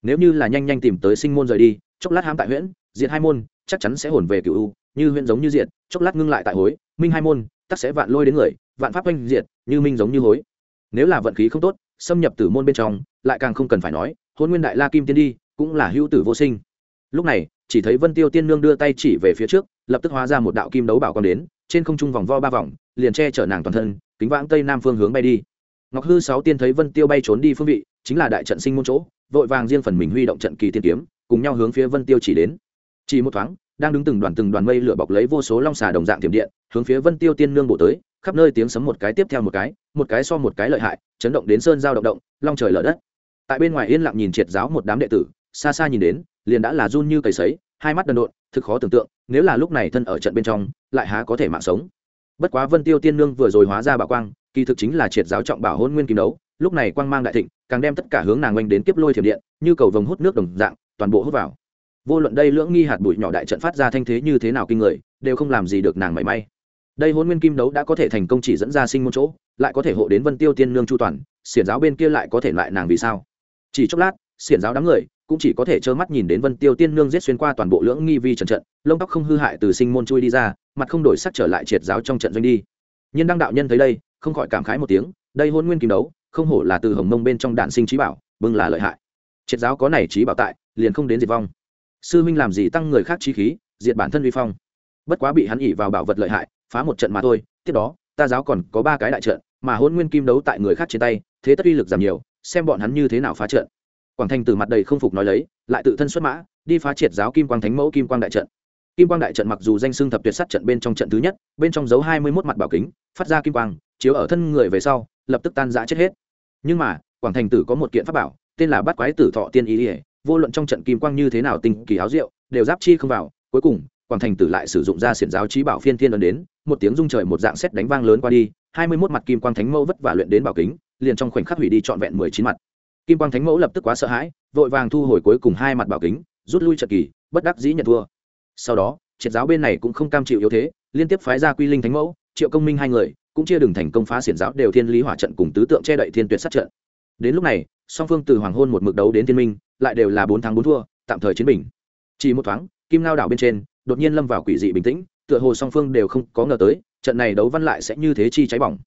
Nếu như là nhanh nhanh tìm tới sinh môn rời đi, chốc lát hãm tại huyễn diện hai môn, chắc chắn sẽ hồn về cựu u, như huyễn giống như diện chốc lát ngưng lại tại hối, minh hai môn, tắc sẽ vạn lôi đến người, vạn pháp oanh diệt, như minh giống như hối. Nếu là vận khí không tốt, xâm nhập từ môn bên trong, lại càng không cần phải nói, hôn nguyên đại la kim tiên đi, cũng là hữu tử vô sinh. Lúc này, chỉ thấy vân tiêu tiên nương đưa tay chỉ về phía trước, lập tức hóa ra một đạo kim đấu bảo còn đến, trên không trung vòng vo ba vòng, liền che chở nàng toàn thân kính vãng tây nam phương hướng bay đi. Ngọc hư sáu tiên thấy vân tiêu bay trốn đi phương vị, chính là đại trận sinh môn chỗ, vội vàng riêng phần mình huy động trận kỳ tiên kiếm, cùng nhau hướng phía vân tiêu chỉ đến. Chỉ một thoáng, đang đứng từng đoàn từng đoàn mây lửa bọc lấy vô số long xà đồng dạng tiềm điện, hướng phía vân tiêu tiên nương bổ tới, khắp nơi tiếng sấm một cái tiếp theo một cái một cái so một cái lợi hại, chấn động đến sơn giao động động, long trời lở đất. Tại bên ngoài yên lặng nhìn triệt giáo một đám đệ tử, xa xa nhìn đến, liền đã là run như cầy sấy, hai mắt đần độn, thực khó tưởng tượng, nếu là lúc này thân ở trận bên trong, lại há có thể mạng sống bất quá vân tiêu tiên nương vừa rồi hóa ra bảo quang, kỳ thực chính là triệt giáo trọng bảo hôn nguyên kim đấu, lúc này quang mang đại thịnh, càng đem tất cả hướng nàng oanh đến tiếp lôi thiểm điện, như cầu vồng hút nước đồng dạng, toàn bộ hút vào. Vô luận đây lưỡng nghi hạt bụi nhỏ đại trận phát ra thanh thế như thế nào kinh người, đều không làm gì được nàng mảy may. Đây hôn nguyên kim đấu đã có thể thành công chỉ dẫn ra sinh môn chỗ, lại có thể hộ đến vân tiêu tiên nương chu toàn, xiển giáo bên kia lại có thể lại nàng vì sao? Chỉ chốc lát, xiển giáo đám người cũng chỉ có thể trơ mắt nhìn đến vân tiêu tiên nương giết xuyên qua toàn bộ lưỡng nghi vi trần trận, lông tóc không hư hại từ sinh môn chui đi ra, mặt không đổi sắc trở lại triệt giáo trong trận doanh đi. Nhân đăng đạo nhân thấy đây, không khỏi cảm khái một tiếng, đây hôn nguyên kim đấu, không hổ là từ hồng mông bên trong đạn sinh trí bảo, bưng là lợi hại. Triệt giáo có này trí bảo tại, liền không đến diệt vong. Sư huynh làm gì tăng người khác trí khí, diệt bản thân vi phong. Bất quá bị hắn ỉ vào bảo vật lợi hại, phá một trận mà thôi, tiếp đó, ta giáo còn có ba cái đại trận, mà hôn nguyên kim đấu tại người khác trên tay, thế tất uy lực giảm nhiều, xem bọn hắn như thế nào phá trận quảng thành từ mặt đầy không phục nói lấy, lại tự thân xuất mã, đi phá triệt giáo kim quang thánh mẫu kim quang đại trận. Kim quang đại trận mặc dù danh xưng thập tuyệt sắt trận bên trong trận thứ nhất, bên trong dấu hai mươi mốt mặt bảo kính, phát ra kim quang, chiếu ở thân người về sau, lập tức tan giã chết hết. Nhưng mà, quảng thành tử có một kiện pháp bảo, tên là bắt quái tử thọ tiên ý ỉa vô luận trong trận kim quang như thế nào tinh kỳ áo rượu, đều giáp chi không vào. Cuối cùng, quảng thành tử lại sử dụng ra xiển giáo trí bảo phiên thiên ấn đến, một tiếng rung trời một dạng xét đánh vang lớn qua đi, hai mươi mốt mặt kim quang thánh mẫu vất vả luyện đến bảo kính, liền trong khoảnh khắc hủy đi trọn vẹn mười chín mặt kim quang thánh mẫu lập tức quá sợ hãi, vội vàng thu hồi cuối cùng hai mặt bảo kính, rút lui trận kỳ, bất đắc dĩ nhận thua. Sau đó, triệt giáo bên này cũng không cam chịu yếu thế, liên tiếp phái ra quy linh thánh mẫu, triệu công minh hai người, cũng chia đường thành công phá xiển giáo đều thiên lý hỏa trận cùng tứ tượng che đậy thiên tuyệt sát trận. Đến lúc này, song phương từ hoàng hôn một mực đấu đến thiên minh, lại đều là bốn tháng bốn thua, tạm thời chiến bình. Chỉ một thoáng, kim lao đảo bên trên, đột nhiên lâm vào quỷ dị bình tĩnh, tựa hồ song phương đều không có ngờ tới, trận này đấu văn lại sẽ như thế chi cháy bỏng.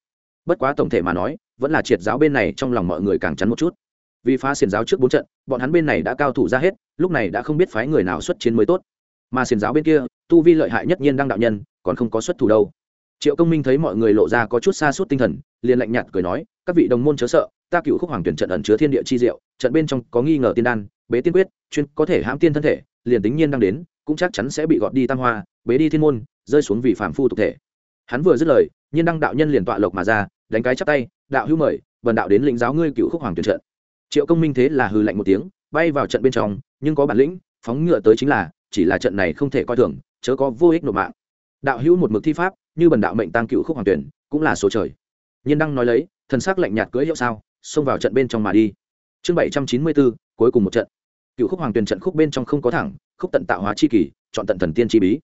Bất quá tổng thể mà nói, vẫn là triệt giáo bên này trong lòng mọi người càng chắn một chút vì phá xiền giáo trước bốn trận, bọn hắn bên này đã cao thủ ra hết, lúc này đã không biết phái người nào xuất chiến mới tốt. Mà xiền giáo bên kia, tu vi lợi hại nhất nhiên đang đạo nhân, còn không có xuất thủ đâu. Triệu công minh thấy mọi người lộ ra có chút xa suốt tinh thần, liền lạnh nhạt cười nói, các vị đồng môn chớ sợ, ta cựu khúc hoàng tuyển trận ẩn chứa thiên địa chi diệu, trận bên trong có nghi ngờ tiên đan, bế tiên quyết, chuyên có thể hãm tiên thân thể, liền tính nhiên đang đến, cũng chắc chắn sẽ bị gọt đi tam hoa, bế đi thiên môn, rơi xuống vì phạm phu tục thể. Hắn vừa dứt lời, nhiên đăng đạo nhân liền tọa lộc mà ra, đánh cái chắp tay, đạo hữu mời vần đạo đến lĩnh giáo ngươi cựu khúc hoàng tuyển trận triệu công minh thế là hư lạnh một tiếng, bay vào trận bên trong, nhưng có bản lĩnh, phóng ngựa tới chính là, chỉ là trận này không thể coi thường, chớ có vô ích nộp mạng. Đạo hữu một mực thi pháp, như bần đạo mệnh tăng cựu khúc hoàng tuyển, cũng là số trời. Nhiên đăng nói lấy, thần sắc lạnh nhạt cưỡi hiệu sao, xông vào trận bên trong mà đi. Chương bảy trăm chín mươi bốn cuối cùng một trận. Cựu khúc hoàng tuyển trận khúc bên trong không có thẳng, khúc tận tạo hóa chi kỳ, chọn tận thần tiên chi bí.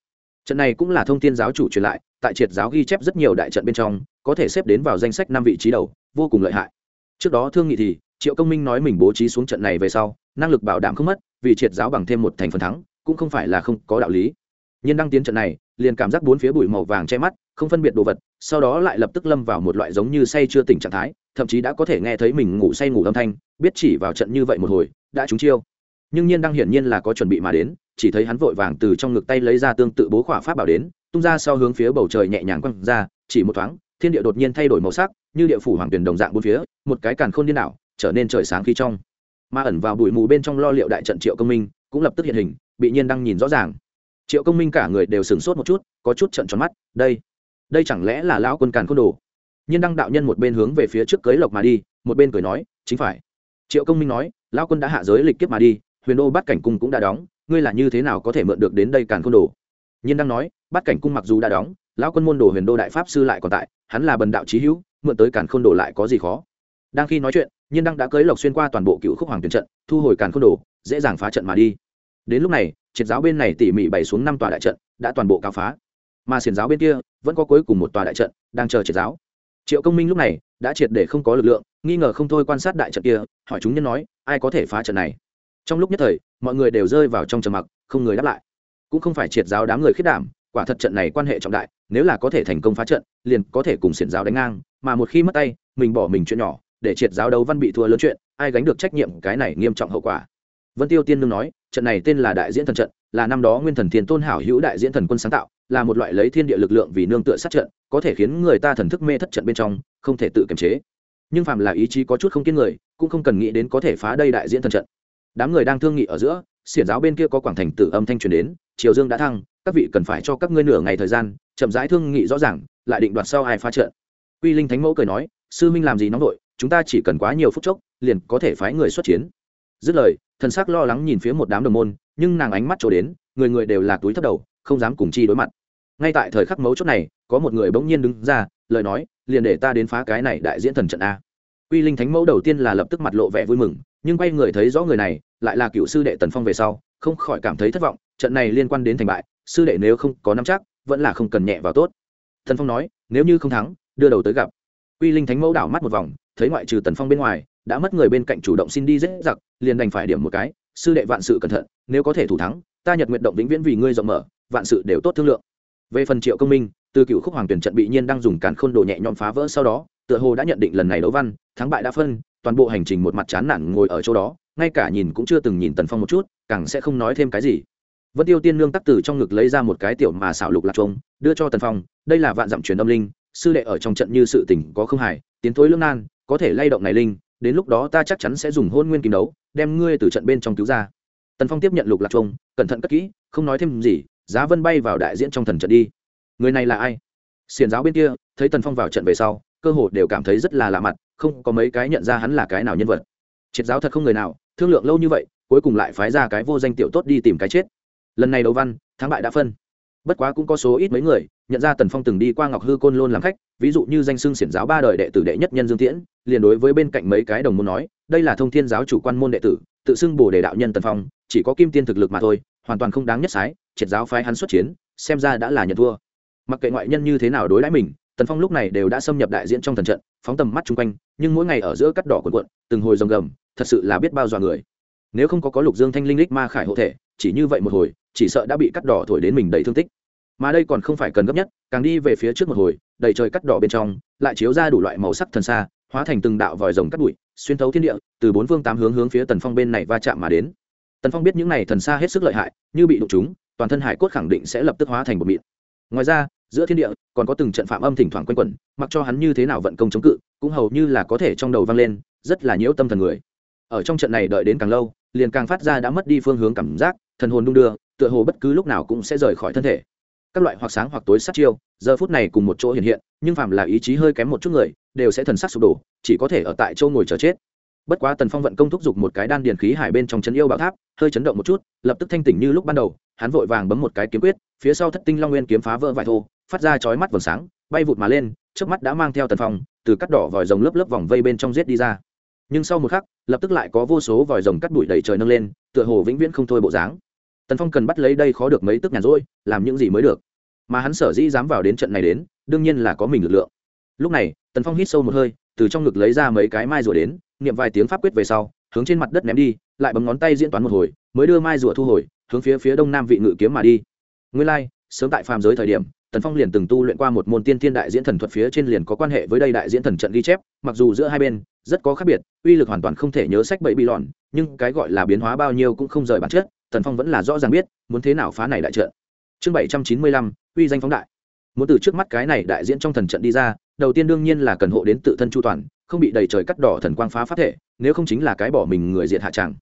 Trận này cũng là thông tin giáo chủ truyền lại, tại triệt giáo ghi chép rất nhiều đại trận bên trong, có thể xếp đến vào danh sách năm vị trí đầu, vô cùng lợi hại. Trước đó thương nghị thì triệu công minh nói mình bố trí xuống trận này về sau, năng lực bảo đảm không mất, vì triệt giáo bằng thêm một thành phần thắng, cũng không phải là không có đạo lý. Nhưng đăng tiến trận này, liền cảm giác bốn phía bụi màu vàng che mắt, không phân biệt đồ vật, sau đó lại lập tức lâm vào một loại giống như say chưa tỉnh trạng thái, thậm chí đã có thể nghe thấy mình ngủ say ngủ âm thanh, biết chỉ vào trận như vậy một hồi, đã trúng chiêu. Nhưng nhiên đăng hiển nhiên là có chuẩn bị mà đến, chỉ thấy hắn vội vàng từ trong ngực tay lấy ra tương tự bố khỏa pháp bảo đến, tung ra sau hướng phía bầu trời nhẹ nhàng quăng ra, chỉ một thoáng, thiên địa đột nhiên thay đổi màu sắc, như địa phủ hoàng tuyển đồng dạng bốn phía, một cái càn khôn điên đảo trở nên trời sáng khi trong. Mà ẩn vào bụi mù bên trong lo liệu đại trận triệu công minh, cũng lập tức hiện hình, bị nhiên đăng nhìn rõ ràng. Triệu công minh cả người đều sửng sốt một chút, có chút trận tròn mắt, đây đây chẳng lẽ là lão quân càn côn đồ? Nhiên đăng đạo nhân một bên hướng về phía trước cưới lộc mà đi, một bên cười nói, chính phải. Triệu công minh nói, lão quân đã hạ giới lịch kiếp mà đi, huyền đô bắt cảnh cung cũng đã đóng, ngươi là như thế nào có thể mượn được đến đây càn côn đồ? Nhiên đăng nói bắt cảnh cung mặc dù đã đóng, lão quân môn đồ huyền đô đại pháp sư lại còn tại, hắn là bần đạo trí hữu, mượn tới càn khôn đồ lại có gì khó? Đang khi nói chuyện nhiên đăng đã cưới lộc xuyên qua toàn bộ cựu khúc hoàng tuyển trận, thu hồi càn khôn đồ, dễ dàng phá trận mà đi. Đến lúc này, triệt giáo bên này tỉ mỉ bày xuống năm tòa đại trận, đã toàn bộ cao phá. Mà xiển giáo bên kia, vẫn có cuối cùng một tòa đại trận, đang chờ triệt giáo. Triệu công minh lúc này, đã triệt để không có lực lượng, nghi ngờ không thôi quan sát đại trận kia, hỏi chúng nhân nói, ai có thể phá trận này? Trong lúc nhất thời, mọi người đều rơi vào trong trầm mặc, không người đáp lại. Cũng không phải triệt giáo đám người khiết đảm, quả thật trận này quan hệ trọng đại, nếu là có thể thành công phá trận, liền có thể cùng xiển giáo đánh ngang, mà một khi mất tay, mình bỏ mình chuyện nhỏ để triệt giáo đấu văn bị thua lớn chuyện, ai gánh được trách nhiệm cái này nghiêm trọng hậu quả. Vân tiêu tiên nương nói, trận này tên là đại diễn thần trận, là năm đó nguyên thần thiên tôn hảo hữu đại diễn thần quân sáng tạo, là một loại lấy thiên địa lực lượng vì nương tựa sát trận, có thể khiến người ta thần thức mê thất trận bên trong, không thể tự kiềm chế. Nhưng phàm là ý chí có chút không kiên người, cũng không cần nghĩ đến có thể phá đây đại diễn thần trận. Đám người đang thương nghị ở giữa, xiển giáo bên kia có quảng thành tử âm thanh truyền đến, triều dương đã thăng, các vị cần phải cho các ngươi nửa ngày thời gian, chậm rãi thương nghị rõ ràng, lại định đoạt sau ai phá trận. Quy linh thánh mẫu cười nói, sư minh làm gì nóng đội chúng ta chỉ cần quá nhiều phút chốc, liền có thể phái người xuất chiến. Dứt lời, thần sắc lo lắng nhìn phía một đám đồng môn, nhưng nàng ánh mắt trổ đến, người người đều là túi thấp đầu, không dám cùng chi đối mặt. Ngay tại thời khắc mấu chốt này, có một người bỗng nhiên đứng ra, lời nói, liền để ta đến phá cái này đại diễn thần trận a. Quy linh thánh mẫu đầu tiên là lập tức mặt lộ vẻ vui mừng, nhưng quay người thấy rõ người này, lại là cựu sư đệ tần phong về sau, không khỏi cảm thấy thất vọng, trận này liên quan đến thành bại, sư đệ nếu không có nắm chắc, vẫn là không cần nhẹ vào tốt. Thần phong nói, nếu như không thắng, đưa đầu tới gặp. Quy linh thánh mẫu đảo mắt một vòng thấy ngoại trừ tần phong bên ngoài, đã mất người bên cạnh chủ động xin đi dễ giặc, liền đành phải điểm một cái, sư đệ vạn sự cẩn thận, nếu có thể thủ thắng, ta nhật nguyện động vĩnh viễn vì ngươi rộng mở, vạn sự đều tốt thương lượng. Về phần triệu công minh, từ cựu khúc hoàng tuyển trận bị nhiên đang dùng càn khôn đồ nhẹ nhõm phá vỡ sau đó, tựa hồ đã nhận định lần này đấu văn, thắng bại đã phân, toàn bộ hành trình một mặt chán nản ngồi ở chỗ đó, ngay cả nhìn cũng chưa từng nhìn tần phong một chút, càng sẽ không nói thêm cái gì. Vân tiêu tiên nương tắc từ trong ngực lấy ra một cái tiểu mà xảo lục lạc trông đưa cho tần phong, đây là vạn dặm truyền âm linh, sư đệ ở trong trận như sự tỉnh có không hài, tiến thối lương nan có thể lay động này linh, đến lúc đó ta chắc chắn sẽ dùng hôn nguyên kim đấu, đem ngươi từ trận bên trong cứu ra. Tần phong tiếp nhận lục lạc trông cẩn thận cất kỹ, không nói thêm gì, giá vân bay vào đại diễn trong thần trận đi. Người này là ai? Xiền giáo bên kia, thấy tần phong vào trận về sau, cơ hồ đều cảm thấy rất là lạ mặt, không có mấy cái nhận ra hắn là cái nào nhân vật. Triệt giáo thật không người nào, thương lượng lâu như vậy, cuối cùng lại phái ra cái vô danh tiểu tốt đi tìm cái chết. Lần này đấu văn, thắng bại đã phân bất quá cũng có số ít mấy người, nhận ra tần phong từng đi qua ngọc hư côn lôn làm khách, ví dụ như danh xưng xiển giáo ba đời đệ tử đệ nhất nhân dương tiễn, liền đối với bên cạnh mấy cái đồng môn nói, đây là thông thiên giáo chủ quan môn đệ tử, tự xưng bồ đề đạo nhân tần phong, chỉ có kim tiên thực lực mà thôi, hoàn toàn không đáng nhất sái, triệt giáo phái hắn xuất chiến, xem ra đã là nhận thua. Mặc kệ ngoại nhân như thế nào đối đãi mình, tần phong lúc này đều đã xâm nhập đại diễn trong thần trận, phóng tầm mắt chung quanh, nhưng mỗi ngày ở giữa cắt đỏ quần quận từng hồi rồng gầm, thật sự là biết bao dọa người. Nếu không có có lục dương thanh linh lích ma khải hộ thể, chỉ như vậy một hồi chỉ sợ đã bị cắt đỏ thổi đến mình đầy thương tích. Mà đây còn không phải cần gấp nhất, càng đi về phía trước một hồi, đầy trời cắt đỏ bên trong, lại chiếu ra đủ loại màu sắc thần xa, hóa thành từng đạo vòi rồng cắt bụi, xuyên thấu thiên địa, từ bốn phương tám hướng hướng phía tần phong bên này va chạm mà đến. Tần phong biết những này thần xa hết sức lợi hại, như bị đụng chúng toàn thân hải cốt khẳng định sẽ lập tức hóa thành một mịn. Ngoài ra, giữa thiên địa, còn có từng trận phạm âm thỉnh thoảng quanh quẩn, mặc cho hắn như thế nào vận công chống cự, cũng hầu như là có thể trong đầu vang lên, rất là nhiễu tâm thần người. Ở trong trận này đợi đến càng lâu, liền càng phát ra đã mất đi phương hướng cảm giác, thần hồn đung đưa tựa hồ bất cứ lúc nào cũng sẽ rời khỏi thân thể. Các loại hoặc sáng hoặc tối sát chiêu, giờ phút này cùng một chỗ hiện hiện, nhưng phàm là ý chí hơi kém một chút người, đều sẽ thần sắc sụp đổ, chỉ có thể ở tại châu ngồi chờ chết. Bất quá tần phong vận công thúc giục một cái đan điền khí hải bên trong chân yêu bảo tháp, hơi chấn động một chút, lập tức thanh tỉnh như lúc ban đầu, hắn vội vàng bấm một cái kiếm quyết, phía sau thất tinh long nguyên kiếm phá vỡ vải thô, phát ra chói mắt vầng sáng, bay vụt mà lên trước mắt đã mang theo tần phong, từ cắt đỏ vòi rồng lớp lớp vòng vây bên trong giết đi ra. Nhưng sau một khắc, lập tức lại có vô số vòi rồng cắt bụi đầy trời nâng lên, tựa hồ vĩnh viễn không thôi bộ dáng tần phong cần bắt lấy đây khó được mấy tức nhàn rỗi làm những gì mới được. Mà hắn sở dĩ dám vào đến trận này đến đương nhiên là có mình lực lượng. Lúc này tần phong hít sâu một hơi từ trong ngực lấy ra mấy cái mai rùa đến niệm vài tiếng pháp quyết về sau hướng trên mặt đất ném đi lại bấm ngón tay diễn toán một hồi mới đưa mai rùa thu hồi hướng phía phía đông nam vị ngự kiếm mà đi. Nguyên lai、like, sớm tại phàm giới thời điểm tần phong liền từng tu luyện qua một môn tiên thiên đại diễn thần thuật phía trên liền có quan hệ với đây đại diễn thần trận ghi chép mặc dù giữa hai bên rất có khác biệt uy lực hoàn toàn không thể nhớ sách bậy bị lọn nhưng cái gọi là biến hóa bao nhiêu cũng không rời bản chất tần phong vẫn là rõ ràng biết, muốn thế nào phá này đại trận. Chương bảy trăm chín mươi lăm, uy danh phóng đại. Muốn từ trước mắt cái này đại diễn trong thần trận đi ra, đầu tiên đương nhiên là cần hộ đến tự thân chu toàn, không bị đầy trời cắt đỏ thần quang phá phát thể, nếu không chính là cái bỏ mình người diện hạ tràng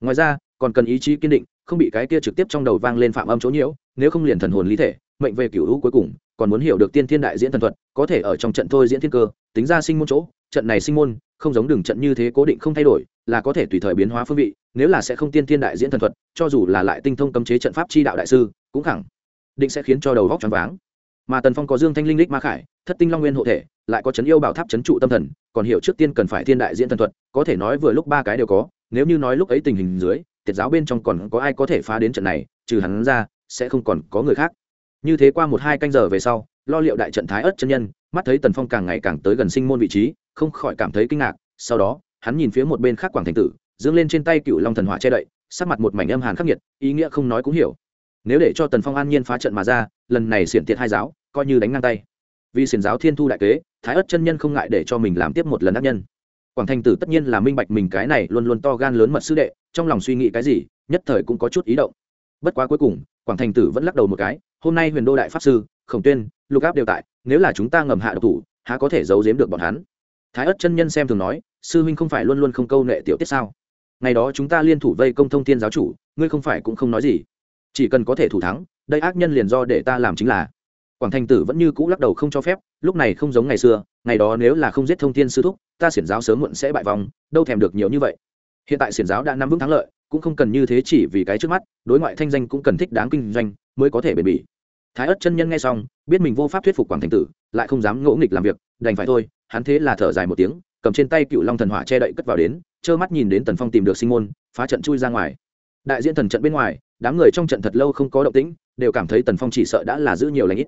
ngoài ra, còn cần ý chí kiên định, không bị cái kia trực tiếp trong đầu vang lên phạm âm chỗ nhiễu, nếu không liền thần hồn lý thể, mệnh về cửu hữu cuối cùng, còn muốn hiểu được tiên thiên đại diễn thần thuật, có thể ở trong trận thôi diễn thiên cơ, tính ra sinh môn chỗ, trận này sinh môn không giống đường trận như thế cố định không thay đổi, là có thể tùy thời biến hóa phương vị, nếu là sẽ không tiên thiên đại diễn thần thuật, cho dù là lại tinh thông cấm chế trận pháp chi đạo đại sư, cũng khẳng định sẽ khiến cho đầu góc choáng váng. Mà tần phong có dương thanh linh lực ma khải, thất tinh long nguyên hộ thể, lại có chấn yêu bảo tháp chấn trụ tâm thần, còn hiểu trước tiên cần phải thiên đại diễn thần thuật, có thể nói vừa lúc ba cái đều có, nếu như nói lúc ấy tình hình dưới, tiệt giáo bên trong còn có ai có thể phá đến trận này, trừ hắn ra, sẽ không còn có người khác. Như thế qua một hai canh giờ về sau lo liệu đại trận thái ớt chân nhân, mắt thấy tần phong càng ngày càng tới gần sinh môn vị trí, không khỏi cảm thấy kinh ngạc, sau đó, hắn nhìn phía một bên khác quảng thành tử, dương lên trên tay cựu long thần hỏa che đậy, sắc mặt một mảnh âm hàn khắc nghiệt, ý nghĩa không nói cũng hiểu. Nếu để cho tần phong an nhiên phá trận mà ra, lần này xiển tiệt hai giáo, coi như đánh ngang tay. Vì xiển giáo thiên thu đại kế, thái ất chân nhân không ngại để cho mình làm tiếp một lần ác nhân. Quảng thành tử tất nhiên là minh bạch mình cái này luôn luôn to gan lớn mật sư đệ, trong lòng suy nghĩ cái gì, nhất thời cũng có chút ý động. Bất quá cuối cùng, quảng thành tử vẫn lắc đầu một cái, hôm nay huyền đô đại pháp sư, khổng tuyên lục áp đều tại, nếu là chúng ta ngầm hạ độc thủ, há có thể giấu giếm được bọn hắn? Thái ất chân nhân xem thường nói, sư huynh không phải luôn luôn không câu nệ tiểu tiết sao? Ngày đó chúng ta liên thủ vây công thông thiên giáo chủ, ngươi không phải cũng không nói gì? Chỉ cần có thể thủ thắng, đây ác nhân liền do để ta làm chính là. Quảng thành tử vẫn như cũ lắc đầu không cho phép, lúc này không giống ngày xưa, ngày đó nếu là không giết thông thiên sư thúc, ta xiển giáo sớm muộn sẽ bại vòng đâu thèm được nhiều như vậy. Hiện tại xiển giáo đã nắm vững thắng lợi, cũng không cần như thế chỉ vì cái trước mắt, đối ngoại thanh danh cũng cần thích đáng kinh doanh, mới có thể bền bỉ thái ất chân nhân nghe xong, biết mình vô pháp thuyết phục quảng thành tử, lại không dám ngỗ nghịch làm việc, đành phải thôi, hắn thế là thở dài một tiếng, cầm trên tay cựu long thần hỏa che đậy cất vào đến, trơ mắt nhìn đến tần phong tìm được sinh môn, phá trận chui ra ngoài. Đại diện thần trận bên ngoài, đám người trong trận thật lâu không có động tĩnh, đều cảm thấy tần phong chỉ sợ đã là giữ nhiều lãnh ít.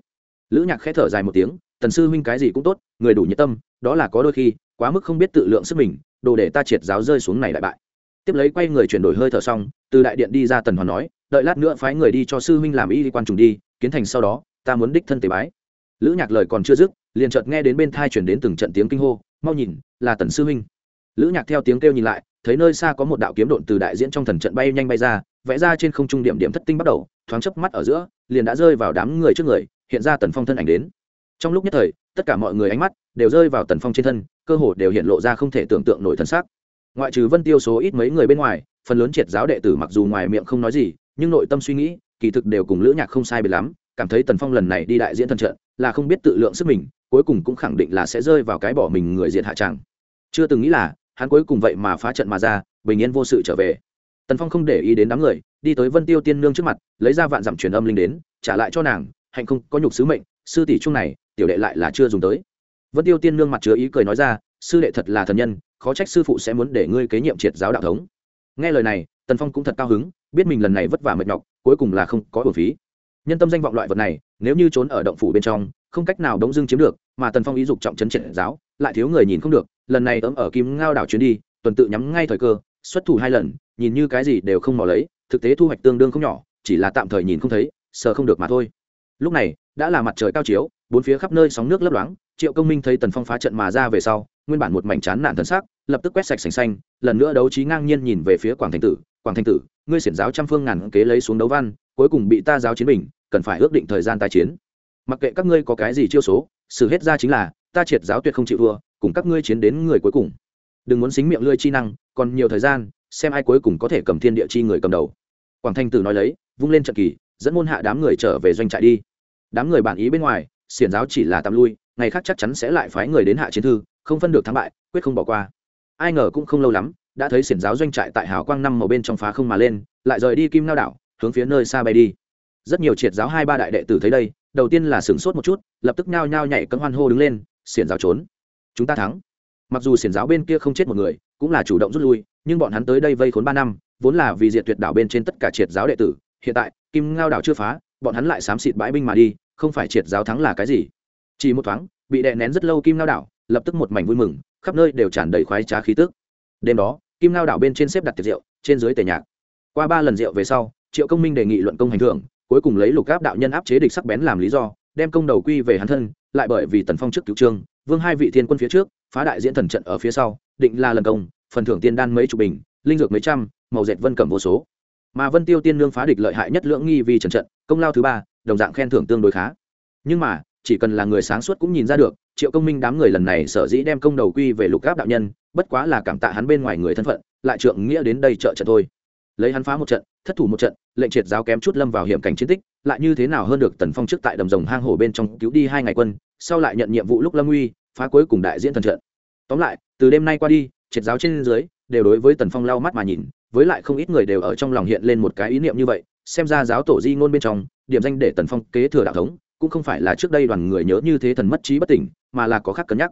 Lữ nhạc khẽ thở dài một tiếng, tần sư huynh cái gì cũng tốt, người đủ nhiệt tâm, đó là có đôi khi, quá mức không biết tự lượng sức mình, đồ để ta triệt giáo rơi xuống này đại bại. Tiếp lấy quay người chuyển đổi hơi thở xong, từ đại điện đi ra tần hoàn nói, đợi lát nữa phái người đi cho sư huynh làm y quan trùng đi kiến thành sau đó, ta muốn đích thân tế bái. Lữ nhạc lời còn chưa dứt, liền chợt nghe đến bên thai chuyển đến từng trận tiếng kinh hô, mau nhìn, là tần sư huynh. Lữ nhạc theo tiếng kêu nhìn lại, thấy nơi xa có một đạo kiếm độn từ đại diễn trong thần trận bay nhanh bay ra, vẽ ra trên không trung điểm điểm thất tinh bắt đầu, thoáng chớp mắt ở giữa, liền đã rơi vào đám người trước người, hiện ra tần phong thân ảnh đến. Trong lúc nhất thời, tất cả mọi người ánh mắt đều rơi vào tần phong trên thân, cơ hồ đều hiện lộ ra không thể tưởng tượng nổi thân xác. Ngoại trừ vân tiêu số ít mấy người bên ngoài, phần lớn triệt giáo đệ tử mặc dù ngoài miệng không nói gì, nhưng nội tâm suy nghĩ kỳ thực đều cùng lữ nhạc không sai biệt lắm, cảm thấy tần phong lần này đi đại diễn thân trận, là không biết tự lượng sức mình, cuối cùng cũng khẳng định là sẽ rơi vào cái bỏ mình người diện hạ tràng chưa từng nghĩ là, hắn cuối cùng vậy mà phá trận mà ra, bình yên vô sự trở về. Tần phong không để ý đến đám người, đi tới vân tiêu tiên nương trước mặt, lấy ra vạn dặm truyền âm linh đến, trả lại cho nàng, hạnh không, có nhục sứ mệnh, sư tỷ chung này, tiểu đệ lại là chưa dùng tới. Vân tiêu tiên nương mặt chứa ý cười nói ra, sư đệ thật là thần nhân, khó trách sư phụ sẽ muốn để ngươi kế nhiệm triệt giáo đạo thống. Nghe lời này, tần phong cũng thật cao hứng, biết mình lần này vất vả mệt nhọc cuối cùng là không có bổn phí. Nhân tâm danh vọng loại vật này, nếu như trốn ở động phủ bên trong, không cách nào đống dưng chiếm được, mà tần phong ý dục trọng chấn triển giáo, lại thiếu người nhìn không được, lần này ấm ở kim ngao đảo chuyến đi, tuần tự nhắm ngay thời cơ, xuất thủ hai lần, nhìn như cái gì đều không mò lấy, thực tế thu hoạch tương đương không nhỏ, chỉ là tạm thời nhìn không thấy sờ không được mà thôi. Lúc này, đã là mặt trời cao chiếu, bốn phía khắp nơi sóng nước lấp loáng, triệu công minh thấy tần phong phá trận mà ra về sau, nguyên bản một mảnh chán nản thân xác lập tức quét sạch sành xanh, lần nữa đấu trí ngang nhiên nhìn về phía quảng thành tử quảng Thanh tử, ngươi xiển giáo trăm phương ngàn kế lấy xuống đấu văn, cuối cùng bị ta giáo chiến bình cần phải ước định thời gian tai chiến. Mặc kệ các ngươi có cái gì chiêu số, xử hết ra chính là, ta triệt giáo tuyệt không chịu thua, cùng các ngươi chiến đến người cuối cùng. Đừng muốn xính miệng lươi chi năng, còn nhiều thời gian, xem ai cuối cùng có thể cầm thiên địa chi người cầm đầu. Quảng thanh tử nói lấy, vung lên trận kỳ, dẫn môn hạ đám người trở về doanh trại đi. Đám người bản ý bên ngoài, xiển giáo chỉ là tạm lui, ngày khác chắc chắn sẽ lại phái người đến hạ chiến thư, không phân được thắng bại, quyết không bỏ qua. Ai ngờ cũng không lâu lắm đã thấy xiển giáo doanh trại tại hào quang năm màu bên trong phá không mà lên, lại rời đi kim lao đảo, hướng phía nơi xa bay đi. Rất nhiều triệt giáo hai ba đại đệ tử thấy đây, đầu tiên là sửng sốt một chút, lập tức nhao nhao nhảy cấm hoan hô đứng lên, xiển giáo trốn, chúng ta thắng. Mặc dù xiển giáo bên kia không chết một người, cũng là chủ động rút lui, nhưng bọn hắn tới đây vây khốn ba năm, vốn là vì diệt tuyệt đảo bên trên tất cả triệt giáo đệ tử, hiện tại, kim ngao đảo chưa phá, bọn hắn lại xám xịt bãi binh mà đi, không phải triệt giáo thắng là cái gì. Chỉ một thoáng, bị đè nén rất lâu kim ngao đảo, lập tức một mảnh vui mừng, khắp nơi đều tràn đầy khoái trá khí tức. Đêm đó kim lao đảo bên trên xếp đặt tiệc rượu, trên dưới tề nhạc. Qua ba lần rượu về sau, triệu công minh đề nghị luận công hành thưởng, cuối cùng lấy lục áp đạo nhân áp chế địch sắc bén làm lý do, đem công đầu quy về hắn thân, lại bởi vì tần phong trước cứu trương, vương hai vị thiên quân phía trước, phá đại diễn thần trận ở phía sau, định là lần công, phần thưởng tiên đan mấy chục bình, linh dược mấy trăm, màu dệt vân cẩm vô số. Mà vân tiêu tiên nương phá địch lợi hại nhất lưỡng nghi vì trần trận, công lao thứ ba, đồng dạng khen thưởng tương đối khá. Nhưng mà, chỉ cần là người sáng suốt cũng nhìn ra được, triệu công minh đám người lần này sở dĩ đem công đầu quy về lục áp đạo nhân bất quá là cảm tạ hắn bên ngoài người thân phận, lại trượng nghĩa đến đây trợ trận thôi. Lấy hắn phá một trận, thất thủ một trận, lệnh triệt giáo kém chút lâm vào hiểm cảnh chiến tích, lại như thế nào hơn được tần phong trước tại đầm rồng hang hổ bên trong cứu đi hai ngày quân, sau lại nhận nhiệm vụ lúc lâm uy, phá cuối cùng đại diễn thần trận. Tóm lại, từ đêm nay qua đi, triệt giáo trên dưới, đều đối với tần phong lau mắt mà nhìn, với lại không ít người đều ở trong lòng hiện lên một cái ý niệm như vậy, xem ra giáo tổ di ngôn bên trong, điểm danh để tần phong kế thừa đạo thống, cũng không phải là trước đây đoàn người nhớ như thế thần mất trí bất tỉnh, mà là có khác cân nhắc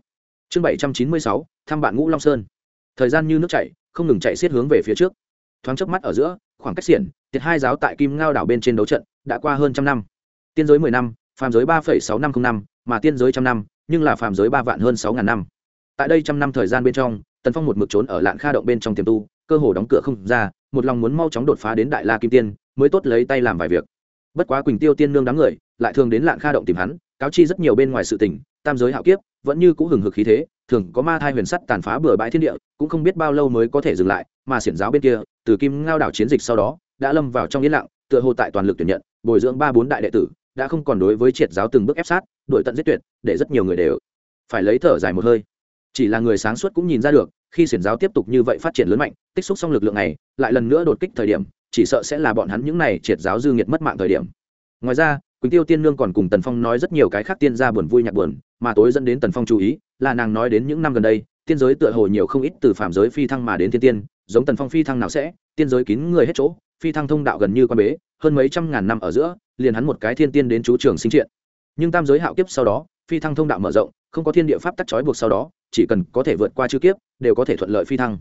chương bảy trăm chín mươi sáu, thăm bạn ngũ long sơn. Thời gian như nước chảy, không ngừng chạy xiết hướng về phía trước. Thoáng chớp mắt ở giữa, khoảng cách xiển, tiệt hai giáo tại kim ngao đảo bên trên đấu trận, đã qua hơn trăm năm. Tiên giới mười năm, phàm giới ba phẩy sáu năm không năm, mà tiên giới trăm năm, nhưng là phàm giới ba vạn hơn sáu ngàn năm. Tại đây trăm năm thời gian bên trong, tần phong một mực trốn ở lạn kha động bên trong tiềm tu, cơ hồ đóng cửa không ra, một lòng muốn mau chóng đột phá đến đại la kim tiên, mới tốt lấy tay làm vài việc. Bất quá quỳnh tiêu tiên nương đám người, lại thường đến lạn kha động tìm hắn, cáo chi rất nhiều bên ngoài sự tình, tam giới hạo kiếp vẫn như cũ hừng hực khí thế, thường có ma thai huyền sắt tàn phá bừa bãi thiên địa, cũng không biết bao lâu mới có thể dừng lại, mà xiển giáo bên kia, từ kim ngao đảo chiến dịch sau đó, đã lâm vào trong yên lặng, tựa hồ tại toàn lực tuyển nhận, bồi dưỡng ba bốn đại đệ tử, đã không còn đối với triệt giáo từng bước ép sát đội tận giết tuyệt, để rất nhiều người đều phải lấy thở dài một hơi. Chỉ là người sáng suốt cũng nhìn ra được, khi xiển giáo tiếp tục như vậy phát triển lớn mạnh, tích xúc xong lực lượng này, lại lần nữa đột kích thời điểm, chỉ sợ sẽ là bọn hắn những này triệt giáo dư nghiệt mất mạng thời điểm. Ngoài ra quỳnh tiêu tiên nương còn cùng tần phong nói rất nhiều cái khác tiên ra buồn vui nhạc buồn, mà tối dẫn đến tần phong chú ý, là nàng nói đến những năm gần đây, tiên giới tựa hồ nhiều không ít từ phạm giới phi thăng mà đến thiên tiên, giống tần phong phi thăng nào sẽ, tiên giới kín người hết chỗ, phi thăng thông đạo gần như quan bế, hơn mấy trăm ngàn năm ở giữa, liền hắn một cái thiên tiên đến chú trường sinh triện. Nhưng tam giới hạo kiếp sau đó, phi thăng thông đạo mở rộng, không có thiên địa pháp tắc trói buộc sau đó, chỉ cần có thể vượt qua chư kiếp, đều có thể thuận lợi phi thăng.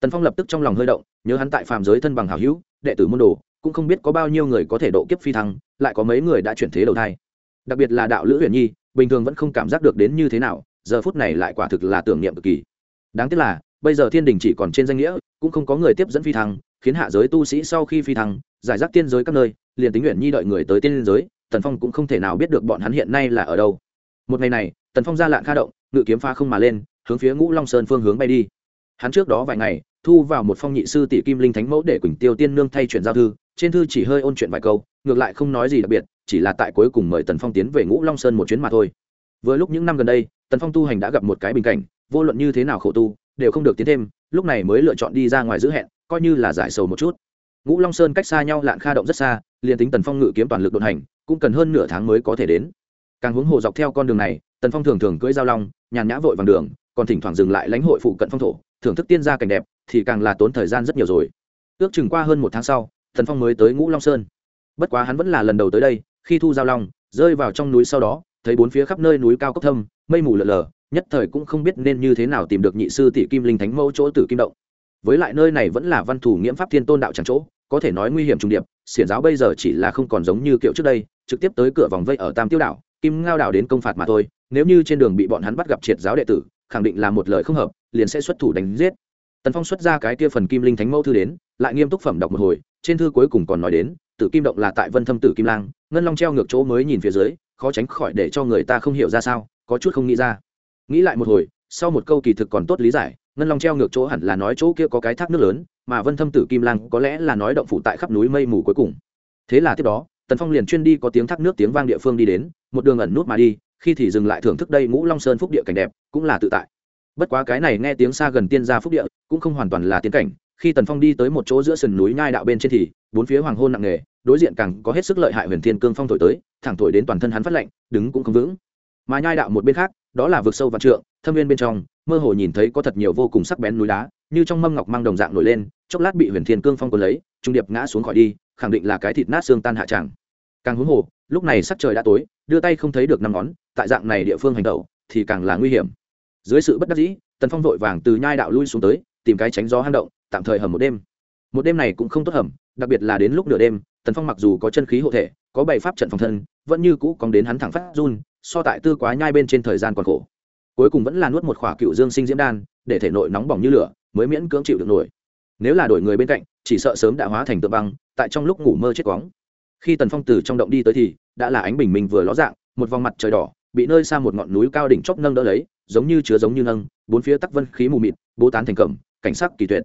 Tần phong lập tức trong lòng hơi động, nhớ hắn tại phàm giới thân bằng hảo hữu, đệ tử môn đồ, cũng không biết có bao nhiêu người có thể độ kiếp phi thăng lại có mấy người đã chuyển thế đầu thai. Đặc biệt là đạo lữ huyền nhi, bình thường vẫn không cảm giác được đến như thế nào, giờ phút này lại quả thực là tưởng niệm cực kỳ. Đáng tiếc là, bây giờ thiên đình chỉ còn trên danh nghĩa, cũng không có người tiếp dẫn phi thăng, khiến hạ giới tu sĩ sau khi phi thăng, giải rác tiên giới các nơi, liền tính nguyện nhi đợi người tới tiên giới, tần phong cũng không thể nào biết được bọn hắn hiện nay là ở đâu. Một ngày này, tần phong ra lạng kha động, ngự kiếm pha không mà lên, hướng phía ngũ long sơn phương hướng bay đi. Hắn trước đó vài ngày, thu vào một phong nhị sư tỷ kim linh thánh mẫu để quỳnh tiêu tiên nương thay chuyển giao thư, trên thư chỉ hơi ôn chuyện vài câu ngược lại không nói gì đặc biệt, chỉ là tại cuối cùng mời tần phong tiến về ngũ long sơn một chuyến mà thôi. Vừa lúc những năm gần đây, tần phong tu hành đã gặp một cái bình cảnh, vô luận như thế nào khổ tu, đều không được tiến thêm, lúc này mới lựa chọn đi ra ngoài giữ hẹn, coi như là giải sầu một chút. Ngũ long sơn cách xa nhau lạng kha động rất xa, liền tính tần phong ngự kiếm toàn lực đột hành, cũng cần hơn nửa tháng mới có thể đến. Càng hướng hồ dọc theo con đường này, tần phong thường thường cưỡi giao long, nhàn nhã vội vàng đường, còn thỉnh thoảng dừng lại lãnh hội phụ cận phong thổ, thưởng thức tiên gia cảnh đẹp, thì càng là tốn thời gian rất nhiều rồi. Ước chừng qua hơn một tháng sau, tần phong mới tới ngũ long sơn bất quá hắn vẫn là lần đầu tới đây, khi thu giao long, rơi vào trong núi sau đó, thấy bốn phía khắp nơi núi cao cốc thâm, mây mù lờ lờ nhất thời cũng không biết nên như thế nào tìm được nhị sư tỷ kim linh thánh mẫu chỗ tử kim động. Với lại nơi này vẫn là văn thủ nghiễm pháp thiên tôn đạo chẳng chỗ, có thể nói nguy hiểm trùng điệp, xiển giáo bây giờ chỉ là không còn giống như kiểu trước đây, trực tiếp tới cửa vòng vây ở tam tiêu đảo kim ngao đảo đến công phạt mà thôi, nếu như trên đường bị bọn hắn bắt gặp triệt giáo đệ tử, khẳng định là một lời không hợp, liền sẽ xuất thủ đánh giết. Tần phong xuất ra cái kia phần kim linh thánh mẫu thư đến, lại nghiêm túc phẩm đọc một hồi, trên thư cuối cùng còn nói đến tử kim động là tại vân thâm tử kim lang, ngân long treo ngược chỗ mới nhìn phía dưới, khó tránh khỏi để cho người ta không hiểu ra sao, có chút không nghĩ ra. Nghĩ lại một hồi, sau một câu kỳ thực còn tốt lý giải, ngân long treo ngược chỗ hẳn là nói chỗ kia có cái thác nước lớn, mà vân thâm tử kim lang có lẽ là nói động phủ tại khắp núi mây mù cuối cùng. Thế là tiếp đó, tần phong liền chuyên đi có tiếng thác nước tiếng vang địa phương đi đến, một đường ẩn nút mà đi, khi thì dừng lại thưởng thức đây ngũ long sơn phúc địa cảnh đẹp, cũng là tự tại. Bất quá cái này nghe tiếng xa gần tiên gia phúc địa, cũng không hoàn toàn là tiến cảnh khi tần phong đi tới một chỗ giữa sườn núi nhai đạo bên trên thì, bốn phía hoàng hôn nặng nề, đối diện càng có hết sức lợi hại huyền thiên cương phong thổi tới, thẳng thổi đến toàn thân hắn phát lạnh, đứng cũng không vững. Mà nhai đạo một bên khác, đó là vực sâu vạn trượng, thâm viên bên trong, mơ hồ nhìn thấy có thật nhiều vô cùng sắc bén núi đá, như trong mâm ngọc mang đồng dạng nổi lên, chốc lát bị huyền thiên cương phong cuốn lấy, trung điệp ngã xuống khỏi đi, khẳng định là cái thịt nát xương tan hạ tràng. Càng huống hồ, lúc này sắc trời đã tối, đưa tay không thấy được năm ngón, tại dạng này địa phương hành động thì càng là nguy hiểm. Dưới sự bất đắc dĩ, tần phong vội vàng từ nhai đạo lui xuống tới, tìm cái tránh gió hang động tạm thời hầm một đêm. Một đêm này cũng không tốt hầm, đặc biệt là đến lúc nửa đêm, tần phong mặc dù có chân khí hộ thể, có bảy pháp trận phòng thân, vẫn như cũ còn đến hắn thẳng phát run, so tại tư quá nhai bên trên thời gian còn khổ. Cuối cùng vẫn là nuốt một khỏa cựu dương sinh diễm đan, để thể nội nóng bỏng như lửa, mới miễn cưỡng chịu được nổi. Nếu là đổi người bên cạnh, chỉ sợ sớm đã hóa thành tượng băng, tại trong lúc ngủ mơ chết quóng. Khi tần phong từ trong động đi tới thì, đã là ánh bình minh vừa ló dạng, một vòng mặt trời đỏ, bị nơi xa một ngọn núi cao đỉnh chóp nâng đỡ lấy, giống như chứa giống như nâng, bốn phía tắc vân khí mù mịt, bố tán thành cẩm, cảnh sắc kỳ tuyệt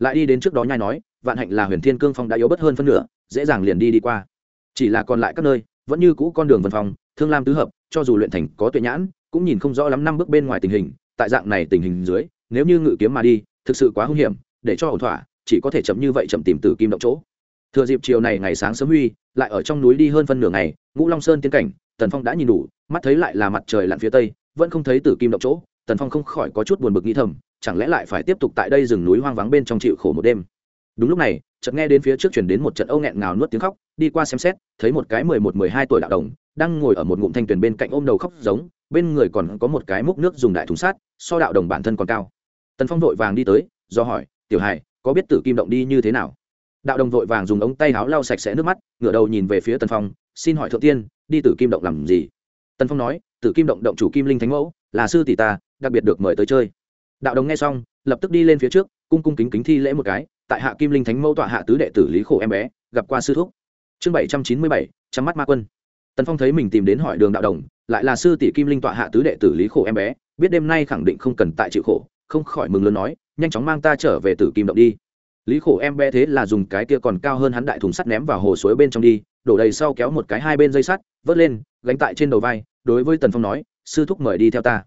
lại đi đến trước đó nhai nói, vạn hạnh là huyền thiên cương phong đã yếu bất hơn phân nửa, dễ dàng liền đi đi qua. Chỉ là còn lại các nơi, vẫn như cũ con đường vân phong, thương lam tứ hợp, cho dù luyện thành có tuệ nhãn, cũng nhìn không rõ lắm năm bước bên ngoài tình hình, tại dạng này tình hình dưới, nếu như ngự kiếm mà đi, thực sự quá hung hiểm, để cho ổn thỏa, chỉ có thể chậm như vậy chậm tìm từ kim động chỗ. Thừa dịp chiều này ngày sáng sớm huy, lại ở trong núi đi hơn phân nửa ngày, ngũ long sơn tiến cảnh, tần phong đã nhìn đủ, mắt thấy lại là mặt trời lặn phía tây, vẫn không thấy tử kim động chỗ tần phong không khỏi có chút buồn bực nghĩ thầm, chẳng lẽ lại phải tiếp tục tại đây rừng núi hoang vắng bên trong chịu khổ một đêm? Đúng lúc này, chợt nghe đến phía trước chuyển đến một trận âu nghẹn ngào nuốt tiếng khóc, đi qua xem xét, thấy một cái mười một, mười hai tuổi đạo đồng, đang ngồi ở một ngụm thanh tuyền bên cạnh ôm đầu khóc giống, bên người còn có một cái múc nước dùng đại thùng sát so đạo đồng bản thân còn cao. Tần phong vội vàng đi tới, do hỏi, tiểu hải, có biết tử kim động đi như thế nào? Đạo đồng vội vàng dùng ống tay áo lau sạch sẽ nước mắt, ngửa đầu nhìn về phía tần phong, xin hỏi thượng tiên, đi tử kim động làm gì? Tần phong nói, tử kim động động chủ kim linh thánh mẫu, là sư tỷ ta đặc biệt được mời tới chơi. Đạo đồng nghe xong, lập tức đi lên phía trước, cung cung kính kính thi lễ một cái, tại hạ kim linh thánh mẫu tọa hạ tứ đệ tử lý khổ em bé, gặp qua sư thúc. Chương bảy trăm chín mươi bảy chắm mắt ma quân. Tần phong thấy mình tìm đến hỏi đường đạo đồng, lại là sư tỷ kim linh tọa hạ tứ đệ tử lý khổ em bé, biết đêm nay khẳng định không cần tại chịu khổ, không khỏi mừng lớn nói, nhanh chóng mang ta trở về tử kim động đi. Lý khổ em bé thế là dùng cái kia còn cao hơn hắn đại thùng sắt ném vào hồ suối bên trong đi, đổ đầy sau kéo một cái hai bên dây sắt, vớt lên, gánh tại trên đầu vai, đối với tần phong nói, sư thúc mời đi theo ta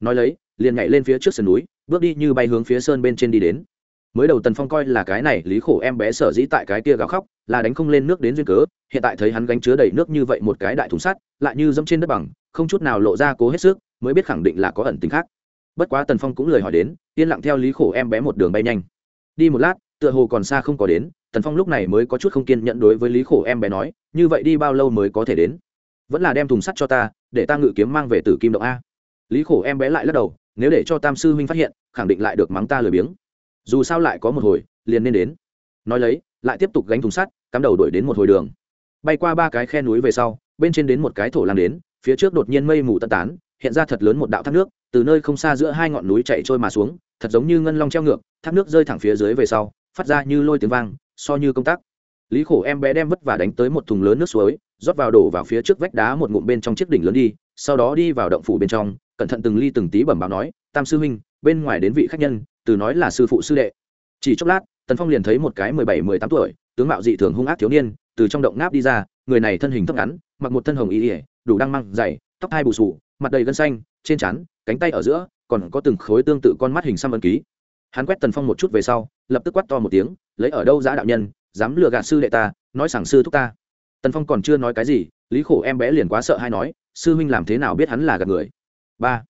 nói lấy, liền nhảy lên phía trước sườn núi, bước đi như bay hướng phía sơn bên trên đi đến. Mới đầu tần phong coi là cái này lý khổ em bé sở dĩ tại cái kia gào khóc, là đánh không lên nước đến duyên cớ, hiện tại thấy hắn gánh chứa đầy nước như vậy một cái đại thùng sắt, lại như dẫm trên đất bằng, không chút nào lộ ra cố hết sức, mới biết khẳng định là có ẩn tính khác. Bất quá tần phong cũng lời hỏi đến, yên lặng theo lý khổ em bé một đường bay nhanh. Đi một lát, tựa hồ còn xa không có đến, tần phong lúc này mới có chút không kiên nhẫn đối với lý khổ em bé nói, như vậy đi bao lâu mới có thể đến? Vẫn là đem thùng sắt cho ta, để ta ngự kiếm mang về tử kim động a lý khổ em bé lại lắc đầu, nếu để cho tam sư huynh phát hiện, khẳng định lại được mắng ta lười biếng. Dù sao lại có một hồi, liền nên đến. Nói lấy, lại tiếp tục gánh thùng sắt, cắm đầu đuổi đến một hồi đường. Bay qua ba cái khe núi về sau, bên trên đến một cái thổ lang đến, phía trước đột nhiên mây mù tân tán, hiện ra thật lớn một đạo thác nước, từ nơi không xa giữa hai ngọn núi chạy trôi mà xuống, thật giống như ngân long treo ngược, thác nước rơi thẳng phía dưới về sau, phát ra như lôi tiếng vang, so như công tác lý khổ em bé đem vất vả đánh tới một thùng lớn nước suối, rót vào đổ vào phía trước vách đá một ngụm bên trong chiếc đỉnh lớn đi, sau đó đi vào động phủ bên trong cẩn thận từng ly từng tí bẩm báo nói, tam sư huynh, bên ngoài đến vị khách nhân, từ nói là sư phụ sư đệ. Chỉ chốc lát, tần phong liền thấy một cái mười bảy, mười tám tuổi, tướng mạo dị thường hung ác thiếu niên, từ trong động ngáp đi ra, người này thân hình thấp ngắn, mặc một thân hồng y ỉa đủ đang mang dày, tóc hai bù sù mặt đầy gân xanh, trên trán, cánh tay ở giữa, còn có từng khối tương tự con mắt hình xăm ân ký. Hắn quét tần phong một chút về sau, lập tức quát to một tiếng, lấy ở đâu, giã đạo nhân? Dám lừa gạt sư đệ ta, nói sảng sư thúc ta. Tần phong còn chưa nói cái gì, lý khổ em bé liền quá sợ hay nói, sư huynh làm thế nào biết hắn là gạt người? Ba.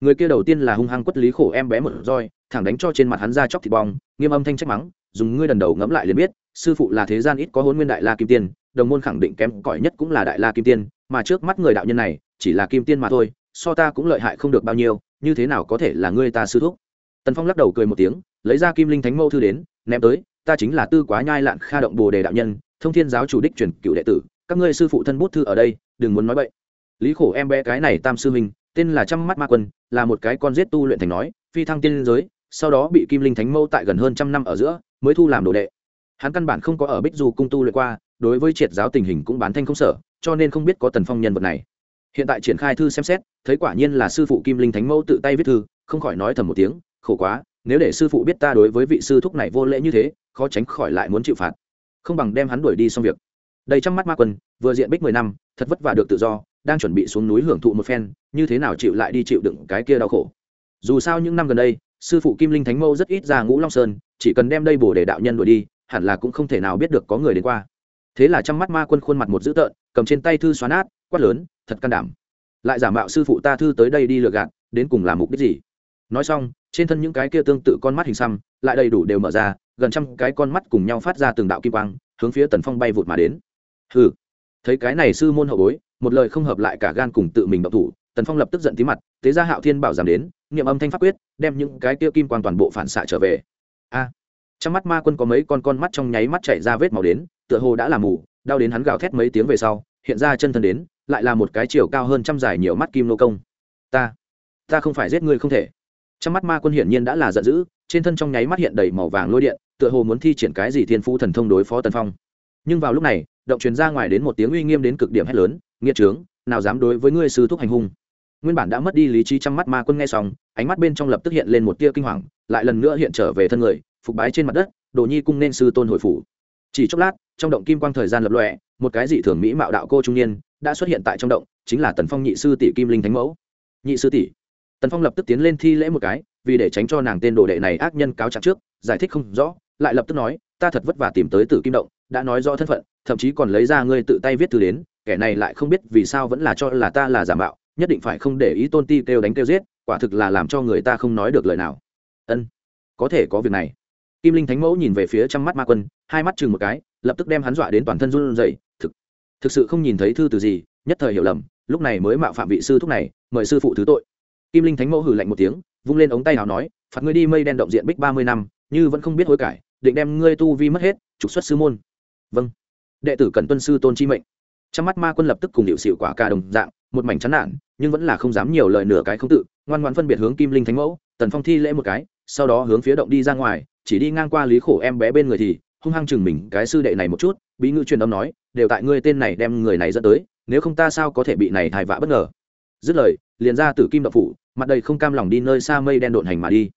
Người kia đầu tiên là hung hăng quất lý khổ em bé một roi, thẳng đánh cho trên mặt hắn ra chóc thịt bong, nghiêm âm thanh trách mắng, dùng ngươi đần đầu ngẫm lại liền biết, sư phụ là thế gian ít có hôn nguyên đại la kim tiên, đồng môn khẳng định kém cỏi nhất cũng là đại la kim tiên, mà trước mắt người đạo nhân này, chỉ là kim tiên mà thôi, so ta cũng lợi hại không được bao nhiêu, như thế nào có thể là ngươi ta sư thúc? Tần phong lắc đầu cười một tiếng, lấy ra kim linh thánh mâu thư đến, ném tới, ta chính là tư quá nhai lạn kha động bồ đề đạo nhân, thông thiên giáo chủ đích truyền cựu đệ tử, các ngươi sư phụ thân bút thư ở đây, đừng muốn nói vậy lý khổ em bé cái này tam sư minh tên là trăm mắt ma quân, là một cái con giết tu luyện thành nói, phi thăng tiên giới, sau đó bị kim linh thánh mâu tại gần hơn trăm năm ở giữa, mới thu làm đồ đệ. Hắn căn bản không có ở bích du cung tu luyện qua, đối với triệt giáo tình hình cũng bán thanh không sở cho nên không biết có tần phong nhân vật này. Hiện tại triển khai thư xem xét, thấy quả nhiên là sư phụ kim linh thánh mẫu tự tay viết thư, không khỏi nói thầm một tiếng, khổ quá, nếu để sư phụ biết ta đối với vị sư thúc này vô lễ như thế, khó tránh khỏi lại muốn chịu phạt. Không bằng đem hắn đuổi đi xong việc. Đầy trăm mắt ma quân, vừa diện bích mười năm, thật vất vả được tự do đang chuẩn bị xuống núi hưởng thụ một phen, như thế nào chịu lại đi chịu đựng cái kia đau khổ? Dù sao những năm gần đây, sư phụ kim linh thánh mâu rất ít ra ngũ long sơn, chỉ cần đem đây bổ để đạo nhân đuổi đi, hẳn là cũng không thể nào biết được có người đến qua. Thế là trong mắt ma quân khuôn mặt một dữ tợn, cầm trên tay thư xóa nát, quát lớn, thật can đảm. Lại giả mạo sư phụ ta thư tới đây đi lừa gạt, đến cùng làm mục đích gì? Nói xong, trên thân những cái kia tương tự con mắt hình xăm, lại đầy đủ đều mở ra, gần trăm cái con mắt cùng nhau phát ra từng đạo kim quang, hướng phía tần phong bay vụt mà đến. Hừ. Thấy cái này sư môn hậu bối một lời không hợp lại cả gan cùng tự mình động thủ, tần phong lập tức giận tí mặt tế ra hạo thiên bảo giảm đến, niệm âm thanh pháp quyết, đem những cái kia kim quang toàn bộ phản xạ trở về. A! Trong mắt ma quân có mấy con con mắt trong nháy mắt chảy ra vết màu đến, tựa hồ đã làm mù, đau đến hắn gào thét mấy tiếng về sau, hiện ra chân thân đến, lại là một cái chiều cao hơn trăm dài nhiều mắt kim nô công. Ta ta không phải giết ngươi không thể. Trong mắt ma quân hiển nhiên đã là giận dữ, trên thân trong nháy mắt hiện đầy màu vàng lôi điện, tựa hồ muốn thi triển cái gì thiên phú thần thông đối phó tần phong. Nhưng vào lúc này, động truyền ra ngoài đến một tiếng uy nghiêm đến cực điểm hét lớn nghĩa trướng, nào dám đối với ngươi sư thúc hành hung. Nguyên bản đã mất đi lý trí trong mắt ma quân nghe xong, ánh mắt bên trong lập tức hiện lên một tia kinh hoàng, lại lần nữa hiện trở về thân người, phục bái trên mặt đất, đồ nhi cung nên sư tôn hồi phủ. Chỉ chốc lát, trong động kim quang thời gian lập lọe một cái dị thường mỹ mạo đạo cô trung niên đã xuất hiện tại trong động, chính là tần phong nhị sư tỷ kim linh thánh mẫu. Nhị sư tỷ. Tần phong lập tức tiến lên thi lễ một cái, vì để tránh cho nàng tên đồ đệ này ác nhân cáo trạng trước, giải thích không rõ, lại lập tức nói, ta thật vất vả tìm tới tử kim động, đã nói rõ thân phận, thậm chí còn lấy ra ngươi tự tay viết thư đến kẻ này lại không biết vì sao vẫn là cho là ta là giả mạo, nhất định phải không để ý tôn ti kêu đánh kêu giết, quả thực là làm cho người ta không nói được lời nào. Ân, có thể có việc này. Kim linh thánh mẫu nhìn về phía trăm mắt ma quân, hai mắt chừng một cái, lập tức đem hắn dọa đến toàn thân run rẩy, thực thực sự không nhìn thấy thư từ gì, nhất thời hiểu lầm, lúc này mới mạo phạm vị sư thúc này, mời sư phụ thứ tội. Kim linh thánh mẫu hừ lạnh một tiếng, vung lên ống tay nào nói, phạt ngươi đi mây đen động diện bích ba mươi năm, như vẫn không biết hối cải, định đem ngươi tu vi mất hết, trục xuất sư môn. Vâng. Đệ tử cần tuân sư tôn chi mệnh trong mắt ma quân lập tức cùng điệu xịu quả cả đồng dạng, một mảnh chán nản, nhưng vẫn là không dám nhiều lời nửa cái không tự, ngoan ngoan phân biệt hướng kim linh thánh mẫu, tần phong thi lễ một cái, sau đó hướng phía động đi ra ngoài, chỉ đi ngang qua lý khổ em bé bên người thì, hung hăng chừng mình cái sư đệ này một chút, bí ngữ truyền âm nói, đều tại ngươi tên này đem người này dẫn tới, nếu không ta sao có thể bị này thai vạ bất ngờ? Dứt lời, liền ra từ kim đậu phủ, mặt đầy không cam lòng đi nơi xa mây đen độn hành mà đi.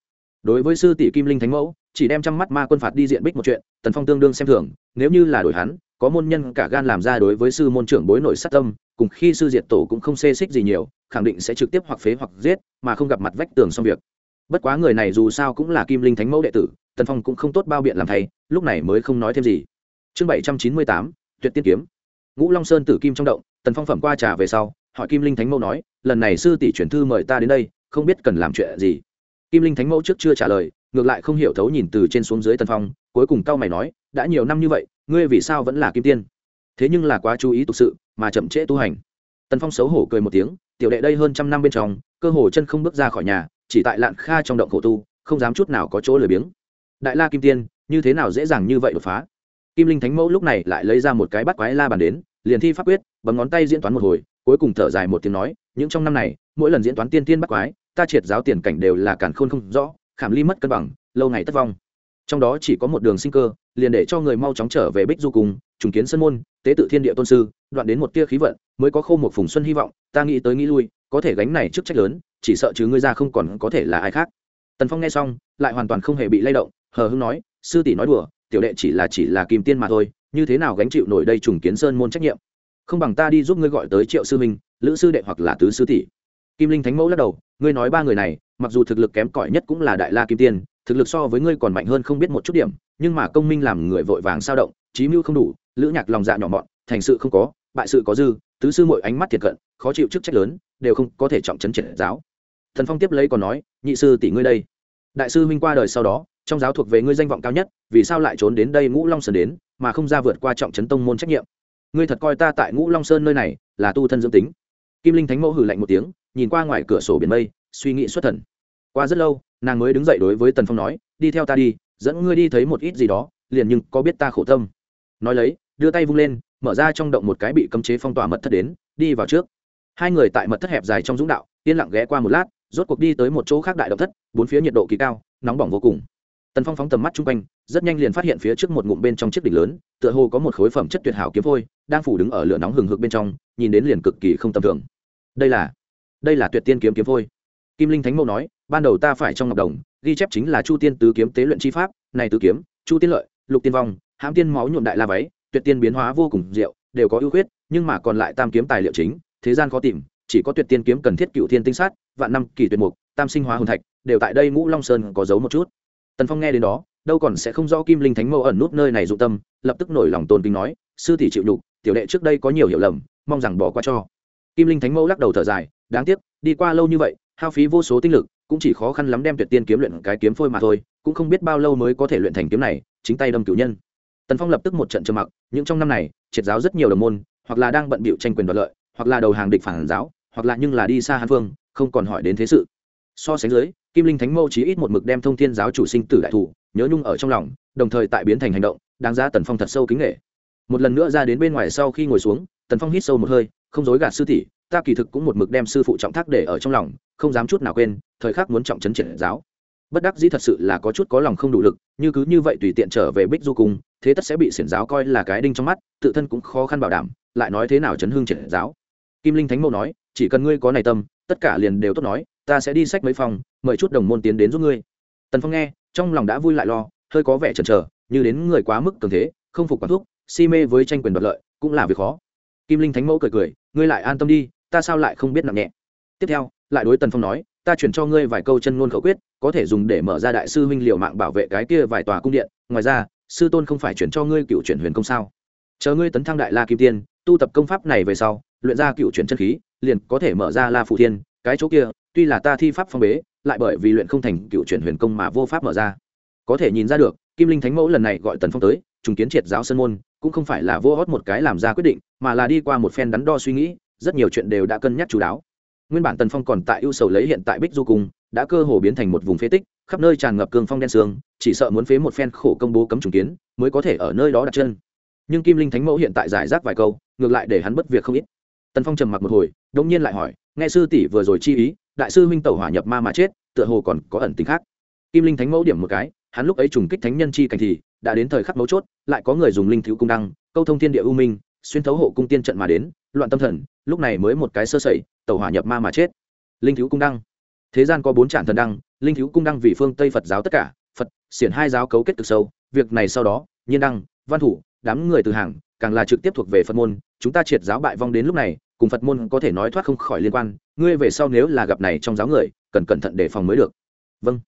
Đối với sư tỷ kim linh thánh mẫu, chỉ đem trăm mắt ma quân phạt đi diện bích một chuyện, tần phong tương đương xem thường, nếu như là đổi hắn có môn nhân cả gan làm ra đối với sư môn trưởng bối nội sát tâm, cùng khi sư diệt tổ cũng không xê xích gì nhiều, khẳng định sẽ trực tiếp hoặc phế hoặc giết, mà không gặp mặt vách tường xong việc. Bất quá người này dù sao cũng là kim linh thánh mẫu đệ tử, tần phong cũng không tốt bao biện làm thay, lúc này mới không nói thêm gì. Chương bảy trăm chín mươi tám, tuyệt tiên kiếm. Ngũ long sơn tử kim trong động, tần phong phẩm qua trà về sau, hỏi kim linh thánh mẫu nói, lần này sư tỷ chuyển thư mời ta đến đây, không biết cần làm chuyện gì? Kim linh thánh mẫu trước chưa trả lời, ngược lại không hiểu thấu nhìn từ trên xuống dưới tần phong, cuối cùng cao mày nói, đã nhiều năm như vậy ngươi vì sao vẫn là kim tiên? Thế nhưng là quá chú ý tục sự, mà chậm trễ tu hành. Tần phong xấu hổ cười một tiếng, tiểu đệ đây hơn trăm năm bên trong, cơ hồ chân không bước ra khỏi nhà, chỉ tại lạn kha trong động khổ tu, không dám chút nào có chỗ lười biếng. Đại la kim tiên, như thế nào dễ dàng như vậy đột phá? Kim linh thánh mẫu lúc này lại lấy ra một cái bắt quái la bàn đến, liền thi pháp quyết, bấm ngón tay diễn toán một hồi, cuối cùng thở dài một tiếng nói, những trong năm này, mỗi lần diễn toán tiên tiên bắt quái, ta triệt giáo tiền cảnh đều là cản khôn không rõ, khảm ly mất cân bằng, lâu ngày tất vong trong đó chỉ có một đường sinh cơ, liền để cho người mau chóng trở về bích du cùng trùng kiến sân môn, tế tự thiên địa tôn sư, đoạn đến một tia khí vận, mới có khô một phùng xuân hy vọng, ta nghĩ tới nghĩ lui, có thể gánh này trước trách lớn, chỉ sợ chứ ngươi ra không còn có thể là ai khác. Tần phong nghe xong, lại hoàn toàn không hề bị lay động, hờ hưng nói, sư tỷ nói đùa, tiểu đệ chỉ là chỉ là kim tiên mà thôi, như thế nào gánh chịu nổi đây trùng kiến sơn môn trách nhiệm? Không bằng ta đi giúp ngươi gọi tới triệu sư minh lữ sư đệ hoặc là tứ sư tỷ kim linh thánh mẫu lắc đầu, ngươi nói ba người này, mặc dù thực lực kém cỏi nhất cũng là đại la kim tiên, thực lực so với ngươi còn mạnh hơn không biết một chút điểm, nhưng mà công minh làm người vội vàng sao động trí mưu không đủ, lữ nhạc lòng dạ nhỏ mọn, thành sự không có, bại sự có dư, tứ sư mọi ánh mắt thiệt cận, khó chịu chức trách lớn, đều không có thể trọng chấn triển giáo. Thần phong tiếp lấy còn nói, nhị sư tỷ ngươi đây. Đại sư minh qua đời sau đó, trong giáo thuộc về ngươi danh vọng cao nhất, vì sao lại trốn đến đây ngũ long sơn đến, mà không ra vượt qua trọng chấn tông môn trách nhiệm? Ngươi thật coi ta tại ngũ long sơn nơi này là tu thân dưỡng tính. Kim linh thánh mẫu hử lạnh một tiếng nhìn qua ngoài cửa sổ biển mây, suy nghĩ xuất thần. Qua rất lâu, nàng mới đứng dậy đối với tần phong nói, đi theo ta đi, dẫn ngươi đi thấy một ít gì đó, liền nhưng có biết ta khổ tâm. Nói lấy, đưa tay vung lên, mở ra trong động một cái bị cấm chế phong tỏa mật thất đến, đi vào trước. Hai người tại mật thất hẹp dài trong dũng đạo, yên lặng ghé qua một lát, rốt cuộc đi tới một chỗ khác đại động thất, bốn phía nhiệt độ kỳ cao, nóng bỏng vô cùng. Tần phong phóng tầm mắt chung quanh, rất nhanh liền phát hiện phía trước một ngụm bên trong chiếc đỉnh lớn, tựa hồ có một khối phẩm chất tuyệt hảo kiếm phôi, đang phủ đứng ở lửa nóng hừng hực bên trong, nhìn đến liền cực kỳ không tầm thường. Đây là đây là tuyệt tiên kiếm kiếm phôi. Kim linh thánh mẫu nói, ban đầu ta phải trong ngọc đồng, ghi chép chính là chu tiên tứ kiếm tế luyện chi pháp, này tứ kiếm, chu tiên lợi, lục tiên vong, hãm tiên máu nhuộm đại la váy, tuyệt tiên biến hóa vô cùng diệu, đều có ưu khuyết, nhưng mà còn lại tam kiếm tài liệu chính, thế gian khó tìm, chỉ có tuyệt tiên kiếm cần thiết cựu thiên tinh sát, vạn năm kỳ tuyệt mục, tam sinh hóa hồn thạch, đều tại đây ngũ long sơn có dấu một chút. Tần phong nghe đến đó, đâu còn sẽ không rõ kim linh thánh mẫu ẩn nút nơi này dụng tâm, lập tức nổi lòng tôn kính nói, sư tỷ chịu nhục, tiểu đệ trước đây có nhiều hiểu lầm, mong rằng bỏ qua cho. Kim linh thánh mẫu lắc đầu thở dài đáng tiếc, đi qua lâu như vậy, hao phí vô số tinh lực, cũng chỉ khó khăn lắm đem tuyệt tiên kiếm luyện cái kiếm phôi mà thôi, cũng không biết bao lâu mới có thể luyện thành kiếm này, chính tay đâm cửu nhân. Tần phong lập tức một trận trầm mặc, những trong năm này, triệt giáo rất nhiều đồng môn, hoặc là đang bận bịu tranh quyền đoạt lợi, hoặc là đầu hàng địch phản giáo, hoặc là nhưng là đi xa hàn phương không còn hỏi đến thế sự. So sánh dưới, kim linh thánh mâu chí ít một mực đem thông thiên giáo chủ sinh tử đại thủ, nhớ nhung ở trong lòng, đồng thời tại biến thành hành động, đáng ra tần phong thật sâu kính nghệ một lần nữa ra đến bên ngoài sau khi ngồi xuống, tần phong hít sâu một hơi, không dối gạt sư tỷ ta kỳ thực cũng một mực đem sư phụ trọng thác để ở trong lòng, không dám chút nào quên, thời khắc muốn trọng chấn triển giáo. Bất đắc dĩ thật sự là có chút có lòng không đủ lực, như cứ như vậy tùy tiện trở về bích du cung, thế tất sẽ bị xiển giáo coi là cái đinh trong mắt, tự thân cũng khó khăn bảo đảm, lại nói thế nào chấn hương triển giáo. Kim linh thánh mẫu nói, chỉ cần ngươi có này tâm, tất cả liền đều tốt nói, ta sẽ đi sách mấy phòng, mời chút đồng môn tiến đến giúp ngươi. Tần phong nghe, trong lòng đã vui lại lo, hơi có vẻ chần chờ, như đến người quá mức cường thế, không phục quản thuốc si mê với tranh quyền đoạt lợi, cũng là việc khó. Kim linh thánh mẫu cười cười, ngươi lại an tâm đi ta sao lại không biết nặng nhẹ? Tiếp theo, lại đối tần phong nói, ta chuyển cho ngươi vài câu chân ngôn khẩu quyết, có thể dùng để mở ra đại sư huynh liều mạng bảo vệ cái kia vài tòa cung điện. Ngoài ra, sư tôn không phải chuyển cho ngươi cựu chuyển huyền công sao? Chờ ngươi tấn thăng đại la kim tiên, tu tập công pháp này về sau, luyện ra cựu chuyển chân khí, liền có thể mở ra la phụ thiên. Cái chỗ kia, tuy là ta thi pháp phong bế, lại bởi vì luyện không thành cựu chuyển huyền công mà vô pháp mở ra. Có thể nhìn ra được, kim linh thánh mẫu lần này gọi tần phong tới, trùng kiến triệt giáo sơn môn, cũng không phải là vô hót một cái làm ra quyết định, mà là đi qua một phen đắn đo suy nghĩ rất nhiều chuyện đều đã cân nhắc chú đáo. Nguyên bản tần phong còn tại ưu sầu lấy hiện tại bích du cung, đã cơ hồ biến thành một vùng phế tích, khắp nơi tràn ngập cương phong đen sương chỉ sợ muốn phế một phen khổ công bố cấm trùng kiến, mới có thể ở nơi đó đặt chân. Nhưng kim linh thánh mẫu hiện tại giải rác vài câu, ngược lại để hắn bất việc không ít. Tần phong trầm mặc một hồi đông nhiên lại hỏi, nghe sư tỷ vừa rồi chi ý, đại sư huynh tẩu hỏa nhập ma mà chết, tựa hồ còn có ẩn tính khác? Kim linh thánh mẫu điểm một cái, hắn lúc ấy trùng kích thánh nhân chi cảnh thì, đã đến thời khắc mấu chốt, lại có người dùng linh thiếu cung đăng, câu thông thiên địa u minh xuyên thấu hộ cung tiên trận mà đến, loạn tâm thần, lúc này mới một cái sơ sẩy tàu hỏa nhập ma mà chết. Linh thiếu cung đăng. Thế gian có bốn trạm thần đăng, linh thiếu cung đăng vì phương tây phật giáo tất cả, phật, xiển hai giáo cấu kết cực sâu, việc này sau đó, nhiên đăng, văn thủ, đám người từ hàng, càng là trực tiếp thuộc về phật môn, chúng ta triệt giáo bại vong đến lúc này, cùng phật môn có thể nói thoát không khỏi liên quan, ngươi về sau nếu là gặp này trong giáo người, cần cẩn thận đề phòng mới được. Vâng.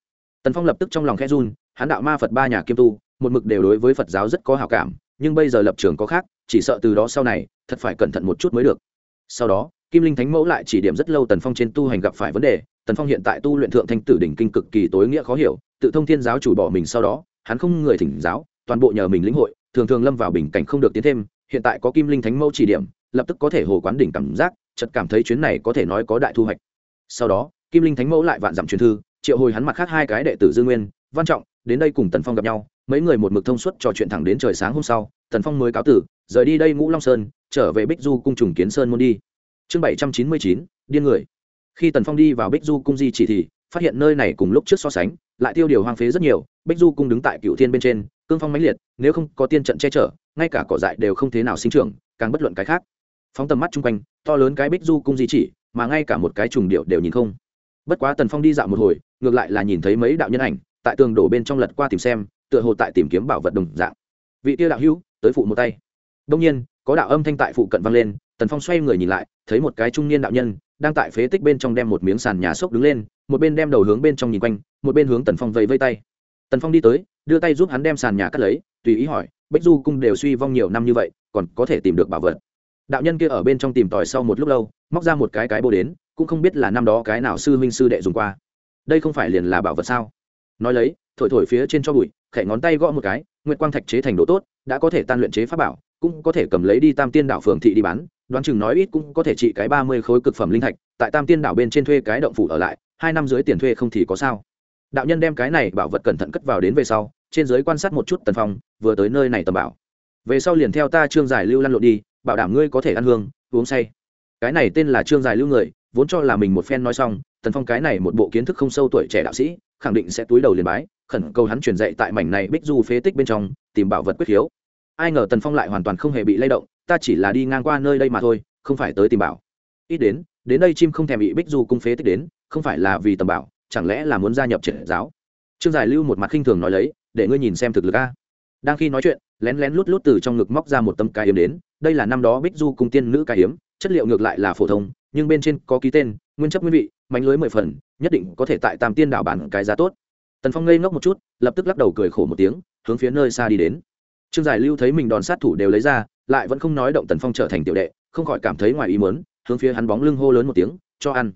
Tần phong lập tức trong lòng khe run hán đạo ma phật ba nhà kiêm tu, một mực đều đối với phật giáo rất có hào cảm, nhưng bây giờ lập trường có khác chỉ sợ từ đó sau này, thật phải cẩn thận một chút mới được. Sau đó, kim linh thánh mẫu lại chỉ điểm rất lâu tần phong trên tu hành gặp phải vấn đề. Tần phong hiện tại tu luyện thượng thanh tử đỉnh kinh cực kỳ tối nghĩa khó hiểu, tự thông thiên giáo chủ bỏ mình sau đó, hắn không người thỉnh giáo, toàn bộ nhờ mình lĩnh hội, thường thường lâm vào bình cảnh không được tiến thêm. Hiện tại có kim linh thánh mẫu chỉ điểm, lập tức có thể hồ quán đỉnh cảm giác, chợt cảm thấy chuyến này có thể nói có đại thu hoạch. Sau đó, kim linh thánh mẫu lại vạn dặm truyền thư, triệu hồi hắn mặt khác hai cái đệ tử dương nguyên, văn trọng, đến đây cùng tần phong gặp nhau. Mấy người một mực thông suốt trò chuyện thẳng đến trời sáng hôm sau tần phong mới cáo tử, rời đi đây ngũ long sơn, trở về bích du cung trùng kiến sơn môn đi. Chương bảy trăm chín mươi chín, điên người. Khi tần phong đi vào bích du cung di chỉ thì, phát hiện nơi này cùng lúc trước so sánh, lại tiêu điều hoang phế rất nhiều, bích du cung đứng tại cựu thiên bên trên, cương phong mãnh liệt, nếu không có tiên trận che chở, ngay cả cỏ dại đều không thế nào sinh trưởng, càng bất luận cái khác. Phóng tầm mắt chung quanh, to lớn cái bích du cung di chỉ, mà ngay cả một cái trùng điệu đều nhìn không. Bất quá tần phong đi dạo một hồi, ngược lại là nhìn thấy mấy đạo nhân ảnh, tại tường đổ bên trong lật qua tìm xem, tựa hồ tại tìm kiếm bảo vật đồng dạng. Vị tiêu đạo hữu tới phụ một tay. Đông nhiên, có đạo âm thanh tại phụ cận vang lên, tần phong xoay người nhìn lại, thấy một cái trung niên đạo nhân đang tại phế tích bên trong đem một miếng sàn nhà xốc đứng lên, một bên đem đầu hướng bên trong nhìn quanh, một bên hướng tần phong vẫy vây tay. Tần phong đi tới, đưa tay giúp hắn đem sàn nhà cắt lấy, tùy ý hỏi bách du cung đều suy vong nhiều năm như vậy, còn có thể tìm được bảo vật? Đạo nhân kia ở bên trong tìm tòi sau một lúc lâu, móc ra một cái cái bô đến, cũng không biết là năm đó cái nào sư huynh sư đệ dùng qua. Đây không phải liền là bảo vật sao? Nói lấy, thổi thổi phía trên cho bụi, khẽ ngón tay gõ một cái, nguyệt quang thạch chế thành độ tốt đã có thể tan luyện chế pháp bảo, cũng có thể cầm lấy đi tam tiên đảo phường thị đi bán, đoán chừng nói ít cũng có thể trị cái ba mươi khối cực phẩm linh thạch, tại tam tiên đảo bên trên thuê cái động phủ ở lại, hai năm dưới tiền thuê không thì có sao. Đạo nhân đem cái này bảo vật cẩn thận cất vào đến về sau, trên giới quan sát một chút tần phong, vừa tới nơi này tầm bảo. Về sau liền theo ta trương giải lưu lăn lộn đi, bảo đảm ngươi có thể ăn hương, uống say. Cái này tên là trương giải lưu người, vốn cho là mình một phen nói xong, tần phong cái này một bộ kiến thức không sâu tuổi trẻ đạo sĩ, khẳng định sẽ túi đầu liền bái, khẩn cầu hắn truyền dạy tại mảnh này bích du phế tích bên trong, tìm bảo vật quyết khiếu ai ngờ tần phong lại hoàn toàn không hề bị lay động, ta chỉ là đi ngang qua nơi đây mà thôi, không phải tới tìm bảo. Ít đến đến đây chim không thèm bị bích du cung phế tích đến, không phải là vì tầm bảo, chẳng lẽ là muốn gia nhập triệt giáo? Trương giải lưu một mặt khinh thường nói lấy, để ngươi nhìn xem thực lực a. Đang khi nói chuyện, lén lén lút lút từ trong ngực móc ra một tấm cái hiếm đến, đây là năm đó bích du cung tiên nữ cái hiếm chất liệu ngược lại là phổ thông, nhưng bên trên có ký tên, nguyên chấp nguyên vị, mánh lưới mười phần, nhất định có thể tại tam tiên đảo bản cái giá tốt. Tần phong ngây ngốc một chút, lập tức lắc đầu cười khổ một tiếng, hướng phía nơi xa đi đến trương giải lưu thấy mình đòn sát thủ đều lấy ra, lại vẫn không nói động tần phong trở thành tiểu đệ, không khỏi cảm thấy ngoài ý mớn hướng phía hắn bóng lưng hô lớn một tiếng, cho ăn.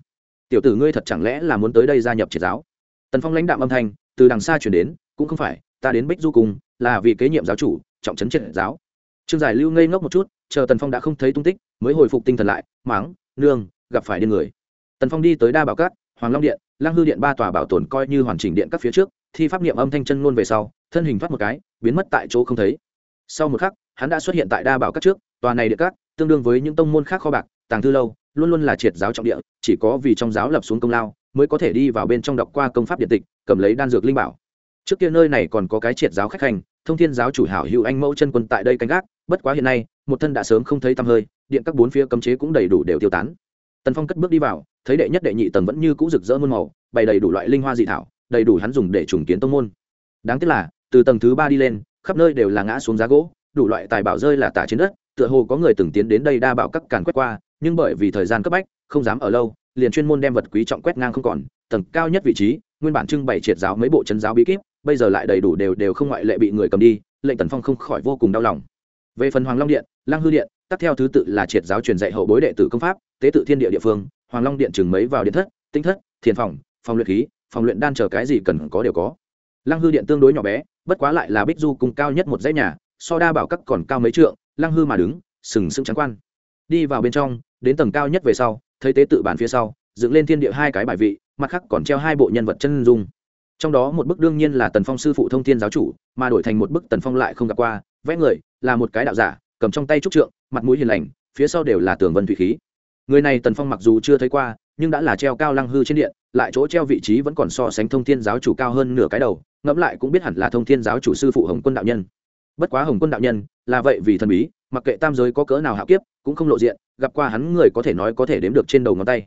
Tiểu tử ngươi thật chẳng lẽ là muốn tới đây gia nhập triệt giáo? Tần phong lãnh đạm âm thanh, từ đằng xa chuyển đến, cũng không phải, ta đến bích du cùng là vì kế nhiệm giáo chủ, trọng trấn triệt giáo. Trương giải lưu ngây ngốc một chút, chờ tần phong đã không thấy tung tích, mới hồi phục tinh thần lại, máng, nương, gặp phải điên người. Tần phong đi tới đa bảo cát, hoàng long điện lang hư điện ba tòa bảo tồn coi như hoàn chỉnh điện các phía trước thi pháp niệm âm thanh chân luôn về sau, thân hình thoát một cái, biến mất tại chỗ không thấy. Sau một khắc, hắn đã xuất hiện tại đa bảo các trước, tòa này địa các tương đương với những tông môn khác kho bạc, tàng thư lâu, luôn luôn là triệt giáo trọng địa, chỉ có vì trong giáo lập xuống công lao, mới có thể đi vào bên trong đọc qua công pháp điện tịch, cầm lấy đan dược linh bảo. Trước kia nơi này còn có cái triệt giáo khách hành, thông thiên giáo chủ hảo hữu anh mẫu chân quân tại đây canh gác, bất quá hiện nay, một thân đã sớm không thấy tăm hơi, điện các bốn phía cấm chế cũng đầy đủ đều tiêu tán. Tần phong cất bước đi vào, thấy đệ nhất đệ nhị tầng vẫn như cũ rực rỡ muôn màu, bày đầy đủ loại linh hoa dị thảo đầy đủ hắn dùng để trùng kiến tông môn. Đáng tiếc là, từ tầng thứ ba đi lên, khắp nơi đều là ngã xuống giá gỗ, đủ loại tài bảo rơi là tả trên đất, tựa hồ có người từng tiến đến đây đa bảo các càn quét qua, nhưng bởi vì thời gian cấp bách, không dám ở lâu, liền chuyên môn đem vật quý trọng quét ngang không còn, tầng cao nhất vị trí, nguyên bản trưng bày triệt giáo mấy bộ chân giáo bí kíp, bây giờ lại đầy đủ đều đều không ngoại lệ bị người cầm đi, lệnh tần phong không khỏi vô cùng đau lòng. Về phần hoàng long điện, lăng hư điện tắt theo thứ tự là triệt giáo truyền dạy hậu bối đệ tử công pháp, tế tự thiên địa địa phương, hoàng long điện chừng mấy vào điện thất, tinh thất, thiền phòng phòng luyện khí phòng luyện đan chờ cái gì cần có đều có. Lăng hư điện tương đối nhỏ bé, bất quá lại là bích du cùng cao nhất một dãy nhà, so đa bảo các còn cao mấy trượng, lăng hư mà đứng, sừng sững trắng quan. Đi vào bên trong, đến tầng cao nhất về sau, thấy tế tự bản phía sau, dựng lên thiên địa hai cái bài vị, mặt khác còn treo hai bộ nhân vật chân dung. Trong đó một bức đương nhiên là tần phong sư phụ thông thiên giáo chủ, mà đổi thành một bức tần phong lại không gặp qua, vẽ người, là một cái đạo giả, cầm trong tay trúc trượng, mặt mũi hiền lành, phía sau đều là tường vân thủy khí. Người này tần phong mặc dù chưa thấy qua, nhưng đã là treo cao lăng hư trên điện lại chỗ treo vị trí vẫn còn so sánh thông thiên giáo chủ cao hơn nửa cái đầu, ngẫm lại cũng biết hẳn là thông thiên giáo chủ sư phụ hồng quân đạo nhân. Bất quá hồng quân đạo nhân là vậy vì thần bí, mặc kệ tam giới có cỡ nào hạo kiếp, cũng không lộ diện, gặp qua hắn người có thể nói có thể đếm được trên đầu ngón tay.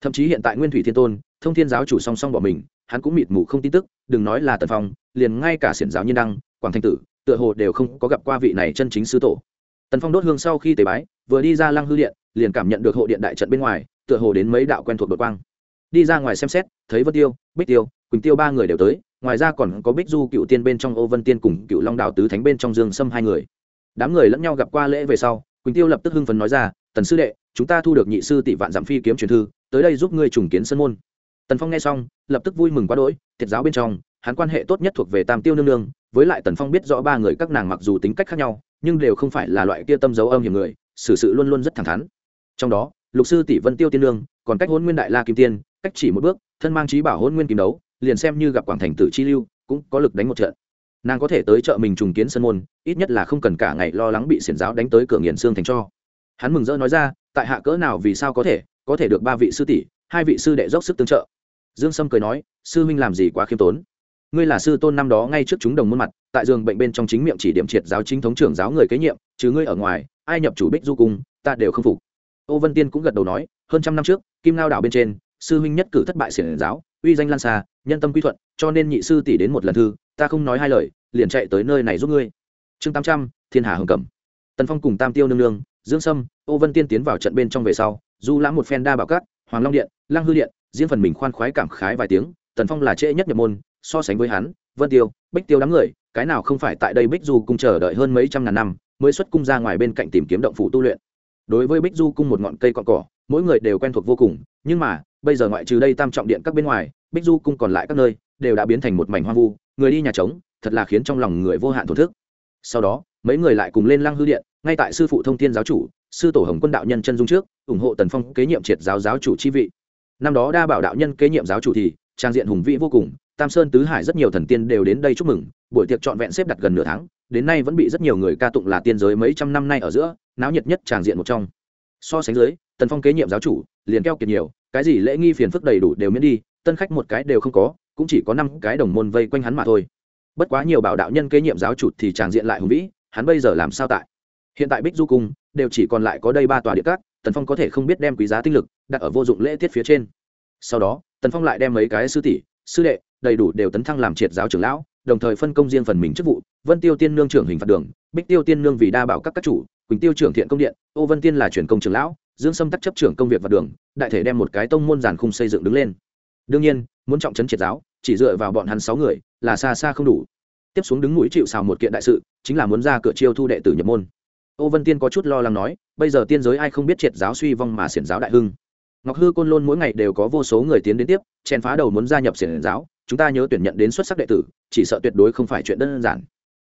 Thậm chí hiện tại nguyên thủy thiên tôn, thông thiên giáo chủ song song bỏ mình, hắn cũng mịt mù không tin tức, đừng nói là tần phong, liền ngay cả xiển giáo nhiên đăng, quảng thanh tử, tựa hồ đều không có gặp qua vị này chân chính sư tổ. Tần phong đốt hương sau khi tế bái, vừa đi ra lăng hư điện, liền cảm nhận được hộ điện đại trận bên ngoài, tựa hồ đến mấy đạo quen thuộc đột quang đi ra ngoài xem xét, thấy vân tiêu, bích tiêu, quỳnh tiêu ba người đều tới, ngoài ra còn có bích du, cựu tiên bên trong, ô vân tiên cùng cựu long đảo tứ thánh bên trong dương sâm hai người. Đám người lẫn nhau gặp qua lễ về sau, quỳnh tiêu lập tức hưng phấn nói ra, tần sư đệ, chúng ta thu được nhị sư tỷ vạn giảm phi kiếm truyền thư, tới đây giúp ngươi trùng kiến sân môn. Tần phong nghe xong, lập tức vui mừng quá đỗi, thiệt giáo bên trong, hắn quan hệ tốt nhất thuộc về tam tiêu nương nương, với lại tần phong biết rõ ba người các nàng mặc dù tính cách khác nhau, nhưng đều không phải là loại kia tâm dấu âm hiểm người, xử sự luôn luôn rất thẳng thắn. Trong đó, lục sư tỷ vân tiêu tiên nương còn cách hôn nguyên đại la kim tiên, cách chỉ một bước, thân mang trí bảo hôn nguyên kim đấu, liền xem như gặp quảng thành tử chi lưu, cũng có lực đánh một trận. Nàng có thể tới chợ mình trùng kiến sân môn, ít nhất là không cần cả ngày lo lắng bị xiển giáo đánh tới cửa nghiền xương thành cho. Hắn mừng rỡ nói ra, tại hạ cỡ nào vì sao có thể có thể được ba vị sư tỷ, hai vị sư đệ dốc sức tương trợ. Dương sâm cười nói, sư huynh làm gì quá khiêm tốn. Ngươi là sư tôn năm đó ngay trước chúng đồng môn mặt, tại giường bệnh bên trong chính miệng chỉ điểm triệt giáo chính thống trưởng giáo người kế nhiệm chứ ngươi ở ngoài, ai nhập chủ bích du cung, ta đều không phục ô vân tiên cũng gật đầu nói, hơn trăm năm trước, kim lao đảo bên trên, sư huynh nhất cử thất bại xiển giáo, uy danh lan xa, nhân tâm quy thuận, cho nên nhị sư tỷ đến một lần thư, ta không nói hai lời, liền chạy tới nơi này giúp ngươi. Chương tám trăm, thiên hà hồng cẩm. Tần phong cùng tam tiêu nương nương, dương sâm, ô vân tiên tiến vào trận bên trong về sau, du lãm một phen đa bảo cát, hoàng long điện, lăng hư điện riêng phần mình khoan khoái cảm khái vài tiếng, tần phong là trễ nhất nhập môn, so sánh với hắn, vân tiêu, bích tiêu đám người, cái nào không phải tại đây bích du cung chờ đợi hơn mấy trăm ngàn năm, mới xuất cung ra ngoài bên cạnh tìm kiếm động phủ tu luyện đối với bích du cung một ngọn cây cọn cỏ, mỗi người đều quen thuộc vô cùng, nhưng mà, bây giờ ngoại trừ đây tam trọng điện các bên ngoài, bích du cung còn lại các nơi, đều đã biến thành một mảnh hoang vu, người đi nhà trống, thật là khiến trong lòng người vô hạn thổn thức. Sau đó, mấy người lại cùng lên lăng hư điện, ngay tại sư phụ thông thiên giáo chủ, sư tổ hồng quân đạo nhân chân dung trước, ủng hộ tần phong kế nhiệm triệt giáo giáo chủ chi vị. Năm đó đa bảo đạo nhân kế nhiệm giáo chủ thì, trang diện hùng vĩ vô cùng, tam sơn tứ hải rất nhiều thần tiên đều đến đây chúc mừng, buổi tiệc trọn vẹn xếp đặt gần nửa tháng đến nay vẫn bị rất nhiều người ca tụng là tiên giới mấy trăm năm nay ở giữa, náo nhiệt nhất tràng diện một trong. So sánh dưới, tần phong kế nhiệm giáo chủ, liền keo kiệt nhiều, cái gì lễ nghi phiền phức đầy đủ đều miễn đi, tân khách một cái đều không có, cũng chỉ có năm cái đồng môn vây quanh hắn mà thôi. Bất quá nhiều bảo đạo nhân kế nhiệm giáo chủ thì tràng diện lại hùng vĩ, hắn bây giờ làm sao tại? Hiện tại bích du cung, đều chỉ còn lại có đây ba tòa địa cát, tần phong có thể không biết đem quý giá tinh lực đặt ở vô dụng lễ tiết phía trên. Sau đó, tần phong lại đem mấy cái sư tỷ, sư đệ, đầy đủ đều tấn thăng làm triệt giáo trưởng lão đồng thời phân công riêng phần mình chức vụ, vân tiêu tiên nương trưởng hình phạt đường, bích tiêu tiên nương vì đa bảo các các chủ, quỳnh tiêu trưởng thiện công điện, ô vân tiên là truyền công trưởng lão, dương sâm tắc chấp trưởng công việc và đường, đại thể đem một cái tông môn giàn khung xây dựng đứng lên. Đương nhiên, muốn trọng trấn triệt giáo, chỉ dựa vào bọn hắn sáu người, là xa xa không đủ. Tiếp xuống đứng mũi chịu xào một kiện đại sự, chính là muốn ra cửa chiêu thu đệ tử nhập môn. Ô vân tiên có chút lo lắng nói, bây giờ tiên giới ai không biết triệt giáo suy vong mà xiển giáo đại hưng ngọc hư côn lôn mỗi ngày đều có vô số người tiến đến tiếp chen phá đầu muốn gia nhập xiển giáo, chúng ta nhớ tuyển nhận đến xuất sắc đệ tử, chỉ sợ tuyệt đối không phải chuyện đơn giản.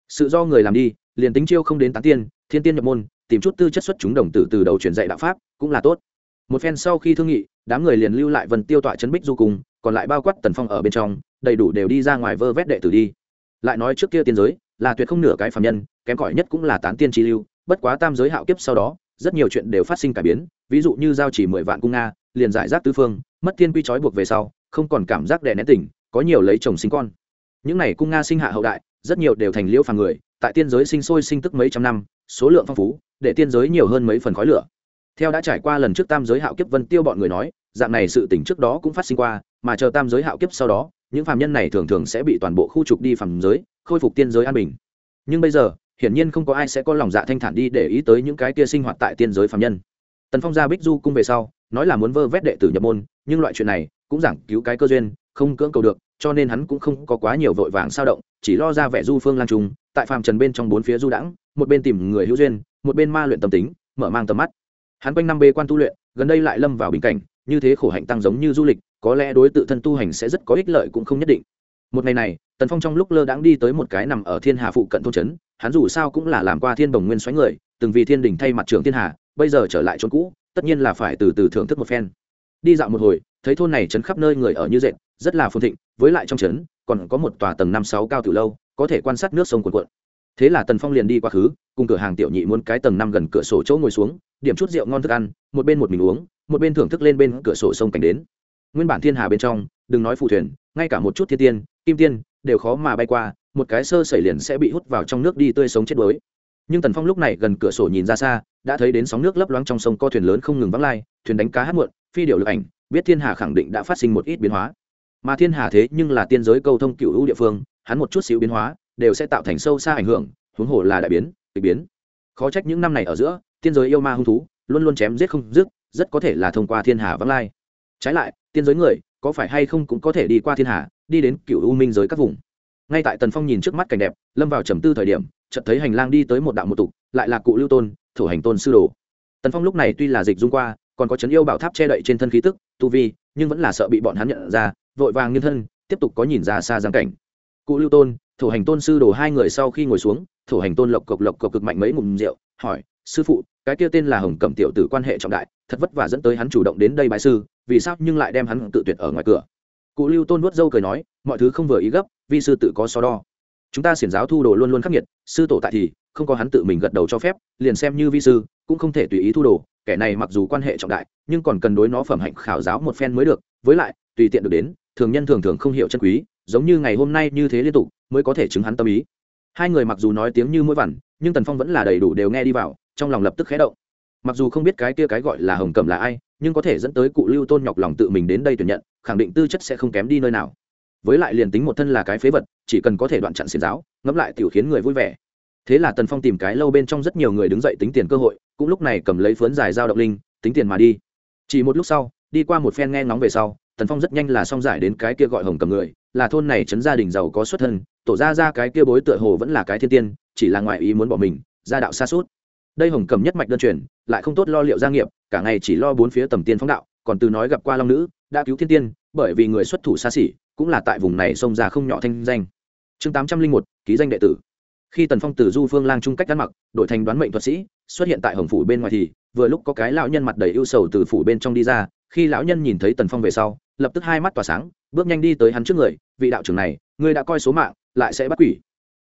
Sự do người làm đi, liền tính chiêu không đến tán tiên, thiên tiên nhập môn, tìm chút tư chất xuất chúng đồng tử từ đầu truyền dạy đạo pháp, cũng là tốt. Một phen sau khi thương nghị, đám người liền lưu lại vần tiêu tọa chấn bích du cùng, còn lại bao quát tần phong ở bên trong, đầy đủ đều đi ra ngoài vơ vét đệ tử đi. Lại nói trước kia tiên giới, là tuyệt không nửa cái phạm nhân, kém cỏi nhất cũng là tán tiên chi lưu, bất quá tam giới hạo kiếp sau đó, rất nhiều chuyện đều phát sinh cải biến ví dụ như giao chỉ mười vạn cung nga, liền giải rác tứ phương, mất tiên quy trói buộc về sau, không còn cảm giác đè nén tỉnh, có nhiều lấy chồng sinh con. Những n à y cung nga sinh hạ hậu đại, rất nhiều đều thành liễu phàm người, tại tiên giới sinh sôi sinh tức mấy trăm năm, số lượng phong phú, để tiên giới nhiều hơn mấy phần khói lửa. Theo đã trải qua lần trước tam giới hạo kiếp vân tiêu bọn người nói, dạng này sự tỉnh trước đó cũng phát sinh qua, mà chờ tam giới hạo kiếp sau đó, những phàm nhân này thường thường sẽ bị toàn bộ khu trục đi phàm giới, khôi phục tiên giới an bình. Nhưng bây giờ, hiển nhiên không có ai sẽ có lòng dạ thanh thản đi để ý tới những cái kia sinh hoạt tại tiên giới phàm nhân tần phong ra bích du cung về sau, nói là muốn vơ vét đệ tử nhập môn, nhưng loại chuyện này cũng giảng cứu cái cơ duyên, không cưỡng cầu được, cho nên hắn cũng không có quá nhiều vội vàng sao động, chỉ lo ra vẻ du phương lang trung, tại phàm trần bên trong bốn phía du đãng, một bên tìm người hữu duyên, một bên ma luyện tâm tính, mở mang tầm mắt. Hắn quanh năm bê quan tu luyện, gần đây lại lâm vào bình cảnh, như thế khổ hạnh tăng giống như du lịch, có lẽ đối tự thân tu hành sẽ rất có ích lợi cũng không nhất định. Một ngày này, tần phong trong lúc lơ đãng đi tới một cái nằm ở thiên hà phụ cận thôn trấn, hắn dù sao cũng là làm qua thiên Đồng nguyên xoáy người từng vì thiên đình thay mặt trưởng thiên hà, bây giờ trở lại chốn cũ, tất nhiên là phải từ từ thưởng thức một phen. Đi dạo một hồi, thấy thôn này trấn khắp nơi người ở như dệt, rất là phồn thịnh, với lại trong trấn, còn có một tòa tầng năm sáu cao từ lâu, có thể quan sát nước sông cuồn cuộn. Thế là tần phong liền đi qua khứ, cùng cửa hàng tiểu nhị muốn cái tầng năm gần cửa sổ chỗ ngồi xuống, điểm chút rượu ngon thức ăn, một bên một mình uống, một bên thưởng thức lên bên cửa sổ sông cảnh đến. Nguyên bản thiên hà bên trong, đừng nói phù thuyền, ngay cả một chút thiên tiên, kim tiên, đều khó mà bay qua, một cái sơ xảy liền sẽ bị hút vào trong nước đi tươi sống chết đuối nhưng tần phong lúc này gần cửa sổ nhìn ra xa, đã thấy đến sóng nước lấp loáng trong sông co thuyền lớn không ngừng vắng lai, thuyền đánh cá hát muộn, phi điệu lực ảnh, biết thiên hà khẳng định đã phát sinh một ít biến hóa. Mà thiên hà thế nhưng là tiên giới câu thông cựu hữu địa phương, hắn một chút xíu biến hóa, đều sẽ tạo thành sâu xa ảnh hưởng, huống hồ là đại biến, kịch biến. Khó trách những năm này ở giữa, tiên giới yêu ma hung thú, luôn luôn chém giết không dứt, rất có thể là thông qua thiên hà vắng lai. Trái lại, tiên giới người, có phải hay không cũng có thể đi qua thiên hà, đi đến cựu u minh giới các vùng. Ngay tại tần phong nhìn trước mắt cảnh đẹp, lâm vào trầm tư thời điểm chợt thấy hành lang đi tới một đạo một tục, lại là cụ lưu tôn thủ hành tôn sư đồ. Tần phong lúc này tuy là dịch dung qua, còn có chấn yêu bảo tháp che đậy trên thân khí tức, tu vi, nhưng vẫn là sợ bị bọn hắn nhận ra, vội vàng nghiêng thân, tiếp tục có nhìn ra xa giang cảnh. Cụ lưu tôn thủ hành tôn sư đồ hai người sau khi ngồi xuống thủ hành tôn lộc cộc lộc cộc cực mạnh mấy ngụm rượu, hỏi, sư phụ, cái kia tên là hồng cẩm tiểu tử quan hệ trọng đại, thật vất vả dẫn tới hắn chủ động đến đây bái sư, vì sao nhưng lại đem hắn tự tuyệt ở ngoài cửa? Cụ lưu tôn nuốt dâu cười nói, mọi thứ không vừa ý gấp, vi sư tự có so đo chúng ta xiển giáo thu đồ luôn luôn khắc nghiệt, sư tổ tại thì, không có hắn tự mình gật đầu cho phép, liền xem như vi sư, cũng không thể tùy ý thu đồ, kẻ này mặc dù quan hệ trọng đại, nhưng còn cần đối nó phẩm hạnh khảo giáo một phen mới được, với lại, tùy tiện được đến, thường nhân thường thường không hiểu chân quý, giống như ngày hôm nay như thế liên tục, mới có thể chứng hắn tâm ý. Hai người mặc dù nói tiếng như mũi vằn, nhưng tần phong vẫn là đầy đủ đều nghe đi vào, trong lòng lập tức khé động. Mặc dù không biết cái kia cái gọi là hồng cầm là ai, nhưng có thể dẫn tới cụ lưu tôn nhọc lòng tự mình đến đây tuyển nhận, khẳng định tư chất sẽ không kém đi nơi nào với lại liền tính một thân là cái phế vật, chỉ cần có thể đoạn chặn xiển giáo, ngẫm lại tiểu khiến người vui vẻ. Thế là tần phong tìm cái lâu bên trong rất nhiều người đứng dậy tính tiền cơ hội, cũng lúc này cầm lấy phướn dài giao động linh, tính tiền mà đi. Chỉ một lúc sau, đi qua một phen nghe ngóng về sau, tần phong rất nhanh là xong giải đến cái kia gọi hồng cầm người, là thôn này chấn gia đình giàu có xuất thân, tổ ra ra cái kia bối tựa hồ vẫn là cái thiên tiên, chỉ là ngoại ý muốn bỏ mình, gia đạo xa suốt. Đây hồng cầm nhất mạch đơn truyền, lại không tốt lo liệu gia nghiệp, cả ngày chỉ lo bốn phía tầm tiên phóng đạo còn từ nói gặp qua long nữ, đã cứu thiên tiên, bởi vì người xuất thủ xa xỉ, cũng là tại vùng này xông ra không nhỏ thanh danh. Chương tám trăm linh một, ký danh đệ tử. Khi tần phong từ du phương lang trung cách ăn mặc, đổi thành đoán mệnh thuật sĩ, xuất hiện tại hồng phủ bên ngoài thì, vừa lúc có cái lão nhân mặt đầy ưu sầu từ phủ bên trong đi ra, khi lão nhân nhìn thấy tần phong về sau, lập tức hai mắt tỏa sáng, bước nhanh đi tới hắn trước người, vị đạo trưởng này, ngươi đã coi số mạng, lại sẽ bắt quỷ.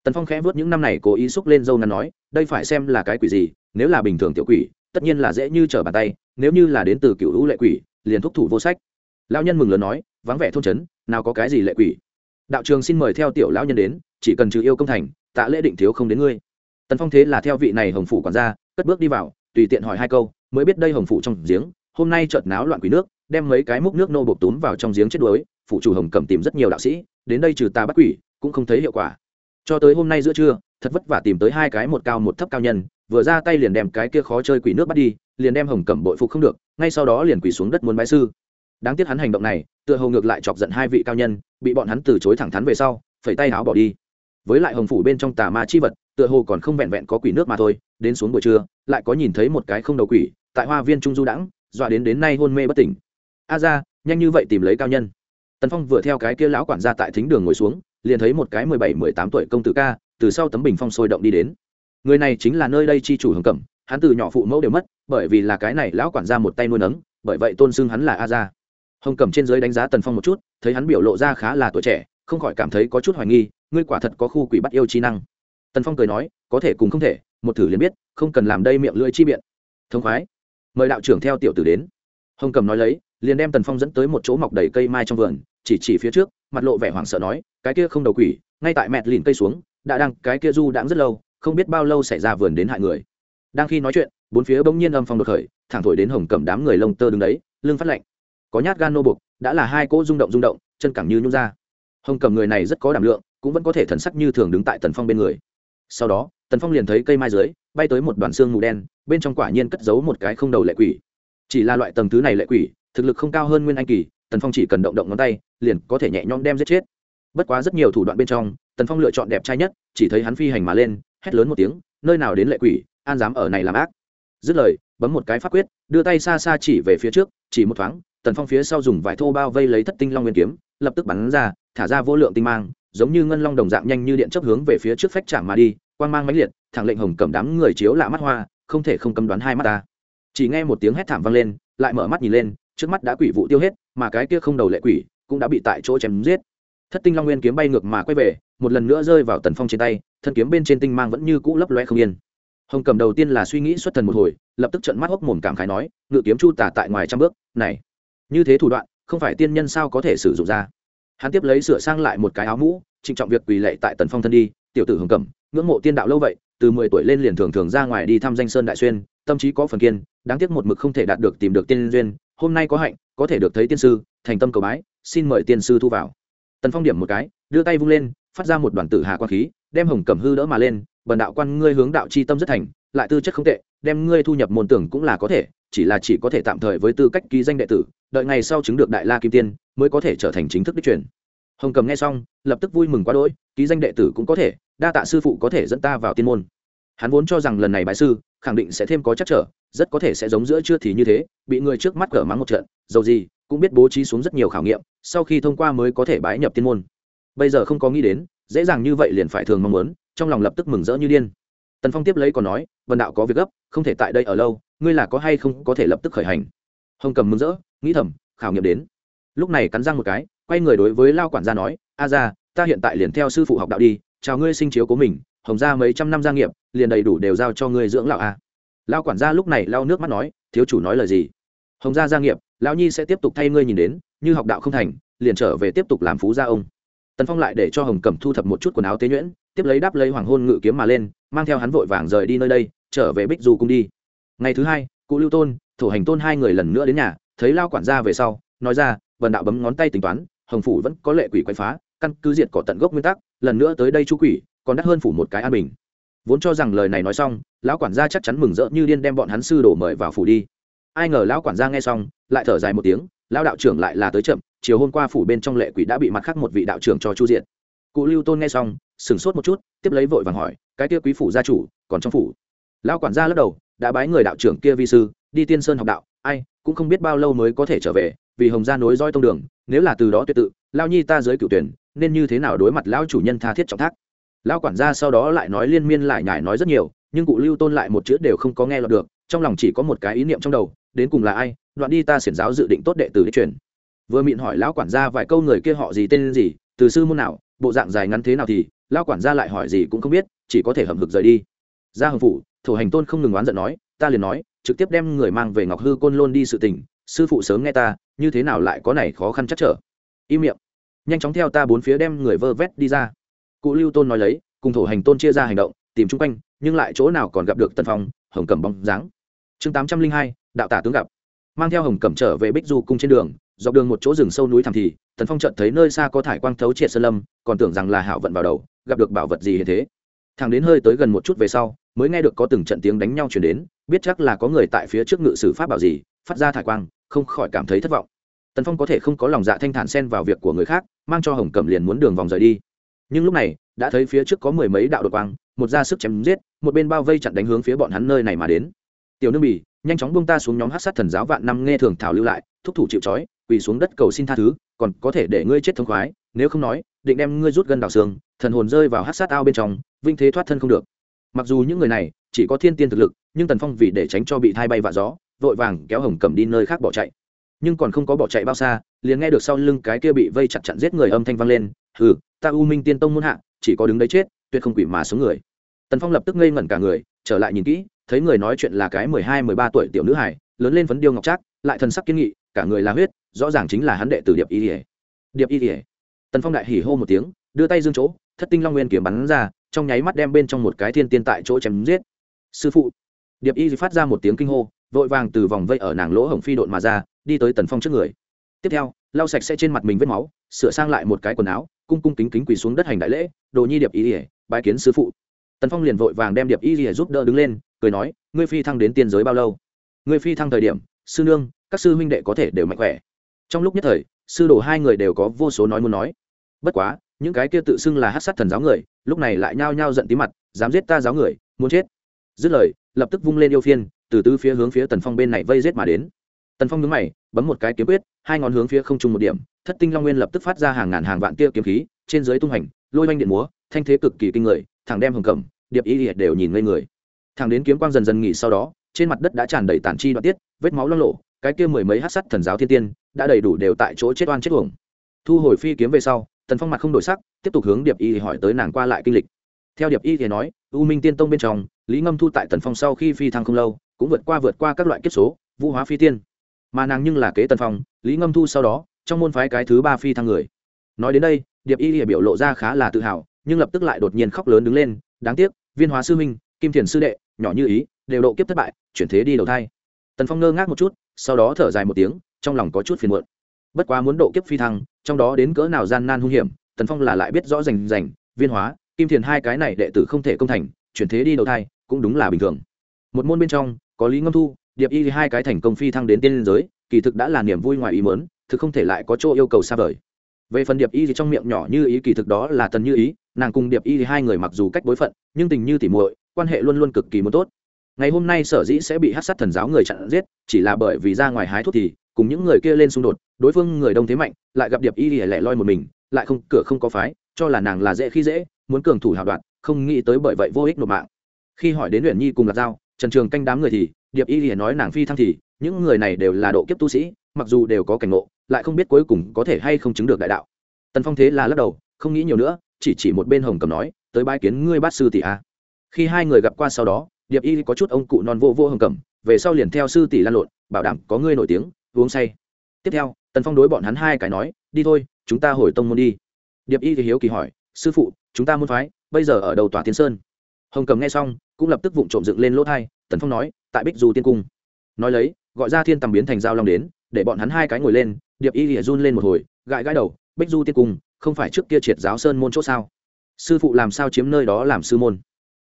Tần phong khẽ vớt những năm này cố ý xúc lên dâu ngắn nói, đây phải xem là cái quỷ gì, nếu là bình thường tiểu quỷ, tất nhiên là dễ như trở bàn tay, nếu như là đến từ cựu hữu lệ quỷ liền thúc thủ vô sách. Lão nhân mừng lớn nói, vắng vẻ thôn trấn, nào có cái gì lệ quỷ. Đạo trường xin mời theo tiểu lão nhân đến, chỉ cần trừ yêu công thành, tạ lễ định thiếu không đến ngươi. Tần phong thế là theo vị này hồng phủ quản gia, cất bước đi vào, tùy tiện hỏi hai câu, mới biết đây hồng phủ trong giếng, hôm nay chợt náo loạn quỷ nước, đem mấy cái múc nước nô bột túm vào trong giếng chết đuối phụ chủ hồng cầm tìm rất nhiều đạo sĩ, đến đây trừ tà bắt quỷ, cũng không thấy hiệu quả. Cho tới hôm nay giữa trưa, thật vất vả tìm tới hai cái một cao một thấp cao nhân, vừa ra tay liền đem cái kia khó chơi quỷ nước bắt đi, liền đem hồng cẩm bội phục không được ngay sau đó liền quỳ xuống đất muốn bái sư. Đáng tiếc hắn hành động này, tựa hồ ngược lại chọc giận hai vị cao nhân, bị bọn hắn từ chối thẳng thắn về sau, phẩy tay áo bỏ đi. Với lại hồng phủ bên trong tà ma chi vật, tựa hồ còn không vẹn vẹn có quỷ nước mà thôi, đến xuống buổi trưa, lại có nhìn thấy một cái không đầu quỷ, tại hoa viên trung du đãng, dọa đến đến nay hôn mê bất tỉnh. A ra, nhanh như vậy tìm lấy cao nhân. Tần phong vừa theo cái kia lão quản gia tại thính đường ngồi xuống, liền thấy một cái mười bảy, mười tám tuổi công tử ca, từ sau tấm bình phong sôi động đi đến. Người này chính là nơi đây chi chủ hồng cẩm hắn từ nhỏ phụ mẫu đều mất, bởi vì là cái này lão quản gia một tay nuôi nấng, bởi vậy tôn xưng hắn là a gia. Hồng cẩm trên giới đánh giá tần phong một chút, thấy hắn biểu lộ ra khá là tuổi trẻ, không khỏi cảm thấy có chút hoài nghi, ngươi quả thật có khu quỷ bắt yêu trí năng. Tần phong cười nói, có thể cùng không thể, một thử liền biết, không cần làm đây miệng lưỡi chi biện. Thông khoái. Mời đạo trưởng theo tiểu tử đến. Hồng cầm nói lấy, liền đem tần phong dẫn tới một chỗ mọc đầy cây mai trong vườn, chỉ chỉ phía trước, mặt lộ vẻ hoảng sợ nói, cái kia không đầu quỷ, ngay tại mẹt lìn cây xuống, đã đang, cái kia du đãng rất lâu, không biết bao lâu xảy ra vườn đến hại người đang khi nói chuyện, bốn phía bỗng nhiên âm phong đột khởi, thẳng thổi đến hồng cầm đám người lông tơ đứng đấy, lưng phát lạnh. Có nhát gan nô bục đã là hai cỗ rung động rung động, chân cẳng như nhung ra. Hồng cầm người này rất có đảm lượng, cũng vẫn có thể thần sắc như thường đứng tại tần phong bên người. Sau đó, tần phong liền thấy cây mai dưới, bay tới một đoàn xương mù đen, bên trong quả nhiên cất giấu một cái không đầu lệ quỷ. Chỉ là loại tầng thứ này lệ quỷ, thực lực không cao hơn nguyên anh kỳ, tần phong chỉ cần động động ngón tay, liền có thể nhẹ nhõm đem giết chết. Bất quá rất nhiều thủ đoạn bên trong, tần phong lựa chọn đẹp trai nhất, chỉ thấy hắn phi hành mà lên, hét lớn một tiếng, nơi nào đến lệ quỷ an dám ở này làm ác. Dứt lời, bấm một cái pháp quyết, đưa tay xa xa chỉ về phía trước, chỉ một thoáng, tần phong phía sau dùng vải thô bao vây lấy thất tinh long nguyên kiếm, lập tức bắn ra, thả ra vô lượng tinh mang, giống như ngân long đồng dạng nhanh như điện chấp hướng về phía trước phách chạm mà đi quan mang mãnh liệt, thẳng lệnh hồng cầm đám người chiếu lạ mắt hoa, không thể không cấm đoán hai mắt ta. Chỉ nghe một tiếng hét thảm vang lên, lại mở mắt nhìn lên, trước mắt đã quỷ vụ tiêu hết, mà cái kia không đầu lệ quỷ cũng đã bị tại chỗ chém giết. Thất tinh long nguyên kiếm bay ngược mà quay về, một lần nữa rơi vào tần phong trên tay, thân kiếm bên trên tinh mang vẫn như cũ lấp loe không yên hồng cầm đầu tiên là suy nghĩ xuất thần một hồi, lập tức trận mắt hốc mồm cảm khái nói, ngự kiếm chu tả tại ngoài trăm bước, này, như thế thủ đoạn, không phải tiên nhân sao có thể sử dụng ra? Hắn tiếp lấy sửa sang lại một cái áo mũ, trịnh trọng việc quỳ lệ tại tần phong thân đi, tiểu tử hồng cẩm ngưỡng mộ tiên đạo lâu vậy, từ mười tuổi lên liền thường thường ra ngoài đi thăm danh sơn đại xuyên, tâm trí có phần kiên, đáng tiếc một mực không thể đạt được tìm được tiên duyên, hôm nay có hạnh, có thể được thấy tiên sư, thành tâm cầu bái, xin mời tiên sư thu vào. Tần phong điểm một cái, đưa tay vung lên, phát ra một đoàn tử hà quang khí, đem hồng cẩm hư đỡ mà lên bần đạo quan ngươi hướng đạo chi tâm rất thành, lại tư chất không tệ, đem ngươi thu nhập môn tưởng cũng là có thể, chỉ là chỉ có thể tạm thời với tư cách ký danh đệ tử, đợi ngày sau chứng được đại la kim tiên, mới có thể trở thành chính thức đích truyền. Hồng cầm nghe xong, lập tức vui mừng quá đỗi, ký danh đệ tử cũng có thể, đa tạ sư phụ có thể dẫn ta vào tiên môn. Hắn vốn cho rằng lần này bái sư, khẳng định sẽ thêm có chắc trở, rất có thể sẽ giống giữa chưa thì như thế, bị người trước mắt cở mắng một trận, dầu gì, cũng biết bố trí xuống rất nhiều khảo nghiệm, sau khi thông qua mới có thể bái nhập tiên môn. Bây giờ không có nghĩ đến, dễ dàng như vậy liền phải thường mong muốn trong lòng lập tức mừng rỡ như điên. Tần phong tiếp lấy còn nói vần đạo có việc gấp, không thể tại đây ở lâu, ngươi là có hay không có thể lập tức khởi hành? Hồng cầm mừng rỡ, nghĩ thầm, khảo nghiệm đến. Lúc này cắn răng một cái, quay người đối với lao quản gia nói, a ra ta hiện tại liền theo sư phụ học đạo đi, chào ngươi sinh chiếu của mình, hồng ra mấy trăm năm gia nghiệp, liền đầy đủ đều giao cho ngươi dưỡng lão a. Lao quản gia lúc này lao nước mắt nói, thiếu chủ nói lời gì? Hồng gia gia nghiệp, lão nhi sẽ tiếp tục thay ngươi nhìn đến, như học đạo không thành, liền trở về tiếp tục làm phú gia ông. Tần phong lại để cho hồng cẩm thu thập một chút quần áo tế nhuyễn tiếp lấy đáp lấy hoàng hôn ngự kiếm mà lên, mang theo hắn vội vàng rời đi nơi đây, trở về bích du cung đi. Ngày thứ hai, cụ lưu tôn, thủ hành tôn hai người lần nữa đến nhà, thấy lao quản gia về sau, nói ra vần đạo bấm ngón tay tính toán, hồng phủ vẫn có lệ quỷ quay phá, căn cứ diệt cỏ tận gốc nguyên tắc, lần nữa tới đây chú quỷ, còn đắt hơn phủ một cái an bình. Vốn cho rằng lời này nói xong, lão quản gia chắc chắn mừng rỡ như điên đem bọn hắn sư đổ mời vào phủ đi. Ai ngờ lão quản gia nghe xong, lại thở dài một tiếng, lão đạo trưởng lại là tới chậm, chiều hôm qua phủ bên trong lệ quỷ đã bị mặt khác một vị đạo trưởng cho chu diện cụ lưu tôn nghe xong sửng sốt một chút, tiếp lấy vội vàng hỏi, cái kia quý phủ gia chủ còn trong phủ? Lão quản gia lắc đầu, đã bái người đạo trưởng kia vi sư, đi tiên sơn học đạo, ai, cũng không biết bao lâu mới có thể trở về, vì hồng gia nối roi tông đường, nếu là từ đó tuyệt tự lao nhi ta dưới cựu tuyển, nên như thế nào đối mặt lão chủ nhân tha thiết trọng thác? Lão quản gia sau đó lại nói liên miên lại nhải nói rất nhiều, nhưng cụ lưu tôn lại một chữ đều không có nghe lọt được, trong lòng chỉ có một cái ý niệm trong đầu, đến cùng là ai, đoạn đi ta xiển giáo dự định tốt đệ tử đi truyền. Vừa miệng hỏi lão quản gia vài câu người kia họ gì, tên gì, từ sư môn nào bộ dạng dài ngắn thế nào thì lao quản gia lại hỏi gì cũng không biết, chỉ có thể hầm hực rời đi. Ra hầm phủ thủ hành tôn không ngừng oán giận nói, ta liền nói, trực tiếp đem người mang về ngọc hư côn lôn đi sự tình, sư phụ sớm nghe ta, như thế nào lại có này khó khăn chắc trở. Im miệng. Nhanh chóng theo ta bốn phía đem người vơ vét đi ra. Cụ lưu tôn nói lấy, cùng thủ hành tôn chia ra hành động, tìm chung quanh, nhưng lại chỗ nào còn gặp được tân phong, hồng cầm bóng dáng. Chương tám trăm linh hai, đạo tả tướng gặp. Mang theo hồng cầm trở về bích du cung trên đường dọc đường một chỗ rừng sâu núi thẳm thì, tần phong chợt thấy nơi xa có thải quang thấu triệt sơn lâm, còn tưởng rằng là hảo vận vào đầu, gặp được bảo vật gì hiện thế. Thằng đến hơi tới gần một chút về sau, mới nghe được có từng trận tiếng đánh nhau chuyển đến, biết chắc là có người tại phía trước ngự sử pháp bảo gì, phát ra thải quang, không khỏi cảm thấy thất vọng. Tần phong có thể không có lòng dạ thanh thản xen vào việc của người khác, mang cho hồng cẩm liền muốn đường vòng rời đi. Nhưng lúc này, đã thấy phía trước có mười mấy đạo đột quang, một ra sức chém giết, một bên bao vây chặn đánh hướng phía bọn hắn nơi này mà đến. Tiểu nương bỉ nhanh chóng buông ta xuống nhóm hát sát thần giáo vạn năm nghe thường thảo lưu lại, thúc thủ chịu trói quỳ xuống đất cầu xin tha thứ, còn có thể để ngươi chết thống khoái, nếu không nói, định đem ngươi rút gân đào xương, thần hồn rơi vào hát sát ao bên trong, vinh thế thoát thân không được. Mặc dù những người này chỉ có thiên tiên thực lực, nhưng tần phong vì để tránh cho bị thai bay vạ gió, vội vàng kéo hồng cầm đi nơi khác bỏ chạy. Nhưng còn không có bỏ chạy bao xa, liền nghe được sau lưng cái kia bị vây chặt chặn giết người âm thanh vang lên, hừ, ta u minh tiên tông muôn hạ, chỉ có đứng đấy chết, tuyệt không quỷ mà xuống người. Tần phong lập tức ngây ngẩn cả người, trở lại nhìn kỹ, thấy người nói chuyện là cái mười hai, mười ba tuổi tiểu nữ hải lớn lên phấn điêu ngọc trác, lại thần sắc kiên nghị, cả người là huyết rõ ràng chính là hắn đệ tử điệp y ỉa điệp y ỉa tần phong đại hỉ hô một tiếng, đưa tay dương chỗ, thất tinh long nguyên kiếm bắn ra, trong nháy mắt đem bên trong một cái thiên tiên tại chỗ chém giết. Sư phụ. Điệp y phát ra một tiếng kinh hô, vội vàng từ vòng vây ở nàng lỗ hổng phi độn mà ra, đi tới tần phong trước người. Tiếp theo, lau sạch sẽ trên mặt mình vết máu, sửa sang lại một cái quần áo, cung cung kính kính quỳ xuống đất hành đại lễ, đồ nhi điệp y ỉa bái kiến sư phụ. Tần phong liền vội vàng đem điệp y ỉa giúp đỡ đứng lên, cười nói, ngươi phi thăng đến tiên giới bao lâu? Ngươi phi thăng thời điểm, sư nương, các sư huynh đệ có thể đều mạnh khỏe trong lúc nhất thời, sư đồ hai người đều có vô số nói muốn nói. Bất quá, những cái kia tự xưng là hát sát thần giáo người, lúc này lại nhao nhao giận tí mặt, dám giết ta giáo người, muốn chết. Dứt lời, lập tức vung lên yêu phiên, từ tứ phía hướng phía tần phong bên này vây giết mà đến. Tần phong nhướng mày, bấm một cái kiếm quyết, hai ngón hướng phía không trung một điểm, thất tinh long nguyên lập tức phát ra hàng ngàn hàng vạn tia kiếm khí, trên dưới tung hành, lôi oanh điện múa, thanh thế cực kỳ kinh người thằng đem hồng cẩm, điệp y liệt đều nhìn ngây người. Thằng đến kiếm quang dần dần nghỉ sau đó, trên mặt đất đã tràn đầy tản chi đoạn tiết, vết máu loang lộ cái kia mười mấy hát sắt thần giáo thiên tiên, đã đầy đủ đều tại chỗ chết oan chết uổng. Thu hồi phi kiếm về sau, tần phong mặt không đổi sắc, tiếp tục hướng điệp y hỏi tới nàng qua lại kinh lịch. Theo điệp y thì nói, u minh tiên tông bên trong, lý ngâm thu tại tần phong sau khi phi thăng không lâu, cũng vượt qua vượt qua các loại kiếp số, vũ hóa phi tiên. Mà nàng nhưng là kế tần phong, lý ngâm thu sau đó, trong môn phái cái thứ ba phi thăng người. Nói đến đây, điệp y thì biểu lộ ra khá là tự hào, nhưng lập tức lại đột nhiên khóc lớn đứng lên, đáng tiếc, viên hóa sư minh kim thiền sư đệ, nhỏ như ý, đều độ kiếp thất bại, chuyển thế đi đầu thai. Tần phong ngơ ngác một chút sau đó thở dài một tiếng, trong lòng có chút phiền muộn. Bất quá muốn độ kiếp phi thăng, trong đó đến cỡ nào gian nan hung hiểm, tần phong là lại biết rõ rành rành, viên hóa, kim thiền hai cái này đệ tử không thể công thành, chuyển thế đi đầu thai, cũng đúng là bình thường. Một môn bên trong, có lý ngâm thu, điệp y hai cái thành công phi thăng đến tiên liên giới, kỳ thực đã là niềm vui ngoài ý mớn thực không thể lại có chỗ yêu cầu xa vời. Về phần điệp y thì trong miệng nhỏ như ý, kỳ thực đó là tần như ý, nàng cùng điệp y thì hai người mặc dù cách bối phận, nhưng tình như tỉ muội, quan hệ luôn luôn cực kỳ muốn tốt ngày hôm nay sở dĩ sẽ bị hát sát thần giáo người chặn giết, chỉ là bởi vì ra ngoài hái thuốc thì, cùng những người kia lên xung đột, đối phương người đông thế mạnh, lại gặp điệp y lìa lẻ loi một mình, lại không, cửa không có phái, cho là nàng là dễ khi dễ, muốn cường thủ hào đoạn, không nghĩ tới bởi vậy vô ích nộp mạng. Khi hỏi đến luyện nhi cùng lạc giao, trần trường canh đám người thì, điệp y lìa nói nàng phi thăng thì, những người này đều là độ kiếp tu sĩ, mặc dù đều có cảnh ngộ, lại không biết cuối cùng có thể hay không chứng được đại đạo. Tần phong thế là lắc đầu, không nghĩ nhiều nữa, chỉ chỉ một bên hồng cầm nói, tới bãi kiến ngươi bát sư tỷ a. Khi hai người gặp qua sau đó điệp y có chút ông cụ non vô vô hồng cầm, về sau liền theo sư tỷ lan lộn, bảo đảm có ngươi nổi tiếng, uống say. Tiếp theo, tần phong đối bọn hắn hai cái nói, đi thôi, chúng ta hồi tông môn đi. Điệp y thì hiếu kỳ hỏi, sư phụ, chúng ta muốn phái, bây giờ ở đầu tòa tiên sơn. Hồng cầm nghe xong, cũng lập tức vụng trộm dựng lên lỗ thai, tần phong nói, tại bích du tiên cung. Nói lấy, gọi ra thiên tầm biến thành giao long đến, để bọn hắn hai cái ngồi lên, điệp y thì run lên một hồi, gãi gãi đầu, bích du tiên cung, không phải trước kia triệt giáo sơn môn chỗ sao? Sư phụ làm sao chiếm nơi đó làm sư môn?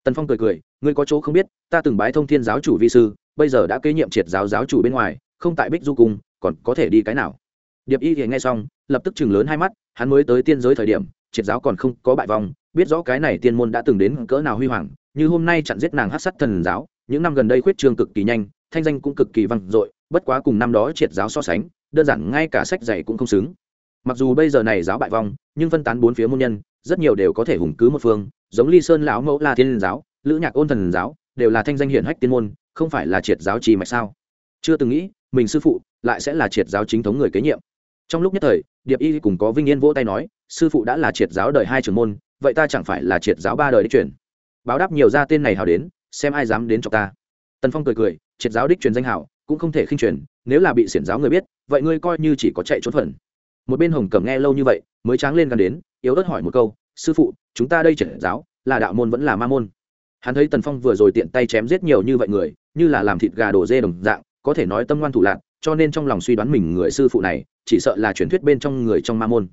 Tần phong cười cười, ngươi có chỗ không biết, ta từng bái thông thiên giáo chủ vi sư, bây giờ đã kế nhiệm triệt giáo giáo chủ bên ngoài, không tại bích du cung, còn có thể đi cái nào? Điệp y thì nghe xong, lập tức chừng lớn hai mắt, hắn mới tới tiên giới thời điểm, triệt giáo còn không có bại vong, biết rõ cái này tiên môn đã từng đến cỡ nào huy hoàng, như hôm nay chặn giết nàng hát sắt thần giáo, những năm gần đây khuyết trương cực kỳ nhanh, thanh danh cũng cực kỳ vang dội, bất quá cùng năm đó triệt giáo so sánh, đơn giản ngay cả sách dạy cũng không xứng. Mặc dù bây giờ này giáo bại vong, nhưng phân tán bốn phía môn nhân, rất nhiều đều có thể hùng cứ một phương giống ly sơn lão mẫu la thiên giáo, lữ nhạc ôn thần giáo, đều là thanh danh hiển hách tiên môn, không phải là triệt giáo trì mạch sao? Chưa từng nghĩ, mình sư phụ lại sẽ là triệt giáo chính thống người kế nhiệm. Trong lúc nhất thời, điệp y cùng có vinh yên vỗ tay nói, sư phụ đã là triệt giáo đời hai trưởng môn, vậy ta chẳng phải là triệt giáo ba đời đích truyền? Báo đáp nhiều ra tên này hào đến, xem ai dám đến cho ta. Tần phong cười cười, triệt giáo đích truyền danh hảo cũng không thể khinh truyền, nếu là bị xiển giáo người biết, vậy ngươi coi như chỉ có chạy trốn phần một bên hồng cầm nghe lâu như vậy, mới tráng lên gần đến, yếu ớt hỏi một câu sư phụ, chúng ta đây triệt giáo, là đạo môn vẫn là ma môn. Hắn thấy tần phong vừa rồi tiện tay chém giết nhiều như vậy người, như là làm thịt gà đổ dê đồng dạng, có thể nói tâm ngoan thủ lạc cho nên trong lòng suy đoán mình người sư phụ này, chỉ sợ là truyền thuyết bên trong người trong ma môn.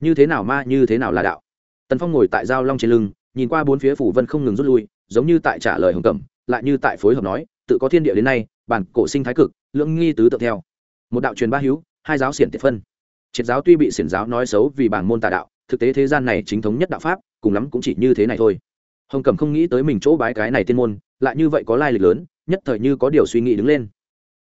Như thế nào ma, như thế nào là đạo? Tần phong ngồi tại giao long trên lưng, nhìn qua bốn phía phủ vân không ngừng rút lui, giống như tại trả lời hồng cẩm, lại như tại phối hợp nói, tự có thiên địa đến nay, bản cổ sinh thái cực, lưỡng nghi tứ tự theo. Một đạo truyền ba hữu, hai giáo xiển tiệt phân. Triệt giáo tuy bị xiển giáo nói xấu vì bản môn tà đạo thực tế thế gian này chính thống nhất đạo pháp, cùng lắm cũng chỉ như thế này thôi. Hồng cẩm không nghĩ tới mình chỗ bái cái này tiên môn, lại như vậy có lai lịch lớn, nhất thời như có điều suy nghĩ đứng lên.